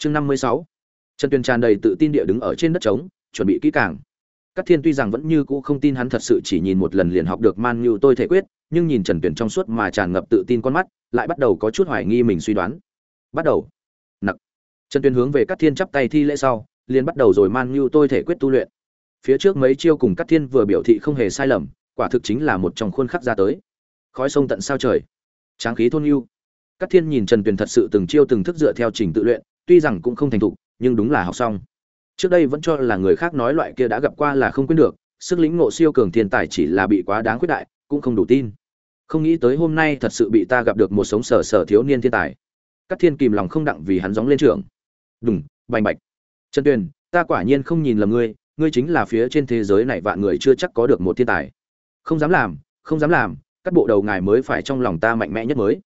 chương năm mươi sáu. Trần tuyền tràn đầy tự tin địa đứng ở trên đất trống, chuẩn bị kỹ càng. Các thiên tuy rằng vẫn như cũ không tin hắn thật sự chỉ nhìn một lần liền học được man như tôi thể quyết, nhưng nhìn trần tuyền trong suốt mà tràn ngập tự tin con mắt, lại bắt đầu có chút hoài nghi mình suy đoán. Bắt đầu. Nặc. Trần tuyền hướng về các thiên chắp tay thi lễ sau, liền bắt đầu rồi man như tôi thể quyết tu luyện. Phía trước mấy chiêu cùng các thiên vừa biểu thị không hề sai lầm, quả thực chính là một trong khuôn khắc ra tới. Khói sông tận sao trời. Tráng khí thôn yêu. Các thiên nhìn trần tuyền thật sự từng chiêu từng thức dựa theo trình tự luyện tuy rằng cũng không thành thục, nhưng đúng là học xong. Trước đây vẫn cho là người khác nói loại kia đã gặp qua là không quên được, sức lĩnh ngộ siêu cường thiên tài chỉ là bị quá đáng khuyết đại, cũng không đủ tin. Không nghĩ tới hôm nay thật sự bị ta gặp được một sống sở sở thiếu niên thiên tài. Các thiên kìm lòng không đặng vì hắn gióng lên trường đùng, bành bạch. Trần tuyền, ta quả nhiên không nhìn lầm ngươi ngươi chính là phía trên thế giới này vạn người chưa chắc có được một thiên tài. Không dám làm, không dám làm, các bộ đầu ngài mới phải trong lòng ta mạnh mẽ nhất mới.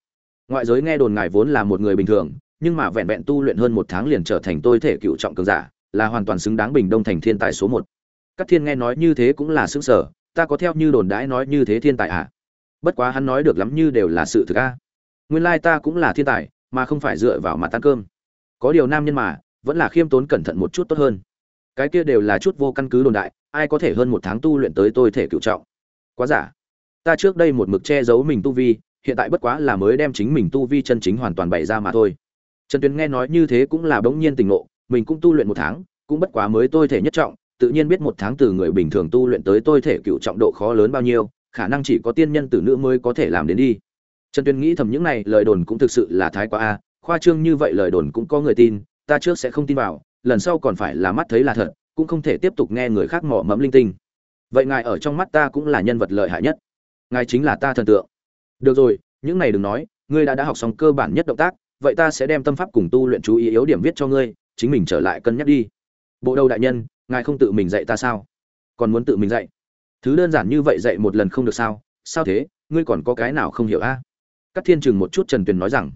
Ngoại giới nghe đồn ngài vốn là một người bình thường nhưng mà vẹn vẹn tu luyện hơn một tháng liền trở thành tôi thể cựu trọng cường giả, là hoàn toàn xứng đáng bình đông thành thiên tài số một. Các thiên nghe nói như thế cũng là xứng sở ta có theo như đồn đãi nói như thế thiên tài à? Bất quá hắn nói được lắm như đều là sự thực a. Nguyên lai ta cũng là thiên tài, mà không phải dựa vào mặt ăn cơm. Có điều nam nhân mà, vẫn là khiêm tốn cẩn thận một chút tốt hơn. Cái kia đều là chút vô căn cứ đồn đại, ai có thể hơn một tháng tu luyện tới tôi thể cựu trọng? Quá giả. Ta trước đây một mực che giấu mình tu vi, hiện tại bất quá là mới đem chính mình tu vi chân chính hoàn toàn bày ra mà thôi trần tuyến nghe nói như thế cũng là bỗng nhiên tình ngộ, mình cũng tu luyện một tháng, cũng bất quá mới tôi thể nhất trọng, tự nhiên biết một tháng từ người bình thường tu luyện tới tôi thể cựu trọng độ khó lớn bao nhiêu, khả năng chỉ có tiên nhân tử nữ mới có thể làm đến đi. Trần tuyên nghĩ thầm những này, lời đồn cũng thực sự là thái quá a, khoa trương như vậy lời đồn cũng có người tin, ta trước sẽ không tin vào, lần sau còn phải là mắt thấy là thật, cũng không thể tiếp tục nghe người khác mỏ mẫm linh tinh. Vậy ngài ở trong mắt ta cũng là nhân vật lợi hại nhất. Ngài chính là ta thần tượng. Được rồi, những này đừng nói, ngươi đã đã học xong cơ bản nhất động tác vậy ta sẽ đem tâm pháp cùng tu luyện chú ý yếu điểm viết cho ngươi, chính mình trở lại cân nhắc đi. Bộ đầu đại nhân, ngài không tự mình dạy ta sao? Còn muốn tự mình dạy? Thứ đơn giản như vậy dạy một lần không được sao? Sao thế? Ngươi còn có cái nào không hiểu a? À? các thiên chừng một chút trần tuyền nói rằng,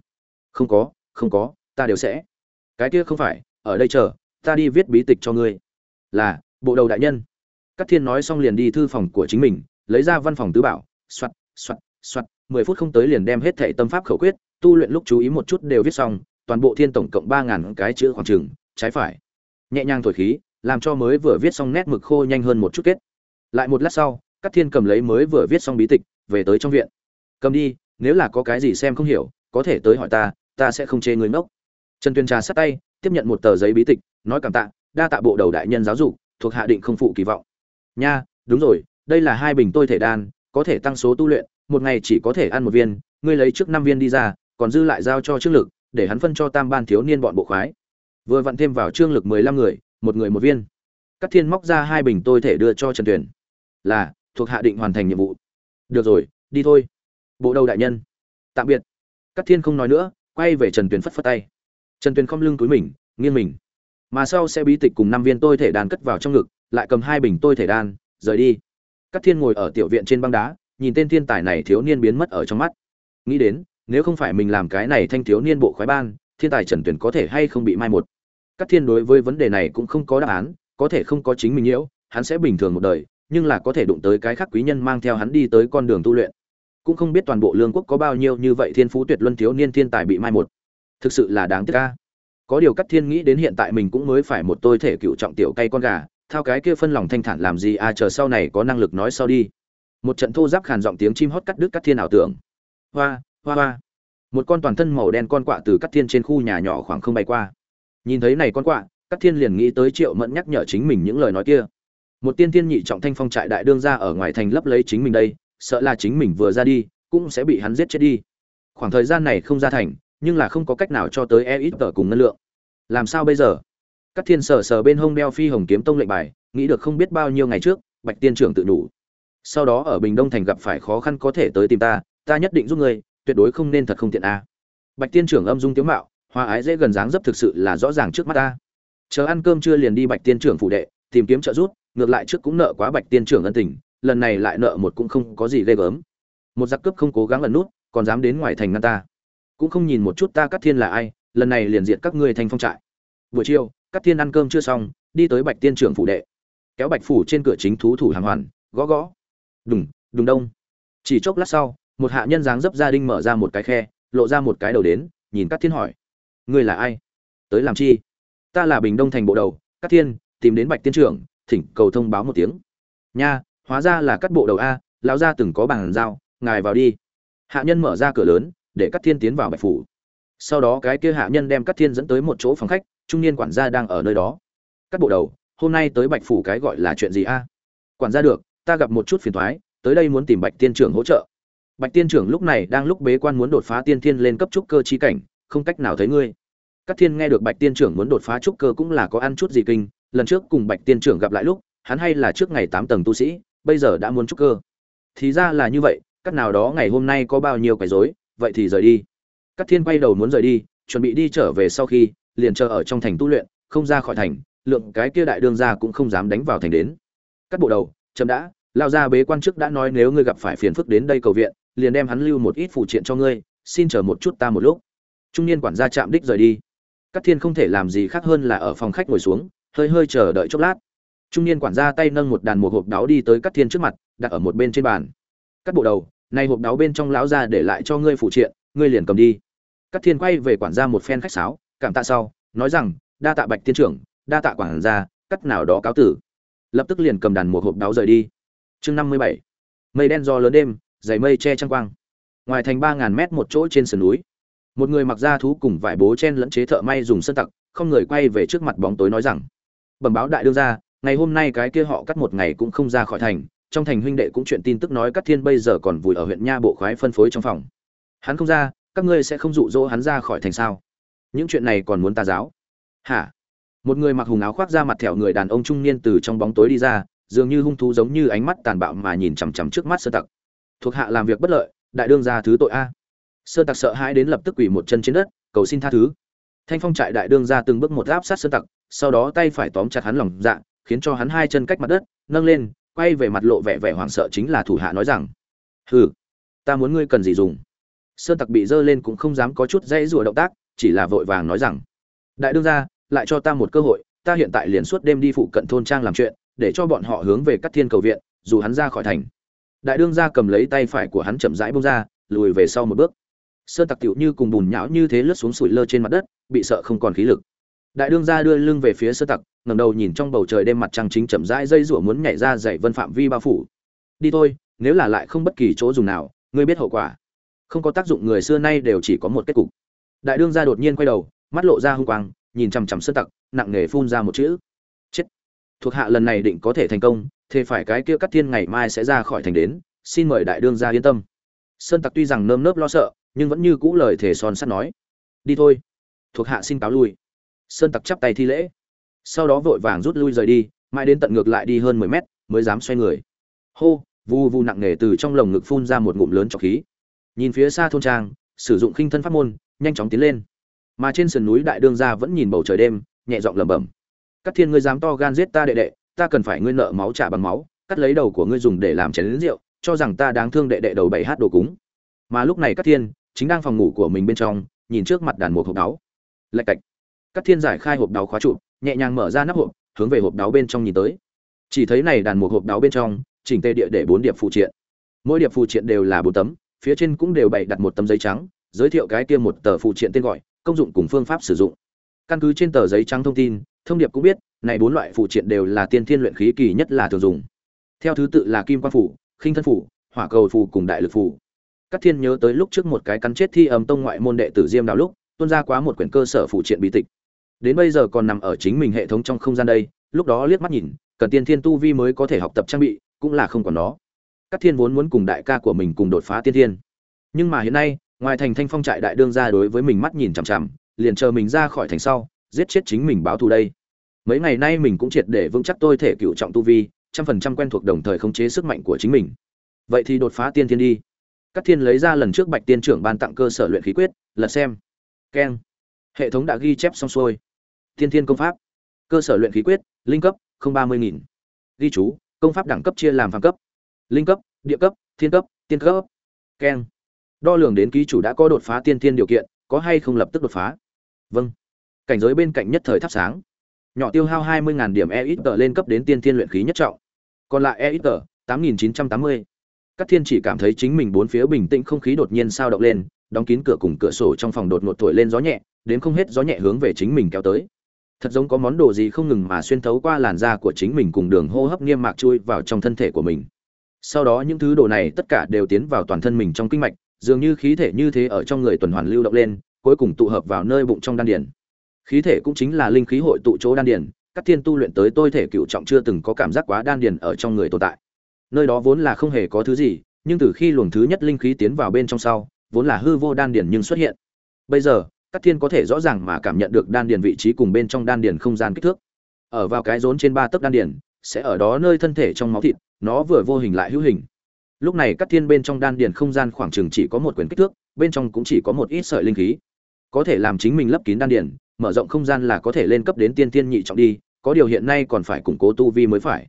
không có không có, ta đều sẽ. Cái kia không phải, ở đây chờ, ta đi viết bí tịch cho ngươi. Là, bộ đầu đại nhân. Các thiên nói xong liền đi thư phòng của chính mình, lấy ra văn phòng tứ bảo soạt soạt soạt mười phút không tới liền đem hết thệ tâm pháp khẩu quyết tu luyện lúc chú ý một chút đều viết xong, toàn bộ thiên tổng cộng ba ngàn cái chữ khoảng trừng trái phải. Nhẹ nhàng thổi khí, làm cho mới vừa viết xong nét mực khô nhanh hơn một chút kết. Lại một lát sau các thiên cầm lấy mới vừa viết xong bí tịch, về tới trong viện. Cầm đi, nếu là có cái gì xem không hiểu, có thể tới hỏi ta ta sẽ không chê người ngốc. Trần tuyên trà sát tay, tiếp nhận một tờ giấy bí tịch, nói cảm tạ, đa tạ bộ đầu đại nhân giáo dục, thuộc hạ định không phụ kỳ vọng. Nha, đúng rồi, đây là hai bình tôi thể đan, có thể tăng số tu luyện, một ngày chỉ có thể ăn một viên, ngươi lấy trước năm viên đi ra còn dư lại giao cho trương lực, để hắn phân cho tam ban thiếu niên bọn bộ khoái. Vừa vặn thêm vào trương lực mười lăm người, một người một viên. Các thiên móc ra hai bình tôi thể đưa cho trần tuyển là, thuộc hạ định hoàn thành nhiệm vụ. Được rồi, đi thôi. Bộ đầu đại nhân. Tạm biệt. Các thiên không nói nữa, quay về trần tuyển phất phất tay. Trần tuyển không lưng túi mình, nghiêng mình. Mà sau sẽ bí tịch cùng năm viên tôi thể đan cất vào trong ngực, lại cầm hai bình tôi thể đan rời đi. Các thiên ngồi ở tiểu viện trên băng đá, nhìn tên thiên tài này thiếu niên biến mất ở trong mắt. Nghĩ đến nếu không phải mình làm cái này thanh thiếu niên bộ khoái ban, thiên tài trần tuyển có thể hay không bị mai một? Các thiên đối với vấn đề này cũng không có đáp án, có thể không có chính mình nhiễu, hắn sẽ bình thường một đời, nhưng là có thể đụng tới cái khác quý nhân mang theo hắn đi tới con đường tu luyện. Cũng không biết toàn bộ lương quốc có bao nhiêu như vậy thiên phú tuyệt luân thiếu niên thiên tài bị mai một. Thực sự là đáng tiếc ca có điều cắt thiên nghĩ đến hiện tại mình cũng mới phải một tôi thể cựu trọng tiểu cay con gà, thao cái kia phân lòng thanh thản làm gì à chờ sau này có năng lực nói sau đi. Một trận thô giáp khàn giọng tiếng chim hót cắt đứt cắt thiên ảo tưởng. Hoa hoa hoa. Một con toàn thân màu đen con quạ từ cắt thiên trên khu nhà nhỏ khoảng không bay qua. Nhìn thấy này con quạ cắt thiên liền nghĩ tới triệu mẫn nhắc nhở chính mình những lời nói kia. Một tiên tiên nhị trọng thanh phong trại đại đương ra ở ngoài thành lấp lấy chính mình đây, sợ là chính mình vừa ra đi, cũng sẽ bị hắn giết chết đi. Khoảng thời gian này không ra thành, nhưng là không có cách nào cho tới e ít tờ cùng ngân lượng. Làm sao bây giờ? Các thiên sờ sờ bên hông đeo phi hồng kiếm tông lệnh bài, nghĩ được không biết bao nhiêu ngày trước, bạch tiên trưởng tự đủ. Sau đó ở bình đông thành gặp phải khó khăn có thể tới tìm ta ta nhất định giúp ngươi tuyệt đối không nên thật không tiện a. Bạch tiên trưởng âm dung tiếu mạo, hoa ái dễ gần dáng dấp thực sự là rõ ràng trước mắt ta. Chờ ăn cơm chưa liền đi bạch tiên trưởng phụ đệ, tìm kiếm trợ giúp, ngược lại trước cũng nợ quá bạch tiên trưởng ân tình, lần này lại nợ một cũng không có gì ghê gớm. Một giặc cướp không cố gắng ẩn nút, còn dám đến ngoài thành ngăn ta. Cũng không nhìn một chút ta cắt thiên là ai, lần này liền diệt các ngươi thành phong trại. Buổi chiều cắt thiên ăn cơm chưa xong, đi tới bạch tiên trưởng phủ đệ. Kéo bạch phủ trên cửa chính thú thủ hàng hoàn, gõ gõ. Đùng đùng đông. Chỉ chốc lát sau một hạ nhân dáng dấp gia đình mở ra một cái khe, lộ ra một cái đầu đến, nhìn các thiên hỏi, ngươi là ai? Tới làm chi? Ta là bình đông thành bộ đầu các thiên, tìm đến bạch tiên trưởng, thỉnh cầu thông báo một tiếng. Nha, hóa ra là các bộ đầu a, lão gia từng có bàn giao, ngài vào đi. Hạ nhân mở ra cửa lớn, để các thiên tiến vào bạch phủ. Sau đó cái kia hạ nhân đem các thiên dẫn tới một chỗ phòng khách, trung niên quản gia đang ở nơi đó. Các bộ đầu, hôm nay tới bạch phủ cái gọi là chuyện gì a? Quản gia được, ta gặp một chút phiền thoái, tới đây muốn tìm bạch tiên trưởng hỗ trợ bạch tiên trưởng lúc này đang lúc bế quan muốn đột phá tiên thiên lên cấp trúc cơ chi cảnh, không cách nào thấy ngươi. Cát thiên nghe được bạch tiên trưởng muốn đột phá trúc cơ cũng là có ăn chút gì kinh, lần trước cùng bạch tiên trưởng gặp lại lúc, hắn hay là trước ngày tám tầng tu sĩ, bây giờ đã muốn trúc cơ. Thì ra là như vậy cắt nào đó ngày hôm nay có bao nhiêu quấy rối, vậy thì rời đi. Cát thiên quay đầu muốn rời đi, chuẩn bị đi trở về sau khi, liền chờ ở trong thành tu luyện, không ra khỏi thành, lượng cái kia đại đương gia cũng không dám đánh vào thành đến. Cắt bộ đầu, chậm đã, lao ra bế quan trước đã nói nếu ngươi gặp phải phiền phức đến đây cầu viện liền đem hắn lưu một ít phụ triện cho ngươi, xin chờ một chút ta một lúc. Trung niên quản gia chạm đích rời đi. Các thiên không thể làm gì khác hơn là ở phòng khách ngồi xuống, hơi hơi chờ đợi chốc lát. Trung niên quản gia tay nâng một đàn một hộp đáo đi tới các thiên trước mặt, đặt ở một bên trên bàn. Cắt bộ đầu, này hộp đáo bên trong lão ra để lại cho ngươi phụ triện, ngươi liền cầm đi. Các thiên quay về quản gia một phen khách sáo, cảm tạ sau, nói rằng, đa tạ bạch tiên trưởng, đa tạ quản gia, cắt nào đó cáo tử. Lập tức liền cầm đàn một hộp đáo rời đi. Chương năm mươi bảy. Mây đen do lớn đêm dày mây che trăng quang. Ngoài thành ba ngàn mét một chỗ trên sườn núi, một người mặc da thú cùng vải bố chen lẫn chế thợ may dùng sơn tặc, không người quay về trước mặt bóng tối nói rằng, bẩm báo đại đương ra ngày hôm nay cái kia họ cắt một ngày cũng không ra khỏi thành, trong thành huynh đệ cũng chuyện tin tức nói cắt thiên bây giờ còn vùi ở huyện nha bộ khoái phân phối trong phòng. Hắn không ra, các ngươi sẽ không dụ dỗ hắn ra khỏi thành sao? Những chuyện này còn muốn ta giáo? Hả? Một người mặc hùng áo khoác ra mặt thẹo người đàn ông trung niên từ trong bóng tối đi ra, dường như hung thú giống như ánh mắt tàn bạo mà nhìn chằm chằm trước mắt sơ tặc thuộc hạ làm việc bất lợi, đại đương ra thứ tội a. Sơn tặc sợ hãi đến lập tức quỳ một chân trên đất, cầu xin tha thứ. Thanh phong trại đại đương ra từng bước một áp sát sơn tặc, sau đó tay phải tóm chặt hắn lòng dạ khiến cho hắn hai chân cách mặt đất, nâng lên, quay về mặt lộ vẻ vẻ hoảng sợ chính là thủ hạ nói rằng, hừ, ta muốn ngươi cần gì dùng? Sơn tặc bị dơ lên cũng không dám có chút dãy rủa động tác, chỉ là vội vàng nói rằng, đại đương ra, lại cho ta một cơ hội, ta hiện tại liền suốt đêm đi phụ cận thôn trang làm chuyện, để cho bọn họ hướng về các thiên cầu viện, dù hắn ra khỏi thành đại đương gia cầm lấy tay phải của hắn chậm rãi bông ra, lùi về sau một bước. Sơn tặc tiểu như cùng bùn nhão như thế lướt xuống sủi lơ trên mặt đất, bị sợ không còn khí lực. Đại đương gia đưa lưng về phía sơn tặc, ngẩng đầu nhìn trong bầu trời đêm mặt trăng chính chậm rãi dây rủa muốn nhảy ra dạy vân phạm vi bao phủ. Đi thôi, nếu là lại không bất kỳ chỗ dùng nào, ngươi biết hậu quả. Không có tác dụng người xưa nay đều chỉ có một kết cục. Đại đương gia đột nhiên quay đầu, mắt lộ ra hung quang, nhìn chằm chằm sơn tặc, nặng nề phun ra một chữ. Chết. Thuộc hạ lần này định có thể thành công thế phải cái kia cắt thiên ngày mai sẽ ra khỏi thành đến, xin mời đại đương gia yên tâm. Sơn tặc tuy rằng nơm nớp lo sợ, nhưng vẫn như cũ lời thể son sắt nói. Đi thôi. Thuộc hạ xin cáo lui. Sơn tặc chắp tay thi lễ. Sau đó vội vàng rút lui rời đi, mãi đến tận ngược lại đi hơn mười mét, mới dám xoay người. Hô vu vu nặng nề từ trong lồng ngực phun ra một ngụm lớn trọc khí. Nhìn phía xa thôn trang, sử dụng khinh thân pháp môn, nhanh chóng tiến lên. Mà trên sườn núi đại đương gia vẫn nhìn bầu trời đêm, nhẹ giọng lẩm bẩm. Các thiên ngươi dám to gan giết ta đệ đệ ta cần phải ngươi nợ máu trả bằng máu, cắt lấy đầu của ngươi dùng để làm chén lính rượu, cho rằng ta đáng thương đệ đệ đầu bảy hát đồ cúng. Mà lúc này các thiên chính đang phòng ngủ của mình bên trong, nhìn trước mặt đàn một hộp đáo. Lạch cạch. Các thiên giải khai hộp đáo khóa trụ, nhẹ nhàng mở ra nắp hộp, hướng về hộp đáo bên trong nhìn tới. Chỉ thấy này đàn một hộp đáo bên trong, chỉnh tê địa để bốn điệp phụ triện. Mỗi điệp phụ triện đều là bốn tấm, phía trên cũng đều bày đặt một tấm giấy trắng, giới thiệu cái kia một tờ phụ triện tên gọi, công dụng cùng phương pháp sử dụng. Căn cứ trên tờ giấy trắng thông tin, thông điệp cũng biết này bốn loại phụ triện đều là tiên thiên luyện khí kỳ nhất là thường dùng. Theo thứ tự là kim quan phủ, khinh thân phủ, hỏa cầu phủ cùng đại lực phủ. Các thiên nhớ tới lúc trước một cái cắn chết thi âm tông ngoại môn đệ tử diêm đào lúc, tuôn ra quá một quyển cơ sở phụ triện bí tịch. Đến bây giờ còn nằm ở chính mình hệ thống trong không gian đây, lúc đó liếc mắt nhìn, cần tiên thiên tu vi mới có thể học tập trang bị, cũng là không còn nó các thiên vốn muốn cùng đại ca của mình cùng đột phá tiên thiên. Nhưng mà hiện nay, ngoài thành thanh phong trại đại đương ra đối với mình mắt nhìn chằm chằm, liền chờ mình ra khỏi thành sau, giết chết chính mình báo thù đây mấy ngày nay mình cũng triệt để vững chắc tôi thể cựu trọng tu vi trăm phần trăm quen thuộc đồng thời khống chế sức mạnh của chính mình vậy thì đột phá tiên thiên đi các Thiên lấy ra lần trước Bạch Tiên trưởng ban tặng cơ sở luyện khí quyết, lật xem. Keng. Hệ thống đã ghi chép xong xuôi. Tiên Thiên công pháp. Cơ sở luyện khí quyết, linh cấp, không ba mươi nghìn. Ghi chú, công pháp đẳng cấp chia làm phàm cấp. Linh cấp, địa cấp, thiên cấp, tiên cấp. Keng. Đo lường đến ký chủ đã có đột phá tiên thiên điều kiện, có hay không lập tức đột phá? Vâng. Cảnh giới bên cạnh nhất thời thắp sáng. Nhỏ tiêu hao hai mươi 000 điểm EXP lên cấp đến tiên thiên luyện khí nhất trọng. Còn lại EXP tám nghìn chín trăm tám mươi Cát Thiên chỉ cảm thấy chính mình bốn phía bình tĩnh không khí đột nhiên sao động lên, đóng kín cửa cùng cửa sổ trong phòng đột ngột thổi lên gió nhẹ, đến không hết gió nhẹ hướng về chính mình kéo tới. thật giống có món đồ gì không ngừng mà xuyên thấu qua làn da của chính mình cùng đường hô hấp nghiêm mạc chui vào trong thân thể của mình sau đó những thứ đồ này tất cả đều tiến vào toàn thân mình trong kinh mạch dường như khí thể như thế ở trong người tuần hoàn lưu động lên cuối cùng tụ hợp vào nơi bụng trong đan điền khí thể cũng chính là linh khí hội tụ chỗ đan điền, các thiên tu luyện tới tôi thể cựu trọng chưa từng có cảm giác quá đan điền ở trong người tồn tại. Nơi đó vốn là không hề có thứ gì, nhưng từ khi luồng thứ nhất linh khí tiến vào bên trong sau, vốn là hư vô đan điền nhưng xuất hiện. Bây giờ, các thiên có thể rõ ràng mà cảm nhận được đan điền vị trí cùng bên trong đan điền không gian kích thước. Ở vào cái rốn trên ba tấc đan điền, sẽ ở đó nơi thân thể trong máu thịt, nó vừa vô hình lại hữu hình. Lúc này các thiên bên trong đan điền không gian khoảng chừng chỉ có một quyển kích thước, bên trong cũng chỉ có một ít sợi linh khí. Có thể làm chính mình lấp kín đan điền mở rộng không gian là có thể lên cấp đến tiên tiên nhị trọng đi, có điều hiện nay còn phải củng cố tu vi mới phải.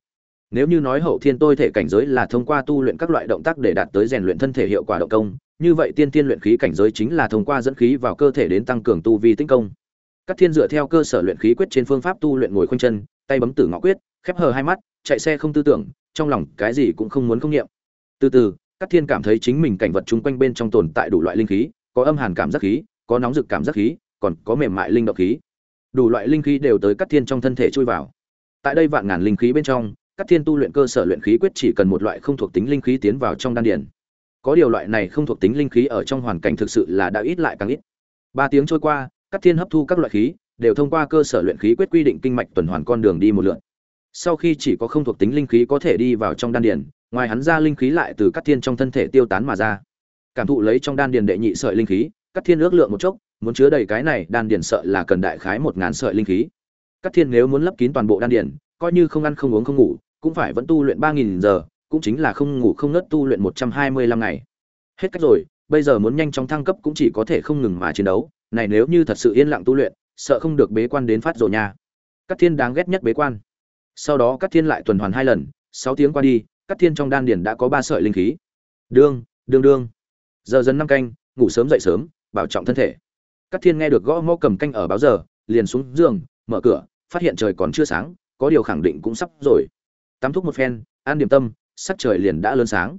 Nếu như nói hậu thiên tôi thể cảnh giới là thông qua tu luyện các loại động tác để đạt tới rèn luyện thân thể hiệu quả động công, như vậy tiên tiên luyện khí cảnh giới chính là thông qua dẫn khí vào cơ thể đến tăng cường tu vi tinh công. Các thiên dựa theo cơ sở luyện khí quyết trên phương pháp tu luyện ngồi khoanh chân, tay bấm tử ngọ quyết, khép hờ hai mắt, chạy xe không tư tưởng, trong lòng cái gì cũng không muốn công nghiệm từ từ, các thiên cảm thấy chính mình cảnh vật chung quanh bên trong tồn tại đủ loại linh khí, có âm hàn cảm giác khí, có nóng rực cảm giác khí còn có mềm mại linh động khí. Đủ loại linh khí đều tới cắt thiên trong thân thể chui vào. Tại đây vạn ngàn linh khí bên trong, cắt thiên tu luyện cơ sở luyện khí quyết chỉ cần một loại không thuộc tính linh khí tiến vào trong đan điền. Có điều loại này không thuộc tính linh khí ở trong hoàn cảnh thực sự là đã ít lại càng ít. Ba tiếng trôi qua, cắt thiên hấp thu các loại khí, đều thông qua cơ sở luyện khí quyết quy định kinh mạch tuần hoàn con đường đi một lượt sau khi chỉ có không thuộc tính linh khí có thể đi vào trong đan điền, ngoài hắn ra linh khí lại từ cắt thiên trong thân thể tiêu tán mà ra. Cảm thụ lấy trong đan điền đệ nhị sợi linh khí, cắt thiên ước lượng một chốc muốn chứa đầy cái này đan điền sợ là cần đại khái một ngàn sợi linh khí. Các thiên nếu muốn lấp kín toàn bộ đan điền, coi như không ăn không uống không ngủ, cũng phải vẫn tu luyện ba nghìn giờ, cũng chính là không ngủ không ngớt tu luyện một trăm hai mươi lăm ngày. Hết cách rồi, bây giờ muốn nhanh chóng thăng cấp cũng chỉ có thể không ngừng mà chiến đấu. Này nếu như thật sự yên lặng tu luyện, sợ không được bế quan đến phát rồi nha. Các thiên đáng ghét nhất bế quan. Sau đó các thiên lại tuần hoàn hai lần, sáu tiếng qua đi, các thiên trong đan điền đã có ba sợi linh khí. Đương đương đương. Giờ dần năm canh, ngủ sớm dậy sớm, bảo trọng thân thể. Cát thiên nghe được gõ mõ cầm canh ở báo giờ, liền xuống giường, mở cửa, phát hiện trời còn chưa sáng, có điều khẳng định cũng sắp rồi. Tắm thuốc một phen an điểm tâm, sắc trời liền đã lớn sáng.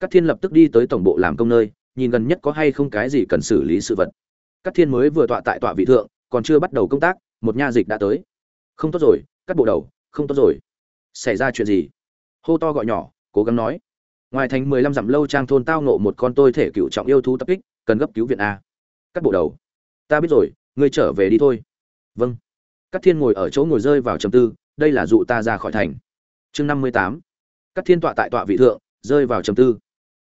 Cát thiên lập tức đi tới tổng bộ làm công nơi, nhìn gần nhất có hay không cái gì cần xử lý sự vật. Cát thiên mới vừa tọa tại tọa vị thượng, còn chưa bắt đầu công tác, một nha dịch đã tới. Không tốt rồi, cắt bộ đầu, không tốt rồi. Xảy ra chuyện gì? Hô to gọi nhỏ, cố gắng nói. Ngoài thành mười lăm dặm lâu trang thôn tao ngộ một con tôi thể cựu trọng yêu thú tập kích, cần gấp cứu viện a. Cắt bộ đầu ta biết rồi, ngươi trở về đi thôi. Vâng. Cắt thiên ngồi ở chỗ ngồi rơi vào trầm tư, đây là dụ ta ra khỏi thành. Chương năm mươi tám. Cắt thiên tọa tại tọa vị thượng, rơi vào trầm tư.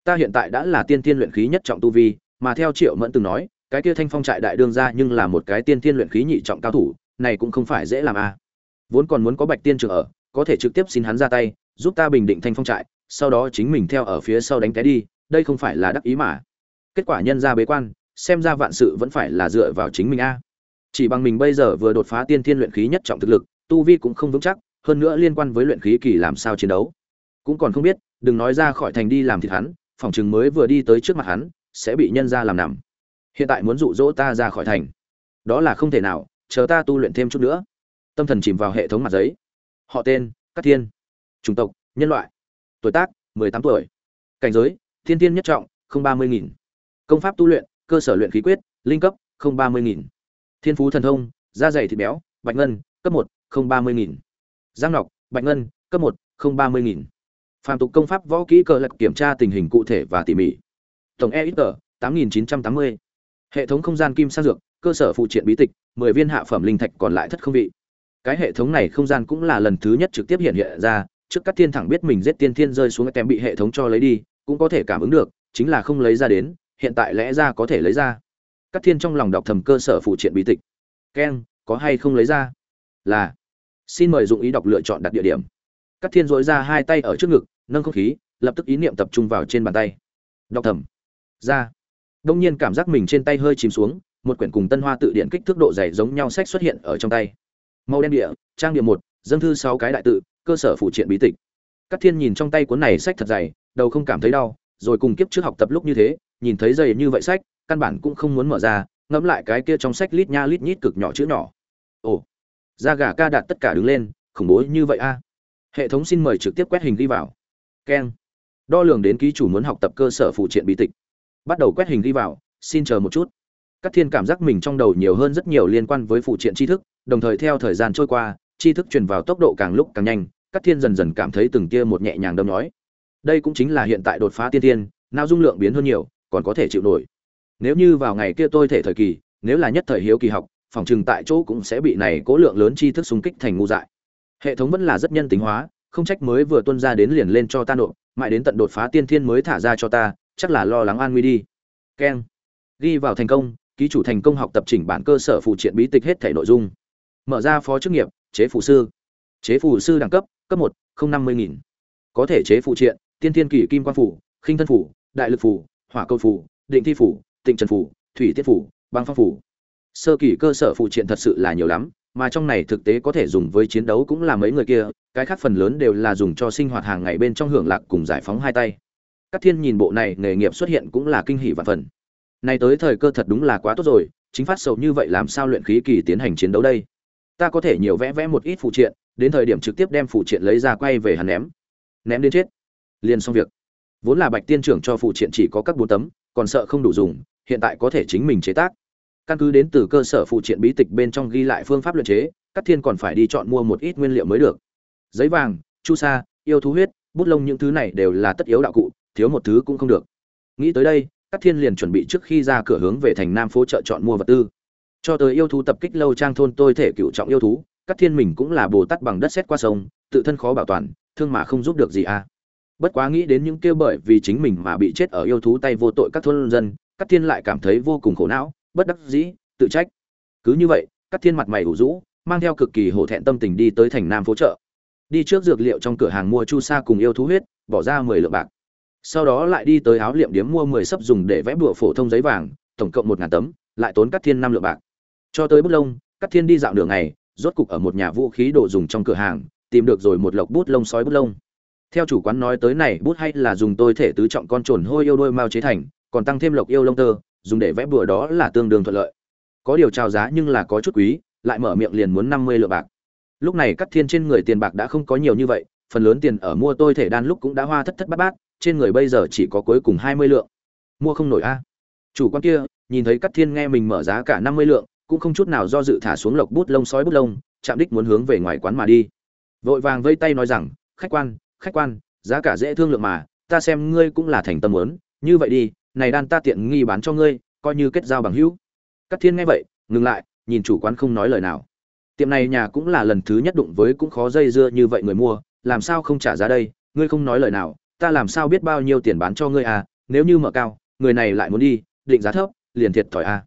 Ta hiện tại đã là tiên thiên luyện khí nhất trọng tu vi, mà theo triệu mẫn từng nói, cái kia thanh phong trại đại đương ra nhưng là một cái tiên thiên luyện khí nhị trọng cao thủ, này cũng không phải dễ làm a vốn còn muốn có bạch tiên trường ở, có thể trực tiếp xin hắn ra tay, giúp ta bình định thanh phong trại, sau đó chính mình theo ở phía sau đánh té đi, đây không phải là đắc ý mà. Kết quả nhân ra bế quan xem ra vạn sự vẫn phải là dựa vào chính mình a. Chỉ bằng mình bây giờ vừa đột phá tiên thiên luyện khí nhất trọng thực lực, tu vi cũng không vững chắc, hơn nữa liên quan với luyện khí kỳ làm sao chiến đấu. Cũng còn không biết, đừng nói ra khỏi thành đi làm thịt hắn, phòng chừng mới vừa đi tới trước mặt hắn, sẽ bị nhân ra làm nằm. Hiện tại muốn dụ dỗ ta ra khỏi thành. Đó là không thể nào, chờ ta tu luyện thêm chút nữa. Tâm thần chìm vào hệ thống mặt giấy. Họ tên, cát thiên. Chủng tộc, nhân loại. Tuổi tác, mười tám tuổi. Cảnh giới, thiên tiên nhất trọng, không ba mươi nghìn. Công pháp tu luyện cơ sở luyện khí quyết, linh cấp, không ba mươi nghìn. Thiên phú thần thông, da dày thịt béo, bạch ngân, cấp một, không ba mươi nghìn. Giang ngọc, bạch ngân, cấp một, không ba mươi nghìn. Phạm tục công pháp võ kỹ cờ lật kiểm tra tình hình cụ thể và tỉ mỉ. Tổng e ít tờ tám nghìn chín trăm tám mươi. Hệ thống không gian kim sang dược, cơ sở phụ triện bí tịch, mười viên hạ phẩm linh thạch còn lại thất không vị. Cái hệ thống này không gian cũng là lần thứ nhất trực tiếp hiện hiện ra, trước các thiên thẳng biết mình giết tiên thiên rơi xuống cái tem bị hệ thống cho lấy đi, cũng có thể cảm ứng được, chính là không lấy ra đến hiện tại lẽ ra có thể lấy ra. Các thiên trong lòng đọc thầm cơ sở phụ triện bí tịch. Keng có hay không lấy ra? Là. Xin mời dụng ý đọc lựa chọn đặt địa điểm. Các thiên dối ra hai tay ở trước ngực, nâng không khí, lập tức ý niệm tập trung vào trên bàn tay. Đọc thầm. Ra. Đông nhiên cảm giác mình trên tay hơi chìm xuống, một quyển cùng tân hoa tự điện kích thước độ dày giống nhau sách xuất hiện ở trong tay. Màu đen địa, trang địa một, dân thư sáu cái đại tự, cơ sở phụ triện bí tịch. Các thiên nhìn trong tay cuốn này sách thật dày, đầu không cảm thấy đau, rồi cùng kiếp trước học tập lúc như thế nhìn thấy dày như vậy sách căn bản cũng không muốn mở ra ngẫm lại cái kia trong sách lít nha lít nhít cực nhỏ chữ nhỏ. Ồ da gà ca đạt tất cả đứng lên khủng bố như vậy a. Hệ thống xin mời trực tiếp quét hình ghi vào. Keng. Đo lường đến ký chủ muốn học tập cơ sở phụ triện bí tịch. Bắt đầu quét hình ghi vào xin chờ một chút. Cát Thiên cảm giác mình trong đầu nhiều hơn rất nhiều liên quan với phụ triện tri thức, đồng thời theo thời gian trôi qua, tri thức truyền vào tốc độ càng lúc càng nhanh, Cát Thiên dần dần cảm thấy từng tia một nhẹ nhàng đâm nói. Đây cũng chính là hiện tại đột phá tiên tiên, nào dung lượng biến hơn nhiều, còn có thể chịu nổi. Nếu như vào ngày kia tôi thể thời kỳ, nếu là nhất thời hiếu kỳ học, phòng chừng tại chỗ cũng sẽ bị này cố lượng lớn tri thức xung kích thành ngu dại. Hệ thống vẫn là rất nhân tính hóa, không trách mới vừa tuân ra đến liền lên cho ta nộp, mãi đến tận đột phá tiên thiên mới thả ra cho ta, chắc là lo lắng an nguy đi. Keng. Ghi vào thành công, ký chủ thành công học tập chỉnh bản cơ sở phụ triện bí tịch hết thể nội dung mở ra phó chức nghiệp chế phụ sư chế phụ sư đẳng cấp cấp một không năm mươi nghìn có thể chế phụ triện tiên thiên kỷ kim quan phủ khinh thân phủ đại lực phủ hỏa câu phủ định thi phủ tịnh trần phủ thủy tiết phủ băng phong phủ sơ kỳ cơ sở phụ triện thật sự là nhiều lắm mà trong này thực tế có thể dùng với chiến đấu cũng là mấy người kia cái khác phần lớn đều là dùng cho sinh hoạt hàng ngày bên trong hưởng lạc cùng giải phóng hai tay các thiên nhìn bộ này nghề nghiệp xuất hiện cũng là kinh hỷ và phần này tới thời cơ thật đúng là quá tốt rồi, chính phát sầu như vậy làm sao luyện khí kỳ tiến hành chiến đấu đây? Ta có thể nhiều vẽ vẽ một ít phụ triện, đến thời điểm trực tiếp đem phụ triện lấy ra quay về hắn ném. Ném đến chết. Liền xong việc. Vốn là Bạch Tiên trưởng cho phụ triện chỉ có các bốn tấm, còn sợ không đủ dùng, hiện tại có thể chính mình chế tác. Căn cứ đến từ cơ sở phụ triện bí tịch bên trong ghi lại phương pháp luyện chế, Cát Thiên còn phải đi chọn mua một ít nguyên liệu mới được. Giấy vàng, chu sa, yêu thú huyết, bút lông những thứ này đều là tất yếu đạo cụ, thiếu một thứ cũng không được. Nghĩ tới đây, Cát Thiên liền chuẩn bị trước khi ra cửa hướng về thành Nam phố chợ chọn mua vật tư. Cho tới yêu thú tập kích lâu trang thôn tôi thể cựu trọng yêu thú, Cát Thiên mình cũng là Bồ Tát bằng đất xét qua sông, tự thân khó bảo toàn, thương mà không giúp được gì à. Bất quá nghĩ đến những kêu bởi vì chính mình mà bị chết ở yêu thú tay vô tội các thôn dân, các Thiên lại cảm thấy vô cùng khổ não, bất đắc dĩ, tự trách. Cứ như vậy, các Thiên mặt mày ủ rũ, mang theo cực kỳ hổ thẹn tâm tình đi tới thành Nam phố chợ. Đi trước dược liệu trong cửa hàng mua chu sa cùng yêu thú huyết, bỏ ra mười lượng bạc sau đó lại đi tới áo liệm điếm mua mười sấp dùng để vẽ bụa phổ thông giấy vàng tổng cộng một ngàn tấm lại tốn các thiên năm lượng bạc cho tới bút lông các thiên đi dạo đường ngày rốt cục ở một nhà vũ khí đồ dùng trong cửa hàng tìm được rồi một lộc bút lông sói bút lông theo chủ quán nói tới này, bút hay là dùng tôi thể tứ trọng con trồn hôi yêu đôi mao chế thành, còn tăng thêm lộc yêu lông tơ, dùng để vẽ bùa đó là tương đương thuận lợi. Có điều trào giá nhưng là có chút quý, lại mở miệng liền muốn năm mươi lượng bạc. Lúc này cắt thiên trên người tiền bạc đã không có nhiều như vậy, phần lớn tiền ở mua tôi thể đan lúc cũng đã hoa thất thất bát bát, trên người bây giờ chỉ có cuối cùng hai mươi lượng. Mua không nổi a. Chủ quan kia, nhìn thấy cắt thiên nghe mình mở giá cả năm mươi lượng, cũng không chút nào do dự thả xuống lộc bút lông sói bút lông, chạm đích muốn hướng về ngoài quán mà đi. Vội vàng vây tay nói rằng, khách quan khách quan, giá cả dễ thương lượng mà, ta xem ngươi cũng là thành tâm muốn. Như vậy đi, này đan ta tiện nghi bán cho ngươi, coi như kết giao bằng hữu. Cắt thiên nghe vậy, ngừng lại, nhìn chủ quán không nói lời nào. Tiệm này nhà cũng là lần thứ nhất đụng với cũng khó dây dưa như vậy người mua, làm sao không trả giá đây? Ngươi không nói lời nào, ta làm sao biết bao nhiêu tiền bán cho ngươi à? Nếu như mở cao, người này lại muốn đi, định giá thấp, liền thiệt thòi à?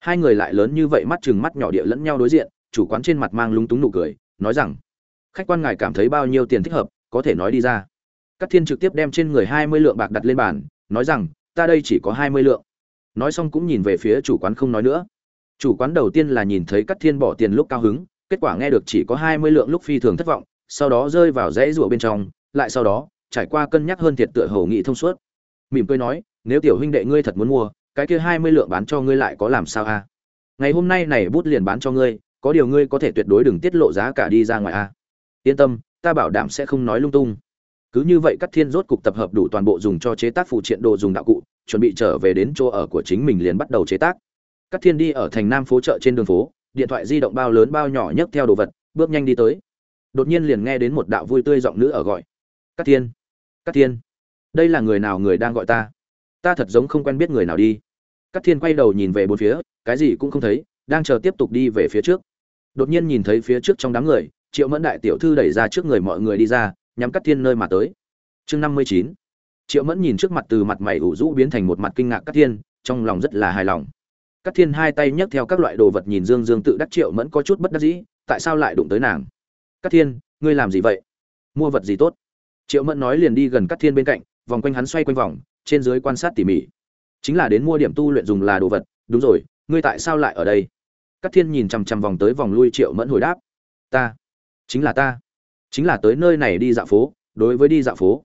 Hai người lại lớn như vậy mắt chừng mắt nhỏ địa lẫn nhau đối diện, chủ quán trên mặt mang lúng túng nụ cười, nói rằng, khách quan ngài cảm thấy bao nhiêu tiền thích hợp có thể nói đi ra. Các thiên trực tiếp đem trên người hai mươi lượng bạc đặt lên bàn, nói rằng, ta đây chỉ có hai mươi lượng. Nói xong cũng nhìn về phía chủ quán không nói nữa. Chủ quán đầu tiên là nhìn thấy các thiên bỏ tiền lúc cao hứng, kết quả nghe được chỉ có hai mươi lượng lúc phi thường thất vọng, sau đó rơi vào dãy rủa bên trong, lại sau đó, trải qua cân nhắc hơn thiệt tựa hồ nghị thông suốt. Mỉm cười nói, nếu tiểu huynh đệ ngươi thật muốn mua, cái kia hai mươi lượng bán cho ngươi lại có làm sao a? Ngày hôm nay này bút liền bán cho ngươi, có điều ngươi có thể tuyệt đối đừng tiết lộ giá cả đi ra ngoài a. Yên tâm ta bảo đảm sẽ không nói lung tung cứ như vậy các thiên rốt cục tập hợp đủ toàn bộ dùng cho chế tác phụ triện đồ dùng đạo cụ chuẩn bị trở về đến chỗ ở của chính mình liền bắt đầu chế tác các thiên đi ở thành nam phố chợ trên đường phố điện thoại di động bao lớn bao nhỏ nhấc theo đồ vật bước nhanh đi tới đột nhiên liền nghe đến một đạo vui tươi giọng nữ ở gọi các thiên Cát Thiên, đây là người nào người đang gọi ta? Ta thật giống không quen biết người nào đi. Cát Thiên quay đầu nhìn về bốn phía, cái gì cũng không thấy, đang chờ tiếp tục đi về phía trước. Đột nhiên nhìn thấy phía trước trong đám người, Triệu Mẫn đại tiểu thư đẩy ra trước người mọi người đi ra, nhắm Cát Thiên nơi mà tới. Chương năm mươi chín, Triệu Mẫn nhìn trước mặt từ mặt mày ủ rũ biến thành một mặt kinh ngạc Cát Thiên, trong lòng rất là hài lòng. Cát Thiên hai tay nhấc theo các loại đồ vật nhìn Dương Dương tự đắc Triệu Mẫn có chút bất đắc dĩ, tại sao lại đụng tới nàng? Cát Thiên, ngươi làm gì vậy? Mua vật gì tốt? triệu mẫn nói liền đi gần Cát thiên bên cạnh vòng quanh hắn xoay quanh vòng trên dưới quan sát tỉ mỉ chính là đến mua điểm tu luyện dùng là đồ vật đúng rồi ngươi tại sao lại ở đây Cát thiên nhìn chằm chằm vòng tới vòng lui triệu mẫn hồi đáp ta chính là ta. Chính là tới nơi này đi dạo phố, đối với đi dạo phố.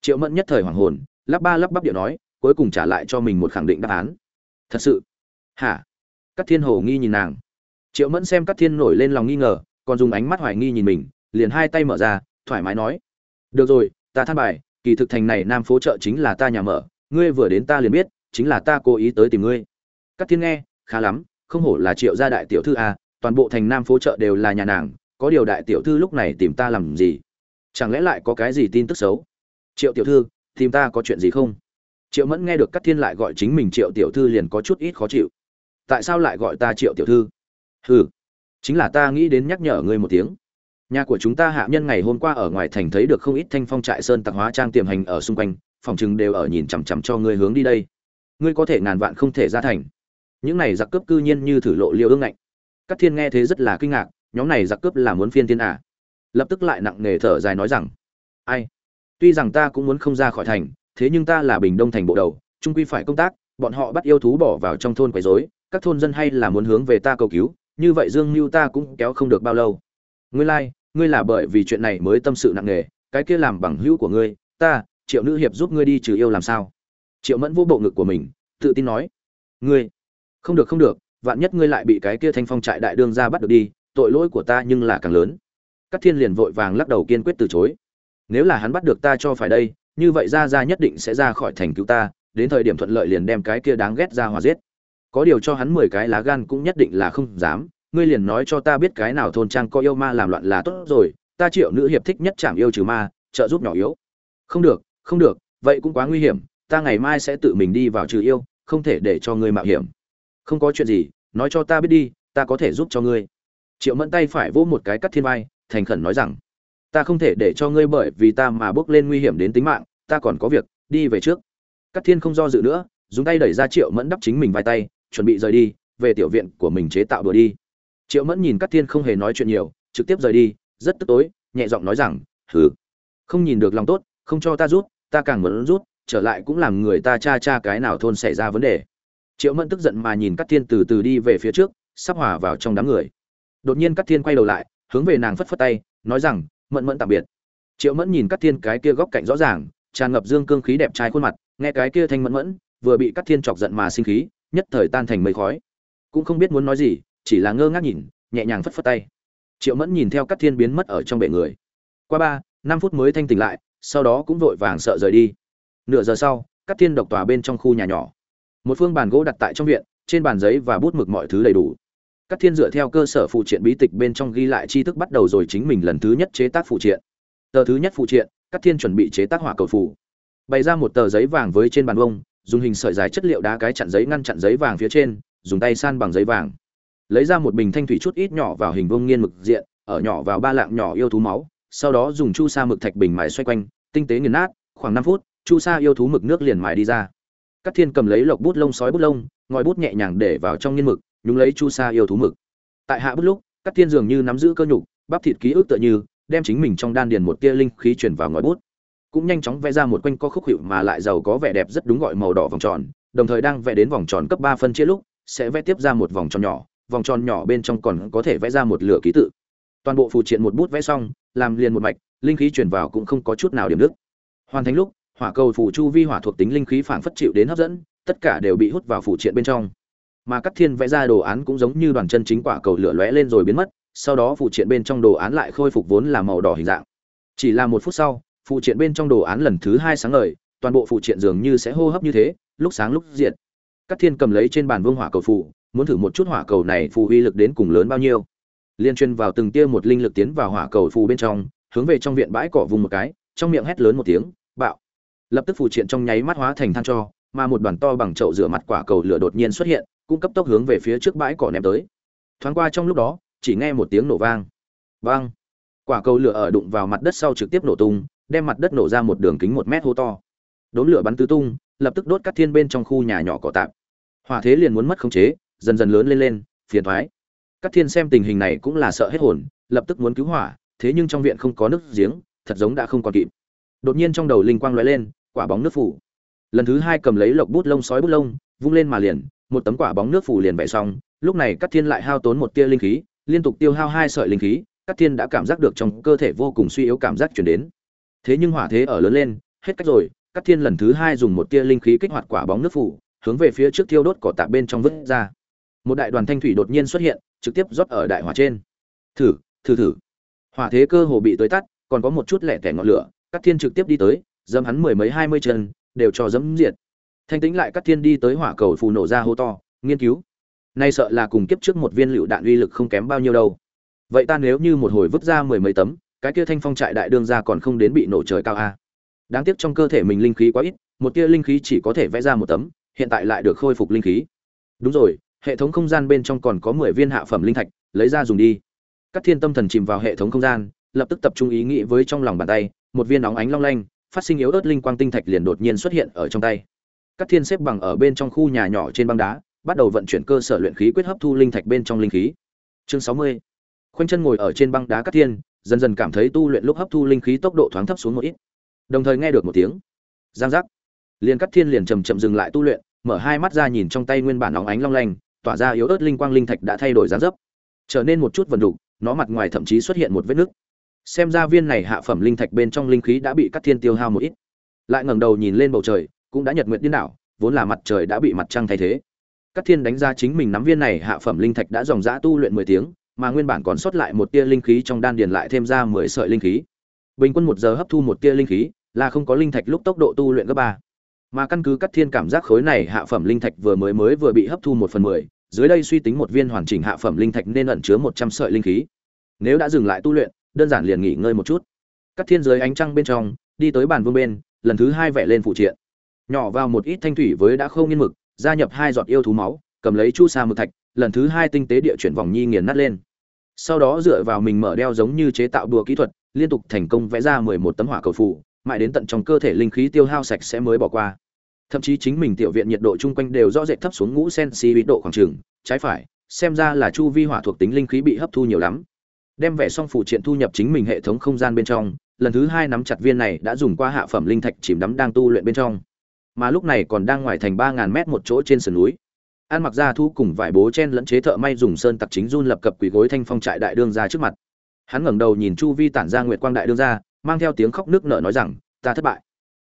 Triệu mẫn nhất thời hoàng hồn, lắp ba lắp bắp điệu nói, cuối cùng trả lại cho mình một khẳng định đáp án. Thật sự? Hả? Cát thiên hồ nghi nhìn nàng. Triệu mẫn xem Cát thiên nổi lên lòng nghi ngờ, còn dùng ánh mắt hoài nghi nhìn mình, liền hai tay mở ra, thoải mái nói. Được rồi, ta than bài, kỳ thực thành này nam phố chợ chính là ta nhà mở, ngươi vừa đến ta liền biết, chính là ta cố ý tới tìm ngươi. Các thiên nghe, khá lắm, không hổ là triệu gia đại tiểu thư a toàn bộ thành nam phố chợ đều là nhà nàng có điều đại tiểu thư lúc này tìm ta làm gì? Chẳng lẽ lại có cái gì tin tức xấu? Triệu tiểu thư, tìm ta có chuyện gì không? Triệu mẫn nghe được các thiên lại gọi chính mình triệu tiểu thư liền có chút ít khó chịu. Tại sao lại gọi ta triệu tiểu thư? Hừ, chính là ta nghĩ đến nhắc nhở ngươi một tiếng. Nhà của chúng ta hạ nhân ngày hôm qua ở ngoài thành thấy được không ít thanh phong trại sơn tặc hóa trang tiềm hành ở xung quanh, phòng chừng đều ở nhìn chằm chằm cho ngươi hướng đi đây. Ngươi có thể ngàn vạn không thể ra thành. Những này giặc cướp cư nhiên như thử lộ liêu ương ngạnh. Các thiên nghe thế rất là kinh ngạc nhóm này giặc cướp là muốn phiên thiên à. Lập tức lại nặng nề thở dài nói rằng ai? Tuy rằng ta cũng muốn không ra khỏi thành thế nhưng ta là bình đông thành bộ đầu trung quy phải công tác bọn họ bắt yêu thú bỏ vào trong thôn quấy rối các thôn dân hay là muốn hướng về ta cầu cứu như vậy dương mưu ta cũng kéo không được bao lâu. Ngươi lai、like, ngươi là bởi vì chuyện này mới tâm sự nặng nề cái kia làm bằng hữu của ngươi ta triệu nữ hiệp giúp ngươi đi trừ yêu làm sao? Triệu mẫn vô bộ ngực của mình tự tin nói ngươi không được không được vạn nhất ngươi lại bị cái kia thanh phong trại đại đương ra bắt được đi tội lỗi của ta nhưng là càng lớn. Các thiên liền vội vàng lắc đầu kiên quyết từ chối. Nếu là hắn bắt được ta cho phải đây, như vậy ra ra nhất định sẽ ra khỏi thành cứu ta, đến thời điểm thuận lợi liền đem cái kia đáng ghét ra hòa giết. Có điều cho hắn mười cái lá gan cũng nhất định là không dám, ngươi liền nói cho ta biết cái nào thôn trang có yêu ma làm loạn là tốt rồi, ta triệu nữ hiệp thích nhất chạm yêu trừ ma, trợ giúp nhỏ yếu. Không được không được, vậy cũng quá nguy hiểm, ta ngày mai sẽ tự mình đi vào trừ yêu, không thể để cho ngươi mạo hiểm. Không có chuyện gì, nói cho ta biết đi, ta có thể giúp cho ngươi triệu mẫn tay phải vỗ một cái cắt thiên vai, thành khẩn nói rằng, ta không thể để cho ngươi bởi vì ta mà bước lên nguy hiểm đến tính mạng, ta còn có việc, đi về trước. Cắt thiên không do dự nữa, dùng tay đẩy ra triệu mẫn đắp chính mình vai tay, chuẩn bị rời đi, về tiểu viện của mình chế tạo đùa đi. Triệu mẫn nhìn cắt thiên không hề nói chuyện nhiều, trực tiếp rời đi, rất tức tối, nhẹ giọng nói rằng, hừ, không nhìn được lòng tốt, không cho ta rút, ta càng muốn rút, trở lại cũng làm người ta cha cha cái nào thôn xảy ra vấn đề. Triệu mẫn tức giận mà nhìn cắt thiên từ từ đi về phía trước, sắp hòa vào trong đám người đột nhiên cắt thiên quay đầu lại, hướng về nàng phất phất tay, nói rằng, mẫn mẫn tạm biệt. Triệu mẫn nhìn cắt thiên cái kia góc cạnh rõ ràng, tràn ngập dương cương khí đẹp trai khuôn mặt, nghe cái kia thanh mẫn mẫn, vừa bị cắt thiên chọc giận mà sinh khí, nhất thời tan thành mây khói. Cũng không biết muốn nói gì, chỉ là ngơ ngác nhìn, nhẹ nhàng phất phất tay. Triệu mẫn nhìn theo cắt thiên biến mất ở trong bệ người. Qua ba, năm phút mới thanh tỉnh lại, sau đó cũng vội vàng sợ rời đi. Nửa giờ sau cắt thiên độc tòa bên trong khu nhà nhỏ. Một phương bàn gỗ đặt tại trong viện, trên bàn giấy và bút mực mọi thứ đầy đủ các thiên dựa theo cơ sở phụ triện bí tịch bên trong ghi lại tri thức bắt đầu rồi chính mình lần thứ nhất chế tác phụ triện. Tờ thứ nhất phụ triện, các thiên chuẩn bị chế tác hỏa cầu phủ bày ra một tờ giấy vàng với trên bàn bông dùng hình sợi dài chất liệu đá cái chặn giấy ngăn chặn giấy vàng phía trên, dùng tay san bằng giấy vàng. Lấy ra một bình thanh thủy chút ít nhỏ vào hình vuông nghiên mực diện, ở nhỏ vào ba lạng nhỏ yêu thú máu, sau đó dùng chu sa mực thạch bình mài xoay quanh, tinh tế nghiền nát, khoảng năm phút, chu sa yêu thú mực nước liền mài đi ra. Các thiên cầm lấy lộc bút lông, sói bút lông, ngòi bút nhẹ nhàng để vào trong nghiên mực nhúng lấy chu sa yêu thú mực. Tại hạ bút lúc, các thiên dường như nắm giữ cơ nhục, bắp thịt ký ức tựa như, đem chính mình trong đan điền một tia linh khí chuyển vào ngòi bút. Cũng nhanh chóng vẽ ra một quanh co khúc hiệu mà lại giàu có vẻ đẹp rất đúng gọi màu đỏ vòng tròn, đồng thời đang vẽ đến vòng tròn cấp ba phân chia lúc, sẽ vẽ tiếp ra một vòng tròn nhỏ, vòng tròn nhỏ bên trong còn có thể vẽ ra một lửa ký tự. Toàn bộ phụ triện một bút vẽ xong, làm liền một mạch, linh khí chuyển vào cũng không có chút nào điểm đức hoàn thành lúc, hỏa cầu phủ chu vi hỏa thuộc tính linh khí phảng phất chịu đến hấp dẫn, tất cả đều bị hút vào phụ triện bên trong mà cắt thiên vẽ ra đồ án cũng giống như đoàn chân chính quả cầu lửa lóe lên rồi biến mất, sau đó phụ triện bên trong đồ án lại khôi phục vốn là màu đỏ hình dạng. Chỉ là một phút sau, phụ triện bên trong đồ án lần thứ hai sáng ngời, toàn bộ phụ triện dường như sẽ hô hấp như thế, lúc sáng lúc diệt. Cắt thiên cầm lấy trên bàn vương hỏa cầu phụ muốn thử một chút hỏa cầu này phù uy lực đến cùng lớn bao nhiêu. Liên chuyên vào từng tia một linh lực tiến vào hỏa cầu phù bên trong, hướng về trong viện bãi cỏ vùng một cái, trong miệng hét lớn một tiếng, bạo! Lập tức phụ triện trong nháy mắt hóa thành than cho, mà một đoàn to bằng chậu rửa mặt quả cầu lửa đột nhiên xuất hiện cũng cấp tốc hướng về phía trước bãi cỏ ném tới. Thoáng qua trong lúc đó, chỉ nghe một tiếng nổ vang. Vang! Quả cầu lửa ở đụng vào mặt đất sau trực tiếp nổ tung, đem mặt đất nổ ra một đường kính một mét hô to. Đốn lửa bắn tứ tung, lập tức đốt cắt thiên bên trong khu nhà nhỏ cỏ tạm hỏa thế liền muốn mất khống chế, dần dần lớn lên lên, phiền thoái. Cắt thiên xem tình hình này cũng là sợ hết hồn, lập tức muốn cứu hỏa, thế nhưng trong viện không có nước giếng, thật giống đã không còn kịp. Đột nhiên trong đầu linh quang lóe lên, quả bóng nước phủ. Lần thứ hai cầm lấy lộc bút lông, sói bút lông, vung lên mà liền một tấm quả bóng nước phủ liền vẽ xong, lúc này Cát thiên lại hao tốn một tia linh khí, liên tục tiêu hao hai sợi linh khí, Cát thiên đã cảm giác được trong cơ thể vô cùng suy yếu cảm giác truyền đến. Thế nhưng hỏa thế ở lớn lên, hết cách rồi, Cát thiên lần thứ hai dùng một tia linh khí kích hoạt quả bóng nước phủ, hướng về phía trước thiêu đốt cỏ tạp bên trong vứt ra. Một đại đoàn thanh thủy đột nhiên xuất hiện, trực tiếp rót ở đại hỏa trên. Thử thử thử. Hỏa thế cơ hồ bị tới tắt, còn có một chút lẻ tẻ ngọn lửa, Cát thiên trực tiếp đi tới dâm hắn mười mấy hai mươi chân, đều cho dẫm diệt thanh tĩnh lại cắt thiên đi tới hỏa cầu phù nổ ra hô to, nghiên cứu. Nay sợ là cùng kiếp trước một viên lựu đạn uy lực không kém bao nhiêu đâu. Vậy ta nếu như một hồi vứt ra mười mấy tấm, cái kia thanh phong trại đại đương ra còn không đến bị nổ trời cao a đáng tiếc trong cơ thể mình linh khí quá ít, một tia linh khí chỉ có thể vẽ ra một tấm, hiện tại lại được khôi phục linh khí. Đúng rồi, hệ thống không gian bên trong còn có mười viên hạ phẩm linh thạch, lấy ra dùng đi. Các thiên tâm thần chìm vào hệ thống không gian, lập tức tập trung ý nghĩ với trong lòng bàn tay, một viên óng ánh long lanh, phát sinh yếu ớt linh quang tinh thạch liền đột nhiên xuất hiện ở trong tay các thiên xếp bằng ở bên trong khu nhà nhỏ trên băng đá, bắt đầu vận chuyển cơ sở luyện khí quyết hấp thu linh thạch bên trong linh khí. Chương sáu mươi. Khoanh chân ngồi ở trên băng đá các thiên, dần dần cảm thấy tu luyện lúc hấp thu linh khí tốc độ thoáng thấp xuống một ít. Đồng thời nghe được một tiếng. Giang giác. Liên cắt thiên liền chậm chậm dừng lại tu luyện, mở hai mắt ra nhìn trong tay nguyên bản óng ánh long lanh, tỏa ra yếu ớt linh quang linh thạch đã thay đổi dáng dấp. Trở nên một chút vần đục, nó mặt ngoài thậm chí xuất hiện một vết nứt. Xem ra viên này hạ phẩm linh thạch bên trong linh khí đã bị cắt thiên tiêu hao một ít. Lại ngẩng đầu nhìn lên bầu trời cũng đã nhật nguyện điên đảo, vốn là mặt trời đã bị mặt trăng thay thế. Các thiên đánh ra chính mình nắm viên này hạ phẩm linh thạch đã dòng dã tu luyện mười tiếng, mà nguyên bản còn sót lại một tia linh khí trong đan điền lại thêm ra mười sợi linh khí. Bình quân một giờ hấp thu một tia linh khí là không có linh thạch lúc tốc độ tu luyện gấp ba. Mà căn cứ các thiên cảm giác khối này hạ phẩm linh thạch vừa mới mới vừa bị hấp thu một phần mười, dưới đây suy tính một viên hoàn chỉnh hạ phẩm linh thạch nên ẩn chứa một trăm sợi linh khí. Nếu đã dừng lại tu luyện, đơn giản liền nghỉ ngơi một chút. Các thiên dưới ánh trăng bên trong, đi tới bàn vương bên, lần thứ hai vẽ lên phụ triện nhỏ vào một ít thanh thủy với đã không nghiên mực, gia nhập hai giọt yêu thú máu, cầm lấy chu sa mực thạch, lần thứ hai tinh tế địa chuyển vòng nhi nghiền nát lên. Sau đó dựa vào mình mở đeo giống như chế tạo đùa kỹ thuật, liên tục thành công vẽ ra mười một tấm hỏa cầu phù, mãi đến tận trong cơ thể linh khí tiêu hao sạch sẽ mới bỏ qua. Thậm chí chính mình tiểu viện nhiệt độ chung quanh đều rõ rệt thấp xuống ngũ sen si độ khoảng trường trái phải, xem ra là chu vi hỏa thuộc tính linh khí bị hấp thu nhiều lắm. Đem vẻ xong phụ triện thu nhập chính mình hệ thống không gian bên trong, lần thứ hai nắm chặt viên này đã dùng qua hạ phẩm linh thạch chìm đắm đang tu luyện bên trong mà lúc này còn đang ngoài thành ba ngàn mét một chỗ trên sườn núi. An mặc ra thu cùng vải bố chen lẫn chế thợ may dùng sơn tặc chính run lập cập quỳ gối thanh phong trại đại đương ra trước mặt. Hắn ngẩng đầu nhìn chu vi tản ra nguyệt quang đại đương ra, mang theo tiếng khóc nước nở nói rằng, ta thất bại.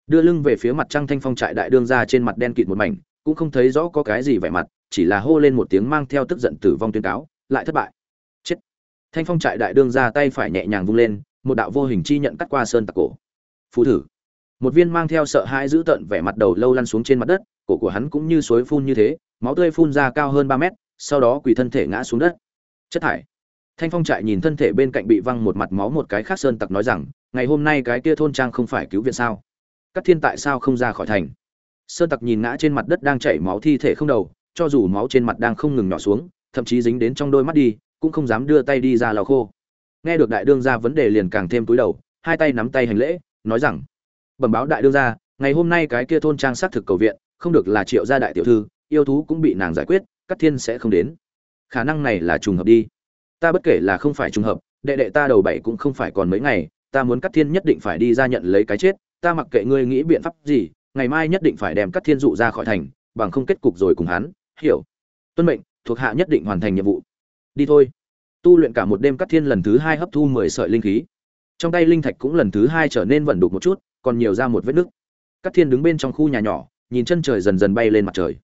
Đưa lưng về phía mặt trăng thanh phong trại đại đương ra trên mặt đen kịt một mảnh, cũng không thấy rõ có cái gì vẻ mặt, chỉ là hô lên một tiếng mang theo tức giận tử vong tuyên cáo, lại thất bại. Chết. Thanh phong trại đại đương ra tay phải nhẹ nhàng vung lên, một đạo vô hình chi nhận cắt qua sơn tặc cổ. Phú thử một viên mang theo sợ hãi giữ tận vẻ mặt đầu lâu lăn xuống trên mặt đất, cổ của hắn cũng như suối phun như thế, máu tươi phun ra cao hơn ba mét, sau đó quỳ thân thể ngã xuống đất. Chất thải. Thanh phong trại nhìn thân thể bên cạnh bị văng một mặt máu một cái khác sơn tặc nói rằng, ngày hôm nay cái kia thôn trang không phải cứu viện sao? Các thiên tại sao không ra khỏi thành? Sơn tặc nhìn ngã trên mặt đất đang chảy máu thi thể không đầu, cho dù máu trên mặt đang không ngừng nhỏ xuống, thậm chí dính đến trong đôi mắt đi, cũng không dám đưa tay đi ra lau khô. Nghe được đại đương ra vấn đề liền càng thêm túi đầu, hai tay nắm tay hành lễ, nói rằng bẩm báo đại đương gia, ngày hôm nay cái kia thôn trang xác thực cầu viện không được là triệu gia đại tiểu thư yêu thú cũng bị nàng giải quyết các thiên sẽ không đến. Khả năng này là trùng hợp đi. Ta bất kể là không phải trùng hợp đệ đệ ta đầu bảy cũng không phải còn mấy ngày ta muốn cắt thiên nhất định phải đi ra nhận lấy cái chết ta mặc kệ ngươi nghĩ biện pháp gì ngày mai nhất định phải đem cắt thiên dụ ra khỏi thành bằng không kết cục rồi cùng hắn hiểu. Tuân mệnh thuộc hạ nhất định hoàn thành nhiệm vụ. Đi thôi. Tu luyện cả một đêm cắt thiên lần thứ hai hấp thu mười sợi linh khí. Trong tay linh thạch cũng lần thứ hai trở nên vẩn đục một chút còn nhiều ra một vết nứt. Cát thiên đứng bên trong khu nhà nhỏ, nhìn chân trời dần dần bay lên mặt trời.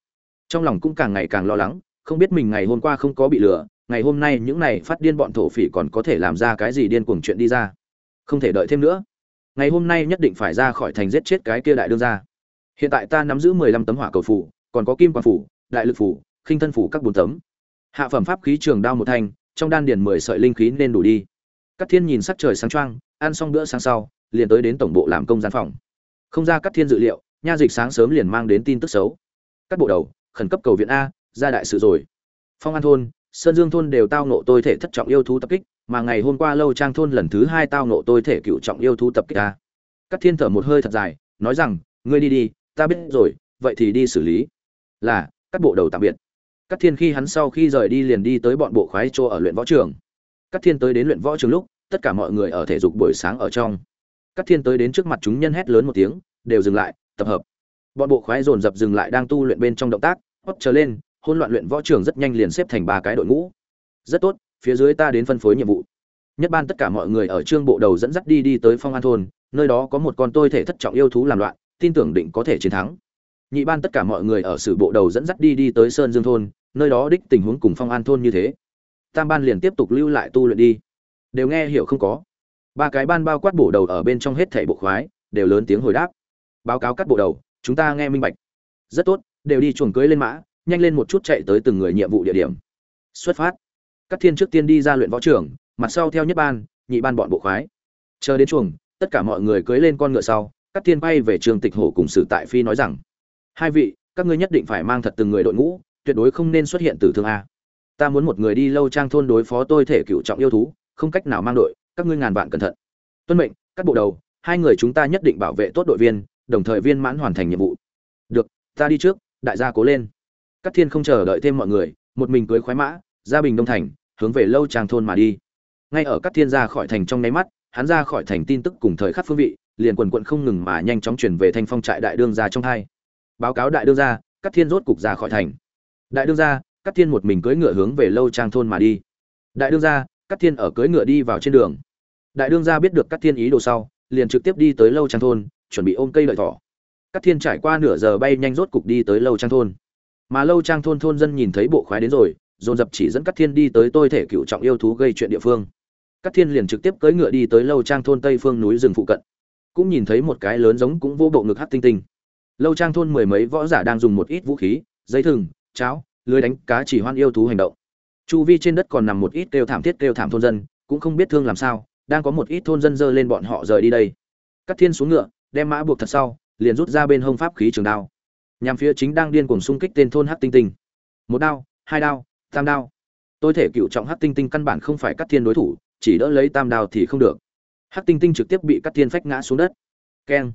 Trong lòng cũng càng ngày càng lo lắng, không biết mình ngày hôm qua không có bị lừa, ngày hôm nay những này phát điên bọn thổ phỉ còn có thể làm ra cái gì điên cuồng chuyện đi ra. Không thể đợi thêm nữa. Ngày hôm nay nhất định phải ra khỏi thành giết chết cái kia đại đương gia. hiện tại ta nắm giữ mười lăm tấm hỏa cầu phủ, còn có kim quan phủ, đại lực phủ, khinh thân phủ các bốn tấm. Hạ phẩm pháp khí trường đao một thanh, trong đan điền mười sợi linh khí nên đủ đi. Các thiên nhìn sắc trời sáng choang, ăn xong bữa sáng sau liền tới đến tổng bộ làm công gian phòng. Không ra các thiên dự liệu, nha dịch sáng sớm liền mang đến tin tức xấu. Các bộ đầu, khẩn cấp cầu viện a, ra đại sự rồi. Phong an thôn, sơn dương thôn đều tao nộ tôi thể thất trọng yêu thú tập kích, mà ngày hôm qua lâu trang thôn lần thứ hai tao nộ tôi thể cựu trọng yêu thú tập kích a. Các thiên thở một hơi thật dài, nói rằng, ngươi đi đi, ta biết rồi, vậy thì đi xử lý. Là, các bộ đầu tạm biệt. Các thiên khi hắn sau khi rời đi liền đi tới bọn bộ khoái chỗ ở luyện võ trường. Các thiên tới đến luyện võ trường lúc, tất cả mọi người ở thể dục buổi sáng ở trong các thiên tới đến trước mặt chúng nhân hét lớn một tiếng, đều dừng lại, tập hợp. Bọn bộ khoái dồn dập dừng lại đang tu luyện bên trong động tác hót trở lên, hỗn loạn luyện võ trường rất nhanh liền xếp thành ba cái đội ngũ. Rất tốt, phía dưới ta đến phân phối nhiệm vụ. Nhất ban tất cả mọi người ở trương bộ đầu dẫn dắt đi đi tới phong an thôn, nơi đó có một con tôi thể thất trọng yêu thú làm loạn, tin tưởng định có thể chiến thắng. Nhị ban tất cả mọi người ở sử bộ đầu dẫn dắt đi đi tới sơn dương thôn, nơi đó đích tình huống cùng phong an thôn như thế. Tam ban liền tiếp tục lưu lại tu luyện đi. Đều nghe hiểu không có? Ba cái ban bao quát bổ đầu ở bên trong hết thảy bộ khoái, đều lớn tiếng hồi đáp. Báo cáo các bộ đầu, chúng ta nghe minh bạch. Rất tốt, đều đi chuồng cưới lên mã, nhanh lên một chút chạy tới từng người nhiệm vụ địa điểm. Xuất phát. Các thiên trước tiên đi ra luyện võ trường, mặt sau theo nhất ban, nhị ban bọn bộ khoái. Chờ đến chuồng, tất cả mọi người cưới lên con ngựa sau, các thiên bay về trường tịch hổ cùng sử tại phi nói rằng, hai vị, các ngươi nhất định phải mang thật từng người đội ngũ, tuyệt đối không nên xuất hiện tử thương a. Ta muốn một người đi lâu trang thôn đối phó tôi thể cựu trọng yêu thú, không cách nào mang đội các ngươi ngàn vạn cẩn thận. Tuân mệnh, các bộ đầu, hai người chúng ta nhất định bảo vệ tốt đội viên, đồng thời viên mãn hoàn thành nhiệm vụ. Được, ta đi trước, đại gia cố lên. Các thiên không chờ đợi thêm mọi người, một mình cưới khoái mã, ra bình đông thành, hướng về lâu trang thôn mà đi. Ngay ở các thiên ra khỏi thành trong nháy mắt, hắn ra khỏi thành tin tức cùng thời khắc phương vị, liền quần quận không ngừng mà nhanh chóng chuyển về thanh phong trại đại đương gia trong hai. Báo cáo đại đương gia các thiên rốt cục ra khỏi thành. Đại đương gia các thiên một mình cưỡi ngựa hướng về lâu trang thôn mà đi. Đại đương gia Cát thiên ở cưỡi ngựa đi vào trên đường. Đại đương gia biết được Cát thiên ý đồ sau, liền trực tiếp đi tới lâu trang thôn, chuẩn bị ôm cây lợi thỏ. Cát thiên trải qua nửa giờ bay nhanh rốt cục đi tới lâu trang thôn. Mà lâu trang thôn thôn dân nhìn thấy bộ khoái đến rồi, dồn dập chỉ dẫn Cát thiên đi tới tôi thể cựu trọng yêu thú gây chuyện địa phương. Cát thiên liền trực tiếp cưỡi ngựa đi tới lâu trang thôn tây phương núi rừng phụ cận. Cũng nhìn thấy một cái lớn giống cũng vô bộ ngực hắc tinh tinh. Lâu trang thôn mười mấy võ giả đang dùng một ít vũ khí, dây thừng, cháo, lưới đánh cá chỉ hoan yêu thú hành động chu vi trên đất còn nằm một ít kêu thảm thiết kêu thảm thôn dân, cũng không biết thương làm sao, đang có một ít thôn dân dơ lên bọn họ rời đi đây. Cắt thiên xuống ngựa, đem mã buộc thật sau, liền rút ra bên hông pháp khí trường đao. Nhằm phía chính đang điên cuồng xung kích tên thôn hắc tinh tinh. Một đao, hai đao, tam đao. Tôi thể cựu trọng hắc tinh tinh căn bản không phải cắt thiên đối thủ, chỉ đỡ lấy tam đao thì không được. Hắc tinh tinh trực tiếp bị cắt thiên phách ngã xuống đất. Keng.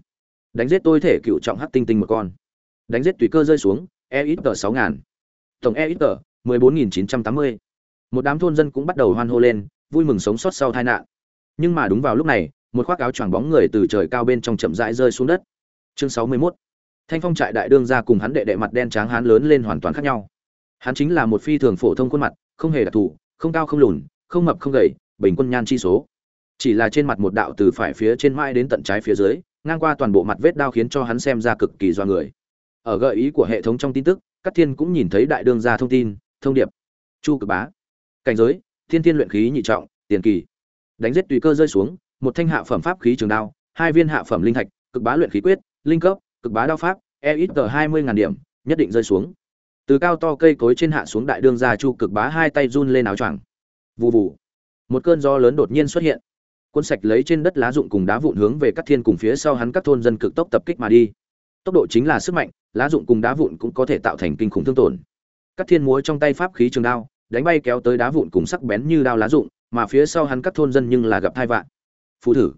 Đánh giết tôi thể cựu trọng hắc tinh tinh một con. Đánh giết tùy cơ rơi xuống e ít tờ sáu ngàn. Tổng e ít tờ mười bốn nghìn chín trăm tám mươi một đám thôn dân cũng bắt đầu hoan hô lên, vui mừng sống sót sau tai nạn. Nhưng mà đúng vào lúc này, một khoác áo choàng bóng người từ trời cao bên trong chậm rãi rơi xuống đất. Chương sáu mươi 61 thanh phong trại đại đương ra cùng hắn đệ đệ mặt đen trắng hán lớn lên hoàn toàn khác nhau. Hắn chính là một phi thường phổ thông khuôn mặt, không hề đặc thù, không cao không lùn, không mập không gầy, bình quân nhan chi số. Chỉ là trên mặt một đạo từ phải phía trên mãi đến tận trái phía dưới, ngang qua toàn bộ mặt vết đao khiến cho hắn xem ra cực kỳ do người. Ở gợi ý của hệ thống trong tin tức các thiên cũng nhìn thấy đại đương gia thông tin, thông điệp. Chu cực bá cảnh giới, thiên thiên luyện khí nhị trọng, tiền kỳ. Đánh giết tùy cơ rơi xuống, một thanh hạ phẩm pháp khí trường đao, hai viên hạ phẩm linh thạch, cực bá luyện khí quyết, linh cấp, cực bá đao pháp e ít tờ hai mươi ngàn điểm, nhất định rơi xuống. Từ cao to cây cối trên hạ xuống đại đương gia chu cực bá hai tay run lên áo choàng. Vù vù. Một cơn gió lớn đột nhiên xuất hiện. Quân sạch lấy trên đất lá rụng cùng đá vụn hướng về các thiên cùng phía sau hắn các thôn dân cực tốc tập kích mà đi. Tốc độ chính là sức mạnh, lá rụng cùng đá vụn cũng có thể tạo thành kinh khủng thương tổn. Các thiên múa trong tay pháp khí trường đao đánh bay kéo tới đá vụn cùng sắc bén như đao lá rụng, mà phía sau hắn các thôn dân nhưng là gặp hai vạn phú thử.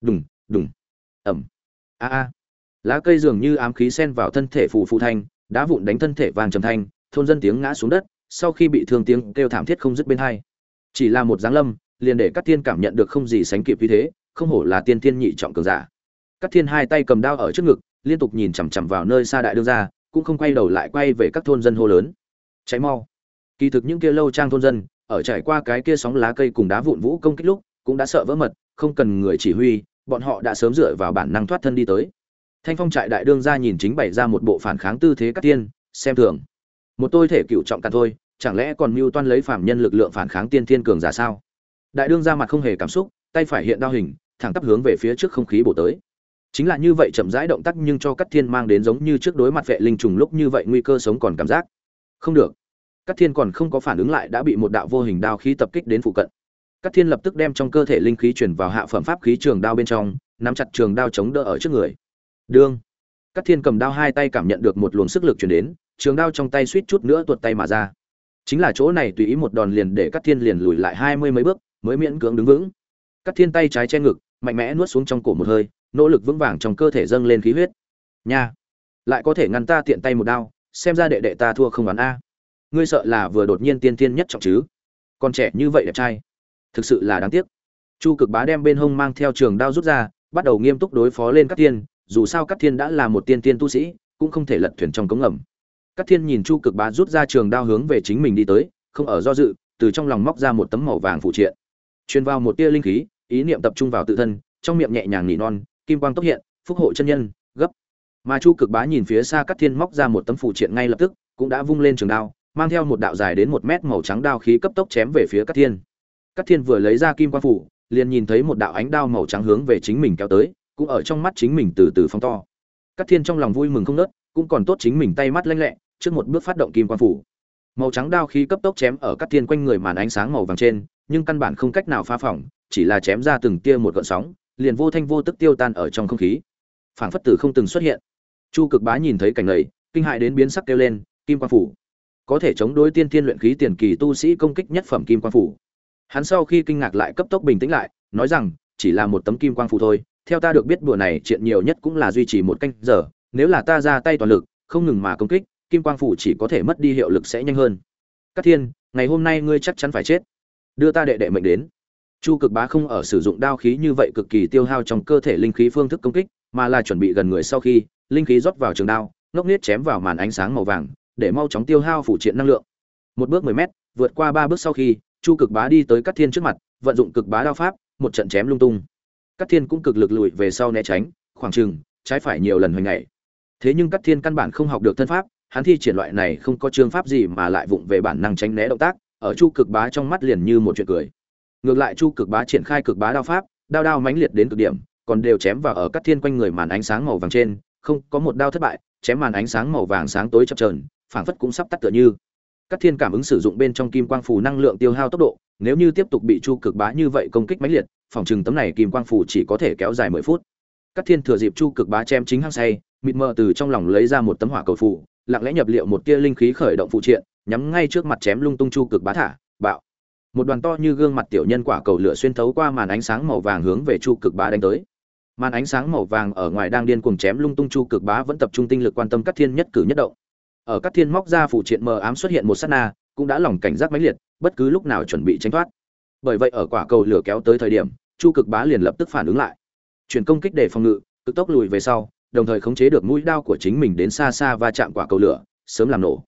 Đùng đùng. Ẩm. A a. Lá cây dường như ám khí xen vào thân thể phù phù thanh, đá vụn đánh thân thể vàng trầm thanh, thôn dân tiếng ngã xuống đất, sau khi bị thương tiếng kêu thảm thiết không dứt bên hai. Chỉ là một giáng lâm, liền để các thiên cảm nhận được không gì sánh kịp như thế, không hổ là tiên thiên nhị trọng cường giả. Các thiên hai tay cầm đao ở trước ngực, liên tục nhìn chằm chằm vào nơi xa đại đương ra cũng không quay đầu lại quay về các thôn dân hô lớn. Cháy mau kỳ thực những kia lâu trang thôn dân, ở trải qua cái kia sóng lá cây cùng đá vụn vũ công kích lúc, cũng đã sợ vỡ mật, không cần người chỉ huy, bọn họ đã sớm dựa vào bản năng thoát thân đi tới. Thanh phong trại đại đương ra nhìn chính bày ra một bộ phản kháng tư thế các tiên, xem thường. Một tôi thể cựu trọng cả thôi, chẳng lẽ còn mưu toan lấy phạm nhân lực lượng phản kháng tiên thiên cường giả sao? Đại đương ra mặt không hề cảm xúc, tay phải hiện đao hình, thẳng tắp hướng về phía trước không khí bổ tới. Chính là như vậy chậm rãi động tác nhưng cho các thiên mang đến giống như trước đối mặt vệ linh trùng lúc như vậy nguy cơ sống còn cảm giác. Không được. Cát thiên còn không có phản ứng lại đã bị một đạo vô hình đao khí tập kích đến phụ cận. Cát thiên lập tức đem trong cơ thể linh khí chuyển vào hạ phẩm pháp khí trường đao bên trong, nắm chặt trường đao chống đỡ ở trước người. Đương, Cát thiên cầm đao hai tay cảm nhận được một luồng sức lực truyền đến, trường đao trong tay suýt chút nữa tuột tay mà ra. Chính là chỗ này tùy ý một đòn liền để Cát thiên liền lùi lại hai mươi mấy bước, mới miễn cưỡng đứng vững. Cát thiên tay trái che ngực, mạnh mẽ nuốt xuống trong cổ một hơi, nỗ lực vững vàng trong cơ thể dâng lên khí huyết. Nha, lại có thể ngăn ta tiện tay một đao, xem ra đệ đệ ta thua không đoán a ngươi sợ là vừa đột nhiên tiên tiên nhất trọng chứ? Còn trẻ như vậy đẹp trai, thực sự là đáng tiếc. Chu cực bá đem bên hông mang theo trường đao rút ra, bắt đầu nghiêm túc đối phó lên các thiên. Dù sao các thiên đã là một tiên tiên tu sĩ, cũng không thể lật thuyền trong cống ngầm. Các thiên nhìn chu cực bá rút ra trường đao hướng về chính mình đi tới, không ở do dự, từ trong lòng móc ra một tấm màu vàng phụ triện. Truyền vào một tia linh khí, ý niệm tập trung vào tự thân, trong miệng nhẹ nhàng nỉ non, kim quang tốc hiện, phúc hộ chân nhân, gấp. Mà chu cực bá nhìn phía xa các thiên móc ra một tấm phụ triện ngay lập tức, cũng đã vung lên trường đao mang theo một đạo dài đến một mét màu trắng đao khí cấp tốc chém về phía Cát thiên. Cát thiên vừa lấy ra kim quang phủ, liền nhìn thấy một đạo ánh đao màu trắng hướng về chính mình kéo tới, cũng ở trong mắt chính mình từ từ phóng to. Cát thiên trong lòng vui mừng không nớt, cũng còn tốt chính mình tay mắt lanh lẹ, trước một bước phát động kim quang phủ. Màu trắng đao khí cấp tốc chém ở Cát thiên quanh người màn ánh sáng màu vàng trên, nhưng căn bản không cách nào phá phỏng, chỉ là chém ra từng tia một gợn sóng, liền vô thanh vô tức tiêu tan ở trong không khí. Phảng phất tử không từng xuất hiện. Chu cực bá nhìn thấy cảnh này, kinh hại đến biến sắc kêu lên, kim quang phủ có thể chống đối tiên thiên luyện khí tiền kỳ tu sĩ công kích nhất phẩm kim quang phủ. Hắn sau khi kinh ngạc lại cấp tốc bình tĩnh lại, nói rằng, chỉ là một tấm kim quang phủ thôi, theo ta được biết đùa này chuyện nhiều nhất cũng là duy trì một canh giờ, nếu là ta ra tay toàn lực, không ngừng mà công kích, kim quang phủ chỉ có thể mất đi hiệu lực sẽ nhanh hơn. Các thiên, ngày hôm nay ngươi chắc chắn phải chết. Đưa ta đệ đệ mệnh đến. Chu cực bá không ở sử dụng đao khí như vậy cực kỳ tiêu hao trong cơ thể linh khí phương thức công kích, mà là chuẩn bị gần người sau khi, linh khí rót vào trường đao, ngốc nghiết chém vào màn ánh sáng màu vàng để mau chóng tiêu hao phụ triện năng lượng. Một bước mười mét, vượt qua ba bước sau khi, chu cực bá đi tới các thiên trước mặt, vận dụng cực bá đao pháp, một trận chém lung tung. Các thiên cũng cực lực lùi về sau né tránh, khoảng trừng trái phải nhiều lần hồi ngày thế nhưng các thiên căn bản không học được thân pháp, hắn thi triển loại này không có chương pháp gì mà lại vụng về bản năng tránh né động tác, ở chu cực bá trong mắt liền như một chuyện cười. Ngược lại chu cực bá triển khai cực bá đao pháp, đao đao mãnh liệt đến cực điểm, còn đều chém vào ở các thiên quanh người màn ánh sáng màu vàng trên, không có một đao thất bại, chém màn ánh sáng màu vàng sáng tối chập trờn phảng phất cũng sắp tắt tựa như. Các thiên cảm ứng sử dụng bên trong kim quang phù năng lượng tiêu hao tốc độ, nếu như tiếp tục bị chu cực bá như vậy công kích mãnh liệt, phòng trường tấm này kim quang phù chỉ có thể kéo dài mười phút. Các thiên thừa dịp chu cực bá chém chính hăng say, mịt mờ từ trong lòng lấy ra một tấm hỏa cầu phù, lặng lẽ nhập liệu một tia linh khí khởi động phụ triện, nhắm ngay trước mặt chém lung tung chu cực bá thả, bạo. Một đoàn to như gương mặt tiểu nhân quả cầu lửa xuyên thấu qua màn ánh sáng màu vàng hướng về chu cực bá đánh tới. Màn ánh sáng màu vàng ở ngoài đang điên cuồng chém lung tung chu cực bá vẫn tập trung tinh lực quan tâm các thiên nhất cử nhất động ở các thiên móc ra phụ triện mờ ám xuất hiện một sát na, cũng đã lòng cảnh giác mãnh liệt, bất cứ lúc nào chuẩn bị tránh thoát. Bởi vậy ở quả cầu lửa kéo tới thời điểm, chu cực bá liền lập tức phản ứng lại. Chuyển công kích để phòng ngự, cực tốc lùi về sau, đồng thời khống chế được mũi đao của chính mình đến xa xa và chạm quả cầu lửa, sớm làm nổ.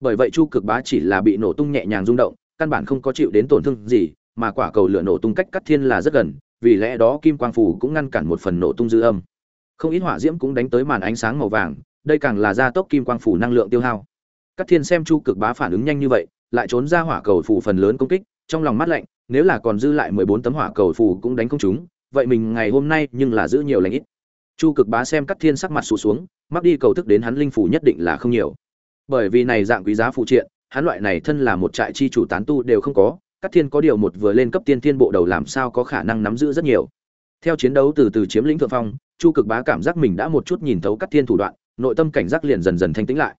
Bởi vậy chu cực bá chỉ là bị nổ tung nhẹ nhàng rung động, căn bản không có chịu đến tổn thương gì, mà quả cầu lửa nổ tung cách cắt thiên là rất gần, vì lẽ đó kim quang phủ cũng ngăn cản một phần nổ tung dư âm. Không ít hỏa diễm cũng đánh tới màn ánh sáng màu vàng đây càng là gia tốc kim quang phủ năng lượng tiêu hao. Cát thiên xem chu cực bá phản ứng nhanh như vậy lại trốn ra hỏa cầu phủ phần lớn công kích trong lòng mắt lạnh nếu là còn dư lại mười bốn tấm hỏa cầu phủ cũng đánh không chúng vậy mình ngày hôm nay nhưng là giữ nhiều lãnh ít. Chu cực bá xem Cát thiên sắc mặt sụt xuống mắc đi cầu thức đến hắn linh phủ nhất định là không nhiều. Bởi vì này dạng quý giá phụ triện hắn loại này thân là một trại chi chủ tán tu đều không có Cát Thiên có điều một vừa lên cấp tiên thiên bộ đầu làm sao có khả năng nắm giữ rất nhiều. Theo chiến đấu từ từ chiếm lĩnh thượng phong, Chu Cực Bá cảm giác mình đã một chút nhìn thấu Cát Thiên thủ đoạn, nội tâm cảnh giác liền dần dần thanh tĩnh lại.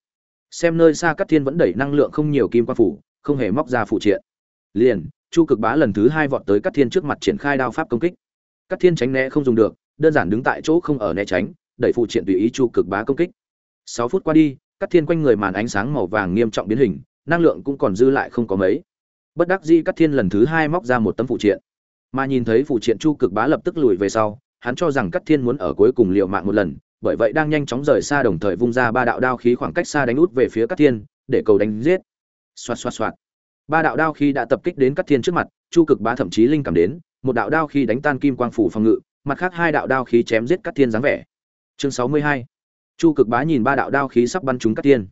Xem nơi xa Cát Thiên vẫn đẩy năng lượng không nhiều kim quan phủ, không hề móc ra phụ triện. Liền, Chu Cực Bá lần thứ hai vọt tới Cát Thiên trước mặt triển khai đao pháp công kích. Cát Thiên tránh né không dùng được, đơn giản đứng tại chỗ không ở né tránh, đẩy phụ triện tùy ý Chu Cực Bá công kích. 6 phút qua đi, Cát Thiên quanh người màn ánh sáng màu vàng nghiêm trọng biến hình, năng lượng cũng còn dư lại không có mấy bất đắc dĩ cắt thiên lần thứ hai móc ra một tấm phụ triện mà nhìn thấy phụ triện chu cực bá lập tức lùi về sau hắn cho rằng cắt thiên muốn ở cuối cùng liều mạng một lần, bởi vậy đang nhanh chóng rời xa đồng thời vung ra ba đạo đao khí khoảng cách xa đánh út về phía cắt thiên, để cầu đánh giết. Xoạt xoạt xoạt. Ba đạo đao khí đã tập kích đến cắt thiên trước mặt, chu cực bá thậm chí linh cảm đến, một đạo đao khí đánh tan kim quang phủ phòng ngự, mặt khác hai đạo đao khí chém giết cắt thiên dáng vẻ. Chương sáu mươi hai. Chu cực bá nhìn ba đạo đao khí sắp bắn trúng cắt thiên.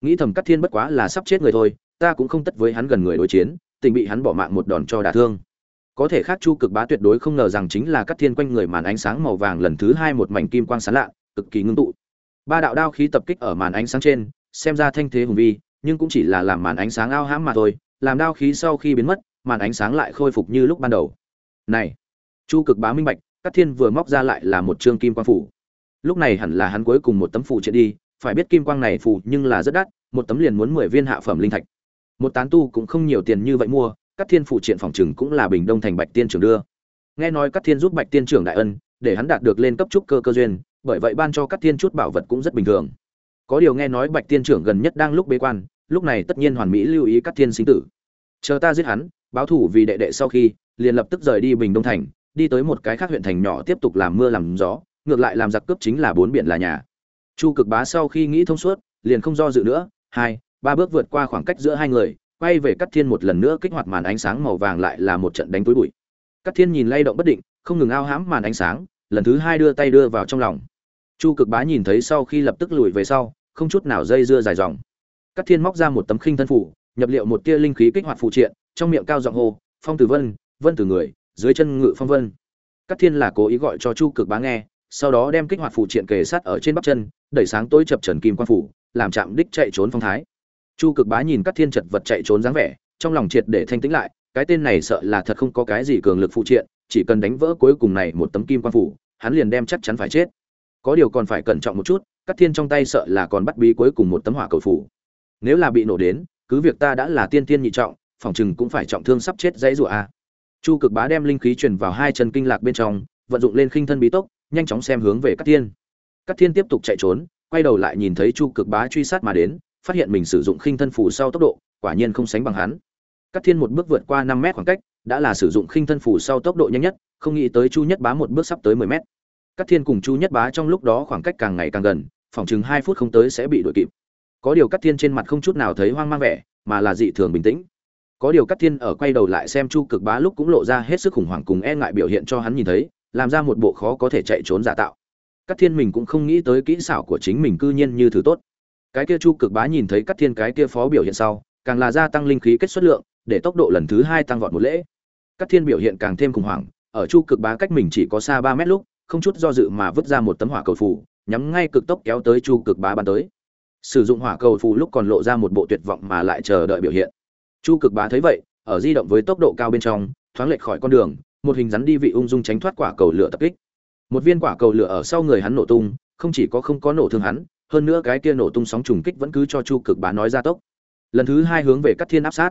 Nghĩ thầm cắt thiên bất quá là sắp chết người thôi, ta cũng không tất với hắn gần người đối chiến, tình bị hắn bỏ mạng một đòn cho đả thương có thể khác chu cực bá tuyệt đối không ngờ rằng chính là cắt thiên quanh người màn ánh sáng màu vàng lần thứ hai một mảnh kim quang sáng lạ, cực kỳ ngưng tụ. Ba đạo đao khí tập kích ở màn ánh sáng trên, xem ra thanh thế hùng vi, nhưng cũng chỉ là làm màn ánh sáng ao hãm mà thôi, làm đao khí sau khi biến mất, màn ánh sáng lại khôi phục như lúc ban đầu. Này, chu cực bá minh bạch cắt thiên vừa móc ra lại là một trương kim quang phủ. Lúc này hẳn là hắn cuối cùng một tấm phủ triệt đi, phải biết kim quang này phủ nhưng là rất đắt, một tấm liền muốn mười viên hạ phẩm linh thạch. Một tán tu cũng không nhiều tiền như vậy mua các thiên phụ triện phòng trừng cũng là bình đông thành bạch tiên trưởng đưa. Nghe nói các thiên giúp bạch tiên trưởng đại ân, để hắn đạt được lên cấp trúc cơ cơ duyên, bởi vậy ban cho các thiên chút bảo vật cũng rất bình thường. Có điều nghe nói bạch tiên trưởng gần nhất đang lúc bế quan, lúc này tất nhiên hoàn mỹ lưu ý các thiên sinh tử. Chờ ta giết hắn, báo thủ vì đệ đệ sau khi, liền lập tức rời đi bình đông thành, đi tới một cái khác huyện thành nhỏ tiếp tục làm mưa làm gió, ngược lại làm giặc cướp chính là bốn biển là nhà. Chu cực bá sau khi nghĩ thông suốt, liền không do dự nữa, hai, ba bước vượt qua khoảng cách giữa hai người quay về cắt thiên một lần nữa kích hoạt màn ánh sáng màu vàng lại là một trận đánh túi bụi. Cắt thiên nhìn lay động bất định, không ngừng ao hãm màn ánh sáng, lần thứ hai đưa tay đưa vào trong lòng. Chu cực bá nhìn thấy sau khi lập tức lùi về sau, không chút nào dây dưa dài dòng. Cắt thiên móc ra một tấm khinh thân phủ, nhập liệu một tia linh khí kích hoạt phụ triện, trong miệng cao giọng hô, phong tử vân vân từ người, dưới chân ngự phong vân. Cắt thiên là cố ý gọi cho chu cực bá nghe, sau đó đem kích hoạt phụ triện kề sát ở trên bắp chân, đẩy sáng tối chập trần kim quan phủ, làm chạm đích chạy trốn phong thái chu cực bá nhìn các thiên chật vật chạy trốn dáng vẻ, trong lòng triệt để thanh tĩnh lại, cái tên này sợ là thật không có cái gì cường lực phụ triện, chỉ cần đánh vỡ cuối cùng này một tấm kim quan phủ, hắn liền đem chắc chắn phải chết. Có điều còn phải cẩn trọng một chút, các thiên trong tay sợ là còn bắt bí cuối cùng một tấm hỏa cầu phủ. Nếu là bị nổ đến, cứ việc ta đã là tiên tiên nhị trọng, phòng chừng cũng phải trọng thương sắp chết dãy rủa a. Chu cực bá đem linh khí truyền vào hai chân kinh lạc bên trong, vận dụng lên khinh thân bí tốc, nhanh chóng xem hướng về các thiên. Các thiên tiếp tục chạy trốn, quay đầu lại nhìn thấy chu cực bá truy sát mà đến phát hiện mình sử dụng khinh thân phủ sau tốc độ, quả nhiên không sánh bằng hắn. Cát thiên một bước vượt qua năm mét khoảng cách, đã là sử dụng khinh thân phủ sau tốc độ nhanh nhất, không nghĩ tới chu nhất bá một bước sắp tới mười mét. Cát thiên cùng chu nhất bá trong lúc đó khoảng cách càng ngày càng gần, phòng chừng hai phút không tới sẽ bị đuổi kịp. Có điều Cát thiên trên mặt không chút nào thấy hoang mang vẻ, mà là dị thường bình tĩnh. Có điều Cát thiên ở quay đầu lại xem chu cực bá lúc cũng lộ ra hết sức khủng hoảng cùng e ngại biểu hiện cho hắn nhìn thấy, làm ra một bộ khó có thể chạy trốn giả tạo. Cát thiên mình cũng không nghĩ tới kỹ xảo của chính mình cư nhiên như thứ tốt cái kia chu cực bá nhìn thấy các thiên cái kia phó biểu hiện sau, càng là gia tăng linh khí kết xuất lượng, để tốc độ lần thứ hai tăng vọt một lễ. Các thiên biểu hiện càng thêm khủng hoảng, ở chu cực bá cách mình chỉ có xa ba mét lúc, không chút do dự mà vứt ra một tấm hỏa cầu phù, nhắm ngay cực tốc kéo tới chu cực bá bắn tới. Sử dụng hỏa cầu phù lúc còn lộ ra một bộ tuyệt vọng mà lại chờ đợi biểu hiện. Chu cực bá thấy vậy, ở di động với tốc độ cao bên trong, thoáng lệch khỏi con đường, một hình rắn đi vị ung dung tránh thoát quả cầu lửa tập kích. Một viên quả cầu lửa ở sau người hắn nổ tung, không chỉ có không có nổ thương hắn hơn nữa cái kia nổ tung sóng trùng kích vẫn cứ cho chu cực bá nói ra tốc. Lần thứ hai hướng về cắt thiên áp sát.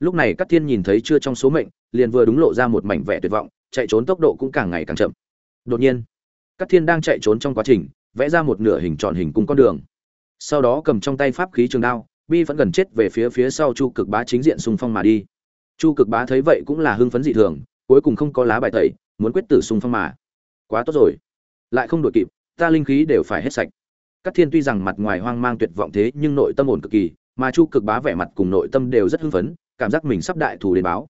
Lúc này cắt thiên nhìn thấy chưa trong số mệnh, liền vừa đúng lộ ra một mảnh vẻ tuyệt vọng, chạy trốn tốc độ cũng càng ngày càng chậm. Đột nhiên cắt thiên đang chạy trốn trong quá trình, vẽ ra một nửa hình tròn hình cung con đường. Sau đó cầm trong tay pháp khí trường đao, bi vẫn gần chết về phía phía sau chu cực bá chính diện xung phong mà đi. Chu cực bá thấy vậy cũng là hưng phấn dị thường, cuối cùng không có lá bài tẩy, muốn quyết tử xung phong mà. Quá tốt rồi. Lại không đội kịp, ta linh khí đều phải hết sạch. Cát thiên tuy rằng mặt ngoài hoang mang tuyệt vọng thế, nhưng nội tâm ổn cực kỳ, mà chu cực bá vẻ mặt cùng nội tâm đều rất hưng phấn, cảm giác mình sắp đại thù đến báo.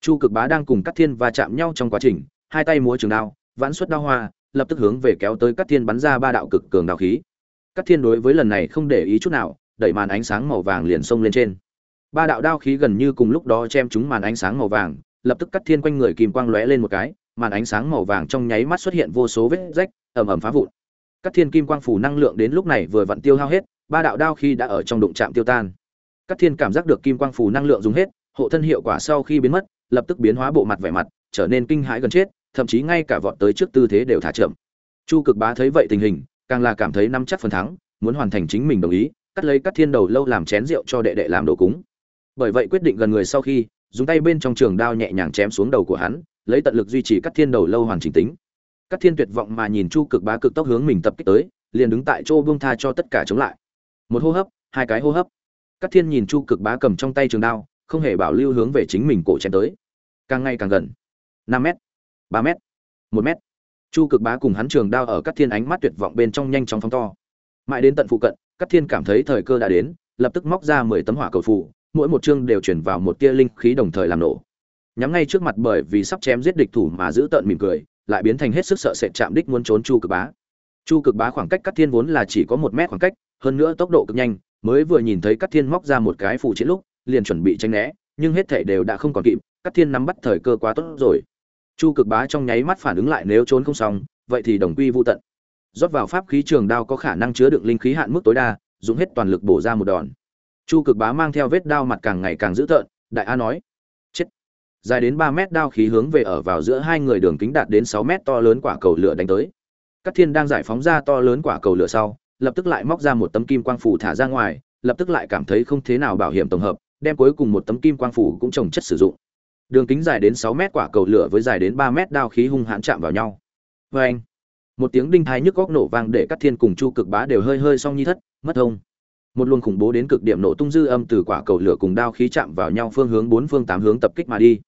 Chu cực bá đang cùng Cát thiên va chạm nhau trong quá trình, hai tay múa trường đao, vãn xuất đao hoa, lập tức hướng về kéo tới Cát thiên bắn ra ba đạo cực cường đao khí. Cát thiên đối với lần này không để ý chút nào, đẩy màn ánh sáng màu vàng liền xông lên trên. Ba đạo đao khí gần như cùng lúc đó chém chúng màn ánh sáng màu vàng, lập tức Cát thiên quanh người kim quang lóe lên một cái, màn ánh sáng màu vàng trong nháy mắt xuất hiện vô số vết rách, ầm ầm phá vụn các thiên kim quang phủ năng lượng đến lúc này vừa vặn tiêu hao hết, ba đạo đao khi đã ở trong đụng chạm tiêu tan. Các thiên cảm giác được kim quang phủ năng lượng dùng hết, hộ thân hiệu quả sau khi biến mất, lập tức biến hóa bộ mặt vẻ mặt, trở nên kinh hãi gần chết, thậm chí ngay cả vọt tới trước tư thế đều thả chậm. Chu cực bá thấy vậy tình hình, càng là cảm thấy nắm chắc phần thắng, muốn hoàn thành chính mình đồng ý, cắt lấy các thiên đầu lâu làm chén rượu cho đệ đệ làm đồ cúng. Bởi vậy quyết định gần người sau khi, dùng tay bên trong trường đao nhẹ nhàng chém xuống đầu của hắn, lấy tận lực duy trì các thiên đầu lâu hoàn chỉnh tính. Cát thiên tuyệt vọng mà nhìn chu cực bá cực tốc hướng mình tập kích tới, liền đứng tại chỗ buông tha cho tất cả chống lại. Một hô hấp, hai cái hô hấp. Cát thiên nhìn chu cực bá cầm trong tay trường đao, không hề bảo lưu hướng về chính mình cổ chém tới. Càng ngày càng gần. Năm m ba m một m chu cực bá cùng hắn trường đao ở Cát thiên ánh mắt tuyệt vọng bên trong nhanh chóng phóng to. Mãi đến tận phụ cận Cát thiên cảm thấy thời cơ đã đến, lập tức móc ra mười tấm hỏa cầu phụ mỗi một chương đều chuyển vào một tia linh khí đồng thời làm nổ. Nhắm ngay trước mặt bởi vì sắp chém giết địch thủ mà giữ tợn mỉm cười lại biến thành hết sức sợ sệt chạm đích muốn trốn chu cực bá. Chu cực bá khoảng cách cắt thiên vốn là chỉ có một mét khoảng cách, hơn nữa tốc độ cực nhanh, mới vừa nhìn thấy cắt thiên móc ra một cái phụ chiến lúc, liền chuẩn bị tránh né, nhưng hết thể đều đã không còn kịp cắt thiên nắm bắt thời cơ quá tốt rồi. Chu cực bá trong nháy mắt phản ứng lại nếu trốn không xong, vậy thì đồng quy vô tận. Rót vào pháp khí trường đao có khả năng chứa đựng linh khí hạn mức tối đa, dùng hết toàn lực bổ ra một đòn. Chu cực bá mang theo vết đao mặt càng ngày càng dữ tợn, đại a nói dài đến ba mét đao khí hướng về ở vào giữa hai người đường kính đạt đến sáu mét to lớn quả cầu lửa đánh tới. Cát thiên đang giải phóng ra to lớn quả cầu lửa sau, lập tức lại móc ra một tấm kim quang phủ thả ra ngoài, lập tức lại cảm thấy không thế nào bảo hiểm tổng hợp, đem cuối cùng một tấm kim quang phủ cũng trồng chất sử dụng. Đường kính dài đến sáu mét quả cầu lửa với dài đến ba mét đao khí hung hãn chạm vào nhau. Và anh, một tiếng đinh thái nhức góc nổ vang để Cát thiên cùng chu cực bá đều hơi hơi song nhi thất, mất thông một luồng khủng bố đến cực điểm nổ tung dư âm từ quả cầu lửa cùng đao khí chạm vào nhau phương hướng bốn phương tám hướng tập kích mà đi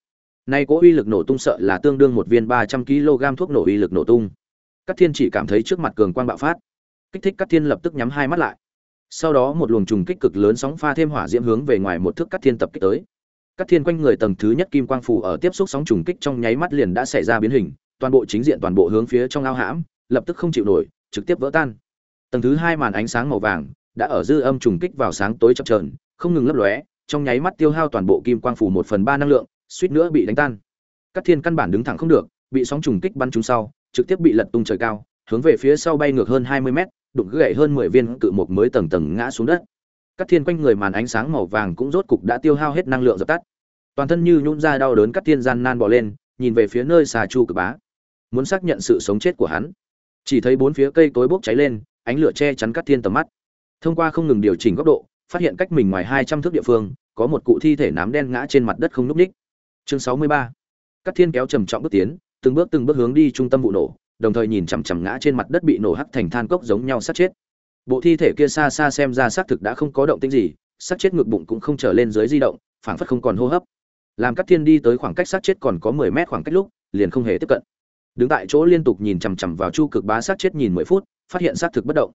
nay cố uy lực nổ tung sợ là tương đương một viên ba trăm kg thuốc nổ uy lực nổ tung. Các thiên chỉ cảm thấy trước mặt cường quang bạo phát. Kích thích các thiên lập tức nhắm hai mắt lại. Sau đó một luồng trùng kích cực lớn sóng pha thêm hỏa diễm hướng về ngoài một thước các thiên tập kích tới. Các thiên quanh người tầng thứ nhất kim quang phủ ở tiếp xúc sóng trùng kích trong nháy mắt liền đã xảy ra biến hình, toàn bộ chính diện toàn bộ hướng phía trong ao hãm, lập tức không chịu nổi, trực tiếp vỡ tan. Tầng thứ hai màn ánh sáng màu vàng đã ở dư âm trùng kích vào sáng tối chập chờn, không ngừng lấp lóe, trong nháy mắt tiêu hao toàn bộ kim quang phủ một phần ba năng lượng suýt nữa bị đánh tan các thiên căn bản đứng thẳng không được bị sóng trùng kích bắn trúng sau trực tiếp bị lật tung trời cao hướng về phía sau bay ngược hơn hai mươi mét đụng gãy hơn mười viên cự mục mới tầng tầng ngã xuống đất Cát Thiên quanh người màn ánh sáng màu vàng cũng rốt cục đã tiêu hao hết năng lượng dập tắt. Toàn thân như nhũn ra đau đớn Cát Thiên gian nan bò lên, nhìn về phía nơi xà chu cực bá. Muốn xác nhận sự sống chết của hắn. Chỉ thấy bốn phía cây tối bốc cháy lên, ánh lửa che chắn Cát Thiên tầm mắt. Thông qua không ngừng điều chỉnh góc độ, phát hiện cách mình ngoài 200 thước địa phương, có một cụ thi thể nám đen ngã trên mặt đất không nhúc nhích. Chương 63. Cát Thiên kéo trầm trọng bước tiến, từng bước từng bước hướng đi trung tâm vụ nổ, đồng thời nhìn chằm chằm ngã trên mặt đất bị nổ hắc thành than cốc giống nhau sát chết. Bộ thi thể kia xa xa xem ra xác thực đã không có động tĩnh gì sát chết ngực bụng cũng không trở lên dưới di động phảng phất không còn hô hấp. Làm các thiên đi tới khoảng cách xác chết còn có mười mét khoảng cách lúc liền không hề tiếp cận. Đứng tại chỗ liên tục nhìn chằm chằm vào chu cực bá xác chết nhìn mười phút phát hiện xác thực bất động.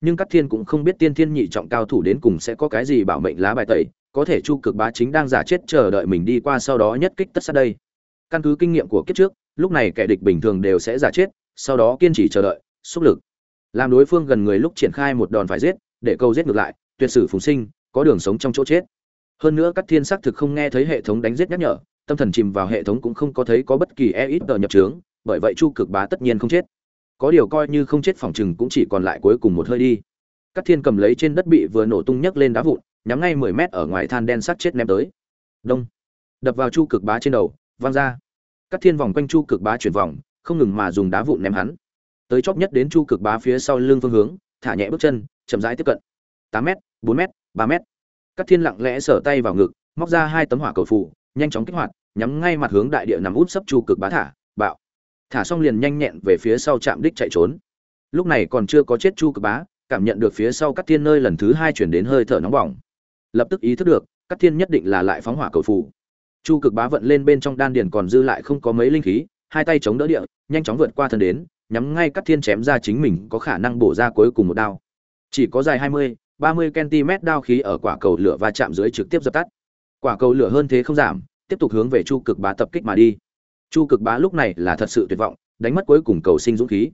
Nhưng các thiên cũng không biết tiên thiên nhị trọng cao thủ đến cùng sẽ có cái gì bảo mệnh lá bài tẩy có thể chu cực bá chính đang giả chết chờ đợi mình đi qua sau đó nhất kích tất sát đây. Căn cứ kinh nghiệm của kiếp trước, lúc này kẻ địch bình thường đều sẽ giả chết, sau đó kiên trì chờ đợi, xúc lực. Làm đối phương gần người lúc triển khai một đòn phải giết, để câu giết ngược lại, tuyệt sử phùng sinh, có đường sống trong chỗ chết. Hơn nữa các thiên xác thực không nghe thấy hệ thống đánh giết nhắc nhở, tâm thần chìm vào hệ thống cũng không có thấy có bất kỳ e ít tờ nhập trướng bởi vậy chu cực bá tất nhiên không chết. Có điều coi như không chết phòng chừng cũng chỉ còn lại cuối cùng một hơi đi. Các thiên cầm lấy trên đất bị vừa nổ tung nhấc lên đá vụn nhắm ngay mười mét ở ngoài than đen sắt chết ném tới. Đông. Đập vào chu cực bá trên đầu văng ra. Các thiên vòng quanh chu cực bá chuyển vòng không ngừng mà dùng đá vụn ném hắn. Tới chóp nhất đến chu cực bá phía sau lưng phương hướng thả nhẹ bước chân chậm rãi tiếp cận. Tám m bốn m ba m các thiên lặng lẽ sở tay vào ngực móc ra hai tấm hỏa cầu phù, nhanh chóng kích hoạt nhắm ngay mặt hướng đại địa nằm út sấp chu cực bá thả bạo. Thả xong liền nhanh nhẹn về phía sau chạm đích chạy trốn. Lúc này còn chưa có chết chu cực bá cảm nhận được phía sau các thiên nơi lần thứ hai chuyển đến hơi thở nóng bỏng lập tức ý thức được các thiên nhất định là lại phóng hỏa cầu phù. chu cực bá vận lên bên trong đan điền còn dư lại không có mấy linh khí hai tay chống đỡ địa nhanh chóng vượt qua thân đến nhắm ngay cắt thiên chém ra chính mình có khả năng bổ ra cuối cùng một đao. Chỉ có dài 20, 30 cm đao khí ở quả cầu lửa va chạm dưới trực tiếp dập tắt. Quả cầu lửa hơn thế không giảm tiếp tục hướng về chu cực bá tập kích mà đi. Chu cực bá lúc này là thật sự tuyệt vọng đánh mất cuối cùng cầu sinh dũng khí.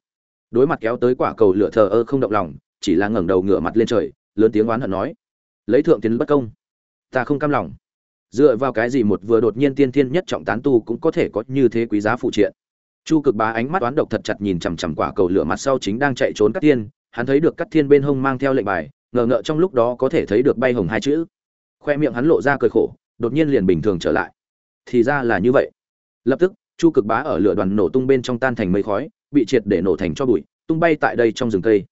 Đối mặt kéo tới quả cầu lửa thờ ơ không động lòng chỉ là ngẩng đầu ngửa mặt lên trời lớn tiếng oán hận nói lấy thượng tiến bất công. Ta không cam lòng. Dựa vào cái gì một vừa đột nhiên tiên thiên nhất trọng tán tu cũng có thể có như thế quý giá phụ triện? Chu cực bá ánh mắt toán độc thật chặt nhìn chằm chằm quả cầu lửa mặt sau chính đang chạy trốn các tiên hắn thấy được các thiên bên hông mang theo lệnh bài, ngờ ngợ trong lúc đó có thể thấy được bay hồng hai chữ. Khoe miệng hắn lộ ra cười khổ, đột nhiên liền bình thường trở lại. Thì ra là như vậy. Lập tức, chu cực bá ở lửa đoàn nổ tung bên trong tan thành mây khói, bị triệt để nổ thành cho bụi, tung bay tại đây trong rừng cây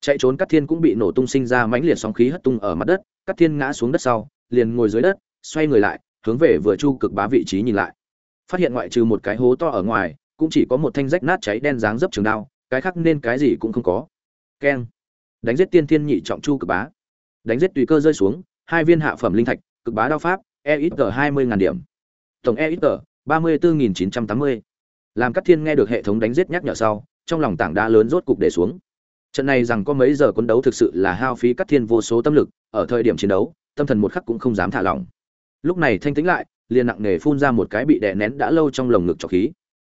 chạy trốn cắt thiên cũng bị nổ tung sinh ra mãnh liệt sóng khí hất tung ở mặt đất cắt thiên ngã xuống đất sau, liền ngồi dưới đất, xoay người lại, hướng về vừa chu cực bá vị trí nhìn lại. Phát hiện ngoại trừ một cái hố to ở ngoài, cũng chỉ có một thanh rách nát cháy đen dáng dấp trường đao, cái khác nên cái gì cũng không có. Keng. Đánh giết tiên thiên nhị trọng chu cực bá. Đánh giết tùy cơ rơi xuống, hai viên hạ phẩm linh thạch, cực bá đao pháp e ít g hai mươi ngàn điểm. Tổng e ít g ba mươi bốn nghìn chín trăm tám mươi. Làm các thiên nghe được hệ thống đánh giết nhắc nhở sau, trong lòng tảng đá lớn rốt cục để xuống trận này rằng có mấy giờ quân đấu thực sự là hao phí cắt thiên vô số tâm lực, ở thời điểm chiến đấu, tâm thần một khắc cũng không dám thả lỏng. Lúc này thanh tĩnh lại, liền nặng nề phun ra một cái bị đè nén đã lâu trong lồng ngực trọc khí.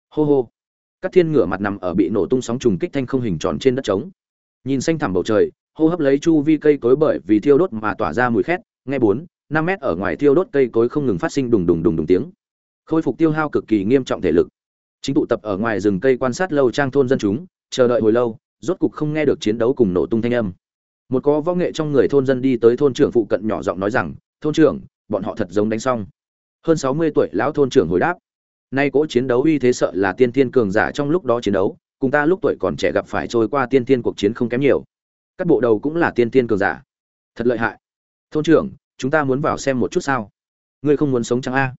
Hô hô. Cắt thiên ngửa mặt nằm ở bị nổ tung sóng trùng kích thanh không hình tròn trên đất trống. Nhìn xanh thẳm bầu trời, hô hấp lấy chu vi cây cối bởi vì thiêu đốt mà tỏa ra mùi khét, nghe bốn, năm mét ở ngoài thiêu đốt cây cối không ngừng phát sinh đùng đùng đùng đùng tiếng. Khôi phục tiêu hao cực kỳ nghiêm trọng thể lực. Chính tụ tập ở ngoài rừng cây quan sát lâu trang thôn dân chúng, chờ đợi hồi lâu rốt cục không nghe được chiến đấu cùng nổ tung thanh âm. Một có võ nghệ trong người thôn dân đi tới thôn trưởng phụ cận nhỏ giọng nói rằng, thôn trưởng, bọn họ thật giống đánh xong. Hơn sáu mươi tuổi, lão thôn trưởng hồi đáp, nay cỗ chiến đấu uy thế sợ là tiên thiên cường giả trong lúc đó chiến đấu, cùng ta lúc tuổi còn trẻ gặp phải trôi qua tiên thiên cuộc chiến không kém nhiều. Các bộ đầu cũng là tiên thiên cường giả. Thật lợi hại. Thôn trưởng, chúng ta muốn vào xem một chút sao? Ngươi không muốn sống chẳng a?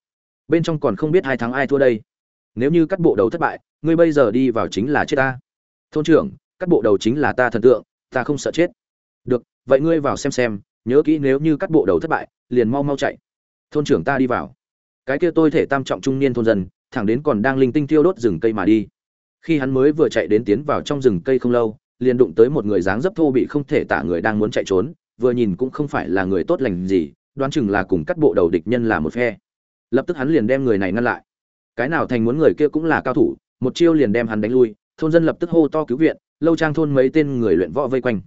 Bên trong còn không biết hai thắng ai thua đây. Nếu như các bộ đầu thất bại, ngươi bây giờ đi vào chính là chết ta. Thôn trưởng cắt bộ đầu chính là ta thần tượng, ta không sợ chết. Được, vậy ngươi vào xem xem, nhớ kỹ nếu như cắt bộ đầu thất bại, liền mau mau chạy. Thôn trưởng ta đi vào. Cái kia tôi thể tam trọng trung niên thôn dân, thẳng đến còn đang linh tinh tiêu đốt rừng cây mà đi. Khi hắn mới vừa chạy đến tiến vào trong rừng cây không lâu, liền đụng tới một người dáng dấp thô bị không thể tả người đang muốn chạy trốn, vừa nhìn cũng không phải là người tốt lành gì, đoán chừng là cùng cắt bộ đầu địch nhân là một phe. Lập tức hắn liền đem người này ngăn lại. Cái nào thành muốn người kia cũng là cao thủ, một chiêu liền đem hắn đánh lui, thôn dân lập tức hô to cứu viện lâu trang thôn mấy tên người luyện võ vây quanh.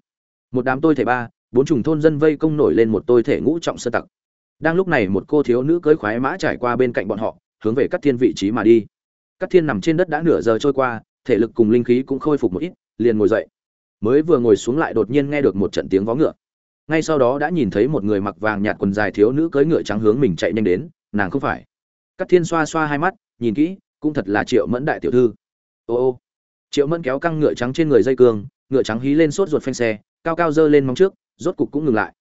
Một đám tôi thể ba bốn trùng thôn dân vây công nổi lên một tôi thể ngũ trọng sơ tặc. Đang lúc này một cô thiếu nữ cưới khoái mã trải qua bên cạnh bọn họ hướng về các thiên vị trí mà đi. Các thiên nằm trên đất đã nửa giờ trôi qua thể lực cùng linh khí cũng khôi phục một ít liền ngồi dậy. Mới vừa ngồi xuống lại đột nhiên nghe được một trận tiếng vó ngựa. Ngay sau đó đã nhìn thấy một người mặc vàng nhạt quần dài thiếu nữ cưỡi ngựa trắng hướng mình chạy nhanh đến nàng không phải. Cát Thiên xoa xoa hai mắt, nhìn kỹ, cũng thật là Triệu Mẫn đại tiểu thư. Ô ô. Triệu Mẫn kéo căng ngựa trắng trên người dây cương, ngựa trắng hí lên sốt ruột phanh xe, cao cao dơ lên móng trước, rốt cục cũng ngừng lại.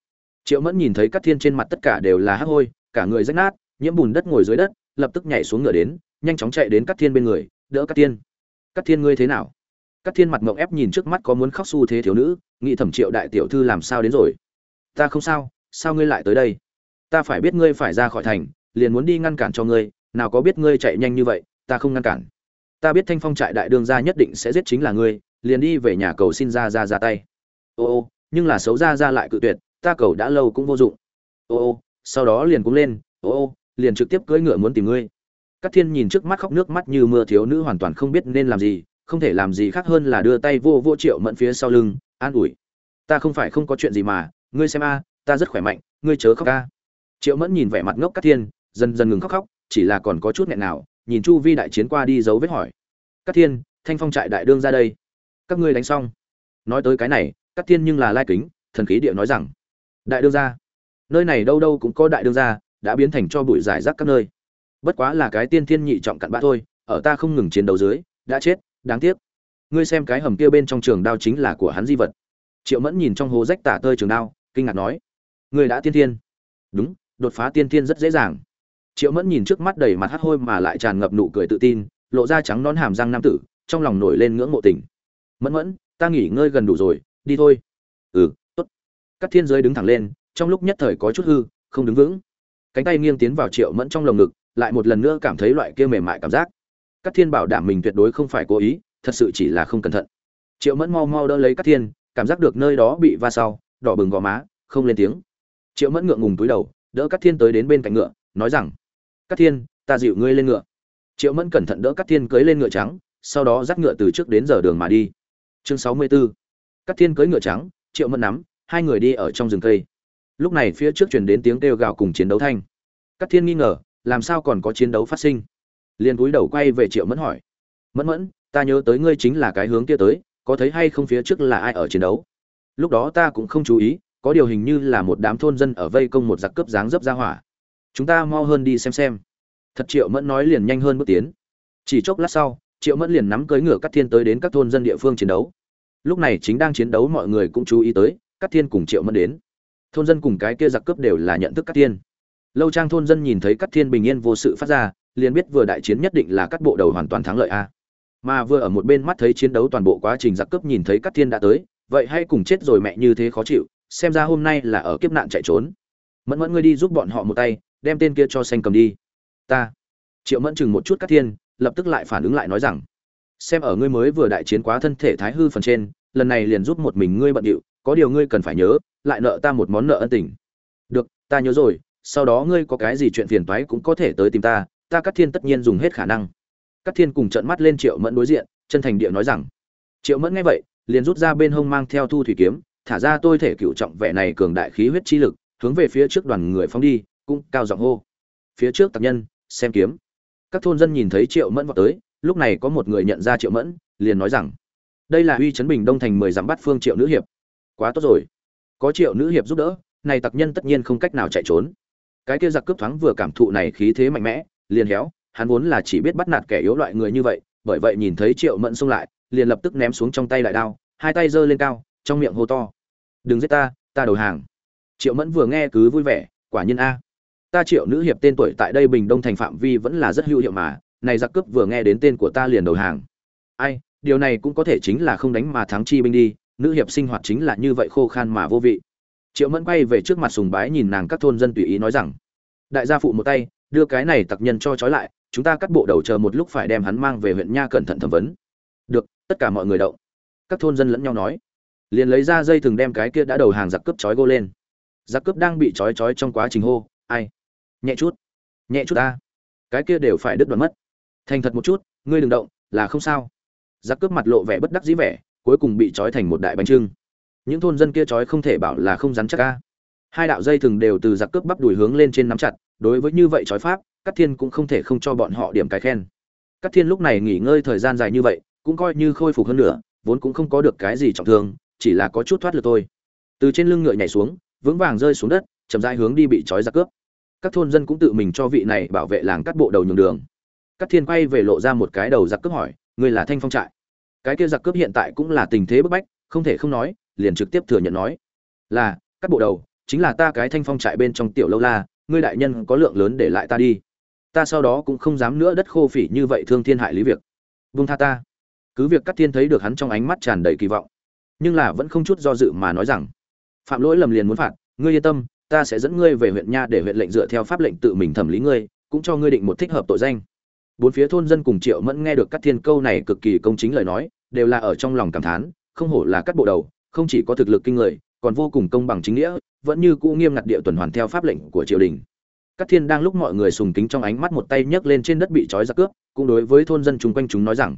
Triệu Mẫn nhìn thấy Cát Thiên trên mặt tất cả đều là hắc hôi, cả người rách nát, nhiễm bùn đất ngồi dưới đất, lập tức nhảy xuống ngựa đến, nhanh chóng chạy đến Cát Thiên bên người, đỡ Cát Thiên. Cát Thiên ngươi thế nào? Cát Thiên mặt mộng ép nhìn trước mắt có muốn khóc xu thế thiếu nữ, nghĩ thẩm Triệu đại tiểu thư làm sao đến rồi? Ta không sao, sao ngươi lại tới đây? Ta phải biết ngươi phải ra khỏi thành, liền muốn đi ngăn cản cho ngươi nào có biết ngươi chạy nhanh như vậy ta không ngăn cản ta biết thanh phong trại đại đương gia nhất định sẽ giết chính là ngươi liền đi về nhà cầu xin ra ra ra tay ô ô nhưng là xấu ra ra lại cự tuyệt ta cầu đã lâu cũng vô dụng ô ô sau đó liền cũng lên ô ô liền trực tiếp cưỡi ngựa muốn tìm ngươi Cát Thiên nhìn trước mắt khóc nước mắt như mưa thiếu nữ hoàn toàn không biết nên làm gì, không thể làm gì khác hơn là đưa tay vô vô Triệu Mẫn phía sau lưng, an ủi. Ta không phải không có chuyện gì mà, ngươi xem a, ta rất khỏe mạnh, ngươi chớ khóc a. Triệu Mẫn nhìn vẻ mặt ngốc Cát Thiên, dần dần ngừng khóc khóc chỉ là còn có chút nghẹn nào nhìn chu vi đại chiến qua đi dấu vết hỏi. Các thiên, thanh phong trại đại đương ra đây. Các ngươi đánh xong. Nói tới cái này các thiên nhưng là lai kính, thần khí địa nói rằng, đại đương gia nơi này đâu đâu cũng có đại đương gia đã biến thành cho bụi giải rác các nơi. Bất quá là cái tiên thiên nhị trọng cặn bã thôi, ở ta không ngừng chiến đấu dưới, đã chết, đáng tiếc. Ngươi xem cái hầm kia bên trong trường đao chính là của hắn di vật. Triệu mẫn nhìn trong hố rách tả tơi trường đao, kinh ngạc nói, ngươi đã tiên thiên. Đúng, đột phá tiên thiên rất dễ dàng triệu mẫn nhìn trước mắt đầy mặt hắt hôi mà lại tràn ngập nụ cười tự tin, lộ ra trắng nón hàm răng nam tử, trong lòng nổi lên ngưỡng mộ tình. Mẫn mẫn, ta nghỉ ngơi gần đủ rồi, đi thôi. Ừ tốt. Các thiên giới đứng thẳng lên, trong lúc nhất thời có chút hư, không đứng vững. Cánh tay nghiêng tiến vào triệu mẫn trong lồng ngực, lại một lần nữa cảm thấy loại kia mềm mại cảm giác. Các thiên bảo đảm mình tuyệt đối không phải cố ý, thật sự chỉ là không cẩn thận. Triệu mẫn mau mau đỡ lấy các thiên, cảm giác được nơi đó bị va sau, đỏ bừng gò má, không lên tiếng. Triệu mẫn ngượng ngùng túi đầu, đỡ các thiên tới đến bên cạnh ngựa, nói rằng Cát Thiên, ta dịu ngươi lên ngựa. Triệu Mẫn cẩn thận đỡ Cát Thiên cưỡi lên ngựa trắng, sau đó dắt ngựa từ trước đến giờ đường mà đi. Chương 64. Cát Thiên cưỡi ngựa trắng, Triệu Mẫn nắm, hai người đi ở trong rừng cây. Lúc này phía trước truyền đến tiếng kêu gào cùng chiến đấu thanh. Cát Thiên nghi ngờ, làm sao còn có chiến đấu phát sinh? Liên cúi đầu quay về Triệu Mẫn hỏi: "Mẫn Mẫn, ta nhớ tới ngươi chính là cái hướng kia tới, có thấy hay không phía trước là ai ở chiến đấu?" Lúc đó ta cũng không chú ý, có điều hình như là một đám thôn dân ở vây công một giặc cướp dáng dấp ra hỏa chúng ta mau hơn đi xem xem. Thật triệu mẫn nói liền nhanh hơn bước tiến. Chỉ chốc lát sau, triệu mẫn liền nắm cưỡi ngựa cắt thiên tới đến các thôn dân địa phương chiến đấu. Lúc này chính đang chiến đấu mọi người cũng chú ý tới cắt thiên cùng triệu mẫn đến. Thôn dân cùng cái kia giặc cướp đều là nhận thức cắt thiên. Lâu trang thôn dân nhìn thấy cắt thiên bình yên vô sự phát ra, liền biết vừa đại chiến nhất định là cắt bộ đầu hoàn toàn thắng lợi a. Mà vừa ở một bên mắt thấy chiến đấu toàn bộ quá trình giặc cướp nhìn thấy cắt thiên đã tới, vậy hay cùng chết rồi mẹ như thế khó chịu, xem ra hôm nay là ở kiếp nạn chạy trốn. Mẫn mẫn ngươi đi giúp bọn họ một tay đem tên kia cho xanh cầm đi. Ta. Triệu mẫn chừng một chút các thiên, lập tức lại phản ứng lại nói rằng, xem ở ngươi mới vừa đại chiến quá thân thể thái hư phần trên, lần này liền giúp một mình ngươi bận điệu, có điều ngươi cần phải nhớ, lại nợ ta một món nợ ân tình. Được, ta nhớ rồi, sau đó ngươi có cái gì chuyện phiền toái cũng có thể tới tìm ta ta cắt thiên tất nhiên dùng hết khả năng. Cắt thiên cùng trợn mắt lên triệu mẫn đối diện, chân thành địa nói rằng, triệu mẫn nghe vậy, liền rút ra bên hông mang theo thu thủy kiếm, thả ra tôi thể cựu trọng vẻ này cường đại khí huyết chi lực, hướng về phía trước đoàn người phóng đi cũng cao giọng hô. Phía trước tặc nhân, xem kiếm. Các thôn dân nhìn thấy triệu mẫn vào tới, lúc này có một người nhận ra triệu mẫn, liền nói rằng, đây là uy chấn bình đông thành mười dặm bắt phương triệu nữ hiệp. Quá tốt rồi. Có triệu nữ hiệp giúp đỡ, này tặc nhân tất nhiên không cách nào chạy trốn. Cái kia giặc cướp thoáng vừa cảm thụ này khí thế mạnh mẽ, liền héo, hắn vốn là chỉ biết bắt nạt kẻ yếu loại người như vậy, bởi vậy nhìn thấy triệu mẫn xông lại, liền lập tức ném xuống trong tay đại đao, hai tay giơ lên cao, trong miệng hô to, đừng giết ta ta đầu hàng. Triệu mẫn vừa nghe cứ vui vẻ, quả nhiên a ta triệu nữ hiệp tên tuổi tại đây bình đông thành phạm vi vẫn là rất hữu hiệu mà, này giặc cướp vừa nghe đến tên của ta liền đầu hàng. Ai, điều này cũng có thể chính là không đánh mà thắng chi binh đi, nữ hiệp sinh hoạt chính là như vậy khô khan mà vô vị. Triệu mẫn quay về trước mặt sùng bái nhìn nàng các thôn dân tùy ý nói rằng, đại gia phụ một tay, đưa cái này tặc nhân cho trói lại, chúng ta cắt bộ đầu chờ một lúc phải đem hắn mang về huyện nha cẩn thận thẩm vấn. Được, tất cả mọi người đậu. Các thôn dân lẫn nhau nói. Liền lấy ra dây thừng đem cái kia đã đầu hàng giặc cướp trói gô lên. Giặc cướp đang bị trói trói trong quá trình hô, ai nhẹ chút nhẹ chút ta. Cái kia đều phải đứt đoạn mất. Thành thật một chút, ngươi đừng động, là không sao. Giặc cướp mặt lộ vẻ bất đắc dĩ vẻ, cuối cùng bị trói thành một đại bánh trưng. Những thôn dân kia trói không thể bảo là không rắn chắc ca. Hai đạo dây thừng đều từ giặc cướp bắp đùi hướng lên trên nắm chặt, đối với như vậy trói pháp các thiên cũng không thể không cho bọn họ điểm cái khen. Các thiên lúc này nghỉ ngơi thời gian dài như vậy, cũng coi như khôi phục hơn nữa vốn cũng không có được cái gì trọng thương, chỉ là có chút thoát lực thôi. Từ trên lưng ngựa nhảy xuống, vững vàng rơi xuống đất, chậm rãi hướng đi bị trói giặc cướp các thôn dân cũng tự mình cho vị này bảo vệ làng cắt bộ đầu nhường đường. Các thiên quay về lộ ra một cái đầu giặc cướp hỏi, ngươi là thanh phong trại? Cái kia giặc cướp hiện tại cũng là tình thế bức bách, không thể không nói, liền trực tiếp thừa nhận nói, là các bộ đầu, chính là ta cái thanh phong trại bên trong tiểu lâu la, ngươi đại nhân có lượng lớn để lại ta đi. Ta sau đó cũng không dám nữa đất khô phỉ như vậy thương thiên hại lý việc. Vung tha ta. Cứ việc các thiên thấy được hắn trong ánh mắt tràn đầy kỳ vọng, nhưng là vẫn không chút do dự mà nói rằng, phạm lỗi lầm liền muốn phạt, ngươi yên tâm ta sẽ dẫn ngươi về huyện nha để huyện lệnh dựa theo pháp lệnh tự mình thẩm lý ngươi, cũng cho ngươi định một thích hợp tội danh. Bốn phía thôn dân cùng triệu mẫn nghe được các thiên câu này cực kỳ công chính lời nói, đều là ở trong lòng cảm thán, không hổ là các bộ đầu, không chỉ có thực lực kinh người, còn vô cùng công bằng chính nghĩa, vẫn như cũ nghiêm ngặt địa tuần hoàn theo pháp lệnh của triều đình. Các thiên đang lúc mọi người sùng kính trong ánh mắt một tay nhấc lên trên đất bị trói ra cướp, cũng đối với thôn dân chung quanh chúng nói rằng,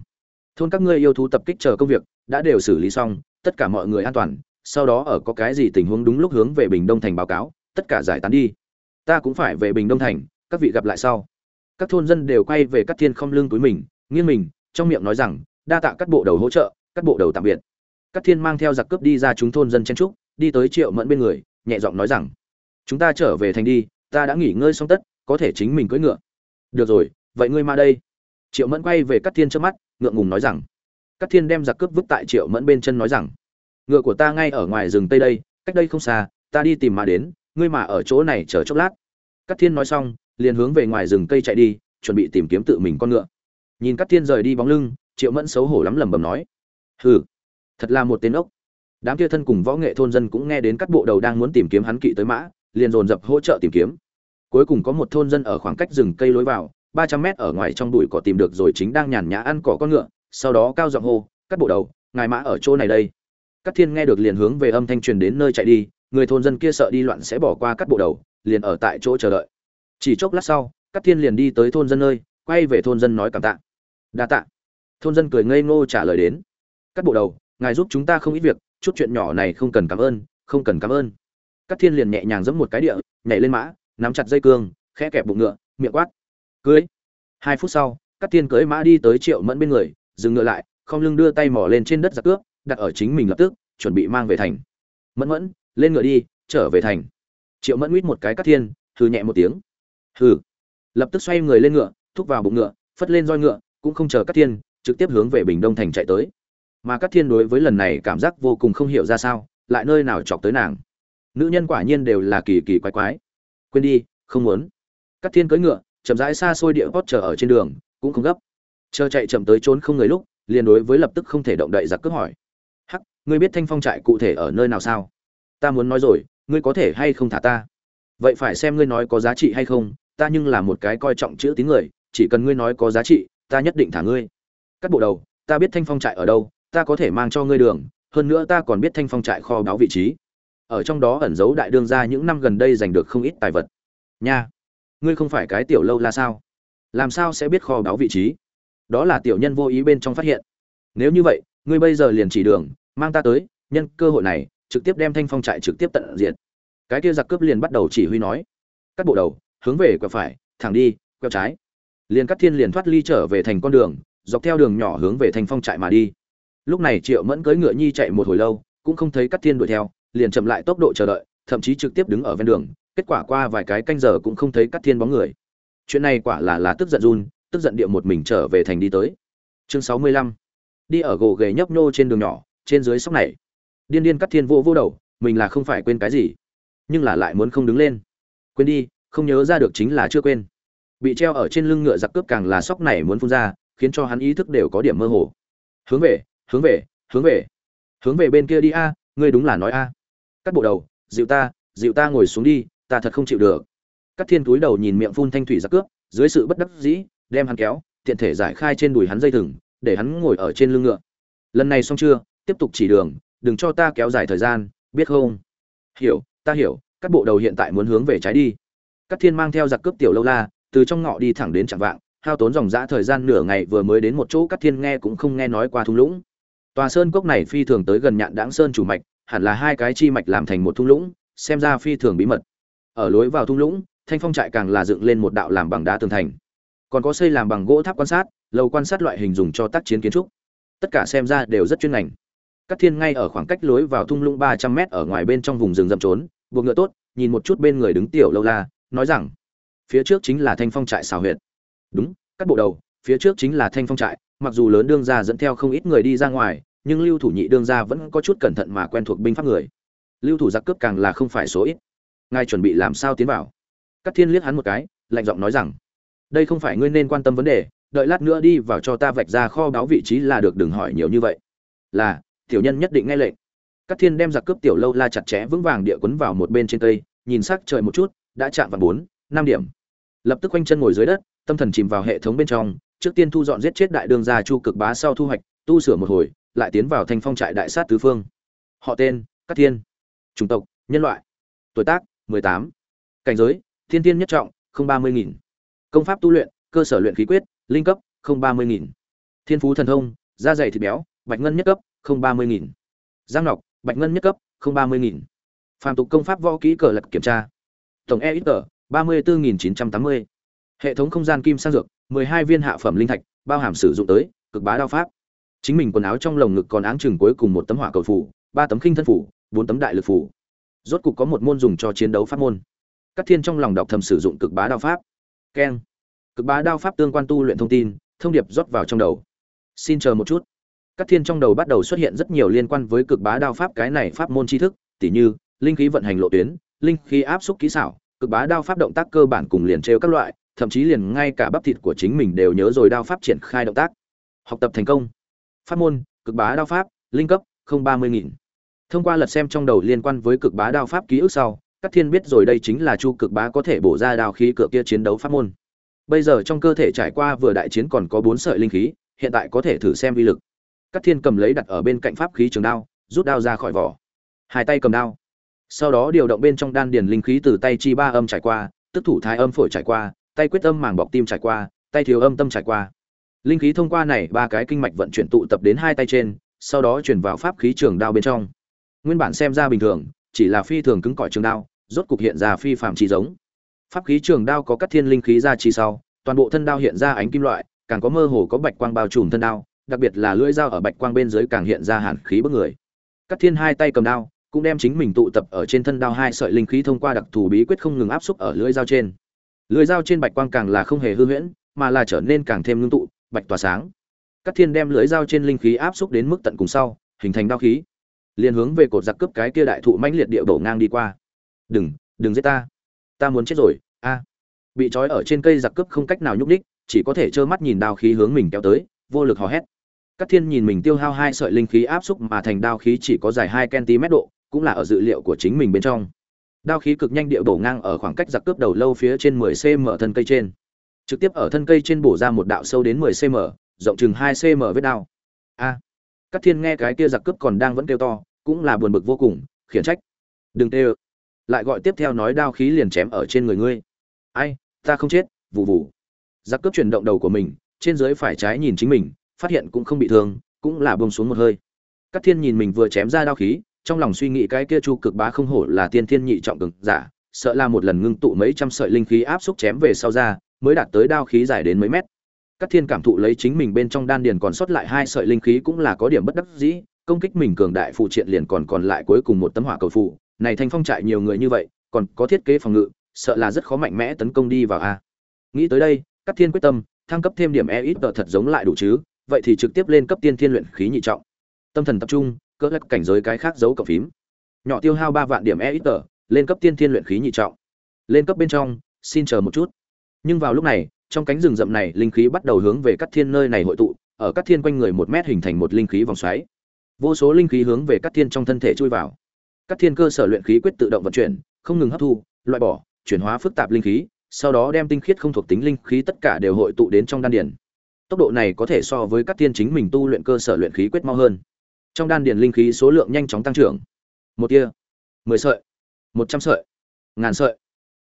thôn các ngươi yêu thú tập kích chờ công việc, đã đều xử lý xong, tất cả mọi người an toàn, sau đó ở có cái gì tình huống đúng lúc hướng về bình đông thành báo cáo tất cả giải tán đi. Ta cũng phải về bình đông thành, các vị gặp lại sau. Các thôn dân đều quay về các thiên không lưng túi mình, nghiêng mình, trong miệng nói rằng, đa tạ các bộ đầu hỗ trợ, các bộ đầu tạm biệt. Các thiên mang theo giặc cướp đi ra chúng thôn dân chen trúc đi tới triệu mẫn bên người, nhẹ giọng nói rằng, chúng ta trở về thành đi, ta đã nghỉ ngơi xong tất, có thể chính mình cưỡi ngựa. Được rồi, vậy ngươi ma đây. Triệu mẫn quay về các thiên trước mắt, ngượng ngùng nói rằng. Các thiên đem giặc cướp vứt tại triệu mẫn bên chân nói rằng, ngựa của ta ngay ở ngoài rừng tây đây, cách đây không xa, ta đi tìm mà đến ngươi mà ở chỗ này chờ chốc lát. Cát thiên nói xong, liền hướng về ngoài rừng cây chạy đi, chuẩn bị tìm kiếm tự mình con ngựa. Nhìn Cát thiên rời đi bóng lưng, triệu mẫn xấu hổ lắm lẩm bẩm nói, hừ, thật là một tên ốc. Đám kia thân cùng võ nghệ thôn dân cũng nghe đến các bộ đầu đang muốn tìm kiếm hắn kỵ tới mã, liền dồn dập hỗ trợ tìm kiếm. Cuối cùng có một thôn dân ở khoảng cách rừng cây lối vào, ba trăm mét ở ngoài trong bụi cỏ tìm được rồi chính đang nhàn nhã ăn cỏ con ngựa, sau đó cao giọng hô các bộ đầu, ngài mã ở chỗ này đây. Các thiên nghe được liền hướng về âm thanh truyền đến nơi chạy đi người thôn dân kia sợ đi loạn sẽ bỏ qua cắt bộ đầu, liền ở tại chỗ chờ đợi. Chỉ chốc lát sau cắt thiên liền đi tới thôn dân nơi, quay về thôn dân nói cảm tạ. Đa tạ. Thôn dân cười ngây ngô trả lời đến. Cắt bộ đầu, ngài giúp chúng ta không ít việc, chút chuyện nhỏ này không cần cảm ơn, không cần cảm ơn. Cắt thiên liền nhẹ nhàng giẫm một cái địa, nhảy lên mã, nắm chặt dây cương, khẽ kẹp bụng ngựa, miệng quát. Cưới. Hai phút sau cắt thiên cưới mã đi tới triệu mẫn bên người, dừng ngựa lại, không lưng đưa tay mỏ lên trên đất giặc cướp, đặt ở chính mình lập tức, chuẩn bị mang về thành. Mẫn mẫn lên ngựa đi, trở về thành. Triệu mẫn mít một cái cắt thiên, hừ nhẹ một tiếng. Hừ. Lập tức xoay người lên ngựa, thúc vào bụng ngựa, phất lên roi ngựa, cũng không chờ cắt thiên, trực tiếp hướng về bình đông thành chạy tới. Mà cắt thiên đối với lần này cảm giác vô cùng không hiểu ra sao, lại nơi nào chọc tới nàng. Nữ nhân quả nhiên đều là kỳ kỳ quái quái. Quên đi, không muốn. Cắt thiên cưỡi ngựa, chậm rãi xa xôi địa hót chờ ở trên đường, cũng không gấp. Chờ chạy chậm tới trốn không người lúc, liền đối với lập tức không thể động đậy giặc cướp hỏi. Hắc, ngươi biết thanh phong trại cụ thể ở nơi nào sao? Ta muốn nói rồi, ngươi có thể hay không thả ta? Vậy phải xem ngươi nói có giá trị hay không, ta nhưng là một cái coi trọng chữ tín người, chỉ cần ngươi nói có giá trị, ta nhất định thả ngươi. Cắt bộ đầu, ta biết thanh phong trại ở đâu, ta có thể mang cho ngươi đường, hơn nữa ta còn biết thanh phong trại kho báo vị trí. Ở trong đó ẩn giấu đại đương gia những năm gần đây giành được không ít tài vật. Nha, ngươi không phải cái tiểu lâu là sao? Làm sao sẽ biết kho báo vị trí? Đó là tiểu nhân vô ý bên trong phát hiện. Nếu như vậy, ngươi bây giờ liền chỉ đường, mang ta tới, nhân cơ hội này trực tiếp đem thanh phong trại trực tiếp tận diệt. Cái kia giặc cướp liền bắt đầu chỉ huy nói cắt bộ đầu, hướng về quẹo phải, thẳng đi, quẹo trái. Liền cắt thiên liền thoát ly trở về thành con đường, dọc theo đường nhỏ hướng về thanh phong trại mà đi. Lúc này triệu mẫn cưỡi ngựa nhi chạy một hồi lâu, cũng không thấy cắt thiên đuổi theo, liền chậm lại tốc độ chờ đợi, thậm chí trực tiếp đứng ở ven đường, kết quả qua vài cái canh giờ cũng không thấy cắt thiên bóng người. Chuyện này quả là là tức giận run, tức giận địa một mình trở về thành đi tới. Chương sáu mươi lăm, đi ở gồ ghề nhấp nhô trên đường nhỏ, trên dưới sóc này điên điên cắt thiên vô vô đầu, mình là không phải quên cái gì, nhưng là lại muốn không đứng lên. Quên đi, không nhớ ra được chính là chưa quên. Bị treo ở trên lưng ngựa giặc cướp càng là sóc này muốn phun ra, khiến cho hắn ý thức đều có điểm mơ hồ. Hướng về hướng về hướng về hướng về bên kia đi a, ngươi đúng là nói a. Cắt bộ đầu, dịu ta dịu ta ngồi xuống đi, ta thật không chịu được. Cắt thiên túi đầu nhìn miệng phun thanh thủy giặc cướp, dưới sự bất đắc dĩ, đem hắn kéo, tiện thể giải khai trên đùi hắn dây thừng, để hắn ngồi ở trên lưng ngựa. Lần này xong chưa, tiếp tục chỉ đường đừng cho ta kéo dài thời gian, biết không? Hiểu, ta hiểu, các bộ đầu hiện tại muốn hướng về trái đi. Các thiên mang theo giặc cướp tiểu lâu la, từ trong ngõ đi thẳng đến chẳng vạng, hao tốn dòng dã thời gian nửa ngày vừa mới đến một chỗ các thiên nghe cũng không nghe nói qua thung lũng. Tòa sơn cốc này phi thường tới gần nhạn đáng sơn chủ mạch, hẳn là hai cái chi mạch làm thành một thung lũng, xem ra phi thường bí mật. Ở lối vào thung lũng, thanh phong trại càng là dựng lên một đạo làm bằng đá tường thành. Còn có xây làm bằng gỗ tháp quan sát, lầu quan sát loại hình dùng cho tác chiến kiến trúc. Tất cả xem ra đều rất chuyên ngành. Cát Thiên ngay ở khoảng cách lối vào thung lũng ba trăm mét ở ngoài bên trong vùng rừng rậm trốn, buộc ngựa tốt, nhìn một chút bên người đứng tiểu lâu la, nói rằng: "Phía trước chính là Thanh Phong trại xào huyệt." "Đúng, cắt bộ đầu, phía trước chính là Thanh Phong trại." Mặc dù lớn đương gia dẫn theo không ít người đi ra ngoài, nhưng Lưu thủ nhị đương gia vẫn có chút cẩn thận mà quen thuộc binh pháp người. Lưu thủ giặc cướp càng là không phải số ít. Ngài chuẩn bị làm sao tiến vào? Cát Thiên liếc hắn một cái, lạnh giọng nói rằng: "Đây không phải ngươi nên quan tâm vấn đề, đợi lát nữa đi vào cho ta vạch ra kho báo vị trí là được đừng hỏi nhiều như vậy." "Là, tiểu nhân nhất định nghe lệnh." Cát Thiên đem giặc cướp tiểu lâu la chặt chẽ vững vàng địa quấn vào một bên trên cây, nhìn sắc trời một chút, đã chạm vào bốn, năm điểm. Lập tức quanh chân ngồi dưới đất, tâm thần chìm vào hệ thống bên trong, trước tiên thu dọn giết chết đại đường gia Chu Cực Bá sau thu hoạch, tu sửa một hồi, lại tiến vào thanh phong trại đại sát tứ phương. Họ tên: Cát Thiên. Chủng tộc: Nhân loại. Tuổi tác: 18. Cảnh giới: Thiên Tiên nhất trọng, không ba mươi nghìn. Công pháp tu luyện: Cơ sở luyện khí quyết, linh cấp, không ba mươi nghìn. Thiên phú thần thông: Da dày thịt béo, bạch ngân nhất cấp, không ba mươi nghìn. Giang Ngọc, bạch ngân nhất cấp, không ba mươi nghìn. Phàm tục công pháp võ kỹ cờ lật kiểm tra. Tổng e ít tờ, ba mươi bốn nghìn chín trăm tám mươi. Hệ thống không gian kim sang dược, mười hai viên hạ phẩm linh thạch, bao hàm sử dụng tới, cực bá đao pháp. Chính mình quần áo trong lồng ngực còn áng chừng cuối cùng một tấm hỏa cầu phủ, ba tấm khinh thân phủ, bốn tấm đại lực phủ. Rốt cục có một môn dùng cho chiến đấu pháp môn. Các thiên trong lòng đọc thầm sử dụng cực bá đao pháp. Keng. Cực bá đao pháp tương quan tu luyện thông tin, thông điệp rót vào trong đầu. Xin chờ một chút. Các thiên trong đầu bắt đầu xuất hiện rất nhiều liên quan với cực bá đao pháp cái này pháp môn tri thức, tỉ như linh khí vận hành lộ tuyến, linh khí áp xúc kỹ xảo, cực bá đao pháp động tác cơ bản cùng liền treo các loại, thậm chí liền ngay cả bắp thịt của chính mình đều nhớ rồi đao pháp triển khai động tác. Học tập thành công. Pháp môn: Cực bá đao pháp, linh cấp, không ba mươi nghìn. Thông qua lật xem trong đầu liên quan với cực bá đao pháp ký ức sau, các thiên biết rồi đây chính là chu cực bá có thể bổ ra đao khí cửa kia chiến đấu pháp môn. Bây giờ trong cơ thể trải qua vừa đại chiến còn có bốn sợi linh khí, hiện tại có thể thử xem vi lực. Cát thiên cầm lấy đặt ở bên cạnh pháp khí trường đao, rút đao ra khỏi vỏ. Hai tay cầm đao. Sau đó điều động bên trong đan điền linh khí từ tay chi ba âm trải qua, tức thủ thái âm phổi trải qua, tay quyết âm màng bọc tim trải qua, tay thiếu âm tâm trải qua. Linh khí thông qua này ba cái kinh mạch vận chuyển tụ tập đến hai tay trên, sau đó chuyển vào pháp khí trường đao bên trong. Nguyên bản xem ra bình thường, chỉ là phi thường cứng cỏi trường đao, rốt cục hiện ra phi phàm chi giống. Pháp khí trường đao có cắt thiên linh khí ra chi sau, toàn bộ thân đao hiện ra ánh kim loại, càng có mơ hồ có bạch quang bao trùm thân đao, đặc biệt là lưỡi dao ở bạch quang bên dưới càng hiện ra hàn khí bức người. Cắt thiên hai tay cầm đao, cũng đem chính mình tụ tập ở trên thân đao hai sợi linh khí thông qua đặc thù bí quyết không ngừng áp xúc ở lưỡi dao trên. Lưỡi dao trên bạch quang càng là không hề hư huyễn, mà là trở nên càng thêm ngưng tụ, bạch tỏa sáng. Cắt thiên đem lưỡi dao trên linh khí áp xúc đến mức tận cùng sau, hình thành đao khí liền hướng về cột giặc cướp cái kia đại thụ mãnh liệt điệu đổ ngang đi qua đừng đừng giết ta ta muốn chết rồi a bị trói ở trên cây giặc cướp không cách nào nhúc đích chỉ có thể trơ mắt nhìn đao khí hướng mình kéo tới vô lực hò hét Cát thiên nhìn mình tiêu hao hai sợi linh khí áp xúc mà thành đao khí chỉ có dài hai cm độ, cũng là ở dự liệu của chính mình bên trong. Đao khí cực nhanh địa đổ ngang ở khoảng cách giặc cướp đầu lâu phía trên 10 cm thân cây trên. Trực tiếp ở thân cây trên bổ ra một đạo sâu đến 10 cm rộng chừng 2 cm vết đao. A! Cát thiên nghe cái kia giặc cướp còn đang vẫn kêu to, cũng là buồn bực vô cùng, khiển trách. Đừng tê lại gọi tiếp theo nói đao khí liền chém ở trên người ngươi. Ai, ta không chết vụ vụ giặc cướp chuyển động đầu của mình, trên dưới phải trái nhìn chính mình phát hiện cũng không bị thương, cũng là buông xuống một hơi. Các thiên nhìn mình vừa chém ra đao khí, trong lòng suy nghĩ cái kia chu cực bá không hổ là tiên thiên nhị trọng cực giả, sợ là một lần ngưng tụ mấy trăm sợi linh khí áp xúc chém về sau ra, mới đạt tới đao khí dài đến mấy mét. Các thiên cảm thụ lấy chính mình bên trong đan điền còn sót lại hai sợi linh khí cũng là có điểm bất đắc dĩ, công kích mình cường đại phụ triện liền còn còn lại cuối cùng một tấm hỏa cầu phụ này thanh phong trại nhiều người như vậy, còn có thiết kế phòng ngự, sợ là rất khó mạnh mẽ tấn công đi vào a. Nghĩ tới đây các thiên quyết tâm, thăng cấp thêm điểm e ít thật giống lại đủ chứ vậy thì trực tiếp lên cấp tiên thiên luyện khí nhị trọng. Tâm thần tập trung, cỡ lắc cảnh giới cái khác giấu cộng phím. Nhỏ tiêu hao ba vạn điểm e ít tờ, lên cấp tiên thiên luyện khí nhị trọng. Lên cấp bên trong, xin chờ một chút. Nhưng vào lúc này, trong cánh rừng rậm này, linh khí bắt đầu hướng về các thiên nơi này hội tụ, ở các thiên quanh người một mét hình thành một linh khí vòng xoáy. Vô số linh khí hướng về các thiên trong thân thể chui vào. Các thiên cơ sở luyện khí quyết tự động vận chuyển, không ngừng hấp thu, loại bỏ, chuyển hóa phức tạp linh khí, sau đó đem tinh khiết không thuộc tính linh khí tất cả đều hội tụ đến trong đan điền tốc độ này có thể so với các tiên chính mình tu luyện cơ sở luyện khí quyết mau hơn. Trong đan điền linh khí số lượng nhanh chóng tăng trưởng. Một tia, mười sợi, một trăm sợi, ngàn sợi.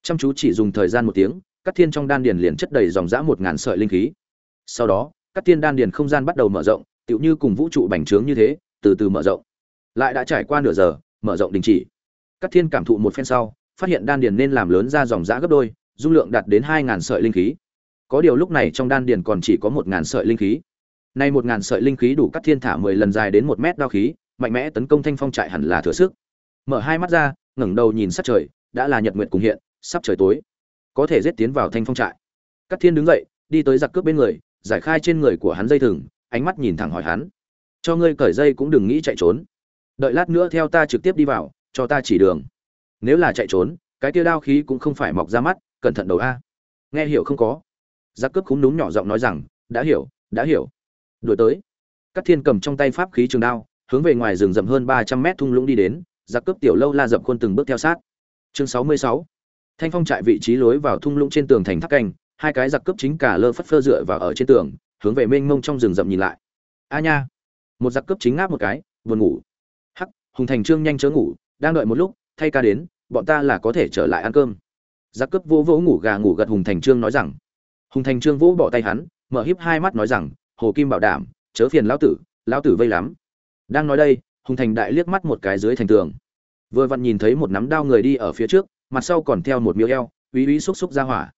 Chăm chú chỉ dùng thời gian một tiếng, các thiên trong đan điền liền chất đầy dòng dã một ngàn sợi linh khí. Sau đó, các thiên đan điền không gian bắt đầu mở rộng, tựu như cùng vũ trụ bành trướng như thế, từ từ mở rộng. Lại đã trải qua nửa giờ, mở rộng đình chỉ. Các thiên cảm thụ một phen sau, phát hiện đan điền nên làm lớn ra dòng dã gấp đôi, dung lượng đạt đến hai ngàn sợi linh khí có điều lúc này trong đan điền còn chỉ có một ngàn sợi linh khí nay một ngàn sợi linh khí đủ cắt thiên thả mười lần dài đến một mét đao khí mạnh mẽ tấn công thanh phong trại hẳn là thừa sức mở hai mắt ra ngẩng đầu nhìn sát trời đã là nhật nguyện cùng hiện sắp trời tối có thể giết tiến vào thanh phong trại cắt Thiên đứng dậy, đi tới giặc cướp bên người, giải khai trên người của hắn dây thừng, ánh mắt nhìn thẳng hỏi hắn: "Cho ngươi cởi dây cũng đừng nghĩ chạy trốn. Đợi lát nữa theo ta trực tiếp đi vào, cho ta chỉ đường. Nếu là chạy trốn, cái tia đao khí cũng không phải mọc ra mắt, cẩn thận đầu a." Nghe hiểu không có? Giặc cướp khúm núm nhỏ giọng nói rằng: "Đã hiểu, đã hiểu." Đuổi tới. các Thiên cầm trong tay pháp khí trường đao, hướng về ngoài rừng rậm hơn 300 mét thung lũng đi đến, giặc cướp tiểu lâu la dập khuôn từng bước theo sát. Chương 66. Thanh phong trại vị trí lối vào thung lũng trên tường thành tháp canh, hai cái giặc cướp chính cả lơ phất phơ dựa vào ở trên tường hướng về mênh mông trong rừng rậm nhìn lại a nha một giặc cướp chính ngáp một cái buồn ngủ hắc hùng thành trương nhanh chớ ngủ đang đợi một lúc thay ca đến bọn ta là có thể trở lại ăn cơm giặc cướp vỗ vỗ ngủ gà ngủ gật hùng thành trương nói rằng hùng thành trương vỗ bỏ tay hắn, mở híp hai mắt nói rằng, hồ kim bảo đảm, chớ phiền lão tử lão tử vây lắm. Đang nói đây, hùng thành đại liếc mắt một cái dưới thành tường. Vừa vặn nhìn thấy một nắm đao người đi ở phía trước, mặt sau còn theo một miêu eo, uy uy xúc xúc ra hỏa.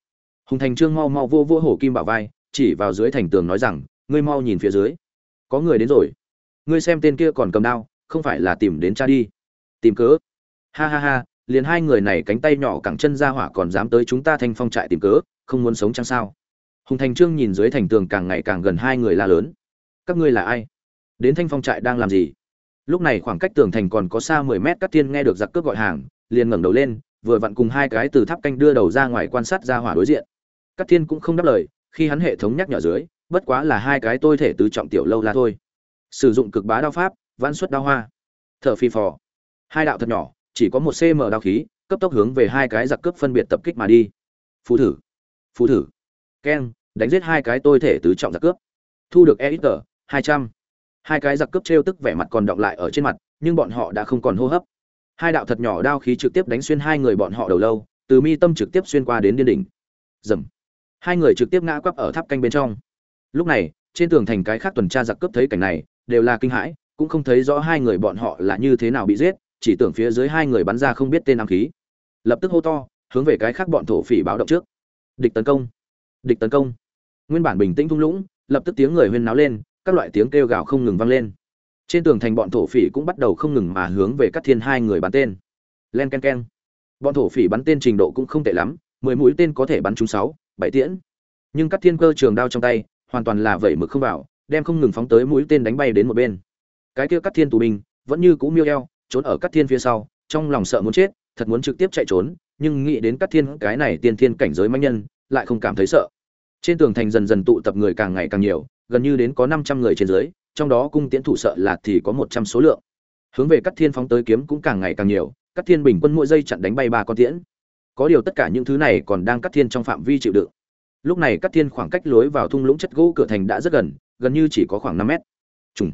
Hùng thành trương mau mau vô vô hổ kim bảo vai, chỉ vào dưới thành tường nói rằng, ngươi mau nhìn phía dưới. Có người đến rồi. Ngươi xem tên kia còn cầm đao, không phải là tìm đến cha đi. Tìm cớ. Ha ha ha, liền hai người này cánh tay nhỏ cẳng chân ra hỏa còn dám tới chúng ta thanh phong trại tìm cớ, không muốn sống chăng sao? Hùng thành trương nhìn dưới thành tường càng ngày càng gần hai người la lớn các ngươi là ai đến thanh phong trại đang làm gì lúc này khoảng cách tường thành còn có xa mười mét các tiên nghe được giặc cướp gọi hàng liền ngẩng đầu lên vừa vặn cùng hai cái từ tháp canh đưa đầu ra ngoài quan sát ra hỏa đối diện Cát Thiên cũng không đáp lời, khi hắn hệ thống nhắc nhở dưới, bất quá là hai cái tôi thể tứ trọng tiểu lâu la thôi. Sử dụng cực bá đao pháp, vãn xuất đao hoa. Thở phi phò. Hai đạo thật nhỏ, chỉ có một cm đao khí, cấp tốc hướng về hai cái giặc cướp phân biệt tập kích mà đi. Phú thử, phú thử. Keng, đánh giết hai cái tôi thể tứ trọng giặc cướp. Thu được e ít tờ Hai cái giặc cướp trêu tức vẻ mặt còn động lại ở trên mặt, nhưng bọn họ đã không còn hô hấp. Hai đạo thật nhỏ đao khí trực tiếp đánh xuyên hai người bọn họ đầu lâu, từ mi tâm trực tiếp xuyên qua đến điên đỉnh. dầm hai người trực tiếp ngã quắp ở tháp canh bên trong lúc này trên tường thành cái khác tuần tra giặc cướp thấy cảnh này đều là kinh hãi cũng không thấy rõ hai người bọn họ là như thế nào bị giết chỉ tưởng phía dưới hai người bắn ra không biết tên ám khí lập tức hô to hướng về cái khác bọn thổ phỉ báo động trước địch tấn công địch tấn công. Nguyên bản bình tĩnh thung lũng, lập tức tiếng người huyên náo lên, các loại tiếng kêu gào không ngừng vang lên. Trên tường thành bọn thổ phỉ cũng bắt đầu không ngừng mà hướng về các thiên hai người bắn tên. Len ken ken bọn thổ phỉ bắn tên trình độ cũng không tệ lắm, mười mũi tên có thể bắn trúng sáu, bảy tiễn. Nhưng các thiên cơ trường đao trong tay, hoàn toàn là vẩy mực không vào, đem không ngừng phóng tới mũi tên đánh bay đến một bên. Cái kia các thiên tù binh, vẫn như cũ miêu eo, trốn ở các thiên phía sau, trong lòng sợ muốn chết, thật muốn trực tiếp chạy trốn, nhưng nghĩ đến các thiên cái này tiên thiên cảnh giới manh nhân, lại không cảm thấy sợ trên tường thành dần dần tụ tập người càng ngày càng nhiều, gần như đến có năm trăm người trên dưới, trong đó cung tiễn thủ sợ là thì có một trăm số lượng. Hướng về các thiên phóng tới kiếm cũng càng ngày càng nhiều các thiên bình quân mỗi giây chặn đánh bay ba con tiễn. Có điều tất cả những thứ này còn đang cắt thiên trong phạm vi chịu đựng. Lúc này cắt thiên khoảng cách lối vào thung lũng chất gỗ cửa thành đã rất gần gần như chỉ có khoảng năm mét. Trùng.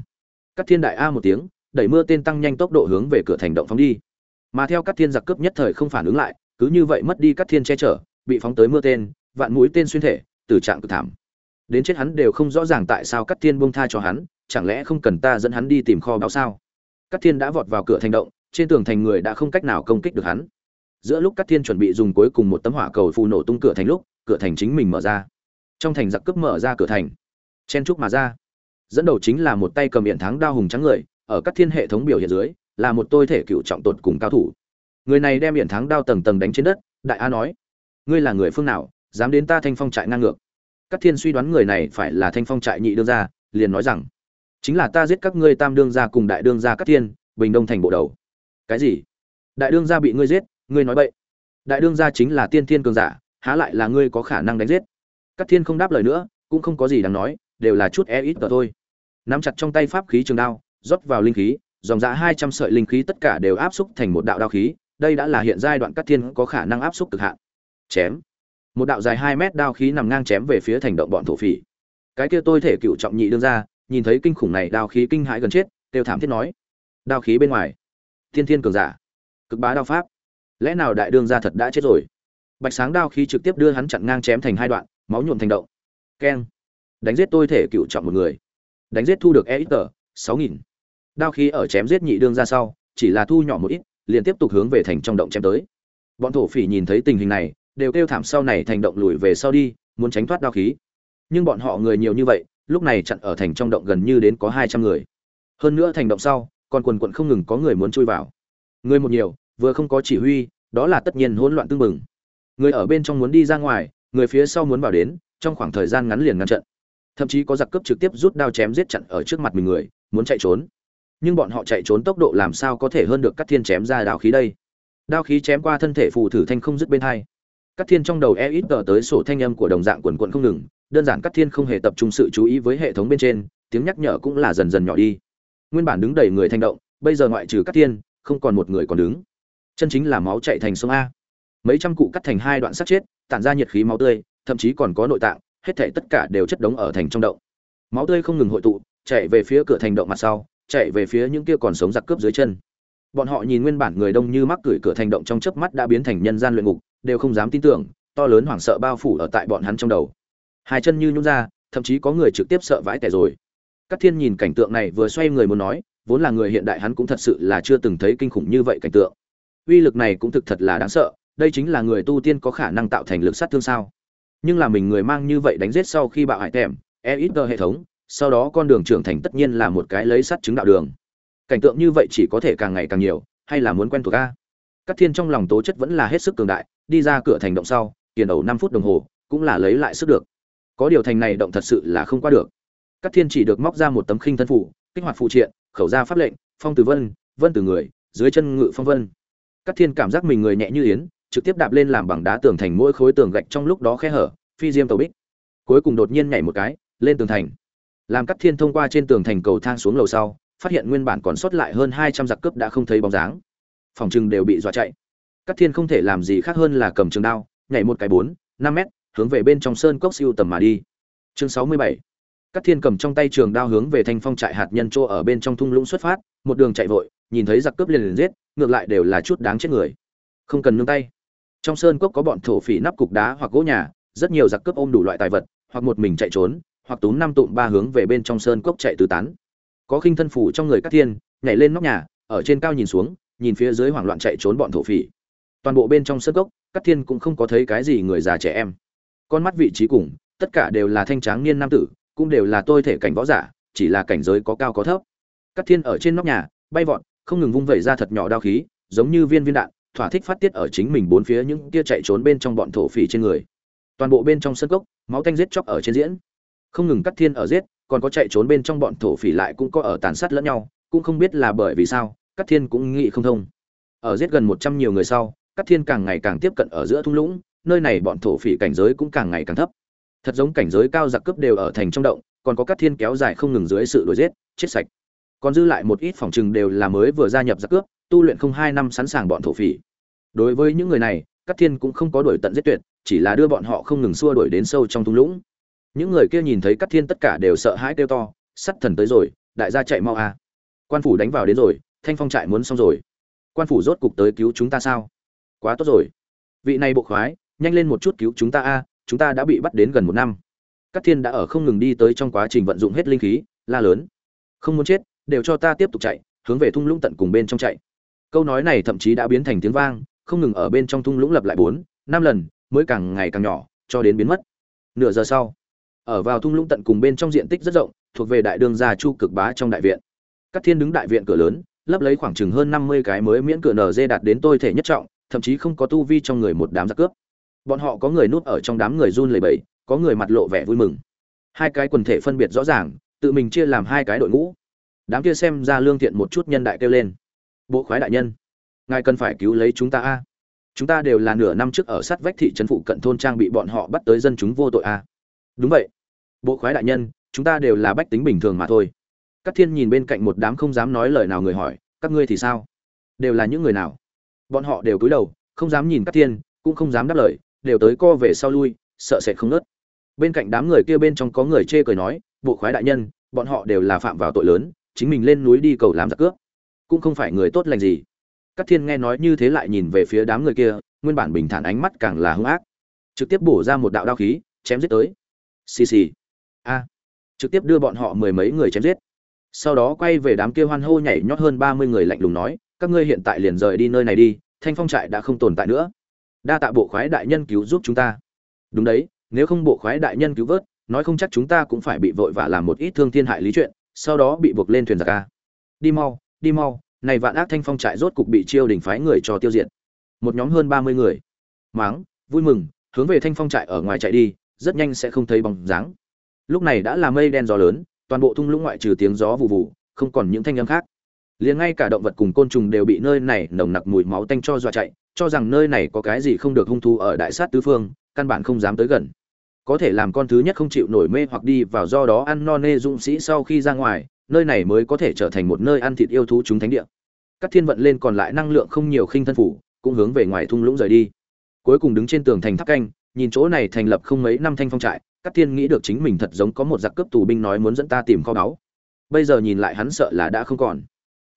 Cắt thiên đại a một tiếng, đẩy mưa tên tăng nhanh tốc độ hướng về cửa thành động phóng đi. Mà theo cắt thiên giặc cướp nhất thời không phản ứng lại, cứ như vậy mất đi cắt thiên che chở, bị phóng tới mưa tên, vạn mũi tên xuyên thể từ trạng cực thảm đến chết hắn đều không rõ ràng tại sao cắt thiên buông tha cho hắn chẳng lẽ không cần ta dẫn hắn đi tìm kho báo sao cắt thiên đã vọt vào cửa thành động trên tường thành người đã không cách nào công kích được hắn giữa lúc Cát Thiên chuẩn bị dùng cuối cùng một tấm hỏa cầu phù nổ tung cửa thành lúc, cửa thành chính mình mở ra. Trong thành giặc cướp mở ra cửa thành, chen trúc mà ra. Dẫn đầu chính là một tay cầm điện thắng đao hùng trắng người, ở Cát Thiên hệ thống biểu hiện dưới, là một tôi thể cựu trọng tột cùng cao thủ. Người này đem điện thắng đao tầng tầng đánh trên đất, đại a nói: "Ngươi là người phương nào, dám đến ta Thanh Phong trại ngang ngược?" Cát Thiên suy đoán người này phải là Thanh Phong trại nhị đương gia, liền nói rằng: "Chính là ta giết các ngươi tam đương gia cùng đại đương gia Cát Thiên, Bình Đông thành bộ đầu." "Cái gì? Đại đương gia bị ngươi giết, ngươi nói bậy đại đương gia chính là tiên thiên cường giả há lại là ngươi có khả năng đánh giết các thiên không đáp lời nữa cũng không có gì đáng nói đều là chút e ít tờ thôi nắm chặt trong tay pháp khí trường đao rót vào linh khí dòng dã hai trăm sợi linh khí tất cả đều áp xúc thành một đạo đao khí đây đã là hiện giai đoạn các thiên có khả năng áp xúc cực hạn chém một đạo dài hai mét đao khí nằm ngang chém về phía thành động bọn thổ phỉ. Cái kia tôi thể cựu trọng nhị đương ra, nhìn thấy kinh khủng này đao khí kinh hãi gần chết đều thảm thiết nói, đao khí bên ngoài, thiên thiên cường giả, cực bá đao pháp, lẽ nào đại đương gia thật đã chết rồi? Bạch sáng đao khí trực tiếp đưa hắn chặn ngang chém thành hai đoạn, máu nhuộm thành động. Keng. Đánh giết tôi thể cựu trọng một người. Đánh giết thu được e ít tờ, sáu nghìn. Đao khí ở chém giết nhị đương ra sau, chỉ là thu nhỏ một ít, liền tiếp tục hướng về thành trong động chém tới. Bọn thổ phỉ nhìn thấy tình hình này đều kêu thảm sau này thành động lùi về sau đi, muốn tránh thoát đao khí. Nhưng bọn họ người nhiều như vậy, lúc này chặn ở thành trong động gần như đến có hai trăm người. Hơn nữa thành động sau, còn quần quận không ngừng có người muốn chui vào. Người một nhiều, vừa không có chỉ huy, đó là tất nhiên hỗn loạn tương bừng. Người ở bên trong muốn đi ra ngoài, người phía sau muốn vào đến, trong khoảng thời gian ngắn liền ngăn trận. Thậm chí có giặc cướp trực tiếp rút đao chém giết chặn ở trước mặt mình người, muốn chạy trốn. Nhưng bọn họ chạy trốn tốc độ làm sao có thể hơn được các thiên chém ra đao khí đây? Đao khí chém qua thân thể phù thử thanh không dứt bên hai. Cắt thiên trong đầu e ít tờ tới sổ thanh âm của đồng dạng quần quần không ngừng, đơn giản cắt thiên không hề tập trung sự chú ý với hệ thống bên trên, tiếng nhắc nhở cũng là dần dần nhỏ đi. Nguyên bản đứng đầy người thanh động, bây giờ ngoại trừ cắt thiên, không còn một người còn đứng. Chân chính là máu chảy thành sông a. Mấy trăm cụ cắt thành hai đoạn sát chết, tản ra nhiệt khí máu tươi, thậm chí còn có nội tạng, hết thảy tất cả đều chất đống ở thành trong động. Máu tươi không ngừng hội tụ, chạy về phía cửa thành động mặt sau, chạy về phía những kia còn sống giặc cướp dưới chân. Bọn họ nhìn nguyên bản người đông như mắc cười cửa thành động trong chớp mắt đã biến thành nhân gian luyện ngục đều không dám tin tưởng to lớn hoảng sợ bao phủ ở tại bọn hắn trong đầu hai chân như nhũn ra thậm chí có người trực tiếp sợ vãi tẻ rồi Cát Thiên nhìn cảnh tượng này vừa xoay người muốn nói, vốn là người hiện đại hắn cũng thật sự là chưa từng thấy kinh khủng như vậy cảnh tượng. Uy lực này cũng thực thật là đáng sợ, đây chính là người tu tiên có khả năng tạo thành lực sát thương sao? Nhưng là mình người mang như vậy đánh giết sau khi bạo hại tèm, EXG hệ thống, sau đó con đường trưởng thành tất nhiên là một cái lấy sắt chứng đạo đường. Cảnh tượng như vậy chỉ có thể càng ngày càng nhiều, hay là muốn quen thuộc a? Cát Thiên trong lòng tố chất vẫn là hết sức cường đại, đi ra cửa thành động sau, tiền đầu 5 phút đồng hồ, cũng là lấy lại sức được. Có điều thành này động thật sự là không qua được. Cát Thiên chỉ được móc ra một tấm khinh thân phủ, kích hoạt phụ triện, khẩu ra pháp lệnh, phong từ vân, vân từ người, dưới chân ngự phong vân. Cát Thiên cảm giác mình người nhẹ như yến, trực tiếp đạp lên làm bằng đá tường thành mỗi khối tường gạch trong lúc đó khe hở, phi diêm tàu bích. Cuối cùng đột nhiên nhảy một cái, lên tường thành. Làm Cát Thiên thông qua trên tường thành cầu thang xuống lầu sau, phát hiện nguyên bản còn sót lại hơn 200 giặc cướp đã không thấy bóng dáng. Phòng trừng đều bị dọa chạy. Cát Thiên không thể làm gì khác hơn là cầm trường đao, nhảy một cái 4, 5 mét, hướng về bên trong sơn cốc siêu tầm mà đi. Chương 67 Cát Thiên cầm trong tay trường đao hướng về Thanh Phong trại hạt nhân chỗ ở bên trong thung lũng xuất phát, một đường chạy vội, nhìn thấy giặc cướp liền liền giết, ngược lại đều là chút đáng chết người. Không cần nương tay. Trong sơn cốc có bọn thổ phỉ nắp cục đá hoặc gỗ nhà, rất nhiều giặc cướp ôm đủ loại tài vật, hoặc một mình chạy trốn, hoặc túm năm tụm ba hướng về bên trong sơn cốc chạy tứ tán. Có khinh thân phủ trong người Cát Thiên, nhảy lên nóc nhà, ở trên cao nhìn xuống, nhìn phía dưới hoảng loạn chạy trốn bọn thổ phỉ. Toàn bộ bên trong sân cốc, Cát Thiên cũng không có thấy cái gì người già trẻ em. Con mắt vị trí cùng, tất cả đều là thanh tráng niên nam tử, cũng đều là tôi thể cảnh võ giả chỉ là cảnh giới có cao có thấp. Cát thiên ở trên nóc nhà bay vọt không ngừng vung vẩy ra thật nhỏ đao khí giống như viên viên đạn thỏa thích phát tiết ở chính mình bốn phía những kia chạy trốn bên trong bọn thổ phỉ trên người. Toàn bộ bên trong sân cốc máu tanh giết chóc ở trên diễn. Không ngừng Cát thiên ở giết còn có chạy trốn bên trong bọn thổ phỉ lại cũng có ở tàn sát lẫn nhau cũng không biết là bởi vì sao Cát thiên cũng nghĩ không thông. Ở giết gần một trăm nhiều người sau Cát thiên càng ngày càng tiếp cận ở giữa thung lũng, nơi này bọn thổ phỉ cảnh giới cũng càng ngày càng thấp. Thật giống cảnh giới cao giặc cướp đều ở thành trong động, còn có Cát thiên kéo dài không ngừng dưới sự đuổi giết, chết sạch. Còn dư lại một ít phòng trừng đều là mới vừa gia nhập giặc cướp, tu luyện không hai năm sẵn sàng bọn thổ phỉ. Đối với những người này, Cát thiên cũng không có đuổi tận giết tuyệt, chỉ là đưa bọn họ không ngừng xua đuổi đến sâu trong thung lũng. Những người kia nhìn thấy Cát thiên tất cả đều sợ hãi kêu to, sắt thần tới rồi, đại gia chạy mau a quan phủ đánh vào đến rồi, thanh phong trại muốn xong rồi. Quan phủ rốt cục tới cứu chúng ta sao? Quá tốt rồi. Vị này bộ khoái, nhanh lên một chút cứu chúng ta a, chúng ta đã bị bắt đến gần một năm. Các thiên đã ở không ngừng đi tới trong quá trình vận dụng hết linh khí, la lớn. Không muốn chết, đều cho ta tiếp tục chạy, hướng về thung lũng tận cùng bên trong chạy. Câu nói này thậm chí đã biến thành tiếng vang, không ngừng ở bên trong thung lũng lặp lại bốn, năm lần, mới càng ngày càng nhỏ, cho đến biến mất. Nửa giờ sau, ở vào thung lũng tận cùng bên trong diện tích rất rộng, thuộc về đại đường gia chu cực bá trong đại viện. Các thiên đứng đại viện cửa lớn, lấp lấy khoảng chừng hơn năm mươi cái mới miễn cửa nở dê đạt đến tôi thể nhất trọng thậm chí không có tu vi trong người một đám giặc cướp. Bọn họ có người núp ở trong đám người run lẩy bẩy, có người mặt lộ vẻ vui mừng. Hai cái quần thể phân biệt rõ ràng, tự mình chia làm hai cái đội ngũ. Đám kia xem ra lương thiện một chút nhân đại kêu lên. Bộ khoái đại nhân, ngài cần phải cứu lấy chúng ta a. Chúng ta đều là nửa năm trước ở sát vách thị trấn phụ cận thôn trang bị bọn họ bắt tới dân chúng vô tội a. Đúng vậy. Bộ khoái đại nhân, chúng ta đều là bách tính bình thường mà thôi. Các thiên nhìn bên cạnh một đám không dám nói lời nào người hỏi, các ngươi thì sao? Đều là những người nào? Bọn họ đều cúi đầu, không dám nhìn các thiên, cũng không dám đáp lời, đều tới co về sau lui, sợ sẽ không nớt bên cạnh đám người kia bên trong có người chê cười nói, bộ khoái đại nhân, bọn họ đều là phạm vào tội lớn, chính mình lên núi đi cầu làm giặc cướp, cũng không phải người tốt lành gì. Các thiên nghe nói như thế lại nhìn về phía đám người kia, nguyên bản bình thản ánh mắt càng là hung ác. Trực tiếp bổ ra một đạo đao khí, chém giết tới. Xì xì. A. Trực tiếp đưa bọn họ mười mấy người chém giết. Sau đó quay về đám kia hoan hô nhảy nhót hơn ba mươi người lạnh lùng nói các ngươi hiện tại liền rời đi nơi này đi, thanh phong trại đã không tồn tại nữa. Đa tạ bộ khoái đại nhân cứu giúp chúng ta. Đúng đấy, nếu không bộ khoái đại nhân cứu vớt, nói không chắc chúng ta cũng phải bị vội vã làm một ít thương thiên hại lý chuyện, sau đó bị buộc lên thuyền giặc ca đi mau đi mau, này vạn ác thanh phong trại rốt cục bị chiêu đình phái người cho tiêu diệt. Một nhóm hơn ba mươi người. Máng, vui mừng, hướng về thanh phong trại ở ngoài chạy đi, rất nhanh sẽ không thấy bóng dáng. Lúc này đã là mây đen gió lớn, toàn bộ thung lũng ngoại trừ tiếng gió vụ vụ không còn những thanh âm khác liền ngay cả động vật cùng côn trùng đều bị nơi này nồng nặc mùi máu tanh cho dọa chạy, cho rằng nơi này có cái gì không được hung thu ở đại sát tứ phương, căn bản không dám tới gần. Có thể làm con thứ nhất không chịu nổi mê hoặc đi vào do đó ăn no nê dũng sĩ sau khi ra ngoài, nơi này mới có thể trở thành một nơi ăn thịt yêu thú chúng thánh địa. Các thiên vận lên còn lại năng lượng không nhiều khinh thân phủ, cũng hướng về ngoài thung lũng rời đi. Cuối cùng đứng trên tường thành tháp canh, nhìn chỗ này thành lập không mấy năm thanh phong trại, các thiên nghĩ được chính mình thật giống có một giặc cướp tù binh nói muốn dẫn ta tìm kho báu. Bây giờ nhìn lại hắn sợ là đã không còn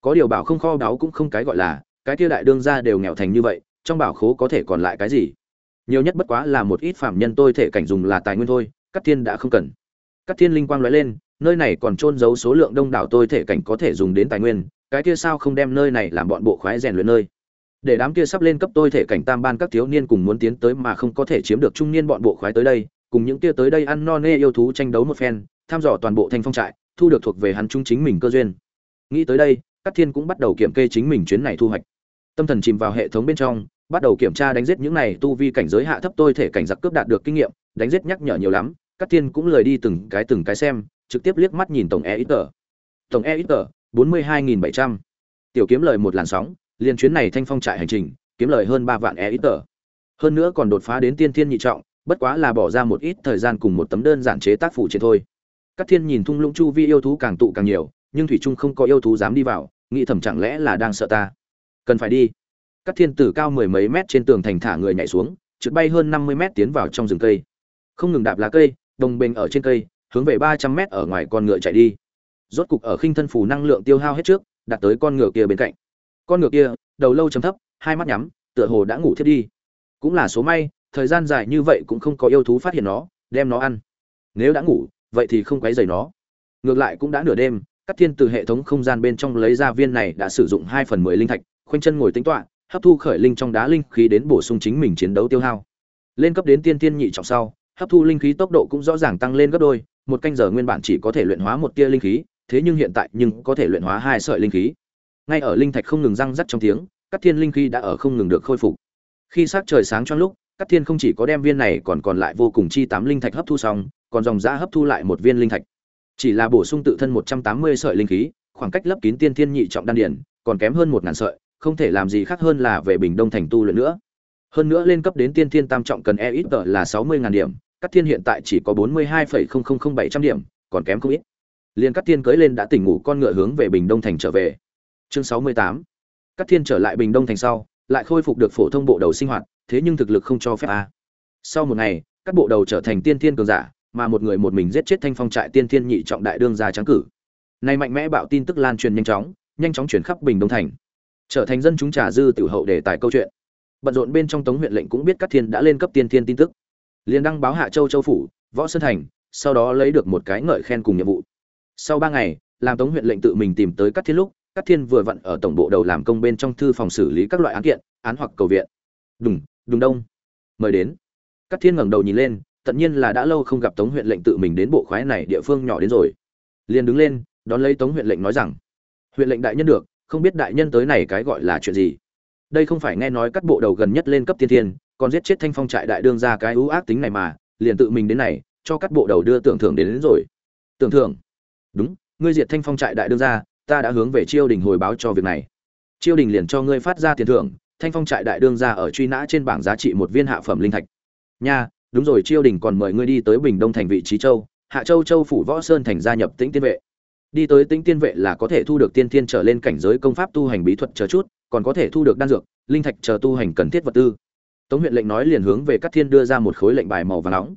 có điều bảo không kho báu cũng không cái gọi là, cái kia đại đương gia đều nghèo thành như vậy, trong bảo khố có thể còn lại cái gì? Nhiều nhất bất quá là một ít phạm nhân tôi thể cảnh dùng là tài nguyên thôi các thiên đã không cần. Các thiên linh quang nói lên, nơi này còn trôn giấu số lượng đông đảo tôi thể cảnh có thể dùng đến tài nguyên, cái kia sao không đem nơi này làm bọn bộ khoái rèn luyện nơi? Để đám kia sắp lên cấp tôi thể cảnh tam ban các thiếu niên cùng muốn tiến tới mà không có thể chiếm được trung niên bọn bộ khoái tới đây, cùng những kia tới đây ăn no nê yêu thú tranh đấu một phen tham dò toàn bộ thanh phong trại, thu được thuộc về hắn chúng chính mình cơ duyên. Nghĩ tới đây các thiên cũng bắt đầu kiểm kê chính mình chuyến này thu hoạch. Tâm thần chìm vào hệ thống bên trong, bắt đầu kiểm tra đánh giết những này tu vi cảnh giới hạ thấp tôi thể cảnh giặc cướp đạt được kinh nghiệm, đánh giết nhắc nhở nhiều lắm các thiên cũng lời đi từng cái từng cái xem, trực tiếp liếc mắt nhìn tổng e ít tờ tổng e ít tờ bốn mươi hai nghìn bảy trăm. Tiểu kiếm lời một làn sóng liên chuyến này thanh phong trại hành trình, kiếm lời hơn ba vạn e ít tờ hơn nữa còn đột phá đến tiên thiên nhị trọng, bất quá là bỏ ra một ít thời gian cùng một tấm đơn giản chế tác phủ trên thôi. Các thiên nhìn thung lũng chu vi yêu thú càng tụ càng nhiều, nhưng thủy trung không có yêu thú dám đi vào nghĩ thầm chẳng lẽ là đang sợ ta? Cần phải đi. Các thiên tử cao mười mấy mét trên tường thành thả người nhảy xuống, trượt bay hơn năm mươi mét tiến vào trong rừng cây. Không ngừng đạp lá cây, đồng bình ở trên cây, hướng về ba trăm mét ở ngoài con ngựa chạy đi. Rốt cục ở khinh thân phủ năng lượng tiêu hao hết trước, đặt tới con ngựa kia bên cạnh. Con ngựa kia, đầu lâu chấm thấp, hai mắt nhắm, tựa hồ đã ngủ thiết đi. Cũng là số may, thời gian dài như vậy cũng không có yêu thú phát hiện nó, đem nó ăn. Nếu đã ngủ, vậy thì không quấy rầy nó. Ngược lại cũng đã nửa đêm các thiên từ hệ thống không gian bên trong lấy ra viên này đã sử dụng hai phần mười linh thạch, khoanh chân ngồi tính toán, hấp thu khởi linh trong đá linh khí đến bổ sung chính mình chiến đấu tiêu hao. Lên cấp đến tiên tiên nhị trọng sau, hấp thu linh khí tốc độ cũng rõ ràng tăng lên gấp đôi, một canh giờ nguyên bản chỉ có thể luyện hóa một tia linh khí, thế nhưng hiện tại nhưng có thể luyện hóa hai sợi linh khí. Ngay ở linh thạch không ngừng răng rắc trong tiếng các thiên linh khí đã ở không ngừng được khôi phục. Khi sắc trời sáng trong lúc các thiên không chỉ có đem viên này còn còn lại vô cùng chi tám linh thạch hấp thu xong, còn dòng giá hấp thu lại một viên linh thạch chỉ là bổ sung tự thân một trăm tám mươi sợi linh khí, khoảng cách lấp kín tiên thiên nhị trọng đan điển còn kém hơn một ngàn sợi, không thể làm gì khác hơn là về bình đông thành tu luyện nữa. Hơn nữa lên cấp đến tiên thiên tam trọng cần e ít tờ là sáu mươi ngàn điểm các thiên hiện tại chỉ có bốn mươi hai phẩy không không không bảy trăm điểm, còn kém không ít. Liền các thiên cưới lên đã tỉnh ngủ con ngựa hướng về bình đông thành trở về. Chương sáu mươi tám. Các thiên trở lại bình đông thành sau, lại khôi phục được phổ thông bộ đầu sinh hoạt, thế nhưng thực lực không cho phép a. Sau một ngày, các bộ đầu trở thành tiên thiên cường giả mà một người một mình giết chết thanh phong trại tiên thiên nhị trọng đại đương gia trắng cử. Nay mạnh mẽ bạo tin tức lan truyền nhanh chóng nhanh chóng chuyển khắp bình đông thành, trở thành dân chúng trà dư tiểu hậu để tài câu chuyện. Bận rộn bên trong tống huyện lệnh cũng biết các thiên đã lên cấp tiên thiên tin tức. Liền đăng báo hạ châu châu phủ, võ sơn thành, sau đó lấy được một cái ngợi khen cùng nhiệm vụ. Sau ba ngày, làm tống huyện lệnh tự mình tìm tới các thiên lúc, các thiên vừa vặn ở tổng bộ đầu làm công bên trong thư phòng xử lý các loại án kiện, án hoặc cầu viện. Đùng đùng đông. Mời đến. Các thiên ngẩng đầu nhìn lên tất nhiên là đã lâu không gặp tống huyện lệnh tự mình đến bộ khoái này địa phương nhỏ đến rồi. Liền đứng lên đón lấy tống huyện lệnh nói rằng huyện lệnh đại nhân được không biết đại nhân tới này cái gọi là chuyện gì? Đây không phải nghe nói cắt bộ đầu gần nhất lên cấp tiên thiên còn giết chết thanh phong trại đại đương ra cái ưu ác tính này mà liền tự mình đến này cho cắt bộ đầu đưa tưởng thưởng đến, đến rồi. Tưởng thưởng? Đúng ngươi diệt thanh phong trại đại đương ra ta đã hướng về chiêu đình hồi báo cho việc này. Chiêu đình liền cho ngươi phát ra tiền thưởng thanh phong trại đại đương ra ở truy nã trên bảng giá trị một viên hạ phẩm linh thạch. Nha đúng rồi chiêu đình còn mời ngươi đi tới bình đông thành vị trí châu. Hạ châu châu phủ võ sơn thành gia nhập tĩnh tiên vệ. Đi tới tĩnh tiên vệ là có thể thu được tiên thiên trở lên cảnh giới công pháp tu hành bí thuật chờ chút, còn có thể thu được đan dược, linh thạch chờ tu hành cần thiết vật tư. Tống huyện lệnh nói liền hướng về các thiên đưa ra một khối lệnh bài màu vàng nóng.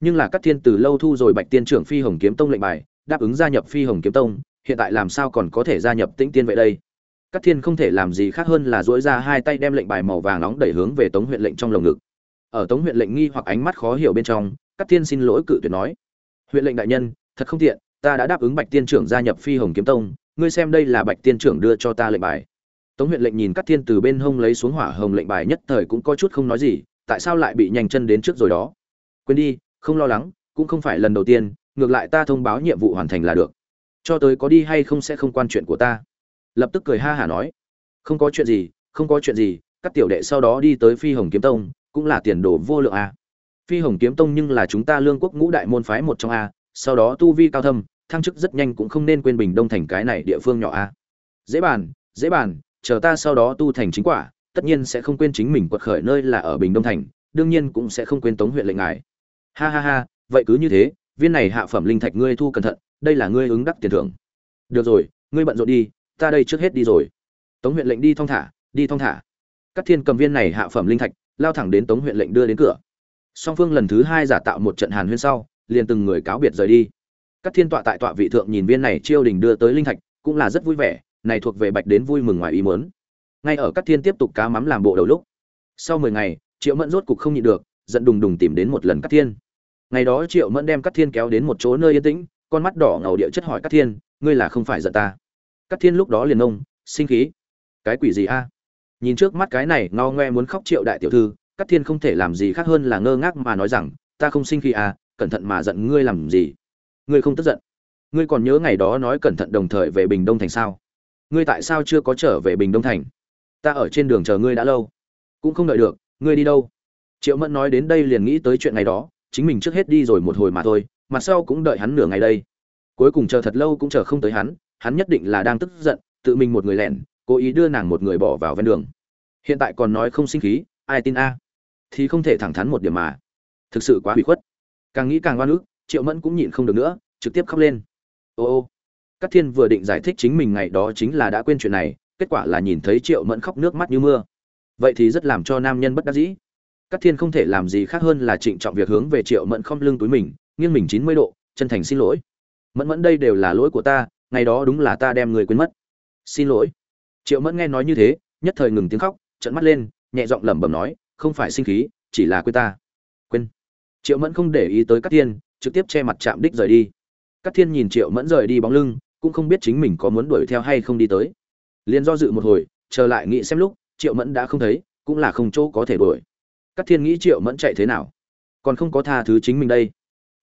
Nhưng là các thiên từ lâu thu rồi bạch tiên trưởng phi hồng kiếm tông lệnh bài, đáp ứng gia nhập phi hồng kiếm tông, hiện tại làm sao còn có thể gia nhập tĩnh tiên vệ đây? Các thiên không thể làm gì khác hơn là dỗi ra hai tay đem lệnh bài màu vàng nóng đẩy hướng về tống huyện lệnh trong lồng ngực ở tống huyện lệnh nghi hoặc ánh mắt khó hiểu bên trong các tiên xin lỗi cự tuyệt nói. Huyện lệnh đại nhân, thật không tiện, ta đã đáp ứng bạch tiên trưởng gia nhập phi hồng kiếm tông, ngươi xem đây là bạch tiên trưởng đưa cho ta lệnh bài. Tống huyện lệnh nhìn các tiên từ bên hông lấy xuống hỏa hồng lệnh bài nhất thời cũng có chút không nói gì, tại sao lại bị nhanh chân đến trước rồi đó? Quên đi, không lo lắng, cũng không phải lần đầu tiên, ngược lại ta thông báo nhiệm vụ hoàn thành là được. Cho tới có đi hay không sẽ không quan chuyện của ta. Lập tức cười ha hả nói. Không có chuyện gì, không có chuyện gì, các tiểu đệ sau đó đi tới phi hồng kiếm tông cũng là tiền đồ vô lượng a. Phi hồng kiếm tông nhưng là chúng ta lương quốc ngũ đại môn phái một trong a, sau đó tu vi cao thâm, thăng chức rất nhanh cũng không nên quên bình đông thành cái này địa phương nhỏ a. Dễ bàn dễ bàn, chờ ta sau đó tu thành chính quả, tất nhiên sẽ không quên chính mình quật khởi nơi là ở bình đông thành, đương nhiên cũng sẽ không quên tống huyện lệnh ngài. Ha ha ha, vậy cứ như thế, viên này hạ phẩm linh thạch ngươi thu cẩn thận, đây là ngươi ứng đắc tiền thưởng. Được rồi, ngươi bận rộn đi, ta đây trước hết đi rồi. Tống huyện lệnh đi thong thả, đi thong thả. Cát thiên cầm viên này hạ phẩm linh thạch lao thẳng đến tống huyện lệnh đưa đến cửa. Song phương lần thứ hai giả tạo một trận hàn huyên sau, liền từng người cáo biệt rời đi. Các thiên tọa tại tọa vị thượng nhìn viên này chiêu đình đưa tới linh thạch, cũng là rất vui vẻ, này thuộc về bạch đến vui mừng ngoài ý muốn. Ngay ở các thiên tiếp tục cá mắm làm bộ đầu lúc, sau mười ngày, triệu mẫn rốt cục không nhịn được, giận đùng đùng tìm đến một lần các thiên. Ngày đó triệu mẫn đem các thiên kéo đến một chỗ nơi yên tĩnh, con mắt đỏ ngầu địa chất hỏi các thiên, ngươi là không phải giận ta? Các thiên lúc đó liền ông sinh khí. Cái quỷ gì a? Nhìn trước mắt cái này ngao ngoe muốn khóc triệu đại tiểu thư cắt thiên không thể làm gì khác hơn là ngơ ngác mà nói rằng, ta không sinh khí à cẩn thận mà giận ngươi làm gì? Ngươi không tức giận. Ngươi còn nhớ ngày đó nói cẩn thận đồng thời về bình đông thành sao? Ngươi tại sao chưa có trở về bình đông thành? Ta ở trên đường chờ ngươi đã lâu. Cũng không đợi được, ngươi đi đâu? Triệu mẫn nói đến đây liền nghĩ tới chuyện ngày đó, chính mình trước hết đi rồi một hồi mà thôi, mặt sau cũng đợi hắn nửa ngày đây. Cuối cùng chờ thật lâu cũng chờ không tới hắn hắn nhất định là đang tức giận, tự mình một người lẻn cố ý đưa nàng một người bỏ vào ven đường hiện tại còn nói không sinh khí, ai tin a? Thì không thể thẳng thắn một điểm mà. Thực sự quá hủy khuất. Càng nghĩ càng oan ức, triệu mẫn cũng nhịn không được nữa, trực tiếp khóc lên. Ô ô. Các thiên vừa định giải thích chính mình ngày đó chính là đã quên chuyện này, kết quả là nhìn thấy triệu mẫn khóc nước mắt như mưa. Vậy thì rất làm cho nam nhân bất đắc dĩ. Các thiên không thể làm gì khác hơn là trịnh trọng việc hướng về triệu mẫn không lưng túi mình, nghiêng mình chín mươi độ, chân thành xin lỗi. Mẫn mẫn, đây đều là lỗi của ta, ngày đó đúng là ta đem người quên mất. Xin lỗi. Triệu mẫn nghe nói như thế, nhất thời ngừng tiếng khóc trận mắt lên, nhẹ giọng lẩm bẩm nói, không phải sinh khí, chỉ là quên ta. Quên. Triệu mẫn không để ý tới các thiên, trực tiếp che mặt chạm đích rời đi. Các thiên nhìn triệu mẫn rời đi bóng lưng, cũng không biết chính mình có muốn đuổi theo hay không đi tới. Liền do dự một hồi trở lại nghĩ xem lúc, triệu mẫn đã không thấy, cũng là không chỗ có thể đuổi. Các thiên nghĩ triệu mẫn chạy thế nào? Còn không có tha thứ chính mình đây.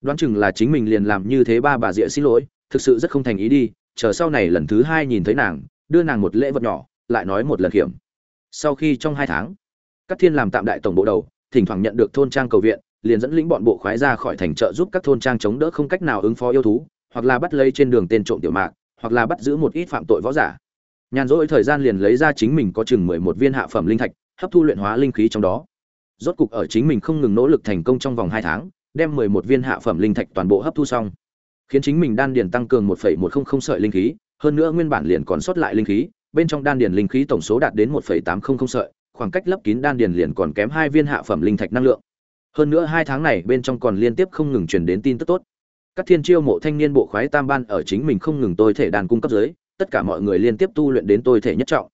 Đoán chừng là chính mình liền làm như thế ba bà rịa xin lỗi, thực sự rất không thành ý đi, chờ sau này lần thứ hai nhìn thấy nàng, đưa nàng một lễ vật nhỏ, lại nói một lần kiểm sau khi trong hai tháng, các thiên làm tạm đại tổng bộ đầu, thỉnh thoảng nhận được thôn trang cầu viện, liền dẫn lĩnh bọn bộ khoái ra khỏi thành trợ giúp các thôn trang chống đỡ không cách nào ứng phó yêu thú, hoặc là bắt lấy trên đường tên trộm tiểu mạc, hoặc là bắt giữ một ít phạm tội võ giả. Nhàn rỗi thời gian liền lấy ra chính mình có chừng mười một viên hạ phẩm linh thạch, hấp thu luyện hóa linh khí trong đó. Rốt cục ở chính mình không ngừng nỗ lực thành công trong vòng hai tháng, đem mười một viên hạ phẩm linh thạch toàn bộ hấp thu xong. Khiến chính mình đan điền tăng cường một phẩy một không không sợi linh khí, hơn nữa nguyên bản liền còn sót lại linh khí bên trong đan điền linh khí tổng số đạt đến một phẩy tám không không sợi, khoảng cách lấp kín đan điền liền còn kém hai viên hạ phẩm linh thạch năng lượng. Hơn nữa hai tháng này bên trong còn liên tiếp không ngừng truyền đến tin tức tốt. Các thiên chiêu mộ thanh niên bộ khoái tam ban ở chính mình không ngừng tôi thể đàn cung cấp dưới tất cả mọi người liên tiếp tu luyện đến tôi thể nhất trọng.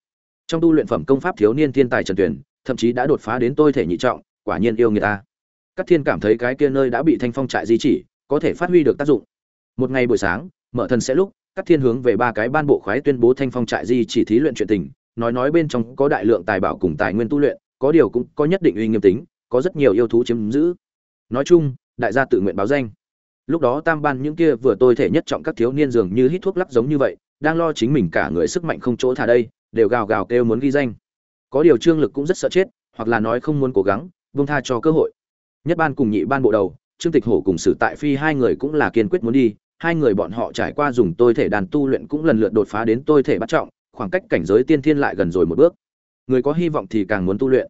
Trong tu luyện phẩm công pháp thiếu niên thiên tài trần tuyển thậm chí đã đột phá đến tôi thể nhị trọng, quả nhiên yêu người ta. Các thiên cảm thấy cái kia nơi đã bị thanh phong trại di chỉ, có thể phát huy được tác dụng. Một ngày buổi sáng, mở thần sẽ lúc các thiên hướng về ba cái ban bộ khoái tuyên bố thanh phong trại di chỉ thí luyện chuyện tình, nói nói bên trong có đại lượng tài bảo cùng tài nguyên tu luyện, có điều cũng có nhất định uy nghiêm tính, có rất nhiều yêu thú chiếm giữ. Nói chung, đại gia tự nguyện báo danh. Lúc đó tam ban những kia vừa tôi thể nhất trọng các thiếu niên dường như hít thuốc lắc giống như vậy, đang lo chính mình cả người sức mạnh không chỗ thả đây, đều gào gào kêu muốn ghi danh. Có điều trương lực cũng rất sợ chết, hoặc là nói không muốn cố gắng, buông tha cho cơ hội. Nhất ban cùng nhị ban bộ đầu, trương tịch hổ cùng sử tại phi hai người cũng là kiên quyết muốn đi hai người bọn họ trải qua dùng tôi thể đàn tu luyện cũng lần lượt đột phá đến tôi thể bắt trọng, khoảng cách cảnh giới tiên thiên lại gần rồi một bước. Người có hy vọng thì càng muốn tu luyện.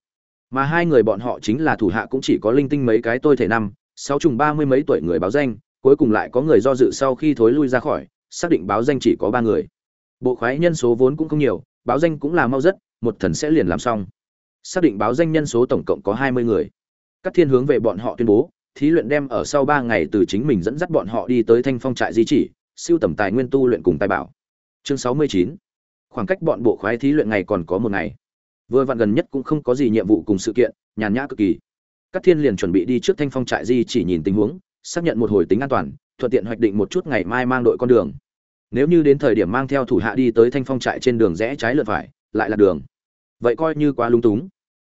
Mà hai người bọn họ chính là thủ hạ cũng chỉ có linh tinh mấy cái tôi thể năm, sáu trùng ba mươi mấy tuổi người báo danh, cuối cùng lại có người do dự sau khi thối lui ra khỏi, xác định báo danh chỉ có ba người. Bộ khoái nhân số vốn cũng không nhiều, báo danh cũng là mau rất, một thần sẽ liền làm xong. Xác định báo danh nhân số tổng cộng có hai mươi người. Các thiên hướng về bọn họ tuyên bố thí luyện đem ở sau ba ngày từ chính mình dẫn dắt bọn họ đi tới thanh phong trại di chỉ, siêu tầm tài nguyên tu luyện cùng tài bảo. Chương sáu mươi chín, khoảng cách bọn bộ khoái thí luyện ngày còn có một ngày. Vừa vặn gần nhất cũng không có gì nhiệm vụ cùng sự kiện, nhàn nhã cực kỳ. Các thiên liền chuẩn bị đi trước thanh phong trại di chỉ nhìn tình huống, xác nhận một hồi tính an toàn, thuận tiện hoạch định một chút ngày mai mang đội con đường. Nếu như đến thời điểm mang theo thủ hạ đi tới thanh phong trại trên đường rẽ trái lượt phải, lại là đường. Vậy coi như quá lung túng.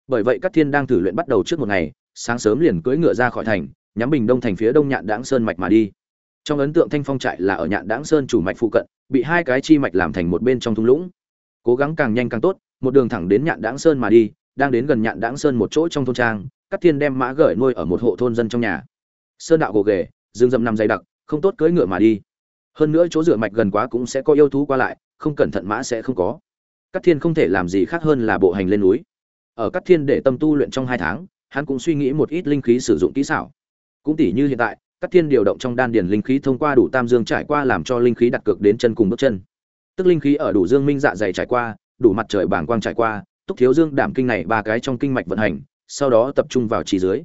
Bởi vậy các thiên đang thử luyện bắt đầu trước một ngày sáng sớm liền cưỡi ngựa ra khỏi thành, nhắm bình đông thành phía đông nhạn đãng sơn mạch mà đi. Trong ấn tượng thanh phong trại là ở nhạn đãng sơn chủ mạch phụ cận, bị hai cái chi mạch làm thành một bên trong thung lũng. Cố gắng càng nhanh càng tốt, một đường thẳng đến nhạn đãng sơn mà đi, đang đến gần nhạn đãng sơn một chỗ trong thôn trang các thiên đem mã gởi nuôi ở một hộ thôn dân trong nhà. Sơn đạo gồ ghề, rừng rậm nằm dày đặc, không tốt cưỡi ngựa mà đi. Hơn nữa chỗ dựa mạch gần quá cũng sẽ có yêu thú qua lại, không cẩn thận mã sẽ không có. Các thiên không thể làm gì khác hơn là bộ hành lên núi. Ở các thiên để tâm tu luyện trong hai tháng hắn cũng suy nghĩ một ít linh khí sử dụng kỹ xảo. Cũng tỉ như hiện tại các thiên điều động trong đan điền linh khí thông qua đủ tam dương trải qua làm cho linh khí đặt cược đến chân cùng bước chân. Tức linh khí ở đủ dương minh dạ dày trải qua, đủ mặt trời bảng quang trải qua, túc thiếu dương đảm kinh này ba cái trong kinh mạch vận hành, sau đó tập trung vào chỉ dưới.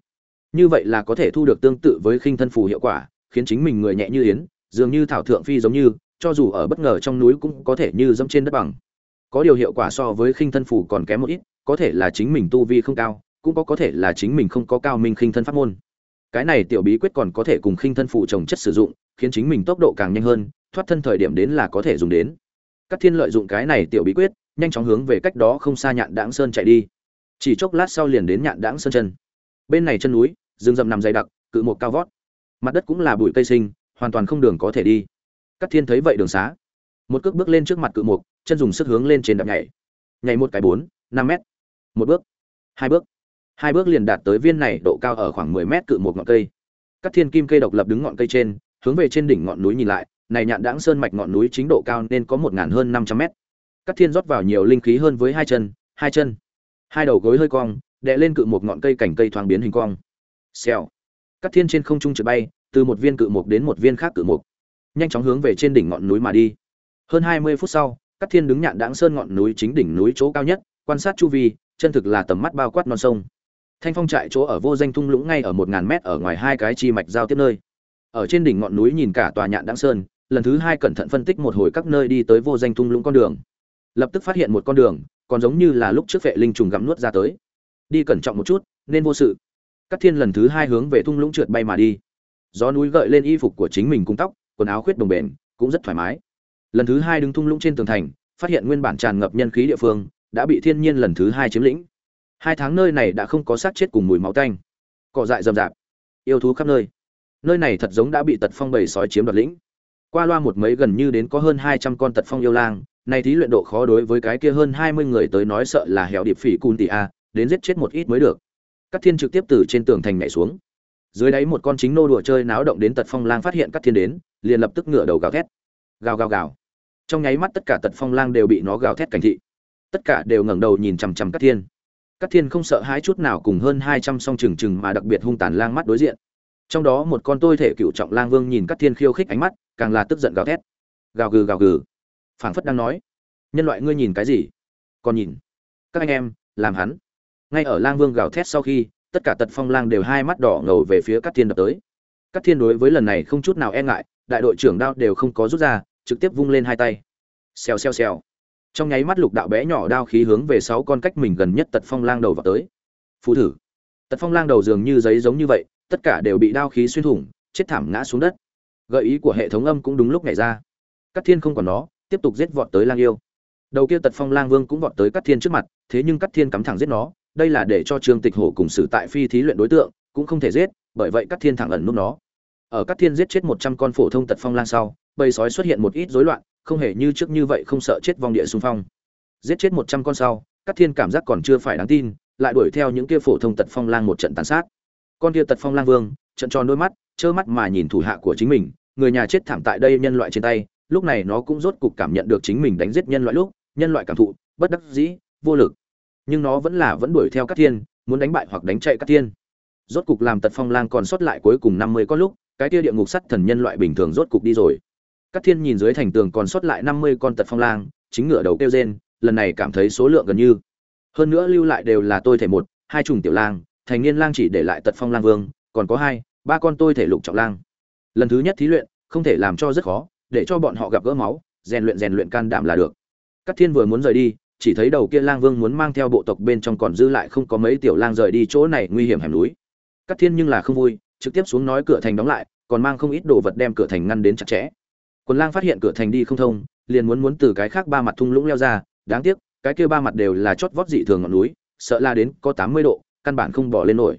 Như vậy là có thể thu được tương tự với khinh thân phù hiệu quả, khiến chính mình người nhẹ như yến, dường như thảo thượng phi giống như, cho dù ở bất ngờ trong núi cũng có thể như dẫm trên đất bằng. Có điều hiệu quả so với khinh thân phù còn kém một ít, có thể là chính mình tu vi không cao cũng có có thể là chính mình không có cao minh khinh thân pháp môn. Cái này tiểu bí quyết còn có thể cùng khinh thân phụ trồng chất sử dụng, khiến chính mình tốc độ càng nhanh hơn, thoát thân thời điểm đến là có thể dùng đến. Các thiên lợi dụng cái này tiểu bí quyết, nhanh chóng hướng về cách đó không xa nhạn đãng sơn chạy đi. Chỉ chốc lát sau liền đến nhạn đãng sơn chân. Bên này chân núi, rừng rậm nằm dày đặc, cự một cao vót. Mặt đất cũng là bụi cây sinh hoàn toàn không đường có thể đi. Các thiên thấy vậy đường xá. Một cước bước lên trước mặt cự mục, chân dùng sức hướng lên trên đạp nhảy. Nhảy một cái bốn, năm mét. Một bước. Hai bước hai bước liền đạt tới viên này độ cao ở khoảng mười mét cự một ngọn cây. Các thiên kim cây độc lập đứng ngọn cây trên, hướng về trên đỉnh ngọn núi nhìn lại, này nhạn đãng sơn mạch ngọn núi chính độ cao nên có một ngàn hơn năm trăm mét. Các thiên rót vào nhiều linh khí hơn với hai chân hai chân. Hai đầu gối hơi cong, đè lên cự một ngọn cây cảnh cây thoáng biến hình cong. Xèo. Các thiên trên không trung trượt bay, từ một viên cự mục đến một viên khác cự mục nhanh chóng hướng về trên đỉnh ngọn núi mà đi. Hơn hai mươi phút sau, các thiên đứng nhạn đãng sơn ngọn núi chính đỉnh núi chỗ cao nhất, quan sát chu vi, chân thực là tầm mắt bao quát non sông thanh phong trại chỗ ở vô danh thung lũng ngay ở một ngàn mét ở ngoài hai cái chi mạch giao tiếp nơi. Ở trên đỉnh ngọn núi nhìn cả tòa nhạn đãng sơn, lần thứ hai cẩn thận phân tích một hồi các nơi đi tới vô danh thung lũng con đường. Lập tức phát hiện một con đường, còn giống như là lúc trước vệ linh trùng gặm nuốt ra tới. Đi cẩn trọng một chút, nên vô sự. Các thiên lần thứ hai hướng về thung lũng trượt bay mà đi. Gió núi gợi lên y phục của chính mình cung tóc, quần áo khuyết đồng bền cũng rất thoải mái. Lần thứ hai đứng thung lũng trên tường thành, phát hiện nguyên bản tràn ngập nhân khí địa phương, đã bị thiên nhiên lần thứ hai chiếm lĩnh hai tháng nơi này đã không có xác chết cùng mùi máu tanh. Cỏ dại rậm rạp, yêu thú khắp nơi. Nơi này thật giống đã bị tật phong bầy sói chiếm đoạt lĩnh. Qua loa một mấy gần như đến có hơn hai trăm con tật phong yêu lang này thí luyện độ khó đối với cái kia hơn hai mươi người tới nói sợ là hẻo điệp phỉ cun tỉ a, đến giết chết một ít mới được. Các thiên trực tiếp từ trên tường thành nhảy xuống. Dưới đáy một con chính nô đùa chơi náo động đến tật phong lang phát hiện các thiên đến, liền lập tức ngửa đầu gào thét. Gào gào gào. Trong nháy mắt tất cả tật phong lang đều bị nó gào thét cảnh thị. Tất cả đều ngẩng đầu nhìn chằm chằm các thiên. Cát thiên không sợ hãi chút nào cùng hơn hai trăm song trừng trừng mà đặc biệt hung tàn lang mắt đối diện. Trong đó một con tôi thể cựu trọng lang vương nhìn Cát thiên khiêu khích ánh mắt, càng là tức giận gào thét. Gào gừ gào gừ. Phảng phất đang nói, nhân loại ngươi nhìn cái gì? Còn nhìn. Các anh em, làm hắn. Ngay ở lang vương gào thét sau khi, tất cả tật phong lang đều hai mắt đỏ ngầu về phía Cát thiên đập tới. Cát thiên đối với lần này không chút nào e ngại, đại đội trưởng đao đều không có rút ra, trực tiếp vung lên hai tay. Xèo xèo xèo trong nháy mắt lục đạo bé nhỏ đao khí hướng về sáu con cách mình gần nhất tật phong lang đầu vào tới. Phù thử. Tật phong lang đầu dường như giấy giống như vậy, tất cả đều bị đao khí xuyên thủng, chết thảm ngã xuống đất. Gợi ý của hệ thống âm cũng đúng lúc nhảy ra. Các thiên không còn nó, tiếp tục giết vọt tới lang yêu. Đầu kia tật phong lang vương cũng vọt tới các thiên trước mặt, thế nhưng các thiên cắm thẳng giết nó, đây là để cho trương tịch hổ cùng xử tại phi thí luyện đối tượng, cũng không thể giết, bởi vậy các thiên thẳng ẩn núp nó. Ở các thiên giết chết một trăm con phổ thông tật phong lang sau, bầy sói xuất hiện một ít rối loạn không hề như trước như vậy không sợ chết vong địa xung phong. Giết chết một trăm con sau, các thiên cảm giác còn chưa phải đáng tin, lại đuổi theo những kia phổ thông tật phong lang một trận tàn sát. Con kia tật phong lang vương, trận tròn đôi mắt, trơ mắt mà nhìn thủ hạ của chính mình, người nhà chết thảm tại đây nhân loại trên tay, lúc này nó cũng rốt cục cảm nhận được chính mình đánh giết nhân loại lúc, nhân loại cảm thụ, bất đắc dĩ, vô lực. Nhưng nó vẫn là vẫn đuổi theo các thiên, muốn đánh bại hoặc đánh chạy các thiên. Rốt cục làm tật phong lang còn sót lại cuối cùng năm mươi con lúc, cái kia địa ngục sắt thần nhân loại bình thường rốt cục đi rồi. Cát thiên nhìn dưới thành tường còn sót lại năm mươi con tật phong lang, chính ngựa đầu kêu rên, lần này cảm thấy số lượng gần như. Hơn nữa lưu lại đều là tôi thể một, hai trùng tiểu lang, thành niên lang chỉ để lại tật phong lang vương, còn có hai, ba con tôi thể lục trọng lang. Lần thứ nhất thí luyện, không thể làm cho rất khó, để cho bọn họ gặp gỡ máu, rèn luyện rèn luyện can đảm là được. Cát thiên vừa muốn rời đi, chỉ thấy đầu kia lang vương muốn mang theo bộ tộc bên trong còn dư lại không có mấy tiểu lang rời đi chỗ này nguy hiểm hẻm núi. Cát thiên nhưng là không vui, trực tiếp xuống nói cửa thành đóng lại, còn mang không ít đồ vật đem cửa thành ngăn đến chặt chẽ quần lang phát hiện cửa thành đi không thông, liền muốn muốn từ cái khác ba mặt thung lũng leo ra, đáng tiếc, cái kia ba mặt đều là chót vót dị thường ngọn núi, sợ la đến có tám mươi độ, căn bản không bỏ lên nổi.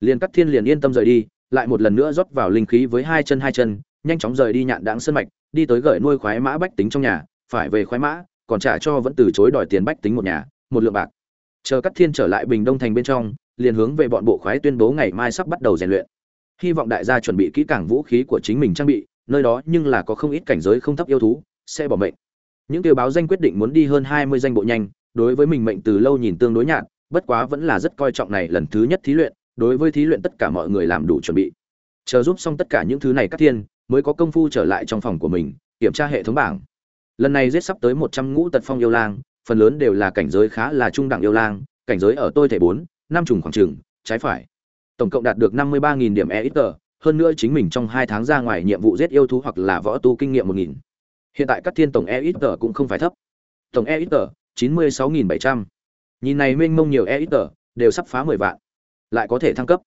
Liền cắt thiên liền yên tâm rời đi, lại một lần nữa rót vào linh khí với hai chân hai chân, nhanh chóng rời đi nhạn đãng sơn mạch, đi tới gợi nuôi khoái mã bách tính trong nhà, phải về khoái mã, còn trả cho vẫn từ chối đòi tiền bách tính một nhà, một lượng bạc. Chờ Cắt thiên trở lại bình đông thành bên trong, liền hướng về bọn bộ khoái tuyên bố ngày mai sắp bắt đầu rèn luyện. Hy vọng đại gia chuẩn bị kỹ càng vũ khí của chính mình trang bị nơi đó nhưng là có không ít cảnh giới không thấp yêu thú, sẽ bỏ mệnh. Những tiêu báo danh quyết định muốn đi hơn hai mươi danh bộ nhanh, đối với mình mệnh từ lâu nhìn tương đối nhạt, bất quá vẫn là rất coi trọng này lần thứ nhất thí luyện, đối với thí luyện tất cả mọi người làm đủ chuẩn bị. Chờ giúp xong tất cả những thứ này các thiên, mới có công phu trở lại trong phòng của mình, kiểm tra hệ thống bảng. Lần này giết sắp tới một trăm ngũ tật phong yêu lang, phần lớn đều là cảnh giới khá là trung đẳng yêu lang, cảnh giới ở tôi thể bốn, năm trùng khoảng trường trái phải. Tổng cộng đạt được năm mươi ba nghìn điểm e ít tờ hơn nữa chính mình trong hai tháng ra ngoài nhiệm vụ giết yêu thú hoặc là võ tu kinh nghiệm một nghìn. Hiện tại các thiên tổng e ít tờ cũng không phải thấp. Tổng e ít tờ chín mươi sáu nghìn bảy trăm. Nhìn này mênh mông nhiều e ít tờ đều sắp phá mười vạn. Lại có thể thăng cấp.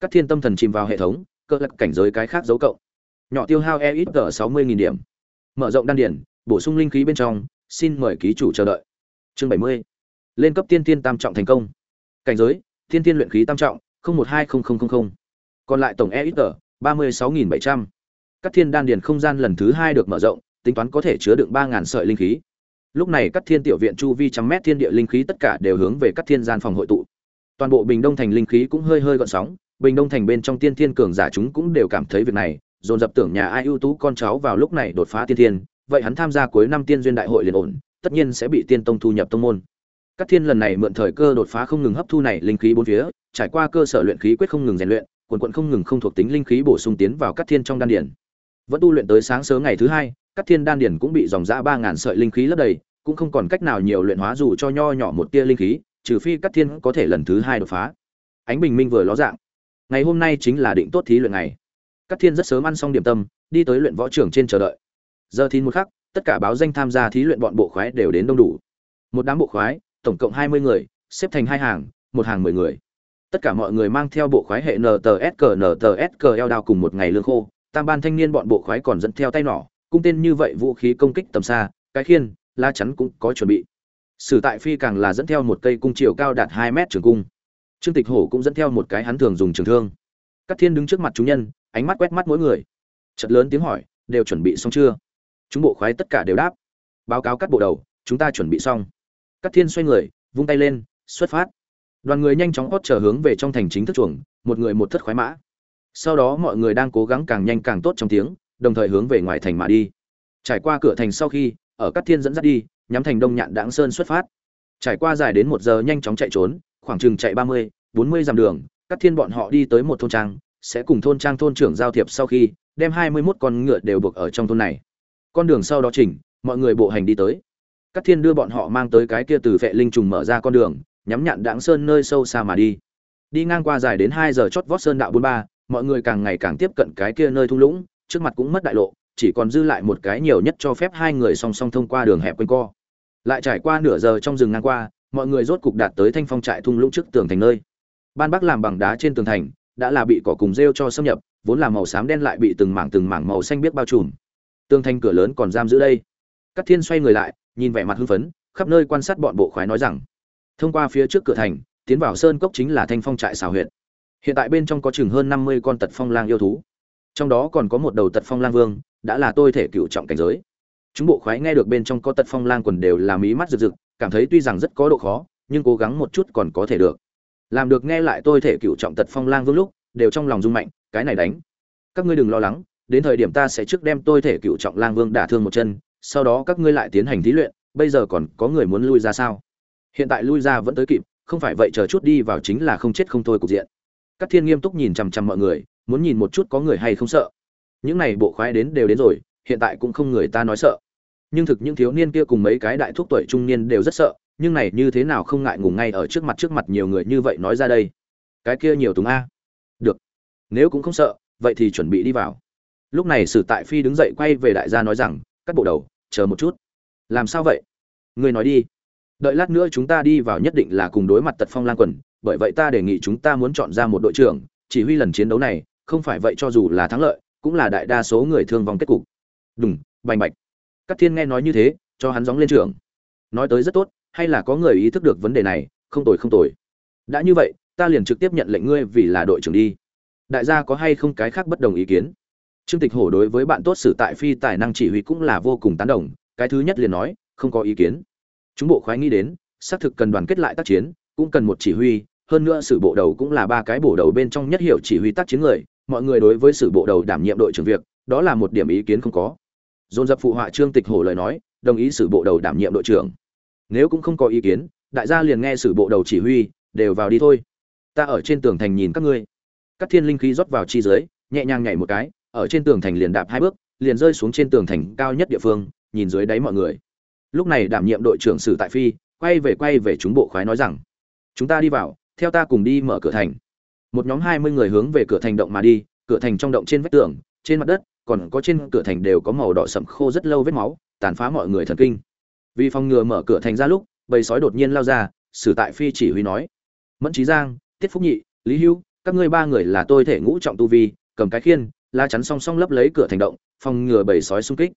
Các thiên tâm thần chìm vào hệ thống, cơ lập cảnh giới cái khác dấu cộng. Nhỏ tiêu hao e ít tờ sáu mươi nghìn điểm. Mở rộng đan điển bổ sung linh khí bên trong, xin mời ký chủ chờ đợi. Chương bảy mươi. Lên cấp tiên tiên tam trọng thành công. Cảnh giới tiên tiên luyện khí tam trọng một hai còn lại tổng e ít tờ ba mươi sáu nghìn bảy trăm. Các thiên đan điền không gian lần thứ hai được mở rộng, tính toán có thể chứa đựng ba ngàn sợi linh khí. Lúc này các thiên tiểu viện chu vi trăm mét thiên địa linh khí tất cả đều hướng về các thiên gian phòng hội tụ. Toàn bộ bình đông thành linh khí cũng hơi hơi gợn sóng, bình đông thành bên trong tiên thiên cường giả chúng cũng đều cảm thấy việc này, dồn dập tưởng nhà ai ưu tú con cháu vào lúc này đột phá tiên thiên, vậy hắn tham gia cuối năm tiên duyên đại hội liền ổn, tất nhiên sẽ bị tiên tông thu nhập tông môn. Các thiên lần này mượn thời cơ đột phá không ngừng hấp thu này linh khí bốn phía, trải qua cơ sở luyện khí quyết không ngừng rèn luyện quần quận không ngừng không thuộc tính linh khí bổ sung tiến vào các thiên trong đan điển vẫn tu luyện tới sáng sớm ngày thứ hai các thiên đan điển cũng bị dòng dã ba ngàn sợi linh khí lấp đầy, cũng không còn cách nào nhiều luyện hóa dù cho nho nhỏ một tia linh khí, trừ phi các thiên có thể lần thứ hai đột phá. Ánh bình minh vừa ló dạng. Ngày hôm nay chính là định tốt thí luyện ngày. Các thiên rất sớm ăn xong điểm tâm, đi tới luyện võ trưởng trên chờ đợi. Giờ thì một khắc, tất cả báo danh tham gia thí luyện bọn bộ khoái đều đến đông đủ. Một đám bộ khoái, tổng cộng hai mươi người, xếp thành hai hàng, một hàng mười người tất cả mọi người mang theo bộ khoái hệ ntsq ntsq eo đao cùng một ngày lương khô, tam ban thanh niên bọn bộ khoái còn dẫn theo tay nỏ, cung tên như vậy vũ khí công kích tầm xa, cái khiên la chắn cũng có chuẩn bị. Sử tại phi càng là dẫn theo một cây cung chiều cao đạt hai mét trường cung. Trương tịch hổ cũng dẫn theo một cái hắn thường dùng trường thương. Các thiên đứng trước mặt chúng nhân, ánh mắt quét mắt mỗi người. Chật lớn tiếng hỏi, đều chuẩn bị xong chưa? Chúng bộ khoái tất cả đều đáp. Báo cáo các bộ đầu, chúng ta chuẩn bị xong. Các thiên xoay người, vung tay lên, xuất phát đoàn người nhanh chóng hót trở hướng về trong thành chính thức chuồng, một người một thất khoái mã. Sau đó mọi người đang cố gắng càng nhanh càng tốt trong tiếng, đồng thời hướng về ngoài thành mà đi. Trải qua cửa thành sau khi, ở các thiên dẫn dắt đi, nhắm thành đông nhạn đáng sơn xuất phát. Trải qua dài đến một giờ nhanh chóng chạy trốn, khoảng chừng chạy ba mươi, bốn mươi dặm đường các thiên bọn họ đi tới một thôn trang, sẽ cùng thôn trang thôn trưởng giao thiệp sau khi, đem hai mươi 21 con ngựa đều buộc ở trong thôn này. Con đường sau đó chỉnh, mọi người bộ hành đi tới. Các thiên đưa bọn họ mang tới cái kia từ vệ linh trùng mở ra con đường nhắm nhạn đãng sơn nơi sâu xa mà đi. Đi ngang qua dài đến hai giờ chót vót sơn đạo bốn ba, mọi người càng ngày càng tiếp cận cái kia nơi thung lũng, trước mặt cũng mất đại lộ, chỉ còn dư lại một cái nhiều nhất cho phép hai người song song thông qua đường hẹp quanh co. Lại trải qua nửa giờ trong rừng ngang qua, mọi người rốt cục đạt tới thanh phong trại thung lũng trước tường thành nơi. Ban bắc làm bằng đá trên tường thành, đã là bị cỏ cùng rêu cho xâm nhập, vốn là màu xám đen lại bị từng mảng từng mảng màu xanh biết bao trùm. Tường thành cửa lớn còn giam giữ đây. Các thiên xoay người lại, nhìn vẻ mặt hưng phấn, khắp nơi quan sát bọn bộ khoái nói rằng thông qua phía trước cửa thành, tiến vào sơn cốc chính là thanh phong trại xào huyện hiện tại bên trong có chừng hơn năm mươi con tật phong lang yêu thú. Trong đó còn có một đầu tật phong lang vương, đã là tôi thể cựu trọng cảnh giới. Chúng bộ khoái nghe được bên trong có tật phong lang quần đều là mí mắt rực rực, cảm thấy tuy rằng rất có độ khó, nhưng cố gắng một chút còn có thể được. Làm được nghe lại tôi thể cựu trọng tật phong lang vương lúc, đều trong lòng rung mạnh, cái này đánh. Các ngươi đừng lo lắng, đến thời điểm ta sẽ trước đem tôi thể cựu trọng lang vương đả thương một chân, sau đó các ngươi lại tiến hành thí luyện, bây giờ còn có người muốn lui ra sao? Hiện tại lui ra vẫn tới kịp, không phải vậy chờ chút đi vào chính là không chết không thôi cục diện. Các thiên nghiêm túc nhìn chằm chằm mọi người, muốn nhìn một chút có người hay không sợ. Những này bộ khoái đến đều đến rồi, hiện tại cũng không người ta nói sợ. Nhưng thực những thiếu niên kia cùng mấy cái đại thúc tuổi trung niên đều rất sợ, nhưng này như thế nào không ngại ngùng ngay ở trước mặt trước mặt nhiều người như vậy nói ra đây. Cái kia nhiều túng a. Được. Nếu cũng không sợ, vậy thì chuẩn bị đi vào. Lúc này sử tại phi đứng dậy quay về đại gia nói rằng cắt bộ đầu, chờ một chút. Làm sao vậy? Người nói đi đợi lát nữa chúng ta đi vào nhất định là cùng đối mặt tật phong lan quần bởi vậy ta đề nghị chúng ta muốn chọn ra một đội trưởng chỉ huy lần chiến đấu này không phải vậy cho dù là thắng lợi cũng là đại đa số người thương vong kết cục. Đúng, bành bạch. Các thiên nghe nói như thế cho hắn gióng lên trưởng. Nói tới rất tốt hay là có người ý thức được vấn đề này không tồi không tồi. Đã như vậy ta liền trực tiếp nhận lệnh ngươi vì là đội trưởng đi. Đại gia có hay không cái khác bất đồng ý kiến? Trương tịch hổ đối với bạn tốt sử tại phi tài năng chỉ huy cũng là vô cùng tán đồng cái thứ nhất liền nói không có ý kiến chúng bộ khoái nghĩ đến, xác thực cần đoàn kết lại tác chiến, cũng cần một chỉ huy, hơn nữa sử bộ đầu cũng là ba cái bổ đầu bên trong nhất hiệu chỉ huy tác chiến người, mọi người đối với sử bộ đầu đảm nhiệm đội trưởng việc, đó là một điểm ý kiến không có. Dồn dập phụ họa trương tịch hổ lời nói, đồng ý sử bộ đầu đảm nhiệm đội trưởng. Nếu cũng không có ý kiến, đại gia liền nghe sử bộ đầu chỉ huy, đều vào đi thôi. Ta ở trên tường thành nhìn các ngươi. Các thiên linh khí rót vào chi dưới, nhẹ nhàng nhảy một cái, ở trên tường thành liền đạp hai bước, liền rơi xuống trên tường thành cao nhất địa phương, nhìn dưới đáy mọi người lúc này đảm nhiệm đội trưởng sử tại phi, quay về quay về chúng bộ khoái nói rằng, chúng ta đi vào, theo ta cùng đi mở cửa thành. Một nhóm hai mươi người hướng về cửa thành động mà đi, cửa thành trong động trên vách tường, trên mặt đất, còn có trên cửa thành đều có màu đỏ sậm khô rất lâu vết máu, tàn phá mọi người thần kinh. Vì phòng ngừa mở cửa thành ra lúc, bầy sói đột nhiên lao ra, sử tại phi chỉ huy nói, mẫn trí giang, tiết phúc nhị, lý hưu, các ngươi ba người là tôi thể ngũ trọng tu vi, cầm cái khiên, la chắn song song lấp lấy cửa thành động, phòng ngừa bầy sói xung kích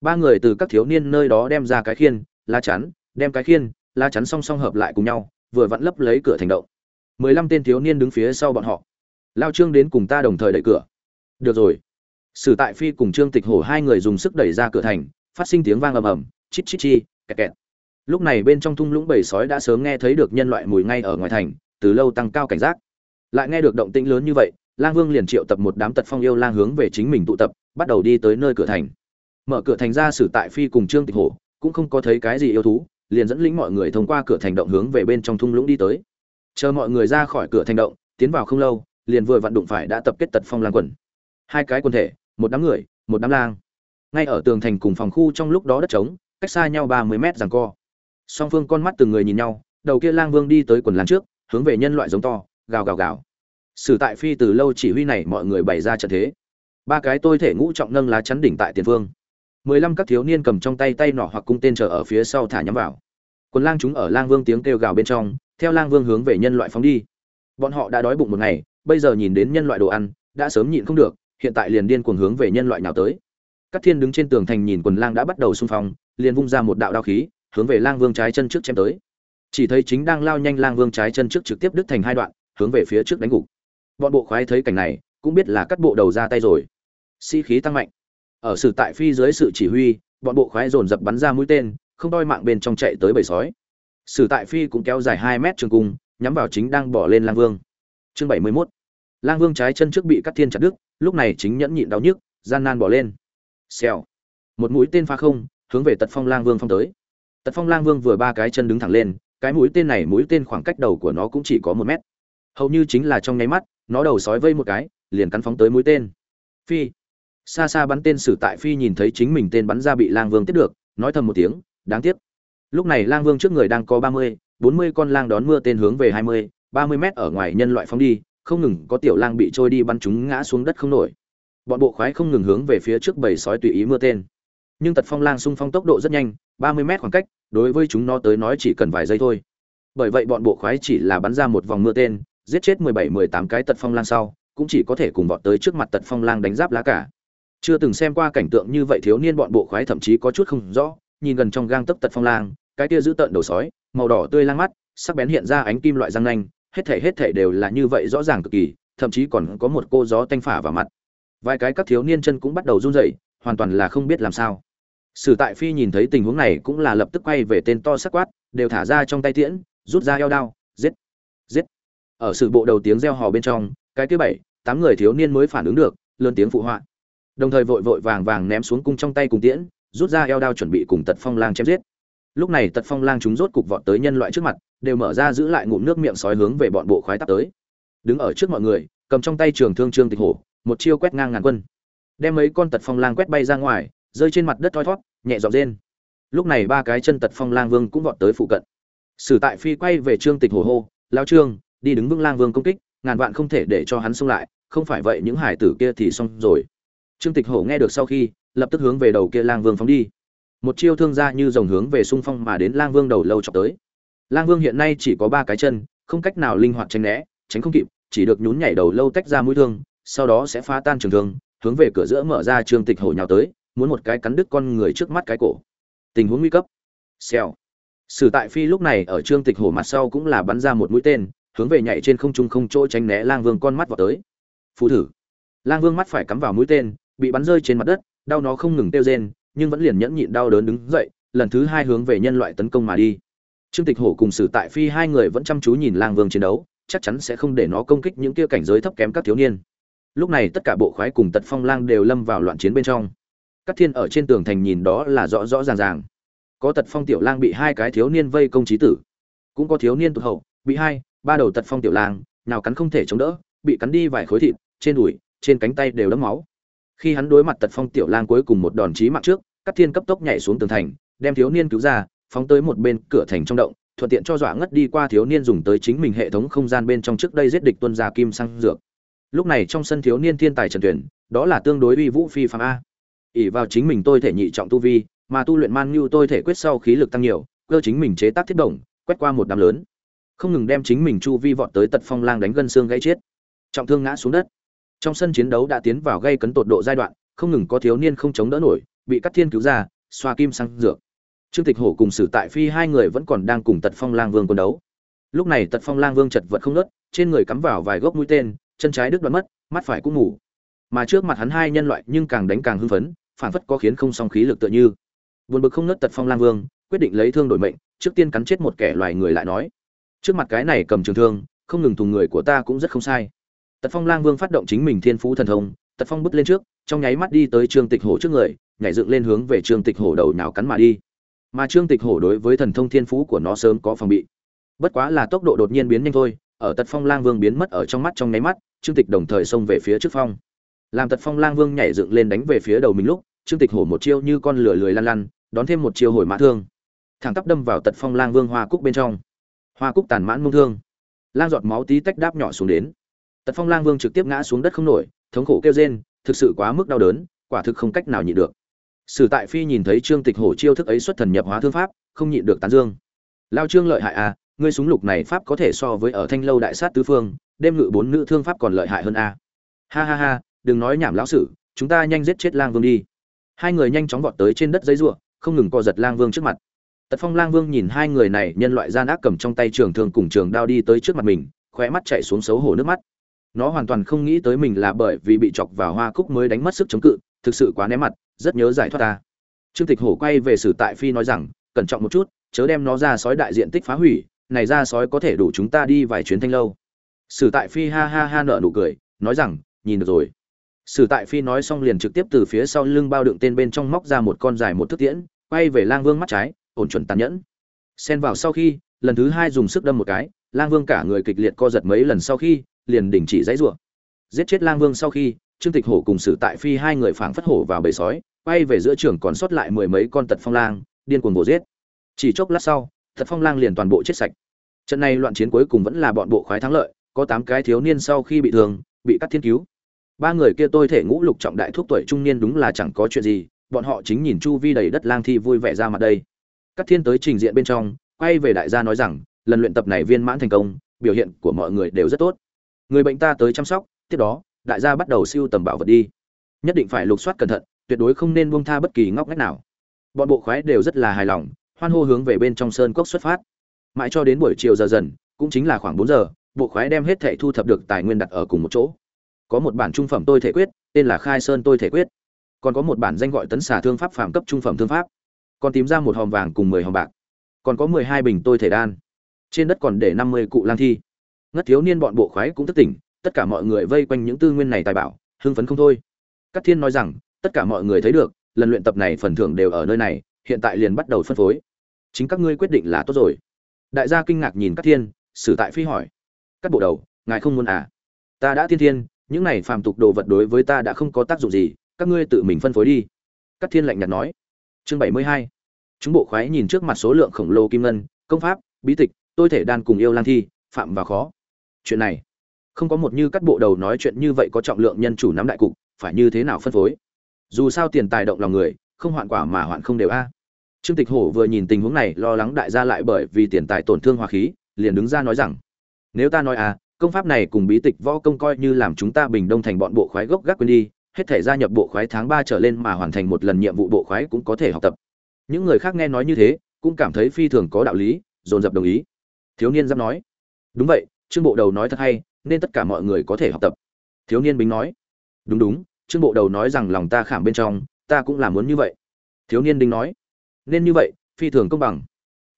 ba người từ các thiếu niên nơi đó đem ra cái khiên la chắn, đem cái khiên la chắn song song hợp lại cùng nhau, vừa vặn lấp lấy cửa thành động. Mười lăm tên thiếu niên đứng phía sau bọn họ. Lao trương đến cùng ta đồng thời đẩy cửa. Được rồi. Sử tại phi cùng trương tịch hổ hai người dùng sức đẩy ra cửa thành, phát sinh tiếng vang ầm ầm, chít chít chi, kẹt kẹt. Lúc này bên trong thung lũng bầy sói đã sớm nghe thấy được nhân loại mùi ngay ở ngoài thành, từ lâu tăng cao cảnh giác. Lại nghe được động tĩnh lớn như vậy, lang vương liền triệu tập một đám tật phong yêu lang hướng về chính mình tụ tập, bắt đầu đi tới nơi cửa thành mở cửa thành ra xử tại phi cùng trương tịch hổ, cũng không có thấy cái gì yêu thú, liền dẫn lĩnh mọi người thông qua cửa thành động hướng về bên trong thung lũng đi tới. Chờ mọi người ra khỏi cửa thành động, tiến vào không lâu, liền vừa vặn đụng phải đã tập kết tật phong lang quần. Hai cái quần thể, một đám người, một đám lang. Ngay ở tường thành cùng phòng khu trong lúc đó đất trống, cách xa nhau ba mươi mét rằng co. Song phương con mắt từng người nhìn nhau, đầu kia lang vương đi tới quần làng trước, hướng về nhân loại giống to, gào gào gào. Sử tại phi từ lâu chỉ huy này mọi người bày ra trận thế. Ba cái tôi thể ngũ trọng nâng lá chắn đỉnh tại tiền phương mười lăm các thiếu niên cầm trong tay tay nỏ hoặc cung tên chờ ở phía sau thả nhắm vào. Quần lang chúng ở lang vương tiếng kêu gào bên trong, theo lang vương hướng về nhân loại phóng đi. Bọn họ đã đói bụng một ngày, bây giờ nhìn đến nhân loại đồ ăn, đã sớm nhịn không được, hiện tại liền điên cuồng hướng về nhân loại nào tới. Các thiên đứng trên tường thành nhìn quần lang đã bắt đầu xung phong, liền vung ra một đạo đao khí, hướng về lang vương trái chân trước chém tới. Chỉ thấy chính đang lao nhanh lang vương trái chân trước trực tiếp đứt thành hai đoạn, hướng về phía trước đánh gục. Bọn bộ khoái thấy cảnh này, cũng biết là cắt bộ đầu ra tay rồi. Sĩ、si、khí tăng mạnh ở sử tại phi dưới sự chỉ huy, bọn bộ khoái dồn dập bắn ra mũi tên, không đoi mạng bên trong chạy tới bầy sói. Sử tại phi cũng kéo dài hai mét trường cung, nhắm vào chính đang bỏ lên lang vương. Chương bảy mươi mốt. Lang vương trái chân trước bị cắt thiên chặt đứt, lúc này chính nhẫn nhịn đau nhức, gian nan bỏ lên. Xèo. Một mũi tên pha không, hướng về tật phong lang vương phong tới. Tật phong lang vương vừa ba cái chân đứng thẳng lên, cái mũi tên này mũi tên khoảng cách đầu của nó cũng chỉ có một mét. Hầu như chính là trong nháy mắt, nó đầu sói vây một cái, liền cắn phóng tới mũi tên. Phi xa xa bắn tên sử tại phi nhìn thấy chính mình tên bắn ra bị lang vương tiếp được, nói thầm một tiếng, đáng tiếc. Lúc này lang vương trước người đang có ba mươi, bốn mươi con lang đón mưa tên hướng về hai mươi, ba mươi mét ở ngoài nhân loại phóng đi, không ngừng có tiểu lang bị trôi đi bắn chúng ngã xuống đất không nổi. Bọn bộ khoái không ngừng hướng về phía trước bầy sói tùy ý mưa tên. Nhưng tật phong lang xung phong tốc độ rất nhanh, ba mươi mét khoảng cách, đối với chúng nó tới nói chỉ cần vài giây thôi. Bởi vậy bọn bộ khoái chỉ là bắn ra một vòng mưa tên, giết chết mười bảy, mười tám cái tật phong lang sau, cũng chỉ có thể cùng vọt tới trước mặt tật phong lang đánh giáp lá cả chưa từng xem qua cảnh tượng như vậy thiếu niên bọn bộ khoái thậm chí có chút không rõ, nhìn gần trong gang tấc tật phong lang, cái kia giữ tợn đầu sói, màu đỏ tươi lang mắt, sắc bén hiện ra ánh kim loại răng nanh, hết thể hết thể đều là như vậy rõ ràng cực kỳ, thậm chí còn có một cô gió tanh phả vào mặt. Vài cái các thiếu niên chân cũng bắt đầu run rẩy, hoàn toàn là không biết làm sao. Sử tại phi nhìn thấy tình huống này cũng là lập tức quay về tên to sắc quát, đều thả ra trong tay tiễn, rút ra eo đao, giết giết. Ở sự bộ đầu tiếng reo hò bên trong, cái thứ bảy, tám người thiếu niên mới phản ứng được, lớn tiếng phụ họa đồng thời vội vội vàng vàng ném xuống cung trong tay cùng tiễn, rút ra eo đao chuẩn bị cùng tật phong lang chém giết. Lúc này tật phong lang chúng rốt cục vọt tới nhân loại trước mặt, đều mở ra giữ lại ngụm nước miệng sói hướng về bọn bộ khoái tắc tới. Đứng ở trước mọi người, cầm trong tay trường thương trương tịch hổ, một chiêu quét ngang ngàn quân. Đem mấy con tật phong lang quét bay ra ngoài, rơi trên mặt đất thoi thót nhẹ dọc rên. Lúc này ba cái chân tật phong lang vương cũng vọt tới phụ cận. Sử tại phi quay về trương tịch hổ hô lao trương, đi đứng vững lang vương công kích, ngàn vạn không thể để cho hắn xông lại, không phải vậy những hải tử kia thì xong rồi trương tịch hổ nghe được sau khi, lập tức hướng về đầu kia lang vương phóng đi. Một chiêu thương ra như dòng hướng về xung phong mà đến lang vương đầu lâu chọc tới. Lang vương hiện nay chỉ có ba cái chân, không cách nào linh hoạt tránh né, tránh không kịp, chỉ được nhún nhảy đầu lâu tách ra mũi thương, sau đó sẽ phá tan trường thương, hướng về cửa giữa mở ra trương tịch hổ nhào tới, muốn một cái cắn đứt con người trước mắt cái cổ. Tình huống nguy cấp. Xèo. Sử tại phi lúc này ở trương tịch hổ mặt sau cũng là bắn ra một mũi tên, hướng về nhảy trên không trung không chỗ tránh né lang vương con mắt vào tới. Phù thử. Lang vương mắt phải cắm vào mũi tên bị bắn rơi trên mặt đất, đau nó không ngừng tiêu rên, nhưng vẫn liền nhẫn nhịn đau đớn đứng dậy, lần thứ hai hướng về nhân loại tấn công mà đi. Trương tịch hổ cùng sử tại phi hai người vẫn chăm chú nhìn lang vương chiến đấu, chắc chắn sẽ không để nó công kích những kia cảnh giới thấp kém các thiếu niên. Lúc này tất cả bộ khoái cùng tật phong lang đều lâm vào loạn chiến bên trong. Các thiên ở trên tường thành nhìn đó là rõ rõ ràng ràng. Có tật phong tiểu lang bị hai cái thiếu niên vây công trí tử. Cũng có thiếu niên tụt hậu, bị hai, ba đầu tật phong tiểu lang, nào cắn không thể chống đỡ, bị cắn đi vài khối thịt, trên đùi, trên cánh tay đều đẫm máu khi hắn đối mặt tật phong tiểu lang cuối cùng một đòn chí mạng trước các thiên cấp tốc nhảy xuống tường thành, đem thiếu niên cứu ra, phóng tới một bên cửa thành trong động, thuận tiện cho dọa ngất đi qua thiếu niên dùng tới chính mình hệ thống không gian bên trong trước đây giết địch tuân ra kim sang dược. Lúc này trong sân thiếu niên thiên tài trần tuyển, đó là tương đối uy vũ phi phạm a. Ỉ vào chính mình tôi thể nhị trọng tu vi, mà tu luyện man như tôi thể quyết sau khí lực tăng nhiều, cơ chính mình chế tác thiết động, quét qua một đám lớn. Không ngừng đem chính mình chu vi vọt tới tật phong lang đánh gân xương gãy chết. Trọng thương ngã xuống đất trong sân chiến đấu đã tiến vào gây cấn tột độ giai đoạn, không ngừng có thiếu niên không chống đỡ nổi, bị cắt thiên cứu ra, xoa kim sang dược. Trương tịch hổ cùng sử tại phi hai người vẫn còn đang cùng tật phong lang vương quân đấu. Lúc này tật phong lang vương chật vật không nớt trên người cắm vào vài gốc mũi tên, chân trái đứt đoạn mất, mắt phải cũng ngủ mà trước mặt hắn hai nhân loại nhưng càng đánh càng hưng phấn, phản phất có khiến không song khí lực tựa như. Buồn bực không nớt tật phong lang vương, quyết định lấy thương đổi mệnh, trước tiên cắn chết một kẻ loài người lại nói. Trước mặt cái này cầm trường thương, không ngừng thùng người của ta cũng rất không sai tật phong lang vương phát động chính mình thiên phú thần thông, tật phong bước lên trước, trong nháy mắt đi tới trương tịch hổ trước người, nhảy dựng lên hướng về trương tịch hổ đầu nào cắn mà đi. Mà trương tịch hổ đối với thần thông thiên phú của nó sớm có phòng bị. Bất quá là tốc độ đột nhiên biến nhanh thôi, ở tật phong lang vương biến mất ở trong mắt trong nháy mắt, trương tịch đồng thời xông về phía trước phong. Làm tật phong lang vương nhảy dựng lên đánh về phía đầu mình lúc, trương tịch hổ một chiêu như con lửa lười lăn lăn, đón thêm một chiêu hồi mã thương. Thẳng tắp đâm vào tật phong lang vương hoa cúc bên trong. Hoa cúc tàn mãn mông thương. Lang giọt máu tí tách đáp nhỏ xuống đến tật phong lang vương trực tiếp ngã xuống đất không nổi thống khổ kêu rên thực sự quá mức đau đớn quả thực không cách nào nhịn được. Sử tại phi nhìn thấy trương tịch hổ chiêu thức ấy xuất thần nhập hóa thương pháp không nhịn được tán dương. Lao trương lợi hại à ngươi súng lục này pháp có thể so với ở thanh lâu đại sát tứ phương đêm ngự bốn nữ thương pháp còn lợi hại hơn a à. ha ha ha đừng nói nhảm lão sử chúng ta nhanh giết chết lang vương đi. Hai người nhanh chóng vọt tới trên đất giấy rùa, không ngừng co giật lang vương trước mặt. Tật phong lang vương nhìn hai người này nhân loại gian ác cầm trong tay trường thương cùng trường đao đi tới trước mặt mình khóe mắt chạy xuống xấu hổ nước mắt nó hoàn toàn không nghĩ tới mình là bởi vì bị chọc vào hoa cúc mới đánh mất sức chống cự, thực sự quá ném mặt, rất nhớ giải thoát ta. Trương tịch hổ quay về sử tại phi nói rằng, cẩn trọng một chút, chớ đem nó ra sói đại diện tích phá hủy, này ra sói có thể đủ chúng ta đi vài chuyến thanh lâu. Sử tại phi ha ha ha nợ nụ cười, nói rằng, nhìn được rồi. Sử tại phi nói xong liền trực tiếp từ phía sau lưng bao đựng tên bên trong móc ra một con dài một thước tiễn, quay về lang vương mắt trái, ổn chuẩn tàn nhẫn. Xen vào sau khi, lần thứ hai dùng sức đâm một cái lang vương cả người kịch liệt co giật mấy lần sau khi, liền đình chỉ dãy rủa. Giết chết lang vương sau khi, trương tịch hổ cùng sử tại phi hai người phảng phất hổ vào bầy sói, quay về giữa trường còn sót lại mười mấy con tật phong lang, điên cuồng bổ giết. Chỉ chốc lát sau, tật phong lang liền toàn bộ chết sạch. Trận này loạn chiến cuối cùng vẫn là bọn bộ khoái thắng lợi, có tám cái thiếu niên sau khi bị thương, bị cắt thiên cứu. Ba người kia tôi thể ngũ lục trọng đại thuốc tuổi trung niên đúng là chẳng có chuyện gì, bọn họ chính nhìn chu vi đầy đất lang thi vui vẻ ra mặt đây. Cắt thiên tới trình diện bên trong, quay về đại gia nói rằng lần luyện tập này viên mãn thành công, biểu hiện của mọi người đều rất tốt. Người bệnh ta tới chăm sóc, tiếp đó, đại gia bắt đầu siêu tầm bảo vật đi. Nhất định phải lục soát cẩn thận, tuyệt đối không nên buông tha bất kỳ ngóc ngách nào. Bọn bộ khoái đều rất là hài lòng, hoan hô hướng về bên trong sơn cốc xuất phát. Mãi cho đến buổi chiều giờ dần, cũng chính là khoảng bốn giờ, bộ khoái đem hết thệ thu thập được tài nguyên đặt ở cùng một chỗ. Có một bản trung phẩm tôi thể quyết, tên là khai sơn tôi thể quyết. Còn có một bản danh gọi tấn xà thương pháp phạm cấp trung phẩm thương pháp. Còn tìm ra một hòm vàng cùng mười hòm bạc. Còn có mười hai bình tôi thể đan trên đất còn để năm mươi cụ lang thi. Ngất thiếu niên bọn bộ khoái cũng thức tỉnh, tất cả mọi người vây quanh những tư nguyên này tài bảo, hưng phấn không thôi. Các thiên nói rằng, tất cả mọi người thấy được, lần luyện tập này phần thưởng đều ở nơi này, hiện tại liền bắt đầu phân phối. Chính các ngươi quyết định là tốt rồi. Đại gia kinh ngạc nhìn các thiên, sử tại phi hỏi. Các bộ đầu, ngài không muốn à? Ta đã thiên thiên, những này phàm tục đồ vật đối với ta đã không có tác dụng gì, các ngươi tự mình phân phối đi. Các thiên lạnh nhạt nói. Chương bảy mươi hai. Chúng bộ khoái nhìn trước mặt số lượng khổng lồ kim ngân, công pháp, bí tịch tôi thể đan cùng yêu lang thi, phạm và khó. Chuyện này, không có một như các bộ đầu nói chuyện như vậy có trọng lượng nhân chủ nắm đại cục, phải như thế nào phân phối? Dù sao tiền tài động lòng người, không hoạn quả mà hoạn không đều a. Trương tịch hổ vừa nhìn tình huống này, lo lắng đại gia lại bởi vì tiền tài tổn thương hòa khí, liền đứng ra nói rằng, nếu ta nói à công pháp này cùng bí tịch võ công coi như làm chúng ta bình đông thành bọn bộ khoái gốc gác quên đi, hết thể gia nhập bộ khoái tháng ba trở lên mà hoàn thành một lần nhiệm vụ bộ khoái cũng có thể học tập. Những người khác nghe nói như thế, cũng cảm thấy phi thường có đạo lý, dồn dập đồng ý thiếu niên giáp nói. Đúng vậy, trương bộ đầu nói thật hay, nên tất cả mọi người có thể học tập. Thiếu niên bính nói. Đúng đúng, trương bộ đầu nói rằng lòng ta khảm bên trong, ta cũng làm muốn như vậy. Thiếu niên đinh nói. Nên như vậy, phi thường công bằng.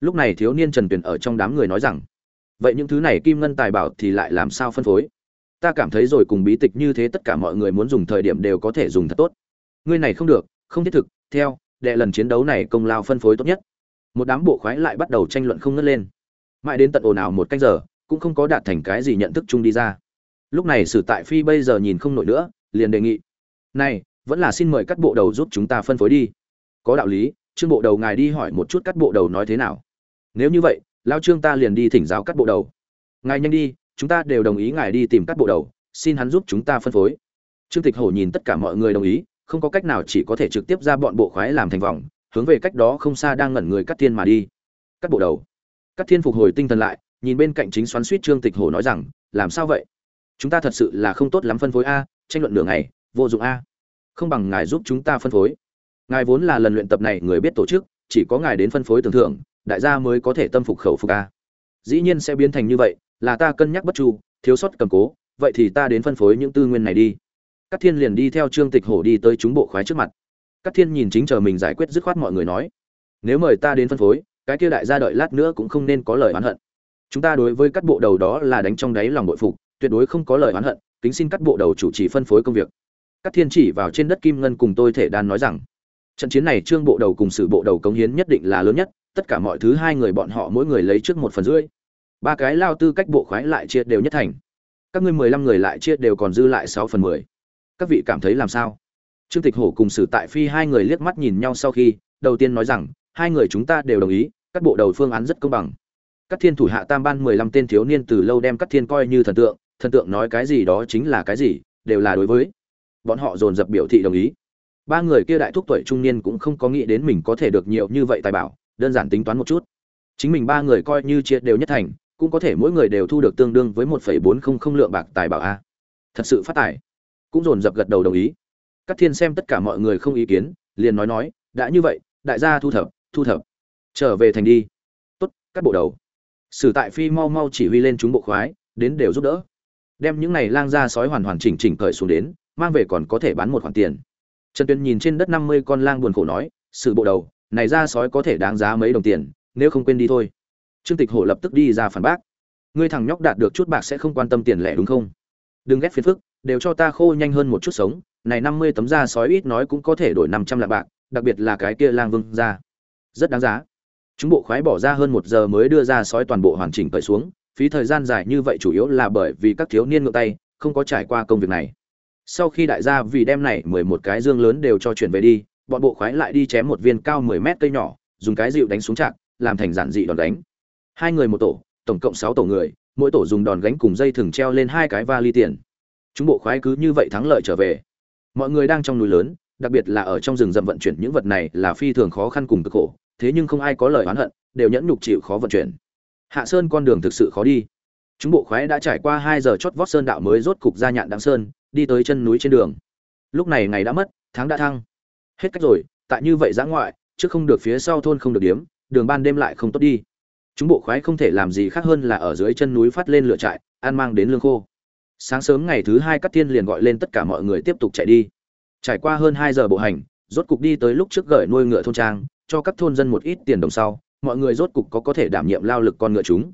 Lúc này thiếu niên trần tuyền ở trong đám người nói rằng, vậy những thứ này kim ngân tài bảo thì lại làm sao phân phối? Ta cảm thấy rồi cùng bí tịch như thế tất cả mọi người muốn dùng thời điểm đều có thể dùng thật tốt. Ngươi này không được, không thiết thực, theo, đệ lần chiến đấu này công lao phân phối tốt nhất. Một đám bộ khoái lại bắt đầu tranh luận không ngất lên mãi đến tận ồn ào một canh giờ, cũng không có đạt thành cái gì nhận thức chung đi ra. Lúc này sử tại phi bây giờ nhìn không nổi nữa, liền đề nghị, này, vẫn là xin mời các bộ đầu giúp chúng ta phân phối đi. Có đạo lý, trương bộ đầu ngài đi hỏi một chút các bộ đầu nói thế nào. Nếu như vậy, lao trương ta liền đi thỉnh giáo các bộ đầu. Ngài nhanh đi, chúng ta đều đồng ý ngài đi tìm các bộ đầu, xin hắn giúp chúng ta phân phối. Trương tịch hổ nhìn tất cả mọi người đồng ý, không có cách nào chỉ có thể trực tiếp ra bọn bộ khoái làm thành vòng, hướng về cách đó không xa đang ngẩn người cắt tiên mà đi. Cắt bộ đầu Cát thiên phục hồi tinh thần lại, nhìn bên cạnh chính xoắn suýt trương tịch hổ nói rằng, làm sao vậy? Chúng ta thật sự là không tốt lắm phân phối a, tranh luận nửa ngày, vô dụng a. Không bằng ngài giúp chúng ta phân phối. Ngài vốn là lần luyện tập này người biết tổ chức, chỉ có ngài đến phân phối tưởng thưởng, đại gia mới có thể tâm phục khẩu phục a. Dĩ nhiên sẽ biến thành như vậy, là ta cân nhắc bất chu, thiếu sót cầm cố, vậy thì ta đến phân phối những tư nguyên này đi. Các thiên liền đi theo trương tịch hổ đi tới chúng bộ khoái trước mặt. Các thiên nhìn chính chờ mình giải quyết dứt khoát mọi người nói, nếu mời ta đến phân phối cái kia đại gia đợi lát nữa cũng không nên có lời oán hận. Chúng ta đối với các bộ đầu đó là đánh trong đáy lòng bội phục, tuyệt đối không có lời oán hận, kính xin các bộ đầu chủ trì phân phối công việc. Các thiên chỉ vào trên đất kim ngân cùng tôi thể đan nói rằng, trận chiến này trương bộ đầu cùng sử bộ đầu cống hiến nhất định là lớn nhất, tất cả mọi thứ hai người bọn họ mỗi người lấy trước một phần rưỡi. Ba cái lao tư cách bộ khoái lại chia đều nhất thành. Các ngươi mười lăm người lại chia đều còn dư lại sáu phần mười. Các vị cảm thấy làm sao? Trương tịch hổ cùng sử tại phi hai người liếc mắt nhìn nhau sau khi, đầu tiên nói rằng hai người chúng ta đều đồng ý, các bộ đầu phương án rất công bằng. Các thiên thủ hạ tam ban mười lăm tên thiếu niên từ lâu đem các thiên coi như thần tượng thần tượng nói cái gì đó chính là cái gì, đều là đối với. Bọn họ dồn dập biểu thị đồng ý. Ba người kia đại thúc tuổi trung niên cũng không có nghĩ đến mình có thể được nhiều như vậy tài bảo, đơn giản tính toán một chút. Chính mình ba người coi như chia đều nhất thành, cũng có thể mỗi người đều thu được tương đương với một phẩy bốn không không lượng bạc tài bảo a. Thật sự phát tài. Cũng dồn dập gật đầu đồng ý. Các thiên xem tất cả mọi người không ý kiến, liền nói nói, đã như vậy, đại gia thu thập thu thập. Trở về thành đi. Tốt, cắt bộ đầu. Sử tại phi mau mau chỉ huy lên chúng bộ khoái, đến đều giúp đỡ. Đem những này lang ra sói hoàn hoàn chỉnh chỉnh cởi xuống đến, mang về còn có thể bán một khoản tiền. Trần tuyên nhìn trên đất năm mươi con lang buồn khổ nói sự bộ đầu, này ra sói có thể đáng giá mấy đồng tiền, nếu không quên đi thôi. Trương tịch hổ lập tức đi ra phản bác, ngươi thằng nhóc đạt được chút bạc sẽ không quan tâm tiền lẻ đúng không? Đừng ghét phiền phức, đều cho ta khô nhanh hơn một chút sống, này năm mươi tấm da sói ít nói cũng có thể đổi năm trăm lạng bạc, đặc biệt là cái kia lang vương ra rất đáng giá. Chúng bộ khoái bỏ ra hơn một giờ mới đưa ra sói toàn bộ hoàn chỉnh cởi xuống, phí thời gian dài như vậy chủ yếu là bởi vì các thiếu niên ngược tay, không có trải qua công việc này. Sau khi đại gia vì đem này mười một cái dương lớn đều cho chuyển về đi, bọn bộ khoái lại đi chém một viên cao mười mét cây nhỏ, dùng cái dịu đánh xuống chạc làm thành giản dị đòn đánh hai người một tổ, tổng cộng sáu tổ người, mỗi tổ dùng đòn gánh cùng dây thừng treo lên hai cái vali tiền. Chúng bộ khoái cứ như vậy thắng lợi trở về. Mọi người đang trong núi lớn đặc biệt là ở trong rừng rậm vận chuyển những vật này là phi thường khó khăn cùng cực khổ, thế nhưng không ai có lời oán hận, đều nhẫn nhục chịu khó vận chuyển. Hạ sơn con đường thực sự khó đi. Chúng bộ khoái đã trải qua hai giờ chót vót sơn đạo mới rốt cục ra nhạn đáng sơn, đi tới chân núi trên đường. Lúc này ngày đã mất, tháng đã thăng. Hết cách rồi, tại như vậy giã ngoại, trước không được phía sau thôn không được điếm, đường ban đêm lại không tốt đi. Chúng bộ khoái không thể làm gì khác hơn là ở dưới chân núi phát lên lửa trại, ăn mang đến lương khô. Sáng sớm ngày thứ hai cắt thiên liền gọi lên tất cả mọi người tiếp tục chạy đi trải qua hơn hai giờ bộ hành, rốt cục đi tới lúc trước gởi nuôi ngựa thôn trang, cho các thôn dân một ít tiền đồng sau, mọi người rốt cục có có thể đảm nhiệm lao lực con ngựa chúng.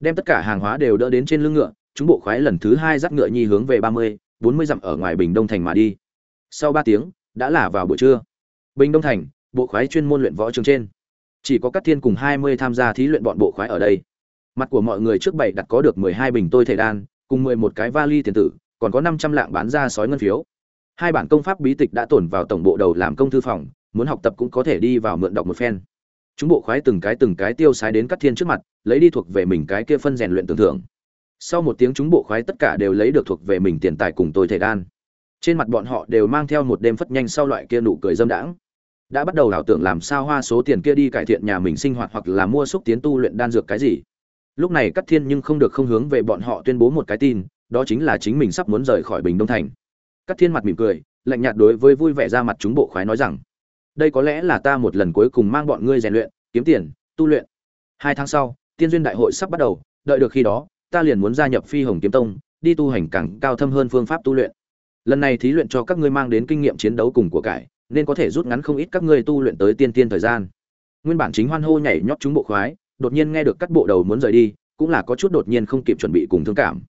Đem tất cả hàng hóa đều đỡ đến trên lưng ngựa, chúng bộ khoái lần thứ hai dắt ngựa nhi hướng về ba mươi, bốn mươi dặm ở ngoài bình đông thành mà đi. Sau ba tiếng, đã là vào buổi trưa. Bình đông thành, bộ khoái chuyên môn luyện võ trường trên. Chỉ có các thiên cùng hai mươi tham gia thí luyện bọn bộ khoái ở đây. Mặt của mọi người trước bảy đặt có được mười hai bình tôi thể đan, cùng mười một cái vali tiền tử, còn có năm trăm lạng bán ra sói ngân phiếu hai bản công pháp bí tịch đã tổn vào tổng bộ đầu làm công thư phòng, muốn học tập cũng có thể đi vào mượn đọc một phen. Chúng bộ khoái từng cái từng cái tiêu sái đến các thiên trước mặt, lấy đi thuộc về mình cái kia phân rèn luyện tưởng thưởng. Sau một tiếng chúng bộ khoái tất cả đều lấy được thuộc về mình tiền tài cùng tôi thể đan. Trên mặt bọn họ đều mang theo một đêm phất nhanh sau loại kia nụ cười dâm đãng. Đã bắt đầu ảo tưởng làm sao hoa số tiền kia đi cải thiện nhà mình sinh hoạt hoặc là mua xúc tiến tu luyện đan dược cái gì. Lúc này cắt thiên nhưng không được không hướng về bọn họ tuyên bố một cái tin, đó chính là chính mình sắp muốn rời khỏi bình đông thành cắt thiên mặt mỉm cười, lạnh nhạt đối với vui vẻ ra mặt chúng bộ khoái nói rằng, đây có lẽ là ta một lần cuối cùng mang bọn ngươi rèn luyện, kiếm tiền, tu luyện. Hai tháng sau, tiên duyên đại hội sắp bắt đầu, đợi được khi đó, ta liền muốn gia nhập phi hồng kiếm tông, đi tu hành càng cao thâm hơn phương pháp tu luyện. Lần này thí luyện cho các ngươi mang đến kinh nghiệm chiến đấu cùng của cải, nên có thể rút ngắn không ít các ngươi tu luyện tới tiên tiên thời gian. Nguyên bản chính hoan hô nhảy nhót chúng bộ khoái, đột nhiên nghe được cắt bộ đầu muốn rời đi, cũng là có chút đột nhiên không kịp chuẩn bị cùng thương cảm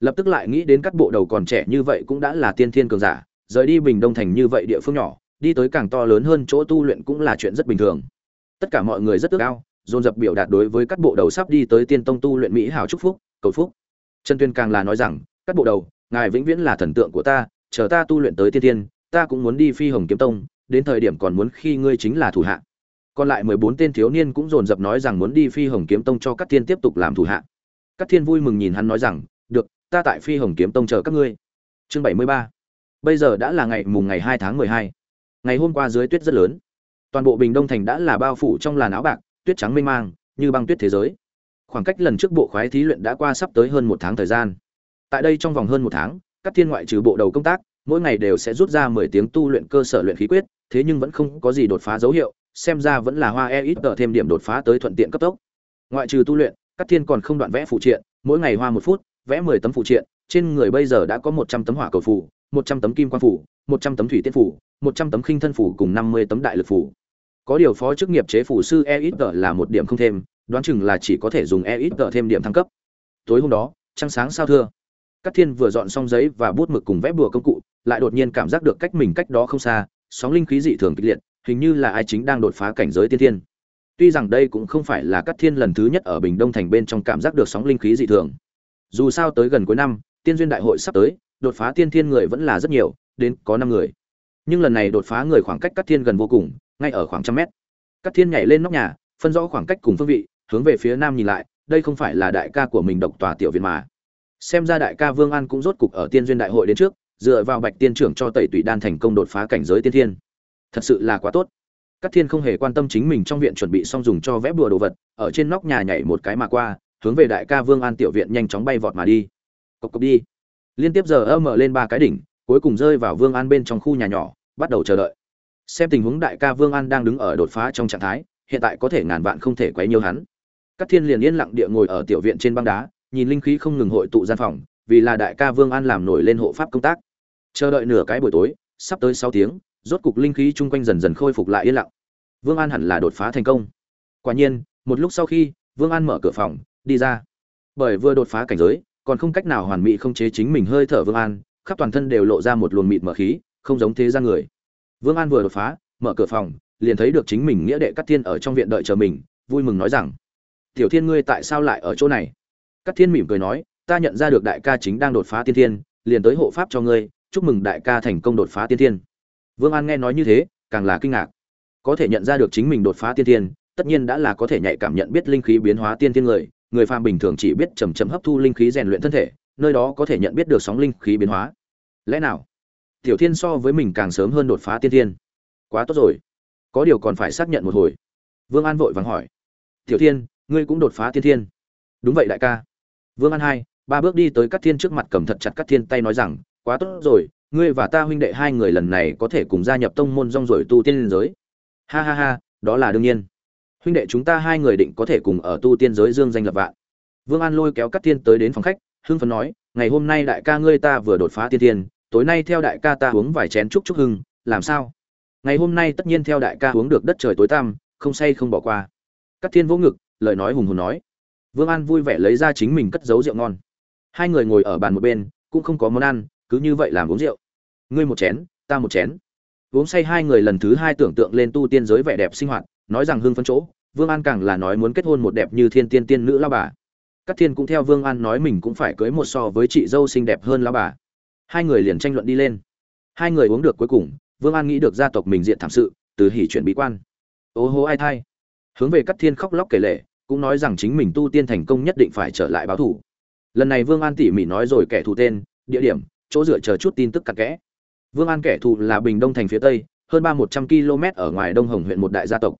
lập tức lại nghĩ đến các bộ đầu còn trẻ như vậy cũng đã là tiên thiên cường giả, rời đi bình đông thành như vậy địa phương nhỏ, đi tới càng to lớn hơn chỗ tu luyện cũng là chuyện rất bình thường. Tất cả mọi người rất ước ao, dồn dập biểu đạt đối với các bộ đầu sắp đi tới tiên tông tu luyện mỹ hảo chúc phúc, cầu phúc. Trần tuyên càng là nói rằng, các bộ đầu, ngài vĩnh viễn là thần tượng của ta, chờ ta tu luyện tới tiên tiên ta cũng muốn đi phi hồng kiếm tông, đến thời điểm còn muốn khi ngươi chính là thủ hạ. Còn lại mười bốn tên thiếu niên cũng dồn dập nói rằng muốn đi phi hồng kiếm tông cho các thiên tiếp tục làm thủ hạ. Các thiên vui mừng nhìn hắn nói rằng ta tại phi hồng kiếm tông chờ các ngươi. Chương bảy mươi ba. Bây giờ đã là ngày mùng ngày hai tháng mười hai. Ngày hôm qua dưới tuyết rất lớn. Toàn bộ bình đông thành đã là bao phủ trong làn áo bạc, tuyết trắng mênh mang, như băng tuyết thế giới. Khoảng cách lần trước bộ khoái thí luyện đã qua sắp tới hơn một tháng thời gian. Tại đây trong vòng hơn một tháng, các thiên ngoại trừ bộ đầu công tác, mỗi ngày đều sẽ rút ra mười tiếng tu luyện cơ sở luyện khí quyết, thế nhưng vẫn không có gì đột phá dấu hiệu, xem ra vẫn là hoa e ít tờ thêm điểm đột phá tới thuận tiện cấp tốc. Ngoại trừ tu luyện, các thiên còn không đoạn vẽ phụ triện, mỗi ngày hoa một phút vẽ mười tấm phụ triện, trên người bây giờ đã có một trăm tấm hỏa cầu phủ, một trăm tấm kim quan phủ, một trăm tấm thủy tiết phủ, một trăm tấm khinh thân phủ cùng năm mươi tấm đại lực phủ. Có điều phó chức nghiệp chế phủ sư EXG là một điểm không thêm, đoán chừng là chỉ có thể dùng EXG thêm điểm thăng cấp. Tối hôm đó, trăng sáng sao thưa. Cát thiên vừa dọn xong giấy và bút mực cùng vẽ bùa công cụ, lại đột nhiên cảm giác được cách mình cách đó không xa, sóng linh khí dị thường kịch liệt, hình như là ai chính đang đột phá cảnh giới tiên thiên. Tuy rằng đây cũng không phải là Cát thiên lần thứ nhất ở bình đông thành bên trong cảm giác được sóng linh khí dị thường dù sao tới gần cuối năm, tiên duyên đại hội sắp tới, đột phá tiên thiên người vẫn là rất nhiều, đến có năm người. Nhưng lần này đột phá người khoảng cách các thiên gần vô cùng, ngay ở khoảng trăm mét. Các thiên nhảy lên nóc nhà, phân rõ khoảng cách cùng phương vị, hướng về phía nam nhìn lại, đây không phải là đại ca của mình độc tòa tiểu viện mà. Xem ra đại ca vương an cũng rốt cục ở tiên duyên đại hội đến trước, dựa vào bạch tiên trưởng cho tẩy tùy đan thành công đột phá cảnh giới tiên thiên. Thật sự là quá tốt. Các thiên không hề quan tâm chính mình trong viện chuẩn bị xong dùng cho vẽ bùa đồ vật, ở trên nóc nhà nhảy một cái mà qua hướng về đại ca vương an tiểu viện nhanh chóng bay vọt mà đi. Cộc cộc đi. Liên tiếp giờ ơ mở lên ba cái đỉnh, cuối cùng rơi vào vương an bên trong khu nhà nhỏ, bắt đầu chờ đợi. Xem tình huống đại ca vương an đang đứng ở đột phá trong trạng thái, hiện tại có thể ngàn vạn không thể quấy nhiều hắn. Các thiên liền yên lặng địa ngồi ở tiểu viện trên băng đá, nhìn linh khí không ngừng hội tụ gian phòng, vì là đại ca vương an làm nổi lên hộ pháp công tác. Chờ đợi nửa cái buổi tối, sắp tới sáu tiếng, rốt cục linh khí chung quanh dần dần khôi phục lại yên lặng. Vương an hẳn là đột phá thành công. Quả nhiên, một lúc sau khi, vương an mở cửa phòng đi ra. Bởi vừa đột phá cảnh giới, còn không cách nào hoàn mỹ không chế chính mình hơi thở vương an, khắp toàn thân đều lộ ra một luồng mịt mở khí, không giống thế gian người. Vương an vừa đột phá, mở cửa phòng, liền thấy được chính mình nghĩa đệ cát thiên ở trong viện đợi chờ mình, vui mừng nói rằng, tiểu thiên ngươi tại sao lại ở chỗ này? Cát thiên mỉm cười nói, ta nhận ra được đại ca chính đang đột phá tiên thiên, liền tới hộ pháp cho ngươi, chúc mừng đại ca thành công đột phá tiên thiên. Vương an nghe nói như thế, càng là kinh ngạc. Có thể nhận ra được chính mình đột phá tiên thiên, tất nhiên đã là có thể nhạy cảm nhận biết linh khí biến hóa tiên thiên người người phàm bình thường chỉ biết chầm chậm hấp thu linh khí rèn luyện thân thể, nơi đó có thể nhận biết được sóng linh khí biến hóa. Lẽ nào, tiểu thiên so với mình càng sớm hơn đột phá tiên thiên? Quá tốt rồi. Có điều còn phải xác nhận một hồi. Vương an vội vàng hỏi. Tiểu thiên, ngươi cũng đột phá tiên thiên? Đúng vậy đại ca. Vương an hai, ba bước đi tới Cát thiên trước mặt cầm thật chặt Cát thiên tay nói rằng, quá tốt rồi, ngươi và ta huynh đệ hai người lần này có thể cùng gia nhập tông môn rong rồi tu tiên giới. Ha ha ha, đó là đương nhiên huynh đệ chúng ta hai người định có thể cùng ở tu tiên giới dương danh lập vạn. Vương an lôi kéo các tiên tới đến phòng khách, hưng phấn nói, ngày hôm nay đại ca ngươi ta vừa đột phá tiên tiên, tối nay theo đại ca ta uống vài chén chúc chúc hưng, làm sao? Ngày hôm nay tất nhiên theo đại ca uống được đất trời tối tăm, không say không bỏ qua. Các thiên vỗ ngực, lời nói hùng hồn nói. Vương an vui vẻ lấy ra chính mình cất giấu rượu ngon. Hai người ngồi ở bàn một bên, cũng không có món ăn, cứ như vậy làm uống rượu. Ngươi một chén, ta một chén. Uống say hai người lần thứ hai tưởng tượng lên tu tiên giới vẻ đẹp sinh hoạt, nói rằng hưng phấn chỗ vương an càng là nói muốn kết hôn một đẹp như thiên tiên tiên nữ lão bà. Cát thiên cũng theo vương an nói mình cũng phải cưới một so với chị dâu xinh đẹp hơn lão bà. Hai người liền tranh luận đi lên. Hai người uống được cuối cùng, vương an nghĩ được gia tộc mình diện thảm sự, từ hỉ chuyển bí quan. Ô hô ai thai. Hướng về Cát thiên khóc lóc kể lệ, cũng nói rằng chính mình tu tiên thành công nhất định phải trở lại báo thủ. Lần này vương an tỉ mỉ nói rồi kẻ thù tên, địa điểm, chỗ dựa chờ chút tin tức cặn kẽ. Vương an kẻ thù là bình đông thành phía tây, hơn ba một trăm km ở ngoài đông hồng huyện một đại gia tộc.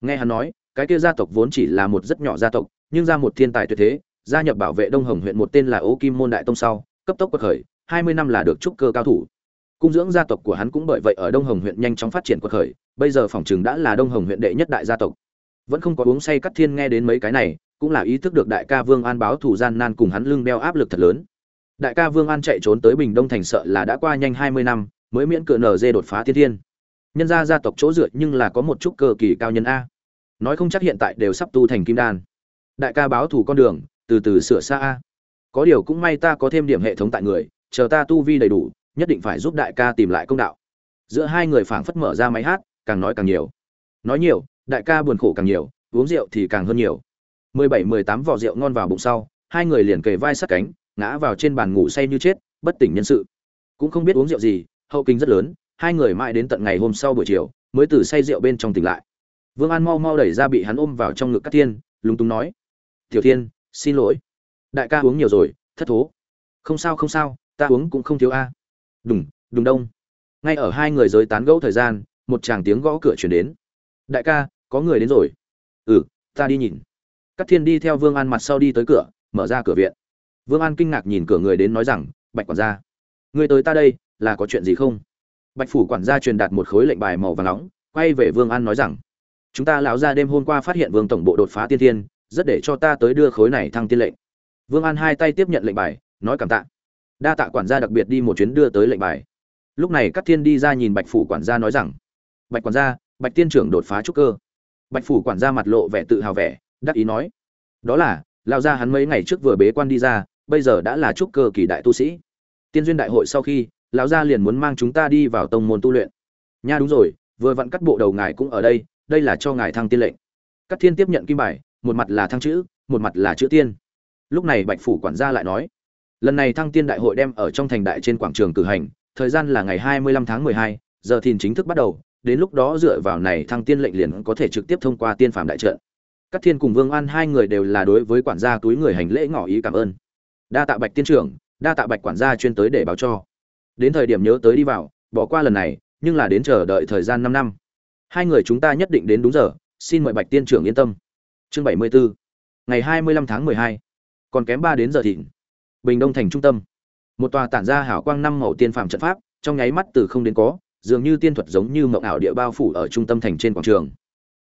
Nghe hắn nói cái kia gia tộc vốn chỉ là một rất nhỏ gia tộc, nhưng ra một thiên tài tuyệt thế, gia nhập bảo vệ đông hồng huyện một tên là ố kim môn đại tông sau, cấp tốc quật khởi, hai mươi năm là được trúc cơ cao thủ. Cung dưỡng gia tộc của hắn cũng bởi vậy ở đông hồng huyện nhanh chóng phát triển quật khởi, bây giờ phòng chừng đã là đông hồng huyện đệ nhất đại gia tộc. Vẫn không có uống say cắt thiên nghe đến mấy cái này, cũng là ý thức được đại ca vương an báo thủ gian nan cùng hắn lưng đeo áp lực thật lớn. Đại ca vương an chạy trốn tới bình đông thành sợ là đã qua nhanh hai mươi năm, mới miễn cựa nở dê đột phá thiên thiên. Nhân gia gia tộc chỗ dựa nhưng là có một chút cơ kỳ cao nhân a nói không chắc hiện tại đều sắp tu thành kim đan. Đại ca báo thủ con đường, từ từ sửa xa a. Có điều cũng may ta có thêm điểm hệ thống tại người, chờ ta tu vi đầy đủ, nhất định phải giúp đại ca tìm lại công đạo. Giữa hai người phảng phất mở ra máy hát, càng nói càng nhiều. Nói nhiều, đại ca buồn khổ càng nhiều, uống rượu thì càng hơn nhiều. Mười bảy, mười tám vỏ rượu ngon vào bụng sau, hai người liền kề vai sát cánh, ngã vào trên bàn ngủ say như chết, bất tỉnh nhân sự. Cũng không biết uống rượu gì, hậu kinh rất lớn, hai người mãi đến tận ngày hôm sau buổi chiều, mới từ say rượu bên trong tỉnh lại vương an mau mau đẩy ra bị hắn ôm vào trong ngực các thiên, lúng túng nói, tiểu thiên, xin lỗi. Đại ca uống nhiều rồi, thất thố. Không sao không sao, ta uống cũng không thiếu a. Đùng đùng đông. Ngay ở hai người giới tán gẫu thời gian, một chàng tiếng gõ cửa chuyển đến. Đại ca, có người đến rồi. Ừ ta đi nhìn. Các thiên đi theo vương an mặt sau đi tới cửa, mở ra cửa viện. Vương an kinh ngạc nhìn cửa người đến nói rằng, bạch quản gia, người tới ta đây, là có chuyện gì không? Bạch phủ quản gia truyền đạt một khối lệnh bài màu vàng nóng, quay về vương an nói rằng chúng ta lão ra đêm hôm qua phát hiện vương tổng bộ đột phá tiên tiên rất để cho ta tới đưa khối này thăng tiên lệnh. Vương an hai tay tiếp nhận lệnh bài, nói cảm tạ. Đa tạ quản gia đặc biệt đi một chuyến đưa tới lệnh bài. Lúc này các thiên đi ra nhìn bạch phủ quản gia nói rằng, bạch quản gia, bạch tiên trưởng đột phá trúc cơ. Bạch phủ quản gia mặt lộ vẻ tự hào vẻ, đắc ý nói, đó là lao ra hắn mấy ngày trước vừa bế quan đi ra, bây giờ đã là trúc cơ kỳ đại tu sĩ. Tiên duyên đại hội sau khi, lão gia liền muốn mang chúng ta đi vào tông môn tu luyện. Nha, đúng rồi, vừa vặn cắt bộ đầu ngài cũng ở đây đây là cho ngài thăng tiên lệnh. Cát thiên tiếp nhận kim bài, một mặt là thăng chữ, một mặt là chữ tiên. Lúc này bạch phủ quản gia lại nói, lần này thăng tiên đại hội đem ở trong thành đại trên quảng trường cử hành, thời gian là ngày hai mươi lăm tháng mười hai, giờ thìn chính thức bắt đầu, đến lúc đó dựa vào này thăng tiên lệnh liền có thể trực tiếp thông qua tiên phạm đại trận. Các thiên cùng vương an hai người đều là đối với quản gia túi người hành lễ ngỏ ý cảm ơn. Đa tạ bạch tiên trưởng, đa tạ bạch quản gia chuyên tới để báo cho. Đến thời điểm nhớ tới đi vào, bỏ qua lần này, nhưng là đến chờ đợi thời gian năm năm hai người chúng ta nhất định đến đúng giờ, xin mời bạch tiên trưởng yên tâm. Chương bảy mươi bốn ngày hai mươi lăm tháng mười hai, còn kém ba đến giờ thịnh. Bình đông thành trung tâm. Một tòa tản ra hảo quang năm màu tiên phạm trận pháp, trong nháy mắt từ không đến có, dường như tiên thuật giống như mộng ảo địa bao phủ ở trung tâm thành trên quảng trường.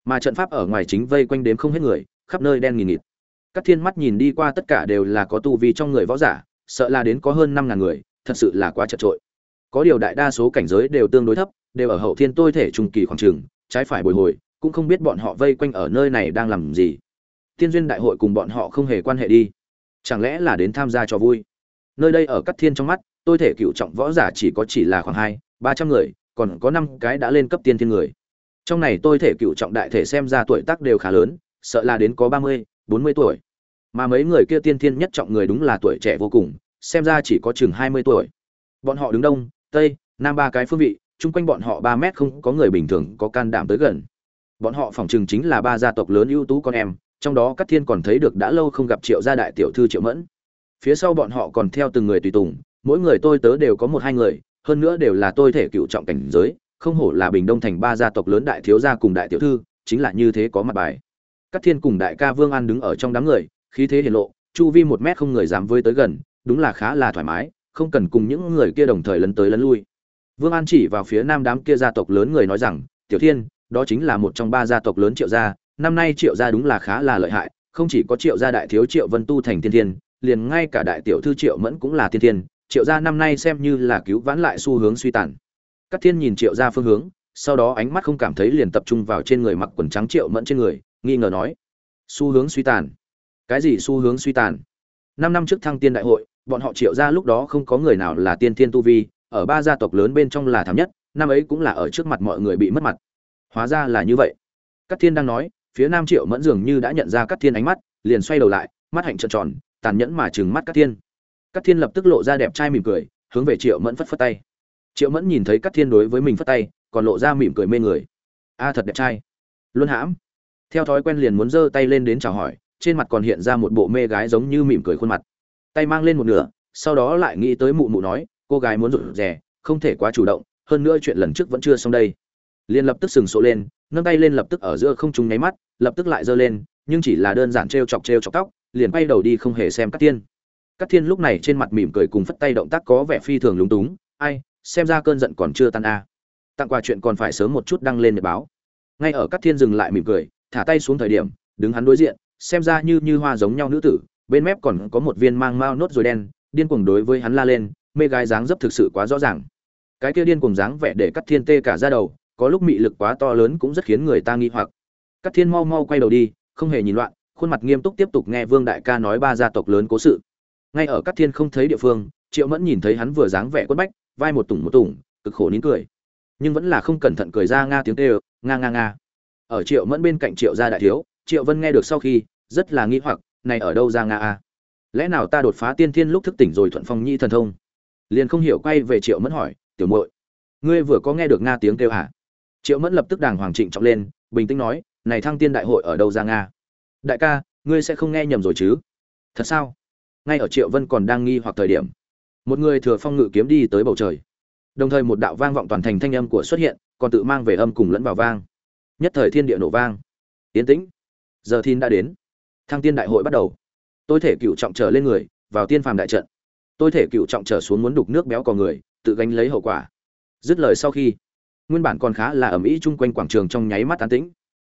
Mà trận pháp ở ngoài chính vây quanh đếm không hết người, khắp nơi đen nghìn nghịt. Các thiên mắt nhìn đi qua tất cả đều là có tu vi trong người võ giả, sợ là đến có hơn năm ngàn người, thật sự là quá chật trội có điều đại đa số cảnh giới đều tương đối thấp, đều ở hậu thiên tôi thể trung kỳ khoảng trường trái phải bồi hồi, cũng không biết bọn họ vây quanh ở nơi này đang làm gì. Tiên duyên đại hội cùng bọn họ không hề quan hệ đi. Chẳng lẽ là đến tham gia cho vui? Nơi đây ở cắt thiên trong mắt, tôi thể cựu trọng võ giả chỉ có chỉ là khoảng hai, ba trăm người, còn có năm cái đã lên cấp tiên thiên người. Trong này tôi thể cựu trọng đại thể xem ra tuổi tác đều khá lớn, sợ là đến có ba mươi, bốn mươi tuổi. Mà mấy người kia tiên thiên nhất trọng người đúng là tuổi trẻ vô cùng, xem ra chỉ có chừng hai mươi tuổi. Bọn họ đứng đông, tây, nam ba cái phương vị chung quanh bọn họ ba mét không có người bình thường có can đảm tới gần. Bọn họ phỏng chừng chính là ba gia tộc lớn ưu tú con em, trong đó các thiên còn thấy được đã lâu không gặp triệu gia đại tiểu thư triệu mẫn. Phía sau bọn họ còn theo từng người tùy tùng, mỗi người tôi tớ đều có một hai người, hơn nữa đều là tôi thể cựu trọng cảnh giới, không hổ là bình đông thành ba gia tộc lớn đại thiếu gia cùng đại tiểu thư, chính là như thế có mặt bài. Các thiên cùng đại ca vương an đứng ở trong đám người, khí thế hiển lộ, chu vi một mét không người dám với tới gần, đúng là khá là thoải mái, không cần cùng những người kia đồng thời lấn tới lấn lui vương an chỉ vào phía nam đám kia gia tộc lớn người nói rằng, tiểu thiên, đó chính là một trong ba gia tộc lớn triệu gia. Năm nay triệu gia đúng là khá là lợi hại, không chỉ có triệu gia đại thiếu triệu vân tu thành thiên thiên, liền ngay cả đại tiểu thư triệu mẫn cũng là thiên thiên. Triệu gia năm nay xem như là cứu vãn lại xu hướng suy tàn. Cát thiên nhìn triệu gia phương hướng, sau đó ánh mắt không cảm thấy liền tập trung vào trên người mặc quần trắng triệu mẫn trên người, nghi ngờ nói, xu hướng suy tàn? Cái gì xu hướng suy tàn? Năm năm trước thăng tiên đại hội, bọn họ triệu gia lúc đó không có người nào là tiên thiên tu vi ở ba gia tộc lớn bên trong là thảm nhất, năm ấy cũng là ở trước mặt mọi người bị mất mặt. Hóa ra là như vậy. Các thiên đang nói, phía nam triệu mẫn dường như đã nhận ra các thiên ánh mắt, liền xoay đầu lại, mắt hạnh trợn tròn, tàn nhẫn mà trừng mắt các thiên. Các thiên lập tức lộ ra đẹp trai mỉm cười, hướng về triệu mẫn phất phất tay. Triệu mẫn nhìn thấy các thiên đối với mình phất tay, còn lộ ra mỉm cười mê người. A, thật đẹp trai. Luân hãm. Theo thói quen liền muốn giơ tay lên đến chào hỏi, trên mặt còn hiện ra một bộ mê gái giống như mỉm cười khuôn mặt. Tay mang lên một nửa, sau đó lại nghĩ tới mụ mụ nói cô gái muốn rụt rè, không thể quá chủ động, hơn nữa chuyện lần trước vẫn chưa xong đây. Liền lập tức sừng sộ lên, nâng tay lên lập tức ở giữa không trung nháy mắt, lập tức lại giơ lên, nhưng chỉ là đơn giản t r e o chọc t r e o chọc tóc, liền bay đầu đi không hề xem các tiên các thiên lúc này trên mặt mỉm cười cùng phất tay động tác có vẻ phi thường lúng túng, ai, xem ra cơn giận còn chưa tan a. Tặng quà chuyện còn phải sớm một chút đăng lên để báo. Ngay ở các thiên dừng lại mỉm cười, thả tay xuống thời điểm, đứng hắn đối diện, xem ra như như hoa giống nhau nữ tử, bên mép còn có một viên mang mao nốt rồi đen, điên cuồng đối với hắn la lên mê gái dáng dấp thực sự quá rõ ràng. Cái kia điên cùng dáng vẻ để cắt thiên tê cả ra đầu có lúc mị lực quá to lớn cũng rất khiến người ta nghi hoặc. Cắt thiên mau mau quay đầu đi không hề nhìn loạn khuôn mặt nghiêm túc tiếp tục nghe vương đại ca nói ba gia tộc lớn cố sự. Ngay ở cắt thiên không thấy địa phương triệu mẫn nhìn thấy hắn vừa dáng vẻ quất bách vai một tủng một tủng cực khổ nín cười. Nhưng vẫn là không cẩn thận cười ra nga tiếng tê, nga nga nga. Ở triệu mẫn bên cạnh triệu gia đại thiếu triệu vân nghe được sau khi rất là nghi hoặc này ở đâu ra nga a? Lẽ nào ta đột phá tiên thiên lúc thức tỉnh rồi thuận phong nhi thần thông? Liền không hiểu quay về triệu mẫn hỏi, tiểu muội, ngươi vừa có nghe được nga tiếng kêu hả? Triệu mẫn lập tức đàng hoàng trịnh trọng lên, bình tĩnh nói, này thăng tiên đại hội ở đâu ra nga? Đại ca, ngươi sẽ không nghe nhầm rồi chứ? Thật sao? Ngay ở triệu vân còn đang nghi hoặc thời điểm, một người thừa phong ngự kiếm đi tới bầu trời. Đồng thời một đạo vang vọng toàn thành thanh âm của xuất hiện, còn tự mang về âm cùng lẫn vào vang. Nhất thời thiên địa nổ vang. Yên tĩnh, giờ thiên đã đến. Thăng tiên đại hội bắt đầu. Tôi thể cựu trọng trở lên người, vào tiên phàm đại trận tôi thể cựu trọng trở xuống muốn đục nước béo cò người, tự gánh lấy hậu quả. Dứt lời sau khi, nguyên bản còn khá là ẩm ĩ chung quanh quảng trường trong nháy mắt an tĩnh.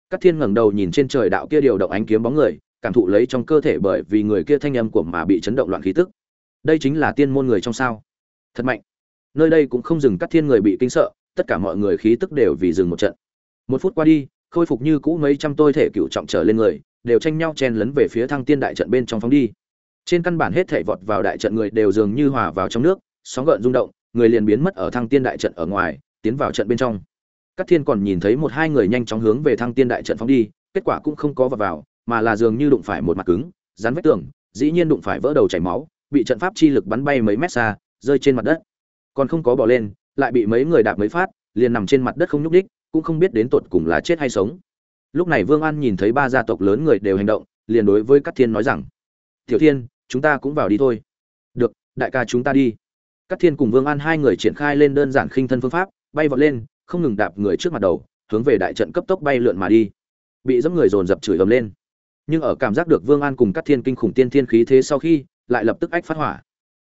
Các thiên ngẩng đầu nhìn trên trời đạo kia điều động ánh kiếm bóng người, cảm thụ lấy trong cơ thể bởi vì người kia thanh âm của mà bị chấn động loạn khí tức. Đây chính là tiên môn người trong sao. Thật mạnh. Nơi đây cũng không dừng các thiên người bị kinh sợ, tất cả mọi người khí tức đều vì dừng một trận. Một phút qua đi, khôi phục như cũ mấy trăm tôi thể cựu trọng trở lên người, đều tranh nhau chen lấn về phía thăng tiên đại trận bên trong phóng đi trên căn bản hết thể vọt vào đại trận người đều dường như hòa vào trong nước, sóng gợn rung động, người liền biến mất ở thăng tiên đại trận ở ngoài, tiến vào trận bên trong. Các thiên còn nhìn thấy một hai người nhanh chóng hướng về thăng tiên đại trận phóng đi, kết quả cũng không có vào vào, mà là dường như đụng phải một mặt cứng, rắn vách tường, dĩ nhiên đụng phải vỡ đầu chảy máu, bị trận pháp chi lực bắn bay mấy mét xa, rơi trên mặt đất. Còn không có bỏ lên, lại bị mấy người đạp mấy phát, liền nằm trên mặt đất không nhúc đích cũng không biết đến tột cùng là chết hay sống. Lúc này vương an nhìn thấy ba gia tộc lớn người đều hành động, liền đối với các thiên nói rằng tiểu thiên chúng ta cũng vào đi thôi. Được đại ca chúng ta đi. Các thiên cùng vương an hai người triển khai lên đơn giản khinh thân phương pháp bay vọt lên không ngừng đạp người trước mặt đầu hướng về đại trận cấp tốc bay lượn mà đi. Bị dẫm người dồn dập chửi ầm lên. Nhưng ở cảm giác được vương an cùng các thiên kinh khủng tiên thiên khí thế sau khi lại lập tức ách phát hỏa.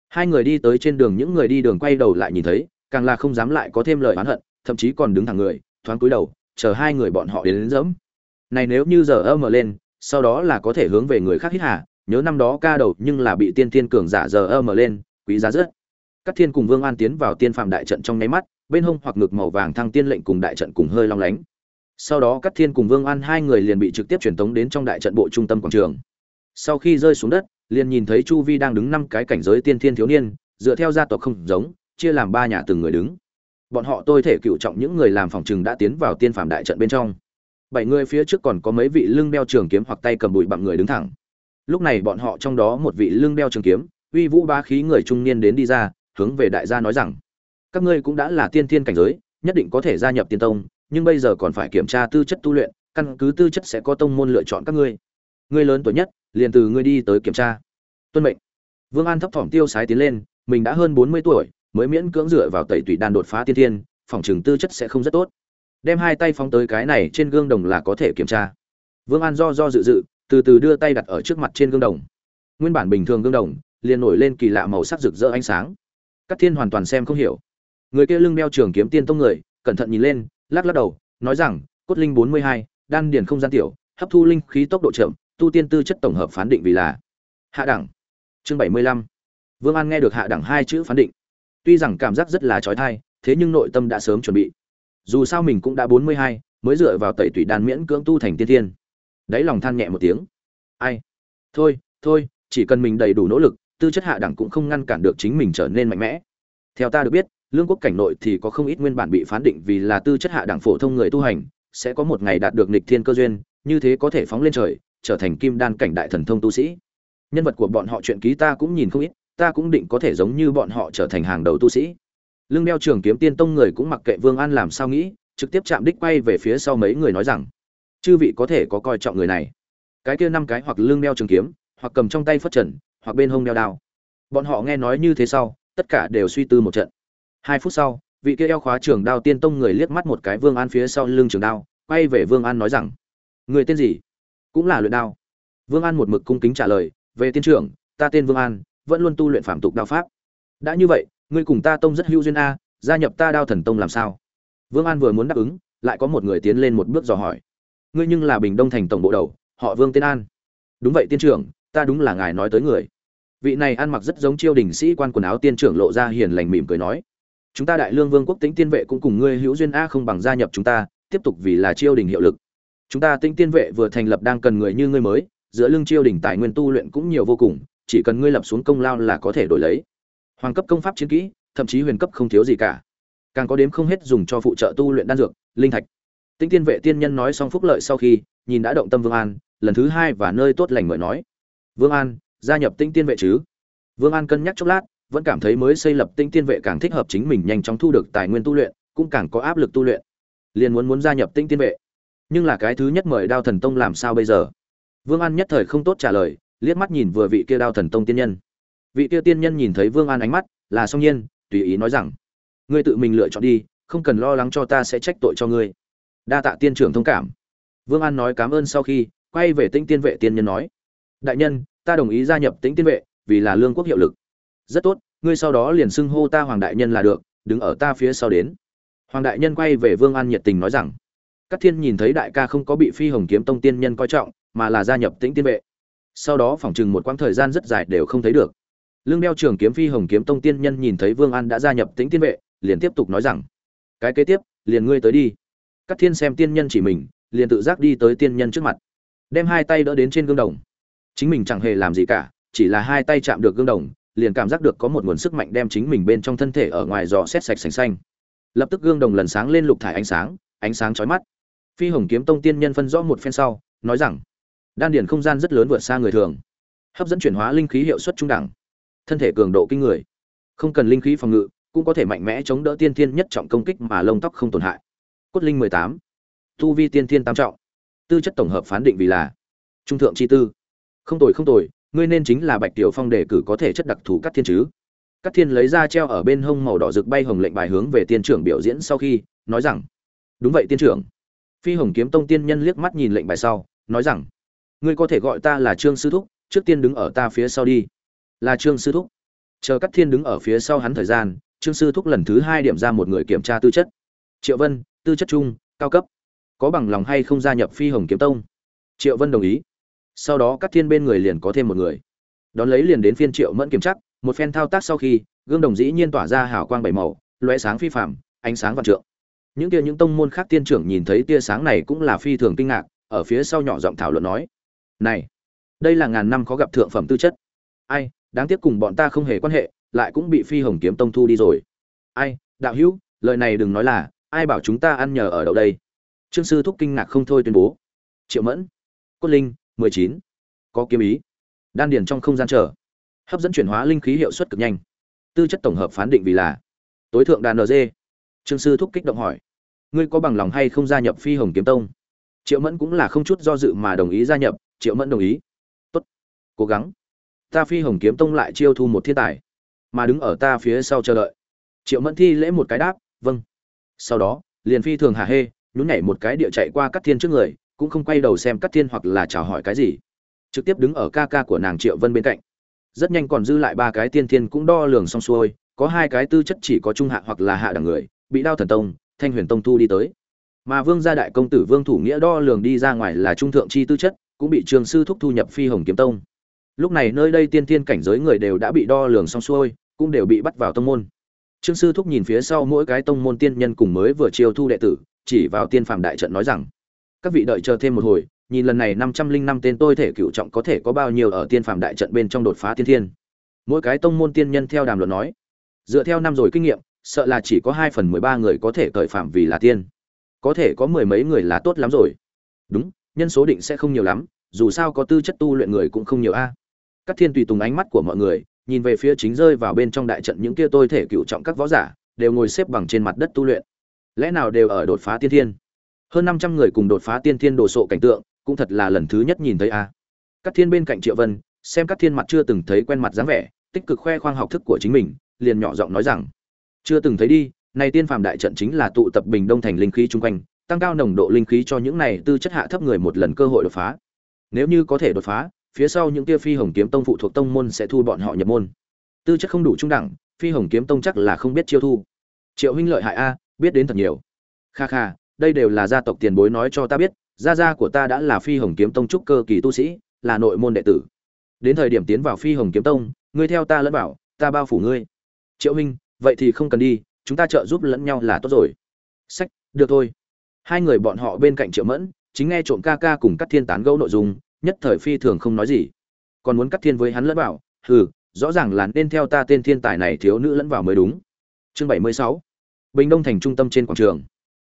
Hai người đi tới trên đường những người đi đường quay đầu lại nhìn thấy càng là không dám lại có thêm lời oán hận thậm chí còn đứng thẳng người thoáng cúi đầu chờ hai người bọn họ đến, đến dẫm. Này nếu như giờ ơ mở lên sau đó là có thể hướng về người khác hít hà nhớ năm đó ca đầu nhưng là bị tiên thiên cường giả giờ ơ mở lên, quý giá rất các thiên cùng vương an tiến vào tiên phạm đại trận trong nháy mắt, bên hông hoặc ngực màu vàng thăng tiên lệnh cùng đại trận cùng hơi long lánh. Sau đó các thiên cùng vương an hai người liền bị trực tiếp truyền tống đến trong đại trận bộ trung tâm quảng trường. Sau khi rơi xuống đất, liền nhìn thấy chu vi đang đứng năm cái cảnh giới tiên thiên thiếu niên, dựa theo gia tộc không giống, chia làm ba nhà từng người đứng. Bọn họ tôi thể cựu trọng những người làm phòng trừng đã tiến vào tiên phạm đại trận bên trong. Bảy người phía trước còn có mấy vị lưng đeo trường kiếm hoặc tay cầm bụi bặm người đứng thẳng lúc này bọn họ trong đó một vị lưng đeo trường kiếm, uy vũ ba khí người trung niên đến đi ra, hướng về đại gia nói rằng, các ngươi cũng đã là tiên thiên cảnh giới, nhất định có thể gia nhập tiên tông, nhưng bây giờ còn phải kiểm tra tư chất tu luyện, căn cứ tư chất sẽ có tông môn lựa chọn các ngươi. Ngươi lớn tuổi nhất, liền từ ngươi đi tới kiểm tra. Tuân mệnh. Vương an thấp thỏm tiêu sái tiến lên, mình đã hơn bốn mươi tuổi, mới miễn cưỡng dựa vào tẩy tủy đan đột phá tiên thiên, phòng trường tư chất sẽ không rất tốt. Đem hai tay phóng tới cái này trên gương đồng là có thể kiểm tra. Vương an do do dự dự từ từ đưa tay đặt ở trước mặt trên gương đồng. Nguyên bản bình thường gương đồng liền nổi lên kỳ lạ màu sắc rực rỡ ánh sáng. Các thiên hoàn toàn xem không hiểu. Người kia lưng đeo trường kiếm tiên tông người, cẩn thận nhìn lên, lắc lắc đầu, nói rằng, cốt linh bốn mươi hai, đan điền không gian tiểu, hấp thu linh khí tốc độ chậm, tu tiên tư chất tổng hợp phán định vì là hạ đẳng. Chương bảy mươi lăm. Vương an nghe được hạ đẳng hai chữ phán định. Tuy rằng cảm giác rất là trói thai, thế nhưng nội tâm đã sớm chuẩn bị. Dù sao mình cũng đã bốn mươi hai, mới dựa vào tẩy tủy đan miễn cưỡng tu thành tiên thiên đáy lòng than nhẹ một tiếng. Ai? Thôi thôi, chỉ cần mình đầy đủ nỗ lực, tư chất hạ đẳng cũng không ngăn cản được chính mình trở nên mạnh mẽ. Theo ta được biết, lương quốc cảnh nội thì có không ít nguyên bản bị phán định vì là tư chất hạ đẳng phổ thông người tu hành, sẽ có một ngày đạt được nịch thiên cơ duyên, như thế có thể phóng lên trời, trở thành kim đan cảnh đại thần thông tu sĩ. Nhân vật của bọn họ chuyện ký ta cũng nhìn không ít, ta cũng định có thể giống như bọn họ trở thành hàng đầu tu sĩ. Lương đeo trường kiếm tiên tông người cũng mặc kệ vương an làm sao nghĩ, trực tiếp chạm đích quay về phía sau mấy người nói rằng chư vị có thể có coi trọng người này. Cái kia năm cái hoặc lưng đeo trường kiếm, hoặc cầm trong tay phất trần, hoặc bên hông đeo đao. Bọn họ nghe nói như thế sau, tất cả đều suy tư một trận. Hai phút sau, vị kia eo khóa trường đao tiên tông người liếc mắt một cái vương an phía sau lưng trường đao, quay về vương an nói rằng, người tên gì? Cũng là luyện đao. Vương an một mực cung kính trả lời, về tiên trưởng, ta tên vương an, vẫn luôn tu luyện phạm tục đao pháp. Đã như vậy, ngươi cùng ta tông rất hữu duyên a, gia nhập ta đao thần tông làm sao? Vương an vừa muốn đáp ứng, lại có một người tiến lên một bước dò hỏi ngươi nhưng là bình đông thành tổng bộ đầu, họ vương tên an. Đúng vậy tiên trưởng, ta đúng là ngài nói tới người. Vị này ăn mặc rất giống chiêu đình sĩ quan quần áo tiên trưởng lộ ra hiền lành mỉm cười nói. Chúng ta đại lương vương quốc tính tiên vệ cũng cùng ngươi hữu duyên a không bằng gia nhập chúng ta, tiếp tục vì là chiêu đình hiệu lực. Chúng ta tính tiên vệ vừa thành lập đang cần người như ngươi mới, giữa lưng chiêu đình tài nguyên tu luyện cũng nhiều vô cùng, chỉ cần ngươi lập xuống công lao là có thể đổi lấy. Hoàng cấp công pháp chiến kỹ, thậm chí huyền cấp không thiếu gì cả. Càng có đếm không hết dùng cho phụ trợ tu luyện đan dược, linh thạch tinh tiên vệ tiên nhân nói xong phúc lợi sau khi, nhìn đã động tâm vương an, lần thứ hai và nơi tốt lành mời nói. Vương an, gia nhập tinh tiên vệ chứ? Vương an cân nhắc chốc lát, vẫn cảm thấy mới xây lập tinh tiên vệ càng thích hợp chính mình nhanh chóng thu được tài nguyên tu luyện, cũng càng có áp lực tu luyện. Liền muốn muốn gia nhập tinh tiên vệ. Nhưng là cái thứ nhất mời đao thần tông làm sao bây giờ? Vương an nhất thời không tốt trả lời, liếc mắt nhìn vừa vị kia đao thần tông tiên nhân. Vị kia tiên nhân nhìn thấy vương an ánh mắt, là song nhiên, tùy ý nói rằng, ngươi tự mình lựa chọn đi, không cần lo lắng cho ta sẽ trách tội cho ngươi đa tạ tiên trưởng thông cảm. Vương an nói cảm ơn sau khi, quay về tĩnh tiên vệ tiên nhân nói, đại nhân, ta đồng ý gia nhập tĩnh tiên vệ, vì là lương quốc hiệu lực. Rất tốt, ngươi sau đó liền xưng hô ta hoàng đại nhân là được, đứng ở ta phía sau đến. Hoàng đại nhân quay về vương an nhiệt tình nói rằng, các thiên nhìn thấy đại ca không có bị phi hồng kiếm tông tiên nhân coi trọng, mà là gia nhập tĩnh tiên vệ. Sau đó phỏng chừng một quãng thời gian rất dài đều không thấy được. Lương đeo trường kiếm phi hồng kiếm tông tiên nhân nhìn thấy vương an đã gia nhập tĩnh tiên vệ, liền tiếp tục nói rằng, cái kế tiếp, liền ngươi tới đi. Cát thiên xem tiên nhân chỉ mình, liền tự giác đi tới tiên nhân trước mặt. Đem hai tay đỡ đến trên gương đồng. Chính mình chẳng hề làm gì cả, chỉ là hai tay chạm được gương đồng, liền cảm giác được có một nguồn sức mạnh đem chính mình bên trong thân thể ở ngoài dò xét sạch sành xanh. Lập tức gương đồng lần sáng lên lục thải ánh sáng ánh sáng chói mắt. Phi hồng kiếm tông tiên nhân phân rõ một phen sau, nói rằng, đan điền không gian rất lớn vượt xa người thường, hấp dẫn chuyển hóa linh khí hiệu suất trung đẳng, thân thể cường độ kinh người. Không cần linh khí phòng ngự, cũng có thể mạnh mẽ chống đỡ tiên thiên nhất trọng công kích mà lông tóc không tổn hại cốt linh mười tám. Tu vi tiên thiên tam trọng. Tư chất tổng hợp phán định vì là trung thượng chi tư. Không tồi không tồi, ngươi nên chính là bạch tiểu phong đề cử có thể chất đặc thù cắt thiên chứ. Cắt thiên lấy ra treo ở bên hông màu đỏ rực bay hồng lệnh bài hướng về tiên trưởng biểu diễn sau khi, nói rằng, đúng vậy tiên trưởng. Phi hồng kiếm tông tiên nhân liếc mắt nhìn lệnh bài sau, nói rằng, ngươi có thể gọi ta là trương sư thúc, trước tiên đứng ở ta phía sau đi. Là trương sư thúc. Chờ cắt thiên đứng ở phía sau hắn thời gian, trương sư thúc lần thứ hai điểm ra một người kiểm tra tư chất. Triệu vân tư chất trung cao cấp. Có bằng lòng hay không gia nhập phi hồng kiếm tông? Triệu vân đồng ý. Sau đó các thiên bên người liền có thêm một người. Đón lấy liền đến phiên triệu mẫn kiểm chắc một phen thao tác sau khi, gương đồng dĩ nhiên tỏa ra hào quang bảy màu loé sáng phi phạm ánh sáng vạn trượng. Những kia những tông môn khác tiên trưởng nhìn thấy tia sáng này cũng là phi thường kinh ngạc, ở phía sau nhỏ giọng thảo luận nói, này, đây là ngàn năm khó gặp thượng phẩm tư chất. Ai, đáng tiếc cùng bọn ta không hề quan hệ, lại cũng bị phi hồng kiếm tông thu đi rồi. Ai, đạo hữu, lời này đừng nói là ai bảo chúng ta ăn nhờ ở đậu đây? Trương sư thúc kinh ngạc không thôi tuyên bố. Triệu mẫn, cốt linh, mười chín. Có kiếm ý. Đan điền trong không gian chờ. Hấp dẫn chuyển hóa linh khí hiệu suất cực nhanh. Tư chất tổng hợp phán định vì là tối thượng đàn nd trương sư thúc kích động hỏi, ngươi có bằng lòng hay không gia nhập phi hồng kiếm tông? Triệu mẫn cũng là không chút do dự mà đồng ý gia nhập. Triệu mẫn đồng ý. Tốt, cố gắng. Ta phi hồng kiếm tông lại chiêu thu một thiên tài, mà đứng ở ta phía sau chờ đợi. Triệu mẫn thi lễ một cái đáp vâng sau đó, liền phi thường hà hê, nhún nhảy một cái địa chạy qua cắt thiên trước người, cũng không quay đầu xem cắt thiên hoặc là chào hỏi cái gì. Trực tiếp đứng ở ca ca của nàng triệu vân bên cạnh. Rất nhanh còn dư lại ba cái tiên thiên cũng đo lường xong xuôi, có hai cái tư chất chỉ có trung hạ hoặc là hạ đẳng người, bị đao thần tông, thanh huyền tông thu đi tới. Mà vương gia đại công tử vương thủ nghĩa đo lường đi ra ngoài là trung thượng chi tư chất, cũng bị trường sư thúc thu nhập phi hồng kiếm tông. Lúc này nơi đây tiên thiên cảnh giới người đều đã bị đo lường xong xuôi, cũng đều bị bắt vào tông môn trương sư thúc nhìn phía sau mỗi cái tông môn tiên nhân cùng mới vừa chiêu thu đệ tử, chỉ vào tiên phàm đại trận nói rằng, các vị đợi chờ thêm một hồi, nhìn lần này năm trăm linh năm tên tôi thể cựu trọng có thể có bao nhiêu ở tiên phàm đại trận bên trong đột phá tiên thiên. Mỗi cái tông môn tiên nhân theo đàm luận nói, dựa theo năm rồi kinh nghiệm, sợ là chỉ có hai phần mười ba người có thể cởi phạm vì là tiên. Có thể có mười mấy người là tốt lắm rồi. Đúng, nhân số định sẽ không nhiều lắm, dù sao có tư chất tu luyện người cũng không nhiều a. Các thiên tùy tùng ánh mắt của mọi người nhìn về phía chính rơi vào bên trong đại trận những kia tôi thể cựu trọng các võ giả, đều ngồi xếp bằng trên mặt đất tu luyện. Lẽ nào đều ở đột phá tiên thiên? Hơn năm trăm người cùng đột phá tiên thiên đồ sộ cảnh tượng, cũng thật là lần thứ nhất nhìn thấy a. Các thiên bên cạnh triệu vân, xem các thiên mặt chưa từng thấy quen mặt dáng vẻ, tích cực khoe khoang học thức của chính mình, liền nhỏ giọng nói rằng, chưa từng thấy đi, này tiên phàm đại trận chính là tụ tập bình đông thành linh khí chung quanh, tăng cao nồng độ linh khí cho những này tư chất hạ thấp người một lần cơ hội đột phá. Nếu như có thể đột phá phía sau những tia phi hồng kiếm tông phụ thuộc tông môn sẽ thu bọn họ nhập môn. Tư chất không đủ trung đẳng, phi hồng kiếm tông chắc là không biết chiêu thu. Triệu huynh lợi hại a, biết đến thật nhiều. Kha kha, đây đều là gia tộc tiền bối nói cho ta biết, gia gia của ta đã là phi hồng kiếm tông trúc cơ kỳ tu sĩ, là nội môn đệ tử. Đến thời điểm tiến vào phi hồng kiếm tông, ngươi theo ta lẫn bảo ta bao phủ ngươi. Triệu huynh, vậy thì không cần đi, chúng ta trợ giúp lẫn nhau là tốt rồi. Sách, được thôi. Hai người bọn họ bên cạnh triệu mẫn, chính nghe trộm ca ca cùng các thiên tán gẫu nội dung nhất thời phi thường không nói gì. Còn muốn cắt thiên với hắn lẫn vào, hừ, rõ ràng là nên theo ta tên thiên tài này thiếu nữ lẫn vào mới đúng. Chương bảy mươi sáu. Bình đông thành trung tâm trên quảng trường.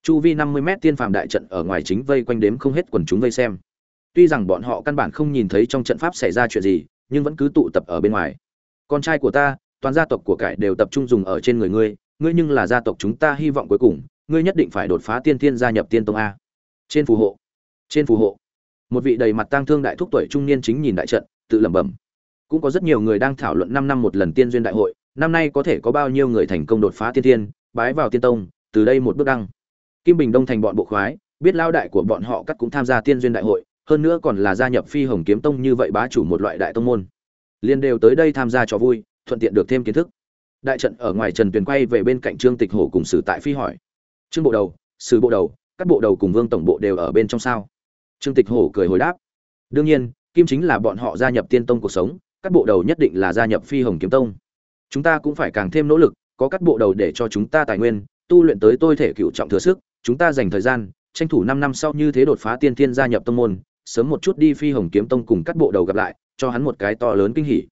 Chu vi năm mươi m tiên phàm đại trận ở ngoài chính vây quanh đếm không hết quần chúng vây xem. Tuy rằng bọn họ căn bản không nhìn thấy trong trận pháp xảy ra chuyện gì, nhưng vẫn cứ tụ tập ở bên ngoài. Con trai của ta, toàn gia tộc của cải đều tập trung dùng ở trên người ngươi ngươi nhưng là gia tộc chúng ta hy vọng cuối cùng, ngươi nhất định phải đột phá tiên thiên gia nhập tiên tông a. Trên phù hộ. Trên phù hộ một vị đầy mặt tang thương đại thúc tuổi trung niên chính nhìn đại trận, tự lẩm bẩm. Cũng có rất nhiều người đang thảo luận năm năm một lần tiên duyên đại hội, năm nay có thể có bao nhiêu người thành công đột phá tiên thiên, bái vào tiên tông, từ đây một bước đăng. Kim bình đông thành bọn bộ khoái, biết lao đại của bọn họ cắt cũng tham gia tiên duyên đại hội, hơn nữa còn là gia nhập phi hồng kiếm tông như vậy bá chủ một loại đại tông môn. Liên đều tới đây tham gia cho vui, thuận tiện được thêm kiến thức. Đại trận ở ngoài trần tuyền quay về bên cạnh trương tịch hổ cùng sử tại phi hỏi. Trương bộ đầu, sử bộ đầu, các bộ đầu cùng vương tổng bộ đều ở bên trong sao? Trương tịch hổ cười hồi đáp. Đương nhiên, kim chính là bọn họ gia nhập tiên tông cuộc sống, các bộ đầu nhất định là gia nhập phi hồng kiếm tông. Chúng ta cũng phải càng thêm nỗ lực, có các bộ đầu để cho chúng ta tài nguyên, tu luyện tới tôi thể cựu trọng thừa sức, chúng ta dành thời gian, tranh thủ năm năm sau như thế đột phá tiên thiên gia nhập tông môn, sớm một chút đi phi hồng kiếm tông cùng các bộ đầu gặp lại, cho hắn một cái to lớn kinh hỉ.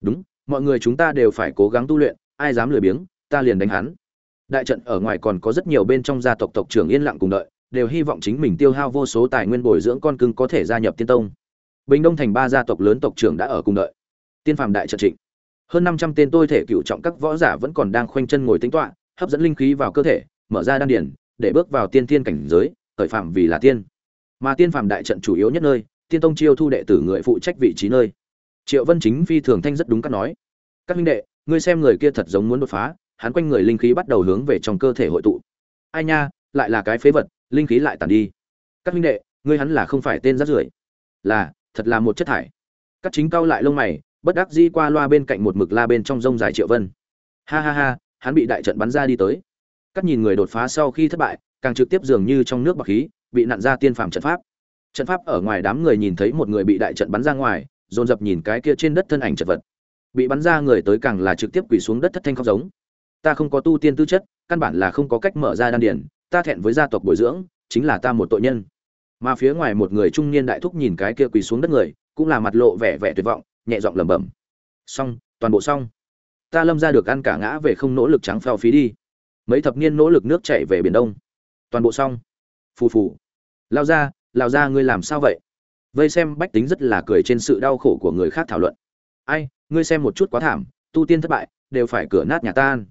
Đúng, mọi người chúng ta đều phải cố gắng tu luyện, ai dám lười biếng, ta liền đánh hắn. Đại trận ở ngoài còn có rất nhiều bên trong gia tộc tộc trưởng yên lặng cùng đợi đều hy vọng chính mình tiêu hao vô số tài nguyên bồi dưỡng con cưng có thể gia nhập tiên tông. Bình đông thành ba gia tộc lớn tộc trưởng đã ở cùng đợi. Tiên phàm đại trận trịnh. Hơn năm trăm tên tôi thể cựu trọng các võ giả vẫn còn đang khoanh chân ngồi tính toạ hấp dẫn linh khí vào cơ thể, mở ra đan điển để bước vào tiên thiên cảnh giới, khởi phạm vì là tiên. Mà tiên phàm đại trận chủ yếu nhất nơi, tiên tông chiêu thu đệ tử người phụ trách vị trí nơi. Triệu vân chính phi thường thanh rất đúng các nói. Các minh đệ, ngươi xem người kia thật giống muốn đột phá, hắn quanh người linh khí bắt đầu hướng về trong cơ thể hội tụ. Ai nha, lại là cái phế vật linh khí lại tàn đi. Các huynh đệ, ngươi hắn là không phải tên rác rưởi. Là, thật là một chất thải. Các chính cao lại lông mày, bất đắc dĩ qua loa bên cạnh một mực la bên trong rông dài triệu vân. Ha ha ha, hắn bị đại trận bắn ra đi tới. Các nhìn người đột phá sau khi thất bại, càng trực tiếp dường như trong nước bọc khí, bị nặn ra tiên phàm trận pháp. Trận pháp ở ngoài đám người nhìn thấy một người bị đại trận bắn ra ngoài, dồn dập nhìn cái kia trên đất thân ảnh chật vật. Bị bắn ra người tới càng là trực tiếp quỳ xuống đất thất thanh khóc giống. Ta không có tu tiên tư chất, căn bản là không có cách mở ra đan điển ta thẹn với gia tộc bồi dưỡng, chính là ta một tội nhân. Mà phía ngoài một người trung niên đại thúc nhìn cái kia quỳ xuống đất người, cũng là mặt lộ vẻ vẻ tuyệt vọng, nhẹ giọng lẩm bẩm. Xong, toàn bộ xong. Ta lâm ra được ăn cả ngã về không nỗ lực trắng phèo phí đi. Mấy thập niên nỗ lực nước chảy về biển đông. Toàn bộ xong. Phù phù. Lao ra lao ra ngươi làm sao vậy? Vây xem bách tính rất là cười trên sự đau khổ của người khác thảo luận. Ai, ngươi xem một chút quá thảm, tu tiên thất bại, đều phải cửa nát nhà tan.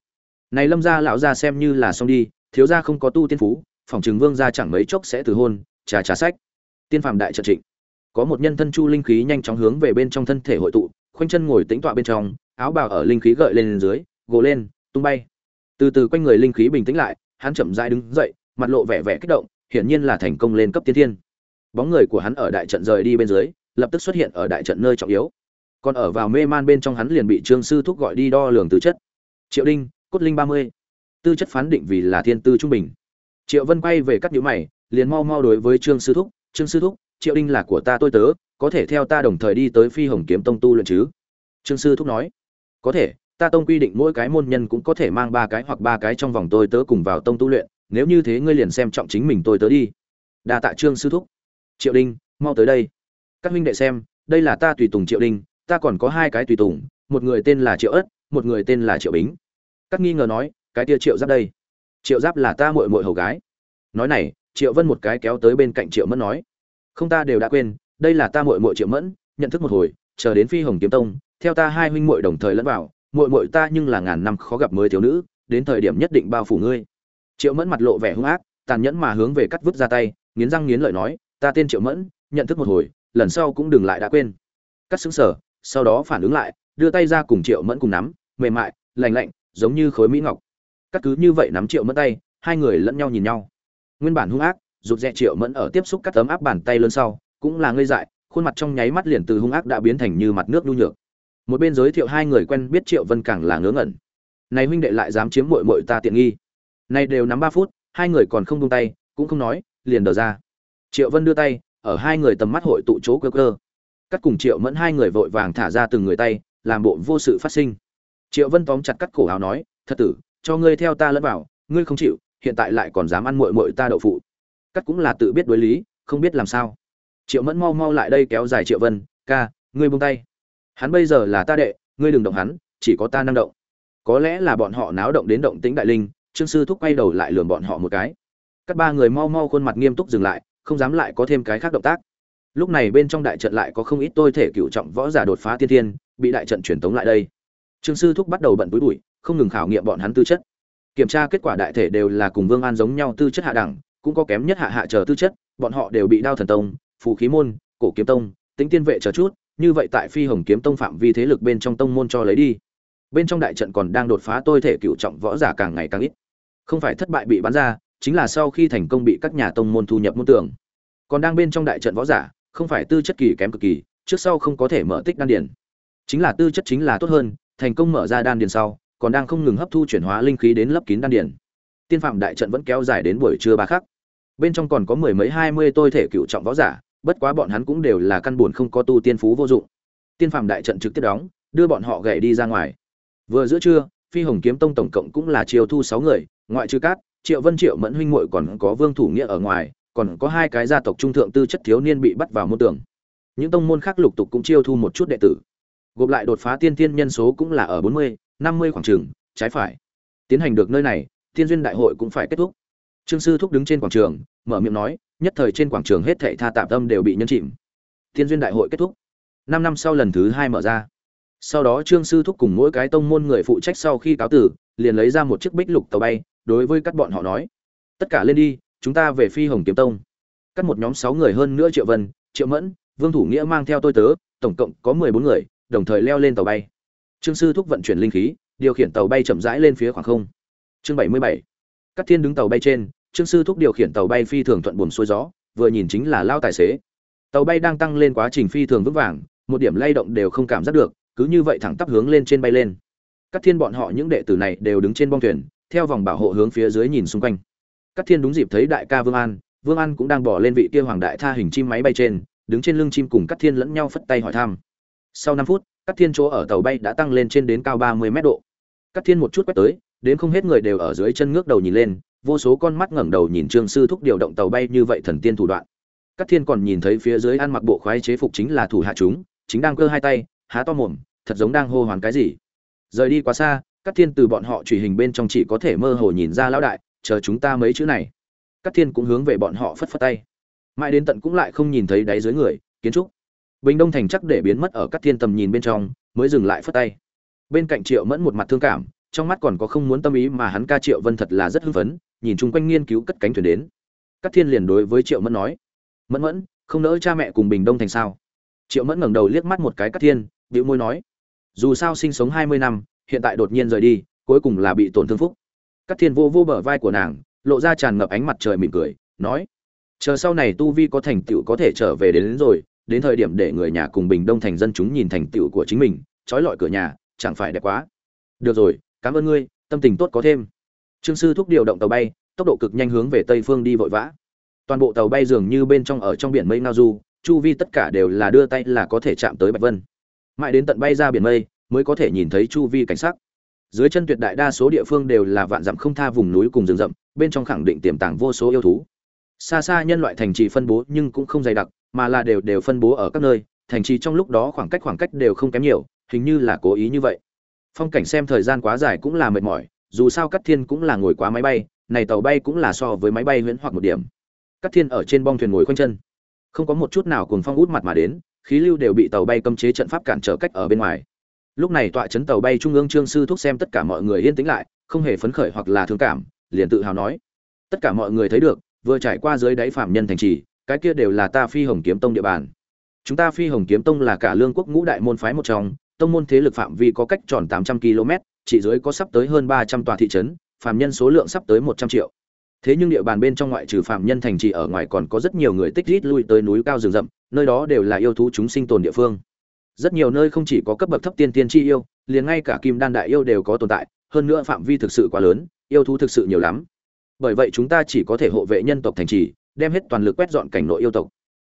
Này lâm gia lão gia xem như là xong đi thiếu gia không có tu tiên phú, phòng trường vương gia chẳng mấy chốc sẽ từ hôn, trà trà sách. Tiên phàm đại trận trịnh. Có một nhân thân chu linh khí nhanh chóng hướng về bên trong thân thể hội tụ, khoanh chân ngồi tĩnh tọa bên trong, áo bào ở linh khí gợi lên dưới, gồ lên, tung bay. Từ từ quanh người linh khí bình tĩnh lại, hắn chậm rãi đứng dậy, mặt lộ vẻ vẻ kích động, hiển nhiên là thành công lên cấp tiên thiên. Bóng người của hắn ở đại trận rời đi bên dưới, lập tức xuất hiện ở đại trận nơi trọng yếu. Còn ở vào mê man bên trong hắn liền bị trương sư thúc gọi đi đo lường tư chất. Triệu đinh, cốt linh ba mươi tư chất phán định vì là thiên tư trung bình. Triệu vân quay về cắt nhũ mày, liền mau mau đối với trương sư thúc, trương sư thúc, triệu đinh là của ta tôi tớ, có thể theo ta đồng thời đi tới phi hồng kiếm tông tu luyện chứ? Trương sư thúc nói, có thể, ta tông quy định mỗi cái môn nhân cũng có thể mang ba cái hoặc ba cái trong vòng tôi tớ cùng vào tông tu luyện, nếu như thế ngươi liền xem trọng chính mình tôi tớ đi. Đa tạ trương sư thúc. Triệu đinh, mau tới đây. Các huynh đệ xem, đây là ta tùy tùng triệu đinh, ta còn có hai cái tùy tùng, một người tên là triệu ất, một người tên là triệu bính. Các nghi ngờ nói cái tia triệu giáp đây. Triệu giáp là ta mội mội hầu gái. Nói này, triệu vân một cái kéo tới bên cạnh triệu mẫn nói, không ta đều đã quên, đây là ta mội mội triệu mẫn, nhận thức một hồi, chờ đến phi hồng kiếm tông, theo ta hai huynh mội đồng thời lẫn vào mội mội ta nhưng là ngàn năm khó gặp mới thiếu nữ, đến thời điểm nhất định bao phủ ngươi. Triệu mẫn mặt lộ vẻ hung ác, tàn nhẫn mà hướng về cắt vứt ra tay, nghiến răng nghiến lợi nói, ta tên triệu mẫn, nhận thức một hồi, lần sau cũng đừng lại đã quên. Cắt xứng sở sau đó phản ứng lại, đưa tay ra cùng triệu mẫn cùng nắm, mềm mại lành lạnh, giống như khối mỹ ngọc cắt cứ như vậy nắm triệu mẫn tay, hai người lẫn nhau nhìn nhau. Nguyên bản hung ác, rụt rè triệu mẫn ở tiếp xúc cắt tấm áp bàn tay lớn sau, cũng là ngây dại, khuôn mặt trong nháy mắt liền từ hung ác đã biến thành như mặt nước nhu nhược. Một bên giới thiệu hai người quen biết triệu vân càng là ngớ ngẩn. Này huynh đệ lại dám chiếm muội muội ta tiện nghi. Này đều nắm ba phút, hai người còn không buông tay, cũng không nói, liền đờ ra. Triệu vân đưa tay, ở hai người tầm mắt hội tụ chỗ cơ cơ. Cắt cùng triệu mẫn hai người vội vàng thả ra từng người tay, làm bộ vô sự phát sinh. Triệu vân tóm chặt cắt cổ áo nói, thật tử cho ngươi theo ta lẫn vào, ngươi không chịu, hiện tại lại còn dám ăn muội muội ta đậu phụ. Cắt cũng là tự biết đối lý, không biết làm sao. Triệu mẫn mau mau lại đây kéo dài triệu vân, ca, ngươi buông tay. Hắn bây giờ là ta đệ, ngươi đừng động hắn, chỉ có ta năng động. Có lẽ là bọn họ náo động đến động tĩnh đại linh, trương sư thúc quay đầu lại lườm bọn họ một cái. Các ba người mau mau khuôn mặt nghiêm túc dừng lại, không dám lại có thêm cái khác động tác. Lúc này bên trong đại trận lại có không ít tôi thể cựu trọng võ giả đột phá tiên thiên, bị đại trận truyền tống lại đây. Trương sư thúc bắt đầu bận túi bụi không ngừng khảo nghiệm bọn hắn tư chất. Kiểm tra kết quả đại thể đều là cùng vương an giống nhau tư chất hạ đẳng, cũng có kém nhất hạ hạ chờ tư chất, bọn họ đều bị đao thần tông, phù khí môn, cổ kiếm tông tính tiên vệ chờ chút, như vậy tại phi hồng kiếm tông phạm vi thế lực bên trong tông môn cho lấy đi. Bên trong đại trận còn đang đột phá tôi thể cựu trọng võ giả càng ngày càng ít. Không phải thất bại bị bắn ra, chính là sau khi thành công bị các nhà tông môn thu nhập môn tưởng còn đang bên trong đại trận võ giả, không phải tư chất kỳ kém cực kỳ, trước sau không có thể mở tích đan điền. Chính là tư chất chính là tốt hơn, thành công mở ra đan điền sau còn đang không ngừng hấp thu chuyển hóa linh khí đến lấp kín đan điền. Tiên phạm đại trận vẫn kéo dài đến buổi trưa ba khắc. Bên trong còn có mười mấy hai mươi tôi thể cựu trọng võ giả, bất quá bọn hắn cũng đều là căn buồn không có tu tiên phú vô dụng. Tiên phạm đại trận trực tiếp đóng, đưa bọn họ gậy đi ra ngoài. Vừa giữa trưa, phi hồng kiếm tông tổng cộng cũng là chiều thu sáu người, ngoại trừ cát, triệu vân triệu mẫn huynh muội còn có vương thủ nghĩa ở ngoài, còn có hai cái gia tộc trung thượng tư chất thiếu niên bị bắt vào môn tưởng những tông môn khác lục tục cũng chiêu thu một chút đệ tử. Gộp lại đột phá tiên tiên nhân số cũng là ở bốn mươi năm mươi khoảng trường, trái phải. Tiến hành được nơi này tiên duyên đại hội cũng phải kết thúc. Trương sư thúc đứng trên quảng trường, mở miệng nói, nhất thời trên quảng trường hết thảy tha tạm tâm đều bị nhân chìm. Tiên duyên đại hội kết thúc. Năm năm sau lần thứ hai mở ra. Sau đó trương sư thúc cùng mỗi cái tông môn người phụ trách sau khi cáo tử, liền lấy ra một chiếc bích lục tàu bay, đối với các bọn họ nói, tất cả lên đi, chúng ta về phi hồng kiếm tông. Cắt một nhóm sáu người hơn nữa triệu vân, triệu mẫn, vương thủ nghĩa mang theo tôi tớ, tổng cộng có mười bốn người, đồng thời leo lên tàu bay trương sư thúc vận chuyển linh khí, điều khiển tàu bay chậm rãi lên phía khoảng không. Chương bảy mươi bảy. Thiên đứng tàu bay trên, trương sư thúc điều khiển tàu bay phi thường thuận buồm xuôi gió, vừa nhìn chính là lao tài xế. Tàu bay đang tăng lên quá trình phi thường vững vàng, một điểm lay động đều không cảm giác được, cứ như vậy thẳng tắp hướng lên trên bay lên. Cát thiên bọn họ những đệ tử này đều đứng trên bong thuyền, theo vòng bảo hộ hướng phía dưới nhìn xung quanh. Cát thiên đúng dịp thấy đại ca vương an vương an cũng đang bỏ lên vị kia hoàng đại tha hình chim máy bay trên, đứng trên lưng chim cùng Cát thiên lẫn nhau phất tay hỏi thăm. Sau năm phút các thiên chỗ ở tàu bay đã tăng lên trên đến cao ba mươi mét độ. Các thiên một chút quét tới, đến không hết người đều ở dưới chân ngước đầu nhìn lên, vô số con mắt ngẩng đầu nhìn trương sư thúc điều động tàu bay như vậy thần tiên thủ đoạn. Các thiên còn nhìn thấy phía dưới ăn mặc bộ khoái chế phục chính là thủ hạ chúng, chính đang cơ hai tay, há to mồm, thật giống đang hô hoán cái gì. Rời đi quá xa các thiên từ bọn họ truy hình bên trong chỉ có thể mơ hồ nhìn ra lão đại, chờ chúng ta mấy chữ này. Các thiên cũng hướng về bọn họ phất phất tay. Mãi đến tận cũng lại không nhìn thấy đáy dưới người, kiến trúc bình đông thành chắc để biến mất ở các thiên tầm nhìn bên trong mới dừng lại phất tay. Bên cạnh triệu mẫn một mặt thương cảm trong mắt còn có không muốn tâm ý mà hắn ca triệu vân thật là rất hưng phấn nhìn chung quanh nghiên cứu cất cánh thuyền đến. Các thiên liền đối với triệu mẫn nói mẫn mẫn không nỡ cha mẹ cùng bình đông thành sao? Triệu mẫn ngẩng đầu liếc mắt một cái các thiên bĩu môi nói dù sao sinh sống hai mươi năm hiện tại đột nhiên rời đi cuối cùng là bị tổn thương phúc. Các thiên vô vô bờ vai của nàng lộ ra tràn ngập ánh mặt trời mỉm cười nói chờ sau này tu vi có thành tựu có thể trở về đến, đến rồi đến thời điểm để người nhà cùng bình đông thành dân chúng nhìn thành tựu của chính mình, trói lọi cửa nhà, chẳng phải đẹp quá. Được rồi, cảm ơn ngươi, tâm tình tốt có thêm. Trương sư thúc điều động tàu bay, tốc độ cực nhanh hướng về tây phương đi vội vã. Toàn bộ tàu bay dường như bên trong ở trong biển mây ngao du, chu vi tất cả đều là đưa tay là có thể chạm tới bạch vân. Mãi đến tận bay ra biển mây, mới có thể nhìn thấy chu vi cảnh sắc. Dưới chân tuyệt đại đa số địa phương đều là vạn dặm không tha vùng núi cùng rừng rậm, bên trong khẳng định tiềm tàng vô số yêu thú. Xa xa nhân loại thành trì phân bố nhưng cũng không dày đặc mà là đều đều phân bố ở các nơi, thành trì trong lúc đó khoảng cách khoảng cách đều không kém nhiều, hình như là cố ý như vậy. Phong cảnh xem thời gian quá dài cũng là mệt mỏi, dù sao cắt thiên cũng là ngồi quá máy bay, này tàu bay cũng là so với máy bay huyễn hoặc một điểm. Cắt thiên ở trên bong thuyền ngồi khoanh chân. Không có một chút nào cùng phong út mặt mà đến, khí lưu đều bị tàu bay cấm chế trận pháp cản trở cách ở bên ngoài. Lúc này tọa chấn tàu bay trung ương trương sư thúc xem tất cả mọi người yên tĩnh lại, không hề phấn khởi hoặc là thương cảm, liền tự hào nói. Tất cả mọi người thấy được, vừa trải qua dưới đáy phạm nhân thành trì cái kia đều là ta phi hồng kiếm tông địa bàn. Chúng ta phi hồng kiếm tông là cả lương quốc ngũ đại môn phái một trong, tông môn thế lực phạm vi có cách tròn 800 km, chỉ dưới có sắp tới hơn 300 tòa thị trấn, phạm nhân số lượng sắp tới 100 triệu. Thế nhưng địa bàn bên trong ngoại trừ phạm nhân thành trì ở ngoài còn có rất nhiều người tích rít lui tới núi cao rừng rậm, nơi đó đều là yêu thú chúng sinh tồn địa phương. Rất nhiều nơi không chỉ có cấp bậc thấp tiên tiên chi yêu, liền ngay cả kim đan đại yêu đều có tồn tại, hơn nữa phạm vi thực sự quá lớn, yêu thú thực sự nhiều lắm. Bởi vậy chúng ta chỉ có thể hộ vệ nhân tộc thành trì đem hết toàn lực quét dọn cảnh nội yêu tộc.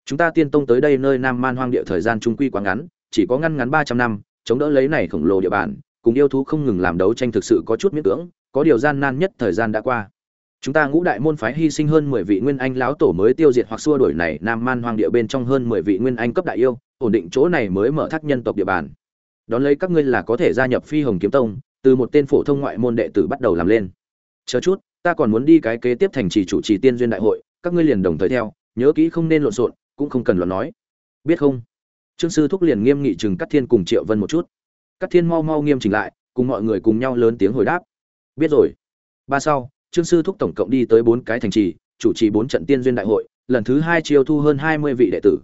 Chúng ta tiên tông tới đây nơi nam man hoang địa thời gian trung quy quá ngắn, chỉ có ngăn ngắn ba trăm năm, chống đỡ lấy này khổng lồ địa bàn, cùng yêu thú không ngừng làm đấu tranh thực sự có chút miễn cưỡng, có điều gian nan nhất thời gian đã qua. Chúng ta ngũ đại môn phái hy sinh hơn mười vị nguyên anh lão tổ mới tiêu diệt hoặc xua đuổi này nam man hoang địa bên trong hơn mười vị nguyên anh cấp đại yêu, ổn định chỗ này mới mở thác nhân tộc địa bàn. Đón lấy các ngươi là có thể gia nhập phi hồng kiếm tông, từ một tên phổ thông ngoại môn đệ tử bắt đầu làm lên. Chờ chút, ta còn muốn đi cái kế tiếp thành trì chủ trì tiên duyên đại hội các ngươi liền đồng thời theo, nhớ kỹ không nên lộn xộn, cũng không cần luận nói. Biết không? Trương sư thúc liền nghiêm nghị chừng cắt thiên cùng triệu vân một chút. Cắt thiên mau mau nghiêm chỉnh lại, cùng mọi người cùng nhau lớn tiếng hồi đáp. Biết rồi. Ba sau, trương sư thúc tổng cộng đi tới bốn cái thành trì, chủ trì bốn trận tiên duyên đại hội, lần thứ hai chiêu thu hơn hai mươi vị đệ tử.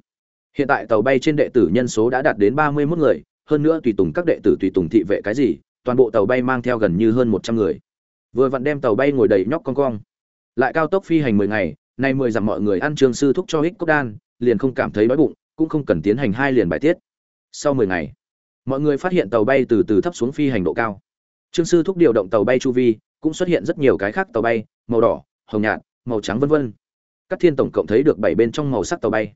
Hiện tại tàu bay trên đệ tử nhân số đã đạt đến ba mươi mốt người, hơn nữa tùy tùng các đệ tử tùy tùng thị vệ cái gì, toàn bộ tàu bay mang theo gần như hơn một trăm người. Vừa vặn đem tàu bay ngồi đầy nhóc con cong. Lại cao tốc phi hành mười ngày nay mười dặm mọi người ăn trương sư thúc cho hích cốc đan, liền không cảm thấy đói bụng, cũng không cần tiến hành hai liền bài tiết. Sau mười ngày, mọi người phát hiện tàu bay từ từ thấp xuống phi hành độ cao. Trương sư thúc điều động tàu bay chu vi, cũng xuất hiện rất nhiều cái khác tàu bay, màu đỏ, hồng nhạt, màu trắng vân vân. Các thiên tổng cộng thấy được bảy bên trong màu sắc tàu bay.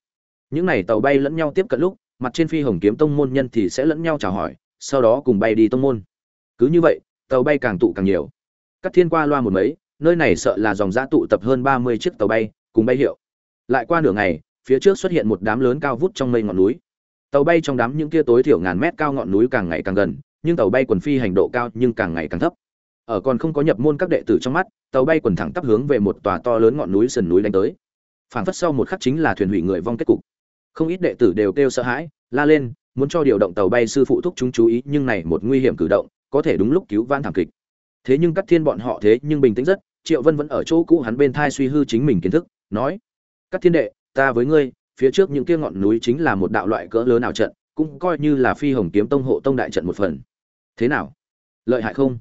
Những này tàu bay lẫn nhau tiếp cận lúc, mặt trên phi hồng kiếm tông môn nhân thì sẽ lẫn nhau chào hỏi, sau đó cùng bay đi tông môn. Cứ như vậy, tàu bay càng tụ càng nhiều. Các thiên qua loa một mấy nơi này sợ là dòng giã tụ tập hơn ba mươi chiếc tàu bay, cùng bay hiệu. Lại qua nửa ngày, phía trước xuất hiện một đám lớn cao vút trong mây ngọn núi. Tàu bay trong đám những kia tối thiểu ngàn mét cao ngọn núi càng ngày càng gần, nhưng tàu bay quần phi hành độ cao nhưng càng ngày càng thấp. Ở còn không có nhập môn các đệ tử trong mắt, tàu bay quần thẳng tắp hướng về một tòa to lớn ngọn núi sườn núi đánh tới. Phảng phất sau một khắc chính là thuyền hủy người vong kết cục. Không ít đệ tử đều kêu sợ hãi, la lên, muốn cho điều động tàu bay sư phụ thúc chúng chú ý, nhưng này một nguy hiểm cử động, có thể đúng lúc cứu vãn thảm kịch. Thế nhưng các thiên bọn họ thế nhưng bình tĩnh rất triệu vân vẫn ở chỗ cũ hắn bên thai suy hư chính mình kiến thức, nói, các thiên đệ, ta với ngươi, phía trước những kia ngọn núi chính là một đạo loại cỡ lớn nào trận, cũng coi như là phi hồng kiếm tông hộ tông đại trận một phần. Thế nào? Lợi hại không?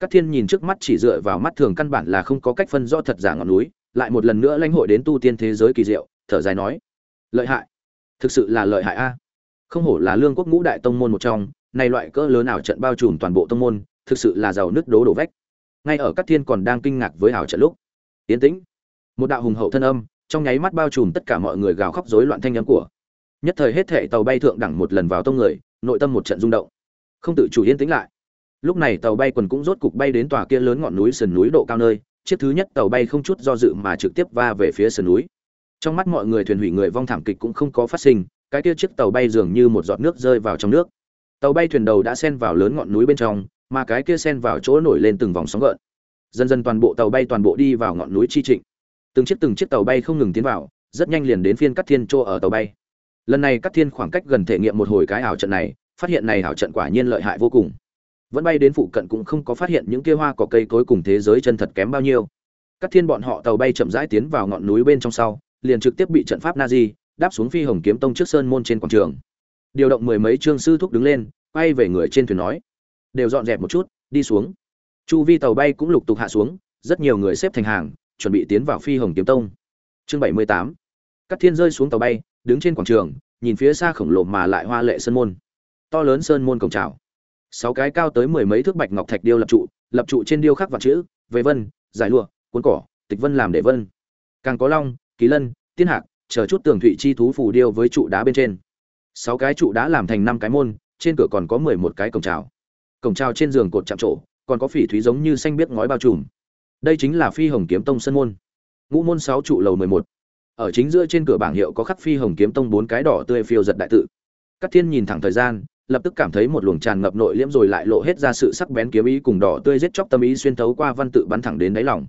Các thiên nhìn trước mắt chỉ dựa vào mắt thường căn bản là không có cách phân rõ thật giả ngọn núi, lại một lần nữa lãnh hội đến tu tiên thế giới kỳ diệu, thở dài nói, lợi hại? Thực sự là lợi hại a. Không hổ là lương quốc ngũ đại tông môn một trong, này loại cỡ lớn ảo trận bao trùm toàn bộ tông môn, thực sự là giàu nước đố đổ vách ngay ở các thiên còn đang kinh ngạc với ảo trận lúc yên tĩnh, một đạo hùng hậu thân âm, trong nháy mắt bao trùm tất cả mọi người gào khóc rối loạn thanh âm của. Nhất thời hết thệ tàu bay thượng đẳng một lần vào tông người, nội tâm một trận rung động. Không tự chủ yên tĩnh lại. Lúc này tàu bay quần cũng rốt cục bay đến tòa kia lớn ngọn núi sườn núi độ cao nơi, chiếc thứ nhất tàu bay không chút do dự mà trực tiếp va về phía sườn núi. Trong mắt mọi người thuyền hủy người vong thảm kịch cũng không có phát sinh, cái kia chiếc tàu bay dường như một giọt nước rơi vào trong nước. Tàu bay thuyền đầu đã xen vào lớn ngọn núi bên trong mà cái kia xen vào chỗ nổi lên từng vòng sóng gợn. Dần dần toàn bộ tàu bay toàn bộ đi vào ngọn núi chi trịnh. Từng chiếc từng chiếc tàu bay không ngừng tiến vào, rất nhanh liền đến phiên cắt thiên chỗ ở tàu bay. Lần này cắt thiên khoảng cách gần thể nghiệm một hồi cái ảo trận này, phát hiện này ảo trận quả nhiên lợi hại vô cùng. Vẫn bay đến phụ cận cũng không có phát hiện những kia hoa cỏ cây cối cùng thế giới chân thật kém bao nhiêu. Cắt thiên bọn họ tàu bay chậm rãi tiến vào ngọn núi bên trong sau, liền trực tiếp bị trận pháp na di đáp xuống phi hồng kiếm tông trước sơn môn trên quảng trường. Điều động mười mấy trương sư thúc đứng lên, quay về người trên thuyền nói đều dọn dẹp một chút, đi xuống. Chu vi tàu bay cũng lục tục hạ xuống, rất nhiều người xếp thành hàng, chuẩn bị tiến vào phi hồng kiếm tông. Chương bảy mươi tám. Các thiên rơi xuống tàu bay, đứng trên quảng trường, nhìn phía xa khổng lồ mà lại hoa lệ sơn môn. To lớn sơn môn cổng trào sáu cái cao tới mười mấy thước bạch ngọc thạch điêu lập trụ lập trụ trên điêu khắc vạn chữ, về vân, giải lụa, cuốn cỏ, tịch vân làm để vân. Càng có long ký lân, tiên hạc, chờ chút tường thụy chi thú phù điêu với trụ đá bên trên. Sáu cái trụ đá làm thành năm cái môn, trên cửa còn có mười một cái cổng trào cổng trào trên giường cột chạm trổ, còn có phỉ thúy giống như xanh biếc ngói bao trùm. Đây chính là phi hồng kiếm tông sân môn. Ngũ môn sáu trụ lầu mười một. Ở chính giữa trên cửa bảng hiệu có khắc phi hồng kiếm tông bốn cái đỏ tươi phiêu giật đại tự. Các thiên nhìn thẳng thời gian, lập tức cảm thấy một luồng tràn ngập nội liễm rồi lại lộ hết ra sự sắc bén kiếm ý cùng đỏ tươi giết chóc tâm ý xuyên thấu qua văn tự bắn thẳng đến đáy lòng.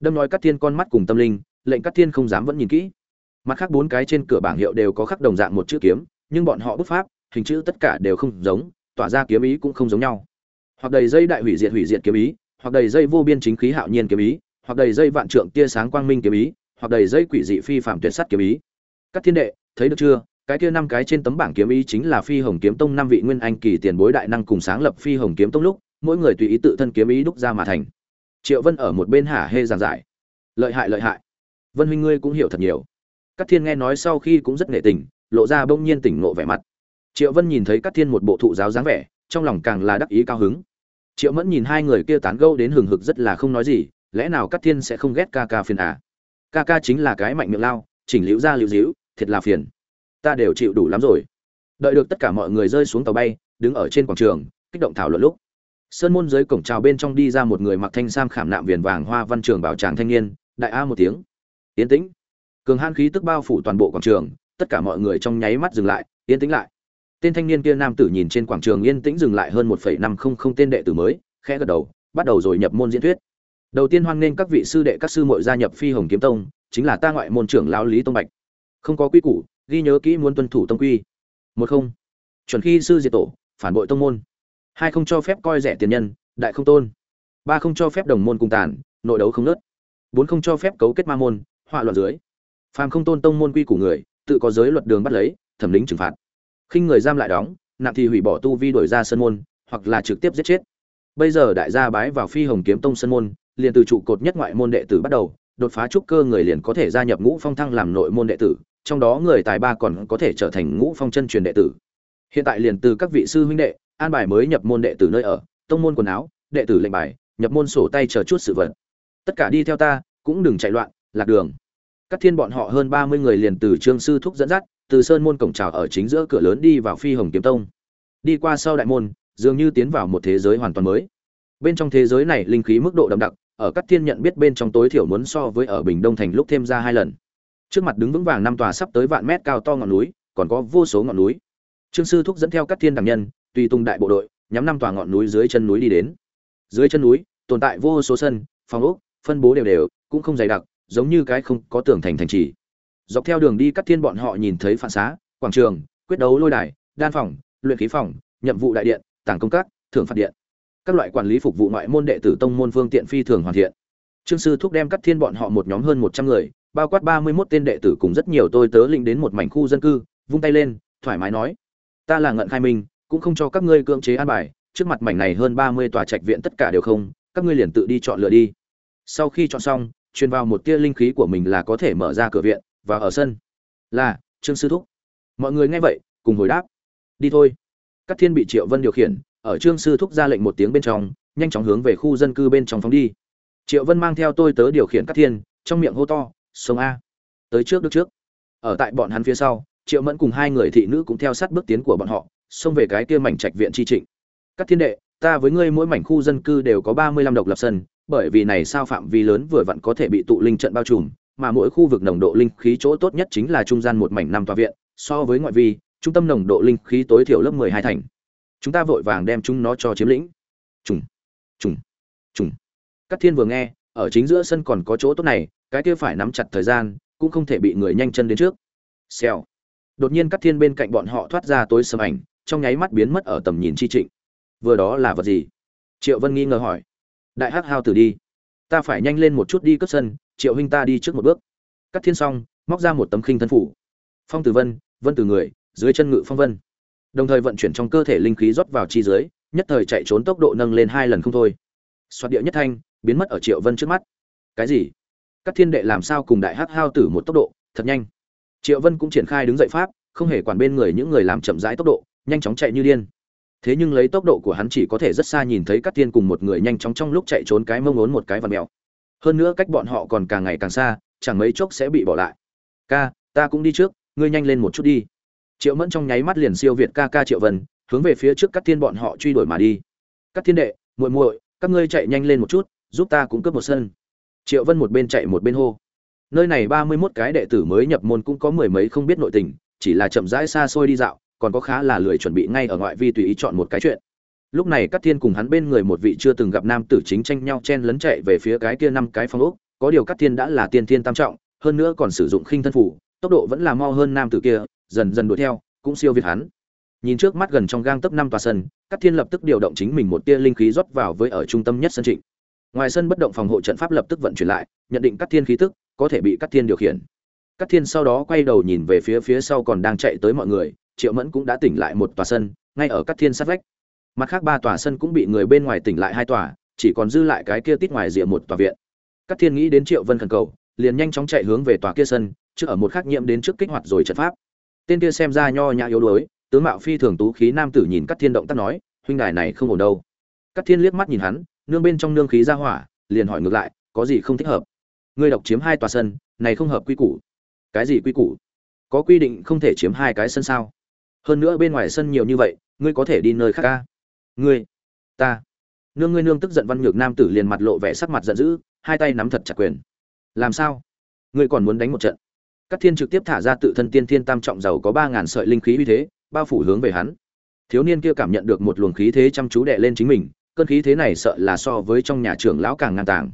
Đâm nói các thiên con mắt cùng tâm linh, lệnh các thiên không dám vẫn nhìn kỹ. Mặt khác bốn cái trên cửa bảng hiệu đều có khắc đồng dạng một chữ kiếm, nhưng bọn họ bút pháp, hình chữ tất cả đều không giống tỏa ra kiếm ý cũng không giống nhau. Hoặc đầy dây đại hủy diệt hủy diệt kiếm ý, hoặc đầy dây vô biên chính khí hạo nhiên kiếm ý, hoặc đầy dây vạn trượng tia sáng quang minh kiếm ý, hoặc đầy dây quỷ dị phi phạm tuyệt sắt kiếm ý. Các thiên đệ, thấy được chưa? Cái kia năm cái trên tấm bảng kiếm ý chính là phi hồng kiếm tông năm vị nguyên anh kỳ tiền bối đại năng cùng sáng lập phi hồng kiếm tông lúc, mỗi người tùy ý tự thân kiếm ý đúc ra mà thành. Triệu vân ở một bên hả hê giảng giải. Lợi hại lợi hại. Vân huynh ngươi cũng hiểu thật nhiều. Các thiên nghe nói sau khi cũng rất nghệ tình, lộ ra bỗng nhiên tỉnh ngộ vẻ mặt triệu vân nhìn thấy các thiên một bộ thụ giáo dáng vẻ, trong lòng càng là đắc ý cao hứng. Triệu mẫn nhìn hai người kia tán gẫu đến hừng hực rất là không nói gì, lẽ nào các thiên sẽ không ghét ca ca phiền à? Ca ca chính là cái mạnh miệng lao, chỉnh liễu ra liễu dĩu thiệt là phiền. Ta đều chịu đủ lắm rồi. Đợi được tất cả mọi người rơi xuống tàu bay, đứng ở trên quảng trường, kích động thảo luận lúc. Sơn môn dưới cổng chào bên trong đi ra một người mặc thanh sam khảm nạm viền vàng hoa văn trường bảo tràng thanh niên, đại a một tiếng. Yên tĩnh. Cường han khí tức bao phủ toàn bộ quảng trường, tất cả mọi người trong nháy mắt dừng lại, yên tĩnh lại tên thanh niên kia nam tử nhìn trên quảng trường yên tĩnh dừng lại hơn một năm không không tên đệ tử mới, khẽ gật đầu, bắt đầu rồi nhập môn diễn thuyết. Đầu tiên hoan nghênh các vị sư đệ, các sư muội gia nhập phi hồng kiếm tông, chính là ta ngoại môn trưởng lão lý tông bạch. Không có quy củ, ghi nhớ kỹ muốn tuân thủ tông quy. Một không. Chuẩn khi sư diệt tổ, phản bội tông môn. Hai không cho phép coi rẻ tiền nhân, đại không tôn. Ba không cho phép đồng môn cùng tàn, nội đấu không nớt. Bốn không cho phép cấu kết ma môn, họa loạn dưới. Phàm không tôn tông môn quy của người, tự có giới luật đường bắt lấy, thẩm lính trừng phạt khinh người giam lại đóng, nặng thì hủy bỏ tu vi đổi ra sân môn, hoặc là trực tiếp giết chết. Bây giờ đại gia bái vào phi hồng kiếm tông sân môn, liền từ trụ cột nhất ngoại môn đệ tử bắt đầu, đột phá trúc cơ người liền có thể gia nhập ngũ phong thăng làm nội môn đệ tử, trong đó người tài ba còn có thể trở thành ngũ phong chân truyền đệ tử. Hiện tại liền từ các vị sư huynh đệ, an bài mới nhập môn đệ tử nơi ở, tông môn quần áo, đệ tử lệnh bài, nhập môn sổ tay chờ chút sự vật. Tất cả đi theo ta, cũng đừng chạy loạn, lạc đường. Các thiên bọn họ hơn ba mươi người liền từ trương sư thúc dẫn dắt từ sơn môn cổng trào ở chính giữa cửa lớn đi vào phi hồng kiếm tông. Đi qua sau đại môn, dường như tiến vào một thế giới hoàn toàn mới. Bên trong thế giới này linh khí mức độ đậm đặc, ở các thiên nhận biết bên trong tối thiểu muốn so với ở bình đông thành lúc thêm ra hai lần. Trước mặt đứng vững vàng năm tòa sắp tới vạn mét cao to ngọn núi, còn có vô số ngọn núi. Trương sư thúc dẫn theo các thiên đẳng nhân, tùy tung đại bộ đội, nhắm năm tòa ngọn núi dưới chân núi đi đến. Dưới chân núi, tồn tại vô số sân, phòng ốc, phân bố đều đều, cũng không dày đặc, giống như cái không có tường thành thành trì dọc theo đường đi cắt thiên bọn họ nhìn thấy phản xá, quảng trường, quyết đấu lôi đài, đan phòng, luyện khí phòng, nhiệm vụ đại điện tảng công các, thưởng phạt điện. Các loại quản lý phục vụ ngoại môn đệ tử tông môn phương tiện phi thường hoàn thiện. Trương sư thúc đem cắt thiên bọn họ một nhóm hơn một trăm người, bao quát ba mươi mốt tên đệ tử cùng rất nhiều tôi tớ linh đến một mảnh khu dân cư, vung tay lên, thoải mái nói, ta là ngận khai minh, cũng không cho các ngươi cưỡng chế an bài, trước mặt mảnh này hơn ba mươi tòa trạch viện tất cả đều không, các ngươi liền tự đi chọn lựa đi. Sau khi chọn xong, truyền vào một tia linh khí của mình là có thể mở ra cửa viện và ở sân. Là, trương sư thúc. Mọi người nghe vậy, cùng hồi đáp. Đi thôi. Các thiên bị triệu vân điều khiển, ở trương sư thúc ra lệnh một tiếng bên trong, nhanh chóng hướng về khu dân cư bên trong phóng đi. Triệu vân mang theo tôi tớ điều khiển các thiên, trong miệng hô to, sông a. Tới trước được trước. Ở tại bọn hắn phía sau, triệu mẫn cùng hai người thị nữ cũng theo sát bước tiến của bọn họ, xông về cái kia mảnh trạch viện chi trịnh. Các thiên đệ, ta với ngươi mỗi mảnh khu dân cư đều có ba mươi lăm độc lập sân, bởi vì này sao phạm vi lớn vừa vặn có thể bị tụ linh trận bao trùm mà mỗi khu vực nồng độ linh khí chỗ tốt nhất chính là trung gian một mảnh năm tòa viện, so với ngoại vi, trung tâm nồng độ linh khí tối thiểu lớp mười hai thành. Chúng ta vội vàng đem chúng nó cho chiếm lĩnh. Trùng trùng trùng các thiên vừa nghe, ở chính giữa sân còn có chỗ tốt này, cái kia phải nắm chặt thời gian, cũng không thể bị người nhanh chân đến trước. Xèo. Đột nhiên các thiên bên cạnh bọn họ thoát ra tối sầm ảnh, trong nháy mắt biến mất ở tầm nhìn chi trịnh. Vừa đó là vật gì? Triệu vân nghi ngờ hỏi. Đại hắc hao tử đi. Ta phải nhanh lên một chút đi cấp sân triệu huynh ta đi trước một bước. Cắt thiên xong móc ra một tấm khinh thân phủ. Phong tử vân vân từ người, dưới chân ngự phong vân. Đồng thời vận chuyển trong cơ thể linh khí rót vào chi dưới, nhất thời chạy trốn tốc độ nâng lên hai lần không thôi. Xoát địa nhất thanh, biến mất ở triệu vân trước mắt. Cái gì? Các thiên đệ làm sao cùng đại hắc hao tử một tốc độ? Thật nhanh. Triệu vân cũng triển khai đứng dậy pháp, không hề quản bên người những người làm chậm rãi tốc độ, nhanh chóng chạy như điên. Thế nhưng lấy tốc độ của hắn chỉ có thể rất xa nhìn thấy các thiên cùng một người nhanh chóng trong lúc chạy trốn cái mông ốn một cái và mèo hơn nữa cách bọn họ còn càng ngày càng xa, chẳng mấy chốc sẽ bị bỏ lại. Ca, ta cũng đi trước, ngươi nhanh lên một chút đi. Triệu mẫn trong nháy mắt liền siêu việt ca ca triệu vân, hướng về phía trước các thiên bọn họ truy đuổi mà đi. Các thiên đệ, muội muội, các ngươi chạy nhanh lên một chút, giúp ta cũng cướp một sân. Triệu vân một bên chạy một bên hô. Nơi này ba mươi mốt cái đệ tử mới nhập môn cũng có mười mấy không biết nội tình, chỉ là chậm rãi xa xôi đi dạo, còn có khá là lười chuẩn bị ngay ở ngoại vi tùy ý chọn một cái chuyện lúc này các thiên cùng hắn bên người một vị chưa từng gặp nam tử chính tranh nhau chen lấn chạy về phía cái kia năm cái phong ốc. Có điều các thiên đã là tiên thiên tam trọng, hơn nữa còn sử dụng khinh thân phủ tốc độ vẫn là mau hơn nam tử kia, dần dần đuổi theo, cũng siêu việt hắn. Nhìn trước mắt gần trong gang tấp năm tòa sân các thiên lập tức điều động chính mình một tia linh khí rót vào với ở trung tâm nhất sân trịnh. Ngoài sân bất động phòng hộ trận pháp lập tức vận chuyển lại, nhận định các thiên khí tức, có thể bị các thiên điều khiển. Các thiên sau đó quay đầu nhìn về phía phía sau còn đang chạy tới mọi người, triệu mẫn cũng đã tỉnh lại một tòa sân, ngay ở các thiên sát vách mặt khác ba tòa sân cũng bị người bên ngoài tỉnh lại hai tòa, chỉ còn dư lại cái kia tít ngoài rìa một tòa viện. Các thiên nghĩ đến triệu vân khẩn cầu, liền nhanh chóng chạy hướng về tòa kia sân, trước ở một khắc nhiễm đến trước kích hoạt rồi trận pháp. Tên kia xem ra nho nhã yếu đuối, tướng mạo phi thường tú khí nam tử nhìn các thiên động tác nói, huynh đài này không ổn đâu. Các thiên liếc mắt nhìn hắn, nương bên trong nương khí ra hỏa, liền hỏi ngược lại, có gì không thích hợp? Ngươi độc chiếm hai tòa sân, này không hợp quy củ. Cái gì quy củ? Có quy định không thể chiếm hai cái sân sao? Hơn nữa bên ngoài sân nhiều như vậy, ngươi có thể đi nơi khác ca ngươi, ta. Nương ngươi nương tức giận văn nhược nam tử liền mặt lộ vẻ sắc mặt giận dữ, hai tay nắm thật chặt quyền. Làm sao? Ngươi còn muốn đánh một trận? Các thiên trực tiếp thả ra tự thân tiên thiên tam trọng giàu có ba ngàn sợi linh khí uy thế, bao phủ hướng về hắn. Thiếu niên kia cảm nhận được một luồng khí thế chăm chú đè lên chính mình, cơn khí thế này sợ là so với trong nhà trưởng lão càng ngang tàng.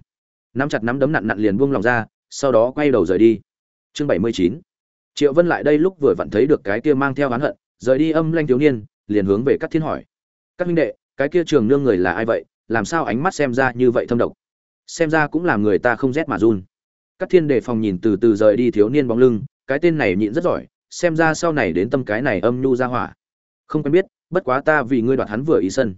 Nắm chặt nắm đấm nặn nặn liền buông lòng ra, sau đó quay đầu rời đi. Chương bảy mươi chín. Triệu vân lại đây lúc vừa vặn thấy được cái kia mang theo hắn hận, rời đi âm lanh thiếu niên, liền hướng về các thiên hỏi các huynh đệ, cái kia trường nương người là ai vậy? Làm sao ánh mắt xem ra như vậy thâm độc? Xem ra cũng làm người ta không rét mà run. Các thiên đề phòng nhìn từ từ rời đi thiếu niên bóng lưng, cái tên này nhịn rất giỏi, xem ra sau này đến tâm cái này âm nhu ra hỏa. Không quen biết, bất quá ta vì ngươi đoạt hắn vừa ý sân.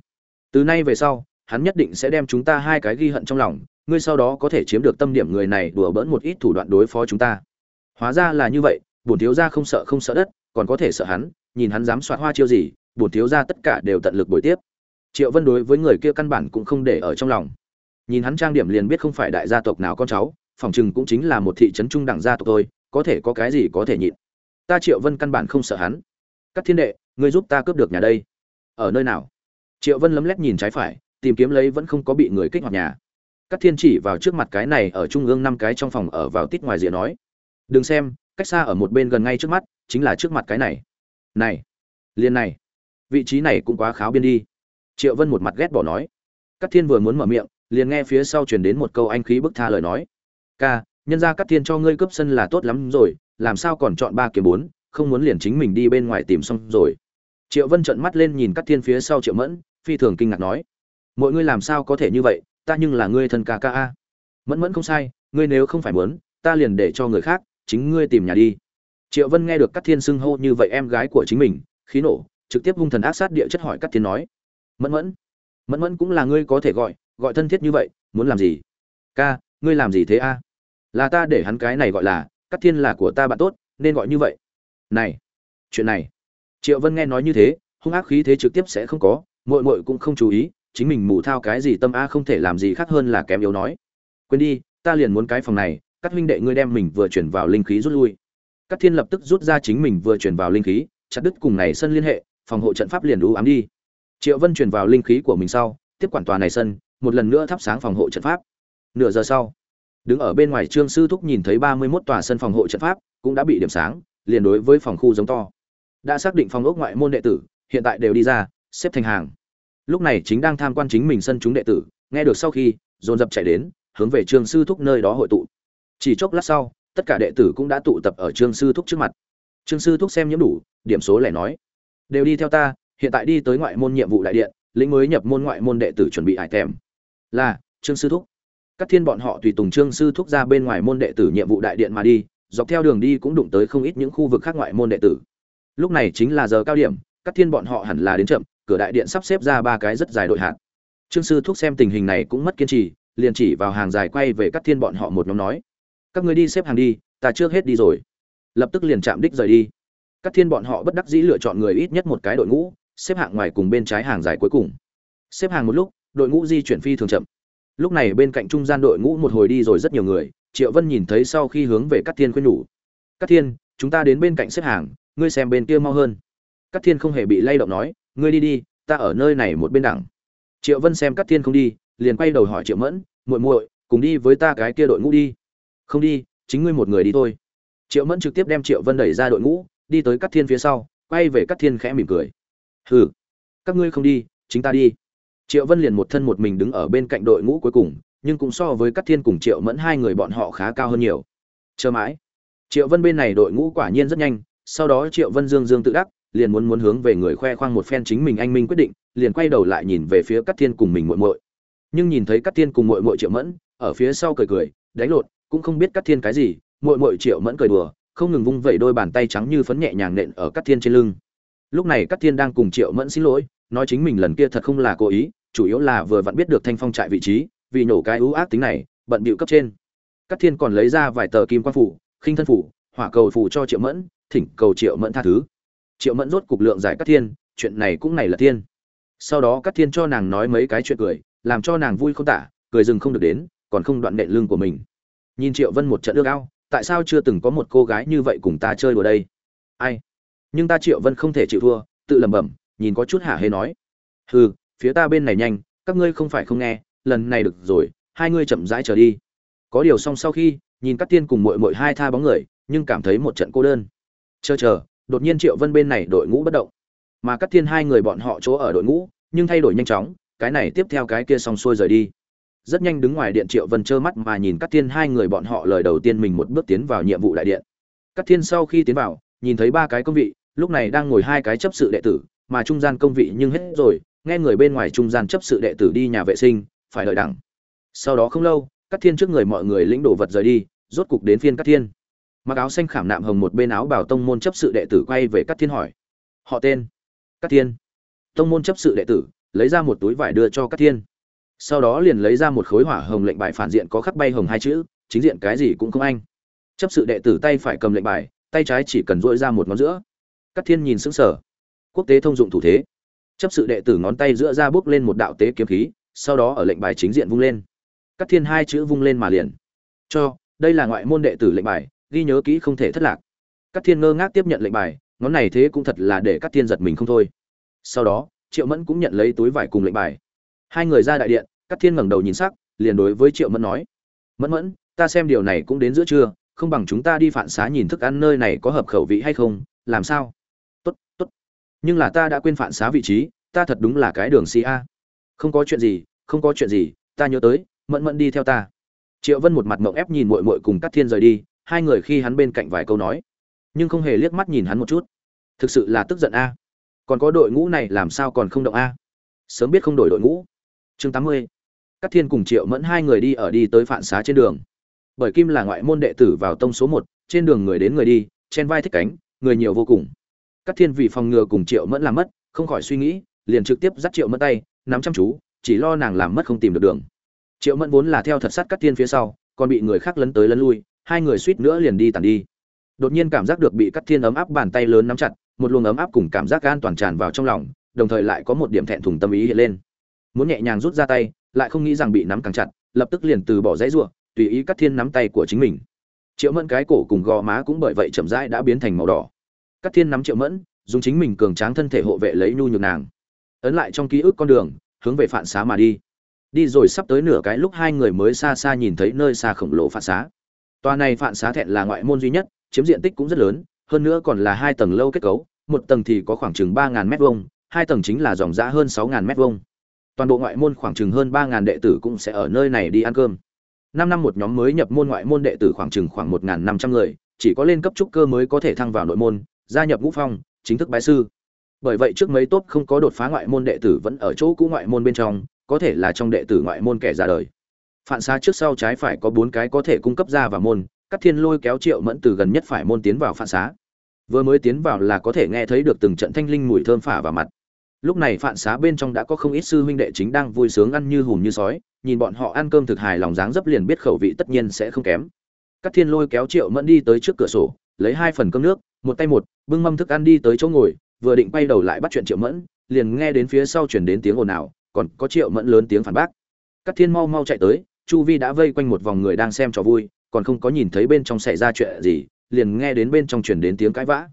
Từ nay về sau, hắn nhất định sẽ đem chúng ta hai cái ghi hận trong lòng, ngươi sau đó có thể chiếm được tâm điểm người này đùa bỡn một ít thủ đoạn đối phó chúng ta. Hóa ra là như vậy, bổn thiếu gia không sợ không sợ đất, còn có thể sợ hắn, nhìn hắn dám soạt hoa chiêu gì bổn thiếu gia tất cả đều tận lực buổi tiếp. Triệu vân đối với người kia căn bản cũng không để ở trong lòng. Nhìn hắn trang điểm liền biết không phải đại gia tộc nào con cháu, phòng trừng cũng chính là một thị trấn trung đẳng gia tộc thôi, có thể có cái gì có thể nhịn. Ta triệu vân căn bản không sợ hắn. Các thiên đệ, ngươi giúp ta cướp được nhà đây. Ở nơi nào? Triệu vân lấm lét nhìn trái phải, tìm kiếm lấy vẫn không có bị người kích hoạt nhà. Các thiên chỉ vào trước mặt cái này ở trung ương năm cái trong phòng ở vào tít ngoài rìa nói. Đừng xem, cách xa ở một bên gần ngay trước mắt, chính là trước mặt cái này. Này liên này vị trí này cũng quá kháo biên đi. Triệu vân một mặt ghét bỏ nói. Các thiên vừa muốn mở miệng, liền nghe phía sau truyền đến một câu anh khí bức tha lời nói. Ca, nhân ra các thiên cho ngươi cướp sân là tốt lắm rồi, làm sao còn chọn ba kiếm bốn, không muốn liền chính mình đi bên ngoài tìm xong rồi. Triệu vân trợn mắt lên nhìn các thiên phía sau triệu mẫn, phi thường kinh ngạc nói. Mọi ngươi làm sao có thể như vậy, ta nhưng là ngươi thân ca ca a. Mẫn mẫn không sai, ngươi nếu không phải muốn, ta liền để cho người khác, chính ngươi tìm nhà đi. Triệu vân nghe được các thiên xưng hô như vậy em gái của chính mình, khí nổ trực tiếp hung thần ác sát địa chất hỏi cắt thiên nói, mẫn mẫn mẫn mẫn cũng là ngươi có thể gọi gọi thân thiết như vậy, muốn làm gì? Ca, ngươi làm gì thế a? Là ta để hắn cái này gọi là cắt thiên là của ta bạn tốt, nên gọi như vậy. Này, chuyện này. Triệu vân nghe nói như thế, hung ác khí thế trực tiếp sẽ không có, muội muội cũng không chú ý, chính mình mù thao cái gì tâm a không thể làm gì khác hơn là kém yếu nói, quên đi, ta liền muốn cái phòng này các huynh đệ ngươi đem mình vừa chuyển vào linh khí rút lui. Các thiên lập tức rút ra chính mình vừa chuyển vào linh khí, chặt đứt cùng này sân liên hệ phòng hộ trận pháp liền đủ ám đi. Triệu vân truyền vào linh khí của mình sau, tiếp quản tòa này sân, một lần nữa thắp sáng phòng hộ trận pháp. Nửa giờ sau, đứng ở bên ngoài trương sư thúc nhìn thấy ba mươi 31 tòa sân phòng hộ trận pháp cũng đã bị điểm sáng, liền đối với phòng khu giống to. Đã xác định phòng ốc ngoại môn đệ tử, hiện tại đều đi ra, xếp thành hàng. Lúc này chính đang tham quan chính mình sân chúng đệ tử, nghe được sau khi, dồn dập chạy đến, hướng về trương sư thúc nơi đó hội tụ. Chỉ chốc lát sau, tất cả đệ tử cũng đã tụ tập ở trương sư thúc trước mặt. Trương sư thúc xem nhiễm đủ, điểm số lẻ nói đều đi theo ta, hiện tại đi tới ngoại môn nhiệm vụ đại điện, lĩnh mới nhập môn ngoại môn đệ tử chuẩn bị hải thèm là, trương sư thúc. Các thiên bọn họ tùy tùng trương sư thúc ra bên ngoài môn đệ tử nhiệm vụ đại điện mà đi, dọc theo đường đi cũng đụng tới không ít những khu vực khác ngoại môn đệ tử. Lúc này chính là giờ cao điểm, các thiên bọn họ hẳn là đến chậm, cửa đại điện sắp xếp ra ba cái rất dài đội hạn. trương sư thúc xem tình hình này cũng mất kiên trì, liền chỉ vào hàng dài quay về các thiên bọn họ một nhóm nói, các người đi xếp hàng đi, ta trước hết đi rồi. Lập tức liền chạm đích rời đi các thiên bọn họ bất đắc dĩ lựa chọn người ít nhất một cái đội ngũ, xếp hạng ngoài cùng bên trái hàng dài cuối cùng. Xếp hàng một lúc, đội ngũ di chuyển phi thường chậm. Lúc này bên cạnh trung gian đội ngũ một hồi đi rồi rất nhiều người, triệu vân nhìn thấy sau khi hướng về các thiên khuyên nhủ. Các thiên, chúng ta đến bên cạnh xếp hàng, ngươi xem bên kia mau hơn. Các thiên không hề bị lay động nói, ngươi đi đi, ta ở nơi này một bên đẳng. Triệu vân xem các thiên không đi, liền quay đầu hỏi triệu mẫn, muội muội, cùng đi với ta cái kia đội ngũ đi. Không đi, chính ngươi một người đi thôi. Triệu mẫn trực tiếp đem triệu vân đẩy ra đội ngũ đi tới Cát thiên phía sau, quay về Cát thiên khẽ mỉm cười. Hừ, các ngươi không đi, chính ta đi. Triệu vân liền một thân một mình đứng ở bên cạnh đội ngũ cuối cùng, nhưng cũng so với Cát thiên cùng triệu mẫn hai người bọn họ khá cao hơn nhiều. Chờ mãi. Triệu vân bên này đội ngũ quả nhiên rất nhanh, sau đó triệu vân dương dương tự đắc, liền muốn muốn hướng về người khoe khoang một phen chính mình anh minh quyết định, liền quay đầu lại nhìn về phía Cát thiên cùng mình muội muội. Nhưng nhìn thấy Cát thiên cùng muội muội triệu mẫn, ở phía sau cười cười, đánh lộn, cũng không biết Cát thiên cái gì, muội muội triệu mẫn cười đùa không ngừng vung vẩy đôi bàn tay trắng như phấn nhẹ nhàng nện ở cát thiên trên lưng. Lúc này cát thiên đang cùng triệu mẫn xin lỗi, nói chính mình lần kia thật không là cố ý, chủ yếu là vừa vặn biết được thanh phong trại vị trí, vì nổ cái ưu ác tính này, bận bịu cấp trên. Cát thiên còn lấy ra vài tờ kim quan phủ, khinh thân phủ, hỏa cầu phủ cho triệu mẫn, thỉnh cầu triệu mẫn tha thứ. Triệu mẫn rốt cục lượng giải cát thiên, chuyện này cũng này là thiên. Sau đó cát thiên cho nàng nói mấy cái chuyện cười, làm cho nàng vui không tả, cười dừng không được đến, còn không đoạn nệ lương của mình. Nhìn triệu vân một trận ước ao tại sao chưa từng có một cô gái như vậy cùng ta chơi đùa đây? Ai? Nhưng ta triệu vân không thể chịu thua, tự lẩm bẩm, nhìn có chút hả hê nói. Hừ, phía ta bên này nhanh, các ngươi không phải không nghe, lần này được rồi, hai ngươi chậm rãi trở đi. Có điều xong sau khi, nhìn các tiên cùng mội mội hai tha bóng người, nhưng cảm thấy một trận cô đơn. Chờ chờ, đột nhiên triệu vân bên này đội ngũ bất động. Mà các tiên hai người bọn họ chỗ ở đội ngũ, nhưng thay đổi nhanh chóng, cái này tiếp theo cái kia xong xuôi rời đi rất nhanh đứng ngoài điện triệu vân trơ mắt mà nhìn các Thiên hai người bọn họ lời đầu tiên mình một bước tiến vào nhiệm vụ đại điện. Các Thiên sau khi tiến vào, nhìn thấy ba cái công vị, lúc này đang ngồi hai cái chấp sự đệ tử, mà trung gian công vị nhưng hết rồi, nghe người bên ngoài trung gian chấp sự đệ tử đi nhà vệ sinh, phải đợi đẳng. Sau đó không lâu các thiên trước người mọi người lĩnh đồ vật rời đi, rốt cục đến phiên các thiên. Mặc áo xanh khảm nạm hồng một bên áo bảo tông môn chấp sự đệ tử quay về các thiên hỏi, họ tên? Các thiên. Tông môn chấp sự đệ tử lấy ra một túi vải đưa cho các thiên sau đó liền lấy ra một khối hỏa hồng lệnh bài phản diện có khắc bay hồng hai chữ, chính diện cái gì cũng không anh. Chấp sự đệ tử tay phải cầm lệnh bài, tay trái chỉ cần dỗi ra một ngón giữa. Các thiên nhìn sững sờ. Quốc tế thông dụng thủ thế. Chấp sự đệ tử ngón tay giữa ra bước lên một đạo tế kiếm khí, sau đó ở lệnh bài chính diện vung lên. Các thiên hai chữ vung lên mà liền. Cho, đây là ngoại môn đệ tử lệnh bài, ghi nhớ kỹ không thể thất lạc. Các thiên ngơ ngác tiếp nhận lệnh bài, ngón này thế cũng thật là để các thiên giật mình không thôi. Sau đó, triệu mẫn cũng nhận lấy túi vải cùng lệnh bài. Hai người ra đại điện Cát Thiên ngẩng đầu nhìn sắc, liền đối với Triệu Mẫn nói: "Mẫn Mẫn, ta xem điều này cũng đến giữa trưa, không bằng chúng ta đi phản xá nhìn thức ăn nơi này có hợp khẩu vị hay không, làm sao?" "Tốt, tốt. Nhưng là ta đã quên phản xá vị trí, ta thật đúng là cái đường si a." "Không có chuyện gì, không có chuyện gì, ta nhớ tới, Mẫn Mẫn đi theo ta." Triệu Vân một mặt mộng ép nhìn muội muội cùng Cát Thiên rời đi, hai người khi hắn bên cạnh vài câu nói, nhưng không hề liếc mắt nhìn hắn một chút. Thực sự là tức giận a. Còn có đội ngũ này làm sao còn không động a? Sớm biết không đổi đội ngũ. Chương 80 Cát Thiên cùng Triệu Mẫn hai người đi ở đi tới phản xá trên đường. Bởi Kim là ngoại môn đệ tử vào tông số một, trên đường người đến người đi, trên vai thích cánh, người nhiều vô cùng. Cát Thiên vì phòng ngừa cùng Triệu Mẫn làm mất, không khỏi suy nghĩ, liền trực tiếp dắt Triệu Mẫn tay, nắm chăm chú, chỉ lo nàng làm mất không tìm được đường. Triệu Mẫn vốn là theo thật sát Cát Thiên phía sau, còn bị người khác lấn tới lấn lui, hai người suýt nữa liền đi tản đi. Đột nhiên cảm giác được bị Cát Thiên ấm áp bàn tay lớn nắm chặt, một luồng ấm áp cùng cảm giác an toàn tràn vào trong lòng, đồng thời lại có một điểm thẹn thùng tâm ý hiện lên. Muốn nhẹ nhàng rút ra tay, lại không nghĩ rằng bị nắm càng chặt, lập tức liền từ bỏ dãy ruộng tùy ý cắt thiên nắm tay của chính mình. Triệu mẫn cái cổ cùng gò má cũng bởi vậy chậm rãi đã biến thành màu đỏ. Cắt thiên nắm triệu mẫn, dùng chính mình cường tráng thân thể hộ vệ lấy nhu nhược nàng. Ấn lại trong ký ức con đường, hướng về phản xá mà đi. Đi rồi sắp tới nửa cái lúc hai người mới xa xa nhìn thấy nơi xa khổng lồ phản xá. Tòa này phản xá thẹn là ngoại môn duy nhất, chiếm diện tích cũng rất lớn, hơn nữa còn là hai tầng lâu kết cấu, một tầng thì có khoảng chừng ba ngàn mét vuông, hai tầng chính là dòng giã hơn sáu ngàn mét vuông toàn bộ ngoại môn khoảng chừng hơn ba ngàn đệ tử cũng sẽ ở nơi này đi ăn cơm. Năm năm một nhóm mới nhập môn ngoại môn đệ tử khoảng chừng khoảng một ngàn năm trăm người, chỉ có lên cấp trúc cơ mới có thể thăng vào nội môn, gia nhập ngũ phong, chính thức bái sư. Bởi vậy trước mấy tốt không có đột phá ngoại môn đệ tử vẫn ở chỗ cũ ngoại môn bên trong, có thể là trong đệ tử ngoại môn kẻ ra đời. Phản xa trước sau trái phải có bốn cái có thể cung cấp ra vào môn, các thiên lôi kéo triệu mẫn từ gần nhất phải môn tiến vào phản xá. Vừa mới tiến vào là có thể nghe thấy được từng trận thanh linh mùi thơm phả vào mặt lúc này phạn xá bên trong đã có không ít sư huynh đệ chính đang vui sướng ăn như hùm như sói, nhìn bọn họ ăn cơm thực hài lòng dáng dấp liền biết khẩu vị tất nhiên sẽ không kém. Các thiên lôi kéo triệu mẫn đi tới trước cửa sổ, lấy hai phần cơm nước, một tay một, bưng mâm thức ăn đi tới chỗ ngồi, vừa định quay đầu lại bắt chuyện triệu mẫn, liền nghe đến phía sau chuyển đến tiếng ồn ào, còn có triệu mẫn lớn tiếng phản bác. Các thiên mau mau chạy tới, chu vi đã vây quanh một vòng người đang xem trò vui, còn không có nhìn thấy bên trong xảy ra chuyện gì, liền nghe đến bên trong chuyển đến tiếng cãi vã.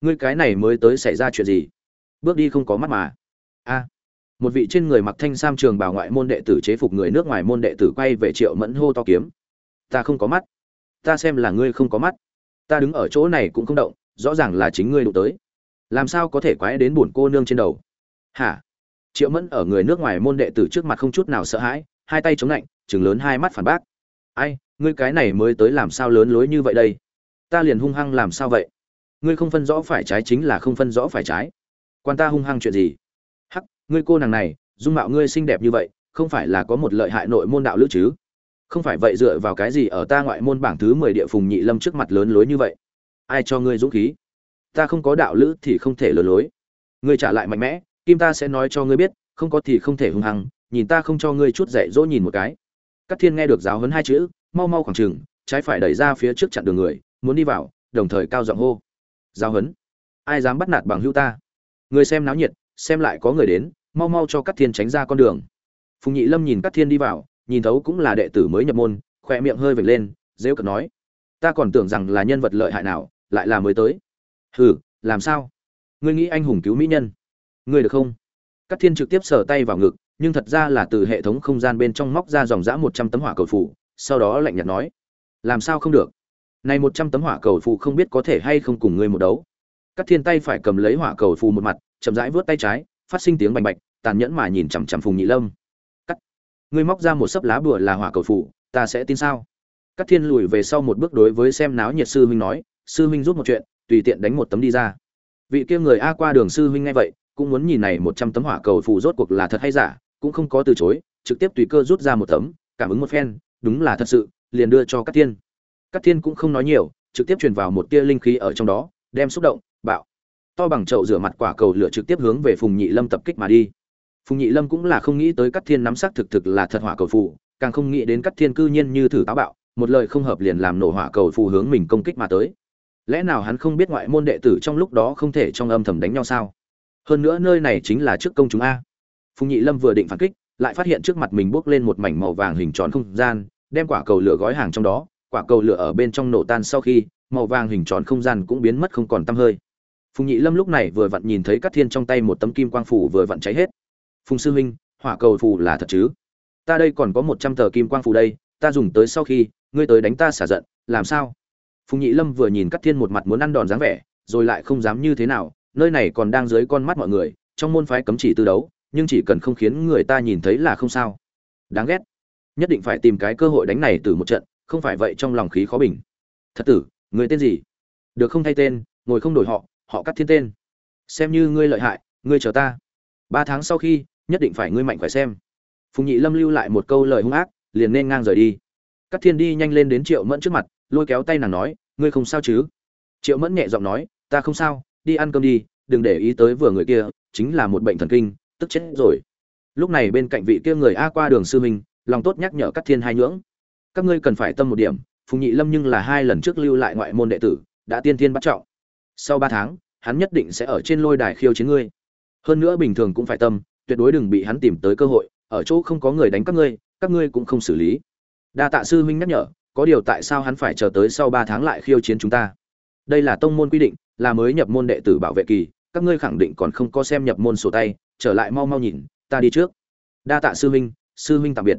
Ngươi cái này mới tới xảy ra chuyện gì? Bước đi không có mắt mà. A. Một vị trên người mặc thanh sam trường bảo ngoại môn đệ tử chế phục người nước ngoài môn đệ tử quay về triệu mẫn hô to kiếm. Ta không có mắt. Ta xem là ngươi không có mắt. Ta đứng ở chỗ này cũng không động, rõ ràng là chính ngươi đụng tới. Làm sao có thể quái đến bổn cô nương trên đầu? Hả? Triệu mẫn ở người nước ngoài môn đệ tử trước mặt không chút nào sợ hãi, hai tay chống lạnh chừng lớn hai mắt phản bác. Ai, ngươi cái này mới tới làm sao lớn lối như vậy đây? Ta liền hung hăng làm sao vậy? Ngươi không phân rõ phải trái chính là không phân rõ phải trái quan ta hung hăng chuyện gì? Hắc, ngươi cô nàng này, dung mạo ngươi xinh đẹp như vậy, không phải là có một lợi hại nội môn đạo lữ chứ? Không phải vậy dựa vào cái gì ở ta ngoại môn bảng thứ mười địa phùng nhị lâm trước mặt lớn lối như vậy? Ai cho ngươi dũng khí? Ta không có đạo lữ thì không thể lớn lối. Ngươi trả lại mạnh mẽ, kim ta sẽ nói cho ngươi biết, không có thì không thể hung hăng, nhìn ta không cho ngươi chút dạy dỗ nhìn một cái. Các thiên nghe được giáo huấn hai chữ, mau mau khoảng trừng trái phải đẩy ra phía trước chặn đường người, muốn đi vào, đồng thời cao giọng hô. Giáo huấn. Ai dám bắt nạt bằng hưu ta? Người xem náo nhiệt, xem lại có người đến, mau mau cho các thiên tránh ra con đường. Phùng nhị lâm nhìn các thiên đi vào, nhìn thấu cũng là đệ tử mới nhập môn khoe miệng hơi vệt lên dễ cợt nói, ta còn tưởng rằng là nhân vật lợi hại nào, lại là mới tới. Hừ, làm sao? Ngươi nghĩ anh hùng cứu mỹ nhân? Ngươi được không? Các thiên trực tiếp sờ tay vào ngực, nhưng thật ra là từ hệ thống không gian bên trong móc ra dòng dã một trăm tấm hỏa cầu phủ sau đó lạnh nhạt nói, làm sao không được? Này một trăm tấm hỏa cầu phụ không biết có thể hay không cùng ngươi một đấu. Cắt thiên tay phải cầm lấy hỏa cầu phù một mặt, chậm rãi vướt tay trái, phát sinh tiếng bành bạch, tàn nhẫn mà nhìn chằm chằm phùng nhị lâm. Cắt. Ngươi móc ra một sấp lá bùa là hỏa cầu phù, ta sẽ tin sao? Cắt thiên lùi về sau một bước đối với xem náo nhiệt sư huynh nói, sư huynh rút một chuyện, tùy tiện đánh một tấm đi ra. Vị kia người a qua đường sư huynh ngay vậy, cũng muốn nhìn này một trăm tấm hỏa cầu phù rốt cuộc là thật hay giả, cũng không có từ chối, trực tiếp tùy cơ rút ra một tấm, cảm ứng một phen, đúng là thật sự, liền đưa cho Cát thiên. Cát thiên cũng không nói nhiều, trực tiếp truyền vào một tia linh khí ở trong đó, đem xúc động bạo. To bằng chậu rửa mặt quả cầu lửa trực tiếp hướng về phùng nhị lâm tập kích mà đi. Phùng nhị lâm cũng là không nghĩ tới cắt thiên nắm sắc thực thực là thật hỏa cầu phù, càng không nghĩ đến cắt thiên cư nhiên như thử táo bạo, một lời không hợp liền làm nổ hỏa cầu phù hướng mình công kích mà tới. Lẽ nào hắn không biết ngoại môn đệ tử trong lúc đó không thể trong âm thầm đánh nhau sao? Hơn nữa nơi này chính là trước công chúng a. Phùng nhị lâm vừa định phản kích, lại phát hiện trước mặt mình bước lên một mảnh màu vàng hình tròn không gian, đem quả cầu lửa gói hàng trong đó, quả cầu lửa ở bên trong nổ tan sau khi, màu vàng hình tròn không gian cũng biến mất không còn tăm hơi phùng nhị lâm lúc này vừa vặn nhìn thấy các thiên trong tay một tấm kim quang phủ vừa vặn cháy hết. Phùng sư huynh hỏa cầu phủ là thật chứ? Ta đây còn có một trăm tờ kim quang phủ đây, ta dùng tới sau khi, ngươi tới đánh ta xả giận, làm sao? Phùng nhị lâm vừa nhìn các thiên một mặt muốn ăn đòn dáng vẻ, rồi lại không dám như thế nào, nơi này còn đang dưới con mắt mọi người, trong môn phái cấm chỉ tư đấu, nhưng chỉ cần không khiến người ta nhìn thấy là không sao. Đáng ghét. Nhất định phải tìm cái cơ hội đánh này từ một trận, không phải vậy trong lòng khí khó bình. Thật tử, người tên gì? Được không thay tên, ngồi không đổi họ họ cắt thiên tên. Xem như ngươi lợi hại, ngươi chờ ta. Ba tháng sau khi, nhất định phải ngươi mạnh khỏe xem. Phùng nhị lâm lưu lại một câu lời hung ác, liền nên ngang rời đi. Cắt thiên đi nhanh lên đến triệu mẫn trước mặt, lôi kéo tay nàng nói, ngươi không sao chứ? Triệu mẫn nhẹ giọng nói, ta không sao, đi ăn cơm đi, đừng để ý tới vừa người kia, chính là một bệnh thần kinh, tức chết rồi. Lúc này bên cạnh vị kia người a qua đường sư minh lòng tốt nhắc nhở cắt thiên hai nhưỡng các ngươi cần phải tâm một điểm, phùng nhị lâm nhưng là hai lần trước lưu lại ngoại môn đệ tử, đã tiên thiên bắt trọng sau ba tháng, hắn nhất định sẽ ở trên lôi đài khiêu chiến ngươi. Hơn nữa bình thường cũng phải tâm, tuyệt đối đừng bị hắn tìm tới cơ hội, ở chỗ không có người đánh các ngươi các ngươi cũng không xử lý. Đa tạ sư huynh nhắc nhở, có điều tại sao hắn phải chờ tới sau ba tháng lại khiêu chiến chúng ta? Đây là tông môn quy định, là mới nhập môn đệ tử bảo vệ kỳ, các ngươi khẳng định còn không có xem nhập môn sổ tay, trở lại mau mau nhìn, ta đi trước. Đa tạ sư huynh sư huynh tạm biệt.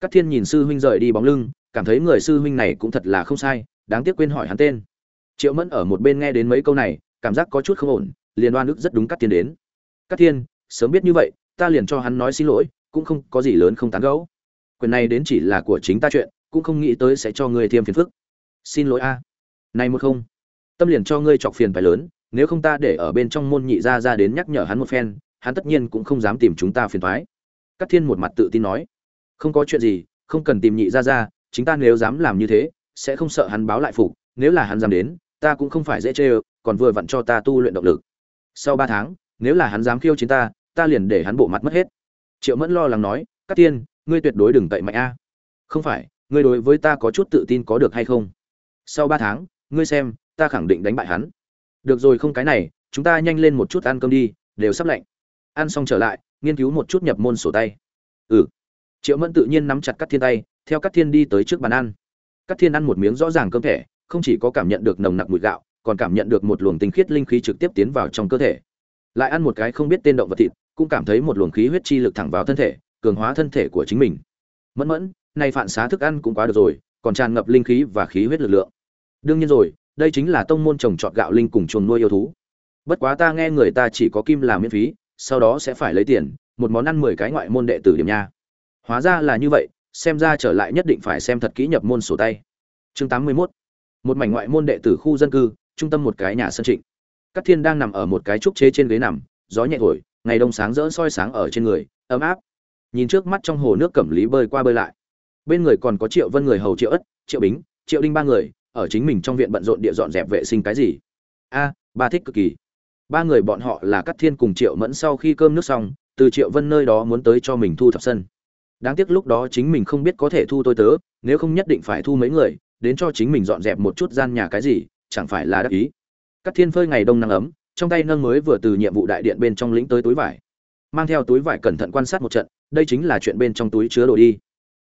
Các thiên nhìn sư huynh rời đi bóng lưng, cảm thấy người sư huynh này cũng thật là không sai, đáng tiếc quên hỏi hắn tên triệu mẫn ở một bên nghe đến mấy câu này, cảm giác có chút không ổn, liền oan ức rất đúng cắt thiên đến. Cắt thiên, sớm biết như vậy, ta liền cho hắn nói xin lỗi, cũng không có gì lớn không tán gẫu. Quyền này đến chỉ là của chính ta chuyện, cũng không nghĩ tới sẽ cho ngươi thêm phiền phức. Xin lỗi a. Này một không, tâm liền cho ngươi chọc phiền phải lớn, nếu không ta để ở bên trong môn nhị gia ra đến nhắc nhở hắn một phen, hắn tất nhiên cũng không dám tìm chúng ta phiền thoái cắt thiên một mặt tự tin nói. Không có chuyện gì, không cần tìm nhị gia ra chính ta nếu dám làm như thế, sẽ không sợ hắn báo lại phục, nếu là hắn dám đến ta cũng không phải dễ chê còn vừa vặn cho ta tu luyện động lực. Sau ba tháng, nếu là hắn dám khiêu chiến ta ta liền để hắn bộ mặt mất hết. Triệu mẫn lo lắng nói các tiên, ngươi tuyệt đối đừng tậy mạnh a. Không phải, ngươi đối với ta có chút tự tin có được hay không? Sau ba tháng, ngươi xem, ta khẳng định đánh bại hắn. Được rồi, không cái này, chúng ta nhanh lên một chút ăn cơm đi, đều sắp lạnh. Ăn xong trở lại, nghiên cứu một chút nhập môn sổ tay. Ừ. Triệu mẫn tự nhiên nắm chặt các thiên tay, theo các thiên đi tới trước bàn ăn. Các thiên ăn một miếng rõ ràng cơm thẻ không chỉ có cảm nhận được nồng nặc mùi gạo, còn cảm nhận được một luồng tinh khiết linh khí trực tiếp tiến vào trong cơ thể. Lại ăn một cái không biết tên động vật thịt, cũng cảm thấy một luồng khí huyết chi lực thẳng vào thân thể, cường hóa thân thể của chính mình. Mẫn mẫn, nay phản xá thức ăn cũng quá được rồi, còn tràn ngập linh khí và khí huyết lực lượng. Đương nhiên rồi, đây chính là tông môn trồng trọt gạo linh cùng chuồng nuôi yêu thú. Bất quá ta nghe người ta chỉ có kim làm miễn phí, sau đó sẽ phải lấy tiền, một món ăn mười cái ngoại môn đệ tử điểm nha. Hóa ra là như vậy, xem ra trở lại nhất định phải xem thật kỹ nhập môn sổ tay. Chương tám mươi 81 một mảnh ngoại môn đệ tử khu dân cư, trung tâm một cái nhà sân trịnh. Các thiên đang nằm ở một cái trúc chế trên ghế nằm, gió nhẹ thổi, ngày đông sáng rỡ soi sáng ở trên người, ấm áp. Nhìn trước mắt trong hồ nước cẩm lý bơi qua bơi lại. Bên người còn có triệu vân người hầu triệu ất, triệu bính, triệu đinh ba người, ở chính mình trong viện bận rộn địa dọn dẹp vệ sinh cái gì. A, ba thích cực kỳ. Ba người bọn họ là cắt thiên cùng triệu mẫn sau khi cơm nước xong, từ triệu vân nơi đó muốn tới cho mình thu thập sân. Đáng tiếc lúc đó chính mình không biết có thể thu tôi tớ, nếu không nhất định phải thu mấy người đến cho chính mình dọn dẹp một chút gian nhà cái gì, chẳng phải là đắc ý. Cắt thiên phơi ngày đông nắng ấm, trong tay nâng mới vừa từ nhiệm vụ đại điện bên trong lĩnh tới túi vải. Mang theo túi vải cẩn thận quan sát một trận, đây chính là chuyện bên trong túi chứa đồ đi.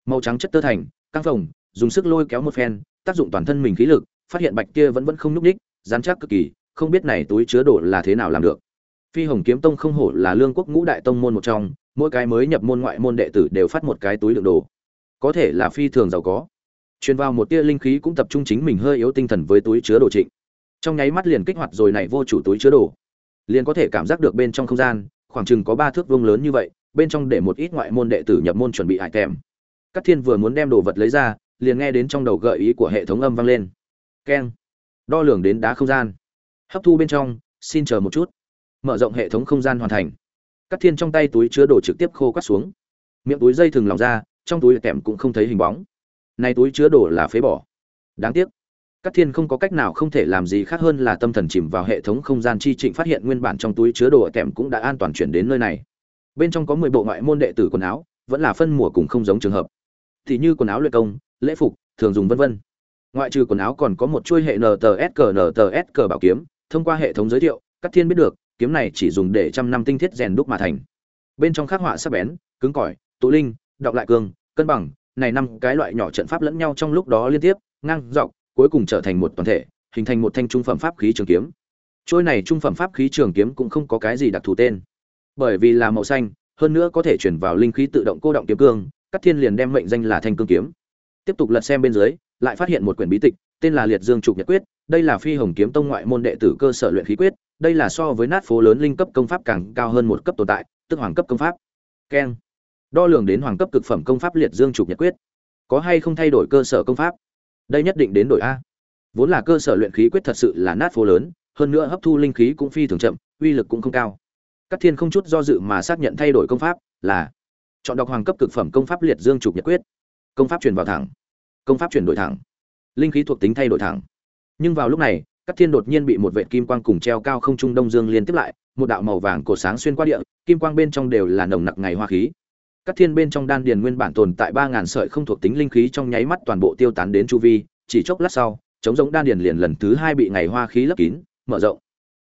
Màu trắng chất tơ thành, căng phồng, dùng sức lôi kéo một phen, tác dụng toàn thân mình khí lực, phát hiện bạch kia vẫn vẫn không nhúc ních dán chắc cực kỳ, không biết này túi chứa đồ là thế nào làm được. Phi hồng kiếm tông không hổ là lương quốc ngũ đại tông môn một trong, mỗi cái mới nhập môn ngoại môn đệ tử đều phát một cái túi đựng đồ. Có thể là phi thường giàu có truyền vào một tia linh khí cũng tập trung chính mình hơi yếu tinh thần với túi chứa đồ trịnh. Trong nháy mắt liền kích hoạt rồi này vô chủ túi chứa đồ. Liền có thể cảm giác được bên trong không gian, khoảng chừng có ba thước vuông lớn như vậy, bên trong để một ít ngoại môn đệ tử nhập môn chuẩn bị hải kèm các thiên vừa muốn đem đồ vật lấy ra, liền nghe đến trong đầu gợi ý của hệ thống âm vang lên. Keng. Đo lường đến đá không gian. Hấp thu bên trong, xin chờ một chút. Mở rộng hệ thống không gian hoàn thành. Các thiên trong tay túi chứa đồ trực tiếp khô quắt xuống. Miệng túi dây thừng lòng ra, trong túi kèm cũng không thấy hình bóng nay túi chứa đồ là phế bỏ. Đáng tiếc các thiên không có cách nào không thể làm gì khác hơn là tâm thần chìm vào hệ thống không gian chi trịnh phát hiện nguyên bản trong túi chứa đồ kèm cũng đã an toàn chuyển đến nơi này. Bên trong có mười bộ ngoại môn đệ tử quần áo, vẫn là phân mùa cùng không giống trường hợp. Thì như quần áo luyện công, lễ phục, thường dùng vân vân. Ngoại trừ quần áo còn có một chuôi hệ ntsq ntsq bảo kiếm, thông qua hệ thống giới thiệu các thiên biết được, kiếm này chỉ dùng để trăm năm tinh thiết rèn đúc mà thành. Bên trong khắc họa sắc bén, cứng cỏi, tụ linh đọng lại cương, cân bằng này năm cái loại nhỏ trận pháp lẫn nhau trong lúc đó liên tiếp, ngang dọc, cuối cùng trở thành một toàn thể, hình thành một thanh trung phẩm pháp khí trường kiếm. Trôi này trung phẩm pháp khí trường kiếm cũng không có cái gì đặc thù tên. Bởi vì là màu xanh, hơn nữa có thể chuyển vào linh khí tự động cô động kiếm cương các thiên liền đem mệnh danh là thanh cương kiếm. Tiếp tục lật xem bên dưới, lại phát hiện một quyển bí tịch, tên là liệt dương trục nhật quyết, đây là phi hồng kiếm tông ngoại môn đệ tử cơ sở luyện khí quyết, đây là so với nát phố lớn linh cấp công pháp càng cao hơn một cấp tồn tại, tức hoàng cấp công pháp. Keng đo lường đến hoàng cấp cực phẩm công pháp liệt dương trục nhật quyết. Có hay không thay đổi cơ sở công pháp? Đây nhất định đến đổi a. Vốn là cơ sở luyện khí quyết thật sự là nát phố lớn, hơn nữa hấp thu linh khí cũng phi thường chậm, uy lực cũng không cao. Các thiên không chút do dự mà xác nhận thay đổi công pháp là chọn đọc hoàng cấp cực phẩm công pháp liệt dương trục nhật quyết. Công pháp truyền vào thẳng. Công pháp chuyển đổi thẳng. Linh khí thuộc tính thay đổi thẳng. Nhưng vào lúc này, các thiên đột nhiên bị một vệ kim quang cùng treo cao không trung đông dương liên tiếp lại, một đạo màu vàng cổ sáng xuyên qua địa, kim quang bên trong đều là nồng nặc ngày hoa khí các thiên bên trong đan điền nguyên bản tồn tại ba ngàn sợi không thuộc tính linh khí trong nháy mắt toàn bộ tiêu tán đến chu vi, chỉ chốc lát sau chống giống đan điền liền lần thứ hai bị ngày hoa khí lấp kín, mở rộng.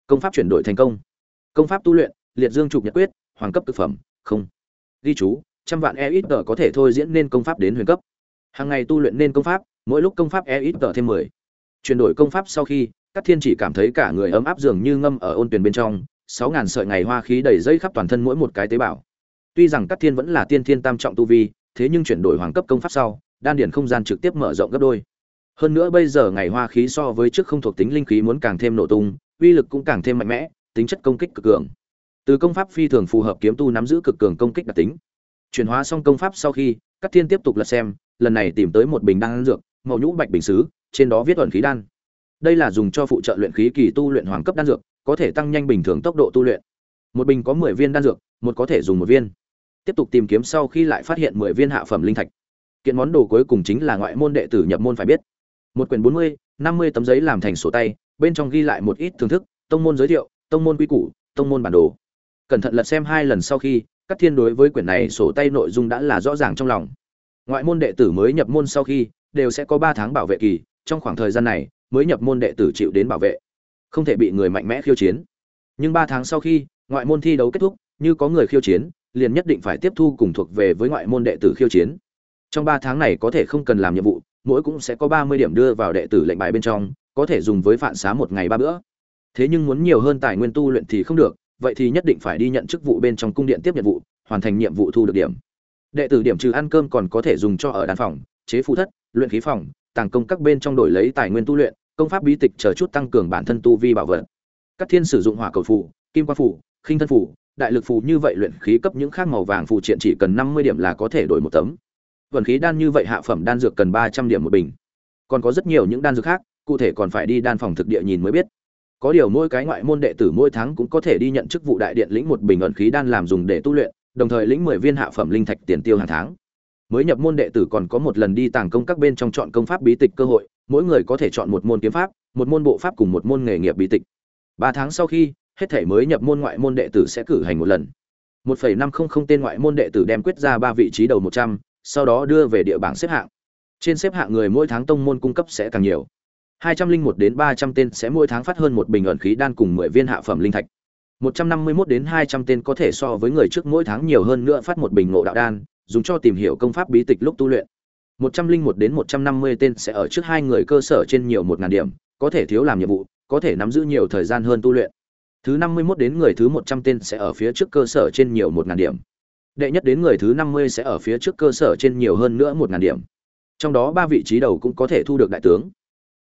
Công pháp chuyển đổi thành công. Công pháp tu luyện, liệt dương trục nhật quyết, hoàng cấp thực phẩm, không. Ghi chú, trăm vạn e ít tờ có thể thôi diễn nên công pháp đến huyền cấp. Hàng ngày tu luyện nên công pháp, mỗi lúc công pháp e ít tờ thêm mười. Chuyển đổi công pháp sau khi, các thiên chỉ cảm thấy cả người ấm áp dường như ngâm ở ôn tuyền bên trong, sáu ngàn sợi ngày hoa khí đầy dây khắp toàn thân mỗi một cái tế bào tuy rằng Cát thiên vẫn là tiên thiên tam trọng tu vi thế nhưng chuyển đổi hoàng cấp công pháp sau đan Điền không gian trực tiếp mở rộng gấp đôi. Hơn nữa bây giờ ngày hoa khí so với trước không thuộc tính linh khí muốn càng thêm nổ tung uy lực cũng càng thêm mạnh mẽ tính chất công kích cực cường. Từ công pháp phi thường phù hợp kiếm tu nắm giữ cực cường công kích đặc tính. Chuyển hóa xong công pháp sau khi Cát thiên tiếp tục lật xem lần này tìm tới một bình đan dược màu nhũ bạch bình sứ, trên đó viết ẩn khí đan. Đây là dùng cho phụ trợ luyện khí kỳ tu luyện hoàng cấp đan dược có thể tăng nhanh bình thường tốc độ tu luyện. Một bình có mười viên đan dược một có thể dùng một viên tiếp tục tìm kiếm sau khi lại phát hiện mười viên hạ phẩm linh thạch. Kiện món đồ cuối cùng chính là ngoại môn đệ tử nhập môn phải biết. Một quyển bốn mươi, năm mươi tấm giấy làm thành sổ tay, bên trong ghi lại một ít thưởng thức, tông môn giới thiệu, tông môn quy củ, tông môn bản đồ. Cẩn thận lật xem hai lần sau khi các thiên đối với quyển này sổ tay nội dung đã là rõ ràng trong lòng. Ngoại môn đệ tử mới nhập môn sau khi, đều sẽ có ba tháng bảo vệ kỳ, trong khoảng thời gian này, mới nhập môn đệ tử chịu đến bảo vệ. Không thể bị người mạnh mẽ khiêu chiến. Nhưng ba tháng sau khi, ngoại môn thi đấu kết thúc, như có người khiêu chiến liền nhất định phải tiếp thu cùng thuộc về với ngoại môn đệ tử khiêu chiến. Trong ba tháng này có thể không cần làm nhiệm vụ, mỗi cũng sẽ có ba mươi điểm đưa vào đệ tử lệnh bài bên trong, có thể dùng với phản xá một ngày ba bữa. Thế nhưng muốn nhiều hơn tài nguyên tu luyện thì không được, vậy thì nhất định phải đi nhận chức vụ bên trong cung điện tiếp nhiệm vụ, hoàn thành nhiệm vụ thu được điểm. Đệ tử điểm trừ ăn cơm còn có thể dùng cho ở đàn phòng, chế phù thất, luyện khí phòng, tàng công các bên trong đổi lấy tài nguyên tu luyện, công pháp bí tịch chờ chút tăng cường bản thân tu vi bảo vật. Các thiên sử dụng hỏa cầu phù, kim quan phù, khinh thân phù đại lực phù như vậy luyện khí cấp những khác màu vàng phù triện chỉ cần năm mươi điểm là có thể đổi một tấm. Vận khí đan như vậy hạ phẩm đan dược cần ba trăm điểm một bình. Còn có rất nhiều những đan dược khác, cụ thể còn phải đi đan phòng thực địa nhìn mới biết. Có điều mỗi cái ngoại môn đệ tử mỗi tháng cũng có thể đi nhận chức vụ đại điện lĩnh một bình ẩn khí đan làm dùng để tu luyện, đồng thời lĩnh mười viên hạ phẩm linh thạch tiền tiêu hàng tháng. Mới nhập môn đệ tử còn có một lần đi tàng công các bên trong chọn công pháp bí tịch cơ hội, mỗi người có thể chọn một môn kiếm pháp, một môn bộ pháp cùng một môn nghề nghiệp bí tịch. Ba tháng sau khi hết thể mới nhập môn ngoại môn đệ tử sẽ cử hành một lần một phẩy năm không không tên ngoại môn đệ tử đem quyết ra ba vị trí đầu một trăm sau đó đưa về địa bảng xếp hạng trên xếp hạng người mỗi tháng tông môn cung cấp sẽ càng nhiều hai trăm linh một đến ba trăm tên sẽ mỗi tháng phát hơn một bình ẩn khí đan cùng mười viên hạ phẩm linh thạch một trăm năm mươi 151 đến hai trăm tên có thể so với người trước mỗi tháng nhiều hơn nữa phát một bình ngộ đạo đan dùng cho tìm hiểu công pháp bí tịch lúc tu luyện. 101 đến 150 tên sẽ ở trước hai người cơ sở trên nhiều 1000 điểm, có thể thiếu làm nhiệm vụ, có thể nắm giữ nhiều thời gian hơn tu luyện. Thứ 51 đến người thứ 100 tên sẽ ở phía trước cơ sở trên nhiều 1000 điểm. đệ nhất đến người thứ năm mươi sẽ ở phía trước cơ sở trên nhiều hơn nữa một ngàn điểm. Trong đó ba vị trí đầu cũng có thể thu được đại tướng.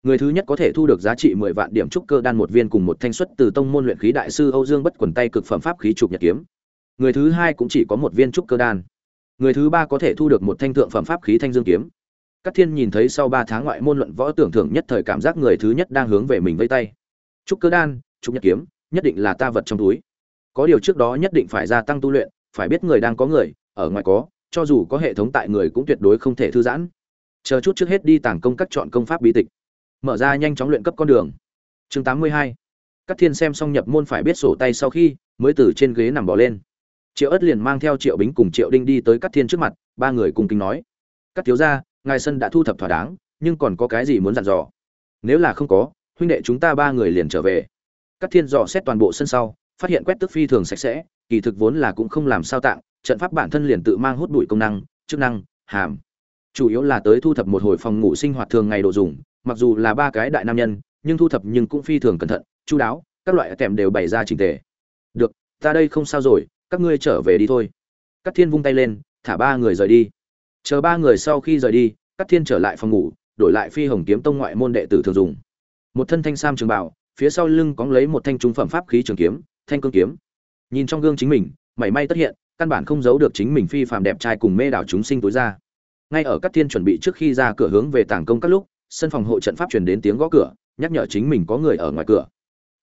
Người thứ nhất có thể thu được giá trị mười vạn điểm trúc cơ đan một viên cùng một thanh xuất từ tông môn luyện khí đại sư âu dương bất quần tay cực phẩm pháp khí trục nhật kiếm. Người thứ hai cũng chỉ có một viên trúc cơ đan. Người thứ ba có thể thu được một thanh thượng phẩm pháp khí thanh dương kiếm. Các thiên nhìn thấy sau ba tháng ngoại môn luận võ tưởng thưởng nhất thời cảm giác người thứ nhất đang hướng về mình vây tay. Trúc cơ đan trúc nhật kiếm nhất định là ta vật trong túi. Có điều trước đó nhất định phải gia tăng tu luyện, phải biết người đang có người, ở ngoài có, cho dù có hệ thống tại người cũng tuyệt đối không thể thư giãn. Chờ chút trước hết đi tàng công các chọn công pháp bí tịch. Mở ra nhanh chóng luyện cấp con đường. Chương tám mươi hai. Các thiên xem xong nhập môn phải biết sổ tay sau khi, mới từ trên ghế nằm bỏ lên. Triệu ất liền mang theo triệu bính cùng triệu đinh đi tới các thiên trước mặt, ba người cùng kính nói. Các thiếu gia, ngài sân đã thu thập thỏa đáng, nhưng còn có cái gì muốn dặn dò? Nếu là không có, huynh đệ chúng ta ba người liền trở về các thiên dò xét toàn bộ sân sau, phát hiện quét tức phi thường sạch sẽ, kỳ thực vốn là cũng không làm sao tạng, trận pháp bản thân liền tự mang hút bụi công năng, chức năng, hàm. Chủ yếu là tới thu thập một hồi phòng ngủ sinh hoạt thường ngày đồ dùng, mặc dù là ba cái đại nam nhân, nhưng thu thập nhưng cũng phi thường cẩn thận, chu đáo, các loại kèm đều bày ra trình tề. Được, ta đây không sao rồi, các ngươi trở về đi thôi. Các thiên vung tay lên, thả ba người rời đi. Chờ ba người sau khi rời đi các thiên trở lại phòng ngủ, đổi lại phi hồng kiếm tông ngoại môn đệ tử thường dùng. Một thân thanh sam trường bảo phía sau lưng có lấy một thanh trung phẩm pháp khí trường kiếm, thanh cương kiếm. Nhìn trong gương chính mình, mảy may tất hiện, căn bản không giấu được chính mình phi phàm đẹp trai cùng mê đảo chúng sinh tối ra. Ngay ở các thiên chuẩn bị trước khi ra cửa hướng về tàng công các lúc, sân phòng hộ trận pháp truyền đến tiếng gõ cửa, nhắc nhở chính mình có người ở ngoài cửa.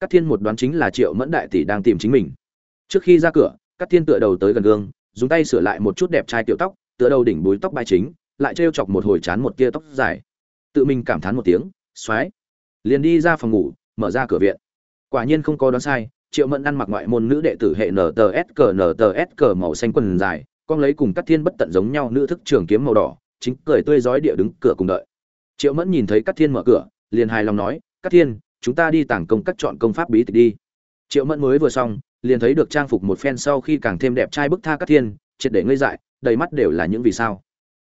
Các thiên một đoán chính là triệu mẫn đại tỷ đang tìm chính mình. Trước khi ra cửa, các thiên tựa đầu tới gần gương, dùng tay sửa lại một chút đẹp trai tiểu tóc, tựa đầu đỉnh búi tóc bài chính, lại trêu chọc một hồi chán một tia tóc dài. Tự mình cảm thán một tiếng xoáy liền đi ra phòng ngủ mở ra cửa viện. Quả nhiên không có đoán sai, triệu mẫn ăn mặc ngoại môn nữ đệ tử hệ nts cờ nts cờ màu xanh quần dài, con lấy cùng các thiên bất tận giống nhau nữ thức trường kiếm màu đỏ, chính cười tươi rói địa đứng cửa cùng đợi. Triệu mẫn nhìn thấy các thiên mở cửa, liền hài lòng nói các thiên, chúng ta đi tảng công các chọn công pháp bí tịch đi. Triệu mẫn mới vừa xong, liền thấy được trang phục một phen sau khi càng thêm đẹp trai bức tha các thiên, triệt để ngơi dại, đầy mắt đều là những vì sao.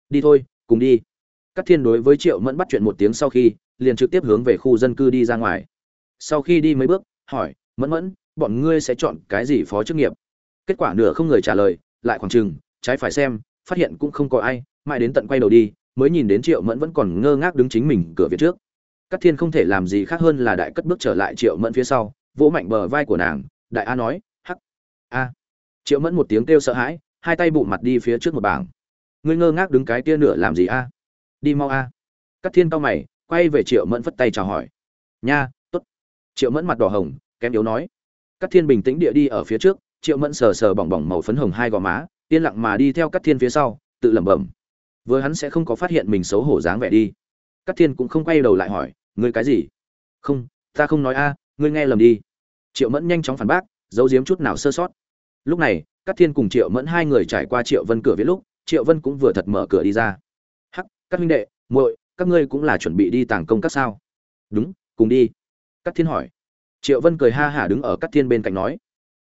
Đi thôi, cùng đi. Các thiên đối với triệu mẫn bắt chuyện một tiếng sau khi, liền trực tiếp hướng về khu dân cư đi ra ngoài sau khi đi mấy bước, hỏi, mẫn mẫn, bọn ngươi sẽ chọn cái gì phó chức nghiệp? Kết quả nửa không người trả lời, lại khoảng chừng, trái phải xem, phát hiện cũng không có ai, mãi đến tận quay đầu đi, mới nhìn đến triệu mẫn vẫn còn ngơ ngác đứng chính mình cửa viện trước. Các thiên không thể làm gì khác hơn là đại cất bước trở lại triệu mẫn phía sau, vỗ mạnh bờ vai của nàng, đại a nói, hắc, a. Triệu mẫn một tiếng kêu sợ hãi, hai tay bụ mặt đi phía trước một bảng. Ngươi ngơ ngác đứng cái tia nửa làm gì a? Đi mau a. À. các thiên cao mày, quay về triệu mẫn phất tay chào hỏi, nha triệu mẫn mặt đỏ hồng, kém yếu nói. Các thiên bình tĩnh địa đi ở phía trước, triệu mẫn sờ sờ bỏng bỏng màu phấn hồng hai gò má, yên lặng mà đi theo các thiên phía sau, tự lẩm bẩm. Vừa hắn sẽ không có phát hiện mình xấu hổ dáng vẻ đi. Các thiên cũng không quay đầu lại hỏi, ngươi cái gì? Không, ta không nói a, ngươi nghe lầm đi. Triệu mẫn nhanh chóng phản bác, giấu giếm chút nào sơ sót. Lúc này các thiên cùng triệu mẫn hai người trải qua triệu vân cửa viết lúc, triệu vân cũng vừa thật mở cửa đi ra. Hắc, các huynh đệ, muội, các ngươi cũng là chuẩn bị đi tàng công các sao? Đúng, cùng đi. Cát thiên hỏi. Triệu vân cười ha hả đứng ở Cát thiên bên cạnh nói.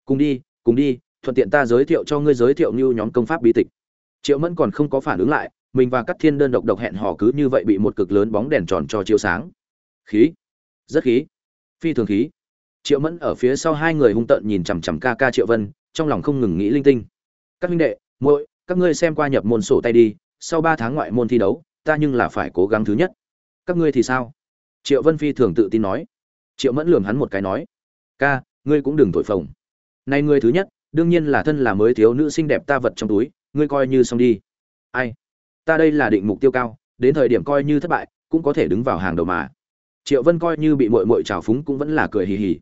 Cùng đi cùng đi, thuận tiện ta giới thiệu cho ngươi giới thiệu như nhóm công pháp bí tịch. Triệu mẫn còn không có phản ứng lại, mình và Cát thiên đơn độc độc hẹn hò cứ như vậy bị một cực lớn bóng đèn tròn cho chiếu sáng. Khí. Rất khí. Phi thường khí. Triệu mẫn ở phía sau hai người hung tợn nhìn chằm chằm ca ca triệu vân, trong lòng không ngừng nghĩ linh tinh. Các huynh đệ, muội, các ngươi xem qua nhập môn sổ tay đi, sau ba tháng ngoại môn thi đấu, ta nhưng là phải cố gắng thứ nhất. Các ngươi thì sao? Triệu vân phi thường tự tin nói triệu mẫn lườm hắn một cái nói, ca, ngươi cũng đừng thổi phồng. Nay ngươi thứ nhất, đương nhiên là thân là mới thiếu nữ xinh đẹp ta vật trong túi, ngươi coi như xong đi. Ai? Ta đây là định mục tiêu cao, đến thời điểm coi như thất bại, cũng có thể đứng vào hàng đầu mà. Triệu vân coi như bị mội mội trào phúng cũng vẫn là cười hì hì.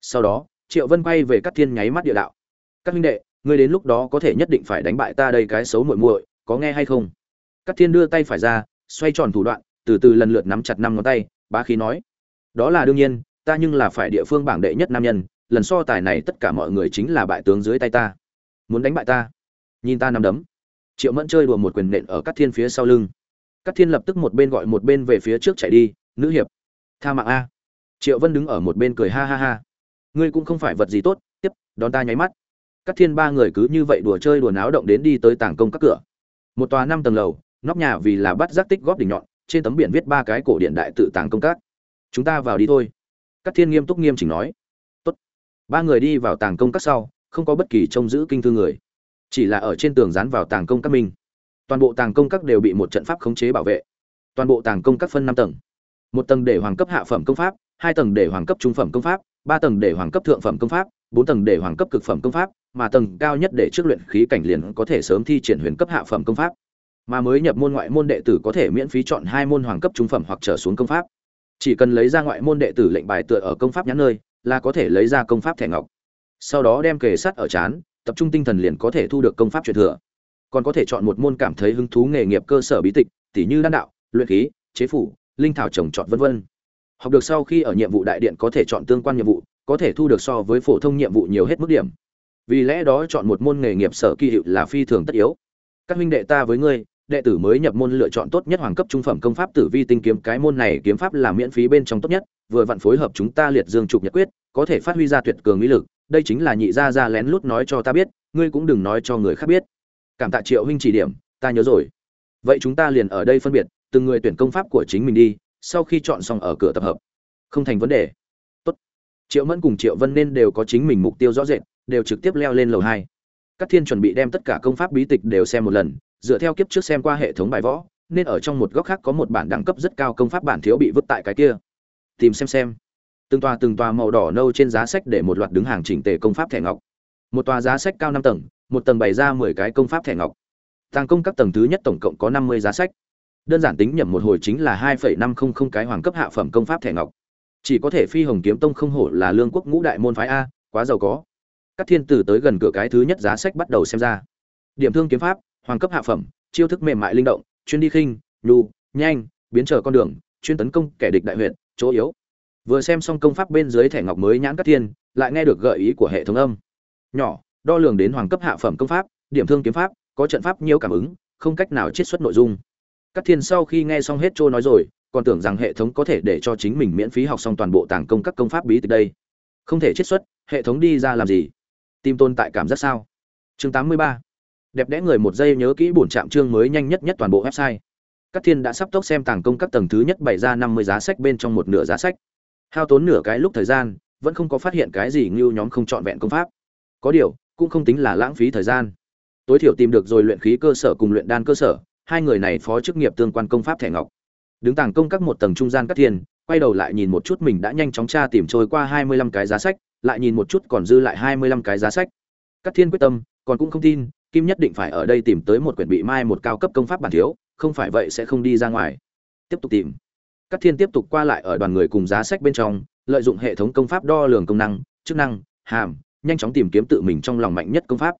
Sau đó, triệu vân quay về các thiên nháy mắt địa đạo. Các huynh đệ, ngươi đến lúc đó có thể nhất định phải đánh bại ta đây cái xấu muội muội, có nghe hay không? Các thiên đưa tay phải ra, xoay tròn thủ đoạn, từ từ lần lượt nắm chặt năm ngón tay, bá khí nói, đó là đương nhiên ta nhưng là phải địa phương bảng đệ nhất nam nhân, lần so tài này tất cả mọi người chính là bại tướng dưới tay ta. Muốn đánh bại ta? Nhìn ta nằm đấm. Triệu mẫn chơi đùa một quyền nện ở các thiên phía sau lưng. Các thiên lập tức một bên gọi một bên về phía trước chạy đi, nữ hiệp, tha mạng a. Triệu vân đứng ở một bên cười ha ha ha. Ngươi cũng không phải vật gì tốt, tiếp, đón ta nháy mắt. Các thiên ba người cứ như vậy đùa chơi đùa náo động đến đi tới tàng công các cửa. Một tòa năm tầng lầu, nóc nhà vì là bắt giác tích góp đỉnh nhọn, trên tấm biển viết ba cái cổ điện đại tự tàng công các. Chúng ta vào đi thôi các thiên nghiêm túc nghiêm chỉnh nói. Tốt. ba người đi vào tàng công các sau, không có bất kỳ trông giữ kinh thư người. Chỉ là ở trên tường dán vào tàng công các mình. toàn bộ tàng công các đều bị một trận pháp khống chế bảo vệ. Toàn bộ tàng công các phân năm tầng. Một tầng để hoàng cấp hạ phẩm công pháp, hai tầng để hoàng cấp trung phẩm công pháp, ba tầng để hoàng cấp thượng phẩm công pháp, bốn tầng để hoàng cấp cực phẩm công pháp, mà tầng cao nhất để trước luyện khí cảnh liền có thể sớm thi triển huyền cấp hạ phẩm công pháp. Mà mới nhập môn ngoại môn đệ tử có thể miễn phí chọn hai môn hoàng cấp trung phẩm hoặc trở xuống công pháp chỉ cần lấy ra ngoại môn đệ tử lệnh bài tựa ở công pháp nhãn nơi, là có thể lấy ra công pháp thẻ ngọc. Sau đó đem kề sắt ở chán, tập trung tinh thần liền có thể thu được công pháp truyền thừa. Còn có thể chọn một môn cảm thấy hứng thú nghề nghiệp cơ sở bí tịch, tỉ như đan đạo, luyện khí, chế phủ, linh thảo trồng trọt vân vân. Học được sau khi ở nhiệm vụ đại điện có thể chọn tương quan nhiệm vụ, có thể thu được so với phổ thông nhiệm vụ nhiều hết mức điểm. Vì lẽ đó chọn một môn nghề nghiệp sở kỳ hiệu là phi thường tất yếu. Các huynh đệ ta với ngươi đệ tử mới nhập môn lựa chọn tốt nhất hoàng cấp trung phẩm công pháp tử vi tinh kiếm. Cái môn này kiếm pháp là miễn phí bên trong tốt nhất, vừa vặn phối hợp chúng ta liệt dương trục nhật quyết, có thể phát huy ra tuyệt cường ý lực. Đây chính là nhị gia gia lén lút nói cho ta biết, ngươi cũng đừng nói cho người khác biết. Cảm tạ triệu huynh chỉ điểm, ta nhớ rồi. Vậy chúng ta liền ở đây phân biệt, từng người tuyển công pháp của chính mình đi, sau khi chọn xong ở cửa tập hợp. Không thành vấn đề. Tốt. triệu mẫn cùng triệu vân nên đều có chính mình mục tiêu rõ rệt, đều trực tiếp leo lên lầu hai. Các thiên chuẩn bị đem tất cả công pháp bí tịch đều xem một lần dựa theo kiếp trước xem qua hệ thống bài võ, nên ở trong một góc khác có một bản đẳng cấp rất cao công pháp bản thiếu bị vứt tại cái kia. Tìm xem xem. Từng tòa từng tòa màu đỏ nâu trên giá sách để một loạt đứng hàng chỉnh tề công pháp thẻ ngọc. Một tòa giá sách cao năm tầng, một tầng bày ra mười cái công pháp thẻ ngọc. Tàng công các tầng thứ nhất tổng cộng có năm mươi giá sách. Đơn giản tính nhầm một hồi chính là hai phẩy năm không không cái hoàng cấp hạ phẩm công pháp thẻ ngọc. Chỉ có thể phi hồng kiếm tông không hổ là lương quốc ngũ đại môn phái a, quá giàu có. Các thiên tử tới gần cửa cái thứ nhất giá sách bắt đầu xem ra. Điểm thương kiếm pháp hoàng cấp hạ phẩm, chiêu thức mềm mại linh động, chuyên đi khinh, nhu, nhanh, biến trở con đường, chuyên tấn công kẻ địch đại huyện chỗ yếu. Vừa xem xong công pháp bên dưới thẻ ngọc mới nhãn cắt thiên, lại nghe được gợi ý của hệ thống âm. Nhỏ, đo lường đến hoàng cấp hạ phẩm công pháp, điểm thương kiếm pháp, có trận pháp nhiều cảm ứng, không cách nào chiết xuất nội dung. Cắt thiên sau khi nghe xong hết trôi nói rồi, còn tưởng rằng hệ thống có thể để cho chính mình miễn phí học xong toàn bộ tàng công các công pháp bí từ đây. Không thể chiết xuất, hệ thống đi ra làm gì? Tim tồn tại cảm giác sao? Chương 83 đẹp đẽ người một giây nhớ kỹ bổn trạm chương mới nhanh nhất nhất toàn bộ website. Các thiên đã sắp tốc xem tàng công các tầng thứ nhất bày ra 50 giá sách bên trong một nửa giá sách. Hao tốn nửa cái lúc thời gian, vẫn không có phát hiện cái gì như nhóm không chọn vẹn công pháp. Có điều, cũng không tính là lãng phí thời gian. Tối thiểu tìm được rồi luyện khí cơ sở cùng luyện đan cơ sở, hai người này phó chức nghiệp tương quan công pháp thẻ ngọc. Đứng tàng công các một tầng trung gian các thiên, quay đầu lại nhìn một chút mình đã nhanh chóng tra tìm trôi qua hai mươi lăm cái giá sách, lại nhìn một chút còn dư lại hai mươi lăm cái giá sách. Các thiên quyết tâm, còn cũng không tin kim nhất định phải ở đây tìm tới một quyển bị mai một cao cấp công pháp bản thiếu, không phải vậy sẽ không đi ra ngoài. Tiếp tục tìm. Các thiên tiếp tục qua lại ở đoàn người cùng giá sách bên trong, lợi dụng hệ thống công pháp đo lường công năng, chức năng, hàm, nhanh chóng tìm kiếm tự mình trong lòng mạnh nhất công pháp.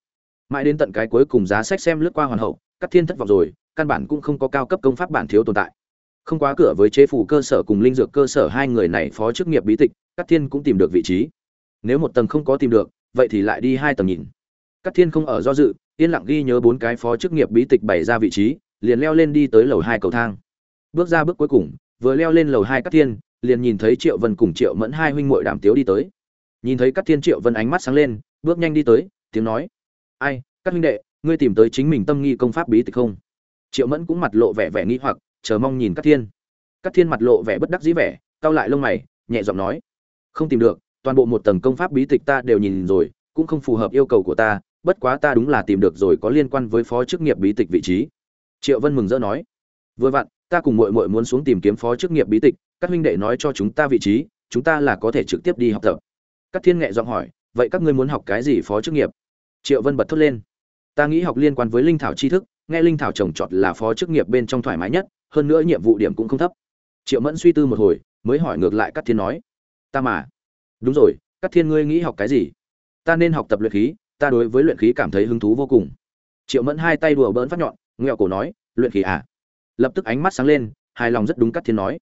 Mãi đến tận cái cuối cùng giá sách xem lướt qua hoàn hậu, các thiên thất vọng rồi, căn bản cũng không có cao cấp công pháp bản thiếu tồn tại. Không quá cửa với chế phủ cơ sở cùng linh dược cơ sở hai người này phó chức nghiệp bí tịch, các thiên cũng tìm được vị trí. Nếu một tầng không có tìm được, vậy thì lại đi hai tầng nhìn. Các thiên không ở do dự yên lặng ghi nhớ bốn cái phó chức nghiệp bí tịch bày ra vị trí, liền leo lên đi tới lầu hai cầu thang. Bước ra bước cuối cùng, vừa leo lên lầu hai các thiên, liền nhìn thấy triệu vân cùng triệu mẫn hai huynh muội đàm tiếu đi tới. Nhìn thấy các thiên, triệu vân ánh mắt sáng lên, bước nhanh đi tới, tiếng nói, ai các huynh đệ, ngươi tìm tới chính mình tâm nghi công pháp bí tịch không? Triệu mẫn cũng mặt lộ vẻ vẻ nghi hoặc, chờ mong nhìn các thiên. Các thiên mặt lộ vẻ bất đắc dĩ vẻ, cau lại lông mày, nhẹ giọng nói, không tìm được, toàn bộ một tầng công pháp bí tịch ta đều nhìn rồi, cũng không phù hợp yêu cầu của ta bất quá ta đúng là tìm được rồi có liên quan với phó chức nghiệp bí tịch vị trí. Triệu vân mừng rỡ nói, vừa vặn, ta cùng mội mội muốn xuống tìm kiếm phó chức nghiệp bí tịch, các huynh đệ nói cho chúng ta vị trí, chúng ta là có thể trực tiếp đi học tập. Các thiên nghệ giọng hỏi, vậy các ngươi muốn học cái gì phó chức nghiệp? Triệu vân bật thốt lên, ta nghĩ học liên quan với linh thảo tri thức, nghe linh thảo trồng trọt là phó chức nghiệp bên trong thoải mái nhất, hơn nữa nhiệm vụ điểm cũng không thấp. Triệu mẫn suy tư một hồi, mới hỏi ngược lại các thiên nói, ta mà. Đúng rồi các thiên ngươi nghĩ học cái gì? Ta nên học tập luyện khí ta đối với luyện khí cảm thấy hứng thú vô cùng. Triệu mẫn hai tay đùa bỡn phát nhọn, nghẹo cổ nói, luyện khí à? Lập tức ánh mắt sáng lên, hài lòng rất đúng các thiên nói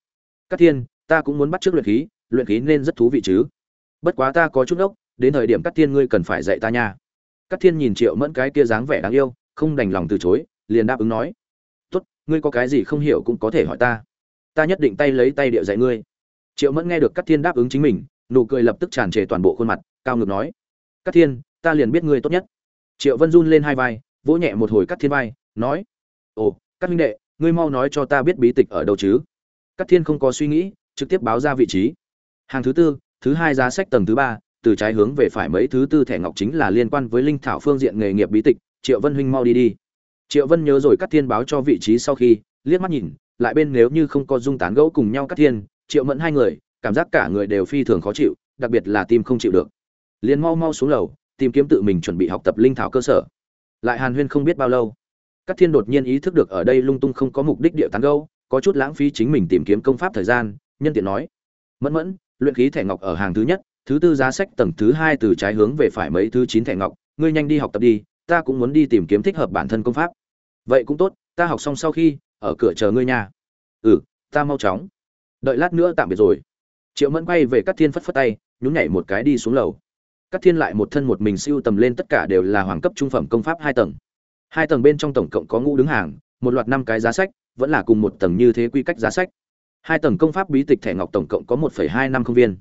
các thiên, ta cũng muốn bắt trước luyện khí luyện khí nên rất thú vị chứ. Bất quá ta có chút ốc đến thời điểm các thiên ngươi cần phải dạy ta nha. Các thiên nhìn triệu mẫn cái kia dáng vẻ đáng yêu, không đành lòng từ chối, liền đáp ứng nói, tốt, ngươi có cái gì không hiểu cũng có thể hỏi ta. Ta nhất định tay lấy tay địa dạy ngươi. Triệu mẫn nghe được các thiên đáp ứng chính mình, nụ cười lập tức tràn trề toàn bộ khuôn mặt, cao ngược nói các thiên ta liền biết ngươi tốt nhất. Triệu vân run lên hai vai, vỗ nhẹ một hồi cắt thiên vai, nói, ồ các minh đệ, ngươi mau nói cho ta biết bí tịch ở đâu chứ? Cắt thiên không có suy nghĩ, trực tiếp báo ra vị trí. Hàng thứ tư, thứ hai giá sách tầng thứ ba, từ trái hướng về phải mấy thứ tư thẻ ngọc chính là liên quan với linh thảo phương diện nghề nghiệp bí tịch, triệu vân huynh mau đi đi. Triệu vân nhớ rồi cắt thiên báo cho vị trí sau khi, liếc mắt nhìn, lại bên nếu như không có dung tán gẫu cùng nhau cắt thiên, triệu mẫn hai người, cảm giác cả người đều phi thường khó chịu, đặc biệt là tim không chịu được. Liền mau mau xuống lầu tìm kiếm tự mình chuẩn bị học tập linh thảo cơ sở. Lại hàn huyên không biết bao lâu các thiên đột nhiên ý thức được ở đây lung tung không có mục đích địa tán gâu có chút lãng phí chính mình tìm kiếm công pháp thời gian, nhân tiện nói, mẫn mẫn, luyện khí thẻ ngọc ở hàng thứ nhất, thứ tư giá sách tầng thứ hai từ trái hướng về phải mấy thứ chín thẻ ngọc, ngươi nhanh đi học tập đi, ta cũng muốn đi tìm kiếm thích hợp bản thân công pháp. Vậy cũng tốt, ta học xong sau khi, ở cửa chờ ngươi nha. Ừ ta mau chóng. Đợi lát nữa tạm biệt rồi. Triệu mẫn quay về các thiên phất phất tay, nhún nhảy một cái đi xuống lầu. Cát thiên lại một thân một mình siêu tầm lên tất cả đều là hoàng cấp trung phẩm công pháp hai tầng. Hai tầng bên trong tổng cộng có ngũ đứng hàng, một loạt năm cái giá sách, vẫn là cùng một tầng như thế quy cách giá sách. Hai tầng công pháp bí tịch thẻ ngọc tổng cộng có một hai năm không viên.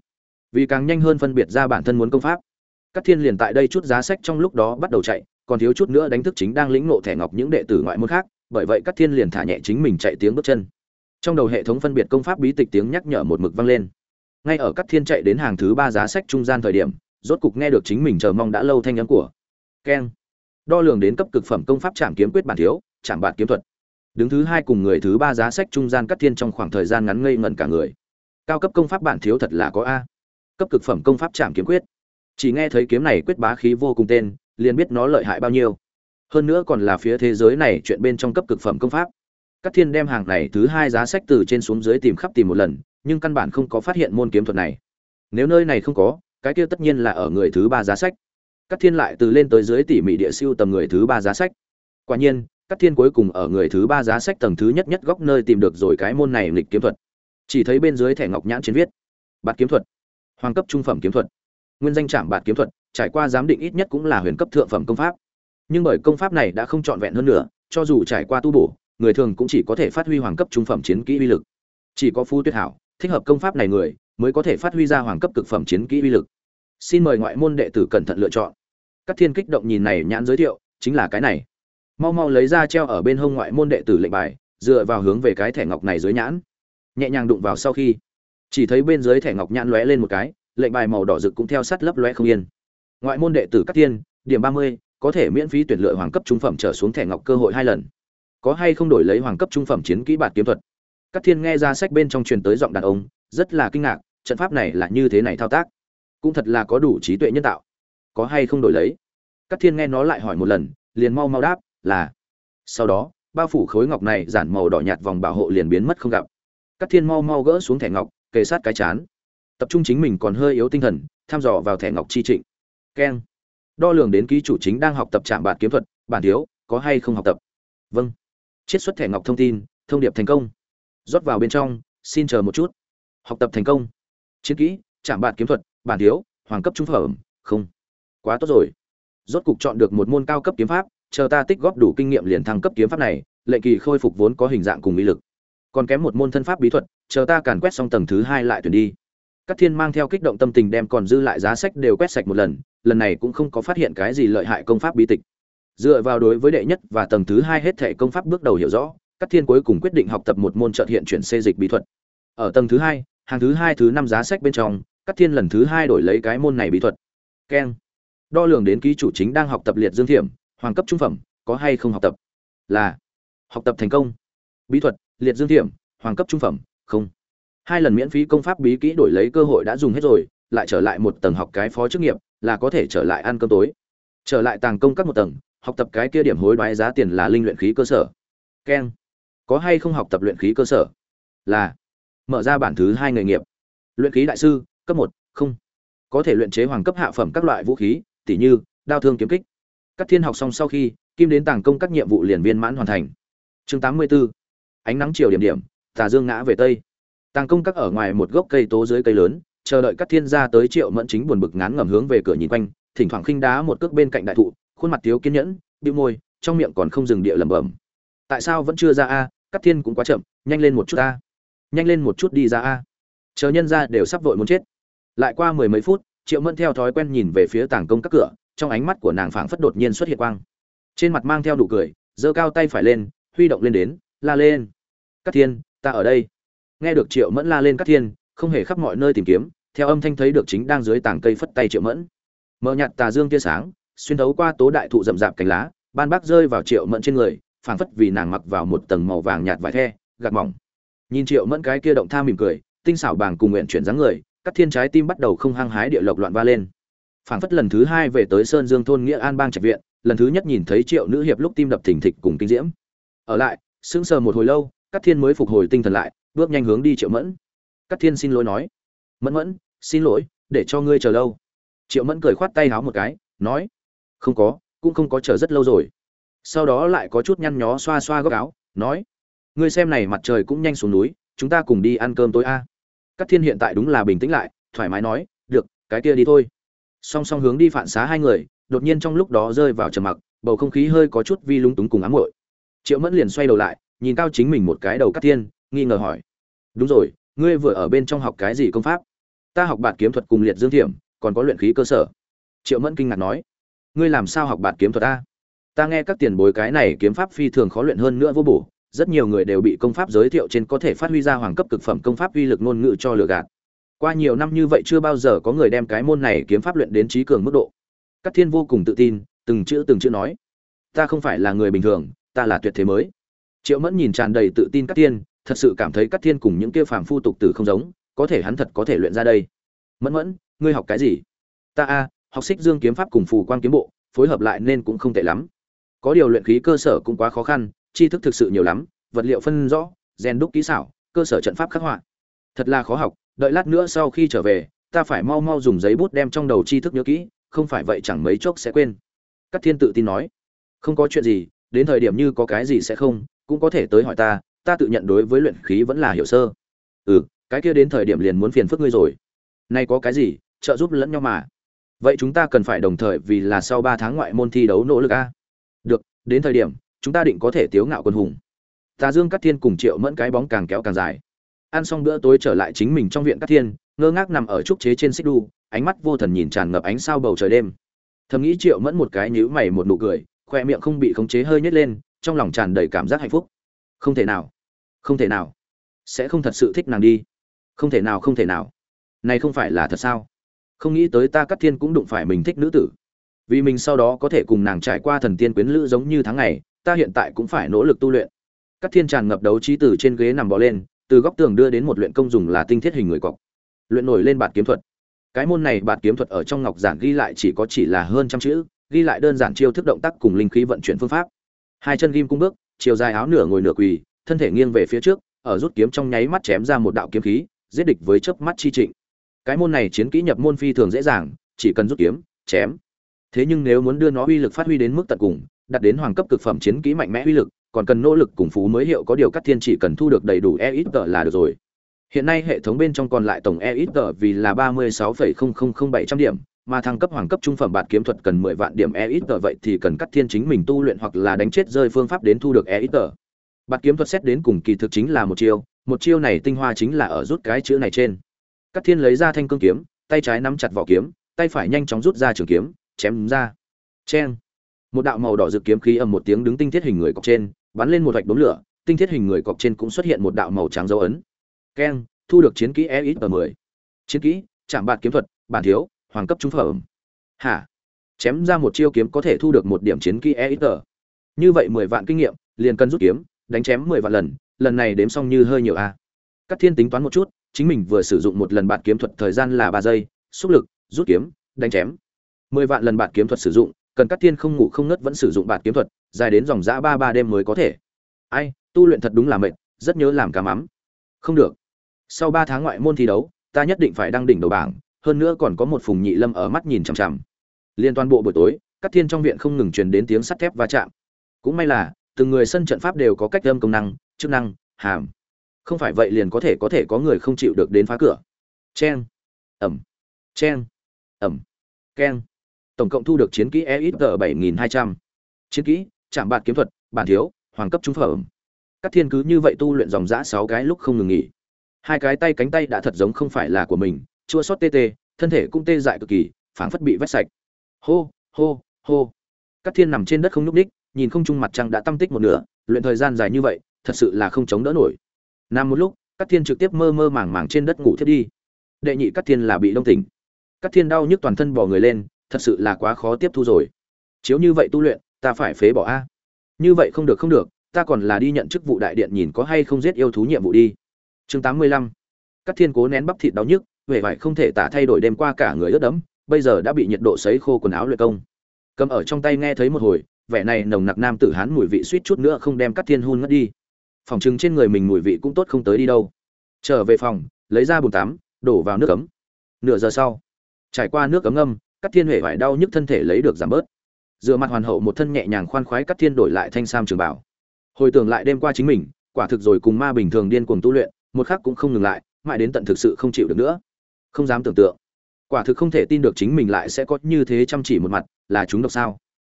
Vì càng nhanh hơn phân biệt ra bản thân muốn công pháp, Cát thiên liền tại đây chút giá sách trong lúc đó bắt đầu chạy, còn thiếu chút nữa đánh thức chính đang lĩnh ngộ thẻ ngọc những đệ tử ngoại môn khác, bởi vậy Cát thiên liền thả nhẹ chính mình chạy tiếng bước chân. Trong đầu hệ thống phân biệt công pháp bí tịch tiếng nhắc nhở một mực vang lên. Ngay ở Cát thiên chạy đến hàng thứ ba giá sách trung gian thời điểm rốt cục nghe được chính mình chờ mong đã lâu thanh âm của. Keng. Đo lường đến cấp cực phẩm công pháp chạm kiếm quyết bản thiếu chạm bản kiếm thuật. Đứng thứ hai cùng người thứ ba giá sách trung gian cắt thiên trong khoảng thời gian ngắn ngây ngẩn cả người. Cao cấp công pháp bản thiếu thật là có a. Cấp cực phẩm công pháp chạm kiếm quyết. Chỉ nghe thấy kiếm này quyết bá khí vô cùng tên, liền biết nó lợi hại bao nhiêu. Hơn nữa còn là phía thế giới này chuyện bên trong cấp cực phẩm công pháp. Cắt thiên đem hàng này thứ hai giá sách từ trên xuống dưới tìm khắp tìm một lần, nhưng căn bản không có phát hiện môn kiếm thuật này. Nếu nơi này không có cái kia tất nhiên là ở người thứ ba giá sách. Các thiên lại từ lên tới dưới tỉ mỉ địa siêu tầm người thứ ba giá sách. Quả nhiên các thiên cuối cùng ở người thứ ba giá sách tầng thứ nhất nhất góc nơi tìm được rồi cái môn này lịch kiếm thuật. Chỉ thấy bên dưới thẻ ngọc nhãn trên viết, bạt kiếm thuật, hoàng cấp trung phẩm kiếm thuật, nguyên danh trạm bạt kiếm thuật, trải qua giám định ít nhất cũng là huyền cấp thượng phẩm công pháp. Nhưng bởi công pháp này đã không trọn vẹn hơn nữa, cho dù trải qua tu bổ, người thường cũng chỉ có thể phát huy hoàng cấp trung phẩm chiến kỹ uy lực. Chỉ có phu tuyết hảo, thích hợp công pháp này người mới có thể phát huy ra hoàng cấp cực phẩm chiến kỹ uy lực. Xin mời ngoại môn đệ tử cẩn thận lựa chọn. Các thiên kích động nhìn này nhãn giới thiệu, chính là cái này. Mau mau lấy ra treo ở bên hông ngoại môn đệ tử lệnh bài, dựa vào hướng về cái thẻ ngọc này dưới nhãn. Nhẹ nhàng đụng vào sau khi, chỉ thấy bên dưới thẻ ngọc nhãn lóe lên một cái, lệnh bài màu đỏ rực cũng theo sát lấp lóe không yên. Ngoại môn đệ tử các thiên, điểm ba mươi, có thể miễn phí tuyển lựa hoàng cấp trung phẩm trở xuống thẻ ngọc cơ hội hai lần. Có hay không đổi lấy hoàng cấp trung phẩm chiến kỹ bạt kiếm thuật? Các thiên nghe ra sách bên trong truyền tới giọng đàn ông, rất là kinh ngạc trận pháp này là như thế này thao tác, cũng thật là có đủ trí tuệ nhân tạo. Có hay không đổi lấy? Các thiên nghe nó lại hỏi một lần, liền mau mau đáp là, sau đó, bao phủ khối ngọc này giản màu đỏ nhạt vòng bảo hộ liền biến mất không gặp. Các thiên mau mau gỡ xuống thẻ ngọc, kề sát cái chán. Tập trung chính mình còn hơi yếu tinh thần thăm dò vào thẻ ngọc chi trịnh. Keng. Đo lường đến ký chủ chính đang học tập trạm bản kiếm thuật, bản thiếu, có hay không học tập? Vâng. Chiết xuất thẻ ngọc thông tin, thông điệp thành công. Rót vào bên trong, xin chờ một chút. Học tập thành công chiến kỹ, chạm bạn kiếm thuật, bản thiếu, hoàng cấp trung phẩm, không. Quá tốt rồi. Rốt cục chọn được một môn cao cấp kiếm pháp, chờ ta tích góp đủ kinh nghiệm liền thăng cấp kiếm pháp này lệ kỳ khôi phục vốn có hình dạng cùng ý lực. Còn kém một môn thân pháp bí thuật, chờ ta càn quét xong tầng thứ hai lại tuyển đi. Các thiên mang theo kích động tâm tình đem còn dư lại giá sách đều quét sạch một lần lần này cũng không có phát hiện cái gì lợi hại công pháp bí tịch. Dựa vào đối với đệ nhất và tầng thứ hai hết thể công pháp bước đầu hiểu rõ các thiên cuối cùng quyết định học tập một môn trợ hiện chuyển xê dịch bí thuật. Ở tầng thứ hai hàng thứ hai, thứ năm giá sách bên trong cắt thiên lần thứ hai đổi lấy cái môn này bí thuật. Keng. Đo lường đến ký chủ chính đang học tập liệt dương thiểm, hoàng cấp trung phẩm, có hay không học tập? Là. Học tập thành công. Bí thuật, liệt dương thiểm, hoàng cấp trung phẩm, không. Hai lần miễn phí công pháp bí kỹ đổi lấy cơ hội đã dùng hết rồi, lại trở lại một tầng học cái phó chức nghiệp, là có thể trở lại ăn cơm tối. Trở lại tàng công các một tầng, học tập cái kia điểm hối đoái giá tiền là linh luyện khí cơ sở. Keng. Có hay không học tập luyện khí cơ sở? Là mở ra bản thứ hai nghề nghiệp. Luyện khí đại sư, cấp một, không. Có thể luyện chế hoàng cấp hạ phẩm các loại vũ khí, tỉ như, đao thương kiếm kích. Các thiên học xong sau khi, kim đến tàng công các nhiệm vụ liền viên mãn hoàn thành. Chương tám mươi 84. ánh nắng chiều điểm điểm, tà dương ngã về tây. Tàng công các ở ngoài một gốc cây tố dưới cây lớn, chờ đợi các thiên gia tới triệu mẫn chính buồn bực ngán ngẩm hướng về cửa nhìn quanh, thỉnh thoảng khinh đá một cước bên cạnh đại thụ, khuôn mặt thiếu kiên nhẫn, bĩu môi, trong miệng còn không dừng địa lẩm bẩm. Tại sao vẫn chưa ra a, các thiên cũng quá chậm, nhanh lên một chút a nhanh lên một chút đi ra a. Chờ nhân ra đều sắp vội muốn chết. Lại qua mười mấy phút, triệu mẫn theo thói quen nhìn về phía tảng công các cửa, trong ánh mắt của nàng phảng phất đột nhiên xuất hiện quang. Trên mặt mang theo đủ cười, giơ cao tay phải lên, huy động lên đến, la lên. Các thiên, ta ở đây. Nghe được triệu mẫn la lên các thiên, không hề khắp mọi nơi tìm kiếm, theo âm thanh thấy được chính đang dưới tảng cây phất tay triệu mẫn. Mờ nhạt tà dương tia sáng, xuyên thấu qua tố đại thụ rậm rạp cánh lá, ban bác rơi vào triệu mẫn trên người, phảng phất vì nàng mặc vào một tầng màu vàng nhạt vải the, gạt mỏng nhìn triệu mẫn cái kia động tha mỉm cười, tinh xảo bàng cùng nguyện chuyển dáng người, các thiên trái tim bắt đầu không hăng hái địa lộc loạn va lên. Phảng phất lần thứ hai về tới sơn dương thôn nghĩa an bang trạch viện, lần thứ nhất nhìn thấy triệu nữ hiệp lúc tim đập thình thịch cùng kinh diễm. Ở lại, sững sờ một hồi lâu, các thiên mới phục hồi tinh thần lại, bước nhanh hướng đi triệu mẫn. Các thiên xin lỗi nói. Mẫn mẫn, xin lỗi, để cho ngươi chờ lâu. Triệu mẫn cười khoát tay háo một cái, nói. Không có, cũng không có chờ rất lâu rồi. Sau đó lại có chút nhăn nhó xoa xoa góc áo, nói ngươi xem này mặt trời cũng nhanh xuống núi, chúng ta cùng đi ăn cơm tối a. À. các thiên hiện tại đúng là bình tĩnh lại, thoải mái nói, được, cái kia đi thôi. Song song hướng đi phản xá hai người, đột nhiên trong lúc đó rơi vào trầm mặc, bầu không khí hơi có chút vi lúng túng cùng ám muội. Triệu mẫn liền xoay đầu lại, nhìn cao chính mình một cái đầu cắt thiên, nghi ngờ hỏi, đúng rồi, ngươi vừa ở bên trong học cái gì công pháp? Ta học bạt kiếm thuật cùng liệt dương thiểm, còn có luyện khí cơ sở. Triệu mẫn kinh ngạc nói, ngươi làm sao học bạt kiếm thuật ta ta nghe các tiền bối cái này kiếm pháp phi thường khó luyện hơn nữa vô bổ rất nhiều người đều bị công pháp giới thiệu trên có thể phát huy ra hoàng cấp cực phẩm công pháp uy lực ngôn ngữ cho lừa gạt. Qua nhiều năm như vậy chưa bao giờ có người đem cái môn này kiếm pháp luyện đến trí cường mức độ. Các thiên vô cùng tự tin, từng chữ từng chữ nói, ta không phải là người bình thường, ta là tuyệt thế mới. Triệu mẫn nhìn tràn đầy tự tin các thiên, thật sự cảm thấy các thiên cùng những kia phàm phu tục tử không giống, có thể hắn thật có thể luyện ra đây. Mẫn mẫn, ngươi học cái gì? Ta a, học xích dương kiếm pháp cùng phù quang kiếm bộ, phối hợp lại nên cũng không tệ lắm. Có điều luyện khí cơ sở cũng quá khó khăn tri thức thực sự nhiều lắm, vật liệu phân rõ, rèn đúc kỹ xảo, cơ sở trận pháp khắc họa. Thật là khó học, đợi lát nữa sau khi trở về, ta phải mau mau dùng giấy bút đem trong đầu tri thức nhớ kỹ, không phải vậy chẳng mấy chốc sẽ quên. Các thiên tự tin nói. Không có chuyện gì, đến thời điểm như có cái gì sẽ không, cũng có thể tới hỏi ta ta tự nhận đối với luyện khí vẫn là hiểu sơ. Ừ cái kia đến thời điểm liền muốn phiền phức ngươi rồi. Nay có cái gì, trợ giúp lẫn nhau mà. Vậy chúng ta cần phải đồng thời vì là sau ba tháng ngoại môn thi đấu nỗ lực a. Được, đến thời điểm chúng ta định có thể tiếu ngạo quân hùng. Tà dương cát thiên cùng triệu mẫn cái bóng càng kéo càng dài. Ăn xong bữa tối trở lại chính mình trong viện cát thiên, ngơ ngác nằm ở trúc chế trên xích đu, ánh mắt vô thần nhìn tràn ngập ánh sao bầu trời đêm. Thầm nghĩ triệu mẫn một cái nhíu mày một nụ cười, khoe miệng không bị khống chế hơi nhếch lên, trong lòng tràn đầy cảm giác hạnh phúc. Không thể nào, không thể nào, sẽ không thật sự thích nàng đi. Không thể nào, không thể nào. Này không phải là thật sao? Không nghĩ tới ta cắt thiên cũng đụng phải mình thích nữ tử. Vì mình sau đó có thể cùng nàng trải qua thần tiên quyến lữ giống như tháng ngày ta hiện tại cũng phải nỗ lực tu luyện. Cát thiên tràn ngập đấu trí từ trên ghế nằm bò lên, từ góc tường đưa đến một luyện công dùng là tinh thiết hình người cọc. Luyện nổi lên bạt kiếm thuật. Cái môn này bạt kiếm thuật ở trong ngọc giản ghi lại chỉ có chỉ là hơn trăm chữ, ghi lại đơn giản chiêu thức động tác cùng linh khí vận chuyển phương pháp. Hai chân ghim cung bước, chiều dài áo nửa ngồi nửa quỳ, thân thể nghiêng về phía trước, ở rút kiếm trong nháy mắt chém ra một đạo kiếm khí, giết địch với chớp mắt chi trịnh. Cái môn này chiến kỹ nhập môn phi thường dễ dàng, chỉ cần rút kiếm, chém. Thế nhưng nếu muốn đưa nó uy lực phát huy đến mức tận cùng đạt đến hoàng cấp cực phẩm chiến kỹ mạnh mẽ uy lực còn cần nỗ lực cùng phú mới hiệu có điều cắt thiên chỉ cần thu được đầy đủ EXP là được rồi hiện nay hệ thống bên trong còn lại tổng EXP vì là ba mươi sáu bảy trăm điểm mà thăng cấp hoàng cấp trung phẩm bạt kiếm thuật cần mười vạn điểm EXP vậy thì cần cắt thiên chính mình tu luyện hoặc là đánh chết rơi phương pháp đến thu được EXP. ít bạt kiếm thuật xét đến cùng kỳ thực chính là một chiêu một chiêu này tinh hoa chính là ở rút cái chữ này trên các Thiên lấy ra thanh cương kiếm, tay trái nắm chặt vỏ kiếm, tay phải nhanh chóng rút ra trường kiếm, chém ra. Chen. Một đạo màu đỏ rực kiếm khí ầm một tiếng đứng tinh thiết hình người cọc trên, bắn lên một vạch đốm lửa, tinh thiết hình người cọc trên cũng xuất hiện một đạo màu trắng dấu ấn. Keng, thu được chiến kỹ EX ở 10. Chiến kỹ, chạm bạt kiếm thuật, bản thiếu, hoàng cấp trung phẩm. Hả? Chém ra một chiêu kiếm có thể thu được một điểm chiến kỹ EX. Như vậy 10 vạn kinh nghiệm, liền cần rút kiếm, đánh chém 10 vạn lần, lần này đếm xong như hơi nhiều a. À. Cát Thiên tính toán một chút, chính mình vừa sử dụng một lần bạt kiếm thuật thời gian là ba giây xúc lực rút kiếm đánh chém mười vạn lần bạt kiếm thuật sử dụng cần các thiên không ngủ không nớt vẫn sử dụng bạt kiếm thuật, dài đến dòng dã ba ba đêm mới có thể. Ai, tu luyện thật đúng là mệt, rất nhớ làm cá mắm. Không được. Sau ba tháng ngoại môn thi đấu, ta nhất định phải đăng đỉnh đầu bảng, hơn nữa còn có một phùng nhị lâm ở mắt nhìn chằm chằm. Liên toàn bộ buổi tối các thiên trong viện không ngừng truyền đến tiếng sắt thép va chạm. Cũng may là, từng người sân trận pháp đều có cách âm công năng, chức năng, hàm. Không phải vậy liền có thể có thể có người không chịu được đến phá cửa. Cheng. Ẩm. Cheng. Ẩm. Keng tổng cộng thu được chiến kỹ EXG 7200. Chiến kỹ, chạm bạt kiếm thuật, bản thiếu, hoàng cấp trung phẩm. Các thiên cứ như vậy tu luyện dòng dã 6 cái lúc không ngừng nghỉ. Hai cái tay cánh tay đã thật giống không phải là của mình, chua xót tê tê, thân thể cũng tê dại cực kỳ, phảng phất bị vét sạch. Hô, hô, hô. Các thiên nằm trên đất không nhúc nhích, nhìn không trung mặt trăng đã tăm tích một nửa, luyện thời gian dài như vậy, thật sự là không chống đỡ nổi nằm một lúc các thiên trực tiếp mơ mơ màng màng trên đất ngủ thiết đi đệ nhị các thiên là bị đông tỉnh các thiên đau nhức toàn thân bỏ người lên thật sự là quá khó tiếp thu rồi. Chiếu như vậy tu luyện, ta phải phế bỏ a. Như vậy không được không được, ta còn là đi nhận chức vụ đại điện nhìn có hay không giết yêu thú nhiệm vụ đi. Chương tám mươi lăm. Các thiên cố nén bắp thịt đau nhức, vẻ vải không thể tả thay đổi đêm qua cả người ướt đẫm, bây giờ đã bị nhiệt độ sấy khô quần áo luyện công. Cầm ở trong tay nghe thấy một hồi, vẻ này nồng nặc nam tử hán mùi vị suýt chút nữa không đem các thiên hôn ngất đi. Phòng chừng trên người mình mùi vị cũng tốt không tới đi đâu. Trở về phòng, lấy ra bồn tắm, đổ vào nước cấm nửa giờ sau, trải qua nước cấm ngâm Cát thiên huệ vải đau nhức thân thể lấy được giảm bớt. Dựa mặt hoàn hậu một thân nhẹ nhàng khoan khoái Cát thiên đổi lại thanh sam trường bảo. Hồi tưởng lại đêm qua chính mình quả thực rồi cùng ma bình thường điên cuồng tu luyện một khắc cũng không ngừng lại mãi đến tận thực sự không chịu được nữa. Không dám tưởng tượng. Quả thực không thể tin được chính mình lại sẽ có như thế chăm chỉ một mặt là chúng độc sao?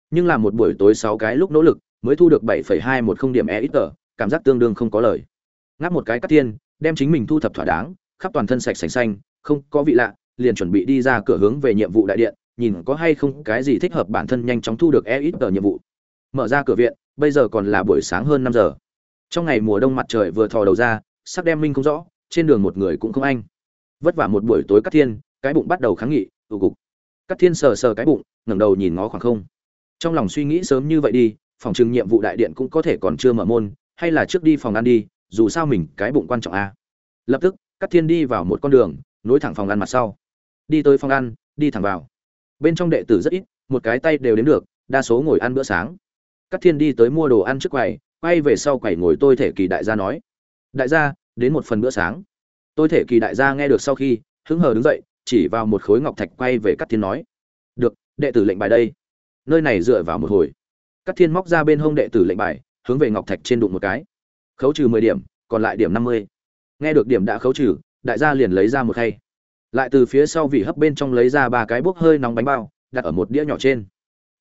Nhưng là một buổi tối sáu cái lúc nỗ lực mới thu được bảy phẩy hai một không điểm EXP, cảm giác tương đương không có lời. Ngáp một cái Cát Thiên, đem chính mình thu thập thỏa đáng khắp toàn thân sạch sành xanh không có vị lạ liền chuẩn bị đi ra cửa hướng về nhiệm vụ đại điện, nhìn có hay không cái gì thích hợp bản thân nhanh chóng thu được e ít tờ nhiệm vụ. Mở ra cửa viện, bây giờ còn là buổi sáng hơn năm giờ. Trong ngày mùa đông mặt trời vừa thò đầu ra, sắc đem minh không rõ, trên đường một người cũng không anh. Vất vả một buổi tối cắt thiên, cái bụng bắt đầu kháng nghị, tụ cục. Cắt thiên sờ sờ cái bụng, ngẩng đầu nhìn ngó khoảng không. Trong lòng suy nghĩ sớm như vậy đi, phòng trừng nhiệm vụ đại điện cũng có thể còn chưa mở môn, hay là trước đi phòng ăn đi, dù sao mình cái bụng quan trọng a. Lập tức cắt thiên đi vào một con đường, nối thẳng phòng ăn mặt sau đi tới phòng ăn, đi thẳng vào. Bên trong đệ tử rất ít, một cái tay đều đến được, đa số ngồi ăn bữa sáng. Cát thiên đi tới mua đồ ăn trước quầy, quay về sau quầy ngồi tôi thể kỳ đại gia nói, đại gia, đến một phần bữa sáng. Tôi thể kỳ đại gia nghe được sau khi, hứng hờ đứng dậy, chỉ vào một khối ngọc thạch quay về Cát thiên nói, được, đệ tử lệnh bài đây. Nơi này dựa vào một hồi. Cát thiên móc ra bên hông đệ tử lệnh bài, hướng về ngọc thạch trên đụng một cái. Khấu trừ mười điểm, còn lại điểm năm mươi. Nghe được điểm đã khấu trừ, đại gia liền lấy ra một khay lại từ phía sau vị hấp bên trong lấy ra ba cái bốc hơi nóng bánh bao, đặt ở một đĩa nhỏ trên.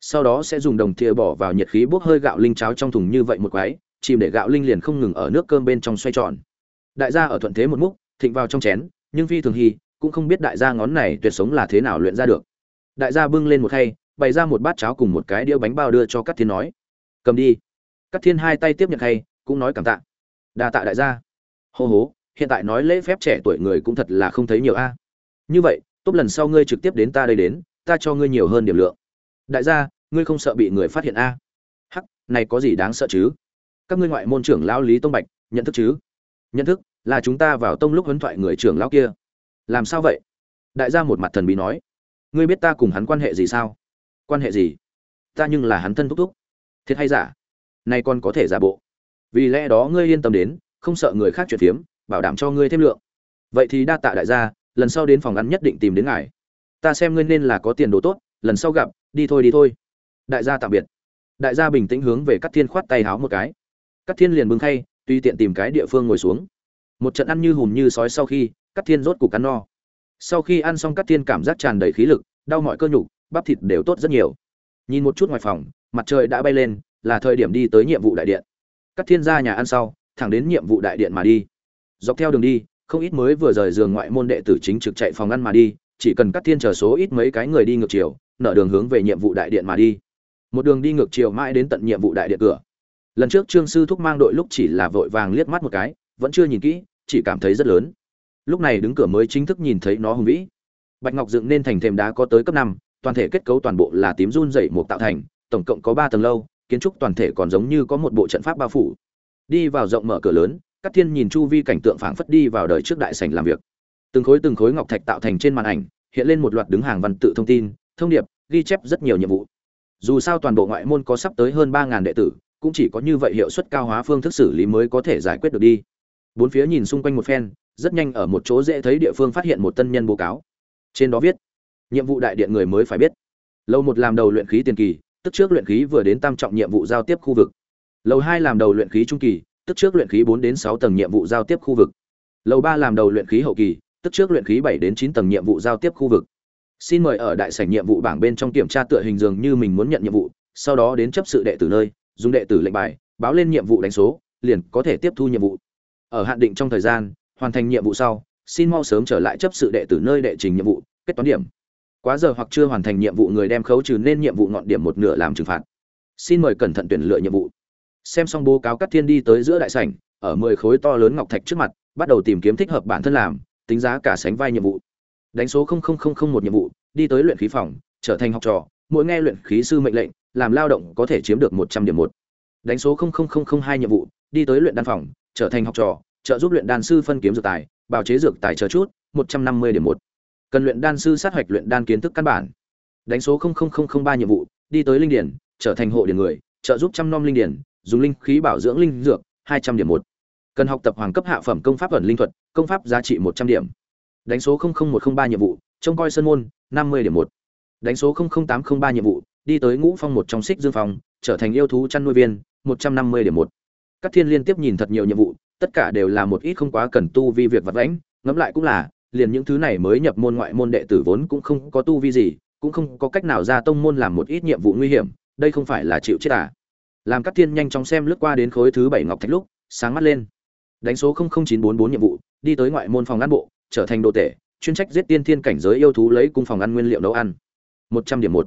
Sau đó sẽ dùng đồng thìa bỏ vào nhiệt khí bốc hơi gạo linh cháo trong thùng như vậy một quái, chìm để gạo linh liền không ngừng ở nước cơm bên trong xoay tròn. Đại gia ở thuận thế một múc, thịnh vào trong chén, nhưng phi thường hy cũng không biết đại gia ngón này tuyệt sống là thế nào luyện ra được. Đại gia bưng lên một khay, bày ra một bát cháo cùng một cái đĩa bánh bao đưa cho các thiên nói. Cầm đi. Các thiên hai tay tiếp nhận khay, cũng nói cảm tạ. Đa tạ đại gia. Hô hố, hiện tại nói lễ phép trẻ tuổi người cũng thật là không thấy nhiều a như vậy, tốt lần sau ngươi trực tiếp đến ta đây đến, ta cho ngươi nhiều hơn điểm lượng. Đại gia, ngươi không sợ bị người phát hiện a? Hắc, này có gì đáng sợ chứ? Các ngươi ngoại môn trưởng lão lý tông bạch, nhận thức chứ? Nhận thức, là chúng ta vào tông lúc huấn thoại người trưởng lão kia. Làm sao vậy? Đại gia một mặt thần bí nói. Ngươi biết ta cùng hắn quan hệ gì sao? Quan hệ gì? Ta nhưng là hắn thân thúc thúc. Thiệt hay giả? Nay còn có thể giả bộ. Vì lẽ đó ngươi yên tâm đến, không sợ người khác chuyển phiếm bảo đảm cho ngươi thêm lượng. Vậy thì đa tạ đại gia lần sau đến phòng ăn nhất định tìm đến ngài. Ta xem ngươi nên là có tiền đồ tốt, lần sau gặp, đi thôi đi thôi. Đại gia tạm biệt. Đại gia bình tĩnh hướng về cắt thiên khoát tay háo một cái. Cắt thiên liền bưng khay tuy tiện tìm cái địa phương ngồi xuống. Một trận ăn như hùm như sói sau khi cắt thiên rốt cục ăn no. Sau khi ăn xong cắt thiên cảm giác tràn đầy khí lực, đau mọi cơ nhục, bắp thịt đều tốt rất nhiều. Nhìn một chút ngoài phòng, mặt trời đã bay lên, là thời điểm đi tới nhiệm vụ đại điện. Cắt thiên ra nhà ăn sau, thẳng đến nhiệm vụ đại điện mà đi. Dọc theo đường đi không ít mới vừa rời giường ngoại môn đệ tử chính trực chạy phòng ăn mà đi, chỉ cần cắt thiên chờ số ít mấy cái người đi ngược chiều, nở đường hướng về nhiệm vụ đại điện mà đi. Một đường đi ngược chiều mãi đến tận nhiệm vụ đại điện cửa. Lần trước trương sư thúc mang đội lúc chỉ là vội vàng liếc mắt một cái, vẫn chưa nhìn kỹ, chỉ cảm thấy rất lớn. Lúc này đứng cửa mới chính thức nhìn thấy nó hùng vĩ. Bạch ngọc dựng nên thành thềm đá có tới cấp năm, toàn thể kết cấu toàn bộ là tím run dày một tạo thành, tổng cộng có ba tầng lâu, kiến trúc toàn thể còn giống như có một bộ trận pháp bao phủ. Đi vào rộng mở cửa lớn các thiên nhìn chu vi cảnh tượng phảng phất đi vào đời trước đại sảnh làm việc. Từng khối từng khối ngọc thạch tạo thành trên màn ảnh, hiện lên một loạt đứng hàng văn tự thông tin, thông điệp, ghi chép rất nhiều nhiệm vụ. Dù sao toàn bộ ngoại môn có sắp tới hơn ba ngàn đệ tử, cũng chỉ có như vậy hiệu suất cao hóa phương thức xử lý mới có thể giải quyết được đi. Bốn phía nhìn xung quanh một phen, rất nhanh ở một chỗ dễ thấy địa phương phát hiện một tân nhân báo cáo. Trên đó viết, nhiệm vụ đại điện người mới phải biết. Lâu một làm đầu luyện khí tiền kỳ, tức trước luyện khí vừa đến tam trọng nhiệm vụ giao tiếp khu vực. Lầu hai làm đầu luyện khí trung kỳ tức trước luyện khí bốn đến sáu tầng nhiệm vụ giao tiếp khu vực. Lầu ba làm đầu luyện khí hậu kỳ, tức trước luyện khí bảy đến chín tầng nhiệm vụ giao tiếp khu vực. Xin mời ở đại sảnh nhiệm vụ bảng bên trong kiểm tra tựa hình dường như mình muốn nhận nhiệm vụ, sau đó đến chấp sự đệ tử nơi, dùng đệ tử lệnh bài, báo lên nhiệm vụ đánh số, liền có thể tiếp thu nhiệm vụ. Ở hạn định trong thời gian, hoàn thành nhiệm vụ sau, xin mau sớm trở lại chấp sự đệ tử nơi đệ trình nhiệm vụ, kết toán điểm. Quá giờ hoặc chưa hoàn thành nhiệm vụ người đem khấu trừ nên nhiệm vụ ngọn điểm một nửa làm trừng phạt. Xin mời cẩn thận tuyển lựa nhiệm vụ xem xong bố cáo cắt thiên đi tới giữa đại sảnh, ở mười khối to lớn ngọc thạch trước mặt, bắt đầu tìm kiếm thích hợp bản thân làm, tính giá cả sánh vai nhiệm vụ. Đánh số một nhiệm vụ, đi tới luyện khí phòng, trở thành học trò, mỗi nghe luyện khí sư mệnh lệnh, làm lao động có thể chiếm được một trăm điểm một. Đánh số hai nhiệm vụ, đi tới luyện đan phòng, trở thành học trò, trợ giúp luyện đan sư phân kiếm dược tài, bào chế dược tài chờ chút, một trăm năm mươi điểm một. Cần luyện đan sư sát hạch luyện đan kiến thức căn bản. Đánh số ba nhiệm vụ, đi tới linh điển, trở thành hộ điển người, trợ giúp chăm nom linh điển dùng linh khí bảo dưỡng linh dược, hai trăm điểm một. Cần học tập hoàng cấp hạ phẩm công pháp ẩn linh thuật, công pháp giá trị một trăm điểm. Đánh số một trăm ba nhiệm vụ, trông coi sân môn, năm mươi điểm một. Đánh số tám trăm ba nhiệm vụ, đi tới ngũ phong một trong xích dương phòng trở thành yêu thú chăn nuôi viên, một trăm năm mươi điểm một. Các thiên liên tiếp nhìn thật nhiều nhiệm vụ, tất cả đều là một ít không quá cần tu vi việc vật vãnh, ngẫm lại cũng là, liền những thứ này mới nhập môn ngoại môn đệ tử vốn cũng không có tu vi gì, cũng không có cách nào ra tông môn làm một ít nhiệm vụ nguy hiểm, đây không phải là chịu chết à làm các thiên nhanh chóng xem lướt qua đến khối thứ bảy ngọc thạch lúc, sáng mắt lên. Đánh số 00944 nhiệm vụ, đi tới ngoại môn phòng ăn bộ, trở thành đồ tể, chuyên trách giết tiên thiên cảnh giới yêu thú lấy cung phòng ăn nguyên liệu nấu ăn. Một trăm điểm một.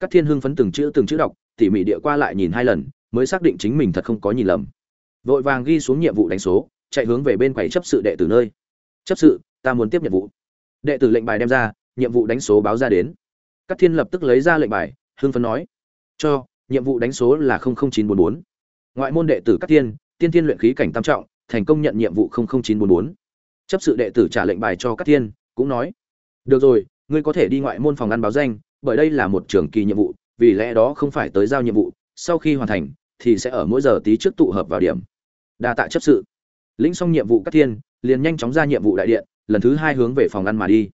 Các thiên hưng phấn từng chữ từng chữ đọc, tỉ mỉ địa qua lại nhìn hai lần, mới xác định chính mình thật không có nhìn lầm. Vội vàng ghi xuống nhiệm vụ đánh số, chạy hướng về bên quầy chấp sự đệ tử nơi. Chấp sự, ta muốn tiếp nhiệm vụ. Đệ tử lệnh bài đem ra, nhiệm vụ đánh số báo ra đến. Các thiên lập tức lấy ra lệnh bài, hưng phấn nói, cho nhiệm vụ đánh số là 00944. ngoại môn đệ tử Cát thiên tiên thiên luyện khí cảnh tam trọng, thành công nhận nhiệm vụ 00944. chấp sự đệ tử trả lệnh bài cho Cát thiên cũng nói, được rồi, ngươi có thể đi ngoại môn phòng ăn báo danh, bởi đây là một trường kỳ nhiệm vụ, vì lẽ đó không phải tới giao nhiệm vụ, sau khi hoàn thành, thì sẽ ở mỗi giờ tí trước tụ hợp vào điểm đa tạ chấp sự lĩnh xong nhiệm vụ Cát thiên liền nhanh chóng ra nhiệm vụ đại điện, lần thứ hai hướng về phòng ăn mà đi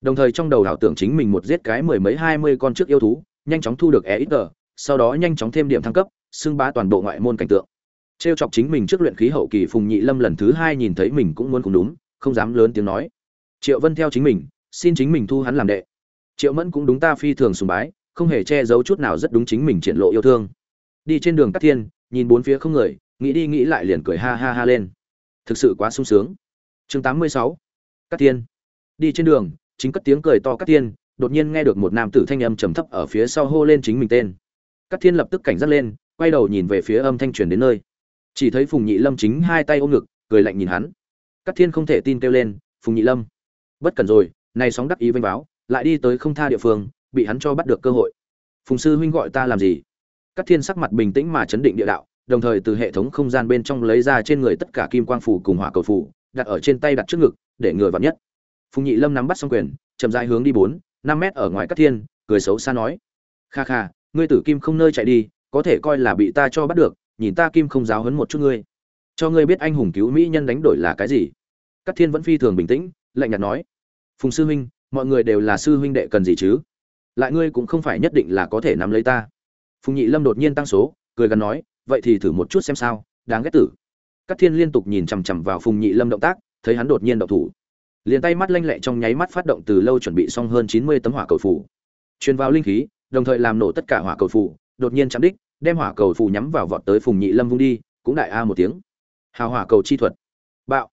đồng thời trong đầu đảo tưởng chính mình một giết cái mười mấy hai mươi con trước yêu thú, nhanh chóng thu được e ít tờ sau đó nhanh chóng thêm điểm thăng cấp, xưng bá toàn bộ ngoại môn cảnh tượng. Trêu chọc chính mình trước luyện khí hậu kỳ phùng nhị lâm lần thứ hai nhìn thấy mình cũng muốn cùng đúng, không dám lớn tiếng nói. Triệu vân theo chính mình, xin chính mình thu hắn làm đệ. Triệu mẫn cũng đúng ta phi thường sùng bái, không hề che giấu chút nào rất đúng chính mình triển lộ yêu thương. Đi trên đường cát thiên, nhìn bốn phía không người, nghĩ đi nghĩ lại liền cười ha ha ha lên. Thực sự quá sung sướng. Chương tám mươi sáu, cát thiên. Đi trên đường, chính cất tiếng cười to cát thiên, đột nhiên nghe được một nam tử thanh âm trầm thấp ở phía sau hô lên chính mình tên cát thiên lập tức cảnh giác lên quay đầu nhìn về phía âm thanh truyền đến nơi. Chỉ thấy phùng nhị lâm chính hai tay ôm ngực cười lạnh nhìn hắn. Cát thiên không thể tin kêu lên phùng nhị lâm bất cần rồi này sóng đắc ý vênh báo lại đi tới không tha địa phương bị hắn cho bắt được cơ hội. Phùng sư huynh gọi ta làm gì? Cát Thiên sắc mặt bình tĩnh mà chấn định địa đạo, đồng thời từ hệ thống không gian bên trong lấy ra trên người tất cả kim quang phù cùng hỏa cầu phù, đặt ở trên tay đặt trước ngực, để người vào nhất. Phùng Nhị Lâm nắm bắt xong quyền, chậm rãi hướng đi bốn, năm mét ở ngoài Cát Thiên, cười xấu xa nói: "Kha kha, ngươi tử kim không nơi chạy đi, có thể coi là bị ta cho bắt được, nhìn ta kim không giáo huấn một chút ngươi. Cho ngươi biết anh hùng cứu mỹ nhân đánh đổi là cái gì?" Cát Thiên vẫn phi thường bình tĩnh, lạnh nhạt nói: "Phùng sư huynh, mọi người đều là sư huynh đệ cần gì chứ? Lại ngươi cũng không phải nhất định là có thể nắm lấy ta." phùng nhị lâm đột nhiên tăng số cười gần nói vậy thì thử một chút xem sao đáng ghét tử các thiên liên tục nhìn chằm chằm vào phùng nhị lâm động tác thấy hắn đột nhiên động thủ liền tay mắt lanh lẹ trong nháy mắt phát động từ lâu chuẩn bị xong hơn chín mươi tấm hỏa cầu phủ truyền vào linh khí đồng thời làm nổ tất cả hỏa cầu phủ đột nhiên chạm đích đem hỏa cầu phủ nhắm vào vọt tới phùng nhị lâm vung đi cũng đại a một tiếng hào hỏa cầu chi thuật bạo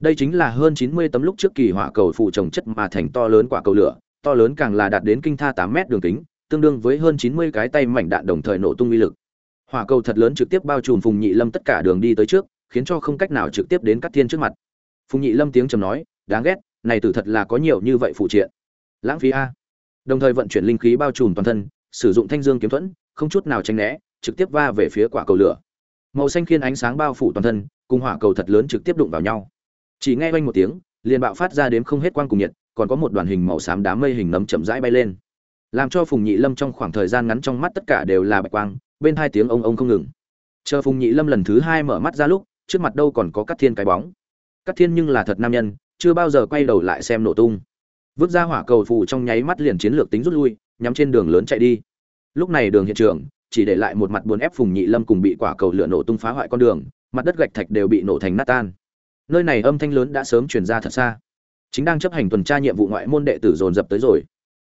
đây chính là hơn chín mươi tấm lúc trước kỳ hỏa cầu phủ trồng chất mà thành to lớn quả cầu lửa to lớn càng là đạt đến kinh tha tám mét đường kính tương đương với hơn 90 cái tay mảnh đạn đồng thời nổ tung uy lực. Hỏa cầu thật lớn trực tiếp bao trùm Phùng Nhị Lâm tất cả đường đi tới trước, khiến cho không cách nào trực tiếp đến cắt Thiên trước mặt. Phùng Nhị Lâm tiếng trầm nói, đáng ghét, này tử thật là có nhiều như vậy phụ triện. Lãng phí a. Đồng thời vận chuyển linh khí bao trùm toàn thân, sử dụng thanh dương kiếm thuẫn, không chút nào tránh né, trực tiếp va về phía quả cầu lửa. Màu xanh khiên ánh sáng bao phủ toàn thân, cùng hỏa cầu thật lớn trực tiếp đụng vào nhau. Chỉ nghe vang một tiếng, liền bạo phát ra đến không hết quang cùng nhiệt, còn có một đoàn hình màu xám đám mây hình nấm chậm rãi bay lên làm cho phùng nhị lâm trong khoảng thời gian ngắn trong mắt tất cả đều là bạch quang bên hai tiếng ông ông không ngừng chờ phùng nhị lâm lần thứ hai mở mắt ra lúc trước mặt đâu còn có cắt thiên cái bóng cắt thiên nhưng là thật nam nhân chưa bao giờ quay đầu lại xem nổ tung vứt ra hỏa cầu phù trong nháy mắt liền chiến lược tính rút lui, nhắm trên đường lớn chạy đi. Lúc này đường hiện trường, chỉ để lại một mặt buồn ép phùng nhị lâm cùng bị quả cầu lửa nổ tung phá hoại con đường, mặt đất gạch thạch đều bị nổ thành nát tan. Nơi này âm thanh lớn đã sớm truyền ra thật xa. Chính đang chấp hành tuần tra nhiệm vụ ngoại môn đệ tử dồn dập tới rồi.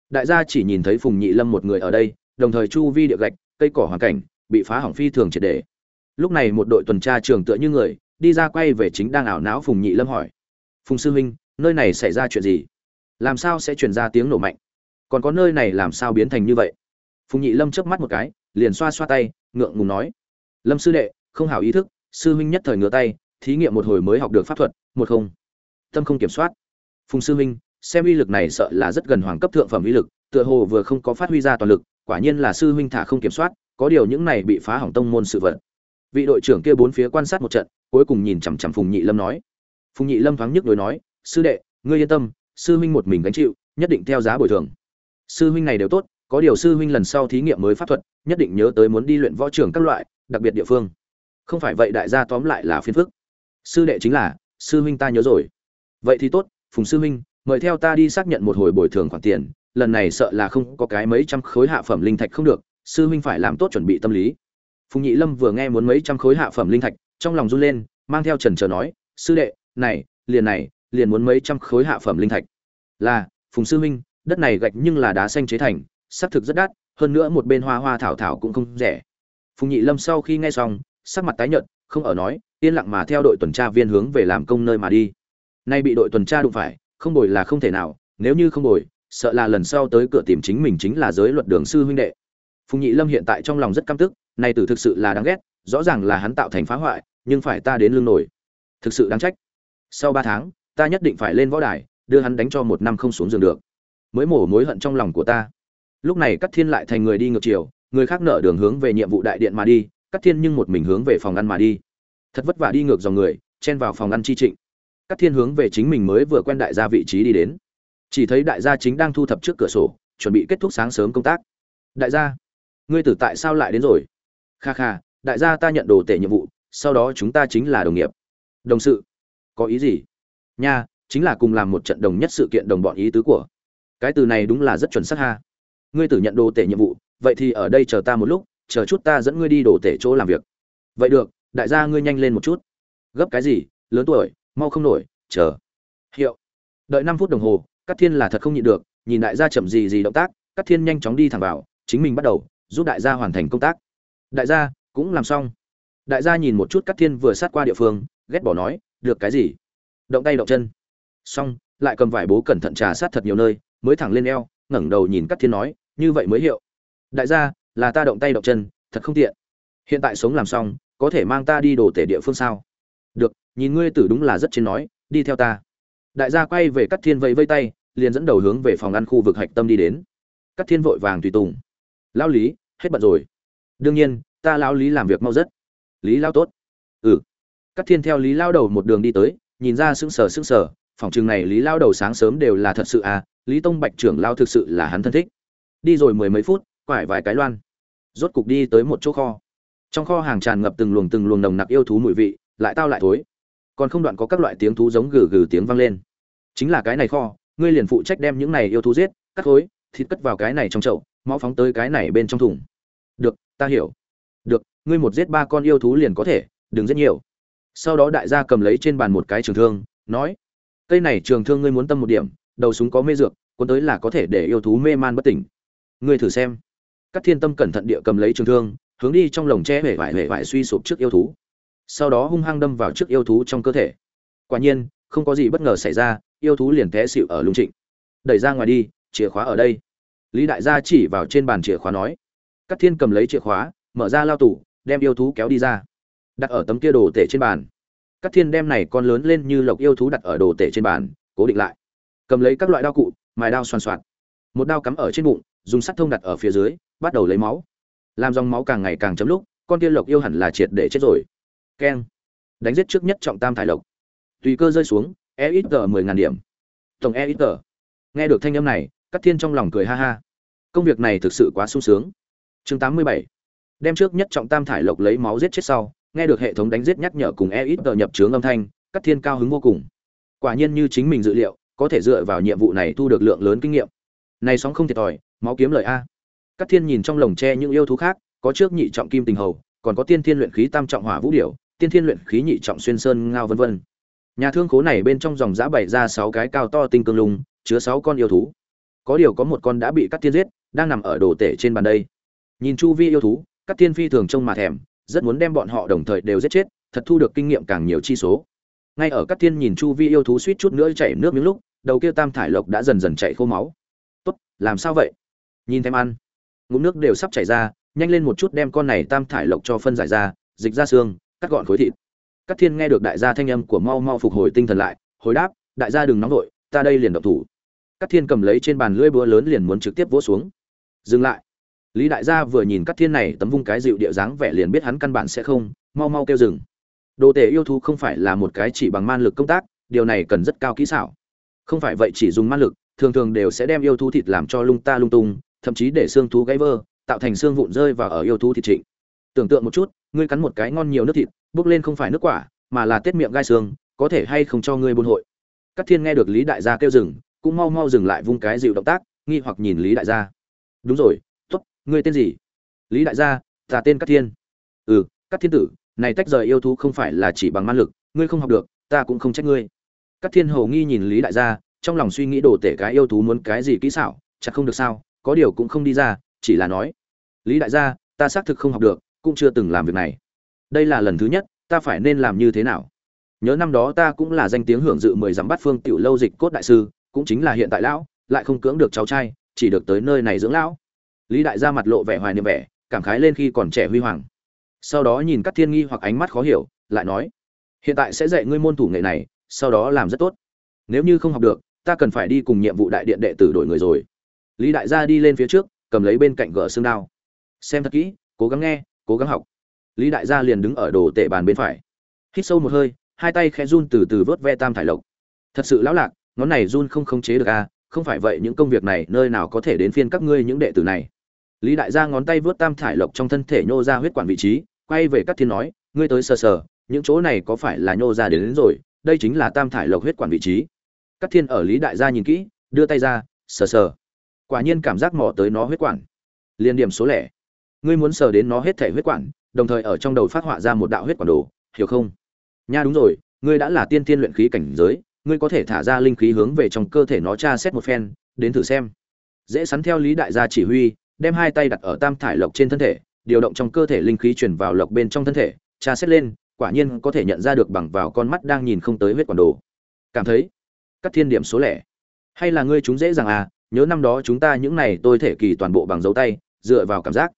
Đại gia chỉ nhìn thấy phùng nhị lâm một người ở đây, đồng thời chu vi địa gạch, cây cỏ hoàn cảnh, bị phá hỏng phi thường triệt đề lúc này một đội tuần tra trường tựa như người, đi ra quay về chính đang ảo não phùng nhị lâm hỏi. Phùng sư huynh, nơi này xảy ra chuyện gì? Làm sao sẽ truyền ra tiếng nổ mạnh? Còn có nơi này làm sao biến thành như vậy? Phùng nhị lâm chớp mắt một cái liền xoa xoa tay ngượng ngùng nói. Lâm sư đệ không hảo ý thức sư huynh nhất thời ngửa tay thí nghiệm một hồi mới học được pháp thuật một không. Tâm không kiểm soát. Phùng sư huynh xem uy lực này sợ là rất gần hoàng cấp thượng phẩm uy lực, tựa hồ vừa không có phát huy ra toàn lực, quả nhiên là sư huynh thả không kiểm soát có điều những này bị phá hỏng tông môn sự vật. Vị đội trưởng kia bốn phía quan sát một trận cuối cùng nhìn chằm chằm phùng nhị lâm nói. Phùng nhị lâm thoáng nhức đối nói sư đệ ngươi yên tâm sư huynh một mình gánh chịu, nhất định theo giá bồi thường. Sư huynh này đều tốt, có điều sư huynh lần sau thí nghiệm mới pháp thuật, nhất định nhớ tới muốn đi luyện võ trường các loại, đặc biệt địa phương. Không phải vậy đại gia tóm lại là phiền phức. Sư đệ chính là, sư huynh ta nhớ rồi. Vậy thì tốt, phùng sư huynh, mời theo ta đi xác nhận một hồi bồi thường khoản tiền, lần này sợ là không có cái mấy trăm khối hạ phẩm linh thạch không được, sư huynh phải làm tốt chuẩn bị tâm lý. Phùng nhị lâm vừa nghe muốn mấy trăm khối hạ phẩm linh thạch, trong lòng run lên, mang theo trần trờ nói, sư đệ, này, liền này liền muốn mấy trăm khối hạ phẩm linh thạch. Là, phùng sư huynh đất này gạch nhưng là đá xanh chế thành xác thực rất đắt, hơn nữa một bên hoa hoa thảo thảo cũng không rẻ. Phùng nhị lâm sau khi nghe xong, sắc mặt tái nhợt, không ở nói, yên lặng mà theo đội tuần tra viên hướng về làm công nơi mà đi. Nay bị đội tuần tra đụng phải, không bồi là không thể nào, nếu như không bồi, sợ là lần sau tới cửa tìm chính mình chính là giới luật đường sư huynh đệ. Phùng nhị lâm hiện tại trong lòng rất căm tức này tử thực sự là đáng ghét, rõ ràng là hắn tạo thành phá hoại, nhưng phải ta đến lương nổi. Thực sự đáng trách. Sau ba tháng ta nhất định phải lên võ đài, đưa hắn đánh cho một năm không xuống giường được. Mới mổ mối hận trong lòng của ta. Lúc này cắt thiên lại thành người đi ngược chiều, người khác nợ đường hướng về nhiệm vụ đại điện mà đi cắt thiên nhưng một mình hướng về phòng ăn mà đi. Thật vất vả đi ngược dòng người, chen vào phòng ăn chi trịnh. Cắt thiên hướng về chính mình mới vừa quen đại gia vị trí đi đến. Chỉ thấy đại gia chính đang thu thập trước cửa sổ, chuẩn bị kết thúc sáng sớm công tác. Đại gia, ngươi tử tại sao lại đến rồi? Kha kha, đại gia ta nhận đồ tể nhiệm vụ, sau đó chúng ta chính là đồng nghiệp. Đồng sự, có ý gì? Nha, chính là cùng làm một trận đồng nhất sự kiện đồng bọn ý tứ của. Cái từ này đúng là rất chuẩn xác ha. Ngươi tử nhận đồ tể nhiệm vụ, vậy thì ở đây chờ ta một lúc, chờ chút ta dẫn ngươi đi đồ tể chỗ làm việc. Vậy được, đại gia ngươi nhanh lên một chút. Gấp cái gì, lớn tuổi, mau không nổi, chờ. Hiệu. Đợi năm phút đồng hồ các thiên là thật không nhịn được, nhìn đại gia chậm gì gì động tác các thiên nhanh chóng đi thẳng vào, chính mình bắt đầu, giúp đại gia hoàn thành công tác. Đại gia, cũng làm xong. Đại gia nhìn một chút các thiên vừa sát qua địa phương, ghét bỏ nói, được cái gì? Động tay động chân. Xong, lại cầm vải bố cẩn thận trà sát thật nhiều nơi, mới thẳng lên eo, ngẩng đầu nhìn các thiên nói, như vậy mới hiệu. Đại gia, là ta động tay động chân, thật không tiện. Hiện tại sống làm xong, có thể mang ta đi đồ tể địa phương sao? Được, nhìn ngươi tử đúng là rất trên nói, đi theo ta. Đại gia quay về cắt thiên vẫy vây tay, liền dẫn đầu hướng về phòng ăn khu vực hạch tâm đi đến. Cắt thiên vội vàng tùy tùng. Lão lý, hết bận rồi. Đương nhiên, ta lão lý làm việc mau rất. Lý lao tốt. Ừ. Cắt thiên theo lý lao đầu một đường đi tới nhìn ra sững sờ sững sờ, phòng trường này lý lao đầu sáng sớm đều là thật sự à lý tông bạch trưởng lao thực sự là hắn thân thích. Đi rồi mười mấy phút, quải vài cái loan. Rốt cục đi tới một chỗ kho. Trong kho hàng tràn ngập từng luồng từng luồng nồng nặc yêu thú mùi vị, lại tao lại thối. Còn không đoạn có các loại tiếng thú giống gừ gừ tiếng vang lên. Chính là cái này kho, ngươi liền phụ trách đem những này yêu thú giết, cắt khối, thịt cất vào cái này trong chậu, máu phóng tới cái này bên trong thùng. Được, ta hiểu. Được, ngươi một giết ba con yêu thú liền có thể, đừng giết nhiều sau đó đại gia cầm lấy trên bàn một cái trường thương, nói, cây này trường thương ngươi muốn tâm một điểm, đầu súng có mê dược, cuốn tới là có thể để yêu thú mê man bất tỉnh. Ngươi thử xem. Các thiên tâm cẩn thận địa cầm lấy trường thương, hướng đi trong lồng tre hể vải hể vải suy sụp trước yêu thú. Sau đó hung hăng đâm vào trước yêu thú trong cơ thể. Quả nhiên, không có gì bất ngờ xảy ra, yêu thú liền té xịu ở lung trịnh. Đẩy ra ngoài đi, chìa khóa ở đây. Lý đại gia chỉ vào trên bàn chìa khóa nói. Các thiên cầm lấy chìa khóa, mở ra lao tủ, đem yêu thú kéo đi ra đặt ở tấm kia đồ tể trên bàn. Các thiên đem này con lớn lên như lộc yêu thú đặt ở đồ tể trên bàn, cố định lại. Cầm lấy các loại đao cụ, mài đao xoan xoạt. Một đao cắm ở trên bụng, dùng sắt thông đặt ở phía dưới, bắt đầu lấy máu. Làm dòng máu càng ngày càng chấm lúc, con tiên lộc yêu hẳn là triệt để chết rồi. Keng. Đánh giết trước nhất trọng tam thải lộc. Tùy cơ rơi xuống e ít tờ mười ngàn điểm. Tổng e ít tờ. Nghe được thanh âm này, các thiên trong lòng cười ha ha. Công việc này thực sự quá sung sướng. Chương tám mươi bảy. Đem trước nhất trọng tam thải lộc lấy máu giết chết sau nghe được hệ thống đánh giết nhắc nhở cùng e ít tờ nhập trướng âm thanh các thiên cao hứng vô cùng. Quả nhiên như chính mình dự liệu, có thể dựa vào nhiệm vụ này thu được lượng lớn kinh nghiệm. Này sóng không thiệt thòi, máu kiếm lời a. Các thiên nhìn trong lồng tre những yêu thú khác, có trước nhị trọng kim tình hầu, còn có tiên thiên luyện khí tam trọng hỏa vũ điểu, tiên thiên luyện khí nhị trọng xuyên sơn ngao vân vân. Nhà thương khố này bên trong dòng giã bày ra sáu cái cao to tinh cương lùng chứa sáu con yêu thú. Có điều có một con đã bị cắt thiên giết, đang nằm ở đồ tể trên bàn đây. Nhìn chu vi yêu thú cắt thiên phi thường trông mà thèm rất muốn đem bọn họ đồng thời đều giết chết, thật thu được kinh nghiệm càng nhiều chi số. Ngay ở các thiên nhìn chu vi yêu thú suýt chút nữa chảy nước miếng lúc, đầu kia tam thải lộc đã dần dần chạy khô máu. Tốt, làm sao vậy? Nhìn thêm ăn, ngụm nước đều sắp chảy ra, nhanh lên một chút đem con này tam thải lộc cho phân giải ra, dịch ra xương, cắt gọn khối thịt. Các thiên nghe được đại gia thanh âm của mau mau phục hồi tinh thần lại, hồi đáp, đại gia đừng nóng vội, ta đây liền động thủ. Các thiên cầm lấy trên bàn lưỡi búa lớn liền muốn trực tiếp vỗ xuống. Dừng lại lý đại gia vừa nhìn các thiên này tấm vung cái dịu địa dáng vẻ liền biết hắn căn bản sẽ không, mau mau kêu dừng. Đồ tể yêu thú không phải là một cái chỉ bằng man lực công tác, điều này cần rất cao kỹ xảo. Không phải vậy chỉ dùng man lực, thường thường đều sẽ đem yêu thú thịt làm cho lung ta lung tung, thậm chí để xương thú gãy vơ tạo thành xương vụn rơi vào ở yêu thú thịt trịnh. Tưởng tượng một chút, ngươi cắn một cái ngon nhiều nước thịt bước lên không phải nước quả, mà là tết miệng gai xương, có thể hay không cho ngươi buôn hội. Các thiên nghe được lý đại gia kêu dừng, cũng mau mau dừng lại vung cái dịu động tác, nghi hoặc nhìn lý đại gia. Đúng rồi ngươi tên gì? Lý đại gia, ta tên các thiên. Ừ các thiên tử, này tách rời yêu thú không phải là chỉ bằng man lực, ngươi không học được, ta cũng không trách ngươi. Các thiên hầu nghi nhìn lý đại gia, trong lòng suy nghĩ đồ tể cái yêu thú muốn cái gì kỹ xảo, chắc không được sao, có điều cũng không đi ra, chỉ là nói, lý đại gia, ta xác thực không học được, cũng chưa từng làm việc này. Đây là lần thứ nhất, ta phải nên làm như thế nào? Nhớ năm đó ta cũng là danh tiếng hưởng dự mười dặm bắt phương tiểu lâu dịch cốt đại sư, cũng chính là hiện tại lão, lại không cưỡng được cháu trai, chỉ được tới nơi này dưỡng lão lý đại gia mặt lộ vẻ hoài niệm vẻ, cảm khái lên khi còn trẻ huy hoàng. Sau đó nhìn các thiên nghi hoặc ánh mắt khó hiểu, lại nói, hiện tại sẽ dạy ngươi môn thủ nghệ này, sau đó làm rất tốt. Nếu như không học được, ta cần phải đi cùng nhiệm vụ đại điện đệ tử đổi người rồi. Lý đại gia đi lên phía trước, cầm lấy bên cạnh gỡ xương đao. Xem thật kỹ, cố gắng nghe, cố gắng học. Lý đại gia liền đứng ở đồ tệ bàn bên phải. Hít sâu một hơi, hai tay khẽ run từ từ vớt ve tam thải lộc. Thật sự lão lạc, ngón này run không khống chế được à không phải vậy những công việc này nơi nào có thể đến phiên các ngươi những đệ tử này lý đại gia ngón tay vớt tam thải lộc trong thân thể nhô ra huyết quản vị trí quay về các thiên nói ngươi tới sờ sờ những chỗ này có phải là nhô ra đến, đến rồi đây chính là tam thải lộc huyết quản vị trí. Các thiên ở lý đại gia nhìn kỹ đưa tay ra sờ sờ. Quả nhiên cảm giác mò tới nó huyết quản. Liên điểm số lẻ. Ngươi muốn sờ đến nó hết thể huyết quản đồng thời ở trong đầu phát họa ra một đạo huyết quản đồ hiểu không? Nha đúng rồi ngươi đã là tiên thiên luyện khí cảnh giới ngươi có thể thả ra linh khí hướng về trong cơ thể nó tra xét một phen đến thử xem. Dễ sắn theo lý đại gia chỉ huy đem hai tay đặt ở tam thải lộc trên thân thể, điều động trong cơ thể linh khí truyền vào lộc bên trong thân thể, tra xét lên, quả nhiên có thể nhận ra được bằng vào con mắt đang nhìn không tới huyết quản đồ. Cảm thấy, các thiên điểm số lẻ. Hay là ngươi chúng dễ dàng à nhớ năm đó chúng ta những này tôi thể kỳ toàn bộ bằng dấu tay, dựa vào cảm giác.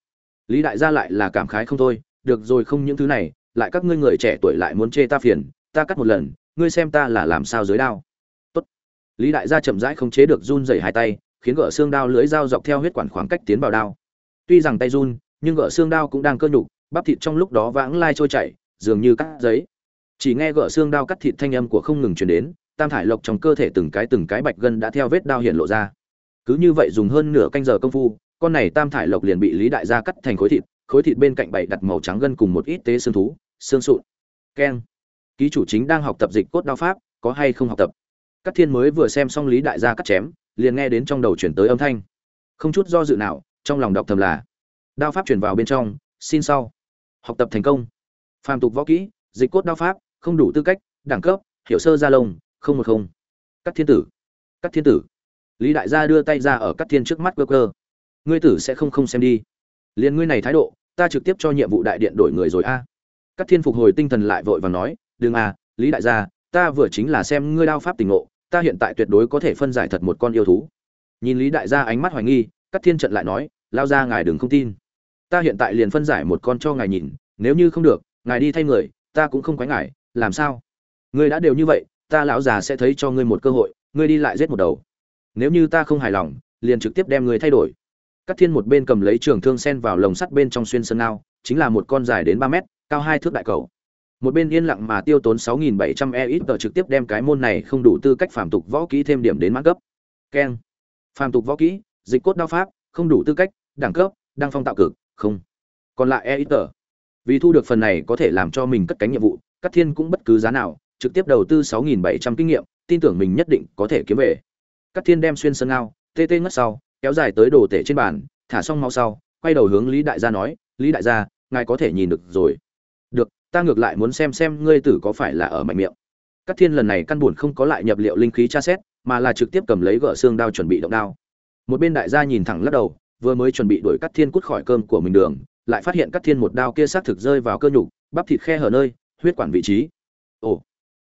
Lý đại gia lại là cảm khái không thôi, được rồi không những thứ này, lại các ngươi người trẻ tuổi lại muốn chê ta phiền, ta cắt một lần, ngươi xem ta là làm sao dưới đao. Tốt. Lý đại gia chậm rãi không chế được run rẩy hai tay khiến gỡ xương đao lưỡi dao dọc theo huyết quản khoảng cách tiến vào đao. Tuy rằng tay run, nhưng gỡ xương đao cũng đang cơ nhục, bắp thịt trong lúc đó vãng lai trôi chảy, dường như cắt giấy. Chỉ nghe gỡ xương đao cắt thịt thanh âm của không ngừng truyền đến, tam thải lộc trong cơ thể từng cái từng cái bạch gân đã theo vết đao hiện lộ ra. Cứ như vậy dùng hơn nửa canh giờ công phu, con này tam thải lộc liền bị lý đại gia cắt thành khối thịt khối thịt bên cạnh bảy đặt màu trắng gân cùng một ít tế xương thú, xương sụn. Keng. Ký chủ chính đang học tập dịch cốt đao pháp, có hay không học tập? Cát thiên mới vừa xem xong lý đại gia cắt chém liền nghe đến trong đầu chuyển tới âm thanh. Không chút do dự nào, trong lòng đọc thầm là, đao pháp chuyển vào bên trong, xin sau. Học tập thành công. Phàm tục võ kỹ, dịch cốt đao pháp, không đủ tư cách, đẳng cấp, hiểu sơ gia lông, không một không. Các thiên tử. Các thiên tử. Lý đại gia đưa tay ra ở các thiên trước mắt cơ cơ ngươi tử sẽ không không xem đi. Liền ngươi này thái độ, ta trực tiếp cho nhiệm vụ đại điện đổi người rồi a. Các thiên phục hồi tinh thần lại vội vàng nói, đừng à lý đại gia, ta vừa chính là xem ngươi đao pháp tình ngộ ta hiện tại tuyệt đối có thể phân giải thật một con yêu thú. Nhìn lý đại gia ánh mắt hoài nghi các thiên trận lại nói, lao ra ngài đừng không tin. Ta hiện tại liền phân giải một con cho ngài nhìn, nếu như không được, ngài đi thay người, ta cũng không quấy ngài, làm sao? Ngươi đã đều như vậy, ta lão già sẽ thấy cho ngươi một cơ hội, ngươi đi lại giết một đầu. Nếu như ta không hài lòng, liền trực tiếp đem ngươi thay đổi. Các thiên một bên cầm lấy trường thương sen vào lồng sắt bên trong xuyên sơn ao, chính là một con dài đến ba mét, cao hai thước đại cầu một bên yên lặng mà tiêu tốn 6.700 e ít tờ trực tiếp đem cái môn này không đủ tư cách phàm tục võ kỹ thêm điểm đến mãn cấp. Keng. Phàm tục võ kỹ, dịch cốt đao pháp, không đủ tư cách, đẳng cấp đang phong tạo cực, không. Còn lại e ít tờ. Vì thu được phần này có thể làm cho mình cất cánh nhiệm vụ các thiên cũng bất cứ giá nào, trực tiếp đầu tư 6.700 kinh nghiệm, tin tưởng mình nhất định có thể kiếm về. Các thiên đem xuyên sơn ao tê tê ngất sau, kéo dài tới đồ tể trên bàn, thả xong mau sau, quay đầu hướng lý đại gia nói, lý đại gia, ngài có thể nhìn được rồi. Được ta ngược lại muốn xem xem ngươi tử có phải là ở mạnh miệng. Các thiên lần này căn buồn không có lại nhập liệu linh khí tra xét, mà là trực tiếp cầm lấy gỡ xương đao chuẩn bị động đao. Một bên đại gia nhìn thẳng lắc đầu, vừa mới chuẩn bị đuổi cắt thiên cút khỏi cơm của mình đường, lại phát hiện cắt thiên một đao kia xác thực rơi vào cơ nhục, bắp thịt khe hở nơi, huyết quản vị trí. Ồ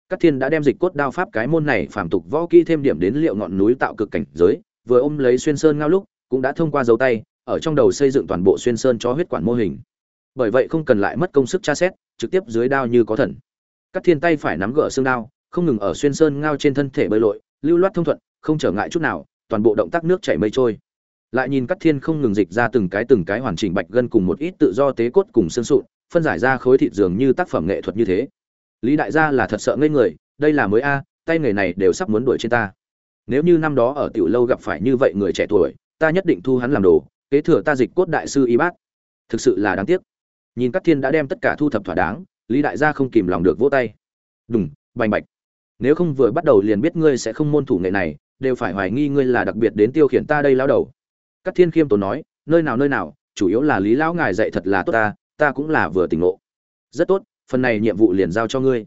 cắt thiên đã đem dịch cốt đao pháp cái môn này phàm tục võ kỹ thêm điểm đến liệu ngọn núi tạo cực cảnh giới, vừa ôm lấy xuyên sơn ngao lúc, cũng đã thông qua dấu tay, ở trong đầu xây dựng toàn bộ xuyên sơn cho huyết quản mô hình bởi vậy không cần lại mất công sức tra xét, trực tiếp dưới đao như có thần. Các thiên tay phải nắm gỡ xương đao, không ngừng ở xuyên sơn ngao trên thân thể bơi lội, lưu loát thông thuận, không trở ngại chút nào, toàn bộ động tác nước chảy mây trôi. Lại nhìn các thiên không ngừng dịch ra từng cái từng cái hoàn chỉnh bạch gân cùng một ít tự do tế cốt cùng xương sụn, phân giải ra khối thịt dường như tác phẩm nghệ thuật như thế. Lý đại gia là thật sợ ngây người, đây là mới a, tay nghề này đều sắp muốn đuổi trên ta. Nếu như năm đó ở tiểu lâu gặp phải như vậy người trẻ tuổi, ta nhất định thu hắn làm đồ, kế thừa ta dịch cốt đại sư y bác thực sự là đáng tiếc nhìn các thiên đã đem tất cả thu thập thỏa đáng lý đại gia không kìm lòng được vỗ tay. Đúng, bành bạch. Nếu không vừa bắt đầu liền biết ngươi sẽ không môn thủ nghệ này đều phải hoài nghi ngươi là đặc biệt đến tiêu khiển ta đây lao đầu. Các thiên khiêm tốn nói nơi nào nơi nào chủ yếu là lý lão ngài dạy thật là tốt ta ta cũng là vừa tỉnh ngộ. Rất tốt phần này nhiệm vụ liền giao cho ngươi.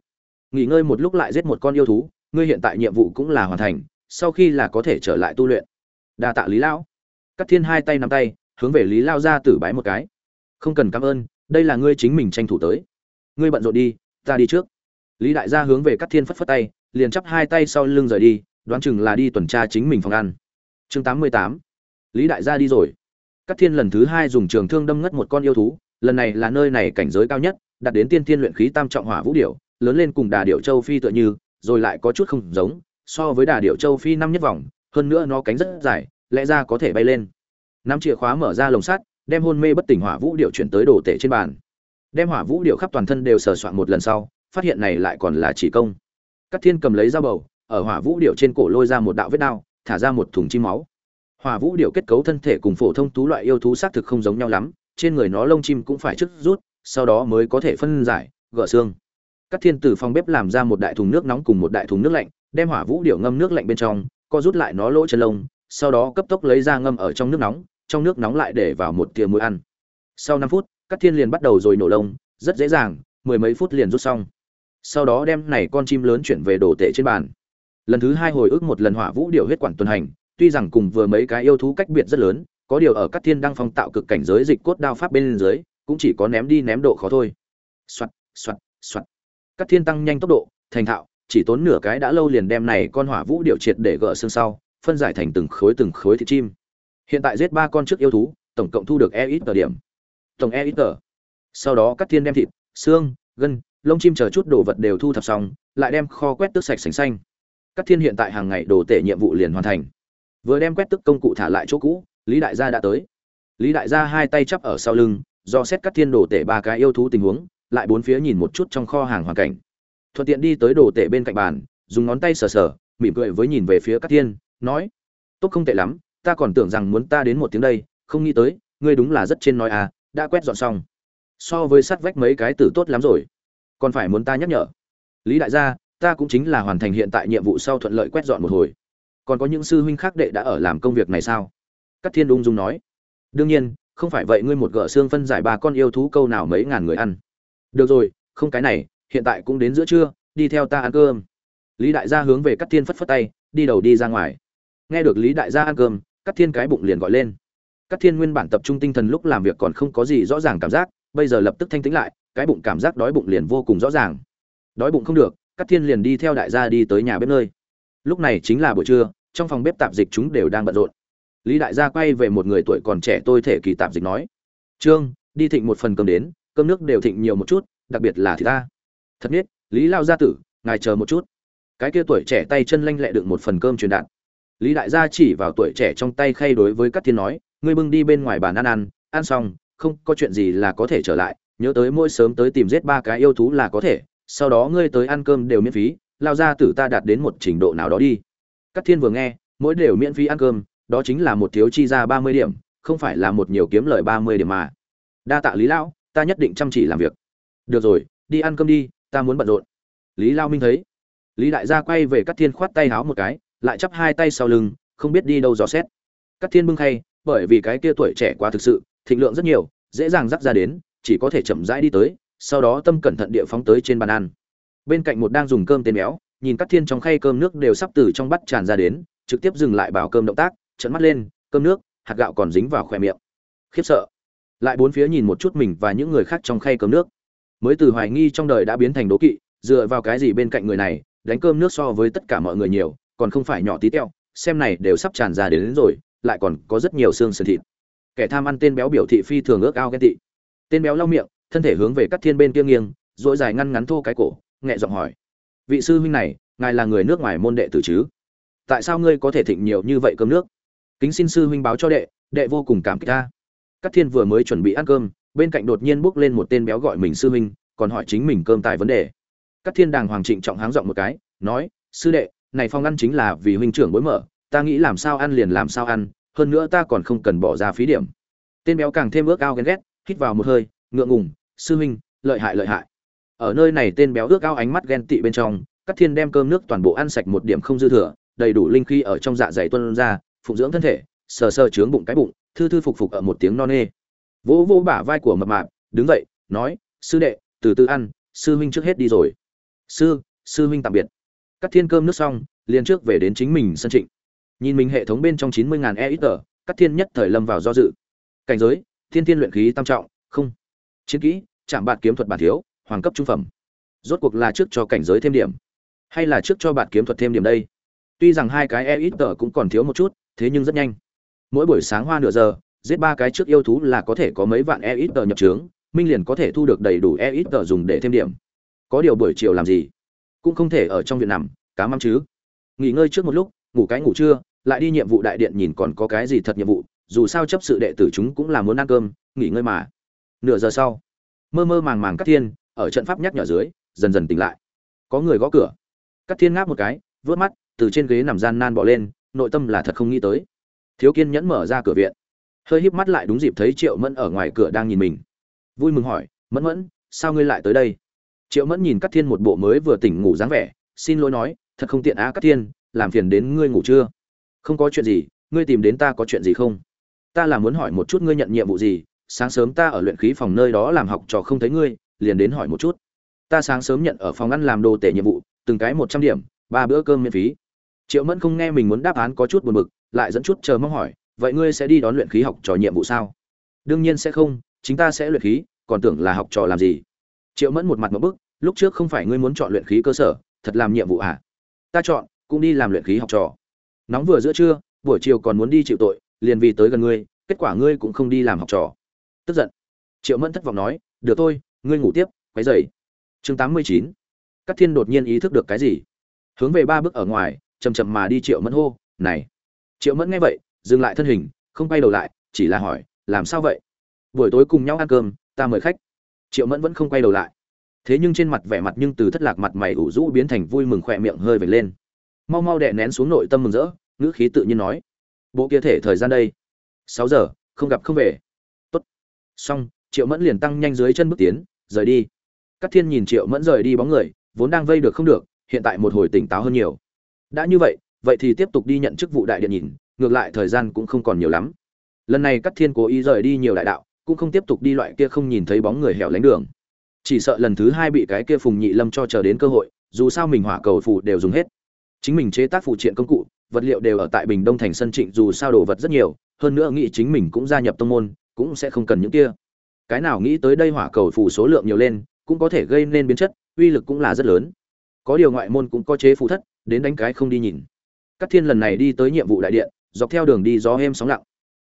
Nghỉ ngơi một lúc lại giết một con yêu thú ngươi hiện tại nhiệm vụ cũng là hoàn thành sau khi là có thể trở lại tu luyện. Đa tạ lý lão. Các thiên hai tay nắm tay hướng về lý lao ra tử bái một cái. Không cần cảm ơn đây là ngươi chính mình tranh thủ tới. Ngươi bận rộn đi, ta đi trước. Lý đại gia hướng về các thiên phất phất tay, liền chắp hai tay sau lưng rời đi, đoán chừng là đi tuần tra chính mình phòng ăn. Chương tám mươi tám. Lý đại gia đi rồi. Các thiên lần thứ hai dùng trường thương đâm ngất một con yêu thú, lần này là nơi này cảnh giới cao nhất, đạt đến tiên thiên luyện khí tam trọng hỏa vũ điểu, lớn lên cùng đà điệu châu phi tựa như, rồi lại có chút không giống, so với đà điệu châu phi năm nhất vòng, hơn nữa nó cánh rất dài, lẽ ra có thể bay lên. Năm chìa khóa mở ra lồng sắt đem hôn mê bất tỉnh hỏa vũ điệu chuyển tới đồ tể trên bàn. Đem hỏa vũ điệu khắp toàn thân đều sờ soạn một lần sau, phát hiện này lại còn là chỉ công. Các thiên cầm lấy dao bầu, ở hỏa vũ điệu trên cổ lôi ra một đạo vết đao, thả ra một thùng chim máu. Hỏa vũ điệu kết cấu thân thể cùng phổ thông thú loại yêu thú xác thực không giống nhau lắm, trên người nó lông chim cũng phải trước rút, sau đó mới có thể phân giải, gỡ xương. Các thiên từ phòng bếp làm ra một đại thùng nước nóng cùng một đại thùng nước lạnh, đem hỏa vũ điệu ngâm nước lạnh bên trong, co rút lại nó lỗ chân lông, sau đó cấp tốc lấy ra ngâm ở trong nước nóng trong nước nóng lại để vào một thìa muối ăn. Sau năm phút các thiên liền bắt đầu rồi nổ lông, rất dễ dàng, mười mấy phút liền rút xong. Sau đó đem này con chim lớn chuyển về đồ tệ trên bàn. Lần thứ hai hồi ức một lần hỏa vũ điều huyết quản tuần hành, tuy rằng cùng vừa mấy cái yêu thú cách biệt rất lớn, có điều ở các thiên đang phong tạo cực cảnh giới dịch cốt đao pháp bên dưới, cũng chỉ có ném đi ném độ khó thôi. Soạt soạt soạt. Các thiên tăng nhanh tốc độ, thành thạo, chỉ tốn nửa cái đã lâu liền đem này con hỏa vũ điệu triệt để gỡ xương sau, phân giải thành từng khối từng khối thịt chim hiện tại giết ba con trước yêu thú, tổng cộng thu được e ít tờ điểm. Tổng e ít tờ. Sau đó cắt thiên đem thịt, xương, gân, lông chim chờ chút đồ vật đều thu thập xong, lại đem kho quét tước sạch sành xanh. Cắt thiên hiện tại hàng ngày đồ tể nhiệm vụ liền hoàn thành. Vừa đem quét tức công cụ thả lại chỗ cũ, lý đại gia đã tới. Lý đại gia hai tay chắp ở sau lưng, do xét cắt thiên đồ tể ba cái yêu thú tình huống, lại bốn phía nhìn một chút trong kho hàng hoàn cảnh. Thuận tiện đi tới đồ tể bên cạnh bàn, dùng ngón tay sờ sờ, mỉm cười với nhìn về phía cắt thiên, nói, tốt không tệ lắm ta còn tưởng rằng muốn ta đến một tiếng đây, không nghĩ tới, ngươi đúng là rất trên nói à đã quét dọn xong. So với sắt vách mấy cái tử tốt lắm rồi. Còn phải muốn ta nhắc nhở. Lý đại gia, ta cũng chính là hoàn thành hiện tại nhiệm vụ sau thuận lợi quét dọn một hồi. Còn có những sư huynh khác đệ đã ở làm công việc này sao? Các thiên ung dung nói. Đương nhiên, không phải vậy ngươi một gỡ xương phân giải ba con yêu thú câu nào mấy ngàn người ăn. Được rồi, không cái này, hiện tại cũng đến giữa trưa, đi theo ta ăn cơm. Lý đại gia hướng về các thiên phất phất tay, đi đầu đi ra ngoài. Nghe được lý đại gia ăn cơm Cát thiên cái bụng liền gọi lên. Cát thiên nguyên bản tập trung tinh thần lúc làm việc còn không có gì rõ ràng cảm giác, bây giờ lập tức thanh tĩnh lại, cái bụng cảm giác đói bụng liền vô cùng rõ ràng. Đói bụng không được, Cát thiên liền đi theo đại gia đi tới nhà bếp nơi. Lúc này chính là buổi trưa, trong phòng bếp tạp dịch chúng đều đang bận rộn. Lý đại gia quay về một người tuổi còn trẻ tôi thể kỳ tạp dịch nói, trương, đi thịnh một phần cơm đến, cơm nước đều thịnh nhiều một chút, đặc biệt là thì ta. Thật biết, lý lao gia tử, ngài chờ một chút. Cái kia tuổi trẻ tay chân lanh lẹ đựng một phần cơm truyền đạt lý đại gia chỉ vào tuổi trẻ trong tay khay đối với các thiên nói, ngươi bưng đi bên ngoài bàn ăn ăn ăn xong, không có chuyện gì là có thể trở lại, nhớ tới mỗi sớm tới tìm giết ba cái yêu thú là có thể, sau đó ngươi tới ăn cơm đều miễn phí, lao ra tử ta đạt đến một trình độ nào đó đi. Các thiên vừa nghe, mỗi đều miễn phí ăn cơm, đó chính là một thiếu chi ra ba mươi điểm, không phải là một nhiều kiếm lời ba mươi điểm mà. Đa tạ lý lão, ta nhất định chăm chỉ làm việc. Được rồi, đi ăn cơm đi, ta muốn bận rộn. Lý lao minh thấy, lý đại gia quay về các thiên khoát tay háo một cái lại chắp hai tay sau lưng, không biết đi đâu dò xét. Các thiên bưng khay, bởi vì cái kia tuổi trẻ quá thực sự, thịnh lượng rất nhiều, dễ dàng dắt ra đến, chỉ có thể chậm rãi đi tới, sau đó tâm cẩn thận địa phóng tới trên bàn ăn. Bên cạnh một đang dùng cơm tên béo, nhìn các thiên trong khay cơm nước đều sắp từ trong bát tràn ra đến, trực tiếp dừng lại bảo cơm động tác trận mắt lên, cơm nước, hạt gạo còn dính vào khóe miệng. Khiếp sợ. Lại bốn phía nhìn một chút mình và những người khác trong khay cơm nước. Mới từ hoài nghi trong đời đã biến thành đố kỵ, dựa vào cái gì bên cạnh người này, đánh cơm nước so với tất cả mọi người nhiều còn không phải nhỏ tí teo xem này đều sắp tràn ra đến, đến rồi lại còn có rất nhiều xương sườn thịt. Kẻ tham ăn tên béo biểu thị phi thường ước ao ghen tị. Tên béo lau miệng thân thể hướng về các thiên bên kia nghiêng dỗi dài ngăn ngắn thô cái cổ nhẹ giọng hỏi. Vị sư huynh này ngài là người nước ngoài môn đệ tử chứ? Tại sao ngươi có thể thịnh nhiều như vậy cơm nước? Kính xin sư huynh báo cho đệ đệ vô cùng cảm kích ta. Các thiên vừa mới chuẩn bị ăn cơm bên cạnh đột nhiên bước lên một tên béo gọi mình sư huynh còn hỏi chính mình cơm tài vấn đề. Các thiên đàng hoàng trịnh trọng háng giọng một cái nói sư đệ này phong ăn chính là vì huynh trưởng bối mở, ta nghĩ làm sao ăn liền làm sao ăn, hơn nữa ta còn không cần bỏ ra phí điểm. Tên béo càng thêm ước ao ghen ghét, hít vào một hơi, ngượng ngùng, sư huynh, lợi hại lợi hại. Ở nơi này tên béo ước ao ánh mắt ghen tị bên trong các thiên đem cơm nước toàn bộ ăn sạch một điểm không dư thừa, đầy đủ linh khí ở trong dạ dày tuân ra, phụng dưỡng thân thể, sờ sờ trướng bụng cái bụng, thư thư phục phục ở một tiếng non nê. Vỗ vỗ bả vai của mập mạp, đứng dậy, nói, sư đệ, từ từ ăn, sư huynh trước hết đi rồi. Sư sư huynh tạm biệt. Cắt thiên cơm nước xong, liền trước về đến chính mình sân trịnh. Nhìn mình hệ thống bên trong chín mươi ngàn thiên nhất thời lâm vào do dự. Cảnh giới, thiên thiên luyện khí tam trọng, không. Chiến kỹ, chạm bạt kiếm thuật bản thiếu, hoàng cấp trung phẩm. Rốt cuộc là trước cho cảnh giới thêm điểm. Hay là trước cho bạn kiếm thuật thêm điểm đây? Tuy rằng hai cái EXP cũng còn thiếu một chút, thế nhưng rất nhanh. Mỗi buổi sáng hoa nửa giờ, giết ba cái trước yêu thú là có thể có mấy vạn EXP nhập trướng, minh liền có thể thu được đầy đủ EXP dùng để thêm điểm. Có điều buổi chiều làm gì? Cũng không thể ở trong viện nằm, cá mắm chứ. Nghỉ ngơi trước một lúc, ngủ cái ngủ trưa, lại đi nhiệm vụ đại điện nhìn còn có cái gì thật nhiệm vụ, dù sao chấp sự đệ tử chúng cũng là muốn ăn cơm, nghỉ ngơi mà. Nửa giờ sau, mơ mơ màng màng cắt thiên, ở trận pháp nhắc nhở dưới, dần dần tỉnh lại. Có người gõ cửa. Cắt thiên ngáp một cái, vớt mắt, từ trên ghế nằm gian nan bỏ lên, nội tâm là thật không nghĩ tới. Thiếu kiên nhẫn mở ra cửa viện. Hơi híp mắt lại đúng dịp thấy triệu mẫn ở ngoài cửa đang nhìn mình. Vui mừng hỏi, mẫn mẫn, sao ngươi lại tới đây? Triệu mẫn nhìn cắt thiên một bộ mới vừa tỉnh ngủ dáng vẻ, xin lỗi nói, thật không tiện á cắt thiên, làm phiền đến ngươi ngủ chưa? Không có chuyện gì, ngươi tìm đến ta có chuyện gì không? Ta là muốn hỏi một chút ngươi nhận nhiệm vụ gì, sáng sớm ta ở luyện khí phòng nơi đó làm học trò không thấy ngươi, liền đến hỏi một chút. Ta sáng sớm nhận ở phòng ăn làm đồ tể nhiệm vụ, từng cái một trăm điểm, ba bữa cơm miễn phí. Triệu mẫn không nghe mình muốn đáp án có chút buồn bực, lại dẫn chút chờ mong hỏi, vậy ngươi sẽ đi đón luyện khí học trò nhiệm vụ sao? Đương nhiên sẽ không, chính ta sẽ luyện khí, còn tưởng là học trò làm gì? Triệu mẫn một mặt một bức, lúc trước không phải ngươi muốn chọn luyện khí cơ sở, thật làm nhiệm vụ à? Ta chọn, cũng đi làm luyện khí học trò. Nóng vừa giữa trưa, buổi chiều còn muốn đi chịu tội, liền vì tới gần ngươi, kết quả ngươi cũng không đi làm học trò. Tức giận. Triệu mẫn thất vọng nói, được thôi, ngươi ngủ tiếp, quấy dậy chương tám mươi chín. Các thiên đột nhiên ý thức được cái gì? Hướng về ba bước ở ngoài chầm chậm mà đi triệu mẫn hô, này. Triệu mẫn nghe vậy, dừng lại thân hình, không bay đầu lại, chỉ là hỏi, làm sao vậy? Buổi tối cùng nhau ăn cơm, ta mời khách triệu mẫn vẫn không quay đầu lại. Thế nhưng trên mặt vẻ mặt nhưng từ thất lạc mặt mày ủ rũ biến thành vui mừng khỏe miệng hơi vệt lên. Mau mau đè nén xuống nội tâm mừng rỡ, ngữ khí tự nhiên nói. Bộ kia thể thời gian đây. Sáu giờ, không gặp không về. Tốt. Xong, triệu mẫn liền tăng nhanh dưới chân bước tiến, rời đi. Các thiên nhìn triệu mẫn rời đi bóng người, vốn đang vây được không được, hiện tại một hồi tỉnh táo hơn nhiều. Đã như vậy vậy thì tiếp tục đi nhận chức vụ đại điện nhìn, ngược lại thời gian cũng không còn nhiều lắm. Lần này các thiên cố ý rời đi nhiều đại đạo cũng không tiếp tục đi loại kia không nhìn thấy bóng người hẻo lánh đường. Chỉ sợ lần thứ hai bị cái kia phùng nhị lâm cho chờ đến cơ hội, dù sao mình hỏa cầu phụ đều dùng hết. Chính mình chế tác phụ triện công cụ, vật liệu đều ở tại bình đông thành sân trịnh, dù sao đồ vật rất nhiều, hơn nữa nghĩ chính mình cũng gia nhập tông môn, cũng sẽ không cần những kia. Cái nào nghĩ tới đây hỏa cầu phủ số lượng nhiều lên, cũng có thể gây nên biến chất, uy lực cũng là rất lớn. Có điều ngoại môn cũng có chế phụ thất, đến đánh cái không đi nhìn. Các thiên lần này đi tới nhiệm vụ đại điện, dọc theo đường đi gió êm sóng lặng.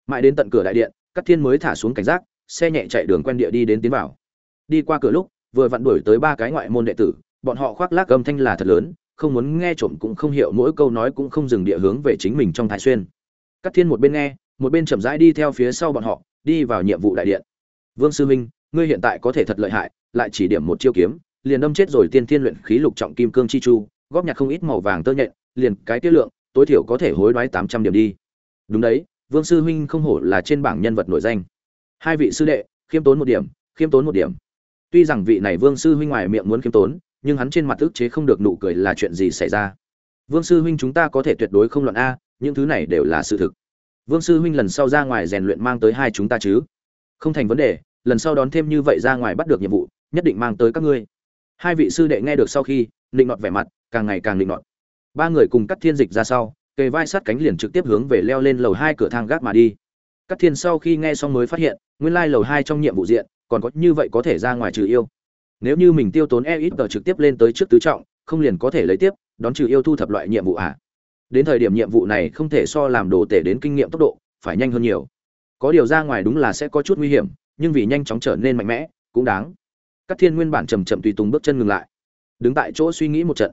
Mãi đến tận cửa đại điện Cát thiên mới thả xuống cảnh giác, xe nhẹ chạy đường quen địa đi đến tiến vào. Đi qua cửa lúc, vừa vặn đuổi tới ba cái ngoại môn đệ tử, bọn họ khoác lác âm thanh là thật lớn, không muốn nghe trộm cũng không hiểu, mỗi câu nói cũng không dừng địa hướng về chính mình trong thái xuyên. Cát thiên một bên nghe, một bên chậm rãi đi theo phía sau bọn họ, đi vào nhiệm vụ đại điện. Vương sư minh ngươi hiện tại có thể thật lợi hại, lại chỉ điểm một chiêu kiếm, liền đâm chết rồi tiên thiên luyện khí lục trọng kim cương chi chu, góp nhặt không ít màu vàng tơ nhện, liền cái tiết lượng, tối thiểu có thể hối đoái tám trăm điểm đi. Đúng đấy vương sư huynh không hổ là trên bảng nhân vật nổi danh. Hai vị sư đệ, khiêm tốn một điểm, khiêm tốn một điểm. Tuy rằng vị này vương sư huynh ngoài miệng muốn khiêm tốn, nhưng hắn trên mặt ức chế không được nụ cười là chuyện gì xảy ra. Vương sư huynh chúng ta có thể tuyệt đối không luận a, những thứ này đều là sự thực. Vương sư huynh lần sau ra ngoài rèn luyện mang tới hai chúng ta chứ? Không thành vấn đề, lần sau đón thêm như vậy ra ngoài bắt được nhiệm vụ, nhất định mang tới các ngươi. Hai vị sư đệ nghe được sau khi định nọt vẻ mặt, càng ngày càng định nọt. Ba người cùng cắt thiên dịch ra sau kề vai sát cánh liền trực tiếp hướng về leo lên lầu hai cửa thang gác mà đi. Cắt thiên sau khi nghe xong mới phát hiện, nguyên lai lầu hai trong nhiệm vụ diện, còn có như vậy có thể ra ngoài trừ yêu. Nếu như mình tiêu tốn e ít tờ trực tiếp lên tới trước tứ trọng, không liền có thể lấy tiếp, đón trừ yêu thu thập loại nhiệm vụ à? Đến thời điểm nhiệm vụ này không thể so làm đồ tể đến kinh nghiệm tốc độ, phải nhanh hơn nhiều. Có điều ra ngoài đúng là sẽ có chút nguy hiểm, nhưng vì nhanh chóng trở nên mạnh mẽ, cũng đáng. Các thiên nguyên bản chầm chậm tùy tùng bước chân ngừng lại. Đứng tại chỗ suy nghĩ một trận.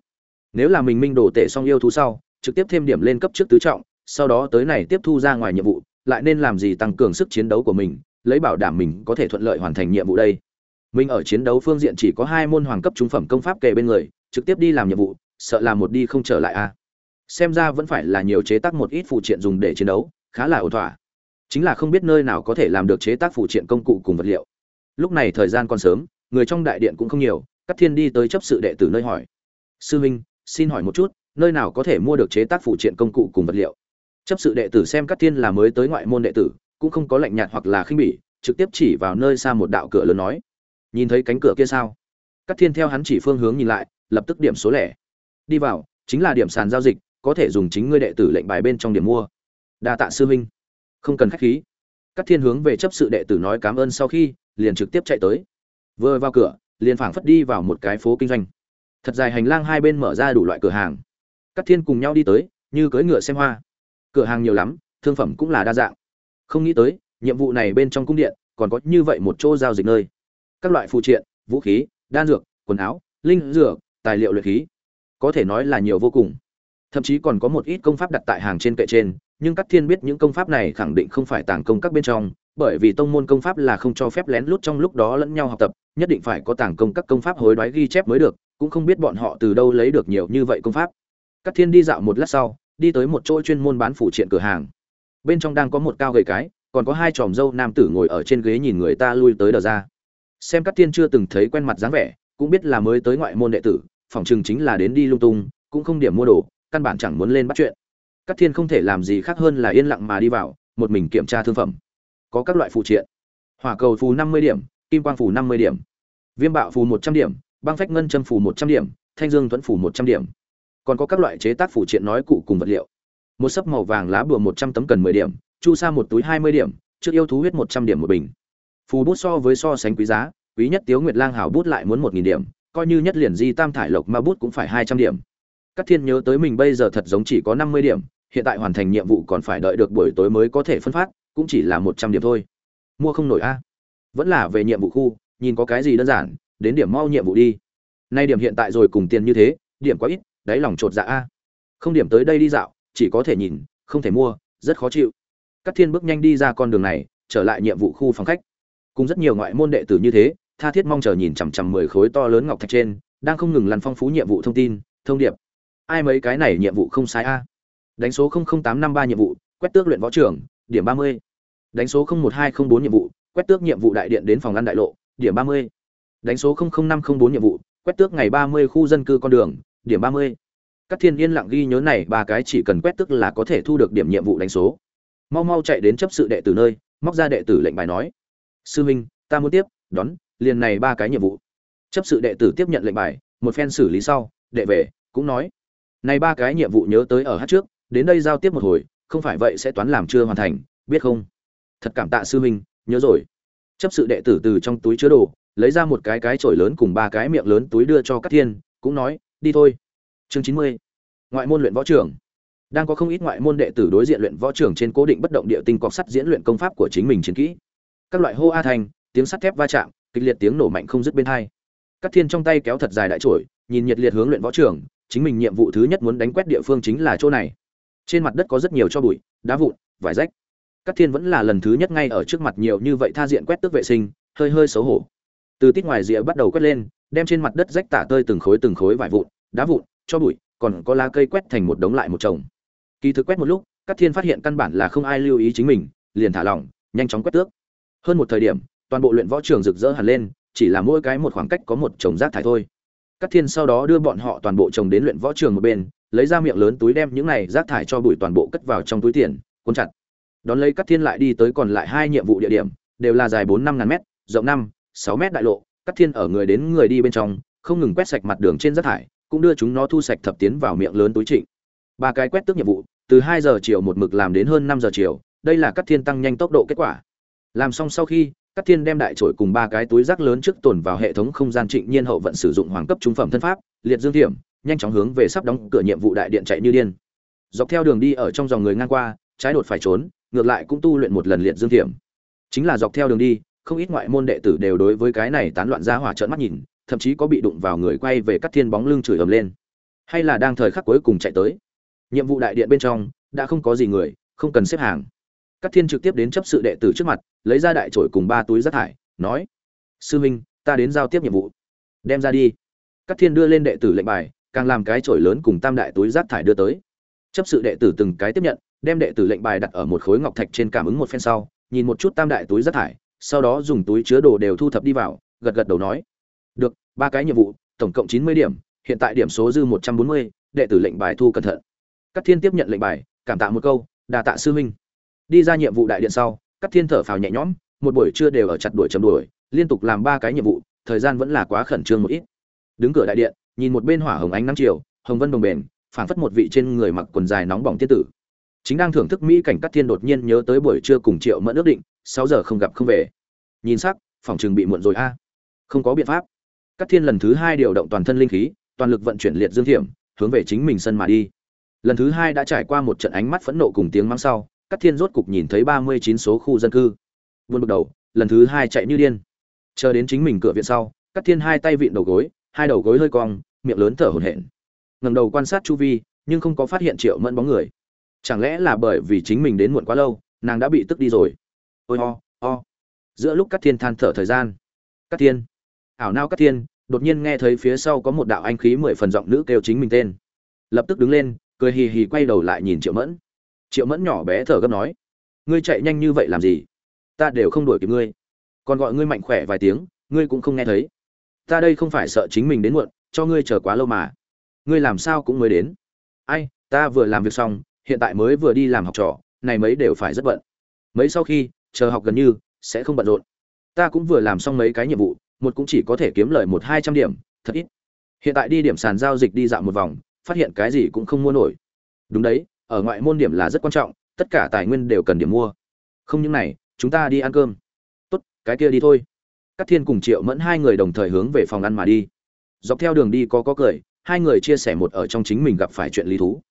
Nếu là mình minh đồ tể xong yêu thú sau trực tiếp thêm điểm lên cấp trước tứ trọng, sau đó tới này tiếp thu ra ngoài nhiệm vụ, lại nên làm gì tăng cường sức chiến đấu của mình, lấy bảo đảm mình có thể thuận lợi hoàn thành nhiệm vụ đây. Mình ở chiến đấu phương diện chỉ có hai môn hoàng cấp trung phẩm công pháp kề bên người, trực tiếp đi làm nhiệm vụ, sợ là một đi không trở lại a. Xem ra vẫn phải là nhiều chế tác một ít phụ triện dùng để chiến đấu, khá là ổn thỏa. Chính là không biết nơi nào có thể làm được chế tác phụ triện công cụ cùng vật liệu. Lúc này thời gian còn sớm, người trong đại điện cũng không nhiều, Cát thiên đi tới chấp sự đệ tử nơi hỏi. Sư huynh xin hỏi một chút nơi nào có thể mua được chế tác phụ triện công cụ cùng vật liệu. Chấp sự đệ tử xem các thiên là mới tới ngoại môn đệ tử, cũng không có lạnh nhạt hoặc là khinh bỉ, trực tiếp chỉ vào nơi xa một đạo cửa lớn nói, nhìn thấy cánh cửa kia sao? Các thiên theo hắn chỉ phương hướng nhìn lại, lập tức điểm số lẻ. Đi vào, chính là điểm sàn giao dịch, có thể dùng chính ngươi đệ tử lệnh bài bên trong điểm mua. Đa tạ sư huynh. Không cần khách khí. Các thiên hướng về chấp sự đệ tử nói cảm ơn sau khi, liền trực tiếp chạy tới. Vừa vào cửa, liền phảng phất đi vào một cái phố kinh doanh. Thật dài hành lang hai bên mở ra đủ loại cửa hàng các thiên cùng nhau đi tới, như cưỡi ngựa xem hoa. Cửa hàng nhiều lắm, thương phẩm cũng là đa dạng. Không nghĩ tới, nhiệm vụ này bên trong cung điện còn có như vậy một chỗ giao dịch nơi. Các loại phụ triện, vũ khí, đan dược, quần áo, linh dược, tài liệu luyện khí. Có thể nói là nhiều vô cùng. Thậm chí còn có một ít công pháp đặt tại hàng trên kệ trên, nhưng các thiên biết những công pháp này khẳng định không phải tàng công các bên trong, bởi vì tông môn công pháp là không cho phép lén lút trong lúc đó lẫn nhau học tập, nhất định phải có tàng công các công pháp hối đoái ghi chép mới được, cũng không biết bọn họ từ đâu lấy được nhiều như vậy công pháp. Cát thiên đi dạo một lát sau, đi tới một chỗ chuyên môn bán phụ triện cửa hàng. Bên trong đang có một cao gầy cái, còn có hai tròm dâu nam tử ngồi ở trên ghế nhìn người ta lui tới đờ ra. Xem Cát thiên chưa từng thấy quen mặt dáng vẻ, cũng biết là mới tới ngoại môn đệ tử phỏng chừng chính là đến đi lung tung, cũng không điểm mua đồ, căn bản chẳng muốn lên bắt chuyện. Cát thiên không thể làm gì khác hơn là yên lặng mà đi vào, một mình kiểm tra thương phẩm. Có các loại phụ triện. Hỏa cầu phù năm mươi điểm, kim quang phù năm mươi điểm, viêm bạo phù một trăm điểm, băng phách ngân châm phù một trăm điểm, thanh dương thuẫn phù một trăm điểm còn có các loại chế tác phụ triện nói cụ cùng vật liệu. Một sấp màu vàng lá bùa một trăm tấm cần mười điểm, chu sa một túi hai mươi điểm, trước yêu thú huyết một trăm điểm một bình. Phù bút so với so sánh quý giá, quý nhất tiếu nguyệt lang hào bút lại muốn một nghìn điểm, coi như nhất liền di tam thải lộc ma bút cũng phải hai trăm điểm. Các thiên nhớ tới mình bây giờ thật giống chỉ có năm mươi điểm, hiện tại hoàn thành nhiệm vụ còn phải đợi được buổi tối mới có thể phân phát, cũng chỉ là một trăm điểm thôi. Mua không nổi a. Vẫn là về nhiệm vụ khu, nhìn có cái gì đơn giản, đến điểm mau nhiệm vụ đi. Nay điểm hiện tại rồi cùng tiền như thế, điểm quá ít đáy lòng chột dạ a. Không điểm tới đây đi dạo, chỉ có thể nhìn, không thể mua, rất khó chịu. Các thiên bước nhanh đi ra con đường này, trở lại nhiệm vụ khu phòng khách. Cùng rất nhiều ngoại môn đệ tử như thế, tha thiết mong chờ nhìn chằm chằm mười khối to lớn ngọc thạch trên, đang không ngừng lăn phong phú nhiệm vụ thông tin, thông điệp. Ai mấy cái này nhiệm vụ không sai a? Đánh số tám năm ba nhiệm vụ, quét tước luyện võ trưởng, điểm ba mươi. Đánh số một hai không bốn nhiệm vụ, quét tước nhiệm vụ đại điện đến phòng ăn đại lộ, điểm ba mươi. Đánh số năm không bốn nhiệm vụ, quét tước ngày ba mươi khu dân cư con đường điểm ba mươi. Các thiên yên lặng ghi nhớ này, ba cái chỉ cần quét tức là có thể thu được điểm nhiệm vụ đánh số. Mau mau chạy đến chấp sự đệ tử nơi, móc ra đệ tử lệnh bài nói, sư minh ta muốn tiếp, đón, liền này ba cái nhiệm vụ. Chấp sự đệ tử tiếp nhận lệnh bài, một phen xử lý sau, đệ về, cũng nói, này ba cái nhiệm vụ nhớ tới ở hát trước, đến đây giao tiếp một hồi, không phải vậy sẽ toán làm chưa hoàn thành, biết không? Thật cảm tạ sư huynh, nhớ rồi. Chấp sự đệ tử từ trong túi chứa đồ, lấy ra một cái cái chổi lớn cùng ba cái miệng lớn túi đưa cho các thiên, cũng nói đi thôi. Chương chín mươi. Ngoại môn luyện võ trưởng. Đang có không ít ngoại môn đệ tử đối diện luyện võ trưởng trên cố định bất động địa tinh cọc sắt diễn luyện công pháp của chính mình chiến kỹ. Các loại hô a thành tiếng sắt thép va chạm, kịch liệt tiếng nổ mạnh không dứt bên hai. Các thiên trong tay kéo thật dài đại trổi, nhìn nhiệt liệt hướng luyện võ trưởng, chính mình nhiệm vụ thứ nhất muốn đánh quét địa phương chính là chỗ này. Trên mặt đất có rất nhiều cho bụi, đá vụn, vải rách. Các thiên vẫn là lần thứ nhất ngay ở trước mặt nhiều như vậy tha diện quét tước vệ sinh, hơi hơi xấu hổ. Từ tít ngoài rìa bắt đầu quét lên, đem trên mặt đất rách tả tơi từng khối từng khối vải vụn đá vụn, cho bụi, còn có lá cây quét thành một đống lại một chồng. Kỳ thực quét một lúc, các thiên phát hiện căn bản là không ai lưu ý chính mình, liền thả lỏng, nhanh chóng quét tước. Hơn một thời điểm, toàn bộ luyện võ trường rực rỡ hẳn lên, chỉ là mỗi cái một khoảng cách có một chồng rác thải thôi. Các thiên sau đó đưa bọn họ toàn bộ chồng đến luyện võ trường một bên, lấy ra miệng lớn túi đem những này rác thải cho bụi toàn bộ cất vào trong túi tiền, cuốn chặt. Đón lấy các thiên lại đi tới còn lại hai nhiệm vụ địa điểm, đều là dài bốn năm ngàn mét, rộng năm, sáu mét đại lộ. Các thiên ở người đến người đi bên trong, không ngừng quét sạch mặt đường trên rác thải cũng đưa chúng nó thu sạch thập tiến vào miệng lớn túi trịnh. Ba cái quét tước nhiệm vụ, từ hai giờ chiều một mực làm đến hơn năm giờ chiều, đây là các thiên tăng nhanh tốc độ kết quả. Làm xong sau khi các thiên đem đại trổi cùng ba cái túi rác lớn trước tồn vào hệ thống không gian trịnh nhiên hậu vận sử dụng hoàng cấp trung phẩm thân pháp, liệt dương thiểm, nhanh chóng hướng về sắp đóng cửa nhiệm vụ đại điện chạy như điên. Dọc theo đường đi ở trong dòng người ngang qua, trái đột phải trốn, ngược lại cũng tu luyện một lần liệt dương thiểm. Chính là dọc theo đường đi, không ít ngoại môn đệ tử đều đối với cái này tán loạn ra hỏa trợn mắt nhìn thậm chí có bị đụng vào người quay về cắt thiên bóng lưng chửi ầm lên hay là đang thời khắc cuối cùng chạy tới nhiệm vụ đại điện bên trong đã không có gì người không cần xếp hàng Cát Thiên trực tiếp đến chấp sự đệ tử trước mặt, lấy ra đại chổi cùng ba túi rác thải, nói: "Sư huynh, ta đến giao tiếp nhiệm vụ." "Đem ra đi." Cát Thiên đưa lên đệ tử lệnh bài, càng làm cái chổi lớn cùng tam đại túi rác thải đưa tới. Chấp sự đệ tử từng cái tiếp nhận, đem đệ tử lệnh bài đặt ở một khối ngọc thạch trên cảm ứng một phen sau, nhìn một chút tam đại túi rác thải, sau đó dùng túi chứa đồ đều thu thập đi vào, gật gật đầu nói: "Được, ba cái nhiệm vụ, tổng cộng chín mươi điểm, hiện tại điểm số dư một trăm bốn mươi, đệ tử lệnh bài thu cẩn thận." Cát Thiên tiếp nhận lệnh bài, cảm tạ một câu, "Đa tạ sư huynh." Đi ra nhiệm vụ đại điện sau, Cát Thiên thở phào nhẹ nhõm, một buổi trưa đều ở chặt đuổi chấm đuổi, liên tục làm ba cái nhiệm vụ, thời gian vẫn là quá khẩn trương một ít. Đứng cửa đại điện, nhìn một bên hỏa hồng ánh nắng chiều, hồng vân đồng bền, phảng phất một vị trên người mặc quần dài nóng bỏng tiên tử. Chính đang thưởng thức mỹ cảnh Cát Thiên đột nhiên nhớ tới buổi trưa cùng Triệu Mẫn ước định, sáu giờ không gặp không về. Nhìn sắc, phòng trường bị muộn rồi a. Không có biện pháp. Cát Thiên lần thứ hai điều động toàn thân linh khí, toàn lực vận chuyển liệt dương thiểm, hướng về chính mình sân mà đi. Lần thứ hai đã trải qua một trận ánh mắt phẫn nộ cùng tiếng mắng sau, Cát Thiên rốt cục nhìn thấy ba mươi chín số khu dân cư. Buồn bực đầu, lần thứ hai chạy như điên. Chờ đến chính mình cửa viện sau, Cát Thiên hai tay vịn đầu gối, hai đầu gối hơi cong, miệng lớn thở hổn hển. Ngẩng đầu quan sát chu vi, nhưng không có phát hiện Triệu Mẫn bóng người. Chẳng lẽ là bởi vì chính mình đến muộn quá lâu, nàng đã bị tức đi rồi. Ôi ho, ho. Giữa lúc Cát Thiên than thở thời gian, Cát Thiên, ảo nao Cát Thiên, đột nhiên nghe thấy phía sau có một đạo anh khí mười phần giọng nữ kêu chính mình tên. Lập tức đứng lên, cười hì hì quay đầu lại nhìn Triệu Mẫn. Triệu mẫn nhỏ bé thở gấp nói ngươi chạy nhanh như vậy làm gì? Ta đều không đuổi kịp ngươi. Còn gọi ngươi mạnh khỏe vài tiếng ngươi cũng không nghe thấy. Ta đây không phải sợ chính mình đến muộn cho ngươi chờ quá lâu mà. Ngươi làm sao cũng mới đến. Ai ta vừa làm việc xong hiện tại mới vừa đi làm học trò này mấy đều phải rất bận. Mấy sau khi chờ học gần như sẽ không bận rộn. Ta cũng vừa làm xong mấy cái nhiệm vụ một cũng chỉ có thể kiếm lời một hai trăm điểm, thật ít. Hiện tại đi điểm sàn giao dịch đi dạo một vòng, phát hiện cái gì cũng không mua nổi. Đúng đấy, ở ngoại môn điểm là rất quan trọng, tất cả tài nguyên đều cần điểm mua. Không những này, chúng ta đi ăn cơm. Tốt, cái kia đi thôi. Các thiên cùng triệu mẫn hai người đồng thời hướng về phòng ăn mà đi. Dọc theo đường đi có có cười, hai người chia sẻ một ở trong chính mình gặp phải chuyện lý thú.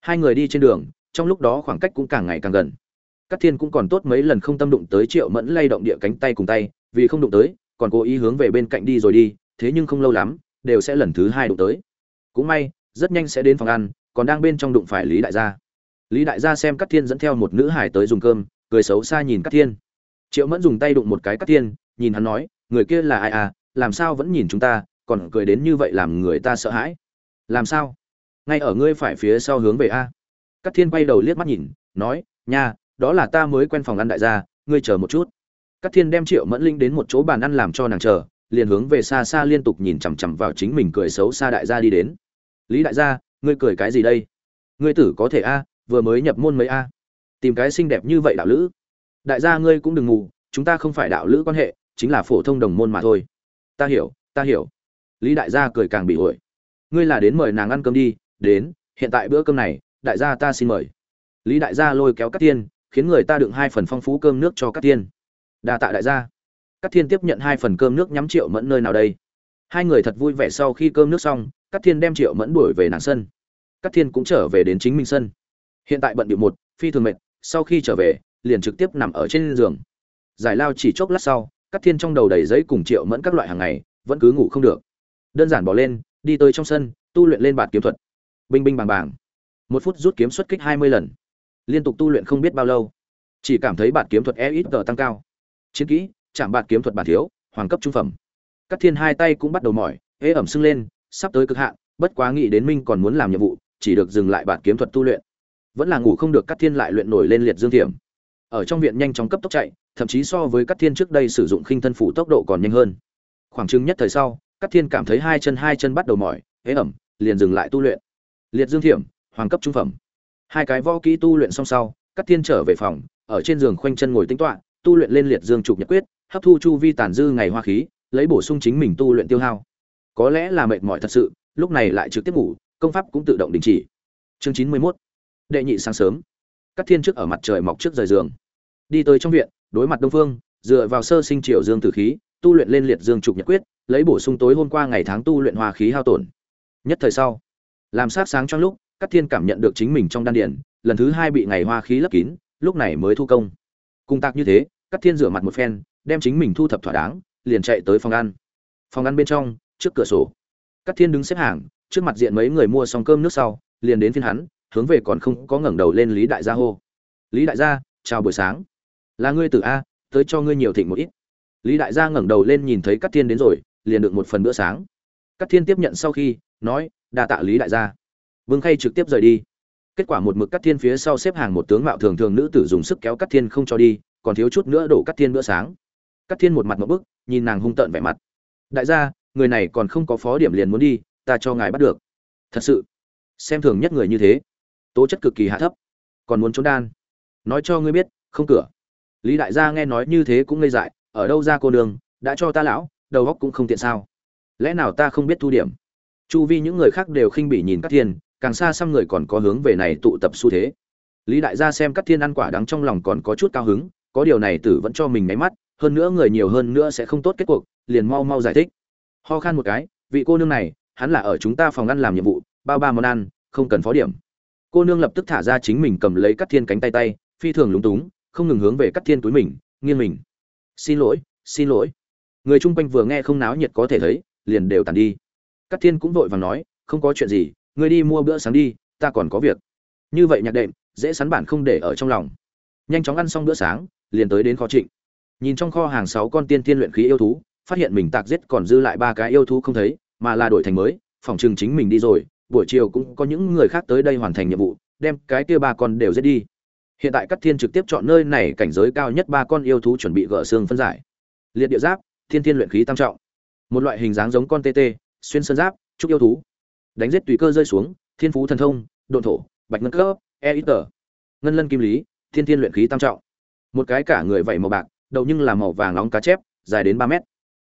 Hai người đi trên đường, trong lúc đó khoảng cách cũng càng ngày càng gần. Các thiên cũng còn tốt mấy lần không tâm đụng tới triệu mẫn lay động địa cánh tay cùng tay, vì không đụng tới còn cố ý hướng về bên cạnh đi rồi đi, thế nhưng không lâu lắm, đều sẽ lần thứ hai đụng tới. Cũng may, rất nhanh sẽ đến phòng ăn, còn đang bên trong đụng phải lý đại gia. Lý đại gia xem cát thiên dẫn theo một nữ hải tới dùng cơm, cười xấu xa nhìn cát thiên. Triệu mẫn dùng tay đụng một cái cát thiên, nhìn hắn nói, người kia là ai à? Làm sao vẫn nhìn chúng ta, còn cười đến như vậy làm người ta sợ hãi? Làm sao? Ngay ở ngươi phải phía sau hướng về a. Cát thiên quay đầu liếc mắt nhìn, nói, nha, đó là ta mới quen phòng ăn đại gia, ngươi chờ một chút cát thiên đem triệu mẫn linh đến một chỗ bàn ăn làm cho nàng chờ liền hướng về xa xa liên tục nhìn chằm chằm vào chính mình cười xấu xa đại gia đi đến. Lý đại gia ngươi cười cái gì đây? Ngươi tử có thể a vừa mới nhập môn mấy a? Tìm cái xinh đẹp như vậy đạo lữ. Đại gia ngươi cũng đừng ngủ chúng ta không phải đạo lữ quan hệ chính là phổ thông đồng môn mà thôi. Ta hiểu ta hiểu. Lý đại gia cười càng bị uội. ngươi là đến mời nàng ăn cơm đi đến hiện tại bữa cơm này đại gia ta xin mời. Lý đại gia lôi kéo Cát Thiên, khiến người ta đựng hai phần phong phú cơm nước cho Cát Thiên đa tạ đại gia. Các thiên tiếp nhận hai phần cơm nước nhắm triệu mẫn nơi nào đây? Hai người thật vui vẻ sau khi cơm nước xong các thiên đem triệu mẫn đuổi về nàng sân. Các thiên cũng trở về đến chính mình sân. Hiện tại bận bị một, phi thường mệt, sau khi trở về, liền trực tiếp nằm ở trên giường. Giải lao chỉ chốc lát sau các thiên trong đầu đầy giấy cùng triệu mẫn các loại hàng ngày, vẫn cứ ngủ không được. Đơn giản bỏ lên, đi tới trong sân, tu luyện lên bạt kiếm thuật. Binh binh bàng bàng. Một phút rút kiếm xuất kích hai mươi lần. Liên tục tu luyện không biết bao lâu. Chỉ cảm thấy bạt kiếm thuật e ít tờ tăng cao chiến kỹ, chạm bạc kiếm thuật bản thiếu, hoàng cấp trung phẩm. Các thiên hai tay cũng bắt đầu mỏi ế ẩm sưng lên, sắp tới cực hạn, bất quá nghĩ đến minh còn muốn làm nhiệm vụ, chỉ được dừng lại bản kiếm thuật tu luyện. Vẫn là ngủ không được cắt thiên lại luyện nổi lên liệt dương thiểm. Ở trong viện nhanh chóng cấp tốc chạy, thậm chí so với cắt thiên trước đây sử dụng khinh thân phủ tốc độ còn nhanh hơn. Khoảng chừng nhất thời sau cắt thiên cảm thấy hai chân hai chân bắt đầu mỏi ế ẩm, liền dừng lại tu luyện. Liệt dương thiểm, hoàng cấp trung phẩm. Hai cái võ kỹ tu luyện xong sau cắt thiên trở về phòng, ở trên giường khoanh chân ngồi tính toạ tu luyện lên liệt dương trục nhật quyết, hấp thu chu vi tàn dư ngày hoa khí, lấy bổ sung chính mình tu luyện tiêu hao. Có lẽ là mệt mỏi thật sự, lúc này lại trực tiếp ngủ, công pháp cũng tự động đình chỉ. Chương chín mươi mốt. Đệ nhị sáng sớm. Các thiên trước ở mặt trời mọc trước rời giường. Đi tới trong viện, đối mặt đông phương, dựa vào sơ sinh triều dương tử khí, tu luyện lên liệt dương trục nhật quyết, lấy bổ sung tối hôm qua ngày tháng tu luyện hòa khí hao tổn. Nhất thời sau, làm sát sáng trong lúc, các thiên cảm nhận được chính mình trong đan điển lần thứ hai bị ngày hoa khí lấp kín, lúc này mới thu công. Cung tác như thế Cát thiên rửa mặt một phen, đem chính mình thu thập thỏa đáng, liền chạy tới phòng ăn. Phòng ăn bên trong, trước cửa sổ. Cát thiên đứng xếp hàng, trước mặt diện mấy người mua xong cơm nước sau, liền đến phiên hắn, hướng về còn không có ngẩng đầu lên lý đại gia hô. Lý đại gia, chào buổi sáng. Là ngươi từ a, tới cho ngươi nhiều thịnh một ít. Lý đại gia ngẩng đầu lên nhìn thấy Cát thiên đến rồi, liền được một phần bữa sáng. Cát thiên tiếp nhận sau khi, nói, đa tạ lý đại gia. Vương khay trực tiếp rời đi. Kết quả một mực Cát thiên phía sau xếp hàng một tướng mạo thường thường nữ tử dùng sức kéo Cát thiên không cho đi còn thiếu chút nữa đổ Cát thiên bữa sáng. Cát thiên một mặt một bức, nhìn nàng hung tợn vẻ mặt. Đại gia, người này còn không có phó điểm liền muốn đi, ta cho ngài bắt được. Thật sự, xem thường nhất người như thế. Tố chất cực kỳ hạ thấp, còn muốn trốn đan. Nói cho ngươi biết, không cửa. Lý đại gia nghe nói như thế cũng ngây dại, ở đâu ra cô đường đã cho ta lão, đầu óc cũng không tiện sao. Lẽ nào ta không biết thu điểm? Chu vi những người khác đều khinh bỉ nhìn các thiên, càng xa xăm người còn có hướng về này tụ tập xu thế. Lý đại gia xem các thiên ăn quả đắng trong lòng còn có chút cao hứng có điều này tử vẫn cho mình ngáy mắt, hơn nữa người nhiều hơn nữa sẽ không tốt kết cuộc, liền mau mau giải thích. Ho khan một cái, vị cô nương này, hắn là ở chúng ta phòng ăn làm nhiệm vụ, bao ba món ăn, không cần phó điểm. Cô nương lập tức thả ra chính mình cầm lấy cắt thiên cánh tay tay, phi thường lúng túng, không ngừng hướng về cắt thiên túi mình, nghiêng mình. Xin lỗi xin lỗi. Người chung quanh vừa nghe không náo nhiệt có thể thấy, liền đều tàn đi. Cắt thiên cũng vội vàng nói, không có chuyện gì, ngươi đi mua bữa sáng đi, ta còn có việc. Như vậy nhạc đệm, dễ sắn bản không để ở trong lòng nhanh chóng ăn xong bữa sáng, liền tới đến kho trịnh. Nhìn trong kho hàng sáu con tiên tiên luyện khí yêu thú, phát hiện mình tạc giết còn dư lại ba cái yêu thú không thấy, mà là đổi thành mới, phòng trường chính mình đi rồi, buổi chiều cũng có những người khác tới đây hoàn thành nhiệm vụ, đem cái kia ba con đều giết đi. Hiện tại các thiên trực tiếp chọn nơi này cảnh giới cao nhất ba con yêu thú chuẩn bị gỡ xương phân giải. Liệt địa giáp, thiên thiên luyện khí tam trọng. Một loại hình dáng giống con tt xuyên sơn giáp, trúc yêu thú. Đánh giết tùy cơ rơi xuống, thiên phú thần thông, độn thổ, bạch ngân cấp e ít tờ. Ngân lân kim lý thiên thiên luyện khí tam trọng. Một cái cả người vảy màu bạc, đầu nhưng là màu vàng nóng cá chép, dài đến ba mét.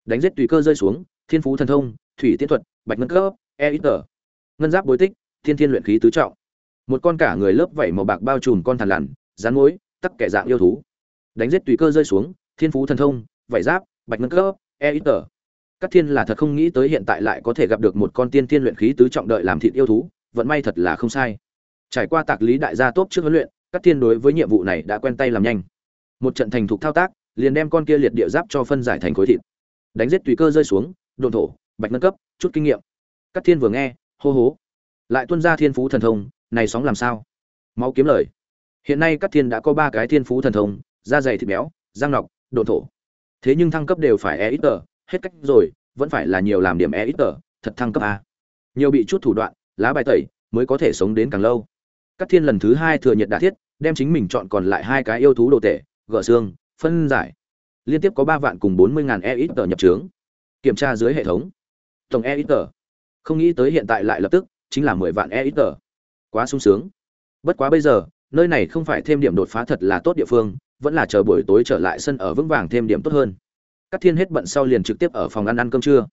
Đánh giết tùy cơ rơi xuống, thiên phú thần thông, thủy tiễn thuật, bạch ngân cấp e ít tờ. Ngân giáp bối tích, thiên thiên luyện khí tứ trọng. Một con cả người lớp vảy màu bạc bao trùm con thằn lằn rán mối tắc kẻ dạng yêu thú. Đánh giết tùy cơ rơi xuống, thiên phú thần thông, vảy giáp, bạch ngân cấp e ít tờ. Các thiên là thật không nghĩ tới hiện tại lại có thể gặp được một con tiên thiên luyện khí tứ trọng đợi làm thịt yêu thú, vận may thật là không sai. Trải qua tạc lý đại gia tốt trước huấn luyện các thiên đối với nhiệm vụ này đã quen tay làm nhanh. Một trận thành thục thao tác, liền đem con kia liệt địa giáp cho phân giải thành khối thịt. Đánh giết tùy cơ rơi xuống đồn thổ, bạch nâng cấp, chút kinh nghiệm. Các thiên vừa nghe, hô hố. Lại tuân ra thiên phú thần thông, này sóng làm sao? Máu kiếm lời. Hiện nay các thiên đã có ba cái thiên phú thần thông, da dày thịt béo giang nọc đồn thổ. Thế nhưng thăng cấp đều phải e ít tờ, hết cách rồi, vẫn phải là nhiều làm điểm e ít tờ, thật thăng cấp a. Nhiều bị chút thủ đoạn, lá bài tẩy, mới có thể sống đến càng lâu các thiên lần thứ hai thừa nhiệt đả thiết, đem chính mình chọn còn lại hai cái yêu thú đồ tể, gỡ xương, phân giải. Liên tiếp có ba vạn cùng bốn mươi ngàn e ít tờ nhập trướng. Kiểm tra dưới hệ thống. Tổng e ít tờ không nghĩ tới hiện tại lại lập tức, chính là mười vạn e ít tờ quá sung sướng. Bất quá bây giờ, nơi này không phải thêm điểm đột phá thật là tốt địa phương, vẫn là chờ buổi tối trở lại sân ở vững vàng thêm điểm tốt hơn. Các thiên hết bận sau liền trực tiếp ở phòng ăn ăn cơm trưa.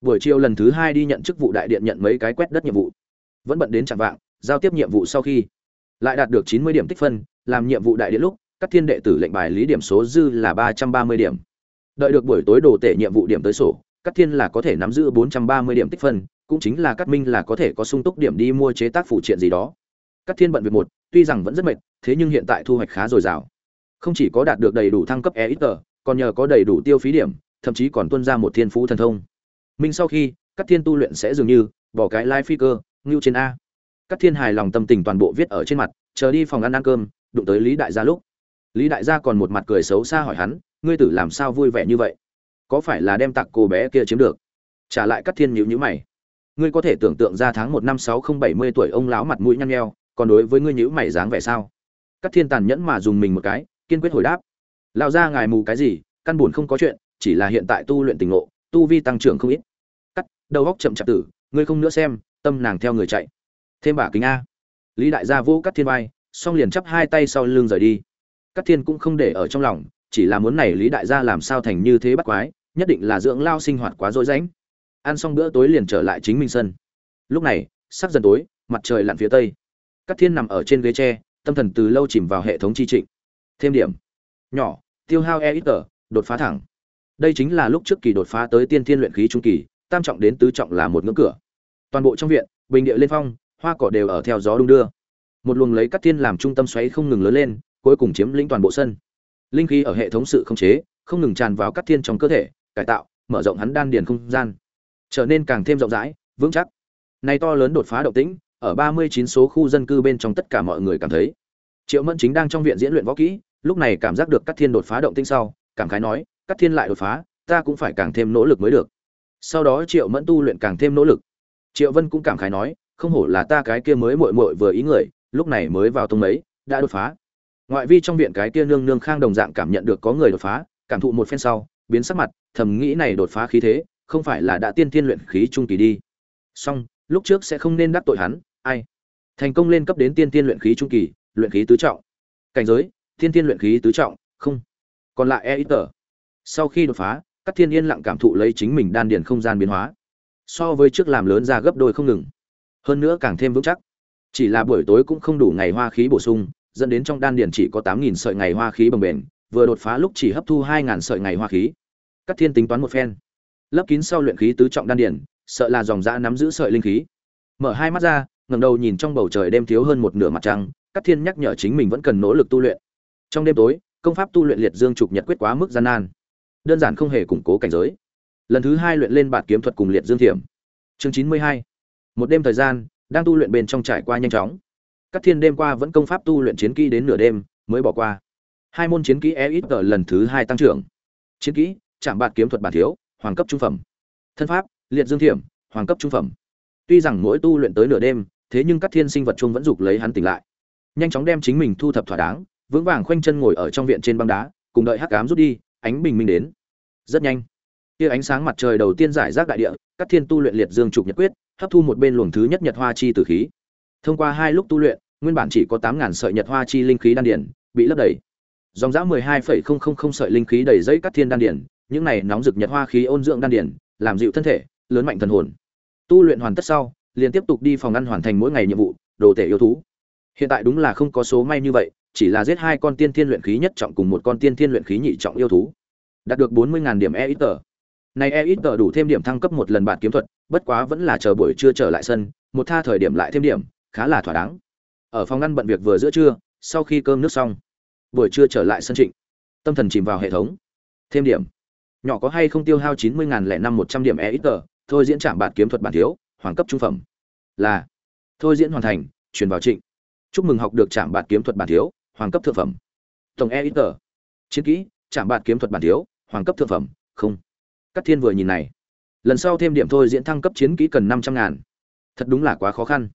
Buổi chiều lần thứ hai đi nhận chức vụ đại điện nhận mấy cái quét đất nhiệm vụ. Vẫn bận đến chạm vạng giao tiếp nhiệm vụ sau khi lại đạt được chín mươi điểm tích phân làm nhiệm vụ đại điện lúc các thiên đệ tử lệnh bài lý điểm số dư là ba trăm ba mươi điểm. Đợi được buổi tối đồ tể nhiệm vụ điểm tới sổ các thiên là có thể nắm giữ bốn trăm ba mươi điểm tích phân cũng chính là các minh là có thể có sung túc điểm đi mua chế tác phụ triện gì đó. Các thiên bận việc một tuy rằng vẫn rất mệt thế nhưng hiện tại thu hoạch khá dồi dào. Không chỉ có đạt được đầy đủ thăng cấp EXP, còn nhờ có đầy đủ tiêu phí điểm thậm chí còn tuân ra một thiên phú thần thông. Minh sau khi các thiên tu luyện sẽ dường như bỏ cái life figure như trên a các thiên hài lòng tâm tình toàn bộ viết ở trên mặt, chờ đi phòng ăn ăn cơm, đụng tới lý đại gia lúc. Lý đại gia còn một mặt cười xấu xa hỏi hắn, ngươi tử làm sao vui vẻ như vậy? Có phải là đem tặc cô bé kia chiếm được? Trả lại các thiên nhữ nhữ mày. Ngươi có thể tưởng tượng ra tháng một năm sáu không bảy mươi tuổi ông lão mặt mũi nhăn nheo, còn đối với ngươi nhữ mày dáng vẻ sao? Các thiên tàn nhẫn mà dùng mình một cái, kiên quyết hồi đáp. Lao ra ngài mù cái gì, căn buồn không có chuyện, chỉ là hiện tại tu luyện tình ngộ, tu vi tăng trưởng không ít. Cắt đầu góc chậm chạp tử, ngươi không nữa xem, tâm nàng theo người chạy thêm bả kính a. Lý đại gia vũ cắt thiên vai, xong liền chắp hai tay sau lưng rời đi. Cắt thiên cũng không để ở trong lòng, chỉ là muốn này lý đại gia làm sao thành như thế bắt quái, nhất định là dưỡng lao sinh hoạt quá rối rãnh. Ăn xong bữa tối liền trở lại chính mình sân. Lúc này sắc dần tối, mặt trời lặn phía tây. Cắt thiên nằm ở trên ghế tre, tâm thần từ lâu chìm vào hệ thống chi trịnh. Thêm điểm. Nhỏ, tiêu hao e ít tờ, đột phá thẳng. Đây chính là lúc trước kỳ đột phá tới tiên thiên luyện khí trung kỳ, tam trọng đến tứ trọng là một ngưỡng cửa. Toàn bộ trong viện, bình địa lên phong hoa cỏ đều ở theo gió đung đưa. Một luồng lấy cắt thiên làm trung tâm xoáy không ngừng lớn lên, cuối cùng chiếm lĩnh toàn bộ sân. Linh khí ở hệ thống sự không chế, không ngừng tràn vào cắt thiên trong cơ thể, cải tạo, mở rộng hắn đan điền không gian. Trở nên càng thêm rộng rãi, vững chắc. Này to lớn đột phá động tĩnh, ở ba mươi chín số khu dân cư bên trong tất cả mọi người cảm thấy. Triệu mẫn chính đang trong viện diễn luyện võ kỹ, lúc này cảm giác được cắt thiên đột phá động tĩnh sau, cảm khái nói, cắt thiên lại đột phá, ta cũng phải càng thêm nỗ lực mới được. Sau đó triệu mẫn tu luyện càng thêm nỗ lực. Triệu vân cũng cảm khái nói không hổ là ta cái kia mới muội muội vừa ý người, lúc này mới vào tông mấy, đã đột phá. Ngoại vi trong viện cái kia nương nương khang đồng dạng cảm nhận được có người đột phá, cảm thụ một phen sau, biến sắc mặt, thầm nghĩ này đột phá khí thế, không phải là đã tiên thiên luyện khí trung kỳ đi. Song lúc trước sẽ không nên đắc tội hắn, ai? Thành công lên cấp đến tiên tiên luyện khí trung kỳ, luyện khí tứ trọng. Cảnh giới, tiên tiên luyện khí tứ trọng, không. Còn lại e ít tờ. Sau khi đột phá, các thiên yên lặng cảm thụ lấy chính mình đan điền không gian biến hóa. So với trước làm lớn ra gấp đôi không ngừng hơn nữa càng thêm vững chắc. Chỉ là buổi tối cũng không đủ ngày hoa khí bổ sung, dẫn đến trong đan điền chỉ có tám nghìn sợi ngày hoa khí bồng bềnh, vừa đột phá lúc chỉ hấp thu hai ngàn sợi ngày hoa khí. Các thiên tính toán một phen. Lấp kín sau luyện khí tứ trọng đan điền, sợ là dòng dã nắm giữ sợi linh khí. Mở hai mắt ra, ngẩng đầu nhìn trong bầu trời đêm thiếu hơn một nửa mặt trăng các thiên nhắc nhở chính mình vẫn cần nỗ lực tu luyện. Trong đêm tối, công pháp tu luyện liệt dương trục nhật quyết quá mức gian nan. Đơn giản không hề củng cố cảnh giới. Lần thứ hai luyện lên bản kiếm thuật cùng liệt dương thiểm. Chương chín mươi hai một đêm thời gian, đang tu luyện bên trong trải qua nhanh chóng. Các thiên đêm qua vẫn công pháp tu luyện chiến kỹ đến nửa đêm, mới bỏ qua. Hai môn chiến kỹ e ít ở lần thứ hai tăng trưởng. Chiến kỹ chạm bạt kiếm thuật bản thiếu, hoàng cấp trung phẩm. Thân pháp, liệt dương thiểm, hoàng cấp trung phẩm. Tuy rằng mỗi tu luyện tới nửa đêm, thế nhưng các thiên sinh vật chung vẫn dục lấy hắn tỉnh lại. Nhanh chóng đem chính mình thu thập thỏa đáng, vững vàng khoanh chân ngồi ở trong viện trên băng đá, cùng đợi hắc ám rút đi, ánh bình minh đến. Rất nhanh. Tia ánh sáng mặt trời đầu tiên giải rác đại địa, các thiên tu luyện liệt dương trục nhật quyết hấp thu một bên luồng thứ nhất nhật hoa chi tử khí. Thông qua hai lúc tu luyện, nguyên bản chỉ có tám ngàn sợi nhật hoa chi linh khí đan điển bị lấp đầy. Dòng dã mười hai phẩy không không không sợi linh khí đầy dây các thiên đan điển những này nóng rực nhật hoa khí ôn dưỡng đan điển làm dịu thân thể, lớn mạnh thần hồn. Tu luyện hoàn tất sau, liền tiếp tục đi phòng ăn hoàn thành mỗi ngày nhiệm vụ, đồ tể yêu thú. Hiện tại đúng là không có số may như vậy, chỉ là giết hai con tiên thiên luyện khí nhất trọng cùng một con tiên thiên luyện khí nhị trọng yêu thú. Đạt được bốn mươi điểm e ít tờ này e ít tờ đủ thêm điểm thăng cấp một lần bản kiếm thuật, bất quá vẫn là chờ buổi trưa trở lại sân, một tha thời điểm lại thêm điểm, khá là thỏa đáng. Ở phòng ăn bận việc vừa giữa trưa, sau khi cơm nước xong, buổi trưa trở lại sân trịnh, tâm thần chìm vào hệ thống. Thêm điểm. Nhỏ có hay không tiêu hao chín mươi lẻ năm một trăm điểm e ít tờ, thôi diễn trạm bản kiếm thuật bản thiếu, hoàng cấp trung phẩm. Là. Thôi diễn hoàn thành truyền vào trịnh. Chúc mừng học được trạm bản kiếm thuật bản thiếu, hoàng cấp thượng phẩm. Tổng e ít tờ. Chiến kỹ, trạm bản kiếm thuật bản thiếu, hoàng cấp thượng phẩm, không. Cát thiên vừa nhìn này, lần sau thêm điểm thôi diễn thăng cấp chiến kỹ cần năm trăm ngàn. Thật đúng là quá khó khăn.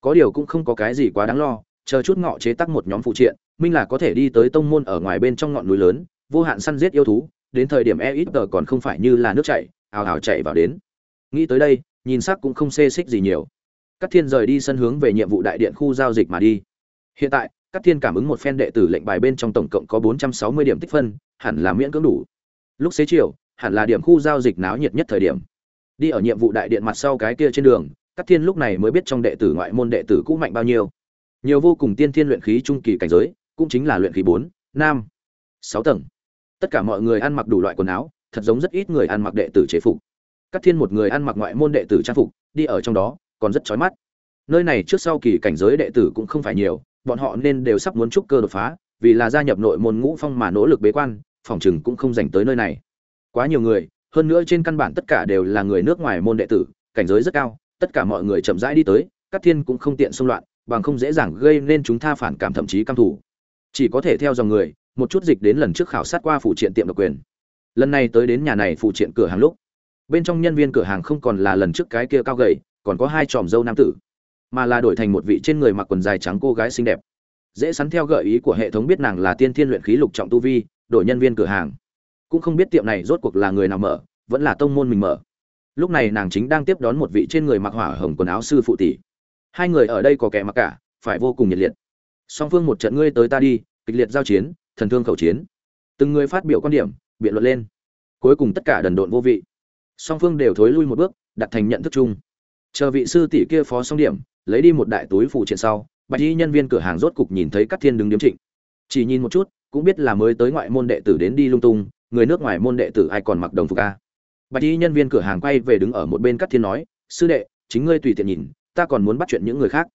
Có điều cũng không có cái gì quá đáng lo, chờ chút ngọ chế tác một nhóm phụ triện, minh là có thể đi tới tông môn ở ngoài bên trong ngọn núi lớn, vô hạn săn giết yêu thú, đến thời điểm e ít tờ còn không phải như là nước chảy, ào ào chạy vào đến. Nghĩ tới đây, nhìn sắc cũng không xê xích gì nhiều. Cát thiên rời đi sân hướng về nhiệm vụ đại điện khu giao dịch mà đi. Hiện tại, Cát thiên cảm ứng một phen đệ tử lệnh bài bên trong tổng cộng có bốn trăm sáu mươi điểm tích phân, hẳn là miễn cưỡng đủ. Lúc xế chiều hẳn là điểm khu giao dịch náo nhiệt nhất thời điểm. Đi ở nhiệm vụ đại điện mặt sau cái kia trên đường các thiên lúc này mới biết trong đệ tử ngoại môn đệ tử cũ mạnh bao nhiêu. Nhiều vô cùng tiên thiên luyện khí trung kỳ cảnh giới, cũng chính là luyện khí bốn nam sáu tầng. Tất cả mọi người ăn mặc đủ loại quần áo, thật giống rất ít người ăn mặc đệ tử chế phục. Các thiên một người ăn mặc ngoại môn đệ tử trang phục, đi ở trong đó, còn rất chói mắt. Nơi này trước sau kỳ cảnh giới đệ tử cũng không phải nhiều, bọn họ nên đều sắp muốn trúc cơ đột phá, vì là gia nhập nội môn ngũ phong mà nỗ lực bế quan, phòng chừng cũng không dành tới nơi này quá nhiều người, hơn nữa trên căn bản tất cả đều là người nước ngoài môn đệ tử, cảnh giới rất cao, tất cả mọi người chậm rãi đi tới, các thiên cũng không tiện xung loạn, bằng không dễ dàng gây nên chúng ta phản cảm thậm chí căm thủ chỉ có thể theo dòng người, một chút dịch đến lần trước khảo sát qua phụ triện tiệm độc quyền. Lần này tới đến nhà này phụ triện cửa hàng lúc, bên trong nhân viên cửa hàng không còn là lần trước cái kia cao gầy, còn có hai tròm dâu nam tử, mà là đổi thành một vị trên người mặc quần dài trắng cô gái xinh đẹp. Dễ sắn theo gợi ý của hệ thống biết nàng là tiên thiên luyện khí lục trọng tu vi, đổi nhân viên cửa hàng cũng không biết tiệm này rốt cuộc là người nào mở, vẫn là tông môn mình mở. Lúc này nàng chính đang tiếp đón một vị trên người mặc hỏa hồng quần áo sư phụ tỷ. Hai người ở đây có kẻ mặc cả, phải vô cùng nhiệt liệt. Song phương một trận ngươi tới ta đi, kịch liệt giao chiến, thần thương khẩu chiến. Từng người phát biểu quan điểm, biện luận lên. Cuối cùng tất cả đần độn vô vị. Song phương đều thối lui một bước, đặt thành nhận thức chung. Chờ vị sư tỷ kia phó xong điểm, lấy đi một đại túi phụ triện sau, bạch y nhân viên cửa hàng rốt cục nhìn thấy các thiên đứng điếm trịnh. Chỉ nhìn một chút, cũng biết là mới tới ngoại môn đệ tử đến đi lung tung người nước ngoài môn đệ tử ai còn mặc đồng phục a? Bạch y nhân viên cửa hàng quay về đứng ở một bên cắt thiên nói, sư đệ, chính ngươi tùy tiện nhìn, ta còn muốn bắt chuyện những người khác.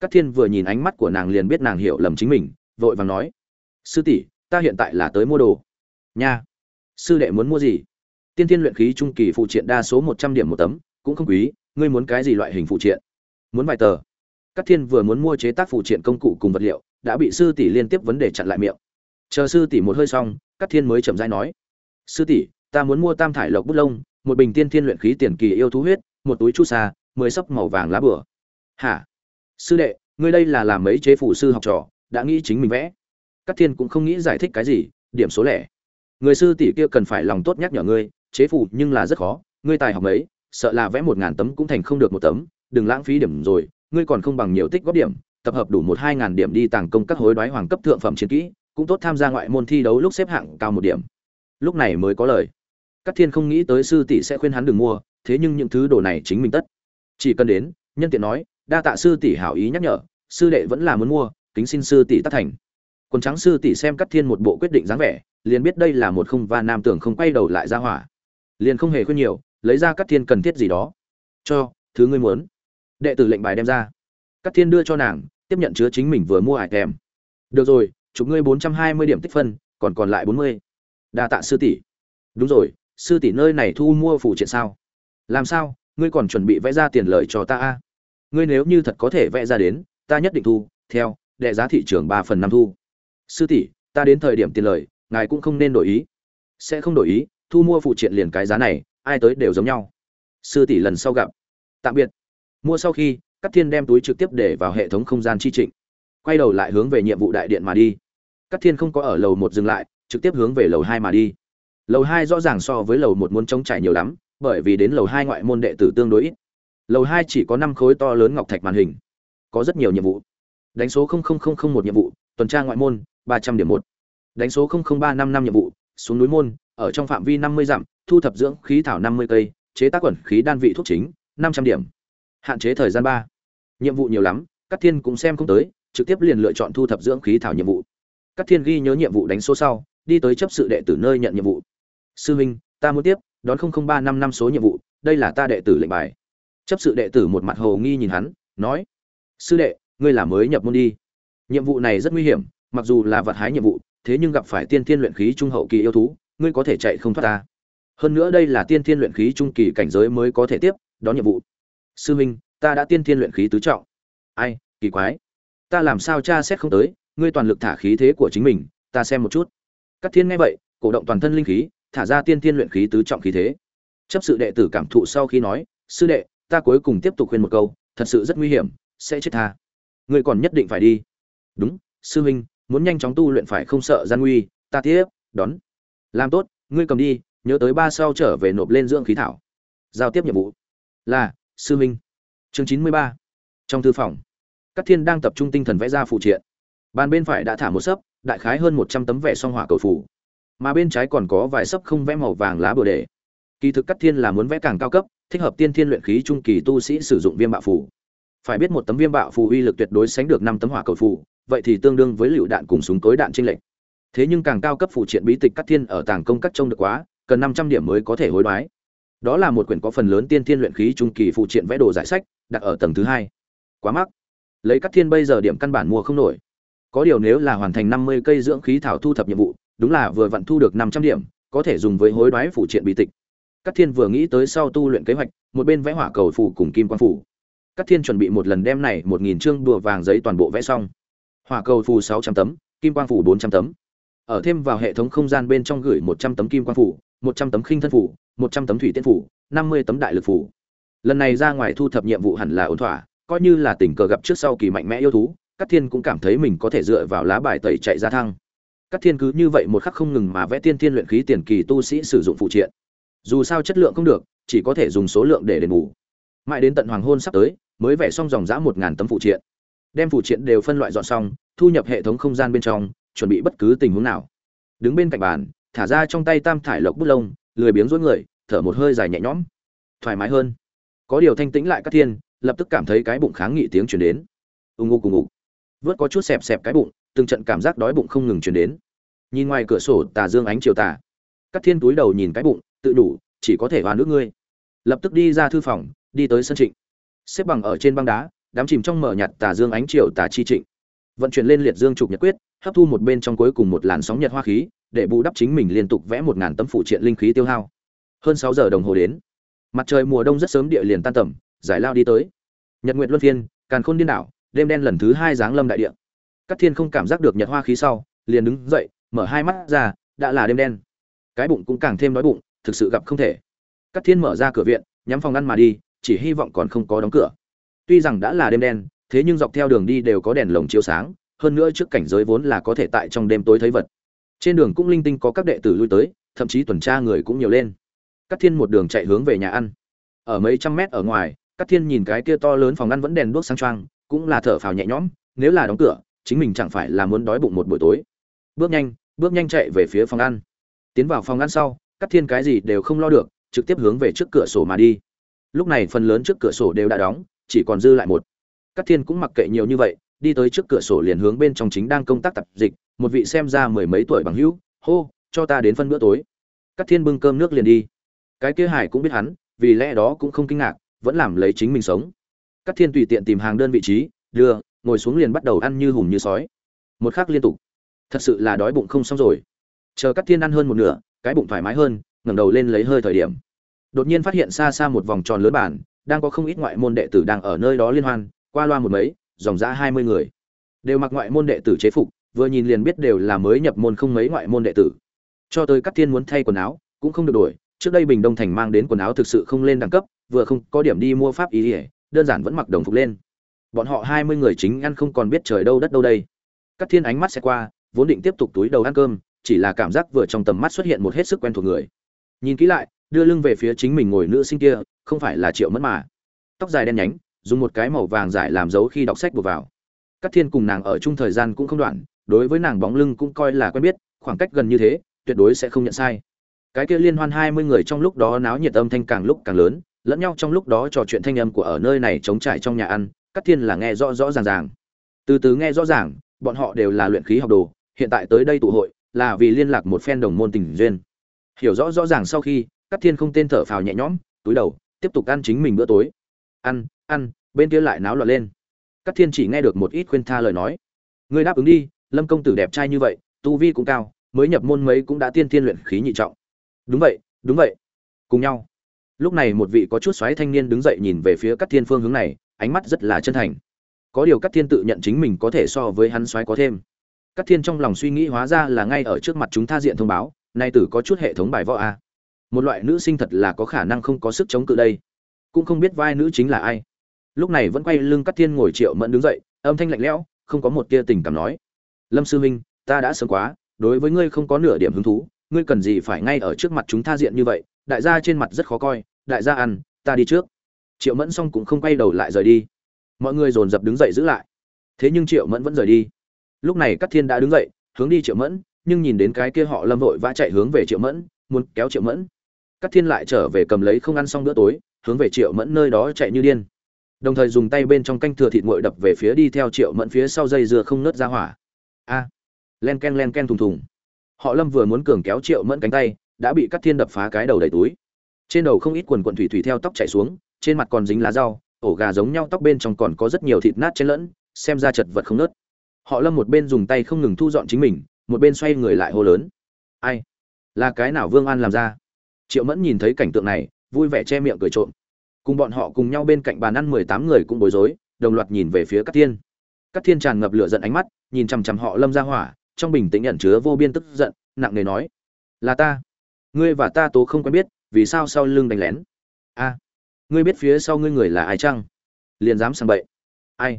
Cắt thiên vừa nhìn ánh mắt của nàng liền biết nàng hiểu lầm chính mình, vội vàng nói, sư tỷ, ta hiện tại là tới mua đồ. Nha, sư đệ muốn mua gì? Tiên thiên luyện khí trung kỳ phụ triện đa số một trăm điểm một tấm, cũng không quý, ngươi muốn cái gì loại hình phụ triện? Muốn vài tờ? Cắt thiên vừa muốn mua chế tác phụ triện công cụ cùng vật liệu, đã bị sư tỷ liên tiếp vấn đề chặn lại miệng chờ sư tỷ một hơi xong các thiên mới chậm rãi nói, sư tỷ, ta muốn mua tam thải lộc bút lông, một bình tiên thiên luyện khí tiền kỳ yêu thú huyết, một túi chu sa, mười sấp màu vàng lá bửa. Hả? Sư đệ, ngươi đây là làm mấy chế phủ sư học trò, đã nghĩ chính mình vẽ? Các thiên cũng không nghĩ giải thích cái gì, điểm số lẻ. Người sư tỷ kia cần phải lòng tốt nhắc nhở ngươi, chế phủ nhưng là rất khó, ngươi tài học mấy, sợ là vẽ một ngàn tấm cũng thành không được một tấm, đừng lãng phí điểm rồi, ngươi còn không bằng nhiều tích góp điểm, tập hợp đủ một hai ngàn điểm đi tàng công các hối đoái hoàng cấp thượng phẩm chiến kỹ cũng tốt tham gia ngoại môn thi đấu lúc xếp hạng cao một điểm. Lúc này mới có lời. Các thiên không nghĩ tới sư tỷ sẽ khuyên hắn đừng mua, thế nhưng những thứ đồ này chính mình tất. Chỉ cần đến, nhân tiện nói, đa tạ sư tỷ hảo ý nhắc nhở, sư đệ vẫn là muốn mua, kính xin sư tỷ tác thành. Quần trắng sư tỷ xem cắt thiên một bộ quyết định dáng vẻ, liền biết đây là một không và nam tưởng không quay đầu lại ra hỏa. Liền không hề khuyên nhiều, lấy ra cắt thiên cần thiết gì đó. Cho, thứ ngươi muốn. Đệ tử lệnh bài đem ra. Cắt thiên đưa cho nàng, tiếp nhận chứa chính mình vừa mua ải kèm được rồi chụp ngươi bốn trăm hai mươi điểm tích phân, còn còn lại bốn mươi. Đa tạ sư tỷ. Đúng rồi, sư tỷ nơi này thu mua phụ triện sao? Làm sao, ngươi còn chuẩn bị vẽ ra tiền lợi cho ta a? Ngươi nếu như thật có thể vẽ ra đến, ta nhất định thu, theo, đệ giá thị trường ba phần năm thu. Sư tỷ, ta đến thời điểm tiền lợi, ngài cũng không nên đổi ý. Sẽ không đổi ý, thu mua phụ triện liền cái giá này, ai tới đều giống nhau. Sư tỷ lần sau gặp. Tạm biệt. Mua sau khi, cát thiên đem túi trực tiếp để vào hệ thống không gian chi trịnh. Quay đầu lại hướng về nhiệm vụ đại điện mà đi các thiên không có ở lầu một dừng lại, trực tiếp hướng về lầu hai mà đi. Lầu hai rõ ràng so với lầu một muốn trống trải nhiều lắm, bởi vì đến lầu hai ngoại môn đệ tử tương đối ít. Lầu hai chỉ có năm khối to lớn ngọc thạch màn hình, có rất nhiều nhiệm vụ. Đánh số một nhiệm vụ, tuần tra ngoại môn, ba trăm điểm một. Đánh số ba năm năm nhiệm vụ, xuống núi môn, ở trong phạm vi năm mươi dặm, thu thập dưỡng khí thảo năm mươi cây, chế tác quẩn khí đan vị thuốc chính, năm trăm điểm. Hạn chế thời gian ba. Nhiệm vụ nhiều lắm các thiên cũng xem không tới, trực tiếp liền lựa chọn thu thập dưỡng khí thảo nhiệm vụ các thiên ghi nhớ nhiệm vụ đánh số sau, đi tới chấp sự đệ tử nơi nhận nhiệm vụ. Sư huynh ta muốn tiếp, đón không không ba năm năm số nhiệm vụ, đây là ta đệ tử lệnh bài. Chấp sự đệ tử một mặt hồ nghi nhìn hắn, nói, sư đệ, ngươi là mới nhập môn đi. Nhiệm vụ này rất nguy hiểm, mặc dù là vật hái nhiệm vụ, thế nhưng gặp phải tiên thiên luyện khí trung hậu kỳ yêu thú, ngươi có thể chạy không thoát ta. Hơn nữa đây là tiên thiên luyện khí trung kỳ cảnh giới mới có thể tiếp, đón nhiệm vụ. Sư minh, ta đã tiên thiên luyện khí tứ trọng. Ai, kỳ quái. Ta làm sao cha xét không tới ngươi toàn lực thả khí thế của chính mình, ta xem một chút. Các thiên nghe vậy, cổ động toàn thân linh khí, thả ra tiên thiên luyện khí tứ trọng khí thế. Chấp sự đệ tử cảm thụ sau khi nói, sư đệ, ta cuối cùng tiếp tục khuyên một câu, thật sự rất nguy hiểm, sẽ chết tha. Ngươi còn nhất định phải đi. Đúng, sư huynh, muốn nhanh chóng tu luyện phải không sợ gian nguy, ta tiếp, đón. Làm tốt, ngươi cầm đi, nhớ tới ba sau trở về nộp lên dưỡng khí thảo. Giao tiếp nhiệm vụ là, sư huynh. Chương chín mươi ba, trong thư phòng các thiên đang tập trung tinh thần vẽ ra phụ triện bàn bên phải đã thả một sấp, đại khái hơn một trăm tấm vẽ song hỏa cầu phủ. Mà bên trái còn có vài sấp không vẽ màu vàng lá bồ đề kỳ thực cắt thiên là muốn vẽ càng cao cấp, thích hợp tiên thiên luyện khí trung kỳ tu sĩ sử dụng viêm bạo phủ. Phải biết một tấm viêm bạo phù uy lực tuyệt đối sánh được năm tấm hỏa cầu phù vậy thì tương đương với lựu đạn cùng súng tối đạn trinh lệnh thế nhưng càng cao cấp phụ triện bí tịch cắt thiên ở tàng công cắt trông được quá, cần năm trăm điểm mới có thể hối đoái. Đó là một quyển có phần lớn tiên thiên luyện khí trung kỳ phụ triện vẽ đồ giải sách, đặt ở tầng thứ hai. Quá mắc. Lấy cắt thiên bây giờ điểm căn bản mua không nổi có điều nếu là hoàn thành năm mươi cây dưỡng khí thảo thu thập nhiệm vụ, đúng là vừa vặn thu được năm trăm điểm, có thể dùng với hối đoái phụ triện bí tịch. Cát thiên vừa nghĩ tới sau tu luyện kế hoạch, một bên vẽ hỏa cầu phủ cùng kim quan phủ. Cát thiên chuẩn bị một lần đem này một nghìn chương đùa vàng giấy toàn bộ vẽ xong. Hỏa cầu phù sáu trăm tấm, kim quang phủ bốn trăm tấm. Ở thêm vào hệ thống không gian bên trong gửi một trăm tấm kim quang phủ, một trăm tấm khinh thân phủ, một trăm tấm thủy tiên phủ, năm mươi tấm đại lực phủ. Lần này ra ngoài thu thập nhiệm vụ hẳn là ổn thỏa, coi như là tình cờ gặp trước sau kỳ mạnh mẽ yêu thú Cát thiên cũng cảm thấy mình có thể dựa vào lá bài tẩy chạy ra thăng. Cát thiên cứ như vậy một khắc không ngừng mà vẽ tiên thiên luyện khí tiền kỳ tu sĩ sử dụng phụ triện. Dù sao chất lượng không được, chỉ có thể dùng số lượng để đền bù. Mãi đến tận hoàng hôn sắp tới, mới vẽ xong dòng dã một ngàn tấm phụ triện. Đem phụ triện đều phân loại dọn xong, thu nhập hệ thống không gian bên trong, chuẩn bị bất cứ tình huống nào. Đứng bên cạnh bàn, thả ra trong tay tam thải lộc bút lông, lười biếng rối người, thở một hơi dài nhẹ nhõm. Thoải mái hơn. Có điều thanh tĩnh lại Cát thiên, lập tức cảm thấy cái bụng kháng nghị tiếng truyền đến. Ung ung cùng ngục vớt có chút xẹp xẹp cái bụng, từng trận cảm giác đói bụng không ngừng chuyển đến. Nhìn ngoài cửa sổ, tà dương ánh chiều tà. Các thiên túi đầu nhìn cái bụng, tự đủ, chỉ có thể vào nước ngươi. Lập tức đi ra thư phòng, đi tới sân trịnh. Xếp bằng ở trên băng đá, đám chìm trong mở nhạt tà dương ánh chiều tà chi trịnh. Vận chuyển lên liệt dương trục nhật quyết, hấp thu một bên trong cuối cùng một làn sóng nhật hoa khí, để bù đắp chính mình liên tục vẽ một ngàn tấm phụ triện linh khí tiêu hao. Hơn sáu giờ đồng hồ đến. Mặt trời mùa đông rất sớm địa liền tan tầm, giải lao đi tới. Nhật nguyện luân phiên, càn khôn điên đảo đêm đen lần thứ hai giáng lâm đại địa các thiên không cảm giác được nhật hoa khí sau liền đứng dậy mở hai mắt ra đã là đêm đen cái bụng cũng càng thêm đói bụng thực sự gặp không thể Cát Thiên mở ra cửa viện, nhắm phòng ngăn mà đi, chỉ hy vọng còn không có đóng cửa. Tuy rằng đã là đêm đen, thế nhưng dọc theo đường đi đều có đèn lồng chiếu sáng, hơn nữa trước cảnh giới vốn là có thể tại trong đêm tối thấy vật. Trên đường cũng linh tinh có các đệ tử lui tới, thậm chí tuần tra người cũng nhiều lên. Cát Thiên một đường chạy hướng về nhà ăn. Ở mấy trăm mét ở ngoài, Cát Thiên nhìn cái kia to lớn phòng ăn vẫn đèn đuốc sáng choang, cũng là thở phào nhẹ nhõm, nếu là đóng cửa, chính mình chẳng phải là muốn đói bụng một buổi tối. Bước nhanh, bước nhanh chạy về phía phòng ăn. Tiến vào phòng ăn sau, Cát Thiên cái gì đều không lo được, trực tiếp hướng về trước cửa sổ mà đi lúc này phần lớn trước cửa sổ đều đã đóng chỉ còn dư lại một Cát Thiên cũng mặc kệ nhiều như vậy, đi tới trước cửa sổ liền hướng bên trong chính đang công tác tập dịch, một vị xem ra mười mấy tuổi bằng hữu, hô, cho ta đến phân bữa tối. Cát Thiên bưng cơm nước liền đi. Cái kia Hải cũng biết hắn, vì lẽ đó cũng không kinh ngạc, vẫn làm lấy chính mình sống. Cát Thiên tùy tiện tìm hàng đơn vị trí, đưa, ngồi xuống liền bắt đầu ăn như hùng như sói. Một khắc liên tục. Thật sự là đói bụng không xong rồi. Chờ Cát Thiên ăn hơn một nửa, cái bụng thoải mái hơn, ngẩng đầu lên lấy hơi thời điểm đột nhiên phát hiện xa xa một vòng tròn lớn bản đang có không ít ngoại môn đệ tử đang ở nơi đó liên hoan qua loa một mấy dòng dã hai mươi người đều mặc ngoại môn đệ tử chế phục vừa nhìn liền biết đều là mới nhập môn không mấy ngoại môn đệ tử cho tới các thiên muốn thay quần áo cũng không được đổi trước đây bình đông thành mang đến quần áo thực sự không lên đẳng cấp vừa không có điểm đi mua pháp ý ỉa đơn giản vẫn mặc đồng phục lên. Bọn họ hai mươi người chính ăn không còn biết trời đâu đất đâu đây. Các thiên ánh mắt sẽ qua, vốn định tiếp tục túi đầu ăn cơm, chỉ là cảm giác vừa trong tầm mắt xuất hiện một hết sức quen thuộc người. Nhìn kỹ lại, đưa lưng về phía chính mình ngồi nữ sinh kia, không phải là triệu mất mà. Tóc dài đen nhánh, dùng một cái màu vàng dài làm dấu khi đọc sách buộc vào. Các thiên cùng nàng ở chung thời gian cũng không đoạn, đối với nàng bóng lưng cũng coi là quen biết, khoảng cách gần như thế, tuyệt đối sẽ không nhận sai. Cái kia liên hoan hai mươi người trong lúc đó náo nhiệt âm thanh càng lúc càng lớn lẫn nhau trong lúc đó trò chuyện thanh âm của ở nơi này chống trải trong nhà ăn các thiên là nghe rõ rõ ràng ràng từ từ nghe rõ ràng bọn họ đều là luyện khí học đồ hiện tại tới đây tụ hội là vì liên lạc một phen đồng môn tình duyên hiểu rõ rõ ràng sau khi Cát Thiên không tên thở phào nhẹ nhõm, túi đầu, tiếp tục ăn chính mình bữa tối. Ăn, ăn, bên kia lại náo loạn lên. Cát Thiên chỉ nghe được một ít khuyên tha lời nói. Ngươi đáp ứng đi, Lâm công tử đẹp trai như vậy, tu vi cũng cao, mới nhập môn mấy cũng đã tiên tiên luyện khí nhị trọng. Đúng vậy, đúng vậy. Cùng nhau. Lúc này một vị có chút xoáy thanh niên đứng dậy nhìn về phía Cát Thiên phương hướng này, ánh mắt rất là chân thành. Có điều Cát Thiên tự nhận chính mình có thể so với hắn xoáy có thêm. Cát Thiên trong lòng suy nghĩ hóa ra là ngay ở trước mặt chúng ta diện thông báo, nay tử có chút hệ thống bài võ a một loại nữ sinh thật là có khả năng không có sức chống cự đây cũng không biết vai nữ chính là ai lúc này vẫn quay lưng cắt thiên ngồi triệu mẫn đứng dậy âm thanh lạnh lẽo không có một tia tình cảm nói lâm sư huynh ta đã sớm quá đối với ngươi không có nửa điểm hứng thú ngươi cần gì phải ngay ở trước mặt chúng ta diện như vậy đại gia trên mặt rất khó coi đại gia ăn ta đi trước triệu mẫn xong cũng không quay đầu lại rời đi mọi người dồn dập đứng dậy giữ lại thế nhưng triệu mẫn vẫn rời đi lúc này các thiên đã đứng dậy hướng đi triệu mẫn nhưng nhìn đến cái kia họ lâm vội vã chạy hướng về triệu mẫn muốn kéo triệu mẫn Cát Thiên lại trở về cầm lấy không ăn xong bữa tối, hướng về Triệu Mẫn nơi đó chạy như điên. Đồng thời dùng tay bên trong canh thừa thịt nguội đập về phía đi theo Triệu Mẫn phía sau dây dừa không nứt ra hỏa. A! len ken len ken thùng thùng. Họ Lâm vừa muốn cường kéo Triệu Mẫn cánh tay, đã bị Cát Thiên đập phá cái đầu đầy túi. Trên đầu không ít quần quần thủy thủy theo tóc chảy xuống, trên mặt còn dính lá rau, ổ gà giống nhau tóc bên trong còn có rất nhiều thịt nát trên lẫn, xem ra chật vật không nứt. Họ Lâm một bên dùng tay không ngừng thu dọn chính mình, một bên xoay người lại hô lớn. Ai? Là cái nào Vương An làm ra? triệu mẫn nhìn thấy cảnh tượng này vui vẻ che miệng cười trộm cùng bọn họ cùng nhau bên cạnh bàn ăn mười tám người cũng bối rối đồng loạt nhìn về phía các thiên các thiên tràn ngập lửa giận ánh mắt nhìn chằm chằm họ lâm ra hỏa trong bình tĩnh nhận chứa vô biên tức giận nặng nề nói là ta ngươi và ta tố không quen biết, vì sao sau lưng đánh lén? A, ngươi biết phía sau ngươi người là ai chăng? Liền dám sang bậy. Ai?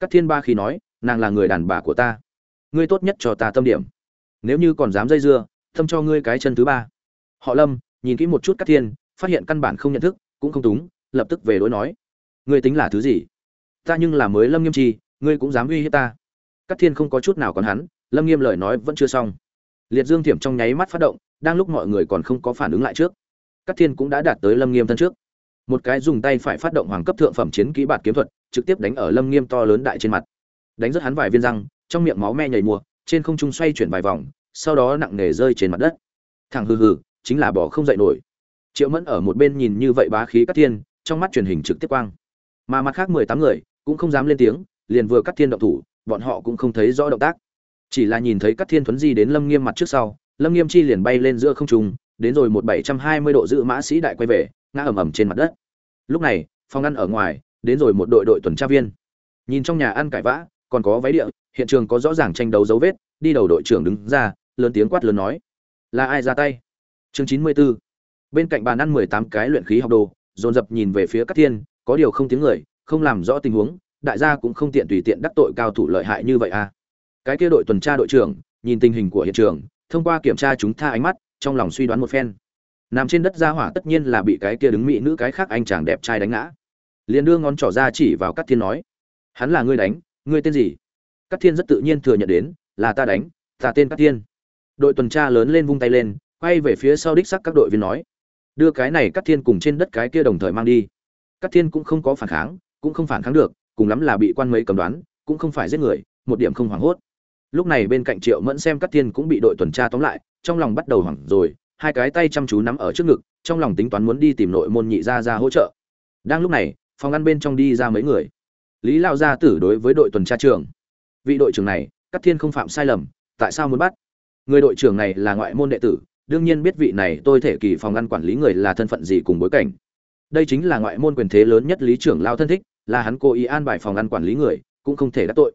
Các thiên ba khi nói, nàng là người đàn bà của ta. Ngươi tốt nhất cho ta tâm điểm. Nếu như còn dám dây dưa, thâm cho ngươi cái chân thứ ba. Họ lâm, nhìn kỹ một chút các thiên, phát hiện căn bản không nhận thức, cũng không túng, lập tức về đối nói. Ngươi tính là thứ gì? Ta nhưng là mới lâm nghiêm chi ngươi cũng dám uy hiếp ta. Các thiên không có chút nào còn hắn, lâm nghiêm lời nói vẫn chưa xong. Liệt dương thiểm trong nháy mắt phát động đang lúc mọi người còn không có phản ứng lại trước các thiên cũng đã đạt tới lâm nghiêm thân trước. Một cái dùng tay phải phát động hoàng cấp thượng phẩm chiến kỹ bạt kiếm thuật, trực tiếp đánh ở lâm nghiêm to lớn đại trên mặt. Đánh rất hắn vài viên răng, trong miệng máu me nhảy mùa, trên không trung xoay chuyển vài vòng, sau đó nặng nề rơi trên mặt đất. Thằng hừ hừ, chính là bỏ không dậy nổi. Triệu mẫn ở một bên nhìn như vậy bá khí cắt thiên, trong mắt truyền hình trực tiếp quang. Mà mặt khác mười tám người cũng không dám lên tiếng, liền vừa cắt thiên động thủ, bọn họ cũng không thấy rõ động tác. Chỉ là nhìn thấy cắt thiên thuấn di đến lâm nghiêm mặt trước sau lâm nghiêm chi liền bay lên giữa không trung, đến rồi một bảy trăm hai mươi độ giữ mã sĩ đại quay về, ngã ầm ầm trên mặt đất. Lúc này, phòng ăn ở ngoài, đến rồi một đội đội tuần tra viên. Nhìn trong nhà ăn cãi vã, còn có váy địa, hiện trường có rõ ràng tranh đấu dấu vết, đi đầu đội trưởng đứng ra, lớn tiếng quát lớn nói, là ai ra tay? Chương chín mươi 94. bên cạnh bàn ăn mười tám cái luyện khí học đồ, dồn dập nhìn về phía các thiên, có điều không tiếng người, không làm rõ tình huống, đại gia cũng không tiện tùy tiện đắc tội cao thủ lợi hại như vậy à. Cái kia đội tuần tra đội trưởng, nhìn tình hình của hiện trường thông qua kiểm tra chúng tha ánh mắt, trong lòng suy đoán một phen. Nằm trên đất gia hỏa tất nhiên là bị cái kia đứng mỹ nữ cái khác anh chàng đẹp trai đánh ngã. Liền đưa ngón trỏ ra chỉ vào các thiên nói, hắn là ngươi đánh, ngươi tên gì? Các thiên rất tự nhiên thừa nhận đến, là ta đánh, ta tên các thiên. Đội tuần tra lớn lên vung tay lên, quay về phía sau đích sắc các đội viên nói, đưa cái này các thiên cùng trên đất cái kia đồng thời mang đi. Các thiên cũng không có phản kháng, cũng không phản kháng được, cùng lắm là bị quan mấy cầm đoán, cũng không phải giết người, một điểm không hoảng hốt lúc này bên cạnh triệu mẫn xem các thiên cũng bị đội tuần tra tóm lại, trong lòng bắt đầu hoảng rồi, hai cái tay chăm chú nắm ở trước ngực, trong lòng tính toán muốn đi tìm nội môn nhị gia ra hỗ trợ. Đang lúc này, phòng ăn bên trong đi ra mấy người. Lý lao gia tử đối với đội tuần tra trưởng. Vị đội trưởng này, các thiên không phạm sai lầm, tại sao muốn bắt? Người đội trưởng này là ngoại môn đệ tử, đương nhiên biết vị này tôi thể kỳ phòng ăn quản lý người là thân phận gì cùng bối cảnh. Đây chính là ngoại môn quyền thế lớn nhất lý trưởng lao thân thích, là hắn cố ý an bài phòng ăn quản lý người, cũng không thể đắc tội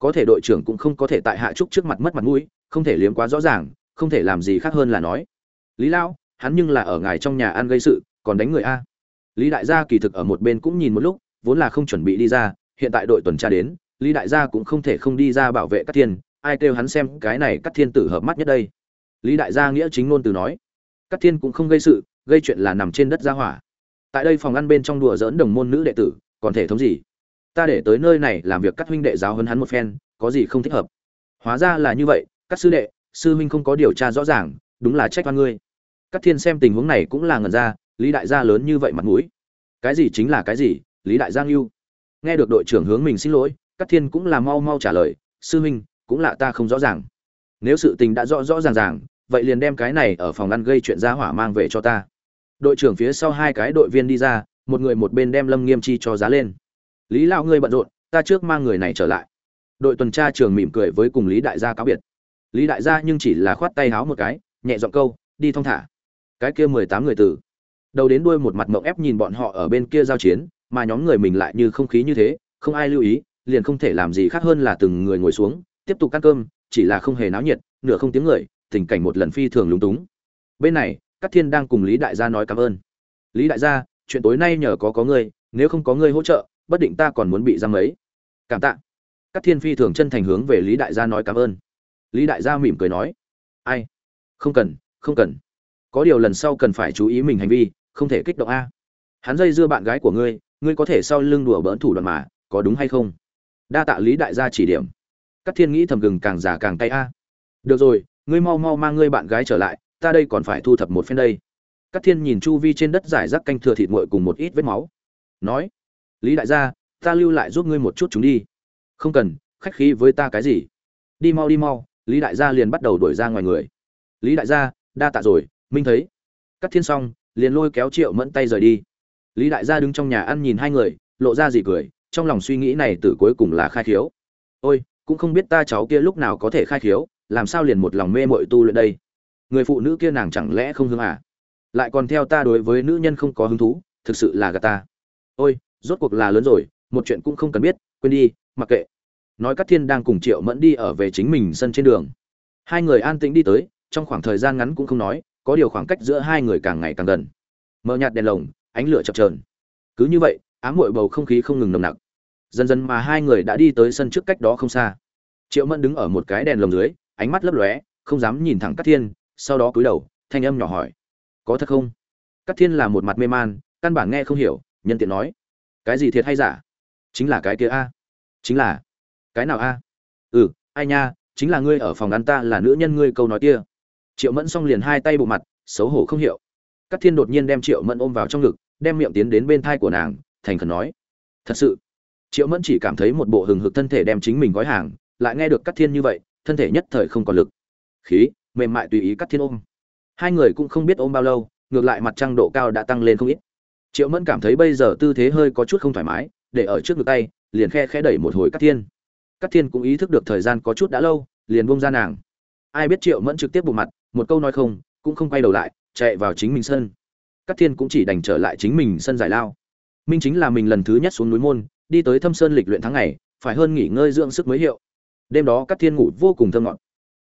có thể đội trưởng cũng không có thể tại hạ trúc trước mặt mất mặt mũi, không thể liếm quá rõ ràng, không thể làm gì khác hơn là nói, lý lao hắn nhưng là ở ngài trong nhà ăn gây sự, còn đánh người a? Lý đại gia kỳ thực ở một bên cũng nhìn một lúc, vốn là không chuẩn bị đi ra, hiện tại đội tuần tra đến, lý đại gia cũng không thể không đi ra bảo vệ các thiên, ai kêu hắn xem cái này các thiên tử hợp mắt nhất đây? Lý đại gia nghĩa chính ngôn từ nói các thiên cũng không gây sự, gây chuyện là nằm trên đất gia hỏa. Tại đây phòng ăn bên trong đùa dỡn đồng môn nữ đệ tử, còn thể thống gì? Ta để tới nơi này làm việc các huynh đệ giáo hơn hắn một phen, có gì không thích hợp? Hóa ra là như vậy, các sư đệ, sư huynh không có điều tra rõ ràng, đúng là trách oan ngươi. Các thiên xem tình huống này cũng là ngần ra, lý đại gia lớn như vậy mặt mũi. Cái gì chính là cái gì? Lý đại giang lưu nghe được đội trưởng hướng mình xin lỗi, các thiên cũng là mau mau trả lời, sư huynh, cũng là ta không rõ ràng. Nếu sự tình đã rõ rõ ràng ràng, vậy liền đem cái này ở phòng ăn gây chuyện ra hỏa mang về cho ta. Đội trưởng phía sau hai cái đội viên đi ra, một người một bên đem lâm nghiêm chi cho giá lên lý lão ngươi bận rộn, ta trước mang người này trở lại. Đội tuần tra trường mỉm cười với cùng lý đại gia cáo biệt. Lý đại gia nhưng chỉ là khoát tay háo một cái, nhẹ giọng câu, đi thong thả. Cái kia mười tám người tử. Đầu đến đuôi một mặt mộng ép nhìn bọn họ ở bên kia giao chiến, mà nhóm người mình lại như không khí như thế, không ai lưu ý, liền không thể làm gì khác hơn là từng người ngồi xuống, tiếp tục ăn cơm, chỉ là không hề náo nhiệt, nửa không tiếng người, tình cảnh một lần phi thường lúng túng. Bên này các thiên đang cùng lý đại gia nói cảm ơn. Lý đại gia, chuyện tối nay nhờ có có ngươi, nếu không có ngươi hỗ trợ bất định ta còn muốn bị giam ấy. Cảm tạ. Các thiên phi thường chân thành hướng về lý đại gia nói cảm ơn. Lý đại gia mỉm cười nói, ai? Không cần không cần. Có điều lần sau cần phải chú ý mình hành vi, không thể kích động a. Hắn dây dưa bạn gái của ngươi ngươi có thể sau lưng đùa bỡn thủ đoạn mà, có đúng hay không? Đa tạ lý đại gia chỉ điểm. Các thiên nghĩ thầm gừng càng già càng tay a. Được rồi, ngươi mau mau mang ngươi bạn gái trở lại, ta đây còn phải thu thập một phen đây. Các thiên nhìn chu vi trên đất giải rác canh thừa thịt nguội cùng một ít vết máu. Nói lý đại gia, ta lưu lại giúp ngươi một chút chúng đi. Không cần, khách khí với ta cái gì? Đi mau đi mau. Lý đại gia liền bắt đầu đuổi ra ngoài người. Lý đại gia, đa tạ rồi, minh thấy. Cắt thiên xong, liền lôi kéo triệu mẫn tay rời đi. Lý đại gia đứng trong nhà ăn nhìn hai người, lộ ra gì cười, trong lòng suy nghĩ này từ cuối cùng là khai khiếu. Ôi, cũng không biết ta cháu kia lúc nào có thể khai khiếu, làm sao liền một lòng mê mội tu luyện đây? Người phụ nữ kia nàng chẳng lẽ không hương à? Lại còn theo ta đối với nữ nhân không có hứng thú, thực sự là gà ta. Ôi rốt cuộc là lớn rồi, một chuyện cũng không cần biết, quên đi, mặc kệ. Nói các thiên đang cùng triệu mẫn đi ở về chính mình sân trên đường. Hai người an tĩnh đi tới, trong khoảng thời gian ngắn cũng không nói, có điều khoảng cách giữa hai người càng ngày càng gần. Mờ nhạt đèn lồng, ánh lửa chập trờn cứ như vậy, ám muội bầu không khí không ngừng nồng nặc. Dần dần mà hai người đã đi tới sân trước cách đó không xa. Triệu mẫn đứng ở một cái đèn lồng dưới, ánh mắt lấp lóe, không dám nhìn thẳng các thiên, sau đó cúi đầu, thanh âm nhỏ hỏi. Có thật không? Các thiên là một mặt mê man, căn bản nghe không hiểu, nhân tiện nói cái gì thiệt hay giả? Chính là cái kia a. Chính là. Cái nào a? Ừ ai nha, chính là ngươi ở phòng ăn ta là nữ nhân ngươi câu nói kia. Triệu mẫn xong liền hai tay bộ mặt, xấu hổ không hiểu. Các thiên đột nhiên đem triệu mẫn ôm vào trong ngực, đem miệng tiến đến bên thai của nàng, thành khẩn nói. Thật sự. Triệu mẫn chỉ cảm thấy một bộ hừng hực thân thể đem chính mình gói hàng, lại nghe được các thiên như vậy, thân thể nhất thời không còn lực. Khí, mềm mại tùy ý các thiên ôm. Hai người cũng không biết ôm bao lâu, ngược lại mặt trăng độ cao đã tăng lên không ít triệu mẫn cảm thấy bây giờ tư thế hơi có chút không thoải mái để ở trước ngực tay liền khe khẽ đẩy một hồi cắt thiên. Cắt thiên cũng ý thức được thời gian có chút đã lâu liền buông ra nàng. Ai biết triệu mẫn trực tiếp bù mặt một câu nói không cũng không quay đầu lại chạy vào chính mình sân. Cắt thiên cũng chỉ đành trở lại chính mình sân giải lao. Minh chính là mình lần thứ nhất xuống núi môn đi tới thâm sơn lịch luyện tháng ngày phải hơn nghỉ ngơi dưỡng sức mới hiệu. Đêm đó cắt thiên ngủ vô cùng thơm ngọt.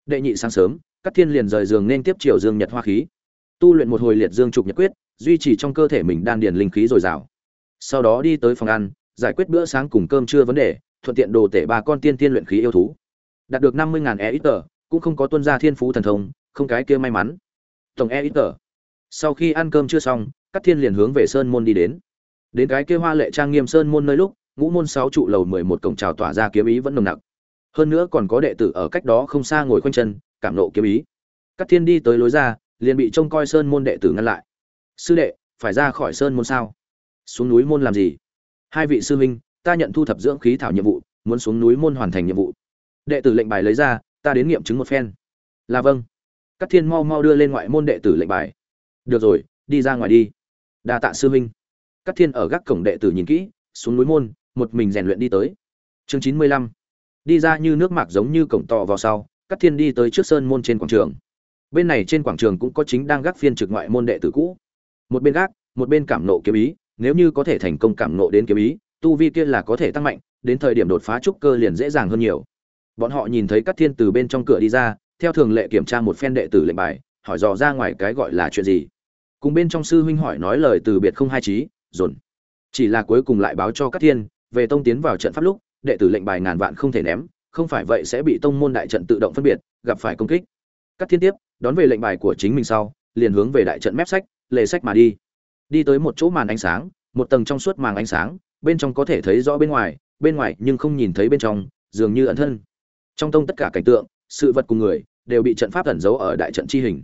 Đệ nhị sáng sớm Cát Thiên liền rời giường nên tiếp Triệu dương nhật hoa khí. Tu luyện một hồi liệt dương trục nhật quyết, duy trì trong cơ thể mình đan điền linh khí dồi dào. Sau đó đi tới phòng ăn, giải quyết bữa sáng cùng cơm trưa vấn đề, thuận tiện đồ tể ba con tiên tiên luyện khí yêu thú. Đạt được 50000 EXP, cũng không có tuân gia thiên phú thần thông, không cái kia may mắn. Tổng EXP. Sau khi ăn cơm chưa xong, Cát Thiên liền hướng về sơn môn đi đến. Đến cái kia hoa lệ trang nghiêm sơn môn nơi lúc, ngũ môn sáu trụ lầu 11 cổng chào tỏa ra kiếm ý vẫn nồng nặc. Hơn nữa còn có đệ tử ở cách đó không xa ngồi quanh chân, cảm nộ kiếm ý. Cát Thiên đi tới lối ra, liền bị trông coi sơn môn đệ tử ngăn lại. "Sư đệ, phải ra khỏi sơn môn sao? Xuống núi môn làm gì?" "Hai vị sư huynh, ta nhận thu thập dưỡng khí thảo nhiệm vụ, muốn xuống núi môn hoàn thành nhiệm vụ." Đệ tử lệnh bài lấy ra, ta đến nghiệm chứng một phen. "Là vâng." Cát Thiên mau mau đưa lên ngoại môn đệ tử lệnh bài. "Được rồi, đi ra ngoài đi." Đa tạ sư huynh. Cát Thiên ở gác cổng đệ tử nhìn kỹ, xuống núi môn, một mình rèn luyện đi tới. Chương chín mươi lăm Đi ra như nước mạc giống như cổng tọ vào sau, Cát Thiên đi tới trước sơn môn trên quảng trường. Bên này trên quảng trường cũng có chính đang gác phiên trực ngoại môn đệ tử cũ. Một bên gác, một bên cảm nộ kiếm ý, nếu như có thể thành công cảm nộ đến kiếm ý, tu vi kia là có thể tăng mạnh, đến thời điểm đột phá trúc cơ liền dễ dàng hơn nhiều. Bọn họ nhìn thấy các Thiên từ bên trong cửa đi ra, theo thường lệ kiểm tra một phen đệ tử lệnh bài, hỏi dò ra ngoài cái gọi là chuyện gì. Cùng bên trong sư huynh hỏi nói lời từ biệt không hai chí, dồn. Chỉ là cuối cùng lại báo cho các Thiên, về tông tiến vào trận pháp lúc, đệ tử lệnh bài ngàn vạn không thể ném, không phải vậy sẽ bị tông môn đại trận tự động phân biệt, gặp phải công kích. Các Thiên tiếp, đón về lệnh bài của chính mình sau, liền hướng về đại trận mép sách, lề sách mà đi. Đi tới một chỗ màn ánh sáng, một tầng trong suốt màn ánh sáng, bên trong có thể thấy rõ bên ngoài, bên ngoài nhưng không nhìn thấy bên trong, dường như ẩn thân. Trong tông tất cả cảnh tượng, sự vật cùng người đều bị trận pháp ẩn giấu ở đại trận chi hình.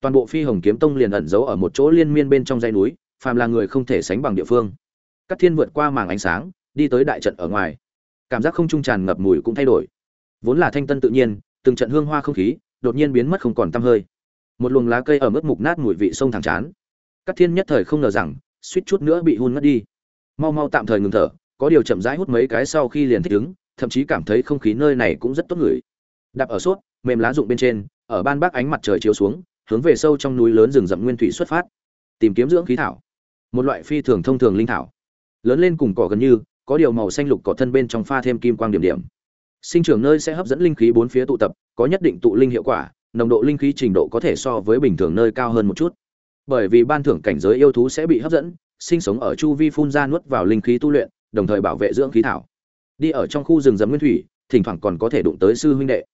Toàn bộ Phi Hồng Kiếm Tông liền ẩn giấu ở một chỗ liên miên bên trong dãy núi, phàm là người không thể sánh bằng địa phương. các Thiên vượt qua màn ánh sáng, đi tới đại trận ở ngoài. Cảm giác không trung tràn ngập mùi cũng thay đổi. Vốn là thanh tân tự nhiên, từng trận hương hoa không khí, đột nhiên biến mất không còn tăm hơi. Một luồng lá cây ở mức mục nát mùi vị sông thẳng chán. Cát Thiên nhất thời không ngờ rằng, suýt chút nữa bị hun ngất đi. Mau mau tạm thời ngừng thở, có điều chậm rãi hút mấy cái sau khi liền thích ứng, thậm chí cảm thấy không khí nơi này cũng rất tốt ngửi. Đạp ở suốt, mềm lá rụng bên trên, ở ban bác ánh mặt trời chiếu xuống, hướng về sâu trong núi lớn rừng rậm nguyên thủy xuất phát, tìm kiếm dưỡng khí thảo. Một loại phi thường thông thường linh thảo. Lớn lên cùng cỏ gần như, có điều màu xanh lục cỏ thân bên trong pha thêm kim quang điểm điểm. Sinh trưởng nơi sẽ hấp dẫn linh khí bốn phía tụ tập, có nhất định tụ linh hiệu quả, nồng độ linh khí trình độ có thể so với bình thường nơi cao hơn một chút. Bởi vì ban thưởng cảnh giới yêu thú sẽ bị hấp dẫn, sinh sống ở chu vi phun ra nuốt vào linh khí tu luyện, đồng thời bảo vệ dưỡng khí thảo. Đi ở trong khu rừng rậm nguyên thủy, thỉnh thoảng còn có thể đụng tới sư huynh đệ.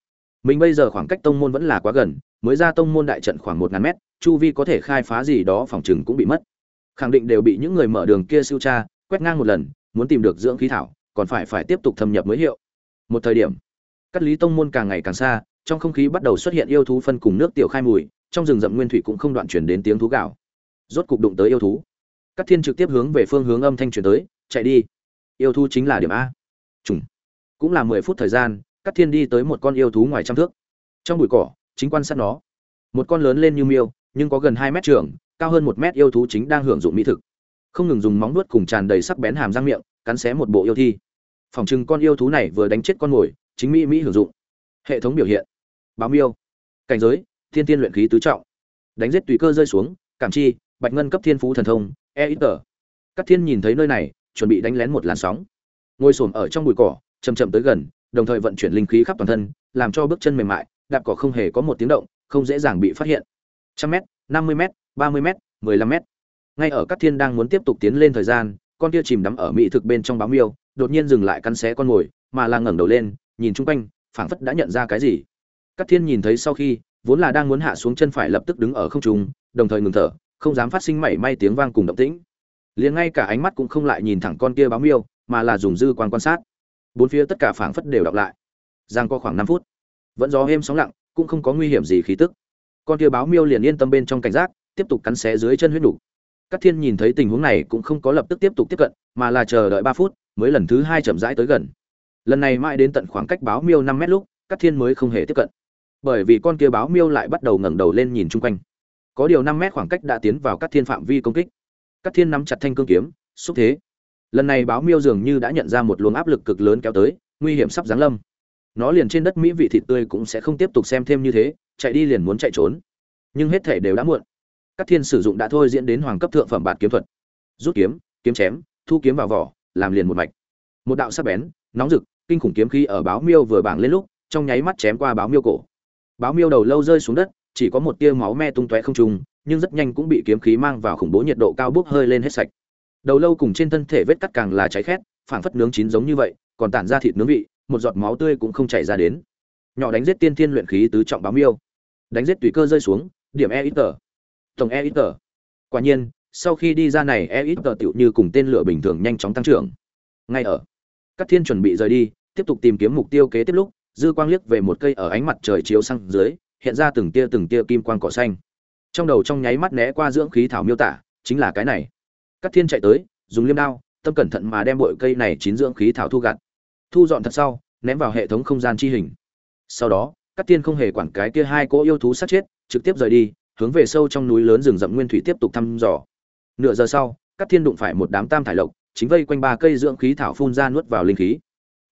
Mình bây giờ khoảng cách tông môn vẫn là quá gần, mới ra tông môn đại trận khoảng một ngàn mét, chu vi có thể khai phá gì đó phòng chừng cũng bị mất. Khẳng định đều bị những người mở đường kia siêu tra, quét ngang một lần, muốn tìm được dưỡng khí thảo, còn phải phải tiếp tục thâm nhập mới hiệu. Một thời điểm, cách Lý tông môn càng ngày càng xa, trong không khí bắt đầu xuất hiện yêu thú phân cùng nước tiểu khai mùi, trong rừng rậm nguyên thủy cũng không đoạn truyền đến tiếng thú gào. Rốt cục đụng tới yêu thú. các Thiên trực tiếp hướng về phương hướng âm thanh truyền tới, chạy đi. Yêu thú chính là điểm A. Trùng. Cũng là mười phút thời gian, các Thiên đi tới một con yêu thú ngoài trăm thước. Trong bụi cỏ, chính quan sát nó. Một con lớn lên như miêu, nhưng có gần hai mét trường, cao hơn một mét yêu thú chính đang hưởng dụng mỹ thực. Không ngừng dùng móng vuốt cùng tràn đầy sắc bén hàm răng miệng, cắn xé một bộ yêu thi. Phòng trưng con yêu thú này vừa đánh chết con mồi, chính mỹ mỹ hưởng dụng. Hệ thống biểu hiện. Báo miêu. Cảnh giới: Thiên tiên luyện khí tứ trọng. Đánh giết tùy cơ rơi xuống, cảm chi, bạch ngân cấp thiên phú thần thông, e ít tờ. Các thiên nhìn thấy nơi này, chuẩn bị đánh lén một làn sóng. Ngồi xổm ở trong bụi cỏ, chậm chậm tới gần, đồng thời vận chuyển linh khí khắp toàn thân, làm cho bước chân mềm mại, đạp cỏ không hề có một tiếng động, không dễ dàng bị phát hiện. Trăm mét, năm mươi mét, ba mươi mét, mười lăm mét. Ngay ở các thiên đang muốn tiếp tục tiến lên thời gian, con kia chìm đắm ở mỹ thực bên trong báo miêu, đột nhiên dừng lại cắn xé con mồi, mà là ngẩng đầu lên, nhìn chung quanh, phảng phất đã nhận ra cái gì. Cát thiên nhìn thấy sau khi, vốn là đang muốn hạ xuống chân phải lập tức đứng ở không trung, đồng thời ngừng thở, không dám phát sinh mảy may tiếng vang cùng động tĩnh. Liền ngay cả ánh mắt cũng không lại nhìn thẳng con kia báo miêu, mà là dùng dư quan quan sát. Bốn phía tất cả phảng phất đều đọc lại. Giang qua khoảng năm phút, vẫn gió êm sóng lặng, cũng không có nguy hiểm gì khí tức. Con kia báo miêu liền yên tâm bên trong cảnh giác, tiếp tục cắn xé dưới chân huyết đủ. Cát Thiên nhìn thấy tình huống này cũng không có lập tức tiếp tục tiếp cận, mà là chờ đợi ba phút, mới lần thứ hai chậm rãi tới gần. Lần này mãi đến tận khoảng cách báo miêu năm mét lúc, Cát Thiên mới không hề tiếp cận. Bởi vì con kia báo miêu lại bắt đầu ngẩng đầu lên nhìn chung quanh. Có điều năm mét khoảng cách đã tiến vào Cát Thiên phạm vi công kích. Cát Thiên nắm chặt thanh cương kiếm, xúc thế. Lần này báo miêu dường như đã nhận ra một luồng áp lực cực lớn kéo tới, nguy hiểm sắp giáng lâm. Nó liền trên đất mỹ vị thịt tươi cũng sẽ không tiếp tục xem thêm như thế, chạy đi liền muốn chạy trốn. Nhưng hết thể đều đã muộn. Cát Thiên sử dụng đã thôi diễn đến hoàng cấp thượng phẩm bạt kiếm thuật. Rút kiếm, kiếm chém, thu kiếm vào vỏ, làm liền một mạch. Một đạo sắc bén, nóng rực, kinh khủng kiếm khí ở báo miêu vừa bảng lên lúc, trong nháy mắt chém qua báo miêu cổ báo miêu đầu lâu rơi xuống đất, chỉ có một tia máu me tung tóe không trùng nhưng rất nhanh cũng bị kiếm khí mang vào khủng bố nhiệt độ cao bốc hơi lên hết sạch. Đầu lâu cùng trên thân thể vết cắt càng là cháy khét, phảng phất nướng chín giống như vậy, còn tản ra thịt nướng vị, một giọt máu tươi cũng không chảy ra đến. Nhỏ đánh giết tiên thiên luyện khí tứ trọng báo miêu. Đánh giết tùy cơ rơi xuống, điểm e ít tờ. Tổng e ít tờ. Quả nhiên, sau khi đi ra này e ít tờ tựu như cùng tên lửa bình thường nhanh chóng tăng trưởng. Ngay ở, các thiên chuẩn bị rời đi, tiếp tục tìm kiếm mục tiêu kế tiếp lúc dư quang liếc về một cây ở ánh mặt trời chiếu sang dưới, hiện ra từng tia từng tia kim quang cỏ xanh. Trong đầu trong nháy mắt né qua dưỡng khí thảo miêu tả, chính là cái này. Các thiên chạy tới, dùng liêm đao, tâm cẩn thận mà đem bội cây này chín dưỡng khí thảo thu gặt. Thu dọn thật sau, ném vào hệ thống không gian chi hình. Sau đó các Thiên không hề quản cái kia hai cỗ yêu thú sát chết, trực tiếp rời đi, hướng về sâu trong núi lớn rừng rậm nguyên thủy tiếp tục thăm dò. Nửa giờ sau các thiên đụng phải một đám tam thải lộc, chính vây quanh ba cây dưỡng khí thảo phun ra nuốt vào linh khí.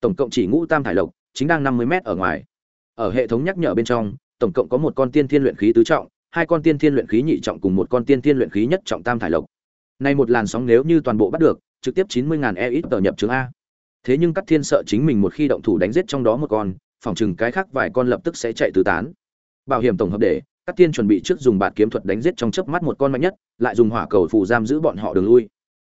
Tổng cộng chỉ ngũ tam thải lộc chính đang năm mươi m ở ngoài. Ở hệ thống nhắc nhở bên trong, tổng cộng có một con tiên thiên luyện khí tứ trọng, hai con tiên thiên luyện khí nhị trọng cùng một con tiên thiên luyện khí nhất trọng tam thải lộc. Nay một làn sóng nếu như toàn bộ bắt được, trực tiếp chín mươi ngàn e ít tờ nhập chứng a. Thế nhưng các thiên sợ chính mình một khi động thủ đánh giết trong đó một con phòng chừng cái khác vài con lập tức sẽ chạy tứ tán. Bảo hiểm tổng hợp để, các thiên chuẩn bị trước dùng bạt kiếm thuật đánh giết trong chớp mắt một con mạnh nhất, lại dùng hỏa cầu phù giam giữ bọn họ đường lui.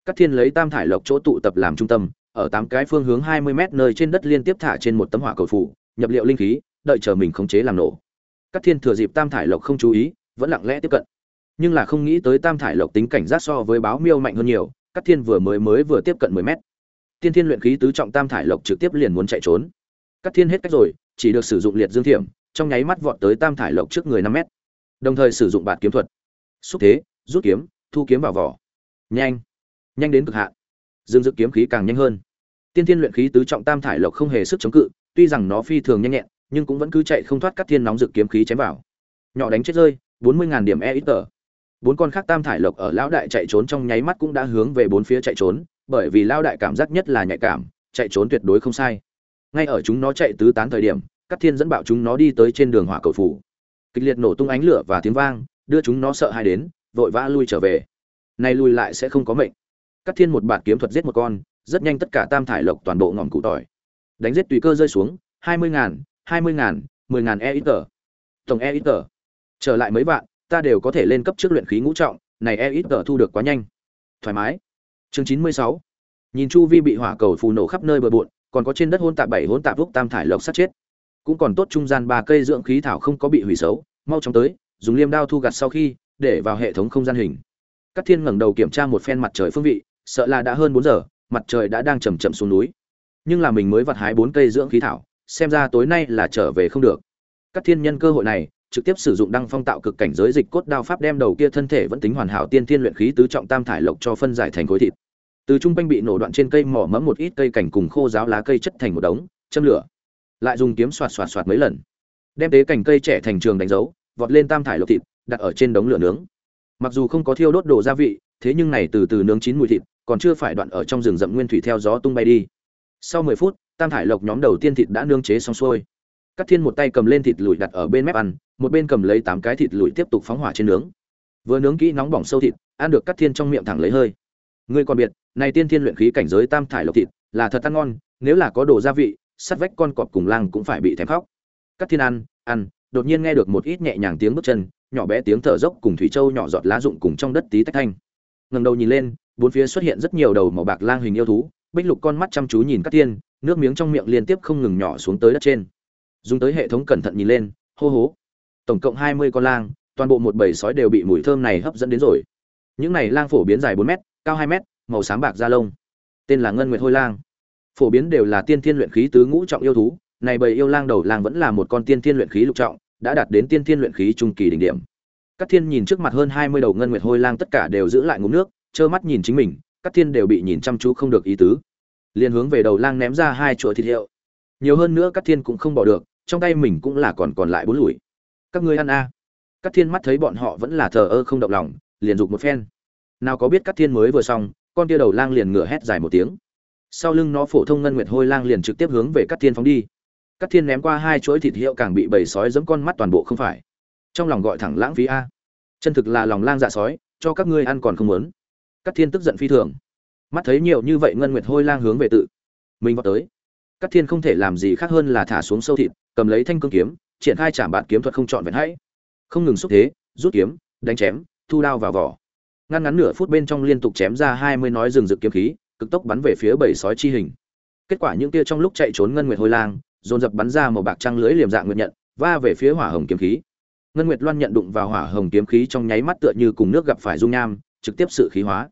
Các thiên lấy tam thải lộc chỗ tụ tập làm trung tâm ở tám cái phương hướng hai mươi mét nơi trên đất liên tiếp thả trên một tấm hỏa cầu phủ, nhập liệu linh khí đợi chờ mình khống chế làm nổ. Các thiên thừa dịp tam thải lộc không chú ý vẫn lặng lẽ tiếp cận. Nhưng là không nghĩ tới tam thải lộc tính cảnh giác so với báo miêu mạnh hơn nhiều các thiên vừa mới mới vừa tiếp cận mười mét. Tiên thiên luyện khí tứ trọng tam thải lộc trực tiếp liền muốn chạy trốn. Các thiên hết cách rồi chỉ được sử dụng liệt dương thiểm trong nháy mắt vọt tới tam thải lộc trước người năm mét. Đồng thời sử dụng bạt kiếm thuật. Xúc thế rút kiếm thu kiếm vào vỏ. Nhanh nhanh đến cực hạn. Dương dự kiếm khí càng nhanh hơn tiên thiên luyện khí tứ trọng tam thải lộc không hề sức chống cự, tuy rằng nó phi thường nhanh nhẹn, nhưng cũng vẫn cứ chạy không thoát các thiên nóng rực kiếm khí chém vào. Nhỏ đánh chết rơi, bốn mươi điểm e ít tờ. Bốn con khác tam thải lộc ở lão đại chạy trốn trong nháy mắt cũng đã hướng về bốn phía chạy trốn, bởi vì lão đại cảm giác nhất là nhạy cảm, chạy trốn tuyệt đối không sai. Ngay ở chúng nó chạy tứ tán thời điểm, các thiên dẫn bạo chúng nó đi tới trên đường hỏa cầu phủ. Kịch liệt nổ tung ánh lửa và tiếng vang, đưa chúng nó sợ hãi đến, vội vã lui trở về. Nay lui lại sẽ không có mệnh. Các thiên một bản kiếm thuật giết một con rất nhanh tất cả tam thải lộc toàn bộ ngọn cụ tỏi. Đánh giết tùy cơ rơi xuống, hai mươi ngàn, hai mươi ngàn, mười ngàn e ít tờ. Tổng e ít tờ. Trở lại mấy vạn, ta đều có thể lên cấp trước luyện khí ngũ trọng, này e ít tờ thu được quá nhanh. Thoải mái. Chương chín mươi sáu. Nhìn chu vi bị hỏa cầu phù nổ khắp nơi bờ bộn, còn có trên đất hôn tạp bảy hôn tạp lúc tam thải lộc sát chết. Cũng còn tốt trung gian ba cây dưỡng khí thảo không có bị hủy xấu, mau chóng tới, dùng liêm đao thu gặt sau khi, để vào hệ thống không gian hình. Các thiên ngẩng đầu kiểm tra một phen mặt trời phương vị, sợ là đã hơn bốn giờ mặt trời đã đang chầm chậm xuống núi. Nhưng là mình mới vặt hái bốn cây dưỡng khí thảo, xem ra tối nay là trở về không được. Các thiên nhân cơ hội này, trực tiếp sử dụng đăng phong tạo cực cảnh giới dịch cốt đao pháp đem đầu kia thân thể vẫn tính hoàn hảo tiên thiên luyện khí tứ trọng tam thải lộc cho phân giải thành khối thịt. Từ trung quanh bị nổ đoạn trên cây mỏ mẫm một ít cây cảnh cùng khô giáo lá cây chất thành một đống, châm lửa. Lại dùng kiếm xoạt xoạt xoạt mấy lần. Đem tế cành cây trẻ thành trường đánh dấu, vọt lên tam thải lộc thịt, đặt ở trên đống lửa nướng. Mặc dù không có thiêu đốt đồ gia vị, thế nhưng này từ từ nướng chín mùi thịt còn chưa phải đoạn ở trong rừng rậm nguyên thủy theo gió tung bay đi sau mười phút tam thải lộc nhóm đầu tiên thịt đã nướng chế xong xuôi Cát Thiên một tay cầm lên thịt lùi đặt ở bên mép ăn, một bên cầm lấy tám cái thịt lùi tiếp tục phóng hỏa trên nướng. Vừa nướng kỹ nóng bỏng sâu thịt, ăn được Cát Thiên trong miệng thẳng lấy hơi. Ngươi còn biết, này tiên thiên luyện khí cảnh giới tam thải lộc thịt, là thật ăn ngon, nếu là có đồ gia vị, sắt vách con cọp cùng lang cũng phải bị thèm khóc. Cát Thiên ăn, ăn, đột nhiên nghe được một ít nhẹ nhàng tiếng bước chân, nhỏ bé tiếng thở dốc cùng thủy châu nhỏ giọt lá rụng cùng trong đất tí tách thanh. Ngẩng đầu nhìn lên, bốn phía xuất hiện rất nhiều đầu màu bạc lang hình yêu thú, bích lục con mắt chăm chú nhìn các tiên, nước miếng trong miệng liên tiếp không ngừng nhỏ xuống tới đất trên. Dùng tới hệ thống cẩn thận nhìn lên hô hố tổng cộng hai mươi con lang toàn bộ một bầy sói đều bị mùi thơm này hấp dẫn đến rồi. Những này lang phổ biến dài bốn m cao hai m màu sáng bạc da lông. Tên là ngân nguyệt hôi lang. Phổ biến đều là tiên thiên luyện khí tứ ngũ trọng yêu thú. Này bầy yêu lang đầu lang vẫn là một con tiên thiên luyện khí lục trọng đã đạt đến tiên thiên luyện khí trung kỳ đỉnh điểm. Các thiên nhìn trước mặt hơn hai mươi đầu ngân nguyệt hôi lang tất cả đều giữ lại ngụm nước trơ mắt nhìn chính mình, các thiên đều bị nhìn chăm chú không được ý tứ. Liền hướng về đầu lang ném ra hai chuỗi thịt hiệu. Nhiều hơn nữa các thiên cũng không bỏ được, trong tay mình cũng là còn còn lại bốn lùi. Các ngươi ăn a. À. các thiên mắt thấy bọn họ vẫn là thờ ơ không động lòng, liền dục một phen. Nào có biết các thiên mới vừa xong, con tia đầu lang liền ngửa hét dài một tiếng. Sau lưng nó phổ thông ngân nguyệt hôi lang liền trực tiếp hướng về các thiên phóng đi. Các thiên ném qua hai chuỗi thịt hiệu càng bị bầy sói giẫm con mắt toàn bộ không phải. Trong lòng gọi thẳng lãng phí a. Chân thực là lòng lang dạ sói, cho các ngươi ăn còn không muốn. Cát thiên tức giận phi thường. Mắt thấy nhiều như vậy ngân nguyệt hôi lang hướng về tự mình vọt tới. Cát thiên không thể làm gì khác hơn là thả xuống sâu thịt, cầm lấy thanh cương kiếm, triển khai chạm bản kiếm thuật không chọn vẹn hãy. Không ngừng xúc thế, rút kiếm, đánh chém, thu đao vào vỏ. Ngăn ngắn nửa phút bên trong liên tục chém ra hai mươi nói rừng rực kiếm khí, cực tốc bắn về phía bảy sói chi hình. Kết quả những kia trong lúc chạy trốn ngân nguyệt hôi lang, dồn dập bắn ra một bạc trăng lưới liềm dạng nguyệt nhận, va về phía hỏa hồng kiếm khí. Ngân nguyệt loan nhận đụng vào hỏa hồng kiếm khí trong nháy mắt tựa như cùng nước gặp phải dung nham, trực tiếp sự khí hóa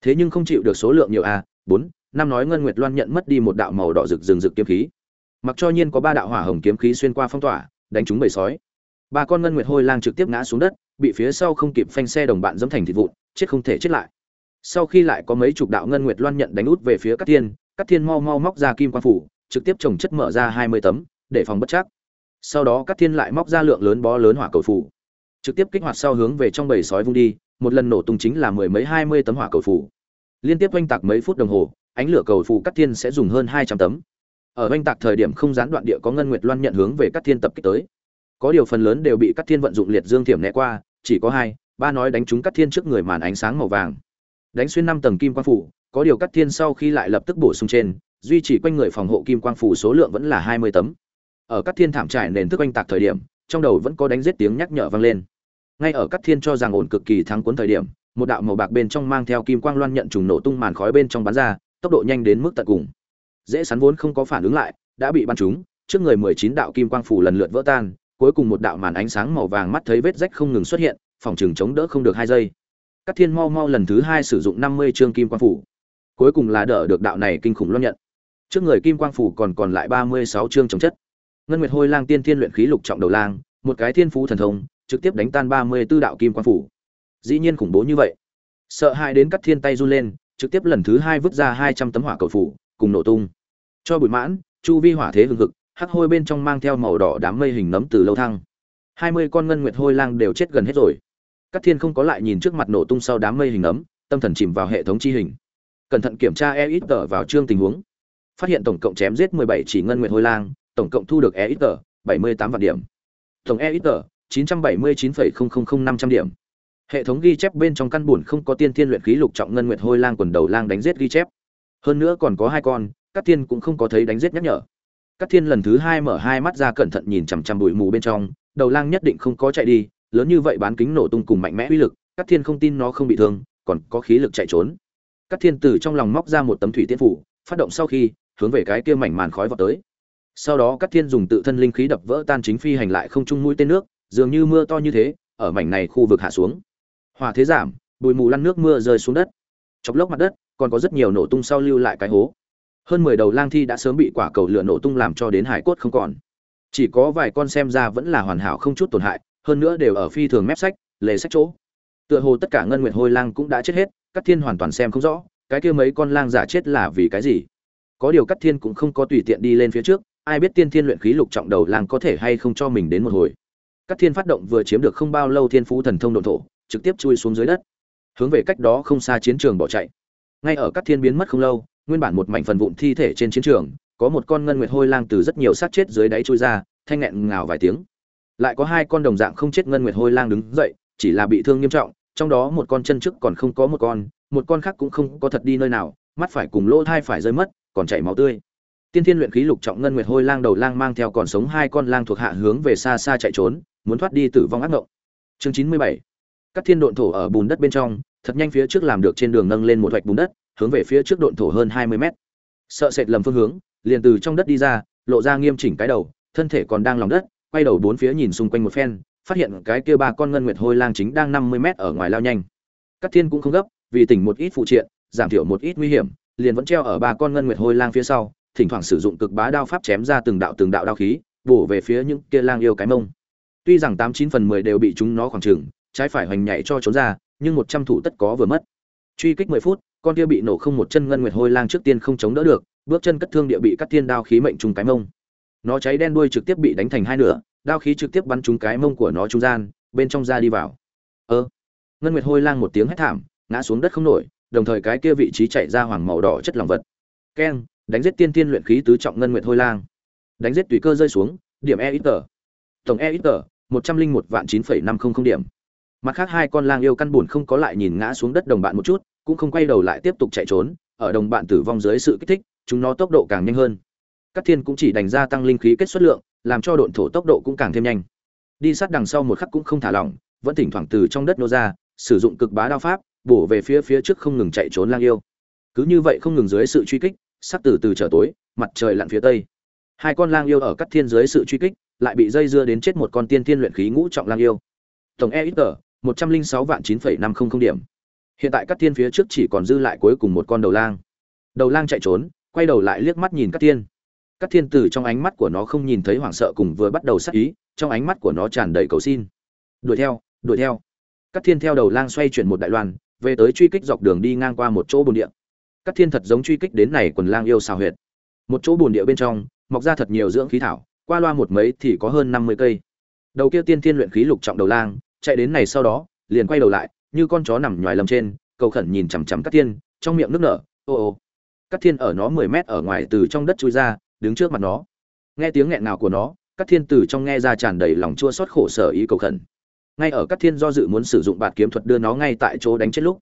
thế nhưng không chịu được số lượng nhiều a, bốn, năm nói ngân nguyệt loan nhận mất đi một đạo màu đỏ rực rừng rực kiếm khí. Mặc cho nhiên có ba đạo hỏa hồng kiếm khí xuyên qua phong tỏa, đánh trúng bầy sói. Ba con ngân nguyệt hôi lang trực tiếp ngã xuống đất, bị phía sau không kịp phanh xe đồng bạn dẫm thành thịt vụn, chết không thể chết lại. Sau khi lại có mấy chục đạo ngân nguyệt loan nhận đánh út về phía các thiên các thiên mau mau móc ra kim quan phủ, trực tiếp trồng chất mở ra hai mươi tấm, để phòng bất chắc. Sau đó các thiên lại móc ra lượng lớn bó lớn hỏa cầu phủ, trực tiếp kích hoạt sau hướng về trong bầy sói vung đi một lần nổ tung chính là mười mấy hai mươi tấm hỏa cầu phủ liên tiếp oanh tạc mấy phút đồng hồ, ánh lửa cầu phủ cắt thiên sẽ dùng hơn hai trăm tấm. Ở oanh tạc thời điểm không gián đoạn địa có ngân nguyệt loan nhận hướng về cắt thiên tập kích tới. Có điều phần lớn đều bị cắt thiên vận dụng liệt dương thiểm né qua, chỉ có hai, ba nói đánh trúng cắt thiên trước người màn ánh sáng màu vàng. Đánh xuyên năm tầng kim quang phủ có điều cắt thiên sau khi lại lập tức bổ sung trên, duy trì quanh người phòng hộ kim quang phủ số lượng vẫn là hai mươi tấm. Ở các thiên thảm trải nền thức oanh tạc thời điểm, trong đầu vẫn có đánh giết tiếng nhắc nhở vang lên ngay ở các thiên cho rằng ổn cực kỳ thắng cuốn thời điểm, một đạo màu bạc bên trong mang theo kim quang loan nhận trùng nổ tung màn khói bên trong bắn ra, tốc độ nhanh đến mức tận cùng. Dễ sắn vốn không có phản ứng lại, đã bị bắn trúng, trước người mười chín đạo kim quang phủ lần lượt vỡ tan, cuối cùng một đạo màn ánh sáng màu vàng mắt thấy vết rách không ngừng xuất hiện, phòng trường chống đỡ không được hai giây. Các thiên mau mau lần thứ hai sử dụng năm mươi chương kim quang phủ. Cuối cùng là đỡ được đạo này kinh khủng loan nhận. Trước người kim quang phủ còn còn lại ba mươi sáu chương chống chất. Ngân nguyệt hôi lang tiên thiên luyện khí lục trọng đầu lang, một cái thiên phú thần thông trực tiếp đánh tan ba mươi 34 đạo kim quang phủ dĩ nhiên khủng bố như vậy sợ hãi đến cắt thiên tay run lên trực tiếp lần thứ hai vứt ra hai trăm tấm hỏa cầu phủ cùng nổ tung cho bụi mãn chu vi hỏa thế hừng hực hắc hôi bên trong mang theo màu đỏ đám mây hình nấm từ lâu thăng hai mươi con ngân nguyệt hôi lang đều chết gần hết rồi Cát Thiên không có lại nhìn trước mặt nổ tung sau đám mây hình nấm, tâm thần chìm vào hệ thống chi hình. Cẩn thận kiểm tra EXP vào chương tình huống. Phát hiện tổng cộng chém giết 17 chỉ ngân nguyệt hôi lang, tổng cộng thu được EXP 78 vạn điểm. Tổng EXP 979,000500 điểm. Hệ thống ghi chép bên trong căn buồn không có tiên thiên luyện khí lục trọng ngân nguyệt hôi lang quần đầu lang đánh giết ghi chép. Hơn nữa còn có hai con, Cát Thiên cũng không có thấy đánh giết nhắc nhở. Cát Thiên lần thứ hai mở hai mắt ra cẩn thận nhìn chằm chằm bụi mù bên trong, đầu lang nhất định không có chạy đi, lớn như vậy bán kính nổ tung cùng mạnh mẽ uy lực, Cát Thiên không tin nó không bị thương, còn có khí lực chạy trốn. Cát Thiên từ trong lòng móc ra một tấm thủy tiên phủ, phát động sau khi, hướng về cái kia mảnh màn khói vọt tới. Sau đó Cát Thiên dùng tự thân linh khí đập vỡ tan chính phi hành lại không trung mũi tên nước, dường như mưa to như thế, ở mảnh này khu vực hạ xuống. hòa thế giảm, bụi mù lăn nước mưa rơi xuống đất. Chọc lốc mặt đất, còn có rất nhiều nổ tung sau lưu lại cái hố. Hơn mười đầu lang thi đã sớm bị quả cầu lửa nổ tung làm cho đến hải cốt không còn. Chỉ có vài con xem ra vẫn là hoàn hảo không chút tổn hại, hơn nữa đều ở phi thường mép sách lề sách chỗ tựa hồ tất cả ngân nguyệt hôi lang cũng đã chết hết các thiên hoàn toàn xem không rõ cái kia mấy con lang giả chết là vì cái gì có điều các thiên cũng không có tùy tiện đi lên phía trước ai biết tiên thiên luyện khí lục trọng đầu lang có thể hay không cho mình đến một hồi Cát thiên phát động vừa chiếm được không bao lâu thiên phú thần thông độn thổ, trực tiếp chui xuống dưới đất. Hướng về cách đó không xa chiến trường bỏ chạy. Ngay ở Cát thiên biến mất không lâu, nguyên bản một mảnh phần vụn thi thể trên chiến trường, có một con ngân nguyệt hôi lang từ rất nhiều xác chết dưới đáy chui ra, thanh nghẹn ngào vài tiếng. Lại có hai con đồng dạng không chết ngân nguyệt hôi lang đứng dậy, chỉ là bị thương nghiêm trọng, trong đó một con chân trước còn không có một con một con khác cũng không có thật đi nơi nào, mắt phải cùng lỗ thai phải rơi mất, còn chảy máu tươi tiên thiên luyện khí lục trọng ngân nguyệt hôi lang đầu lang mang theo còn sống hai con lang thuộc hạ hướng về xa xa chạy trốn, muốn thoát đi tử vong ác ngộng. Chương chín mươi bảy. Các thiên độn thổ ở bùn đất bên trong, thật nhanh phía trước làm được trên đường nâng lên một vạch bùn đất, hướng về phía trước độn thổ hơn hai mươi mét. Sợ sệt lầm phương hướng, liền từ trong đất đi ra, lộ ra nghiêm chỉnh cái đầu, thân thể còn đang lòng đất, quay đầu bốn phía nhìn xung quanh một phen, phát hiện cái kia ba con ngân nguyệt hôi lang chính đang năm mươi mét ở ngoài lao nhanh. Các thiên cũng không gấp, vì tỉnh một ít phụ triện, giảm thiểu một ít nguy hiểm, liền vẫn treo ở ba con ngân nguyệt hôi lang phía sau thỉnh thoảng sử dụng cực bá đao pháp chém ra từng đạo từng đạo đao khí, bổ về phía những kia lang yêu cái mông. Tuy rằng tám chín phần mười đều bị chúng nó khoảng trừng trái phải hoành nhảy cho trốn ra, nhưng một trăm thủ tất có vừa mất. Truy kích mười phút, con kia bị nổ không một chân ngân nguyệt hôi lang trước tiên không chống đỡ được, bước chân cất thương địa bị cắt thiên đao khí mệnh trùng cái mông. Nó cháy đen đuôi trực tiếp bị đánh thành hai nửa, đao khí trực tiếp bắn trúng cái mông của nó trung gian, bên trong ra đi vào. Ơ, ngân nguyệt hôi lang một tiếng hét thảm, ngã xuống đất không nổi, đồng thời cái kia vị trí chạy ra hoàng màu đỏ chất lỏng vật. Keng đánh giết tiên tiên luyện khí tứ trọng ngân nguyệt hôi lang. Đánh giết tùy cơ rơi xuống, điểm e ít tờ. Tổng e ít tờ, một trăm linh một vạn chín phẩy năm không không điểm. Mặt khác hai con lang yêu căn buồn không có lại nhìn ngã xuống đất đồng bạn một chút, cũng không quay đầu lại tiếp tục chạy trốn, ở đồng bạn tử vong dưới sự kích thích, chúng nó tốc độ càng nhanh hơn. Các thiên cũng chỉ đánh ra tăng linh khí kết xuất lượng, làm cho độn thổ tốc độ cũng càng thêm nhanh. Đi sát đằng sau một khắc cũng không thả lỏng, vẫn thỉnh thoảng từ trong đất nô ra, sử dụng cực bá đao pháp, bổ về phía phía trước không ngừng chạy trốn lang yêu. Cứ như vậy không ngừng dưới sự truy kích sắc từ từ trở tối, mặt trời lặn phía tây. Hai con lang yêu ở cắt thiên dưới sự truy kích, lại bị dây dưa đến chết một con tiên thiên luyện khí ngũ trọng lang yêu. Tổng e ít tờ một trăm linh sáu vạn chín phẩy năm không không điểm. Hiện tại cắt thiên phía trước chỉ còn dư lại cuối cùng một con đầu lang. Đầu lang chạy trốn, quay đầu lại liếc mắt nhìn cắt thiên. Cắt thiên từ trong ánh mắt của nó không nhìn thấy hoảng sợ cùng vừa bắt đầu sắc ý, trong ánh mắt của nó tràn đầy cầu xin. Đuổi theo đuổi theo. Cắt thiên theo đầu lang xoay chuyển một đại loan, về tới truy kích dọc đường đi ngang qua một chỗ bồn địa các thiên thật giống truy kích đến này quần lang yêu xào huyệt. Một chỗ bồn địa bên trong, mọc ra thật nhiều dưỡng khí thảo, qua loa một mấy thì có hơn năm mươi cây. Đầu kia tiên thiên luyện khí lục trọng đầu lang, chạy đến này sau đó, liền quay đầu lại, như con chó nằm ngoài lầm trên, cầu khẩn nhìn chằm chằm các thiên, trong miệng nước nở, ô ô. Các thiên ở nó mười mét ở ngoài từ trong đất chui ra, đứng trước mặt nó. Nghe tiếng nghẹn nào của nó các thiên từ trong nghe ra tràn đầy lòng chua xót khổ sở ý cầu khẩn. Ngay ở các thiên do dự muốn sử dụng bạt kiếm thuật đưa nó ngay tại chỗ đánh chết lúc,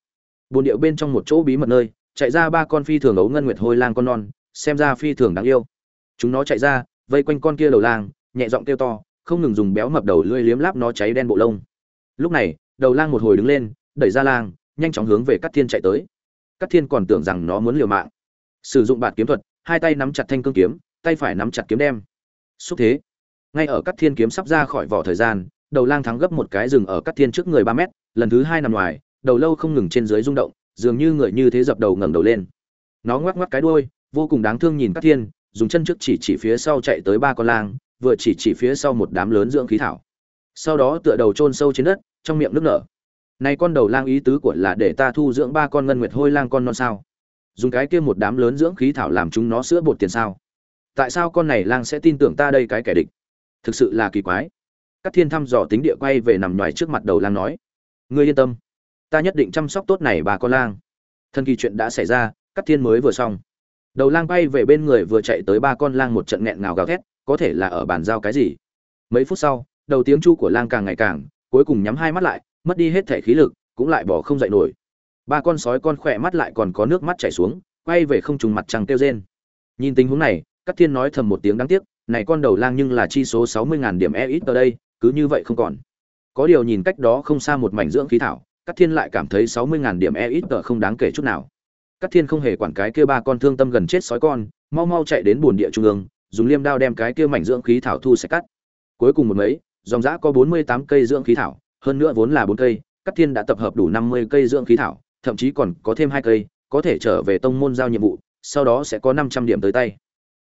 bồn điệu bên trong một chỗ bí mật nơi chạy ra ba con phi thường ấu ngân nguyệt hôi lang con non, xem ra phi thường đáng yêu. Chúng nó chạy ra, vây quanh con kia đầu lang, nhẹ giọng kêu to, không ngừng dùng béo mập đầu lưỡi liếm láp nó cháy đen bộ lông. Lúc này, đầu lang một hồi đứng lên, đẩy ra lang, nhanh chóng hướng về cắt thiên chạy tới. Cắt thiên còn tưởng rằng nó muốn liều mạng. Sử dụng bạt kiếm thuật, hai tay nắm chặt thanh cương kiếm, tay phải nắm chặt kiếm đem. Xúc thế. Ngay ở cắt thiên kiếm sắp ra khỏi vỏ thời gian, đầu lang thắng gấp một cái rừng ở cắt thiên trước người ba mét, lần thứ hai nằm ngoài, đầu lâu không ngừng trên dưới rung động dường như người như thế dập đầu ngẩng đầu lên. Nó ngoắc ngoắc cái đuôi, vô cùng đáng thương nhìn Cát thiên, dùng chân trước chỉ chỉ phía sau chạy tới ba con lang, vừa chỉ chỉ phía sau một đám lớn dưỡng khí thảo. Sau đó tựa đầu chôn sâu trên đất, trong miệng nước nở. Này con đầu lang ý tứ của là để ta thu dưỡng ba con ngân nguyệt hôi lang con non sao? Dùng cái kia một đám lớn dưỡng khí thảo làm chúng nó sữa bột tiền sao? Tại sao con này lang sẽ tin tưởng ta đây cái kẻ địch? Thực sự là kỳ quái. Các thiên thăm dò tính địa quay về nằm ngoài trước mặt đầu lang nói. Ngươi yên tâm ta nhất định chăm sóc tốt này bà con lang. Thân kỳ chuyện đã xảy ra cắt thiên mới vừa xong. Đầu lang bay về bên người vừa chạy tới ba con lang một trận nghẹn ngào gào thét, có thể là ở bàn giao cái gì? Mấy phút sau, đầu tiếng chu của lang càng ngày càng, cuối cùng nhắm hai mắt lại, mất đi hết thể khí lực, cũng lại bỏ không dậy nổi. Ba con sói con khỏe mắt lại còn có nước mắt chảy xuống, quay về không trùng mặt trăng kêu rên. Nhìn tình huống này cắt thiên nói thầm một tiếng đáng tiếc, này con đầu lang nhưng là chi số sáu mươi ngàn điểm e ít ở đây, cứ như vậy không còn. Có điều nhìn cách đó không xa một mảnh dưỡng khí thảo Cát thiên lại cảm thấy sáu mươi ngàn điểm e ít không đáng kể chút nào. Cát thiên không hề quản cái kia ba con thương tâm gần chết sói con, mau mau chạy đến buồn địa trung ương, dùng liêm đao đem cái kia mảnh dưỡng khí thảo thu sạch cắt. Cuối cùng một mấy, dòng dã có bốn mươi tám cây dưỡng khí thảo, hơn nữa vốn là bốn cây, Cát thiên đã tập hợp đủ năm mươi cây dưỡng khí thảo, thậm chí còn có thêm hai cây, có thể trở về tông môn giao nhiệm vụ, sau đó sẽ có năm trăm điểm tới tay.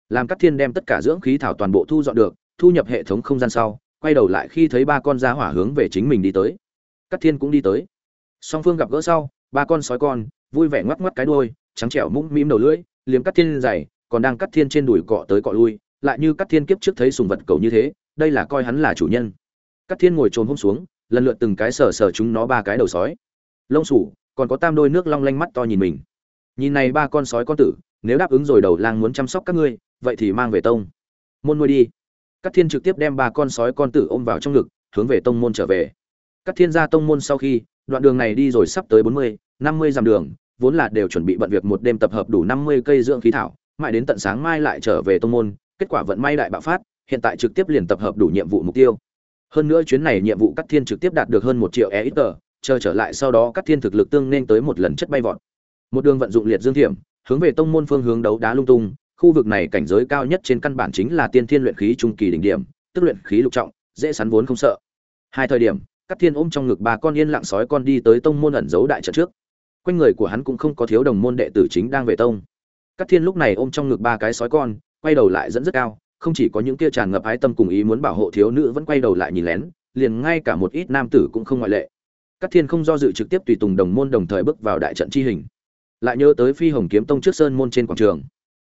Làm Cát thiên đem tất cả dưỡng khí thảo toàn bộ thu dọn được, thu nhập hệ thống không gian sau, quay đầu lại khi thấy ba con giá hỏa hướng về chính mình đi tới. Cát thiên cũng đi tới song phương gặp gỡ sau, ba con sói con, vui vẻ ngoắc ngoắc cái đuôi, trắng trẻo mũm mĩm đầu lưỡi, liếm cắt thiên dày còn đang cắt thiên trên đùi cọ tới cọ lui, lại như cắt thiên kiếp trước thấy sùng vật cầu như thế, đây là coi hắn là chủ nhân. Cắt thiên ngồi trồn hôm xuống, lần lượt từng cái sờ sờ chúng nó ba cái đầu sói. Lông sủ còn có tam đôi nước long lanh mắt to nhìn mình. Nhìn này ba con sói con tử, nếu đáp ứng rồi đầu lang muốn chăm sóc các ngươi, vậy thì mang về tông. Môn nuôi đi. Cắt thiên trực tiếp đem ba con sói con tử ôm vào trong ngực, hướng về tông môn trở về các thiên gia tông môn sau khi, đoạn đường này đi rồi sắp tới bốn mươi, năm mươi dặm đường, vốn là đều chuẩn bị bận việc một đêm tập hợp đủ năm mươi cây dưỡng khí thảo, mãi đến tận sáng mai lại trở về tông môn, kết quả vận may đại bạo phát, hiện tại trực tiếp liền tập hợp đủ nhiệm vụ mục tiêu. Hơn nữa chuyến này nhiệm vụ cắt thiên trực tiếp đạt được hơn một triệu e ít tờ, chờ trở lại sau đó cắt thiên thực lực tương nên tới một lần chất bay vọt. Một đường vận dụng liệt dương thiểm, hướng về tông môn phương hướng đấu đá lung tung, khu vực này cảnh giới cao nhất trên căn bản chính là tiên thiên luyện khí trung kỳ đỉnh điểm, tức luyện khí lục trọng, dễ sắn vốn không sợ. Hai thời điểm Cát thiên ôm trong ngực ba con yên lặng sói con đi tới tông môn ẩn giấu đại trận trước quanh người của hắn cũng không có thiếu đồng môn đệ tử chính đang về tông Cát thiên lúc này ôm trong ngực ba cái sói con quay đầu lại dẫn rất cao không chỉ có những kia tràn ngập ái tâm cùng ý muốn bảo hộ thiếu nữ vẫn quay đầu lại nhìn lén liền ngay cả một ít nam tử cũng không ngoại lệ Cát Thiên không do dự trực tiếp tùy tùng đồng môn đồng thời bước vào đại trận chi hình. Lại nhớ tới Phi Hồng Kiếm Tông trước sơn môn trên quảng trường.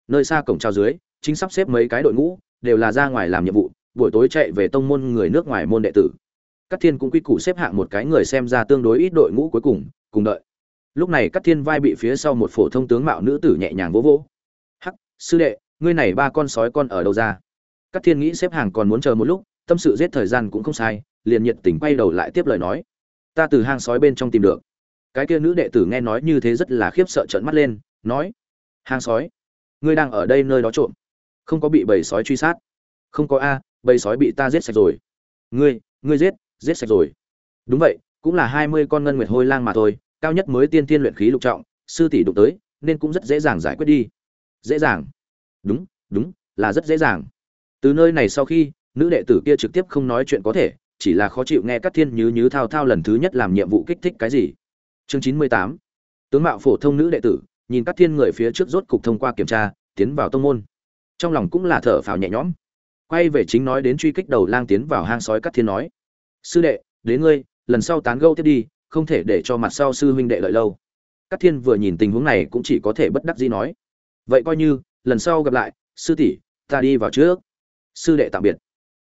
Nơi xa cổng chào dưới, chính sắp xếp mấy cái đội ngũ, đều là ra ngoài làm nhiệm vụ, buổi tối chạy về tông môn người nước ngoài môn đệ tử. Cát Thiên cũng quy củ xếp hạng một cái người xem ra tương đối ít đội ngũ cuối cùng, cùng đợi. Lúc này Cát Thiên vai bị phía sau một phổ thông tướng mạo nữ tử nhẹ nhàng vỗ vỗ. "Hắc, sư đệ, ngươi này ba con sói con ở đâu ra?" Cát Thiên nghĩ xếp hàng còn muốn chờ một lúc, tâm sự giết thời gian cũng không sai, liền nhiệt tình quay đầu lại tiếp lời nói ta từ hang sói bên trong tìm được cái kia nữ đệ tử nghe nói như thế rất là khiếp sợ trợn mắt lên nói hang sói ngươi đang ở đây nơi đó trộm không có bị bầy sói truy sát không có a bầy sói bị ta giết sạch rồi ngươi ngươi giết giết sạch rồi. Đúng vậy, cũng là hai mươi con ngân nguyệt hôi lang mà thôi, cao nhất mới tiên tiên luyện khí lục trọng, sư tỷ đụng tới, nên cũng rất dễ dàng giải quyết đi. Dễ dàng. Đúng đúng, là rất dễ dàng. Từ nơi này sau khi, nữ đệ tử kia trực tiếp không nói chuyện có thể, chỉ là khó chịu nghe các thiên nhứ nhứ thao thao lần thứ nhất làm nhiệm vụ kích thích cái gì. Chương chín mươi tám. Tướng mạo phổ thông nữ đệ tử, nhìn các thiên người phía trước rốt cục thông qua kiểm tra, tiến vào tông môn. Trong lòng cũng là thở phào nhẹ nhõm. Quay về chính nói đến truy kích đầu lang tiến vào hang sói các thiên nói sư đệ, đến ngươi, lần sau tán gẫu tiếp đi, không thể để cho mặt sau sư huynh đệ lợi lâu. Các thiên vừa nhìn tình huống này cũng chỉ có thể bất đắc dĩ nói. Vậy coi như, lần sau gặp lại, sư tỷ, ta đi vào trước. Sư đệ tạm biệt.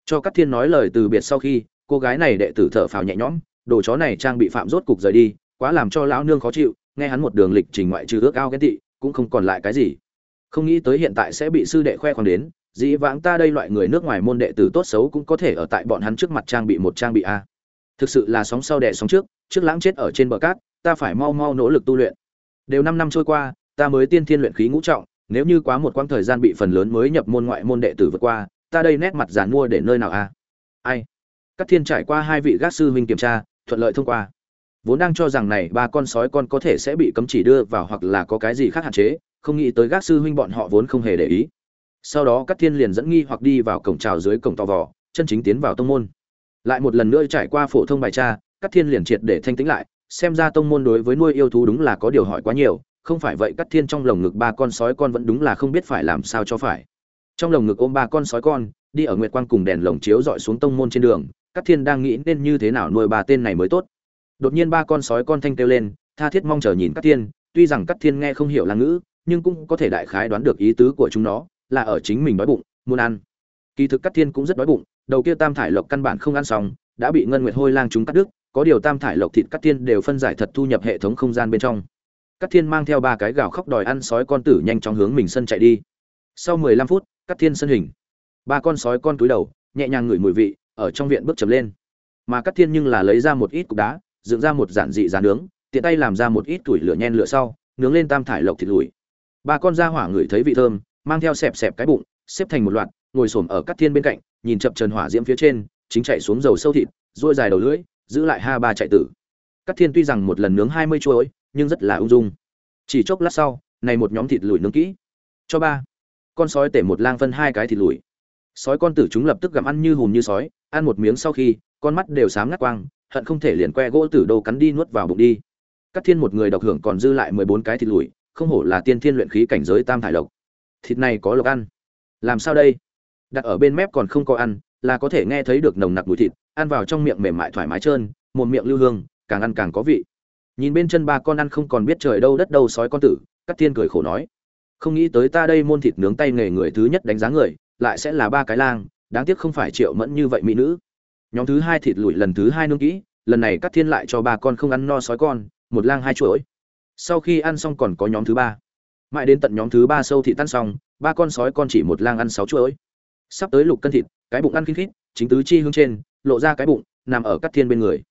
Cho các thiên nói lời từ biệt sau khi, cô gái này đệ tử thở phào nhẹ nhõm, đồ chó này trang bị phạm rốt cục rời đi, quá làm cho lão nương khó chịu, nghe hắn một đường lịch trình ngoại trừ ước ao ghen tị, cũng không còn lại cái gì. Không nghĩ tới hiện tại sẽ bị sư đệ khoe khoang đến dĩ vãng ta đây loại người nước ngoài môn đệ tử tốt xấu cũng có thể ở tại bọn hắn trước mặt trang bị một trang bị a. Thực sự là sóng sau đẻ sóng trước trước lãng chết ở trên bờ cát, ta phải mau mau nỗ lực tu luyện. Đều năm năm trôi qua, ta mới tiên thiên luyện khí ngũ trọng, nếu như quá một quãng thời gian bị phần lớn mới nhập môn ngoại môn đệ tử vượt qua, ta đây nét mặt giàn mua để nơi nào a? Ai? Các thiên trải qua hai vị gác sư huynh kiểm tra, thuận lợi thông qua. Vốn đang cho rằng này ba con sói con có thể sẽ bị cấm chỉ đưa vào hoặc là có cái gì khác hạn chế, không nghĩ tới gác sư huynh bọn họ vốn không hề để ý sau đó các thiên liền dẫn nghi hoặc đi vào cổng trào dưới cổng to vỏ chân chính tiến vào tông môn. Lại một lần nữa trải qua phổ thông bài tra, các thiên liền triệt để thanh tĩnh lại, xem ra tông môn đối với nuôi yêu thú đúng là có điều hỏi quá nhiều, không phải vậy các thiên trong lồng ngực ba con sói con vẫn đúng là không biết phải làm sao cho phải. Trong lồng ngực ôm ba con sói con, đi ở nguyệt quang cùng đèn lồng chiếu dọi xuống tông môn trên đường, các thiên đang nghĩ nên như thế nào nuôi ba tên này mới tốt. Đột nhiên ba con sói con thanh kêu lên, tha thiết mong chờ nhìn các thiên, tuy rằng các thiên nghe không hiểu là ngữ, nhưng cũng có thể đại khái đoán được ý tứ của chúng nó là ở chính mình đói bụng, muốn ăn. Kỳ thực cắt thiên cũng rất đói bụng, đầu kia tam thải lộc căn bản không ăn xong, đã bị ngân nguyệt hôi lang chúng cắt đứt, có điều tam thải lộc thịt cắt thiên đều phân giải thật thu nhập hệ thống không gian bên trong. Cắt thiên mang theo ba cái gào khóc đòi ăn sói con tử nhanh chóng hướng mình sân chạy đi. Sau mười lăm phút cắt thiên sân hình. Ba con sói con túi đầu, nhẹ nhàng ngửi mùi vị, ở trong viện bước chậm lên. Mà cắt thiên nhưng là lấy ra một ít cục đá, dựng ra một giản dị giá nướng, tiện tay làm ra một ít tuổi lửa nhen lửa sau, nướng lên tam thải lộc thịt lùi. Ba con da hỏa ngửi thấy vị thơm mang theo xẹp xẹp cái bụng, xếp thành một loạt, ngồi xổm ở cắt thiên bên cạnh, nhìn chập trần hỏa diễm phía trên, chính chạy xuống dầu sâu thịt ruôi dài đầu lưỡi, giữ lại ha ba chạy tử. Cắt thiên tuy rằng một lần nướng hai mươi chuỗi nhưng rất là ung dung. Chỉ chốc lát sau, này một nhóm thịt lùi nướng kỹ. Cho ba. Con sói tể một lang phân hai cái thịt lùi. Sói con tử chúng lập tức gặm ăn như hùm như sói, ăn một miếng sau khi, con mắt đều sáng ngắt quang, hận không thể liền que gỗ tử đâu cắn đi nuốt vào bụng đi. Cắt thiên một người độc hưởng còn dư lại mười bốn cái thịt lùi, không hổ là tiên thiên luyện khí cảnh giới tam thải lộc thịt này có lộc ăn. Làm sao đây? Đặt ở bên mép còn không có ăn, là có thể nghe thấy được nồng nặc mùi thịt, ăn vào trong miệng mềm mại thoải mái trơn, một miệng lưu hương, càng ăn càng có vị. Nhìn bên chân ba con ăn không còn biết trời đâu đất đâu sói con tử cắt thiên cười khổ nói, không nghĩ tới ta đây môn thịt nướng tay nghề người thứ nhất đánh giá người, lại sẽ là ba cái lang, đáng tiếc không phải triệu mẫn như vậy mỹ nữ. Nhóm thứ hai thịt lùi lần thứ hai nướng kỹ, lần này cắt thiên lại cho ba con không ăn no sói con, một lang hai chuỗi. Sau khi ăn xong còn có nhóm thứ ba mãi đến tận nhóm thứ ba sâu thị tan xong, ba con sói con chỉ một lang ăn sáu chuỗi. Sắp tới lục cân thịt, cái bụng ăn khinh khít, chính tứ chi hướng trên, lộ ra cái bụng, nằm ở các thiên bên người.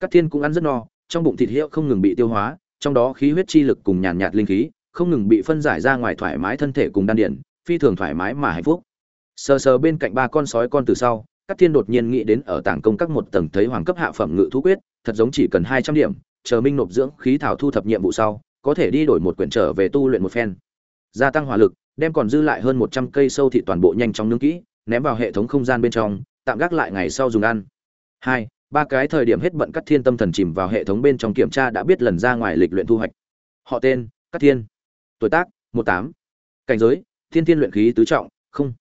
Các thiên cũng ăn rất no, trong bụng thịt hiệu không ngừng bị tiêu hóa, trong đó khí huyết chi lực cùng nhàn nhạt linh khí, không ngừng bị phân giải ra ngoài thoải mái thân thể cùng đan điển, phi thường thoải mái mà hạnh phúc. Sờ sờ bên cạnh ba con sói con từ sau các thiên đột nhiên nghĩ đến ở tảng công các một tầng thấy hoàng cấp hạ phẩm ngự thú quyết, thật giống chỉ cần hai trăm điểm, chờ minh nộp dưỡng khí thảo thu thập nhiệm vụ sau có thể đi đổi một quyển trở về tu luyện một phen. Gia tăng hỏa lực, đem còn dư lại hơn một trăm cây sâu thị toàn bộ nhanh chóng nướng kỹ, ném vào hệ thống không gian bên trong, tạm gác lại ngày sau dùng ăn. Hai, ba cái thời điểm hết bận cắt thiên tâm thần chìm vào hệ thống bên trong kiểm tra đã biết lần ra ngoài lịch luyện thu hoạch. Họ tên cắt thiên. Tuổi tác, một tám. Cảnh giới, thiên thiên luyện khí tứ trọng, không.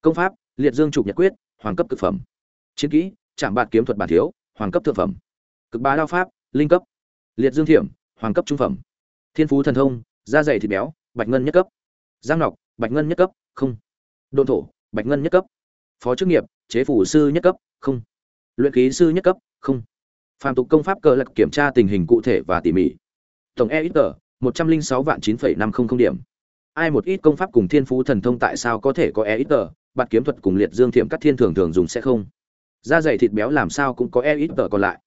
Công pháp, liệt dương trục nhật quyết, hoàng cấp cực phẩm. Chiến kỹ, trạm bạt kiếm thuật bản thiếu, hoàng cấp thượng phẩm. Cực bá đao pháp, linh cấp. Liệt dương thiểm, hoàng cấp trung phẩm thiên phú thần thông, da dày thịt béo, bạch ngân nhất cấp. Giang ngọc, bạch ngân nhất cấp, không. Đôn thổ, bạch ngân nhất cấp. Phó chức nghiệp, chế phủ sư nhất cấp, không. Luyện Ký sư nhất cấp, không. Phàm tục công pháp cơ lạc kiểm tra tình hình cụ thể và tỉ mỉ. Tổng e ít tờ một trăm linh sáu vạn chín phẩy năm không không điểm. Ai một ít công pháp cùng thiên phú thần thông tại sao có thể có e ít tờ bạn kiếm thuật cùng liệt dương thiệm các thiên thường thường dùng sẽ không. Da dày thịt béo làm sao cũng có e ít tờ còn lại.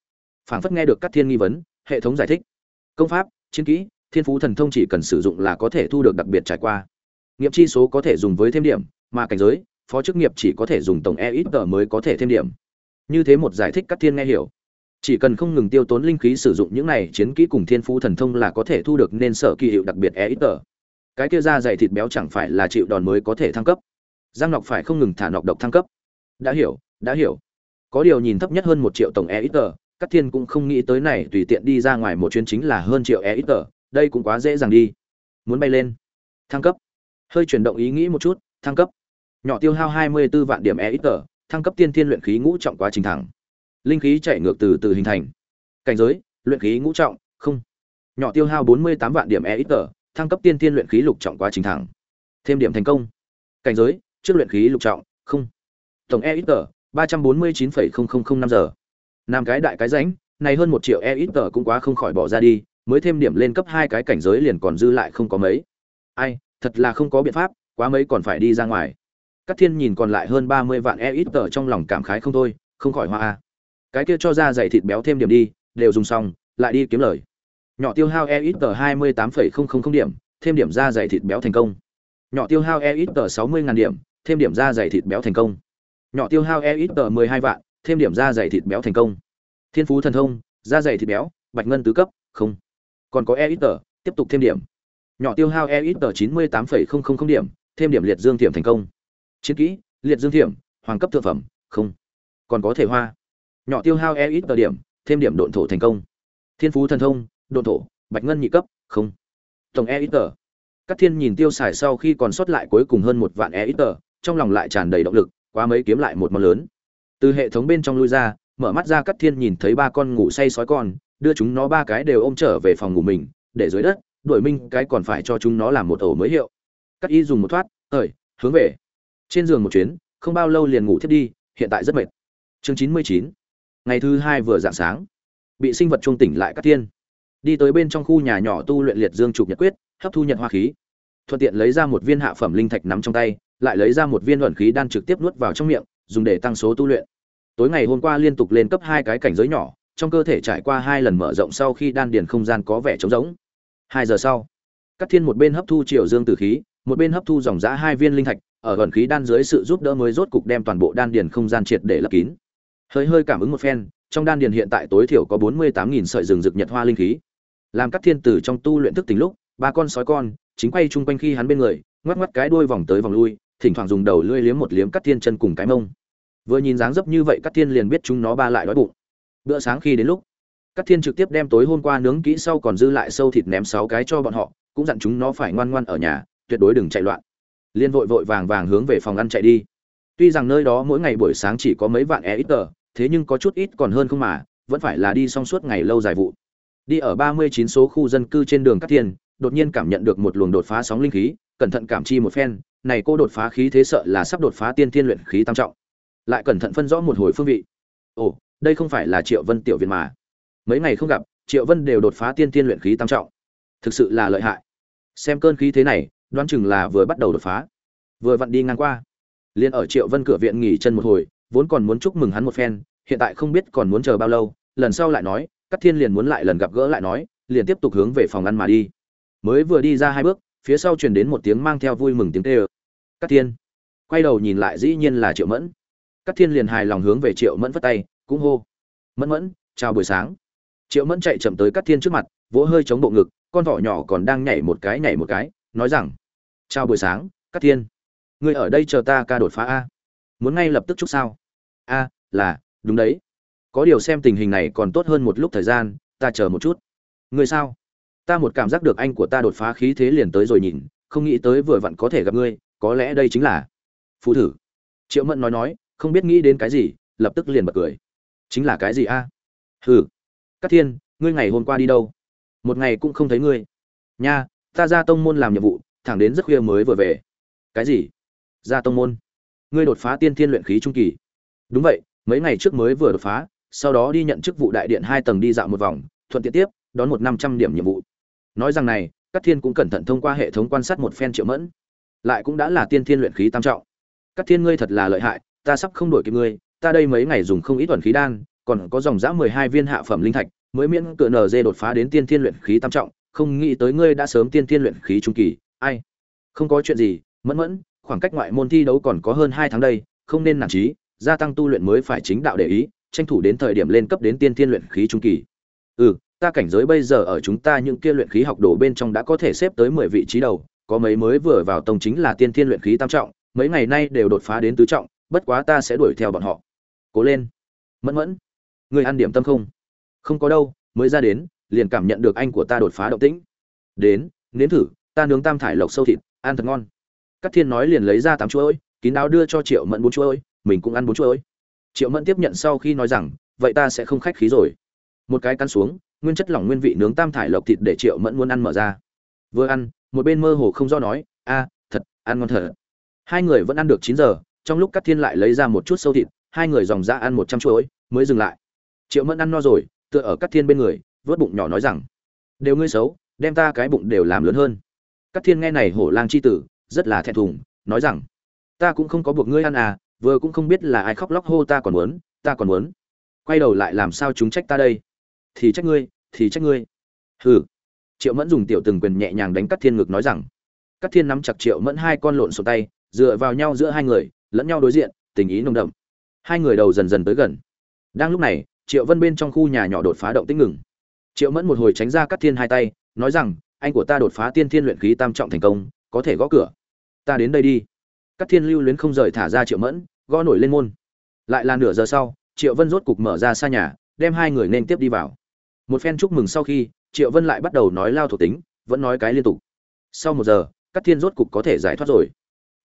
Phảng phất nghe được các thiên nghi vấn, hệ thống giải thích. Công pháp, chiến kỹ thiên phú thần thông chỉ cần sử dụng là có thể thu được đặc biệt trải qua. Nghiệm chi số có thể dùng với thêm điểm, mà cảnh giới, phó chức nghiệp chỉ có thể dùng tổng e ít tờ mới có thể thêm điểm. Như thế một giải thích các thiên nghe hiểu. Chỉ cần không ngừng tiêu tốn linh khí sử dụng những này chiến kỹ cùng thiên phú thần thông là có thể thu được nên sở kỳ hiệu đặc biệt e ít tờ. Cái kia ra dày thịt béo chẳng phải là chịu đòn mới có thể thăng cấp. Giang nọc phải không ngừng thả nọc độc thăng cấp. Đã hiểu đã hiểu. Có điều nhìn thấp nhất hơn một triệu tổng e ít tờ, các thiên cũng không nghĩ tới này tùy tiện đi ra ngoài một chuyến chính là hơn triệu e ít tờ đây cũng quá dễ dàng đi. Muốn bay lên. Thăng cấp. Hơi chuyển động ý nghĩ một chút thăng cấp. Nhỏ tiêu hao 24 vạn điểm e ít tờ thăng cấp tiên thiên luyện khí ngũ trọng quá trình thẳng. Linh khí chạy ngược từ từ hình thành. Cảnh giới luyện khí ngũ trọng không. Nhỏ tiêu hao 48 vạn điểm e ít tờ thăng cấp tiên thiên luyện khí lục trọng quá trình thẳng. Thêm điểm thành công. Cảnh giới trước luyện khí lục trọng không. Tổng e ít tờ 349,0005 giờ. Nam cái đại cái ránh này hơn một triệu e ít tờ cũng quá không khỏi bỏ ra đi mới thêm điểm lên cấp hai cái cảnh giới liền còn dư lại không có mấy. Ai, thật là không có biện pháp, quá mấy còn phải đi ra ngoài. Các thiên nhìn còn lại hơn ba mươi vạn e ít tờ trong lòng cảm khái không thôi, không khỏi hoa a. Cái kia cho ra dày thịt béo thêm điểm đi, đều dùng xong, lại đi kiếm lời. Nhỏ tiêu hao e ít tờ hai mươi tám phẩy không không không điểm, thêm điểm ra dày thịt béo thành công. Nhỏ tiêu hao e ít tờ sáu mươi ngàn điểm, thêm điểm ra dày thịt béo thành công. Nhỏ tiêu hao e ít tờ mười hai vạn, thêm điểm ra dày thịt béo thành công. Thiên phú thần thông da dày thịt béo, bạch ngân tứ cấp, không còn có e ít tờ tiếp tục thêm điểm. Nhỏ tiêu hao e ít tờ chín mươi tám phẩy không không không điểm, thêm điểm liệt dương tiệm thành công. Chiến kỹ, liệt dương thiểm, hoàng cấp thượng phẩm, không. Còn có thể hoa. Nhỏ tiêu hao e ít tờ điểm, thêm điểm độn thổ thành công. Thiên phú thần thông, độn thổ, bạch ngân nhị cấp, không. Tổng e ít tờ các thiên nhìn tiêu xài sau khi còn sót lại cuối cùng hơn một vạn e ít tờ trong lòng lại tràn đầy động lực, quá mấy kiếm lại một món lớn. Từ hệ thống bên trong lui ra, mở mắt ra các thiên nhìn thấy ba con ngủ say sói con đưa chúng nó ba cái đều ôm trở về phòng ngủ mình, để dưới đất, đuổi minh cái còn phải cho chúng nó làm một ổ mới hiệu. Các y dùng một thoát thời hướng về. Trên giường một chuyến, không bao lâu liền ngủ thiết đi, hiện tại rất mệt. Chương chín mươi chín. Ngày thứ hai vừa dạng sáng. Bị sinh vật trung tỉnh lại các tiên đi tới bên trong khu nhà nhỏ tu luyện liệt dương trục nhật quyết, hấp thu nhận hoa khí. Thuận tiện lấy ra một viên hạ phẩm linh thạch nắm trong tay, lại lấy ra một viên luận khí đan trực tiếp nuốt vào trong miệng, dùng để tăng số tu luyện. Tối ngày hôm qua liên tục lên cấp hai cái cảnh giới nhỏ trong cơ thể trải qua hai lần mở rộng sau khi đan điền không gian có vẻ trống rỗng hai giờ sau Cát thiên một bên hấp thu triều dương tử khí một bên hấp thu dòng giã hai viên linh thạch ở gần khí đan dưới sự giúp đỡ mới rốt cục đem toàn bộ đan điền không gian triệt để lấp kín. Hơi hơi cảm ứng một phen, trong đan điền hiện tại tối thiểu có 48000 sợi rừng rực nhật hoa linh khí. Làm Cát thiên tử trong tu luyện thức tỉnh lúc, ba con sói con chính quay chung quanh khi hắn bên người, ngoắc ngoắc cái đuôi vòng tới vòng lui, thỉnh thoảng dùng đầu lưỡi liếm một liếm Cát thiên chân cùng cái mông. Vừa nhìn dáng dấp như vậy Cát thiên liền biết chúng nó ba lại đói bụng. Bữa sáng khi đến lúc, các thiên trực tiếp đem tối hôm qua nướng kỹ sau còn dư lại sâu thịt ném sáu cái cho bọn họ, cũng dặn chúng nó phải ngoan ngoan ở nhà, tuyệt đối đừng chạy loạn. Liên vội vội vàng vàng hướng về phòng ăn chạy đi. Tuy rằng nơi đó mỗi ngày buổi sáng chỉ có mấy vạn e ít tờ thế nhưng có chút ít còn hơn không mà vẫn phải là đi xong suốt ngày lâu dài vụ. Đi ở ba mươi chín số khu dân cư trên đường cát thiên đột nhiên cảm nhận được một luồng đột phá sóng linh khí cẩn thận cảm chi một phen này cô đột phá khí thế sợ là sắp đột phá tiên thiên luyện khí tam trọng. Lại cẩn thận phân rõ một hồi phương vị. Ồ đây không phải là triệu vân tiểu viện mà. Mấy ngày không gặp, triệu vân đều đột phá tiên thiên luyện khí tam trọng. Thực sự là lợi hại. Xem cơn khí thế này, đoán chừng là vừa bắt đầu đột phá. Vừa vặn đi ngang qua. Liền ở triệu vân cửa viện nghỉ chân một hồi, vốn còn muốn chúc mừng hắn một phen, hiện tại không biết còn muốn chờ bao lâu, lần sau lại nói các thiên liền muốn lại lần gặp gỡ lại nói, liền tiếp tục hướng về phòng ăn mà đi. Mới vừa đi ra hai bước, phía sau truyền đến một tiếng mang theo vui mừng tiếng tê ơ các thiên. Quay đầu nhìn lại dĩ nhiên là triệu mẫn. Các thiên liền hài lòng hướng về triệu mẫn vất tay cũng hô. Mẫn mẫn, chào buổi sáng. Triệu mẫn chạy chậm tới cắt thiên trước mặt, vỗ hơi chống bộ ngực, con thỏ nhỏ còn đang nhảy một cái nhảy một cái, nói rằng, chào buổi sáng cắt thiên. Người ở đây chờ ta ca đột phá a. Muốn ngay lập tức chút sao? A, là, đúng đấy. Có điều xem tình hình này còn tốt hơn một lúc thời gian, ta chờ một chút. Người sao? Ta một cảm giác được anh của ta đột phá khí thế liền tới rồi nhìn, không nghĩ tới vừa vặn có thể gặp ngươi, có lẽ đây chính là phù thử. Triệu mẫn nói nói, không biết nghĩ đến cái gì, lập tức liền bật cười chính là cái gì a? À? hừ. Các thiên, ngươi ngày hôm qua đi đâu? Một ngày cũng không thấy ngươi. Nha, ta ra tông môn làm nhiệm vụ, thẳng đến rất khuya mới vừa về. Cái gì? Ra tông môn. Ngươi đột phá tiên thiên luyện khí trung kỳ. Đúng vậy, mấy ngày trước mới vừa đột phá, sau đó đi nhận chức vụ đại điện hai tầng đi dạo một vòng, thuận tiện tiếp, đón một năm trăm điểm nhiệm vụ. Nói rằng này các thiên cũng cẩn thận thông qua hệ thống quan sát một phen triệu mẫn. Lại cũng đã là tiên thiên luyện khí tam trọng. Các thiên ngươi thật là lợi hại, ta sắp không đổi kịp ngươi ta đây mấy ngày dùng không ít tuần khí đan, còn có dòng dã mười hai viên hạ phẩm linh thạch, mới miễn cựa nở dê đột phá đến tiên thiên luyện khí tam trọng, không nghĩ tới ngươi đã sớm tiên thiên luyện khí trung kỳ, ai không có chuyện gì, mẫn mẫn, khoảng cách ngoại môn thi đấu còn có hơn hai tháng đây, không nên nản chí. gia tăng tu luyện mới phải chính đạo để ý, tranh thủ đến thời điểm lên cấp đến tiên thiên luyện khí trung kỳ ừ ta cảnh giới bây giờ ở chúng ta những kia luyện khí học đồ bên trong đã có thể xếp tới mười vị trí đầu, có mấy mới vừa vào tông chính là tiên thiên luyện khí tam trọng, mấy ngày nay đều đột phá đến tứ trọng, bất quá ta sẽ đuổi theo bọn họ cố lên mẫn mẫn người ăn điểm tâm không không có đâu mới ra đến liền cảm nhận được anh của ta đột phá động tĩnh đến nếm thử ta nướng tam thải lộc sâu thịt ăn thật ngon Cát Thiên nói liền lấy ra tám chuỗi, kín đáo đưa cho Triệu Mẫn bốn chuỗi, mình cũng ăn bốn chuỗi. Triệu Mẫn tiếp nhận sau khi nói rằng, vậy ta sẽ không khách khí rồi. Một cái cắn xuống, nguyên chất lỏng nguyên vị nướng tam thải lộc thịt để Triệu Mẫn muốn ăn mở ra. Vừa ăn, một bên mơ hồ không do nói, a, thật, ăn ngon thật. Hai người vẫn ăn được chín giờ, trong lúc Cát Thiên lại lấy ra một chút sâu thịt, hai người dòng ra ăn một trăm chuối, mới dừng lại. Triệu Mẫn ăn no rồi, tựa ở Cát Thiên bên người, vớt bụng nhỏ nói rằng, đều ngươi xấu, đem ta cái bụng đều làm lớn hơn. Cát Thiên nghe này hổ lang chi tử, rất là thẹn thùng nói rằng ta cũng không có buộc ngươi ăn à vừa cũng không biết là ai khóc lóc hô ta còn muốn ta còn muốn. Quay đầu lại làm sao chúng trách ta đây? Thì trách ngươi thì trách ngươi. Hừ. Triệu mẫn dùng tiểu từng quyền nhẹ nhàng đánh cắt thiên ngực nói rằng cắt thiên nắm chặt triệu mẫn hai con lộn sổ tay dựa vào nhau giữa hai người lẫn nhau đối diện tình ý nồng đậm hai người đầu dần dần tới gần. Đang lúc này, triệu vân bên trong khu nhà nhỏ đột phá động tích ngừng. Triệu mẫn một hồi tránh ra cắt thiên hai tay, nói rằng, anh của ta đột phá tiên thiên luyện khí tam trọng thành công, có thể gõ cửa. Ta đến đây đi. Cắt thiên lưu luyến không rời thả ra triệu mẫn, gõ nổi lên môn. Lại là nửa giờ sau, triệu vân rốt cục mở ra xa nhà, đem hai người nên tiếp đi vào. Một phen chúc mừng sau khi, triệu vân lại bắt đầu nói lao thuộc tính, vẫn nói cái liên tục. Sau một giờ các thiên rốt cục có thể giải thoát rồi.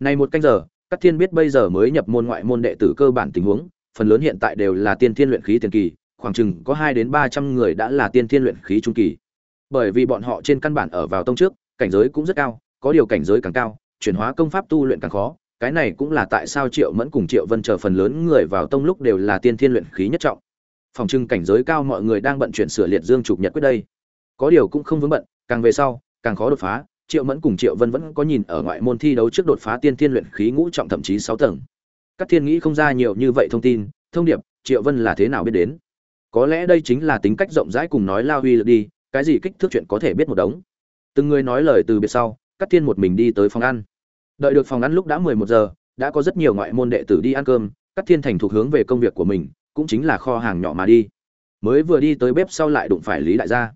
Này một canh giờ các thiên biết bây giờ mới nhập môn ngoại môn đệ tử cơ bản tình huống, phần lớn hiện tại đều là tiên thiên luyện khí tiền kỳ, khoảng chừng có hai đến ba trăm người đã là tiên thiên luyện khí trung kỳ. Bởi vì bọn họ trên căn bản ở vào tông trước, cảnh giới cũng rất cao, có điều cảnh giới càng cao, chuyển hóa công pháp tu luyện càng khó, cái này cũng là tại sao triệu mẫn cùng triệu vân chờ phần lớn người vào tông lúc đều là tiên thiên luyện khí nhất trọng. Phòng trưng cảnh giới cao mọi người đang bận chuyển sửa liệt dương trục nhật quyết đây. Có điều cũng không vướng bận, càng về sau, càng khó đột phá triệu mẫn cùng triệu vân vẫn có nhìn ở ngoại môn thi đấu trước đột phá tiên thiên luyện khí ngũ trọng thậm chí sáu tầng. Các thiên nghĩ không ra nhiều như vậy thông tin, thông điệp, triệu vân là thế nào biết đến? Có lẽ đây chính là tính cách rộng rãi cùng nói lao huy lượt đi, cái gì kích thước chuyện có thể biết một đống. Từng người nói lời từ biệt sau, các thiên một mình đi tới phòng ăn. Đợi được phòng ăn lúc đã mười một giờ, đã có rất nhiều ngoại môn đệ tử đi ăn cơm, các thiên thành thuộc hướng về công việc của mình, cũng chính là kho hàng nhỏ mà đi. Mới vừa đi tới bếp sau lại đụng phải lý đại gia.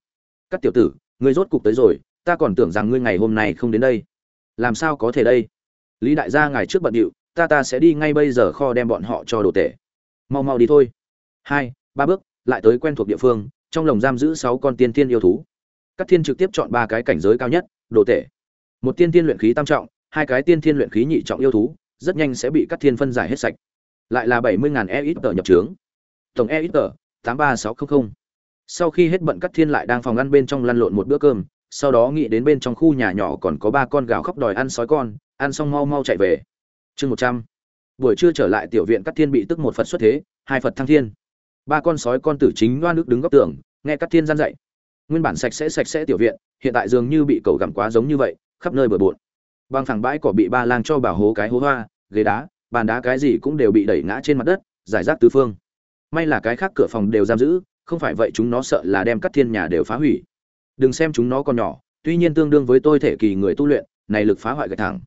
Các tiểu tử, ngươi rốt cục tới rồi ta còn tưởng rằng ngươi ngày hôm nay không đến đây. Làm sao có thể đây? Lý đại gia ngài trước bận điệu, ta ta sẽ đi ngay bây giờ kho đem bọn họ cho đồ tể. Mau mau đi thôi. Hai, ba bước, lại tới quen thuộc địa phương, trong lồng giam giữ sáu con tiên tiên yêu thú. Các thiên trực tiếp chọn ba cái cảnh giới cao nhất, đồ tể. Một tiên tiên luyện khí tam trọng, hai cái tiên thiên luyện khí nhị trọng yêu thú, rất nhanh sẽ bị các thiên phân giải hết sạch. Lại là bảy mươi ngàn e ít tờ nhập trướng. Tổng e ít tờ tám ba sáu trăm linh sau khi hết bận các thiên lại đang phòng ăn bên trong lăn lộn một bữa cơm sau đó nghĩ đến bên trong khu nhà nhỏ còn có ba con gào khóc đòi ăn sói con, ăn xong mau mau chạy về. Chương một trăm. Buổi trưa trở lại tiểu viện cắt thiên bị tức một phật xuất thế, hai phật thăng thiên. Ba con sói con tử chính loa nước đứng góc tường, nghe cắt thiên gian dạy. Nguyên bản sạch sẽ sạch sẽ tiểu viện, hiện tại dường như bị cầu gặm quá giống như vậy, khắp nơi bừa bộn. Bằng thẳng bãi cỏ bị ba lang cho bảo hố cái hố hoa, ghế đá, bàn đá cái gì cũng đều bị đẩy ngã trên mặt đất, giải rác tứ phương. May là cái khác cửa phòng đều giam giữ, không phải vậy chúng nó sợ là đem cắt thiên nhà đều phá hủy đừng xem chúng nó còn nhỏ, tuy nhiên tương đương với tôi thể kỳ người tu luyện, này lực phá hoại gạch thẳng.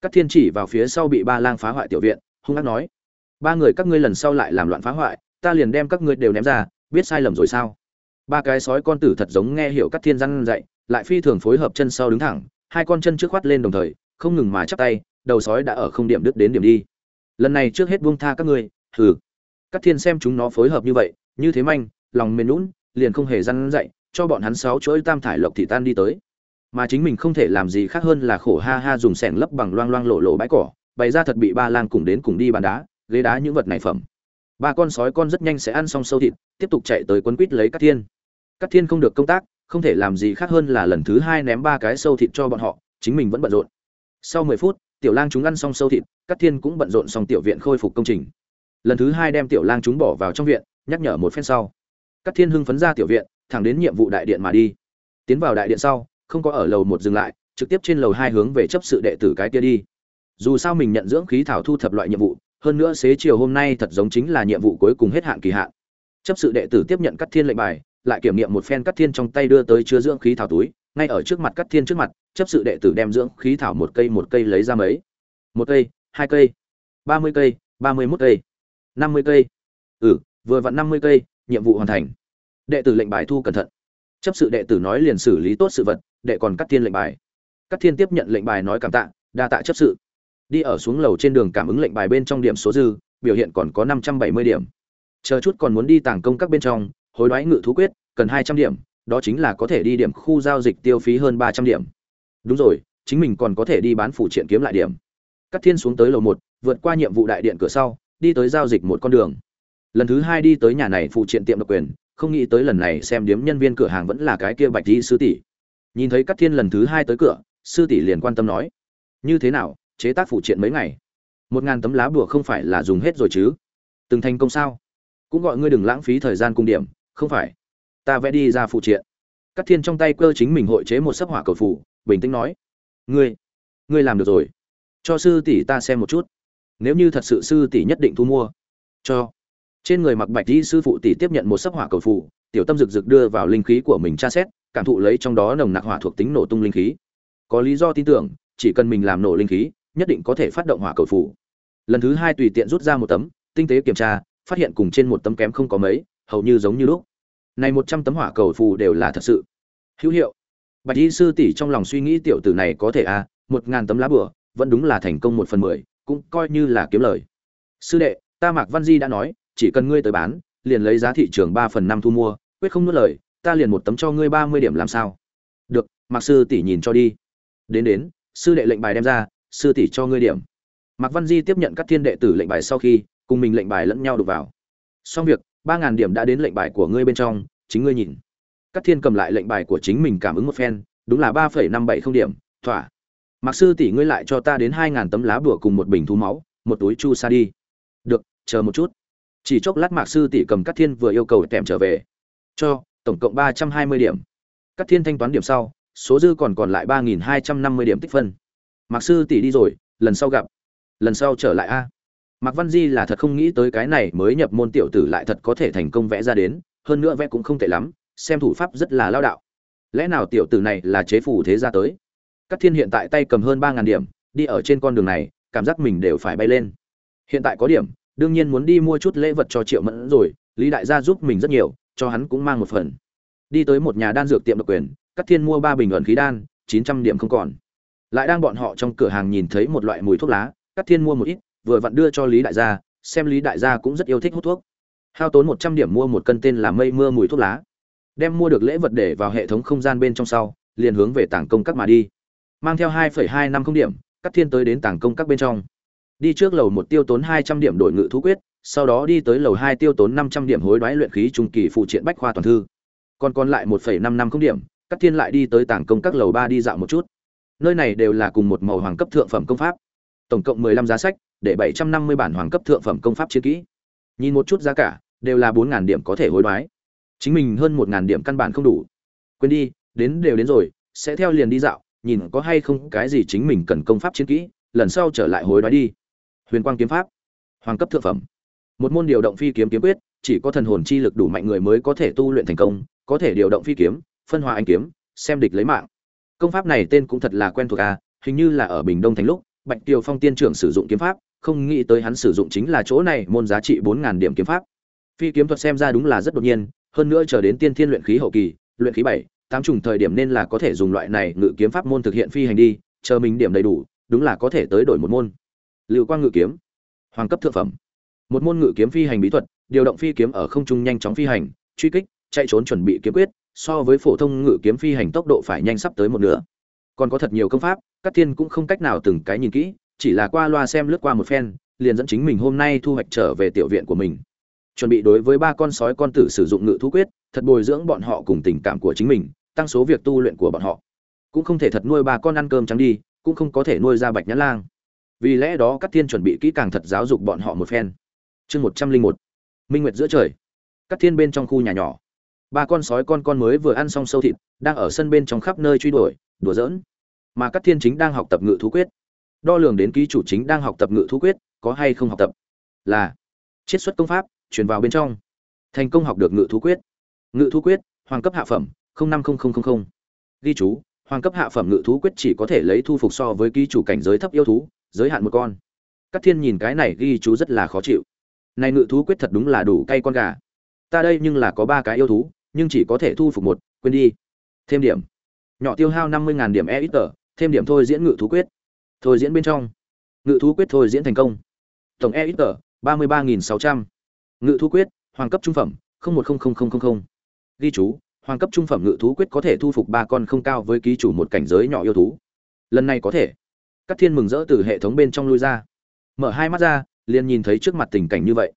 Các thiên chỉ vào phía sau bị ba lang phá hoại tiểu viện, hung ác nói, ba người các ngươi lần sau lại làm loạn phá hoại, ta liền đem các ngươi đều ném ra, biết sai lầm rồi sao? Ba cái sói con tử thật giống nghe hiểu các thiên răn dạy, lại phi thường phối hợp chân sau đứng thẳng, hai con chân trước khoát lên đồng thời, không ngừng mà chắp tay, đầu sói đã ở không điểm đứt đến điểm đi. Lần này trước hết buông tha các ngươi, hừ. Các thiên xem chúng nó phối hợp như vậy, như thế manh, lòng mềm lún liền không hề răn dạy cho bọn hắn sáu chuỗi tam thải lộc thị tan đi tới. Mà chính mình không thể làm gì khác hơn là khổ ha ha dùng sẻng lấp bằng loang loang lộ lộ bãi cỏ, bày ra thật bị ba lang cùng đến cùng đi bàn đá, ghế đá những vật này phẩm. Ba con sói con rất nhanh sẽ ăn xong sâu thịt, tiếp tục chạy tới quấn quýt lấy các thiên. Các thiên không được công tác, không thể làm gì khác hơn là lần thứ hai ném ba cái sâu thịt cho bọn họ, chính mình vẫn bận rộn. Sau mười phút, tiểu lang chúng ăn xong sâu thịt các thiên cũng bận rộn xong tiểu viện khôi phục công trình. Lần thứ hai đem tiểu lang chúng bỏ vào trong viện, nhắc nhở một phen sau. Các thiên hưng phấn ra tiểu viện thẳng đến nhiệm vụ đại điện mà đi. Tiến vào đại điện sau, không có ở lầu một dừng lại, trực tiếp trên lầu hai hướng về chấp sự đệ tử cái kia đi. Dù sao mình nhận dưỡng khí thảo thu thập loại nhiệm vụ, hơn nữa xế chiều hôm nay thật giống chính là nhiệm vụ cuối cùng hết hạn kỳ hạn. Chấp sự đệ tử tiếp nhận cắt thiên lệnh bài, lại kiểm nghiệm một phen cắt thiên trong tay đưa tới chứa dưỡng khí thảo túi, ngay ở trước mặt cắt thiên trước mặt, chấp sự đệ tử đem dưỡng khí thảo một cây một cây lấy ra mấy. Một cây, hai cây, ba mươi cây, ba mươi mốt cây, năm mươi cây. Ừ vừa vặn năm mươi cây, nhiệm vụ hoàn thành đệ tử lệnh bài thu cẩn thận. Chấp sự đệ tử nói liền xử lý tốt sự vật, đệ còn cắt thiên lệnh bài. Cắt thiên tiếp nhận lệnh bài nói cảm tạ, đa tạ chấp sự. Đi ở xuống lầu trên đường cảm ứng lệnh bài bên trong điểm số dư, biểu hiện còn có năm trăm bảy mươi điểm. Chờ chút còn muốn đi tàng công các bên trong, hối đoái ngự thú quyết, cần hai trăm điểm, đó chính là có thể đi điểm khu giao dịch tiêu phí hơn ba trăm điểm. Đúng rồi, chính mình còn có thể đi bán phụ triện kiếm lại điểm. Cắt thiên xuống tới lầu một, vượt qua nhiệm vụ đại điện cửa sau, đi tới giao dịch một con đường. Lần thứ hai đi tới nhà này phụ triện tiệm độc quyền không nghĩ tới lần này xem điếm nhân viên cửa hàng vẫn là cái kia bạch di sư tỷ. Nhìn thấy cắt thiên lần thứ hai tới cửa, sư tỷ liền quan tâm nói, như thế nào, chế tác phụ triện mấy ngày? Một ngàn tấm lá bùa không phải là dùng hết rồi chứ? Từng thành công sao? Cũng gọi ngươi đừng lãng phí thời gian cung điểm, không phải? Ta vẽ đi ra phụ triện. Cắt thiên trong tay cơ chính mình hội chế một sấp hỏa cầu phủ, bình tĩnh nói, ngươi ngươi làm được rồi. Cho sư tỷ ta xem một chút. Nếu như thật sự sư tỷ nhất định thu mua, cho trên người mặc bạch di sư phụ tỷ tiếp nhận một sấp hỏa cầu phủ tiểu tâm rực rực đưa vào linh khí của mình tra xét, cảm thụ lấy trong đó nồng nặc hỏa thuộc tính nổ tung linh khí. Có lý do tin tưởng, chỉ cần mình làm nổ linh khí, nhất định có thể phát động hỏa cầu phủ lần thứ hai tùy tiện rút ra một tấm, tinh tế kiểm tra, phát hiện cùng trên một tấm kém không có mấy, hầu như giống như lúc. Này một trăm tấm hỏa cầu phù đều là thật sự. Hữu hiệu. Bạch y sư tỷ trong lòng suy nghĩ tiểu tử này có thể a một ngàn tấm lá bửa vẫn đúng là thành công một phần mười, cũng coi như là kiếm lời. Sư đệ, ta mạc văn di đã nói chỉ cần ngươi tới bán, liền lấy giá thị trường ba phần năm thu mua, quyết không nuốt lời, ta liền một tấm cho ngươi ba mươi điểm làm sao? Được, mạc sư tỷ nhìn cho đi. Đến đến, sư đệ lệnh bài đem ra, sư tỷ cho ngươi điểm. Mạc văn di tiếp nhận các thiên đệ tử lệnh bài sau khi, cùng mình lệnh bài lẫn nhau đục vào. Xong việc, ba ngàn điểm đã đến lệnh bài của ngươi bên trong, chính ngươi nhìn. Các thiên cầm lại lệnh bài của chính mình cảm ứng một phen, đúng là ba phẩy năm bảy không điểm, thỏa. Mặc sư tỷ ngươi lại cho ta đến hai ngàn tấm lá bùa cùng một bình thú máu, một túi chu sa đi. Được, chờ một chút chỉ chốc lát mạc sư tỷ cầm các thiên vừa yêu cầu tèm trở về. Cho, tổng cộng ba trăm hai mươi điểm. Các thiên thanh toán điểm sau, số dư còn còn lại ba nghìn hai trăm năm mươi điểm tích phân. Mạc sư tỷ đi rồi, lần sau gặp. Lần sau trở lại a. Mạc văn di là thật không nghĩ tới cái này mới nhập môn tiểu tử lại thật có thể thành công vẽ ra đến, hơn nữa vẽ cũng không tệ lắm, xem thủ pháp rất là lao đạo. Lẽ nào tiểu tử này là chế phủ thế gia tới? Các thiên hiện tại tay cầm hơn ba ngàn điểm, đi ở trên con đường này, cảm giác mình đều phải bay lên. Hiện tại có điểm đương nhiên muốn đi mua chút lễ vật cho triệu mẫn rồi, lý đại gia giúp mình rất nhiều, cho hắn cũng mang một phần. Đi tới một nhà đan dược tiệm độc quyền các thiên mua ba bình ẩn khí đan, chín trăm điểm không còn. Lại đang bọn họ trong cửa hàng nhìn thấy một loại mùi thuốc lá các thiên mua một ít, vừa vặn đưa cho lý đại gia, xem lý đại gia cũng rất yêu thích hút thuốc. Hao tốn một trăm điểm mua một cân tên là mây mưa mùi thuốc lá. Đem mua được lễ vật để vào hệ thống không gian bên trong sau, liền hướng về tảng công các mà đi. Mang theo hai phẩy hai năm không điểm các thiên tới đến tảng công các bên trong đi trước lầu một tiêu tốn hai trăm điểm đổi ngự thú quyết, sau đó đi tới lầu hai tiêu tốn năm trăm điểm hối đoái luyện khí trung kỳ phụ triện bách khoa toàn thư. Còn còn lại một phẩy năm năm không điểm cắt thiên lại đi tới tảng công các lầu ba đi dạo một chút. Nơi này đều là cùng một màu hoàng cấp thượng phẩm công pháp. Tổng cộng mười lăm giá sách, để bảy trăm năm mươi bản hoàng cấp thượng phẩm công pháp chiến kỹ. Nhìn một chút giá cả, đều là bốn ngàn điểm có thể hối đoái. Chính mình hơn một ngàn điểm căn bản không đủ. Quên đi, đến đều đến rồi, sẽ theo liền đi dạo, nhìn có hay không cái gì chính mình cần công pháp chiến kỹ, lần sau trở lại hối đoái đi huyền quang kiếm pháp, hoàng cấp thượng phẩm. Một môn điều động phi kiếm kiếm quyết, chỉ có thần hồn chi lực đủ mạnh người mới có thể tu luyện thành công, có thể điều động phi kiếm, phân hóa anh kiếm, xem địch lấy mạng. Công pháp này tên cũng thật là quen thuộc à hình như là ở bình đông thành lúc, bạch tiều phong tiên trưởng sử dụng kiếm pháp, không nghĩ tới hắn sử dụng chính là chỗ này, môn giá trị bốn ngàn điểm kiếm pháp. Phi kiếm thuật xem ra đúng là rất đột nhiên, hơn nữa chờ đến tiên thiên luyện khí hậu kỳ, luyện khí bảy, tám trùng thời điểm nên là có thể dùng loại này ngự kiếm pháp môn thực hiện phi hành đi, chờ mình điểm đầy đủ, đúng là có thể tới đổi một môn lưu quang ngự kiếm. Hoàng cấp thượng phẩm. Một môn ngự kiếm phi hành bí thuật, điều động phi kiếm ở không trung nhanh chóng phi hành, truy kích, chạy trốn chuẩn bị kiếm quyết, so với phổ thông ngự kiếm phi hành tốc độ phải nhanh sắp tới một nửa. Còn có thật nhiều công pháp các thiên cũng không cách nào từng cái nhìn kỹ, chỉ là qua loa xem lướt qua một phen, liền dẫn chính mình hôm nay thu hoạch trở về tiểu viện của mình. Chuẩn bị đối với ba con sói con tử sử dụng ngự thú quyết, thật bồi dưỡng bọn họ cùng tình cảm của chính mình, tăng số việc tu luyện của bọn họ. Cũng không thể thật nuôi ba con ăn cơm trắng đi, cũng không có thể nuôi ra bạch nhã lang vì lẽ đó các thiên chuẩn bị kỹ càng thật giáo dục bọn họ một phen. Chương một trăm linh một, minh nguyệt giữa trời. Các thiên bên trong khu nhà nhỏ. Ba con sói con con mới vừa ăn xong sâu thịt, đang ở sân bên trong khắp nơi truy đuổi, đùa giỡn. Mà các thiên chính đang học tập ngự thú quyết. Đo lường đến ký chủ chính đang học tập ngự thú quyết, có hay không học tập? Là, chiết xuất công pháp, truyền vào bên trong. Thành công học được ngự thú quyết. Ngự thú quyết, hoàng cấp hạ phẩm năm ghi chú, hoàng cấp hạ phẩm ngự thú quyết chỉ có thể lấy thu phục so với ký chủ cảnh giới thấp yêu thú giới hạn một con. Các thiên nhìn cái này ghi chú rất là khó chịu. Này ngự thú quyết thật đúng là đủ cay con gà. Ta đây nhưng là có ba cái yêu thú, nhưng chỉ có thể thu phục một, quên đi. Thêm điểm. Nhỏ tiêu hao năm mươi điểm e ít tờ thêm điểm thôi diễn ngự thú quyết. Thôi diễn bên trong. Ngự thú quyết thôi diễn thành công. Tổng e ít tờ ba mươi ba sáu trăm. Ngự thú quyết, hoàng cấp trung phẩm một ghi chú, hoàng cấp trung phẩm ngự thú quyết có thể thu phục ba con không cao với ký chủ một cảnh giới nhỏ yêu thú. Lần này có thể các thiên mừng rỡ từ hệ thống bên trong lui ra. Mở hai mắt ra, liền nhìn thấy trước mặt tình cảnh như vậy.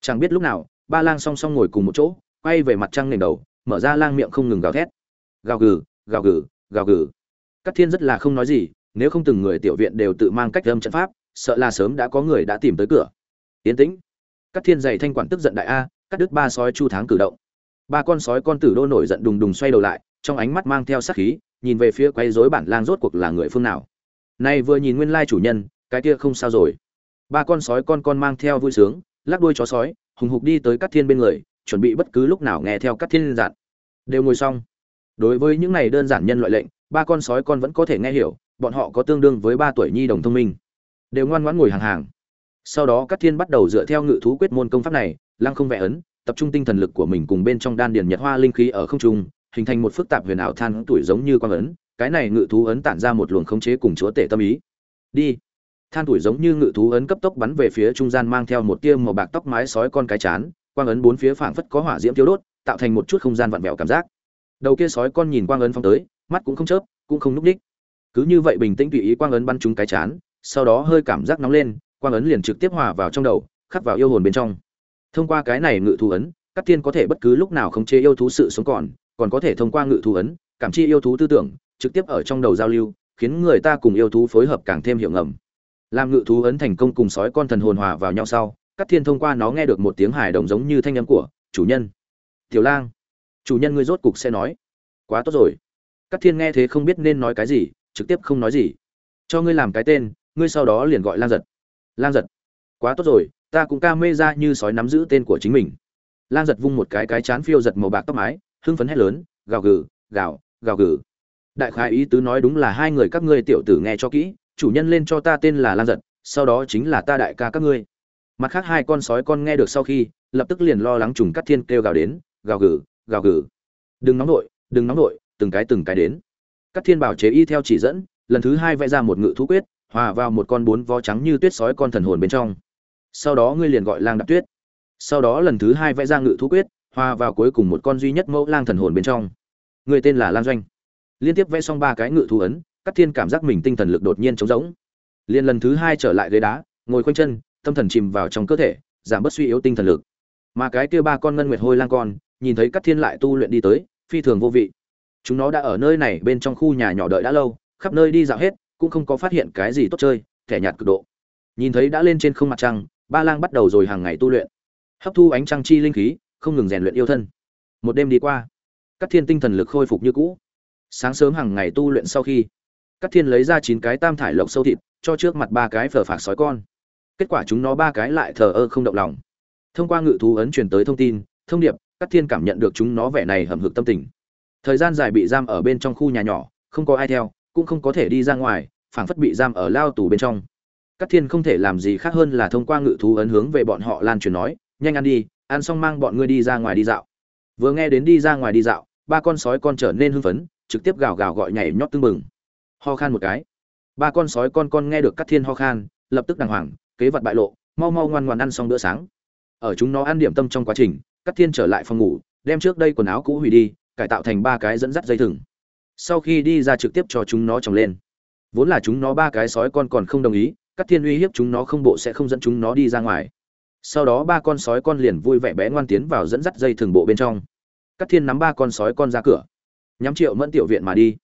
Chẳng biết lúc nào, ba lang song song ngồi cùng một chỗ, quay về mặt trăng nền đầu, mở ra lang miệng không ngừng gào thét. Gào gừ gào gừ gào gừ. Các thiên rất là không nói gì, nếu không từng người tiểu viện đều tự mang cách âm trận pháp, sợ là sớm đã có người đã tìm tới cửa. Yên tĩnh. Các thiên dày thanh quản tức giận đại a, cắt đứt ba sói chu tháng cử động. Ba con sói con tử đô nổi giận đùng đùng xoay đầu lại, trong ánh mắt mang theo sát khí, nhìn về phía quay rối bản lang rốt cuộc là người phương nào nay vừa nhìn nguyên lai chủ nhân, cái kia không sao rồi. Ba con sói con con mang theo vui sướng, lắc đuôi chó sói, hùng hục đi tới Cát thiên bên người, chuẩn bị bất cứ lúc nào nghe theo Cát thiên dặn. Đều ngồi xong. Đối với những này đơn giản nhân loại lệnh, ba con sói con vẫn có thể nghe hiểu, bọn họ có tương đương với ba tuổi nhi đồng thông minh. Đều ngoan ngoãn ngồi hàng hàng. Sau đó Cát thiên bắt đầu dựa theo ngự thú quyết môn công pháp này, lăng không vẽ ấn, tập trung tinh thần lực của mình cùng bên trong đan điền nhật hoa linh khí ở không trung, hình thành một phức tạp huyền ảo than tuổi giống như quang ấn cái này ngự thú ấn tản ra một luồng khống chế cùng chúa tể tâm ý. Đi. Than tuổi giống như ngự thú ấn cấp tốc bắn về phía trung gian mang theo một tia màu bạc tóc mái sói con cái chán, quang ấn bốn phía phảng phất có hỏa diễm thiếu đốt, tạo thành một chút không gian vặn vẹo cảm giác. Đầu kia sói con nhìn quang ấn phong tới, mắt cũng không chớp, cũng không núp đích. Cứ như vậy bình tĩnh tùy ý quang ấn bắn trúng cái chán, sau đó hơi cảm giác nóng lên, quang ấn liền trực tiếp hòa vào trong đầu, khắc vào yêu hồn bên trong. Thông qua cái này ngự thú ấn, các tiên có thể bất cứ lúc nào khống chế yêu thú sự sống còn còn có thể thông qua ngự thú ấn, cảm chi yêu thú tư tưởng trực tiếp ở trong đầu giao lưu, khiến người ta cùng yêu thú phối hợp càng thêm hiệu ngầm. Làm ngự thú ấn thành công cùng sói con thần hồn hòa vào nhau sau các thiên thông qua nó nghe được một tiếng hài đồng giống như thanh âm của chủ nhân. Tiểu lang, chủ nhân ngươi rốt cục sẽ nói. Quá tốt rồi. Các thiên nghe thế không biết nên nói cái gì, trực tiếp không nói gì. Cho ngươi làm cái tên, ngươi sau đó liền gọi lang giật. Lang giật, quá tốt rồi, ta cũng ca mê ra như sói nắm giữ tên của chính mình. Lang giật vung một cái cái chán phiêu giật màu bạc tóc mái, hưng phấn hét lớn, gào gừ, gào gào gừ đại khái ý tứ nói đúng là hai người các ngươi tiểu tử nghe cho kỹ, chủ nhân lên cho ta tên là lang giật, sau đó chính là ta đại ca các ngươi. Mặt khác hai con sói con nghe được sau khi, lập tức liền lo lắng trùng cắt thiên kêu gào đến, gào gừ gào gừ. Đừng nóng nội đừng nóng nội từng cái từng cái đến. Cắt thiên bảo chế y theo chỉ dẫn, lần thứ hai vẽ ra một ngự thú quyết, hòa vào một con bốn vó trắng như tuyết sói con thần hồn bên trong. Sau đó ngươi liền gọi lang đạp tuyết. Sau đó lần thứ hai vẽ ra ngự thú quyết, hòa vào cuối cùng một con duy nhất mẫu lang thần hồn bên trong. Người tên là lan doanh liên tiếp vẽ xong ba cái ngự thú ấn các thiên cảm giác mình tinh thần lực đột nhiên trống rỗng. Liền lần thứ hai trở lại ghế đá, ngồi khoanh chân, tâm thần chìm vào trong cơ thể, giảm bớt suy yếu tinh thần lực. Mà cái kia ba con ngân nguyệt hôi lang con, nhìn thấy các thiên lại tu luyện đi tới, phi thường vô vị. Chúng nó đã ở nơi này bên trong khu nhà nhỏ đợi đã lâu, khắp nơi đi dạo hết, cũng không có phát hiện cái gì tốt chơi, thẻ nhạt cực độ. Nhìn thấy đã lên trên không mặt trăng, ba lang bắt đầu rồi hàng ngày tu luyện. Hấp thu ánh trăng chi linh khí, không ngừng rèn luyện yêu thân. Một đêm đi qua các thiên tinh thần lực khôi phục như cũ sáng sớm hàng ngày tu luyện sau khi các thiên lấy ra chín cái tam thải lộc sâu thịt, cho trước mặt ba cái phở phạc sói con. Kết quả chúng nó ba cái lại thờ ơ không động lòng. Thông qua ngự thú ấn truyền tới thông tin, thông điệp các thiên cảm nhận được chúng nó vẻ này hầm hực tâm tình. Thời gian dài bị giam ở bên trong khu nhà nhỏ, không có ai theo, cũng không có thể đi ra ngoài, phảng phất bị giam ở lao tù bên trong. Các thiên không thể làm gì khác hơn là thông qua ngự thú ấn hướng về bọn họ lan truyền nói, nhanh ăn đi, ăn xong mang bọn ngươi đi ra ngoài đi dạo. Vừa nghe đến đi ra ngoài đi dạo, ba con sói con trở nên hưng phấn trực tiếp gào gào gọi nhảy nhót tưng bừng. Ho khan một cái. Ba con sói con con nghe được các thiên ho khan, lập tức đàng hoàng, kế vật bại lộ, mau mau ngoan ngoan ăn xong bữa sáng. Ở chúng nó ăn điểm tâm trong quá trình các thiên trở lại phòng ngủ, đem trước đây quần áo cũ hủy đi, cải tạo thành ba cái dẫn dắt dây thừng. Sau khi đi ra trực tiếp cho chúng nó trồng lên. Vốn là chúng nó ba cái sói con còn không đồng ý các thiên uy hiếp chúng nó không bộ sẽ không dẫn chúng nó đi ra ngoài. Sau đó ba con sói con liền vui vẻ bé ngoan tiến vào dẫn dắt dây thừng bộ bên trong. Các thiên nắm ba con sói con ra cửa nhắm triệu mẫn tiểu viện mà đi.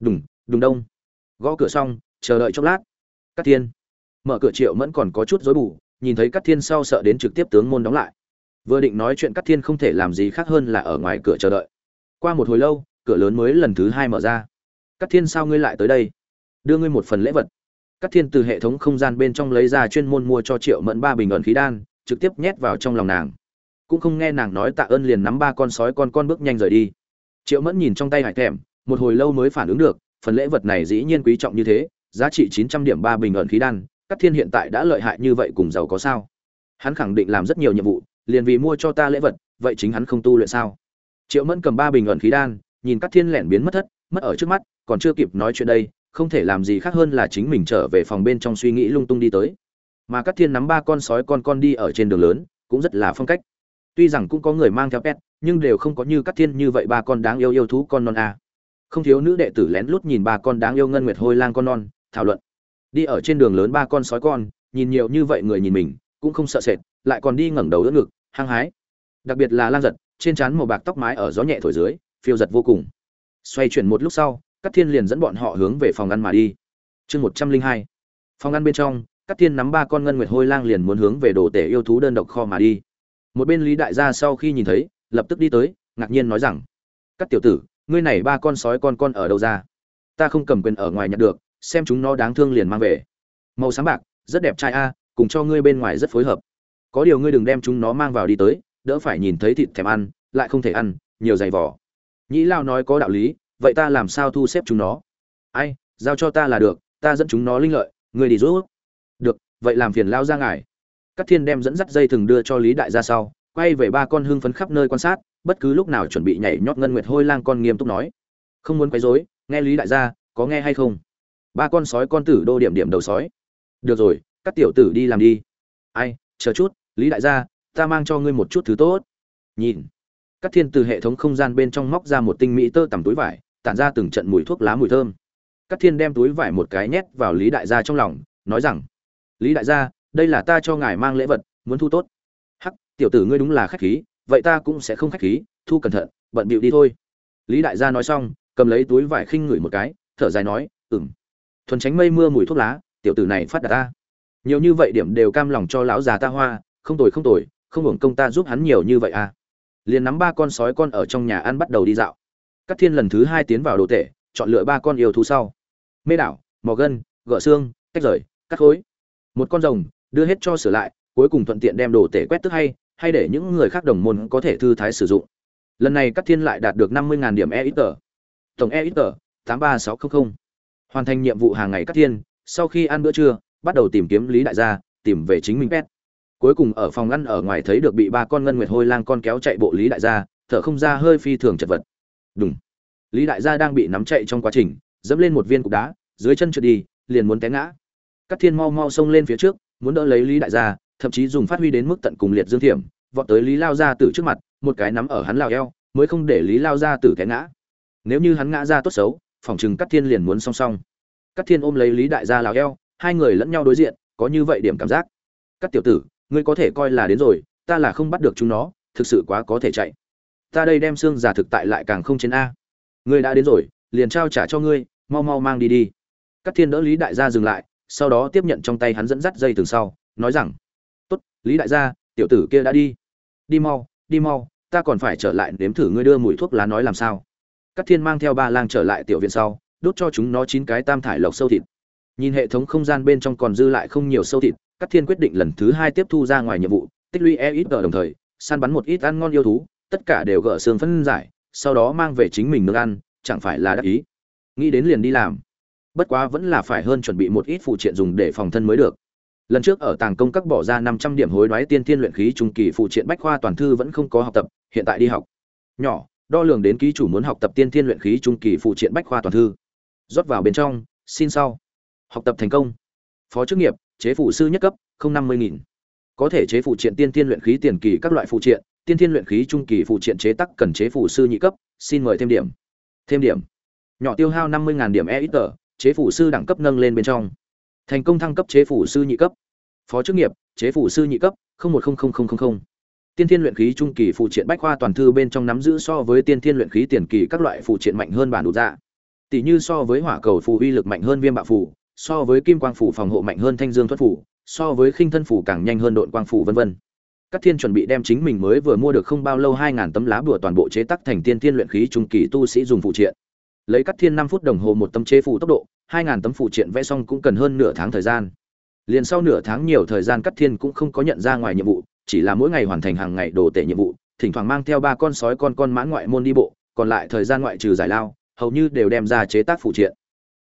Đùng đùng đông. Gõ cửa xong, chờ đợi chốc lát. Cắt thiên. Mở cửa triệu mẫn còn có chút dối bù, nhìn thấy cắt thiên sau sợ đến trực tiếp tướng môn đóng lại. Vừa định nói chuyện cắt thiên không thể làm gì khác hơn là ở ngoài cửa chờ đợi. Qua một hồi lâu, cửa lớn mới lần thứ hai mở ra. Cắt thiên sao ngươi lại tới đây? Đưa ngươi một phần lễ vật. Cắt thiên từ hệ thống không gian bên trong lấy ra chuyên môn mua cho triệu mẫn ba bình ẩn khí đan, trực tiếp nhét vào trong lòng nàng. Cũng không nghe nàng nói tạ ơn liền nắm ba con sói con con bước nhanh rời đi triệu mẫn nhìn trong tay hải thèm một hồi lâu mới phản ứng được phần lễ vật này dĩ nhiên quý trọng như thế giá trị chín trăm điểm ba bình ẩn khí đan Cát Thiên hiện tại đã lợi hại như vậy cùng giàu có sao? Hắn khẳng định làm rất nhiều nhiệm vụ, liền vì mua cho ta lễ vật, vậy chính hắn không tu luyện sao? Triệu Mẫn cầm ba bình ẩn khí đan, nhìn Cát Thiên lẻn biến mất thất, mất ở trước mắt, còn chưa kịp nói chuyện đây, không thể làm gì khác hơn là chính mình trở về phòng bên trong suy nghĩ lung tung đi tới. Mà Cát Thiên nắm ba con sói con con đi ở trên đường lớn, cũng rất là phong cách. Tuy rằng cũng có người mang theo pet, nhưng đều không có như Cát Thiên như vậy ba con đáng yêu yêu thú con non a. Không thiếu nữ đệ tử lén lút nhìn ba con đáng yêu ngân nguyệt hôi lang con non, thảo luận. Đi ở trên đường lớn ba con sói con, nhìn nhiều như vậy người nhìn mình, cũng không sợ sệt, lại còn đi ngẩng đầu đỡ ngực, hăng hái. Đặc biệt là lang giật, trên trán màu bạc tóc mái ở gió nhẹ thổi dưới, phiêu giật vô cùng. Xoay chuyển một lúc sau, Cát Thiên liền dẫn bọn họ hướng về phòng ăn mà đi. Chương một trăm linh hai Phòng ăn bên trong, Cát Thiên nắm ba con ngân nguyệt hôi lang liền muốn hướng về đồ tể yêu thú đơn độc kho mà đi. Một bên Lý đại gia sau khi nhìn thấy, lập tức đi tới, ngạc nhiên nói rằng: "Cát tiểu tử, ngươi này ba con sói con con ở đâu ra? Ta không cầm quyền ở ngoài nhận được, xem chúng nó đáng thương liền mang về. Màu sáng bạc, rất đẹp trai a, cùng cho ngươi bên ngoài rất phối hợp. Có điều ngươi đừng đem chúng nó mang vào đi tới, đỡ phải nhìn thấy thịt thèm ăn, lại không thể ăn, nhiều dày vỏ." Nhĩ Lao nói có đạo lý, vậy ta làm sao thu xếp chúng nó? Ai, giao cho ta là được, ta dẫn chúng nó linh lợi, ngươi đi rút Được, vậy làm phiền lao ra ngài. Cát Thiên đem dẫn dắt dây thừng đưa cho Lý Đại gia sau, quay về ba con hưng phấn khắp nơi quan sát, bất cứ lúc nào chuẩn bị nhảy nhót ngân nguyệt hôi lang con nghiêm túc nói, không muốn quấy rối, nghe Lý Đại gia, có nghe hay không? Ba con sói con tử đô điểm điểm đầu sói. Được rồi, các tiểu tử đi làm đi. Ai, chờ chút, Lý Đại gia, ta mang cho ngươi một chút thứ tốt. Nhìn. Cát Thiên từ hệ thống không gian bên trong móc ra một tinh mỹ tơ tằm túi vải, tản ra từng trận mùi thuốc lá mùi thơm. Cát Thiên đem túi vải một cái nhét vào Lý Đại gia trong lòng, nói rằng: "Lý Đại gia, đây là ta cho ngài mang lễ vật, muốn thu tốt." "Hắc, tiểu tử ngươi đúng là khách khí, vậy ta cũng sẽ không khách khí, thu cẩn thận, bận bịu đi thôi." Lý Đại gia nói xong, cầm lấy túi vải khinh ngửi một cái, thở dài nói: "Ừm." Thuần tránh mây mưa mùi thuốc lá, tiểu tử này phát đạt ta. Nhiều như vậy điểm đều cam lòng cho lão già ta hoa, không tồi không tồi, không hưởng công ta giúp hắn nhiều như vậy à. Liền nắm ba con sói con ở trong nhà ăn bắt đầu đi dạo. cắt Thiên lần thứ hai tiến vào đồ tể, chọn lựa ba con yêu thú sau. Mê đảo, mò gân, gỡ xương, tách rời, cắt khối. Một con rồng, đưa hết cho sửa lại, cuối cùng thuận tiện đem đồ tể quét tức hay, hay để những người khác đồng môn có thể thư thái sử dụng. Lần này Cát Thiên lại đạt được 50000 điểm EXP. Tổng e ít tờ tám ba sáu trăm linh Hoàn thành nhiệm vụ hàng ngày Cát Thiên, sau khi ăn bữa trưa, bắt đầu tìm kiếm Lý đại gia, tìm về chính mình pet. Cuối cùng ở phòng ăn ở ngoài thấy được bị ba con ngân nguyệt hôi lang con kéo chạy bộ Lý đại gia, thở không ra hơi phi thường chật vật đúng lý đại gia đang bị nắm chạy trong quá trình dẫm lên một viên cục đá dưới chân trượt đi liền muốn té ngã các thiên mau mau xông lên phía trước muốn đỡ lấy lý đại gia, thậm chí dùng phát huy đến mức tận cùng liệt dương thiểm, vọt tới lý lao gia tử trước mặt, một cái nắm ở hắn lao eo, mới không để lý lao gia tử té ngã. Nếu như hắn ngã ra tốt xấu phỏng chừng cắt thiên liền muốn song song. Cắt thiên ôm lấy lý đại gia lao eo, hai người lẫn nhau đối diện, có như vậy điểm cảm giác. Cắt tiểu tử, ngươi có thể coi là đến rồi, ta là không bắt được chúng nó, thực sự quá có thể chạy. Ta đây đem xương giả thực tại lại càng không trên a. Ngươi đã đến rồi, liền trao trả cho ngươi, mau mau mang đi đi. Cắt thiên đỡ lý đại gia dừng lại sau đó tiếp nhận trong tay hắn dẫn dắt dây từ sau, nói rằng, tốt, lý đại gia, tiểu tử kia đã đi. Đi mau đi mau, ta còn phải trở lại nếm thử ngươi đưa mùi thuốc lá nói làm sao. Các thiên mang theo ba lang trở lại tiểu viện sau, đốt cho chúng nó chín cái tam thải lộc sâu thịt. Nhìn hệ thống không gian bên trong còn dư lại không nhiều sâu thịt các thiên quyết định lần thứ hai tiếp thu ra ngoài nhiệm vụ, tích lũy e ít đồng thời, săn bắn một ít ăn ngon yêu thú, tất cả đều gỡ xương phân giải, sau đó mang về chính mình nướng ăn, chẳng phải là đắc ý. Nghĩ đến liền đi làm bất quá vẫn là phải hơn chuẩn bị một ít phụ triện dùng để phòng thân mới được. Lần trước ở tàng công các bỏ ra năm trăm điểm hối đoái tiên thiên luyện khí trung kỳ phụ triện bách khoa toàn thư vẫn không có học tập hiện tại đi học. Nhỏ đo lường đến ký chủ muốn học tập tiên thiên luyện khí trung kỳ phụ triện bách khoa toàn thư. Rót vào bên trong xin sau. Học tập thành công. Phó chức nghiệp chế phụ sư nhất cấp không năm mươi nghìn. Có thể chế phụ triện tiên thiên luyện khí tiền kỳ các loại phụ triện tiên thiên luyện khí trung kỳ phụ triện chế tác cần chế phủ sư nhị cấp, xin mời thêm điểm. Thêm điểm. Nhỏ tiêu hao 50000 điểm EXP, chế phủ sư đẳng cấp nâng lên bên trong. Thành công thăng cấp chế phủ sư nhị cấp. Phó chức nghiệp, chế phủ sư nhị cấp, 010000. Tiên thiên luyện khí trung kỳ phụ triện bách khoa toàn thư bên trong nắm giữ so với tiên thiên luyện khí tiền kỳ các loại phụ triện mạnh hơn bản đủ dạ. Tỷ như so với hỏa cầu phù uy lực mạnh hơn viêm bạo phù, so với kim quang phù phòng hộ mạnh hơn thanh dương thuật phù, so với khinh thân phù càng nhanh hơn độn quang phù vân vân. Các Thiên chuẩn bị đem chính mình mới vừa mua được không bao lâu hai ngàn tấm lá bùa toàn bộ chế tác thành tiên Thiên luyện khí trung kỳ tu sĩ dùng phụ triện. Lấy cắt Thiên 5 phút đồng hồ một tấm chế phù tốc độ, 2000 tấm phụ triện vẽ xong cũng cần hơn nửa tháng thời gian. Liền sau nửa tháng nhiều thời gian cắt Thiên cũng không có nhận ra ngoài nhiệm vụ, chỉ là mỗi ngày hoàn thành hàng ngày đồ tệ nhiệm vụ, thỉnh thoảng mang theo ba con sói con con mãn ngoại môn đi bộ, còn lại thời gian ngoại trừ giải lao, hầu như đều đem ra chế tác phụ triện.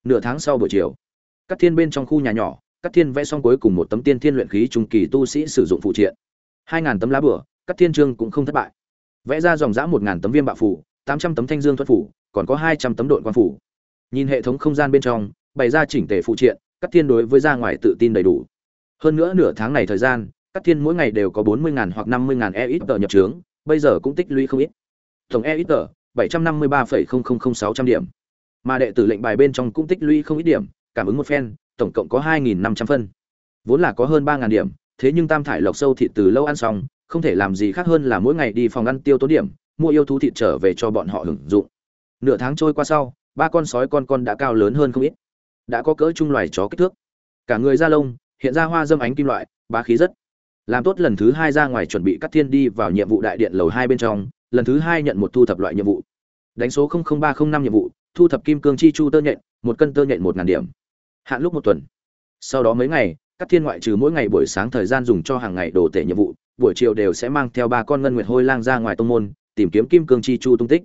Nửa tháng sau buổi chiều, cắt Thiên bên trong khu nhà nhỏ, Cắt Thiên vẽ xong cuối cùng một tấm tiên thiên luyện khí trung kỳ tu sĩ sử dụng phụ triện. 2000 tấm lá bùa, Cắt Thiên Trương cũng không thất bại. Vẽ ra dòng dã 1000 tấm viêm bạo phủ, 800 tấm thanh dương thuật phủ, còn có 200 tấm độn quan phủ. Nhìn hệ thống không gian bên trong, bày ra chỉnh tề phụ triện, Cắt Thiên đối với ra ngoài tự tin đầy đủ. Hơn nữa nửa tháng này thời gian, Cắt Thiên mỗi ngày đều có 40000 hoặc 50000 EXP nhập trướng, bây giờ cũng tích lũy không ít. Tổng EXP 753,000600 điểm. Mà đệ tử lệnh bài bên trong cũng tích lũy không ít điểm, cảm ứng một phen, tổng cộng có 2500 phân. Vốn là có hơn 3000 điểm, thế nhưng Tam thải lộc sâu thịt từ lâu ăn xong, không thể làm gì khác hơn là mỗi ngày đi phòng ăn tiêu tốn điểm, mua yêu thú thịt trở về cho bọn họ hưởng dụng. Nửa tháng trôi qua sau, ba con sói con con đã cao lớn hơn không ít. Đã có cỡ trung loài chó kích thước. Cả người da lông, hiện ra hoa dâm ánh kim loại, bá khí rất. Làm tốt lần thứ hai ra ngoài chuẩn bị cắt thiên đi vào nhiệm vụ đại điện lầu hai bên trong, lần thứ hai nhận một thu thập loại nhiệm vụ. Đánh số 00305 nhiệm vụ, thu thập kim cương chi chu tơ nhện, một cân tơ nhện một ngàn điểm hạn lúc một tuần sau đó mấy ngày các thiên ngoại trừ mỗi ngày buổi sáng thời gian dùng cho hàng ngày đồ tể nhiệm vụ buổi chiều đều sẽ mang theo ba con ngân nguyệt hôi lang ra ngoài tông môn tìm kiếm kim cương chi chu tung tích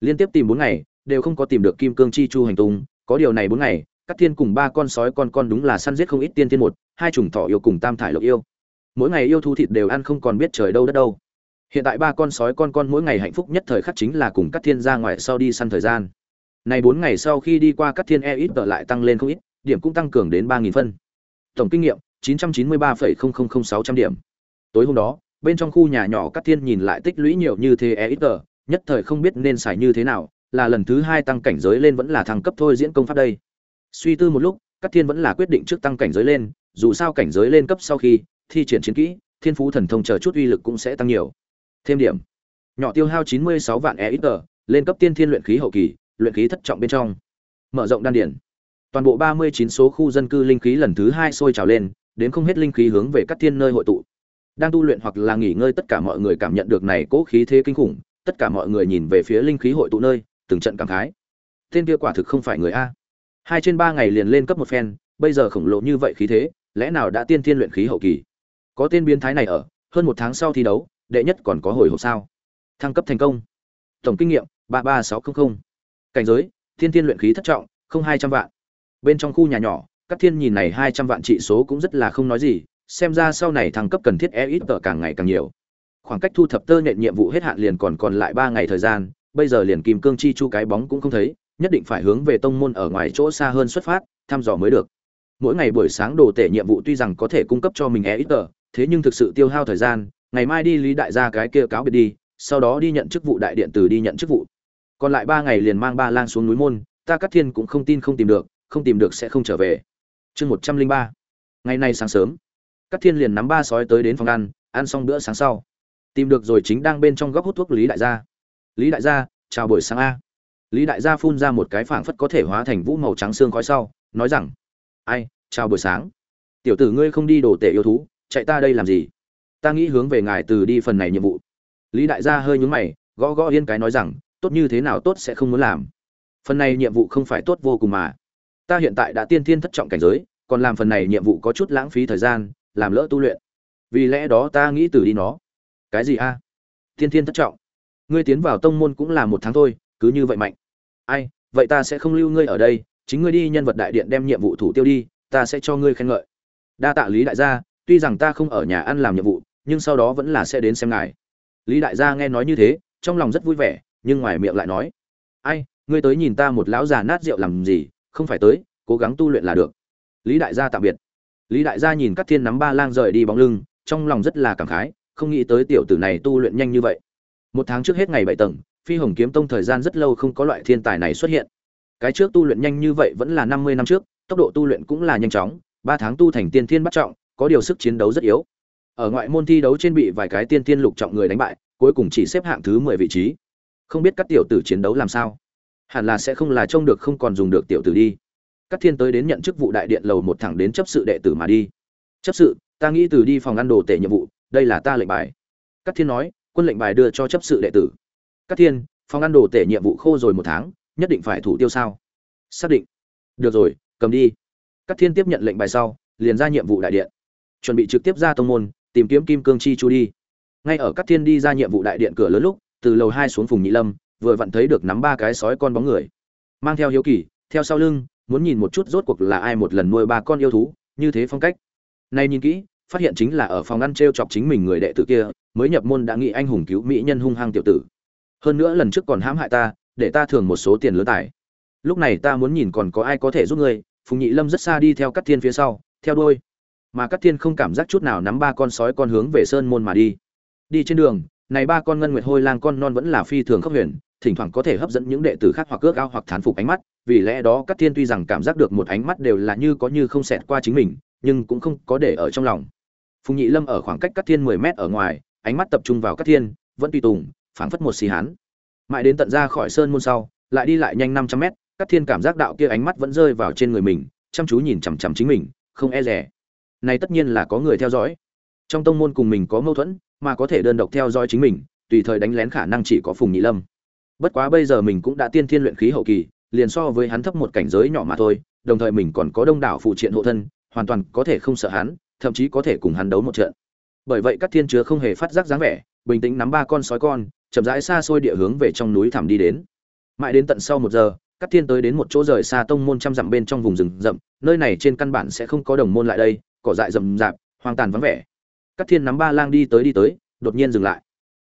liên tiếp tìm bốn ngày, đều không có tìm được kim cương chi chu hành tung, có điều này bốn ngày các thiên cùng ba con sói con con đúng là săn giết không ít tiên thiên một, hai chủng thỏ yêu cùng tam thải lộc yêu. Mỗi ngày yêu thu thịt đều ăn không còn biết trời đâu đất đâu. Hiện tại ba con sói con con mỗi ngày hạnh phúc nhất thời khắc chính là cùng các thiên ra ngoài sau đi săn thời gian. Này bốn ngày sau khi đi qua các thiên e ít lại tăng lên không ít, điểm cũng tăng cường đến ba nghìn phân. Tổng kinh nghiệm, chín trăm chín mươi ba sáu trăm điểm. Tối hôm đó, bên trong khu nhà nhỏ các thiên nhìn lại tích lũy nhiều như thế e ít nhất thời không biết nên xài như thế nào, là lần thứ hai tăng cảnh giới lên vẫn là thăng cấp thôi diễn công pháp đây. Suy tư một lúc các thiên vẫn là quyết định trước tăng cảnh giới lên, dù sao cảnh giới lên cấp sau khi thi triển chiến kỹ, thiên phú thần thông chờ chút uy lực cũng sẽ tăng nhiều. Thêm điểm. Nhỏ tiêu hao chín mươi sáu vạn e ít lên cấp tiên thiên luyện khí hậu kỳ, luyện khí thất trọng bên trong. Mở rộng đan điển. Toàn bộ ba mươi chín số khu dân cư linh khí lần thứ hai sôi trào lên, đến không hết linh khí hướng về các thiên nơi hội tụ. Đang tu luyện hoặc là nghỉ ngơi tất cả mọi người cảm nhận được này cố khí thế kinh khủng tất cả mọi người nhìn về phía linh khí hội tụ nơi, từng trận cảm khái. Tên kia quả thực không phải người a. Hai trên ba ngày liền lên cấp một phen, bây giờ khổng lồ như vậy khí thế, lẽ nào đã tiên thiên luyện khí hậu kỳ? Có tên biến thái này ở, hơn một tháng sau thi đấu, đệ nhất còn có hồi hộp sao? Thăng cấp thành công. Tổng kinh nghiệm, ba ba sáu trăm linh cảnh giới, thiên thiên luyện khí thất trọng, không hai trăm vạn. Bên trong khu nhà nhỏ, các thiên nhìn này hai trăm vạn trị số cũng rất là không nói gì, xem ra sau này thăng cấp cần thiết e ít tờ càng ngày càng nhiều khoảng cách thu thập tơ nhện nhiệm vụ hết hạn liền còn còn lại ba ngày thời gian, bây giờ liền kim cương chi chu cái bóng cũng không thấy, nhất định phải hướng về tông môn ở ngoài chỗ xa hơn xuất phát, thăm dò mới được. Mỗi ngày buổi sáng đồ tể nhiệm vụ tuy rằng có thể cung cấp cho mình e ít tờ, thế nhưng thực sự tiêu hao thời gian, ngày mai đi lý đại gia cái kia cáo biệt đi, sau đó đi nhận chức vụ đại điện từ đi nhận chức vụ. Còn lại ba ngày liền mang ba lang xuống núi môn, ta cắt thiên cũng không tin không tìm được, không tìm được sẽ không trở về. Chương một trăm linh ba. Ngày nay sáng sớm cắt thiên liền nắm ba sói tới đến phòng ăn ăn xong bữa sáng sau tìm được rồi chính đang bên trong góc hút thuốc lý đại gia. Lý đại gia, chào buổi sáng a. Lý đại gia phun ra một cái phảng phất có thể hóa thành vũ màu trắng xương khói sau, nói rằng, ai, chào buổi sáng. Tiểu tử ngươi không đi đồ tể yêu thú, chạy ta đây làm gì? Ta nghĩ hướng về ngài từ đi phần này nhiệm vụ. Lý đại gia hơi nhúng mày, gõ gõ yên cái nói rằng, tốt như thế nào tốt sẽ không muốn làm. Phần này nhiệm vụ không phải tốt vô cùng mà. Ta hiện tại đã tiên thiên thất trọng cảnh giới, còn làm phần này nhiệm vụ có chút lãng phí thời gian, làm lỡ tu luyện. Vì lẽ đó ta nghĩ từ đi nó cái gì a? Thiên thiên thất trọng. Ngươi tiến vào tông môn cũng là một tháng thôi, cứ như vậy mạnh. Ai, vậy ta sẽ không lưu ngươi ở đây, chính ngươi đi nhân vật đại điện đem nhiệm vụ thủ tiêu đi, ta sẽ cho ngươi khen ngợi. Đa tạ lý đại gia, tuy rằng ta không ở nhà ăn làm nhiệm vụ, nhưng sau đó vẫn là sẽ đến xem ngài. Lý đại gia nghe nói như thế, trong lòng rất vui vẻ, nhưng ngoài miệng lại nói, ai, ngươi tới nhìn ta một lão già nát rượu làm gì, không phải tới, cố gắng tu luyện là được. Lý đại gia tạm biệt. Lý đại gia nhìn các thiên nắm ba lang rời đi bóng lưng, trong lòng rất là cảm khái không nghĩ tới tiểu tử này tu luyện nhanh như vậy. Một tháng trước hết ngày bảy tầng, phi hồng kiếm tông thời gian rất lâu không có loại thiên tài này xuất hiện. Cái trước tu luyện nhanh như vậy vẫn là năm mươi năm trước, tốc độ tu luyện cũng là nhanh chóng, ba tháng tu thành tiên thiên bắt trọng, có điều sức chiến đấu rất yếu. Ở ngoại môn thi đấu trên bị vài cái tiên thiên lục trọng người đánh bại, cuối cùng chỉ xếp hạng thứ mười vị trí. Không biết các tiểu tử chiến đấu làm sao? Hẳn là sẽ không là trông được không còn dùng được tiểu tử đi. Các thiên tới đến nhận chức vụ đại điện lầu một thẳng đến chấp sự đệ tử mà đi. Chấp sự, ta nghĩ từ đi phòng ăn đồ tể nhiệm vụ đây là ta lệnh bài. Các thiên nói, quân lệnh bài đưa cho chấp sự đệ tử. Các thiên, phòng ăn đồ tể nhiệm vụ khô rồi một tháng, nhất định phải thủ tiêu sao? Xác định. Được rồi, cầm đi. Các thiên tiếp nhận lệnh bài sau, liền ra nhiệm vụ đại điện. Chuẩn bị trực tiếp ra tông môn, tìm kiếm kim cương chi chu đi. Ngay ở các thiên đi ra nhiệm vụ đại điện cửa lớn lúc, từ lầu hai xuống phùng nhị lâm, vừa vặn thấy được nắm ba cái sói con bóng người. Mang theo hiếu kỳ, theo sau lưng, muốn nhìn một chút rốt cuộc là ai một lần nuôi ba con yêu thú, như thế phong cách. Nay nhìn kỹ phát hiện chính là ở phòng ăn t chọc chính mình người đệ tử kia, mới nhập môn đã nghĩ anh hùng cứu mỹ nhân hung hăng tiểu tử. Hơn nữa lần trước còn hãm hại ta, để ta thường một số tiền lớn tài. Lúc này ta muốn nhìn còn có ai có thể giúp ngươi, phùng nhị lâm rất xa đi theo các thiên phía sau, theo đuôi. Mà các thiên không cảm giác chút nào nắm ba con sói con hướng về sơn môn mà đi. Đi trên đường, này ba con ngân nguyệt hôi lang con non vẫn là phi thường khốc huyền, thỉnh thoảng có thể hấp dẫn những đệ tử khác hoặc ước ao hoặc thán phục ánh mắt, vì lẽ đó các thiên tuy rằng cảm giác được một ánh mắt đều là như có như không xẹt qua chính mình, nhưng cũng không có để ở trong lòng phùng nhị lâm ở khoảng cách Cát thiên mười mét ở ngoài, ánh mắt tập trung vào Cát thiên, vẫn tùy tùng, phảng phất một xì hán. Mãi đến tận ra khỏi sơn môn sau, lại đi lại nhanh năm trăm mét, Cát thiên cảm giác đạo kia ánh mắt vẫn rơi vào trên người mình, chăm chú nhìn chằm chằm chính mình, không e rẻ. Này tất nhiên là có người theo dõi. Trong tông môn cùng mình có mâu thuẫn, mà có thể đơn độc theo dõi chính mình, tùy thời đánh lén khả năng chỉ có phùng nhị lâm. Bất quá bây giờ mình cũng đã tiên thiên luyện khí hậu kỳ, liền so với hắn thấp một cảnh giới nhỏ mà thôi, đồng thời mình còn có đông đảo phụ triện hộ thân, hoàn toàn có thể không sợ hắn thậm chí có thể cùng hắn đấu một trận. Bởi vậy các thiên chứa không hề phát giác dáng vẻ, bình tĩnh nắm ba con sói con, chậm rãi xa xôi địa hướng về trong núi thẳm đi đến. Mãi đến tận sau một giờ, các thiên tới đến một chỗ rời xa tông môn trăm dặm bên trong vùng rừng rậm, nơi này trên căn bản sẽ không có đồng môn lại đây, cỏ dại rậm rạp, hoang tàn vắng vẻ. Các thiên nắm ba lang đi tới đi tới, đột nhiên dừng lại.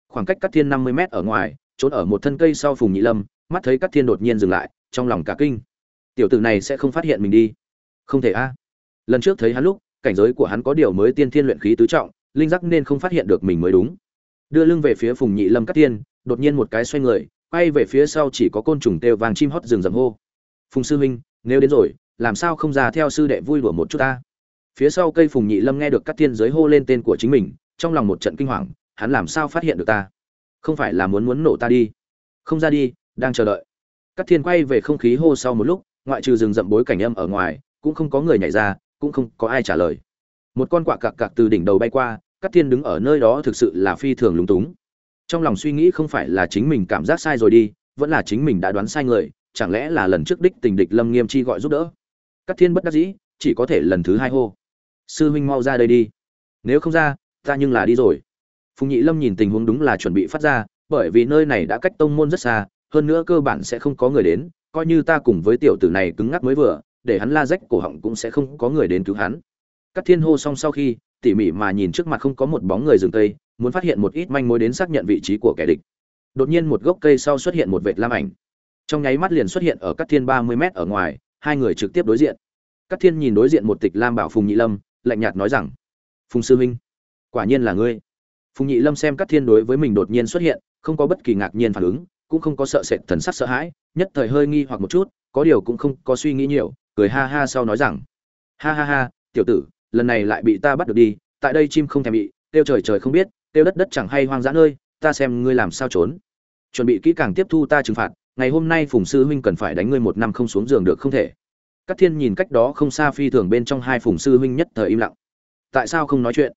Khoảng cách các thiên năm mươi mét ở ngoài, trốn ở một thân cây sau phùng nhị lâm, mắt thấy các thiên đột nhiên dừng lại, trong lòng cả kinh. Tiểu tử này sẽ không phát hiện mình đi. Không thể a. Lần trước thấy hắn lúc cảnh giới của hắn có điều mới tiên thiên luyện khí tứ trọng, linh giác nên không phát hiện được mình mới đúng. Đưa lưng về phía phùng nhị lâm cắt tiên, đột nhiên một cái xoay người, quay về phía sau chỉ có côn trùng kêu vàng chim hót rừng rậm hô. Phùng sư huynh nếu đến rồi, làm sao không ra theo sư đệ vui đùa một chút ta? Phía sau cây phùng nhị lâm nghe được cắt tiên giới hô lên tên của chính mình, trong lòng một trận kinh hoàng, hắn làm sao phát hiện được ta? Không phải là muốn muốn nổ ta đi. Không ra đi, đang chờ đợi. Cắt thiên quay về không khí hô sau một lúc, ngoại trừ rừng rậm bối cảnh âm ở ngoài, cũng không có người nhảy ra cũng không có ai trả lời. Một con quạ cặc cặc từ đỉnh đầu bay qua, Cát thiên đứng ở nơi đó thực sự là phi thường lúng túng. Trong lòng suy nghĩ không phải là chính mình cảm giác sai rồi đi, vẫn là chính mình đã đoán sai người, chẳng lẽ là lần trước đích tình địch lâm nghiêm chi gọi giúp đỡ? Cát thiên bất đắc dĩ, chỉ có thể lần thứ hai hô. Sư huynh mau ra đây đi. Nếu không ra, ta nhưng là đi rồi. Phùng nhị lâm nhìn tình huống đúng là chuẩn bị phát ra, bởi vì nơi này đã cách tông môn rất xa, hơn nữa cơ bản sẽ không có người đến, coi như ta cùng với tiểu tử này cứng ngắc mới vừa để hắn la rách cổ họng cũng sẽ không có người đến cứu hắn. Các thiên hô xong sau khi, tỉ mỉ mà nhìn trước mặt không có một bóng người rừng cây, muốn phát hiện một ít manh mối đến xác nhận vị trí của kẻ địch. Đột nhiên một gốc cây sau xuất hiện một vệt lam ảnh. Trong nháy mắt liền xuất hiện ở các thiên ba mươi m ở ngoài, hai người trực tiếp đối diện. Các thiên nhìn đối diện một tịch lam bảo phùng nhị lâm, lạnh nhạt nói rằng, phùng sư huynh, quả nhiên là ngươi. Phùng nhị lâm xem các thiên đối với mình đột nhiên xuất hiện, không có bất kỳ ngạc nhiên phản ứng, cũng không có sợ sệt thần sắc sợ hãi, nhất thời hơi nghi hoặc một chút, có điều cũng không có suy nghĩ nhiều cười ha ha sau nói rằng ha ha ha tiểu tử lần này lại bị ta bắt được đi tại đây chim không thèm bị tiêu trời trời không biết tiêu đất đất chẳng hay hoang dã nơi ta xem ngươi làm sao trốn. Chuẩn bị kỹ càng tiếp thu ta trừng phạt ngày hôm nay phùng sư huynh cần phải đánh ngươi một năm không xuống giường được không thể. Các thiên nhìn cách đó không xa phi thường bên trong hai phùng sư huynh nhất thời im lặng. Tại sao không nói chuyện?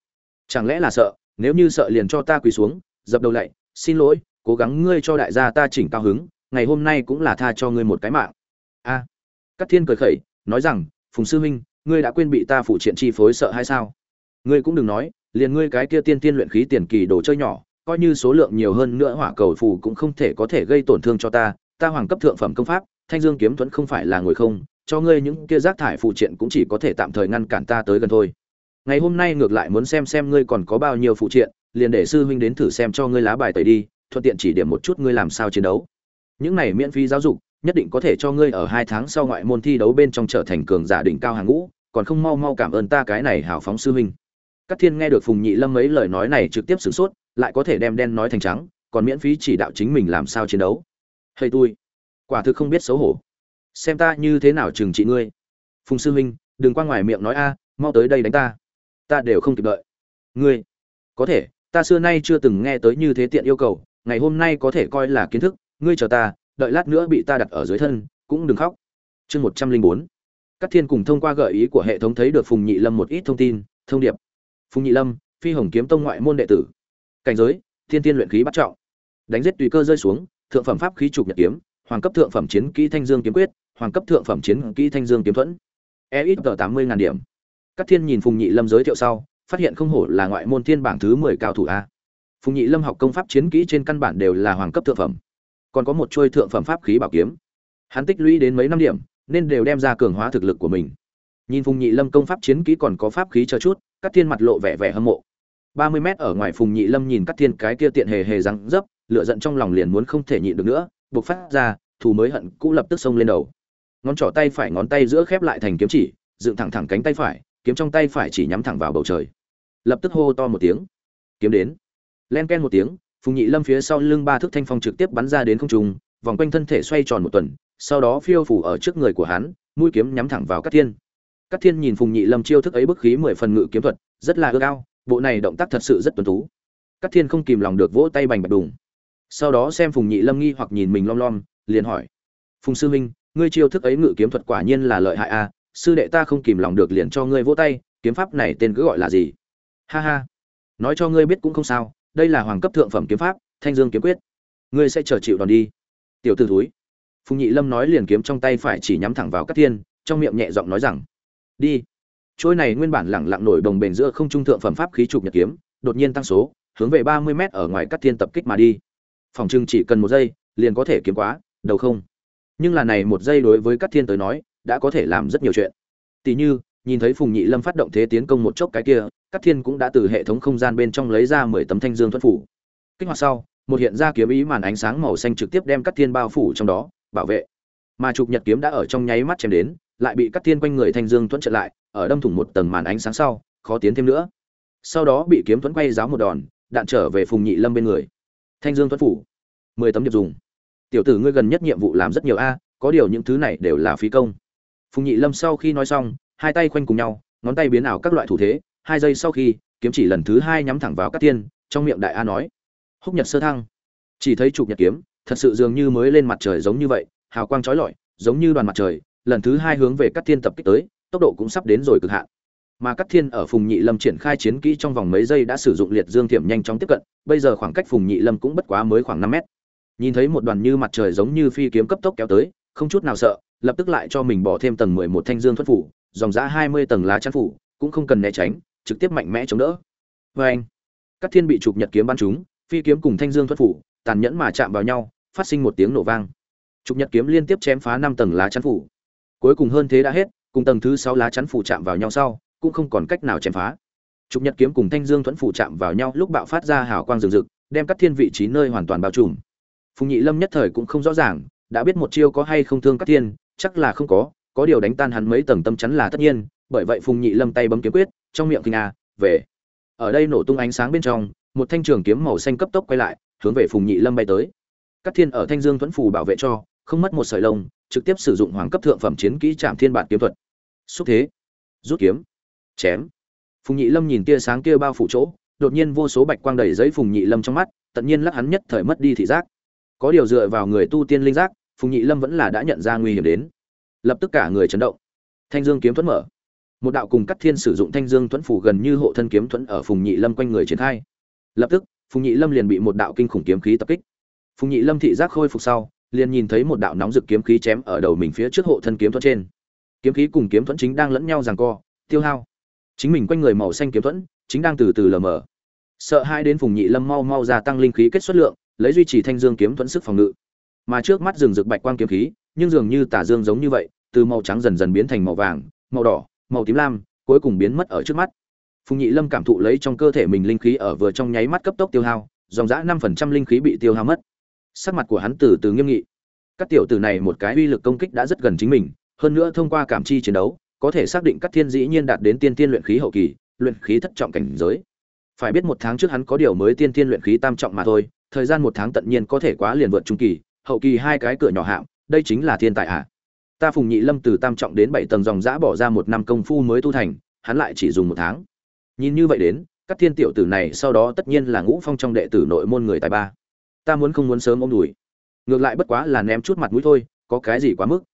Chẳng lẽ là sợ nếu như sợ liền cho ta quỳ xuống dập đầu lạy xin lỗi cố gắng ngươi cho đại gia ta chỉnh cao hứng ngày hôm nay cũng là tha cho ngươi một cái mạng. A à, Cát thiên cười khẩy, nói rằng, phùng sư huynh, ngươi đã quên bị ta phụ triện chi phối sợ hay sao? Ngươi cũng đừng nói, liền ngươi cái kia tiên tiên luyện khí tiền kỳ đồ chơi nhỏ, coi như số lượng nhiều hơn nữa hỏa cầu phù cũng không thể có thể gây tổn thương cho ta. Ta hoàng cấp thượng phẩm công pháp, thanh dương kiếm thuẫn không phải là ngồi không, cho ngươi những kia rác thải phụ triện cũng chỉ có thể tạm thời ngăn cản ta tới gần thôi. Ngày hôm nay ngược lại muốn xem xem ngươi còn có bao nhiêu phụ triện, liền để sư huynh đến thử xem cho ngươi lá bài tẩy đi, thuận tiện chỉ điểm một chút ngươi làm sao chiến đấu. Những này miễn phí giáo dục nhất định có thể cho ngươi ở hai tháng sau ngoại môn thi đấu bên trong trở thành cường giả đỉnh cao hàng ngũ, còn không mau mau cảm ơn ta cái này hào phóng sư huynh. Các thiên nghe được phùng nhị lâm mấy lời nói này trực tiếp sửng sốt, lại có thể đem đen nói thành trắng, còn miễn phí chỉ đạo chính mình làm sao chiến đấu. Hay tôi quả thực không biết xấu hổ. Xem ta như thế nào trừng trị ngươi. Phùng sư huynh, đừng qua ngoài miệng nói a, mau tới đây đánh ta. Ta đều không kịp đợi. Ngươi, có thể, ta xưa nay chưa từng nghe tới như thế tiện yêu cầu, ngày hôm nay có thể coi là kiến thức, ngươi chờ ta đợi lát nữa bị ta đặt ở dưới thân, cũng đừng khóc. Chương một trăm linh bốn. Các thiên cùng thông qua gợi ý của hệ thống thấy được phùng nhị lâm một ít thông tin, thông điệp. Phùng nhị lâm, phi hồng kiếm tông ngoại môn đệ tử. Cảnh giới, thiên tiên luyện khí bắt trọng. Đánh giết tùy cơ rơi xuống, thượng phẩm pháp khí trục nhật kiếm, hoàng cấp thượng phẩm chiến kỹ thanh dương kiếm quyết, hoàng cấp thượng phẩm chiến kỹ thanh dương kiếm thuẫn. E ít tờ tám mươi ngàn điểm. Các thiên nhìn phùng nhị lâm giới thiệu sau, phát hiện không hổ là ngoại môn thiên bảng thứ mười cao thủ a. Phùng nhị lâm học công pháp chiến kỹ trên căn bản đều là hoàng cấp thượng phẩm còn có một chuôi thượng phẩm pháp khí bảo kiếm. Hắn tích lũy đến mấy năm điểm, nên đều đem ra cường hóa thực lực của mình. Nhìn phùng nhị lâm công pháp chiến kỹ còn có pháp khí chờ chút các thiên mặt lộ vẻ vẻ hâm mộ. Ba mươi mét ở ngoài phùng nhị lâm nhìn các thiên cái kia tiện hề hề răng dấp, lửa giận trong lòng liền muốn không thể nhịn được nữa, buộc phát ra, thù mới hận cũ lập tức xông lên đầu. Ngón trỏ tay phải ngón tay giữa khép lại thành kiếm chỉ, dựng thẳng thẳng cánh tay phải, kiếm trong tay phải chỉ nhắm thẳng vào bầu trời. Lập tức hô to một tiếng. Kiếm đến. Len ken một tiếng phùng nhị lâm phía sau lưng ba thước thanh phong trực tiếp bắn ra đến không trung vòng quanh thân thể xoay tròn một tuần sau đó phiêu phủ ở trước người của hắn mũi kiếm nhắm thẳng vào các thiên. Các thiên nhìn phùng nhị lâm chiêu thức ấy bức khí mười phần ngự kiếm thuật rất là ưa cao bộ này động tác thật sự rất tuấn tú. Các thiên không kìm lòng được vỗ tay bành bạch đùng. Sau đó xem phùng nhị lâm nghi hoặc nhìn mình lom lom liền hỏi phùng sư huynh ngươi chiêu thức ấy ngự kiếm thuật quả nhiên là lợi hại a à, sư đệ ta không kìm lòng được liền cho ngươi vỗ tay kiếm pháp này tên cứ gọi là gì? Ha ha nói cho ngươi biết cũng không sao đây là hoàng cấp thượng phẩm kiếm pháp, thanh dương kiếm quyết. Ngươi sẽ chờ chịu đòn đi. Tiểu t ử thúi. Phùng nhị lâm nói liền kiếm trong tay phải chỉ nhắm thẳng vào các thiên, trong miệng nhẹ giọng nói rằng, đi. Chuỗi này nguyên bản lẳng lặng nổi đồng bền giữa không trung thượng phẩm pháp khí trục nhật kiếm, đột nhiên tăng số, hướng về ba mươi m ở ngoài các thiên tập kích mà đi. Phòng trưng chỉ cần một giây, liền có thể kiếm quá, đầu không. Nhưng là này một giây đối với các thiên tới nói, đã có thể làm rất nhiều chuyện. Tỷ như nhìn thấy phùng nhị lâm phát động thế tiến công một chốc cái kia các thiên cũng đã từ hệ thống không gian bên trong lấy ra mười tấm thanh dương thuận phủ. Kích hoạt sau, một hiện ra kiếm ý màn ánh sáng màu xanh trực tiếp đem các thiên bao phủ trong đó, bảo vệ. Mà trục nhật kiếm đã ở trong nháy mắt chém đến, lại bị các thiên quanh người thanh dương thuận trở lại, ở đâm thủng một tầng màn ánh sáng sau, khó tiến thêm nữa. Sau đó bị kiếm thuẫn quay giáo một đòn, đạn trở về phùng nhị lâm bên người. Thanh dương thuận phủ. Mười tấm điệp dùng. Tiểu tử ngươi gần nhất nhiệm vụ làm rất nhiều a, có điều những thứ này đều là phí công. Phùng nhị lâm sau khi nói xong hai tay khoanh cùng nhau, ngón tay biến ảo các loại thủ thế, hai giây sau khi, kiếm chỉ lần thứ hai nhắm thẳng vào các tiên trong miệng đại a nói, húc nhật sơ thăng. Chỉ thấy trục nhật kiếm, thật sự dường như mới lên mặt trời giống như vậy, hào quang trói lọi, giống như đoàn mặt trời, lần thứ hai hướng về các thiên tập kích tới, tốc độ cũng sắp đến rồi cực hạn. Mà các thiên ở phùng nhị lâm triển khai chiến kỹ trong vòng mấy giây đã sử dụng liệt dương thiểm nhanh chóng tiếp cận, bây giờ khoảng cách phùng nhị lâm cũng bất quá mới khoảng năm mét. Nhìn thấy một đoàn như mặt trời giống như phi kiếm cấp tốc kéo tới, không chút nào sợ, lập tức lại cho mình bỏ thêm tầng mười một thanh dương thuất phủ dòng giã hai mươi tầng lá chắn phủ, cũng không cần né tránh, trực tiếp mạnh mẽ chống đỡ. Vê anh, các thiên bị chụp nhật kiếm bắn trúng phi kiếm cùng thanh dương thuất phủ, tàn nhẫn mà chạm vào nhau, phát sinh một tiếng nổ vang. Chụp nhật kiếm liên tiếp chém phá năm tầng lá chắn phủ. Cuối cùng hơn thế đã hết, cùng tầng thứ sáu lá chắn phủ chạm vào nhau sau, cũng không còn cách nào chém phá. Chụp nhật kiếm cùng thanh dương thuẫn phủ chạm vào nhau, lúc bạo phát ra hào quang rực rực, đem các thiên vị trí nơi hoàn toàn bao trùm. Phùng nhị lâm nhất thời cũng không rõ ràng, đã biết một chiêu có hay không thương các thiên, chắc là không có có điều đánh tan hắn mấy tầng tâm chắn là tất nhiên, bởi vậy phùng nhị lâm tay bấm kiếm quyết, trong miệng kinh a à, về. Ở đây nổ tung ánh sáng bên trong, một thanh trường kiếm màu xanh cấp tốc quay lại, hướng về phùng nhị lâm bay tới. Các thiên ở thanh dương thuẫn phù bảo vệ cho, không mất một sợi lông, trực tiếp sử dụng hoàng cấp thượng phẩm chiến kỹ trạm thiên bản kiếm thuật. Xúc thế. Rút kiếm. Chém. Phùng nhị lâm nhìn tia sáng kia bao phủ chỗ, đột nhiên vô số bạch quang đầy giấy phùng nhị lâm trong mắt, tận nhiên lắc hắn nhất thời mất đi thị giác. Có điều dựa vào người tu tiên linh giác, phùng nhị lâm vẫn là đã nhận ra nguy hiểm đến lập tức cả người chấn động. Thanh dương kiếm thuẫn mở. Một đạo cùng cắt thiên sử dụng thanh dương thuẫn phủ gần như hộ thân kiếm thuẫn ở phùng nhị lâm quanh người triển khai. Lập tức, phùng nhị lâm liền bị một đạo kinh khủng kiếm khí tập kích. Phùng nhị lâm thị giác khôi phục sau, liền nhìn thấy một đạo nóng rực kiếm khí chém ở đầu mình phía trước hộ thân kiếm thuẫn trên. Kiếm khí cùng kiếm thuẫn chính đang lẫn nhau giằng co, tiêu hao. Chính mình quanh người màu xanh kiếm thuẫn, chính đang từ từ lờ mờ. Sợ hai đến phùng nhị lâm mau mau gia tăng linh khí kết xuất lượng, lấy duy trì thanh dương kiếm thuẫn sức phòng ngự. Mà trước mắt rừng rực bạch quang kiếm khí nhưng dường như tà dương giống như vậy, từ màu trắng dần dần biến thành màu vàng, màu đỏ, màu tím lam, cuối cùng biến mất ở trước mắt. Phùng nhị lâm cảm thụ lấy trong cơ thể mình linh khí ở vừa trong nháy mắt cấp tốc tiêu hao, dòng dã năm phần trăm linh khí bị tiêu hao mất. Sắc mặt của hắn từ từ nghiêm nghị. Các tiểu tử này một cái uy lực công kích đã rất gần chính mình, hơn nữa thông qua cảm chi chiến đấu, có thể xác định các thiên dĩ nhiên đạt đến tiên tiên luyện khí hậu kỳ, luyện khí thất trọng cảnh giới. Phải biết một tháng trước hắn có điều mới tiên tiên luyện khí tam trọng mà thôi, thời gian một tháng tận nhiên có thể quá liền vượt trung kỳ, hậu kỳ hai cái cửa nhỏ hạng đây chính là thiên tài ạ. À. ta phùng nhị lâm từ tam trọng đến bảy tầng dòng giã bỏ ra một năm công phu mới tu thành, hắn lại chỉ dùng một tháng. Nhìn như vậy đến, các thiên tiểu tử này sau đó tất nhiên là ngũ phong trong đệ tử nội môn người tài ba. Ta muốn không muốn sớm ôm đùi. Ngược lại bất quá là ném chút mặt mũi thôi, có cái gì quá mức?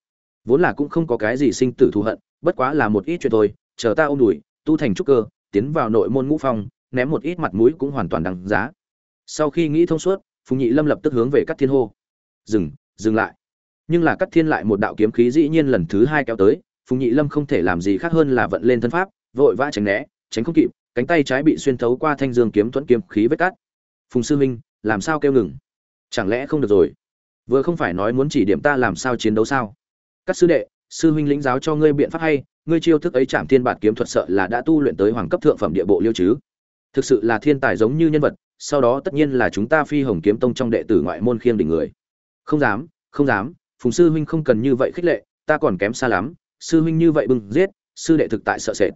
Vốn là cũng không có cái gì sinh tử thù hận, bất quá là một ít chuyện thôi, chờ ta ôm đùi, tu thành trúc cơ, tiến vào nội môn ngũ phong, ném một ít mặt mũi cũng hoàn toàn đằng giá. Sau khi nghĩ thông suốt, phùng nhị lâm lập tức hướng về các thiên hô. Dừng dừng lại nhưng là cắt thiên lại một đạo kiếm khí dĩ nhiên lần thứ hai kéo tới, phùng nhị lâm không thể làm gì khác hơn là vận lên thân pháp, vội vã tránh né, tránh không kịp, cánh tay trái bị xuyên thấu qua thanh dương kiếm thuẫn kiếm khí vết cắt. Phùng sư minh, làm sao kêu ngừng? Chẳng lẽ không được rồi? Vừa không phải nói muốn chỉ điểm ta làm sao chiến đấu sao? Các sư đệ, sư huynh lĩnh giáo cho ngươi biện pháp hay, ngươi chiêu thức ấy chạm thiên bản kiếm thuật sợ là đã tu luyện tới hoàng cấp thượng phẩm địa bộ liêu chứ? Thực sự là thiên tài giống như nhân vật, sau đó tất nhiên là chúng ta phi hồng kiếm tông trong đệ tử ngoại môn khiêng đỉnh người. Không dám không dám phùng sư huynh không cần như vậy khích lệ, ta còn kém xa lắm, sư huynh như vậy bưng giết, sư đệ thực tại sợ sệt.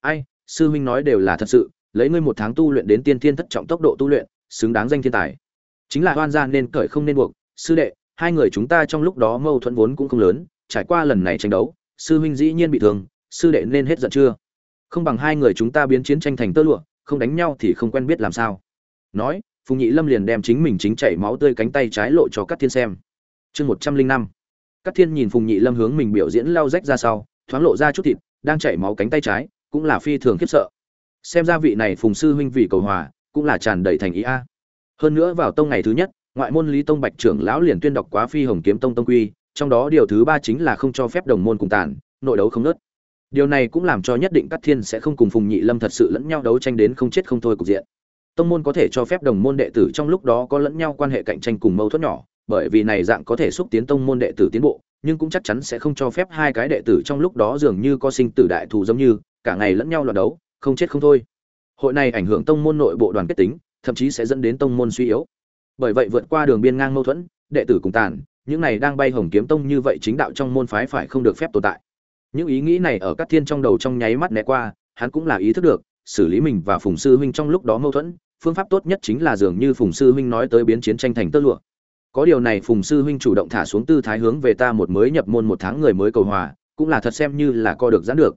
Ai, sư huynh nói đều là thật sự, lấy ngươi một tháng tu luyện đến tiên thiên thất trọng tốc độ tu luyện, xứng đáng danh thiên tài. Chính là hoan gia nên cởi không nên buộc, sư đệ, hai người chúng ta trong lúc đó mâu thuẫn vốn cũng không lớn, trải qua lần này tranh đấu, sư huynh dĩ nhiên bị thương, sư đệ nên hết giận chưa? Không bằng hai người chúng ta biến chiến tranh thành tơ lụa, không đánh nhau thì không quen biết làm sao. Nói, phùng nhị lâm liền đem chính mình chính chảy máu tươi cánh tay trái lộ cho các thiên xem chương một trăm linh năm. Các thiên nhìn phùng nhị lâm hướng mình biểu diễn lau rách ra sau, thoáng lộ ra chút thịt, đang chảy máu cánh tay trái, cũng là phi thường khiếp sợ. Xem ra vị này phùng sư huynh vì cầu hòa, cũng là tràn đầy thành ý a. Hơn nữa vào tông ngày thứ nhất, ngoại môn lý tông bạch trưởng lão liền tuyên đọc quá phi hồng kiếm tông tông quy, trong đó điều thứ ba chính là không cho phép đồng môn cùng tàn, nội đấu không nớt. Điều này cũng làm cho nhất định các thiên sẽ không cùng phùng nhị lâm thật sự lẫn nhau đấu tranh đến không chết không thôi cục diện. Tông môn có thể cho phép đồng môn đệ tử trong lúc đó có lẫn nhau quan hệ cạnh tranh cùng mâu thuẫn nhỏ bởi vì này dạng có thể xúc tiến tông môn đệ tử tiến bộ, nhưng cũng chắc chắn sẽ không cho phép hai cái đệ tử trong lúc đó dường như có sinh tử đại thù giống như, cả ngày lẫn nhau loạt đấu, không chết không thôi. Hội này ảnh hưởng tông môn nội bộ đoàn kết tính, thậm chí sẽ dẫn đến tông môn suy yếu. Bởi vậy vượt qua đường biên ngang mâu thuẫn, đệ tử cùng tàn, những này đang bay hồng kiếm tông như vậy chính đạo trong môn phái phải không được phép tồn tại. Những ý nghĩ này ở các thiên trong đầu trong nháy mắt né qua, hắn cũng là ý thức được, xử lý mình và phùng sư huynh trong lúc đó mâu thuẫn, phương pháp tốt nhất chính là dường như phùng sư huynh nói tới biến chiến tranh thành tơ lụa có điều này phùng sư huynh chủ động thả xuống tư thái hướng về ta một mới nhập môn một tháng người mới cầu hòa, cũng là thật xem như là co được giãn được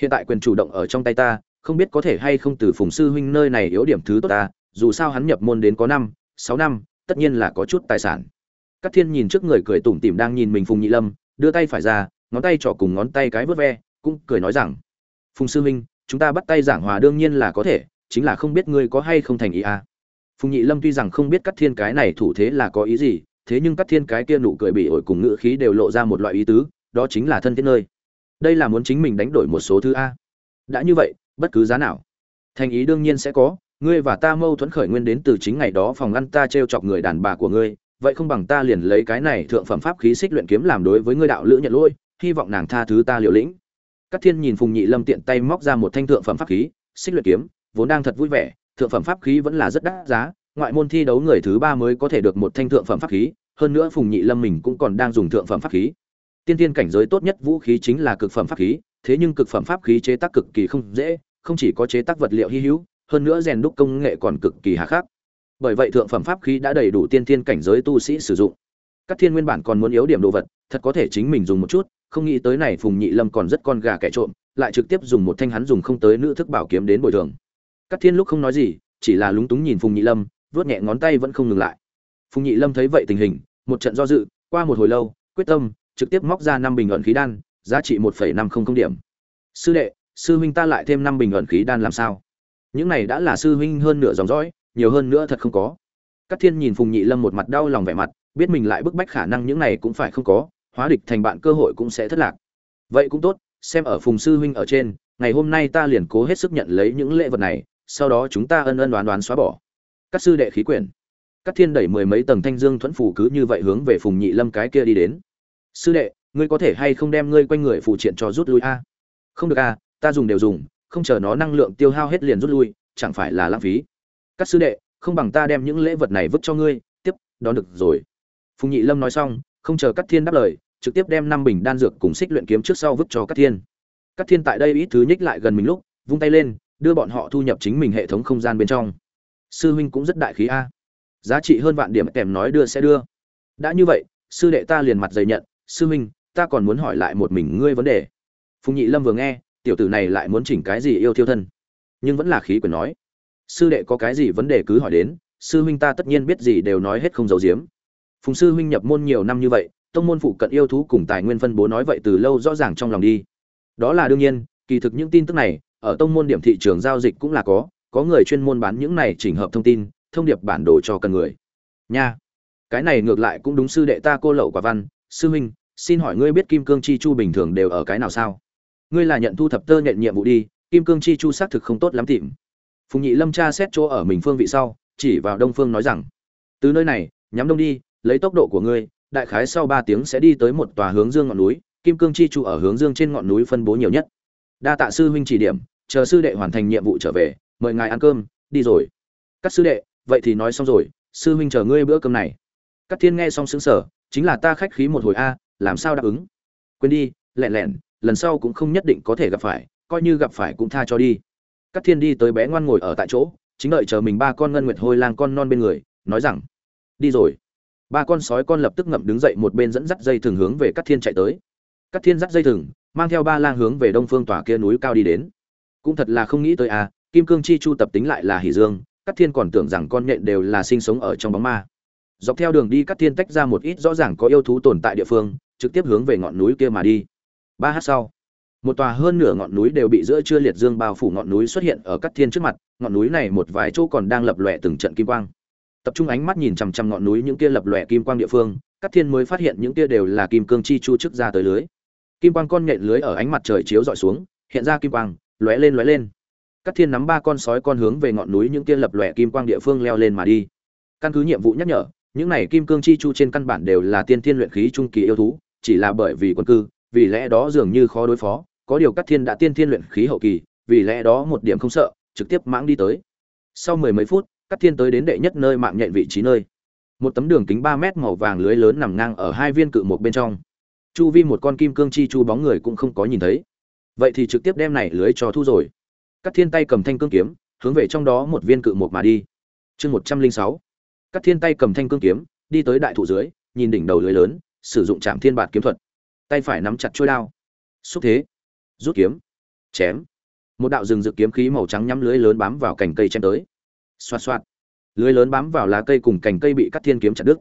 hiện tại quyền chủ động ở trong tay ta, không biết có thể hay không từ phùng sư huynh nơi này yếu điểm thứ tốt ta, dù sao hắn nhập môn đến có năm, sáu năm, tất nhiên là có chút tài sản các thiên nhìn trước người cười tủm tỉm đang nhìn mình phùng nhị lâm, đưa tay phải ra, ngón tay trỏ cùng ngón tay cái vớt ve, cũng cười nói rằng, phùng sư huynh, chúng ta bắt tay giảng hòa đương nhiên là có thể, chính là không biết ngươi có hay không thành ý à phùng nhị lâm tuy rằng không biết cắt thiên cái này thủ thế là có ý gì, thế nhưng cắt thiên cái kia nụ cười bị ổi cùng ngữ khí đều lộ ra một loại ý tứ, đó chính là thân thiết nơi. Đây là muốn chính mình đánh đổi một số thứ a. Đã như vậy, bất cứ giá nào. Thành ý đương nhiên sẽ có, ngươi và ta mâu thuẫn khởi nguyên đến từ chính ngày đó phòng ngăn ta t r e o chọc người đàn bà của ngươi, vậy không bằng ta liền lấy cái này thượng phẩm pháp khí xích luyện kiếm làm đối với ngươi đạo lữ nhận lỗi, hy vọng nàng tha thứ ta liều lĩnh. Các thiên nhìn phùng nhị lâm tiện tay móc ra một thanh thượng phẩm pháp khí, xích luyện kiếm, vốn đang thật vui vẻ thượng phẩm pháp khí vẫn là rất đắt giá, ngoại môn thi đấu người thứ ba mới có thể được một thanh thượng phẩm pháp khí, hơn nữa phùng nhị lâm mình cũng còn đang dùng thượng phẩm pháp khí. Tiên tiên cảnh giới tốt nhất vũ khí chính là cực phẩm pháp khí, thế nhưng cực phẩm pháp khí chế tác cực kỳ không dễ, không chỉ có chế tác vật liệu hy hữu, hơn nữa rèn đúc công nghệ còn cực kỳ hà khắc. Bởi vậy thượng phẩm pháp khí đã đầy đủ tiên tiên cảnh giới tu sĩ sử dụng. Các thiên nguyên bản còn muốn yếu điểm đồ vật, thật có thể chính mình dùng một chút, không nghĩ tới này phùng nhị lâm còn rất con gà kẻ trộm, lại trực tiếp dùng một thanh hắn dùng không tới nữ thức bảo kiếm đến bồi thường. Cát thiên lúc không nói gì, chỉ là lúng túng nhìn phùng nhị lâm vuốt nhẹ ngón tay vẫn không ngừng lại. Phùng nhị lâm thấy vậy tình hình, một trận do dự, qua một hồi lâu, quyết tâm, trực tiếp móc ra năm bình ẩn khí đan, giá trị một năm không không điểm. Sư đệ, sư huynh ta lại thêm năm bình ẩn khí đan làm sao? Những này đã là sư huynh hơn nửa dòng dõi, nhiều hơn nữa thật không có. Cát thiên nhìn phùng nhị lâm một mặt đau lòng vẻ mặt, biết mình lại bức bách khả năng những này cũng phải không có, hóa địch thành bạn cơ hội cũng sẽ thất lạc. Vậy cũng tốt, xem ở phùng sư huynh ở trên, ngày hôm nay ta liền cố hết sức nhận lấy những lễ vật này sau đó chúng ta ân ân đoán đoán xóa bỏ. Các sư đệ khí quyển. Các thiên đẩy mười mấy tầng thanh dương thuẫn phủ cứ như vậy hướng về phùng nhị lâm cái kia đi đến. Sư đệ, ngươi có thể hay không đem ngươi quanh người phụ triện cho rút lui a? Không được a, ta dùng đều dùng, không chờ nó năng lượng tiêu hao hết liền rút lui, chẳng phải là lãng phí. Các sư đệ, không bằng ta đem những lễ vật này vứt cho ngươi, tiếp, đón được rồi. Phùng nhị lâm nói xong, không chờ các thiên đáp lời, trực tiếp đem năm bình đan dược cùng xích luyện kiếm trước sau vứt cho các thiên. Các thiên tại đây ít thứ nhích lại gần mình lúc, vung tay lên đưa bọn họ thu nhập chính mình hệ thống không gian bên trong. Sư huynh cũng rất đại khí a. Giá trị hơn vạn điểm kèm nói đưa sẽ đưa. Đã như vậy, sư đệ ta liền mặt dày nhận, sư huynh, ta còn muốn hỏi lại một mình ngươi vấn đề. Phùng nhị lâm vừa nghe, tiểu tử này lại muốn chỉnh cái gì yêu thiêu thân. Nhưng vẫn là khí quyền nói. Sư đệ có cái gì vấn đề cứ hỏi đến, sư huynh ta tất nhiên biết gì đều nói hết không giấu giếm. Phùng sư huynh nhập môn nhiều năm như vậy, tông môn phụ cận yêu thú cùng tài nguyên phân bố nói vậy từ lâu rõ ràng trong lòng đi. Đó là đương nhiên, kỳ thực những tin tức này ở tông môn điểm thị trường giao dịch cũng là có có người chuyên môn bán những này chỉnh hợp thông tin, thông điệp bản đồ cho cần người. Nha, cái này ngược lại cũng đúng sư đệ ta cô lậu quả văn, sư huynh, xin hỏi ngươi biết kim cương chi chu bình thường đều ở cái nào sao? Ngươi là nhận thu thập tơ nhận nhiệm vụ đi, kim cương chi chu xác thực không tốt lắm tìm. Phùng nhị lâm tra xét chỗ ở mình phương vị sau, chỉ vào đông phương nói rằng, từ nơi này, nhắm đông đi, lấy tốc độ của ngươi, đại khái sau ba tiếng sẽ đi tới một tòa hướng dương ngọn núi, kim cương chi chu ở hướng dương trên ngọn núi phân bố nhiều nhất. Đa tạ sư huynh chỉ điểm chờ sư đệ hoàn thành nhiệm vụ trở về, mời ngài ăn cơm, đi rồi. Các sư đệ, vậy thì nói xong rồi, sư huynh chờ ngươi bữa cơm này. Các thiên nghe xong xứng sở chính là ta khách khí một hồi a, làm sao đáp ứng? Quên đi, lẹn lẹn, lần sau cũng không nhất định có thể gặp phải, coi như gặp phải cũng tha cho đi. Các thiên đi tới bé ngoan ngồi ở tại chỗ, chính đợi chờ mình ba con ngân nguyệt hôi lang con non bên người, nói rằng, đi rồi. Ba con sói con lập tức ngậm đứng dậy một bên dẫn dắt dây thừng hướng về các thiên chạy tới. Các thiên dắt dây thừng, mang theo ba lang hướng về đông phương tòa kia núi cao đi đến cũng thật là không nghĩ tới à kim cương chi chu tập tính lại là hỷ dương các thiên còn tưởng rằng con nhện đều là sinh sống ở trong bóng ma. Dọc theo đường đi các thiên tách ra một ít rõ ràng có yêu thú tồn tại địa phương, trực tiếp hướng về ngọn núi kia mà đi. Ba h sau, một tòa hơn nửa ngọn núi đều bị giữa trưa liệt dương bao phủ ngọn núi xuất hiện ở các thiên trước mặt, ngọn núi này một vài chỗ còn đang lập lòe từng trận kim quang. Tập trung ánh mắt nhìn chằm chằm ngọn núi những kia lập lòe kim quang địa phương các thiên mới phát hiện những kia đều là kim cương chi chu trước ra tới lưới. Kim quang con nhện lưới ở ánh mặt trời chiếu dọi xuống, hiện ra kim quang lóe lên lóe lên. Các thiên nắm ba con sói con hướng về ngọn núi những kia lập lòe kim quang địa phương leo lên mà đi. Căn cứ nhiệm vụ nhắc nhở, những này kim cương chi chu trên căn bản đều là tiên thiên luyện khí trung kỳ yêu thú, chỉ là bởi vì quân cư, vì lẽ đó dường như khó đối phó, có điều các thiên đã tiên thiên luyện khí hậu kỳ, vì lẽ đó một điểm không sợ, trực tiếp mãng đi tới. Sau mười mấy phút các thiên tới đến đệ nhất nơi mạng nhện vị trí nơi. Một tấm đường kính ba mét màu vàng lưới lớn nằm ngang ở hai viên cự một bên trong. Chu vi một con kim cương chi chu bóng người cũng không có nhìn thấy vậy thì trực tiếp đem này lưới cho thu rồi. Các thiên tay cầm thanh cương kiếm, hướng về trong đó một viên cự một mà đi. Chương một trăm linh sáu. Các thiên tay cầm thanh cương kiếm, đi tới đại thụ dưới, nhìn đỉnh đầu lưới lớn, sử dụng trạm thiên bạt kiếm thuật. Tay phải nắm chặt trôi đao. Xúc thế. Rút kiếm. Chém. Một đạo rừng rực kiếm khí màu trắng nhắm lưới lớn bám vào cành cây chém tới. Xoạt xoạt. Lưới lớn bám vào lá cây cùng cành cây bị cắt thiên kiếm chặt đứt.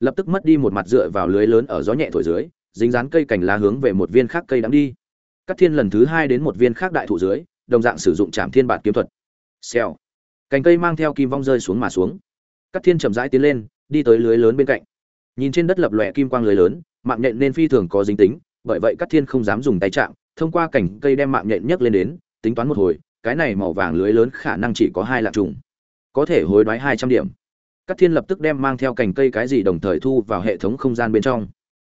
Lập tức mất đi một mặt dựa vào lưới lớn ở gió nhẹ thổi dưới, dính dán cây cành lá hướng về một viên khác cây đắm đi cắt thiên lần thứ hai đến một viên khác đại thụ dưới, đồng dạng sử dụng trảm thiên bạt kiếm thuật. Xèo. Cành cây mang theo kim vong rơi xuống mà xuống. Cắt thiên chậm rãi tiến lên, đi tới lưới lớn bên cạnh. Nhìn trên đất lập lòe kim quang lưới lớn, mạng nhện nên phi thường có dính tính, bởi vậy cắt thiên không dám dùng tay chạm, thông qua cành cây đem mạng nhện nhấc lên đến, tính toán một hồi, cái này màu vàng lưới lớn khả năng chỉ có hai lạc trùng. Có thể hối đoái hai trăm điểm. Cắt thiên lập tức đem mang theo cành cây cái gì đồng thời thu vào hệ thống không gian bên trong.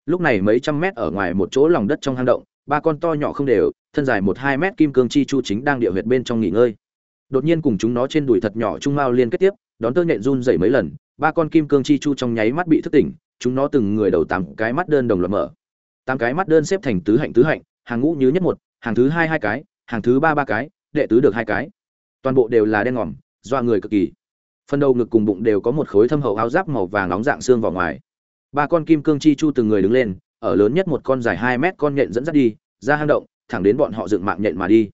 Lúc này mấy trăm mét ở ngoài một chỗ lòng đất trong hang động ba con to nhỏ không đều, thân dài một hai mét kim cương chi chu chính đang địa huyệt bên trong nghỉ ngơi. Đột nhiên cùng chúng nó trên đùi thật nhỏ trung mao liên kết tiếp, đón tơ nhện run dậy mấy lần, ba con kim cương chi chu trong nháy mắt bị thức tỉnh, chúng nó từng người đầu tám cái mắt đơn đồng loạt mở. Tám cái mắt đơn xếp thành tứ hạnh tứ hạnh, hàng ngũ như nhất một, hàng thứ hai hai cái, hàng thứ ba ba cái, đệ tứ được hai cái. Toàn bộ đều là đen ngòm doa người cực kỳ. Phần đầu ngực cùng bụng đều có một khối thâm hậu áo giáp màu vàng nóng dạng xương vào ngoài. Ba con kim cương chi chu từng người đứng lên ở lớn nhất một con dài hai mét con nhện dẫn dắt đi, ra hang động, thẳng đến bọn họ dựng mạng nhện mà đi.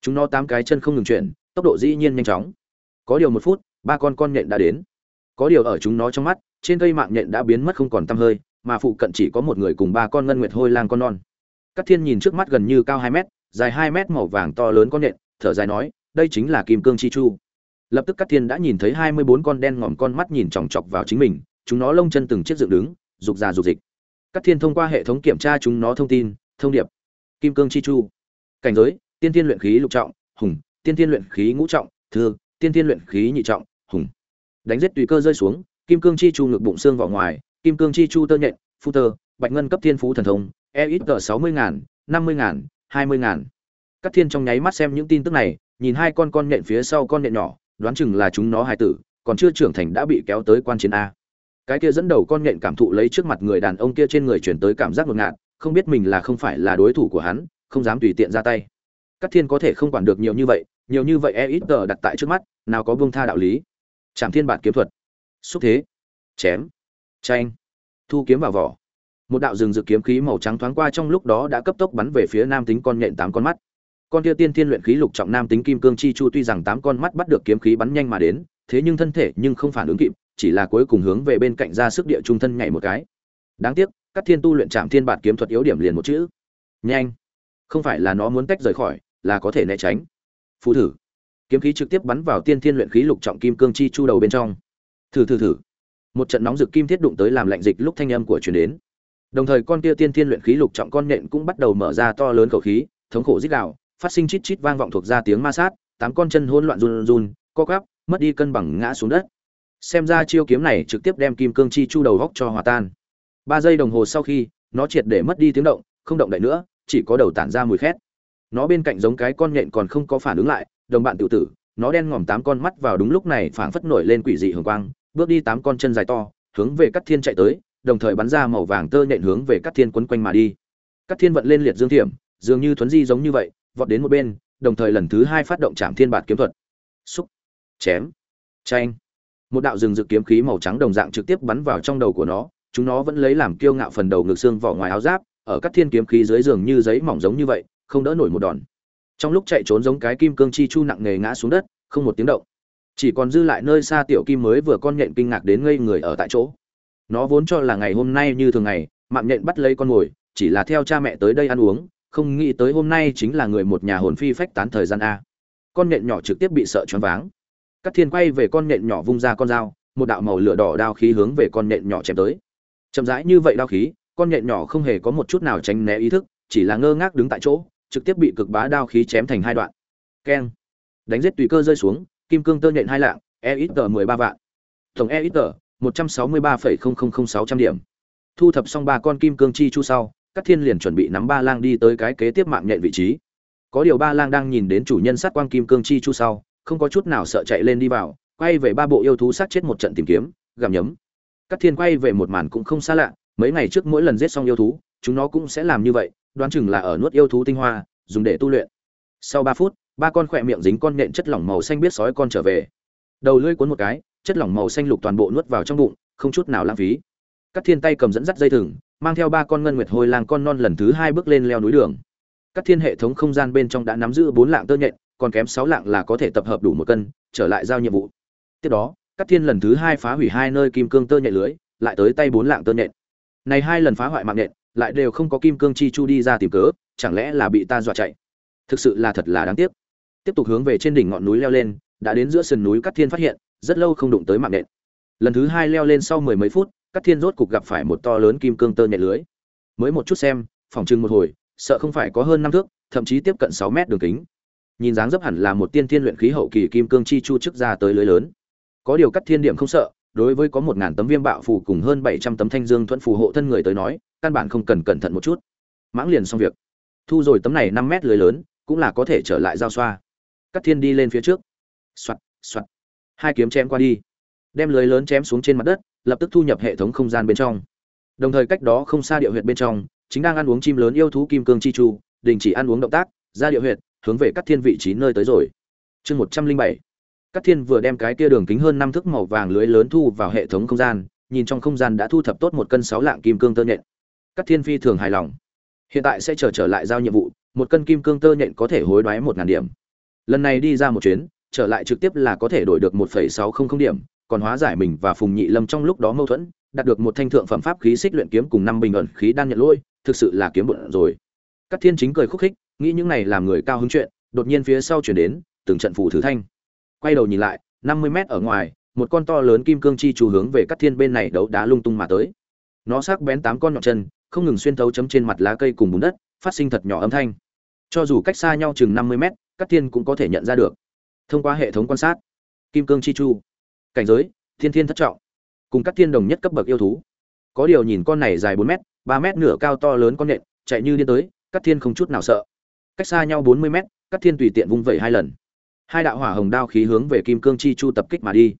Chúng nó tám cái chân không ngừng chuyển, tốc độ dĩ nhiên nhanh chóng. Có điều một phút, ba con con nhện đã đến. Có điều ở chúng nó trong mắt, trên cây mạng nhện đã biến mất không còn tăm hơi, mà phụ cận chỉ có một người cùng ba con ngân nguyệt hôi lang con non. Cát thiên nhìn trước mắt gần như cao hai mét, dài hai mét màu vàng to lớn con nhện, thở dài nói, đây chính là kim cương chi chu. Lập tức Cát thiên đã nhìn thấy hai mươi bốn con đen ngòm con mắt nhìn chòng chọc vào chính mình, chúng nó lông chân từng chiếc dựng đứng rục già rục dịch các thiên thông qua hệ thống kiểm tra chúng nó thông tin, thông điệp. Kim cương chi chu. Cảnh giới, tiên thiên luyện khí lục trọng, hùng. Tiên thiên luyện khí ngũ trọng, thư. Tiên thiên luyện khí nhị trọng, hùng. Đánh giết tùy cơ rơi xuống, kim cương chi chu ngực bụng xương vào ngoài, kim cương chi chu tơ nhện, phu tơ, bạch ngân cấp thiên phú thần thông e ít tờ sáu mươi ngàn, năm mươi ngàn, hai mươi ngàn. Các thiên trong nháy mắt xem những tin tức này, nhìn hai con con nhện phía sau con nhện nhỏ, đoán chừng là chúng nó hai tử, còn chưa trưởng thành đã bị kéo tới quan chiến a cái kia dẫn đầu con nhện cảm thụ lấy trước mặt người đàn ông kia trên người chuyển tới cảm giác ngột ngạt, không biết mình là không phải là đối thủ của hắn, không dám tùy tiện ra tay. Các thiên có thể không quản được nhiều như vậy, nhiều như vậy e ít tờ đặt tại trước mắt, nào có buông tha đạo lý. Chạm thiên bản kiếm thuật. Xúc thế. Chém. Tranh thu kiếm vào vỏ. Một đạo rừng rực kiếm khí màu trắng thoáng qua trong lúc đó đã cấp tốc bắn về phía nam tính con nhện tám con mắt. Con kia tiên thiên luyện khí lục trọng nam tính kim cương chi chu tuy rằng tám con mắt bắt được kiếm khí bắn nhanh mà đến, thế nhưng thân thể nhưng không phản ứng kịp chỉ là cuối cùng hướng về bên cạnh ra sức địa trung thân nhảy một cái. Đáng tiếc, các thiên tu luyện trạm thiên bản kiếm thuật yếu điểm liền một chữ. Nhanh. Không phải là nó muốn tách rời khỏi, là có thể né tránh. Phù thử. Kiếm khí trực tiếp bắn vào tiên thiên luyện khí lục trọng kim cương chi chu đầu bên trong. Thử thử thử. Một trận nóng rực kim thiết đụng tới làm lạnh dịch lúc thanh âm của truyền đến. Đồng thời con kia tiên thiên luyện khí lục trọng con nện cũng bắt đầu mở ra to lớn khẩu khí, thống khổ rít gào, phát sinh chít chít vang vọng thuộc ra tiếng ma sát, tám con chân hỗn loạn run run, co quắp, mất đi cân bằng ngã xuống đất xem ra chiêu kiếm này trực tiếp đem kim cương chi chu đầu góc cho hòa tan. Ba giây đồng hồ sau khi, nó triệt để mất đi tiếng động, không động đậy nữa, chỉ có đầu tản ra mùi khét. Nó bên cạnh giống cái con nhện còn không có phản ứng lại, đồng bạn tự tử, nó đen ngòm tám con mắt vào đúng lúc này phảng phất nổi lên quỷ dị hường quang, bước đi tám con chân dài to, hướng về cắt thiên chạy tới, đồng thời bắn ra màu vàng tơ nhện hướng về cắt thiên quấn quanh mà đi. Cắt thiên vận lên liệt dương thiểm, dường như thuấn di giống như vậy, vọt đến một bên, đồng thời lần thứ hai phát động chạm thiên bạt kiếm thuật. Xúc. Chém. Tranh một đạo rừng rực kiếm khí màu trắng đồng dạng trực tiếp bắn vào trong đầu của nó, chúng nó vẫn lấy làm kiêu ngạo phần đầu ngực xương vỏ ngoài áo giáp, ở các thiên kiếm khí dưới giường như giấy mỏng giống như vậy, không đỡ nổi một đòn. Trong lúc chạy trốn giống cái kim cương chi chu nặng nề ngã xuống đất, không một tiếng động. Chỉ còn dư lại nơi xa tiểu kim mới vừa con nhện kinh ngạc đến ngây người ở tại chỗ. Nó vốn cho là ngày hôm nay như thường ngày, mạng nhện bắt lấy con mồi, chỉ là theo cha mẹ tới đây ăn uống, không nghĩ tới hôm nay chính là người một nhà hồn phi phách tán thời gian a. Con nhện nhỏ trực tiếp bị sợ choáng váng. Cát thiên quay về con nện nhỏ vung ra con dao, một đạo màu lửa đỏ đao khí hướng về con nện nhỏ chém tới. Chậm rãi như vậy đao khí, con nện nhỏ không hề có một chút nào tránh né ý thức, chỉ là ngơ ngác đứng tại chỗ, trực tiếp bị cực bá đao khí chém thành hai đoạn. Keng. Đánh giết tùy cơ rơi xuống, kim cương tơ nện hai lạng e ít tờ mười ba vạn. Tổng EXP ít một trăm sáu mươi ba phẩy không không không sáu trăm điểm. Thu thập xong ba con kim cương chi chu sau, Cát thiên liền chuẩn bị nắm ba lang đi tới cái kế tiếp mạng nhện vị trí. Có điều ba lang đang nhìn đến chủ nhân sát quang kim cương chi chu sau không có chút nào sợ chạy lên đi vào, quay về ba bộ yêu thú sát chết một trận tìm kiếm, gặm nhấm. Các thiên quay về một màn cũng không xa lạ, mấy ngày trước mỗi lần giết xong yêu thú, chúng nó cũng sẽ làm như vậy, đoán chừng là ở nuốt yêu thú tinh hoa, dùng để tu luyện. Sau ba phút, ba con khỏe miệng dính con nện chất lỏng màu xanh biết sói con trở về. Đầu lưỡi cuốn một cái, chất lỏng màu xanh lục toàn bộ nuốt vào trong bụng, không chút nào lãng phí. Các thiên tay cầm dẫn dắt dây thừng, mang theo ba con ngân nguyệt hồi làng con non lần thứ hai bước lên leo núi đường. Các thiên hệ thống không gian bên trong đã nắm giữ bốn lạng tơ nhện còn kém sáu lạng là có thể tập hợp đủ một cân, trở lại giao nhiệm vụ. Tiếp đó, Cát thiên lần thứ hai phá hủy hai nơi kim cương tơ nhện lưới, lại tới tay bốn lạng tơ nhện. Này hai lần phá hoại mạng nhện, lại đều không có kim cương chi chu đi ra tìm cớ, chẳng lẽ là bị ta dọa chạy? Thực sự là thật là đáng tiếc. Tiếp tục hướng về trên đỉnh ngọn núi leo lên, đã đến giữa sườn núi Cát thiên phát hiện, rất lâu không đụng tới mạng nhện. Lần thứ hai leo lên sau mười mấy phút, Cát thiên rốt cục gặp phải một to lớn kim cương tơ nhện lưới. Mới một chút xem, phòng trưng một hồi, sợ không phải có hơn năm thước, thậm chí tiếp cận sáu mét đường kính nhìn dáng dấp hẳn là một tiên thiên luyện khí hậu kỳ kim cương chi chu trước ra tới lưới lớn. Có điều cắt thiên điểm không sợ, đối với có một ngàn tấm viêm bạo phù cùng hơn bảy trăm tấm thanh dương thuẫn phù hộ thân người tới nói, căn bản không cần cẩn thận một chút. Mãng liền xong việc. Thu rồi tấm này năm mét lưới lớn, cũng là có thể trở lại giao xoa. Cắt thiên đi lên phía trước. Soạt soạt hai kiếm chém qua đi. Đem lưới lớn chém xuống trên mặt đất, lập tức thu nhập hệ thống không gian bên trong. Đồng thời cách đó không xa địa huyệt bên trong, chính đang ăn uống chim lớn yêu thú kim cương chi chu, đình chỉ ăn uống động tác, ra địa huyệt hướng về các thiên vị trí nơi tới rồi. Chương một trăm linh bảy. Các thiên vừa đem cái kia đường kính hơn năm thước màu vàng lưới lớn thu vào hệ thống không gian nhìn trong không gian đã thu thập tốt một cân sáu lạng kim cương tơ nhện. Các thiên phi thường hài lòng. Hiện tại sẽ chờ trở, trở lại giao nhiệm vụ một cân kim cương tơ nhện có thể hối đoái một ngàn điểm. Lần này đi ra một chuyến trở lại trực tiếp là có thể đổi được một phẩy sáu không không điểm còn hóa giải mình và phùng nhị lâm trong lúc đó mâu thuẫn đạt được một thanh thượng phẩm pháp khí xích luyện kiếm cùng năm bình ẩn khí đan nhận lôi thực sự là kiếm bụng rồi. Các thiên chính cười khúc khích nghĩ những này làm người cao hứng chuyện, đột nhiên phía sau chuyển đến, từng trận phủ thử thanh. Quay đầu nhìn lại, năm mươi mét ở ngoài, một con to lớn kim cương chi chú hướng về các thiên bên này đấu đá lung tung mà tới. Nó sắc bén tám con nhọn chân, không ngừng xuyên thấu chấm trên mặt lá cây cùng bùn đất, phát sinh thật nhỏ âm thanh. Cho dù cách xa nhau chừng năm mươi mét các thiên cũng có thể nhận ra được. Thông qua hệ thống quan sát, kim cương chi chu cảnh giới, thiên thiên thất trọng, cùng các thiên đồng nhất cấp bậc yêu thú. Có điều nhìn con này dài bốn mét, ba mét nửa cao to lớn con nện, chạy như điên tới các thiên không chút nào sợ cách xa nhau bốn mươi mét các thiên tùy tiện vung vẩy hai lần. Hai đạo hỏa hồng đao khí hướng về kim cương chi chu tập kích mà đi.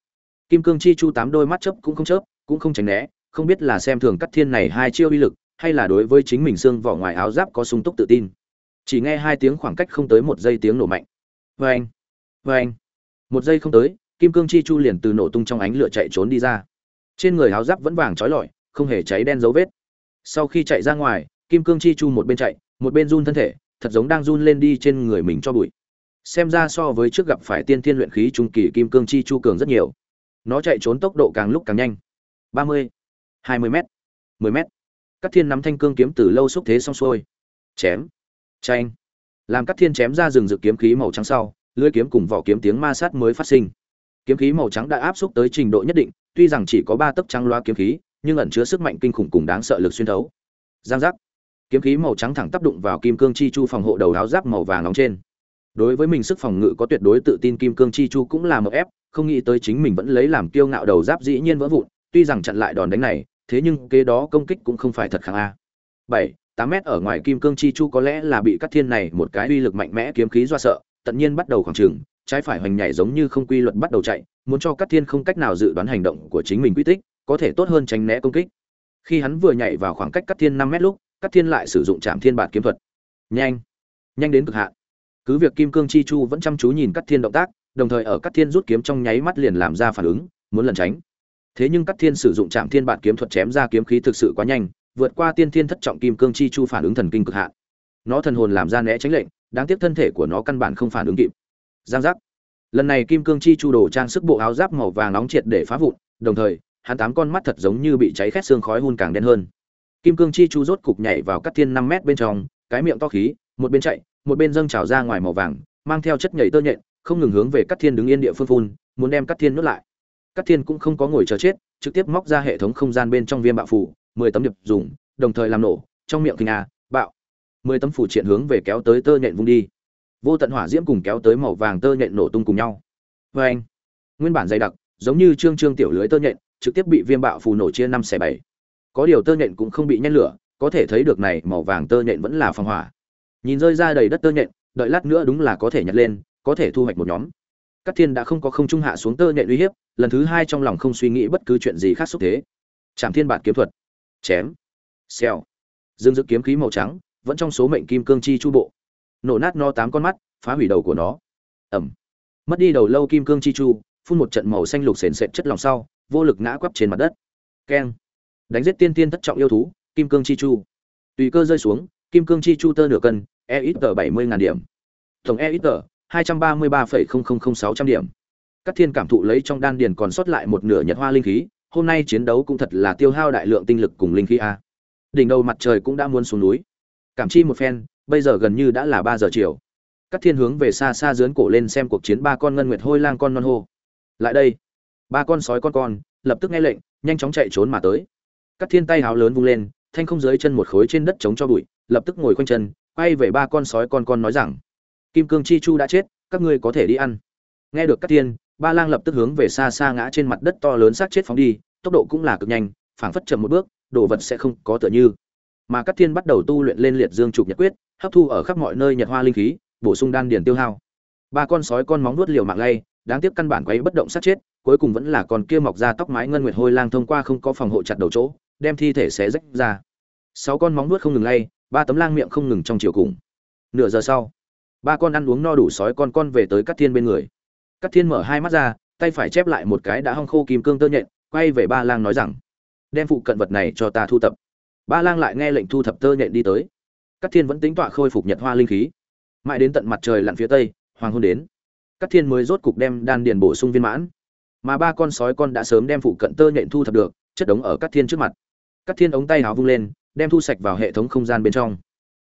Kim cương chi chu tám đôi mắt chớp cũng không chớp, cũng không tránh né, không biết là xem thường cắt thiên này hai chiêu uy lực, hay là đối với chính mình xương vỏ ngoài áo giáp có sung túc tự tin. Chỉ nghe hai tiếng khoảng cách không tới một giây tiếng nổ mạnh. Vê anh vê anh một giây không tới, kim cương chi chu liền từ nổ tung trong ánh lửa chạy trốn đi ra. Trên người áo giáp vẫn vàng trói lọi, không hề cháy đen dấu vết. Sau khi chạy ra ngoài, kim cương chi chu một bên chạy, một bên run thân thể thật giống đang run lên đi trên người mình cho bụi. Xem ra so với trước gặp phải tiên thiên luyện khí trung kỳ kim cương chi chu cường rất nhiều. Nó chạy trốn tốc độ càng lúc càng nhanh. Ba mươi, hai mươi m mười m các thiên nắm thanh cương kiếm từ lâu xúc thế xong xuôi. Chém tranh làm các thiên chém ra rừng dự kiếm khí màu trắng sau, lưỡi kiếm cùng vỏ kiếm tiếng ma sát mới phát sinh. Kiếm khí màu trắng đã áp xúc tới trình độ nhất định, tuy rằng chỉ có ba tấc trắng loa kiếm khí, nhưng ẩn chứa sức mạnh kinh khủng cùng đáng sợ lực xuyên thấu. Giang giác kiếm khí màu trắng thẳng tác đụng vào kim cương chi chu phòng hộ đầu áo giáp màu vàng nóng trên. Đối với mình sức phòng ngự có tuyệt đối tự tin kim cương chi chu cũng là một ép, không nghĩ tới chính mình vẫn lấy làm kiêu ngạo đầu giáp dĩ nhiên vỡ vụn, tuy rằng chặn lại đòn đánh này, thế nhưng kế đó công kích cũng không phải thật kháng a. Bảy, tám mét ở ngoài kim cương chi chu có lẽ là bị cắt thiên này một cái uy lực mạnh mẽ kiếm khí do sợ, tận nhiên bắt đầu khoảng trường trái phải hoành nhảy giống như không quy luật bắt đầu chạy, muốn cho cắt thiên không cách nào dự đoán hành động của chính mình quy tích, có thể tốt hơn tránh né công kích. Khi hắn vừa nhảy vào khoảng cách cắt thiên năm mét lúc cắt thiên lại sử dụng Trảm thiên bạt kiếm thuật. Nhanh nhanh đến cực hạn. Cứ việc kim cương chi chu vẫn chăm chú nhìn cắt thiên động tác, đồng thời ở cắt thiên rút kiếm trong nháy mắt liền làm ra phản ứng, muốn lẩn tránh. Thế nhưng cắt thiên sử dụng Trảm thiên bạt kiếm thuật chém ra kiếm khí thực sự quá nhanh, vượt qua tiên thiên thất trọng kim cương chi chu phản ứng thần kinh cực hạn. Nó thần hồn làm ra né tránh lệnh, đáng tiếc thân thể của nó căn bản không phản ứng kịp. Giang giác. Lần này kim cương chi chu đồ trang sức bộ áo giáp màu vàng nóng triệt để phá vụn, đồng thời, hắn tám con mắt thật giống như bị cháy khét xương khói hun càng đen hơn kim cương chi chu rốt cục nhảy vào cắt thiên năm mét bên trong, cái miệng to khí, một bên chạy, một bên dâng trào ra ngoài màu vàng, mang theo chất nhảy tơ nhện, không ngừng hướng về cắt thiên đứng yên địa phương phun, muốn đem cắt thiên nuốt lại. Cắt thiên cũng không có ngồi chờ chết, trực tiếp móc ra hệ thống không gian bên trong viêm bạo phủ, mười tấm điệp dùng, đồng thời làm nổ, trong miệng kinh a, bạo. Mười tấm phủ triện hướng về kéo tới tơ nhện vung đi. Vô tận hỏa diễm cùng kéo tới màu vàng tơ nhện nổ tung cùng nhau. Vê anh nguyên bản dày đặc, giống như trương trương tiểu lưới tơ nhện, trực tiếp bị viêm bạo phù nổ chia năm xẻ bảy có điều tơ nhện cũng không bị nhen lửa, có thể thấy được này màu vàng tơ nhện vẫn là phòng hỏa. Nhìn rơi ra đầy đất tơ nhện, đợi lát nữa đúng là có thể nhặt lên, có thể thu hoạch một nhóm. Các thiên đã không có không trung hạ xuống tơ nhện uy hiếp, lần thứ hai trong lòng không suy nghĩ bất cứ chuyện gì khác xúc thế. Chạm thiên bản kiếm thuật. Chém. Xèo. Dương dự kiếm khí màu trắng, vẫn trong số mệnh kim cương chi chu bộ. Nổ nát no tám con mắt, phá hủy đầu của nó. Ẩm. Mất đi đầu lâu kim cương chi chu, phun một trận màu xanh lục sền sệt chất lòng sau, vô lực ngã quắp trên mặt đất. Keng đánh giết tiên tiên thất trọng yêu thú, kim cương chi chu. Tùy cơ rơi xuống, kim cương chi chu tơ nửa cân e ít tờ bảy mươi ngàn điểm. Tổng e ít tờ hai trăm ba mươi ba phẩy không không không sáu trăm điểm. Các thiên cảm thụ lấy trong đan điền còn sót lại một nửa nhật hoa linh khí, hôm nay chiến đấu cũng thật là tiêu hao đại lượng tinh lực cùng linh khí a. Đỉnh đầu mặt trời cũng đã muốn xuống núi. Cảm chi một phen, bây giờ gần như đã là ba giờ chiều. Các thiên hướng về xa xa dướn cổ lên xem cuộc chiến ba con ngân nguyệt hôi lang con non hô. Lại đây, ba con sói con con, lập tức nghe lệnh, nhanh chóng chạy trốn mà tới các thiên tay háo lớn vung lên, thanh không dưới chân một khối trên đất chống cho bụi, lập tức ngồi khoanh chân, quay về ba con sói con con nói rằng, kim cương chi chu đã chết, các ngươi có thể đi ăn. Nghe được các thiên ba lang lập tức hướng về xa xa ngã trên mặt đất to lớn xác chết phóng đi, tốc độ cũng là cực nhanh, phảng phất chậm một bước, đồ vật sẽ không có tựa như. Mà các thiên bắt đầu tu luyện lên liệt dương trục nhật quyết, hấp thu ở khắp mọi nơi nhật hoa linh khí, bổ sung đan điền tiêu hao. Ba con sói con móng nuốt liều mạng lay, đáng tiếc căn bản quấy bất động sát chết, cuối cùng vẫn là con kia mọc ra tóc mái ngân nguyệt hôi lang thông qua không có phòng hộ chặt đầu chỗ đem thi thể xé rách ra. Sáu con móng nuốt không ngừng lay, ba tấm lang miệng không ngừng trong chiều cùng. Nửa giờ sau, ba con ăn uống no đủ sói con con về tới cắt thiên bên người. Cắt thiên mở hai mắt ra, tay phải chép lại một cái đã hong khô kim cương tơ nhện, quay về ba lang nói rằng, đem phụ cận vật này cho ta thu tập ba lang lại nghe lệnh thu thập tơ nhện đi tới. Cắt thiên vẫn tính tọa khôi phục nhật hoa linh khí. Mãi đến tận mặt trời lặn phía tây, hoàng hôn đến. Cắt thiên mới rốt cục đem đan điền bổ sung viên mãn. Mà ba con sói con đã sớm đem phụ cận tơ nhện thu thập được, chất đống ở cắt thiên trước mặt cắt thiên ống tay áo vung lên, đem thu sạch vào hệ thống không gian bên trong.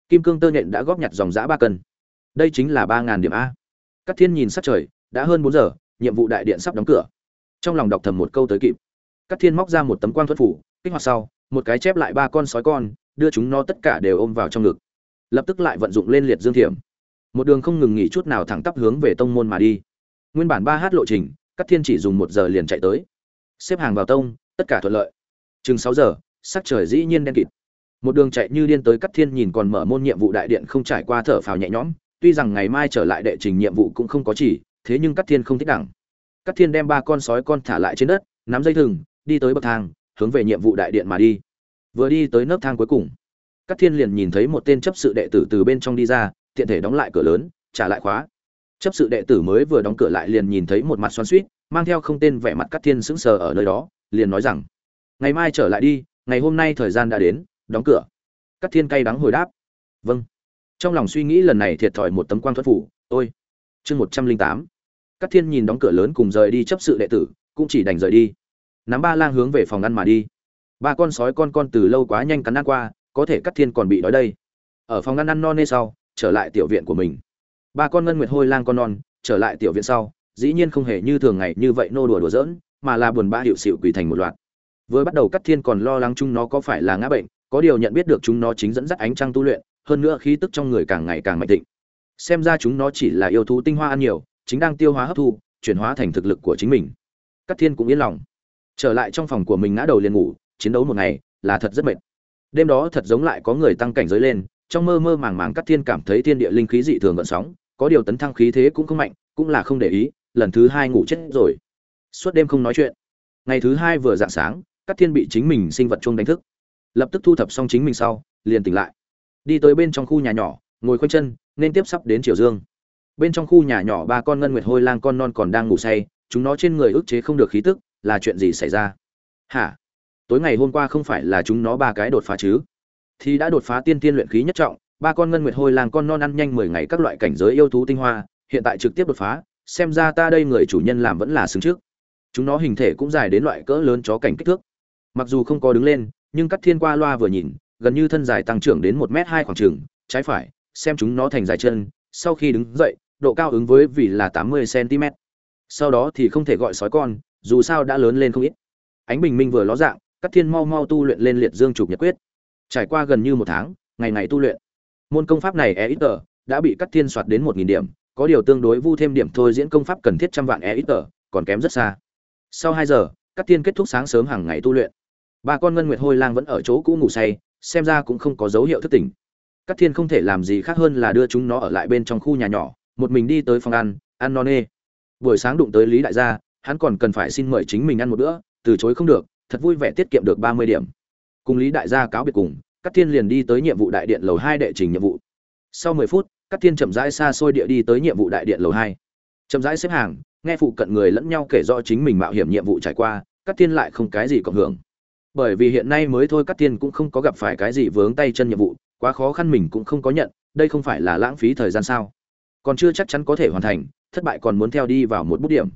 Kim cương tơ nhện đã góp nhặt dòng dã ba cân. Đây chính là ba ngàn điểm a. Cắt thiên nhìn sát trời, đã hơn bốn giờ, nhiệm vụ đại điện sắp đóng cửa. Trong lòng đọc thầm một câu tới kịp. Cắt thiên móc ra một tấm quang thuật phủ, kích hoạt sau, một cái chép lại ba con sói con, đưa chúng nó tất cả đều ôm vào trong ngực. Lập tức lại vận dụng lên liệt dương thiểm. Một đường không ngừng nghỉ chút nào thẳng tắp hướng về tông môn mà đi. Nguyên bản ba h lộ trình cắt thiên chỉ dùng một giờ liền chạy tới. Xếp hàng vào tông, tất cả thuận lợi. Chừng sáu giờ sắc trời dĩ nhiên đen kịt. Một đường chạy như điên tới cắt thiên nhìn còn mở môn nhiệm vụ đại điện không trải qua thở phào nhẹ nhõm, tuy rằng ngày mai trở lại đệ trình nhiệm vụ cũng không có chỉ, thế nhưng cắt thiên không thích đẳng. Cắt thiên đem ba con sói con thả lại trên đất, nắm dây thừng, đi tới bậc thang, hướng về nhiệm vụ đại điện mà đi. Vừa đi tới nấc thang cuối cùng cắt thiên liền nhìn thấy một tên chấp sự đệ tử từ bên trong đi ra, tiện thể đóng lại cửa lớn, trả lại khóa. Chấp sự đệ tử mới vừa đóng cửa lại liền nhìn thấy một mặt xoắn suýt mang theo không tên vẻ mặt cắt thiên sững sờ ở nơi đó, liền nói rằng, ngày mai trở lại đi ngày hôm nay thời gian đã đến, đóng cửa. Cắt thiên cay đắng hồi đáp. Vâng. Trong lòng suy nghĩ lần này thiệt thòi một tấm quan thuật phủ, ôi. Chương một trăm linh tám. Cắt thiên nhìn đóng cửa lớn cùng rời đi chấp sự đệ tử, cũng chỉ đành rời đi. Nắm ba lang hướng về phòng ăn mà đi. Ba con sói con con từ lâu quá nhanh cắn ăn qua, có thể cắt thiên còn bị đói đây. Ở phòng ăn ăn non nê sau, trở lại tiểu viện của mình. Ba con ngân nguyệt hôi lang con non, trở lại tiểu viện sau, dĩ nhiên không hề như thường ngày như vậy nô đùa đùa giỡn, mà là buồn bã hiệu xịu quỳ thành một loạt vừa bắt đầu cắt thiên còn lo lắng chúng nó có phải là ngã bệnh, có điều nhận biết được chúng nó chính dẫn dắt ánh trăng tu luyện, hơn nữa khí tức trong người càng ngày càng mạnh thịnh. Xem ra chúng nó chỉ là yêu thú tinh hoa ăn nhiều, chính đang tiêu hóa hấp thu, chuyển hóa thành thực lực của chính mình. Cắt thiên cũng yên lòng. Trở lại trong phòng của mình ngã đầu liền ngủ, chiến đấu một ngày, là thật rất mệt. Đêm đó thật giống lại có người tăng cảnh giới lên, trong mơ mơ màng màng cắt thiên cảm thấy thiên địa linh khí dị thường gợn sóng, có điều tấn thăng khí thế cũng không mạnh, cũng là không để ý, lần thứ hai ngủ chết rồi. Suốt đêm không nói chuyện. Ngày thứ hai vừa dạng sáng Cát thiên bị chính mình sinh vật chuông đánh thức. Lập tức thu thập xong chính mình sau, liền tỉnh lại. Đi tới bên trong khu nhà nhỏ, ngồi khoanh chân, nên tiếp sắp đến chiều dương. Bên trong khu nhà nhỏ ba con ngân nguyệt hôi lang con non còn đang ngủ say, chúng nó trên người ức chế không được khí tức, là chuyện gì xảy ra? Hả? Tối ngày hôm qua không phải là chúng nó ba cái đột phá chứ? Thì đã đột phá tiên tiên luyện khí nhất trọng, ba con ngân nguyệt hôi lang con non ăn nhanh mười ngày các loại cảnh giới yêu thú tinh hoa, hiện tại trực tiếp đột phá, xem ra ta đây người chủ nhân làm vẫn là xứng trước. Chúng nó hình thể cũng dài đến loại cỡ lớn chó cảnh kích thước mặc dù không có đứng lên, nhưng cắt thiên qua loa vừa nhìn, gần như thân dài tăng trưởng đến một m hai khoảng trường, trái phải, xem chúng nó thành dài chân, sau khi đứng dậy, độ cao ứng với vì là tám mươi cm sau đó thì không thể gọi sói con, dù sao đã lớn lên không ít. Ánh bình minh vừa ló dạng cắt thiên mau mau tu luyện lên liệt dương trục nhật quyết. Trải qua gần như một tháng, ngày ngày tu luyện, môn công pháp này e ít tờ, đã bị cắt thiên soạt đến một nghìn điểm, có điều tương đối vu thêm điểm thôi diễn công pháp cần thiết trăm vạn e ít tờ, còn kém rất xa. Sau hai giờ cắt thiên kết thúc sáng sớm hàng ngày tu luyện ba con ngân nguyệt hôi lang vẫn ở chỗ cũ ngủ say, xem ra cũng không có dấu hiệu thức tỉnh. Cắt thiên không thể làm gì khác hơn là đưa chúng nó ở lại bên trong khu nhà nhỏ, một mình đi tới phòng ăn ăn no nê. Buổi sáng đụng tới lý đại gia, hắn còn cần phải xin mời chính mình ăn một bữa, từ chối không được, thật vui vẻ tiết kiệm được ba mươi điểm. Cùng lý đại gia cáo biệt cùng các thiên liền đi tới nhiệm vụ đại điện lầu hai đệ trình nhiệm vụ. Sau mười phút các thiên chậm rãi xa xôi địa đi tới nhiệm vụ đại điện lầu hai. Chậm rãi xếp hàng, nghe phụ cận người lẫn nhau kể rõ chính mình mạo hiểm nhiệm vụ trải qua các thiên lại không cái gì cộng hưởng bởi vì hiện nay mới thôi cắt thiên cũng không có gặp phải cái gì vướng tay chân nhiệm vụ, quá khó khăn mình cũng không có nhận, đây không phải là lãng phí thời gian sao? Còn chưa chắc chắn có thể hoàn thành, thất bại còn muốn theo đi vào một bút điểm.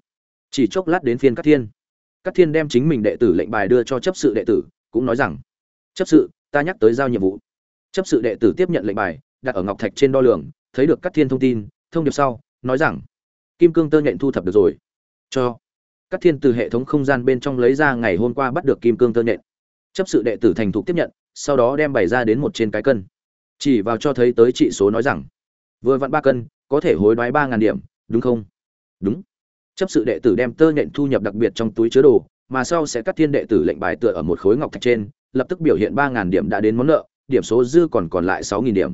Chỉ chốc lát đến phiên cắt thiên cắt thiên đem chính mình đệ tử lệnh bài đưa cho chấp sự đệ tử, cũng nói rằng, chấp sự, ta nhắc tới giao nhiệm vụ. Chấp sự đệ tử tiếp nhận lệnh bài, đặt ở ngọc thạch trên đo lường, thấy được cắt thiên thông tin, thông điệp sau, nói rằng, kim cương tơ nhện thu thập được rồi. Cho. Cắt thiên từ hệ thống không gian bên trong lấy ra ngày hôm qua bắt được kim cương tơ nhện chấp sự đệ tử thành thục tiếp nhận, sau đó đem bày ra đến một trên cái cân. Chỉ vào cho thấy tới trị số nói rằng, vừa vặn ba cân, có thể hối đoái ba ngàn điểm, đúng không? Đúng. Chấp sự đệ tử đem tơ nhện thu nhập đặc biệt trong túi chứa đồ, mà sau sẽ cắt thiên đệ tử lệnh bài tựa ở một khối ngọc thạch trên, lập tức biểu hiện ba ngàn điểm đã đến món nợ, điểm số dư còn còn lại sáu nghìn điểm.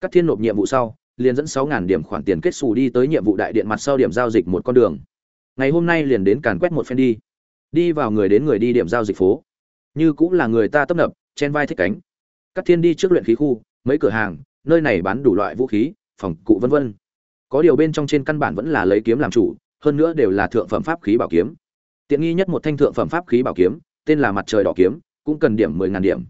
Cắt thiên nộp nhiệm vụ sau, liền dẫn sáu ngàn điểm khoản tiền kết xù đi tới nhiệm vụ đại điện mặt sau điểm giao dịch một con đường. Ngày hôm nay liền đến càn quét một phen đi. Đi vào người đến người đi điểm giao dịch phố như cũng là người ta tấp nập, chen vai thích cánh. Cắt thiên đi trước luyện khí khu, mấy cửa hàng, nơi này bán đủ loại vũ khí, phòng cụ vân vân. Có điều bên trong trên căn bản vẫn là lấy kiếm làm chủ, hơn nữa đều là thượng phẩm pháp khí bảo kiếm. Tiện nghi nhất một thanh thượng phẩm pháp khí bảo kiếm, tên là mặt trời đỏ kiếm, cũng cần điểm mười ngàn điểm.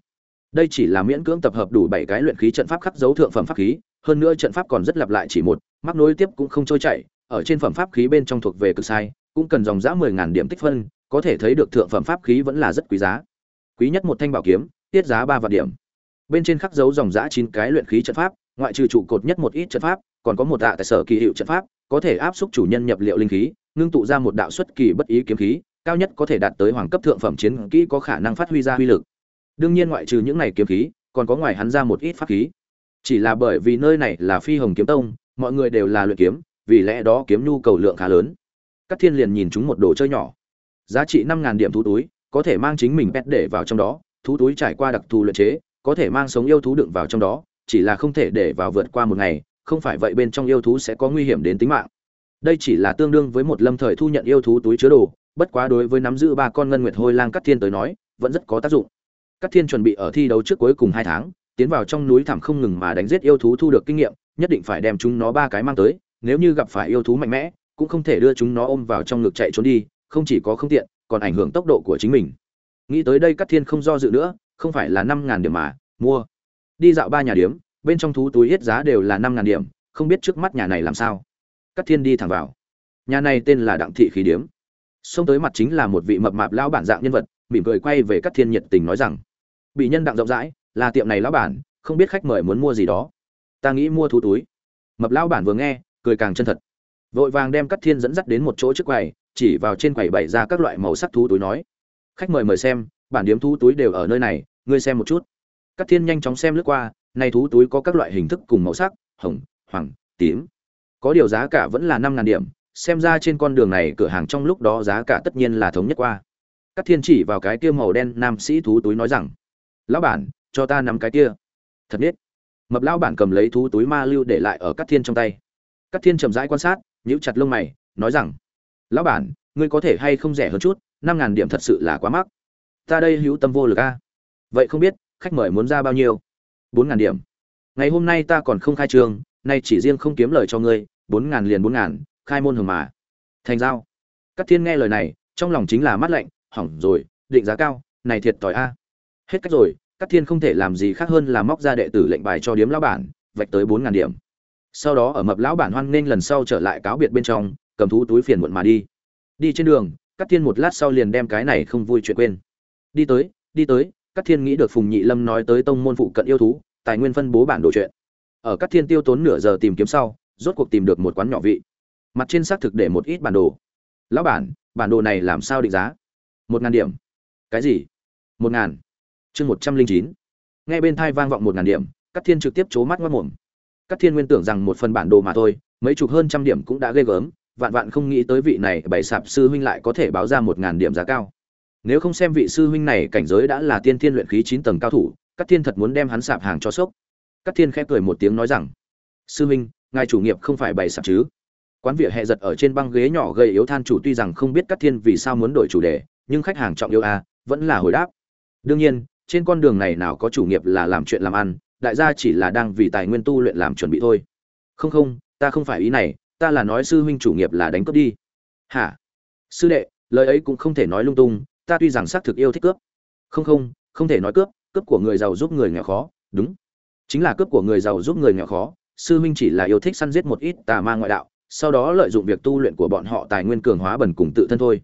Đây chỉ là miễn cưỡng tập hợp đủ bảy cái luyện khí trận pháp khắc dấu thượng phẩm pháp khí, hơn nữa trận pháp còn rất lặp lại chỉ một, mắc nối tiếp cũng không trôi chảy, ở trên phẩm pháp khí bên trong thuộc về cực sai, cũng cần dòng giã mười ngàn điểm tích phân, có thể thấy được thượng phẩm pháp khí vẫn là rất quý giá quý nhất một thanh bảo kiếm, tiết giá ba vạn điểm. Bên trên khắc dấu dòng giã chín cái luyện khí trận pháp, ngoại trừ trụ cột nhất một ít trận pháp, còn có một tạ tại sở kỳ hiệu trận pháp, có thể áp xúc chủ nhân nhập liệu linh khí, ngưng tụ ra một đạo xuất kỳ bất ý kiếm khí, cao nhất có thể đạt tới hoàng cấp thượng phẩm chiến kỹ có khả năng phát huy ra uy lực. Đương nhiên ngoại trừ những này kiếm khí, còn có ngoài hắn ra một ít pháp khí. Chỉ là bởi vì nơi này là phi hồng kiếm tông, mọi người đều là luyện kiếm, vì lẽ đó kiếm nhu cầu lượng khá lớn. Các thiên liền nhìn chúng một đồ chơi nhỏ. Giá trị năm ngàn điểm thú túi có thể mang chính mình pet để vào trong đó, thú túi trải qua đặc thù luyện chế, có thể mang sống yêu thú đựng vào trong đó, chỉ là không thể để vào vượt qua một ngày, không phải vậy bên trong yêu thú sẽ có nguy hiểm đến tính mạng. Đây chỉ là tương đương với một lâm thời thu nhận yêu thú túi chứa đồ, bất quá đối với nắm giữ ba con ngân nguyệt hôi lang cắt thiên tới nói, vẫn rất có tác dụng. Cắt thiên chuẩn bị ở thi đấu trước cuối cùng hai tháng, tiến vào trong núi thảm không ngừng mà đánh giết yêu thú thu được kinh nghiệm, nhất định phải đem chúng nó ba cái mang tới, nếu như gặp phải yêu thú mạnh mẽ, cũng không thể đưa chúng nó ôm vào trong ngực chạy trốn đi, không chỉ có không tiện còn ảnh hưởng tốc độ của chính mình. Nghĩ tới đây cắt thiên không do dự nữa, không phải là năm ngàn điểm mà, mua. Đi dạo ba nhà điếm, bên trong thú túi hết giá đều là năm ngàn điểm, không biết trước mắt nhà này làm sao. Cắt thiên đi thẳng vào. Nhà này tên là đặng thị khí điếm. Xông tới mặt chính là một vị mập mạp lão bản dạng nhân vật, mỉm cười quay về cắt thiên nhiệt tình nói rằng, bị nhân đặng rộng rãi, là tiệm này lão bản, không biết khách mời muốn mua gì đó. Ta nghĩ mua thú túi. Mập lão bản vừa nghe, cười càng chân thật. Vội vàng đem cắt thiên dẫn dắt đến một chỗ trước quầy chỉ vào trên quầy bày ra các loại màu sắc thú túi nói, khách mời mời xem, bản điếm thú túi đều ở nơi này, ngươi xem một chút. Các thiên nhanh chóng xem lướt qua này thú túi có các loại hình thức cùng màu sắc, hồng, hoàng, tím. Có điều giá cả vẫn là năm ngàn điểm, xem ra trên con đường này, cửa hàng trong lúc đó giá cả tất nhiên là thống nhất qua. Các thiên chỉ vào cái kia màu đen nam sĩ thú túi nói rằng, lão bản, cho ta nắm cái kia. Thật biết, mập lão bản cầm lấy thú túi ma lưu để lại ở các thiên trong tay. Các thiên chậm rãi quan sát, nhíu chặt lông mày, nói rằng lão bản ngươi có thể hay không rẻ hơn chút năm ngàn điểm thật sự là quá mắc. Ta đây hữu tâm vô lực a. Vậy không biết khách mời muốn ra bao nhiêu? Bốn ngàn điểm. Ngày hôm nay ta còn không khai trường, nay chỉ riêng không kiếm lời cho ngươi bốn ngàn liền bốn ngàn khai môn hưởng mà. Thành giao. Các thiên nghe lời này trong lòng chính là mắt lạnh hỏng rồi định giá cao này thiệt tỏi a. Hết cách rồi các thiên không thể làm gì khác hơn là móc ra đệ tử lệnh bài cho điếm lão bản vạch tới bốn ngàn điểm. Sau đó ở mập lão bản hoan nghênh lần sau trở lại cáo biệt bên trong cầm thú túi phiền muộn mà đi. Đi trên đường, Cát thiên một lát sau liền đem cái này không vui chuyện quên. Đi tới đi tới, Cát thiên nghĩ được phùng nhị lâm nói tới tông môn phụ cận yêu thú, tài nguyên phân bố bản đồ chuyện. Ở Cát thiên tiêu tốn nửa giờ tìm kiếm sau, rốt cuộc tìm được một quán nhỏ vị. Mặt trên xác thực để một ít bản đồ. Lão bản bản đồ này làm sao định giá? Một ngàn điểm. Cái gì? Một ngàn. Chương một trăm linh chín. Nghe bên thai vang vọng một ngàn điểm, Cát thiên trực tiếp c h ố mắt mất mồm. Cát thiên nguyên tưởng rằng một phần bản đồ mà thôi, mấy chục hơn trăm điểm cũng đã ghê gớm vạn vạn không nghĩ tới vị này bảy sạp sư huynh lại có thể báo ra một ngàn điểm giá cao. Nếu không xem vị sư huynh này cảnh giới đã là tiên thiên luyện khí chín tầng cao thủ các thiên thật muốn đem hắn sạp hàng cho sốc. Các thiên khẽ cười một tiếng nói rằng, sư huynh, ngài chủ nghiệp không phải bày sạp chứ? Quán vỉa hè giật ở trên băng ghế nhỏ gầy yếu than chủ tuy rằng không biết các thiên vì sao muốn đổi chủ đề, nhưng khách hàng trọng yêu a à, vẫn là hồi đáp. Đương nhiên, trên con đường này nào có chủ nghiệp là làm chuyện làm ăn, đại gia chỉ là đang vì tài nguyên tu luyện làm chuẩn bị thôi. Không không, ta không phải ý này ta là nói sư huynh chủ nghiệp là đánh cướp đi. Hả? Sư đệ, lời ấy cũng không thể nói lung tung, ta tuy rằng xác thực yêu thích cướp. Không không không thể nói cướp cướp của người giàu giúp người nghèo khó, đúng. Chính là cướp của người giàu giúp người nghèo khó, sư huynh chỉ là yêu thích săn giết một ít tà ma ngoại đạo, sau đó lợi dụng việc tu luyện của bọn họ tài nguyên cường hóa bẩn cùng tự thân thôi.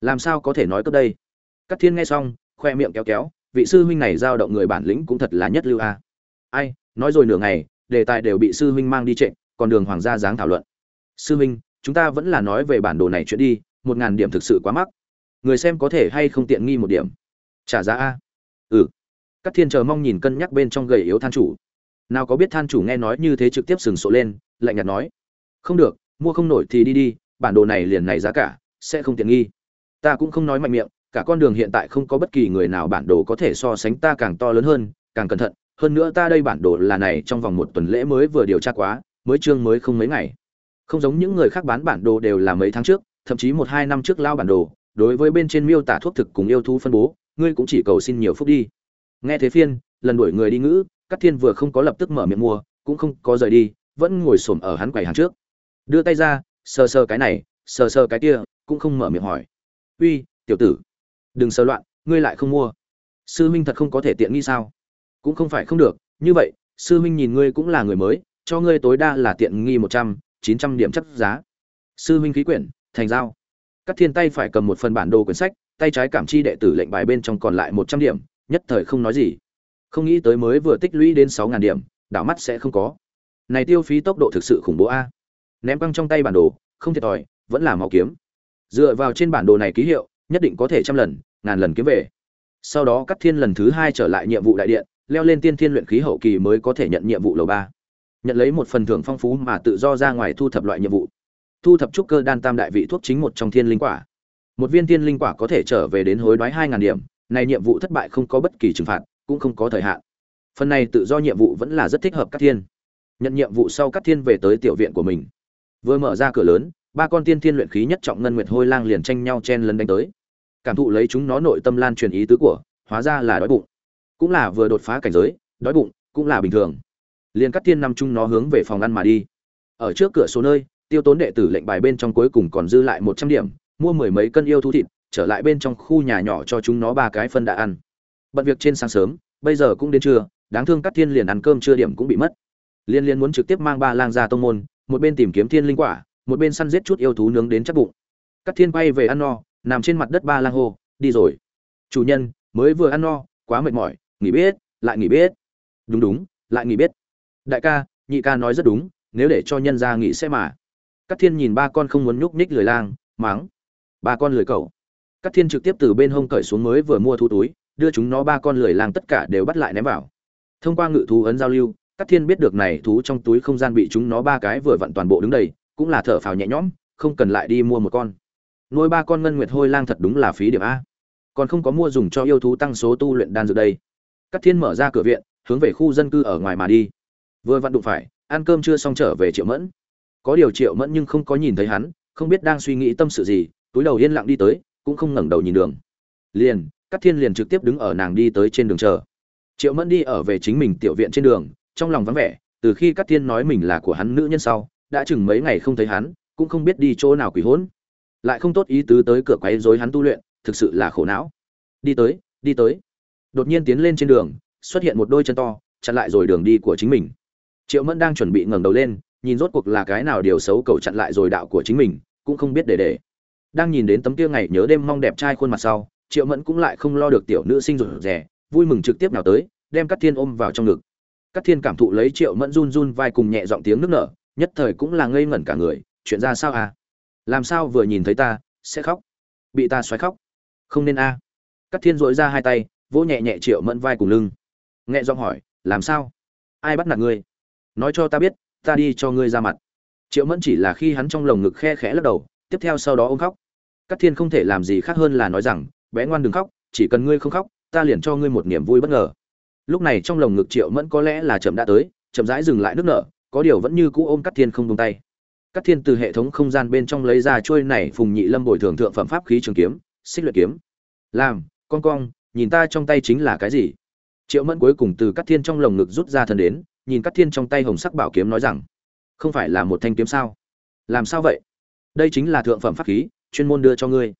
Làm sao có thể nói cướp đây? Các thiên nghe xong, khoe miệng kéo kéo, vị sư huynh này giao động người bản lĩnh cũng thật là nhất lưu a. Ai, nói rồi nửa ngày, đề tài đều bị sư huynh mang đi trệ, còn đường hoàng gia dáng thảo luận sư huynh chúng ta vẫn là nói về bản đồ này chuyện đi, một ngàn điểm thực sự quá mắc. Người xem có thể hay không tiện nghi một điểm? Trả giá a. Ừ. Các thiên chờ mong nhìn cân nhắc bên trong gầy yếu than chủ. Nào có biết than chủ nghe nói như thế trực tiếp sừng sộ lên, lạnh nhạt nói. Không được, mua không nổi thì đi đi, bản đồ này liền này giá cả, sẽ không tiện nghi. Ta cũng không nói mạnh miệng, cả con đường hiện tại không có bất kỳ người nào bản đồ có thể so sánh ta càng to lớn hơn, càng cẩn thận. Hơn nữa ta đây bản đồ là này trong vòng một tuần lễ mới vừa điều tra quá, mới chương mới không mấy ngày không giống những người khác bán bản đồ đều là mấy tháng trước, thậm chí một hai năm trước lao bản đồ, đối với bên trên miêu tả thuốc thực cùng yêu thú phân bố, ngươi cũng chỉ cầu xin nhiều phúc đi. Nghe thế phiên, lần đuổi người đi ngữ các thiên vừa không có lập tức mở miệng mua, cũng không có rời đi, vẫn ngồi xổm ở hắn quầy hàng trước. Đưa tay ra, sờ sờ cái này, sờ sờ cái kia, cũng không mở miệng hỏi. Uy, tiểu tử, đừng sờ loạn, ngươi lại không mua. Sư huynh thật không có thể tiện nghi sao? Cũng không phải không được, như vậy, sư huynh nhìn ngươi cũng là người mới, cho ngươi tối đa là tiện nghi một trăm chín trăm điểm chấp giá. Sư huynh khí quyển, thành giao. Các thiên tay phải cầm một phần bản đồ quyển sách, tay trái cảm chi đệ tử lệnh bài bên trong còn lại một trăm điểm, nhất thời không nói gì. Không nghĩ tới mới vừa tích lũy đến sáu ngàn điểm, đảo mắt sẽ không có. Này tiêu phí tốc độ thực sự khủng bố a. Ném căng trong tay bản đồ, không thiệt thòi, vẫn là mạo kiếm. Dựa vào trên bản đồ này ký hiệu, nhất định có thể trăm lần, ngàn lần kiếm về. Sau đó cắt thiên lần thứ hai trở lại nhiệm vụ đại điện, leo lên tiên thiên luyện khí hậu kỳ mới có thể nhận nhiệm vụ lầu ba nhận lấy một phần thưởng phong phú mà tự do ra ngoài thu thập loại nhiệm vụ. Thu thập trúc cơ đan tam đại vị thuốc chính một trong thiên linh quả. Một viên thiên linh quả có thể trở về đến hối đoái hai ngàn điểm, này nhiệm vụ thất bại không có bất kỳ trừng phạt, cũng không có thời hạn. Phần này tự do nhiệm vụ vẫn là rất thích hợp các thiên. Nhận nhiệm vụ sau các thiên về tới tiểu viện của mình. Vừa mở ra cửa lớn, ba con tiên thiên luyện khí nhất trọng ngân nguyệt hôi lang liền tranh nhau chen lấn đánh tới. Cảm thụ lấy chúng nó nội tâm lan truyền ý tứ của, hóa ra là đói bụng. Cũng là vừa đột phá cảnh giới, đói bụng cũng là bình thường liền cắt thiên năm chung nó hướng về phòng ăn mà đi. Ở trước cửa số nơi, tiêu tốn đệ tử lệnh bài bên trong cuối cùng còn dư lại một trăm điểm, mua mười mấy cân yêu thú thịt, trở lại bên trong khu nhà nhỏ cho chúng nó ba cái phân đã ăn. Bận việc trên sáng sớm, bây giờ cũng đến trưa, đáng thương cắt thiên liền ăn cơm trưa điểm cũng bị mất. Liên liên muốn trực tiếp mang ba lang ra tông môn, một bên tìm kiếm thiên linh quả, một bên săn giết chút yêu thú nướng đến chắc bụng. Cắt thiên quay về ăn no, nằm trên mặt đất ba lang hô, đi rồi. Chủ nhân, mới vừa ăn no, quá mệt mỏi, nghỉ biết, lại nghỉ biết. Đúng đúng, lại nghỉ biết đại ca nhị ca nói rất đúng nếu để cho nhân ra nghỉ sẽ mà. Các thiên nhìn ba con không muốn nhúc nhích lười lang máng ba con lười cậu. Các thiên trực tiếp từ bên hông cởi xuống mới vừa mua thu túi đưa chúng nó ba con lười lang tất cả đều bắt lại ném vào. Thông qua ngự thú ấn giao lưu các thiên biết được này thú trong túi không gian bị chúng nó ba cái vừa vặn toàn bộ đứng đầy cũng là thở phào nhẹ nhõm không cần lại đi mua một con. Nuôi ba con ngân nguyệt hôi lang thật đúng là phí điểm a. Còn không có mua dùng cho yêu thú tăng số tu luyện đan dược đây. Cát Thiên mở ra cửa viện, hướng về khu dân cư ở ngoài mà đi. Vừa vặn đụng phải, ăn cơm chưa xong trở về Triệu Mẫn. Có điều Triệu Mẫn nhưng không có nhìn thấy hắn, không biết đang suy nghĩ tâm sự gì, túi đầu yên lặng đi tới, cũng không ngẩng đầu nhìn đường. Liền, Cát Thiên liền trực tiếp đứng ở nàng đi tới trên đường chờ. Triệu Mẫn đi ở về chính mình tiểu viện trên đường, trong lòng vắng vẻ, từ khi Cát Thiên nói mình là của hắn nữ nhân sau, đã chừng mấy ngày không thấy hắn, cũng không biết đi chỗ nào quỷ hỗn. Lại không tốt ý tứ tới cửa quấy rối hắn tu luyện, thực sự là khổ não. Đi tới, đi tới. Đột nhiên tiến lên trên đường, xuất hiện một đôi chân to, chặn lại rồi đường đi của chính mình. Triệu Mẫn đang chuẩn bị ngẩng đầu lên, nhìn rốt cuộc là cái nào điều xấu cầu chặn lại rồi đạo của chính mình, cũng không biết để để. Đang nhìn đến tấm kia ngày nhớ đêm mong đẹp trai khuôn mặt sau, Triệu Mẫn cũng lại không lo được tiểu nữ sinh rồi rẻ vui mừng trực tiếp nào tới, đem Cát Thiên ôm vào trong ngực. Cát Thiên cảm thụ lấy Triệu Mẫn run run vai cùng nhẹ giọng tiếng nước nở, nhất thời cũng là ngây ngẩn cả người, chuyện ra sao à? Làm sao vừa nhìn thấy ta sẽ khóc? Bị ta xoáy khóc? Không nên a. À. Cát Thiên duỗi ra hai tay, vỗ nhẹ nhẹ Triệu Mẫn vai cùng lưng. nghe giọng hỏi, làm sao? Ai bắt nạt ngươi? Nói cho ta biết, ta đi cho ngươi ra mặt. Triệu Mẫn chỉ là khi hắn trong lồng ngực khe khẽ lắc đầu, tiếp theo sau đó ôm khóc. Cát Thiên không thể làm gì khác hơn là nói rằng, bé ngoan đừng khóc, chỉ cần ngươi không khóc, ta liền cho ngươi một niềm vui bất ngờ lúc này trong lồng ngực triệu mẫn có lẽ là chậm đã tới chậm rãi dừng lại nước nở có điều vẫn như cũ ôm cắt thiên không tung tay cắt thiên từ hệ thống không gian bên trong lấy ra trôi này phùng nhị lâm bồi thường thượng phẩm pháp khí trường kiếm xích luyện kiếm làm con cong nhìn ta trong tay chính là cái gì triệu mẫn cuối cùng từ cắt thiên trong lồng ngực rút ra thân đến nhìn cắt thiên trong tay hồng sắc bảo kiếm nói rằng, không phải là một thanh kiếm sao? Làm sao vậy? Đây chính là thượng phẩm pháp khí, chuyên môn đưa cho ngươi.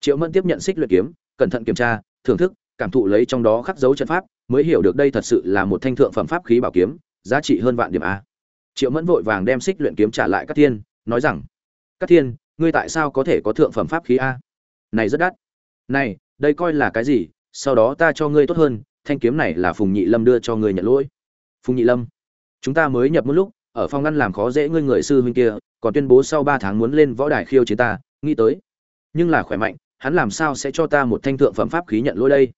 Triệu mẫn tiếp nhận xích luyện kiếm, cẩn thận kiểm tra, thưởng thức, cảm thụ lấy trong đó khắc dấu trận pháp, mới hiểu được đây thật sự là một thanh thượng phẩm pháp khí bảo kiếm, giá trị hơn vạn điểm a. Triệu mẫn vội vàng đem xích luyện kiếm trả lại Cát thiên, nói rằng, Cát thiên, ngươi tại sao có thể có thượng phẩm pháp khí a? Này rất đắt. Này, đây coi là cái gì? Sau đó ta cho ngươi tốt hơn, thanh kiếm này là phùng nhị lâm đưa cho ngươi nhận lỗi phùng nhị lâm, chúng ta mới nhập một lúc, ở phòng ngăn làm khó dễ ngươi người sư huynh kia, còn tuyên bố sau ba tháng muốn lên võ đài khiêu chiến ta, nghĩ tới. Nhưng là khỏe mạnh, hắn làm sao sẽ cho ta một thanh thượng phẩm pháp khí nhận lỗi đây?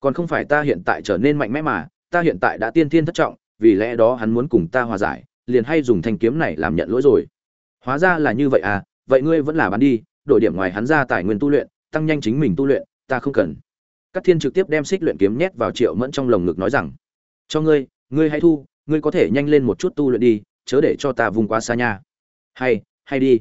Còn không phải ta hiện tại trở nên mạnh mẽ mà, ta hiện tại đã tiên thiên thất trọng, vì lẽ đó hắn muốn cùng ta hòa giải, liền hay dùng thanh kiếm này làm nhận lỗi rồi. Hóa ra là như vậy à vậy ngươi vẫn là bán đi, đổi điểm ngoài hắn ra tài nguyên tu luyện, tăng nhanh chính mình tu luyện, ta không cần. Các thiên trực tiếp đem xích luyện kiếm nhét vào triệu mẫn trong lồng ngực nói rằng, cho ngươi ngươi hãy thu, ngươi có thể nhanh lên một chút tu luyện đi, chớ để cho ta vùng quá xa nha. Hay hay đi.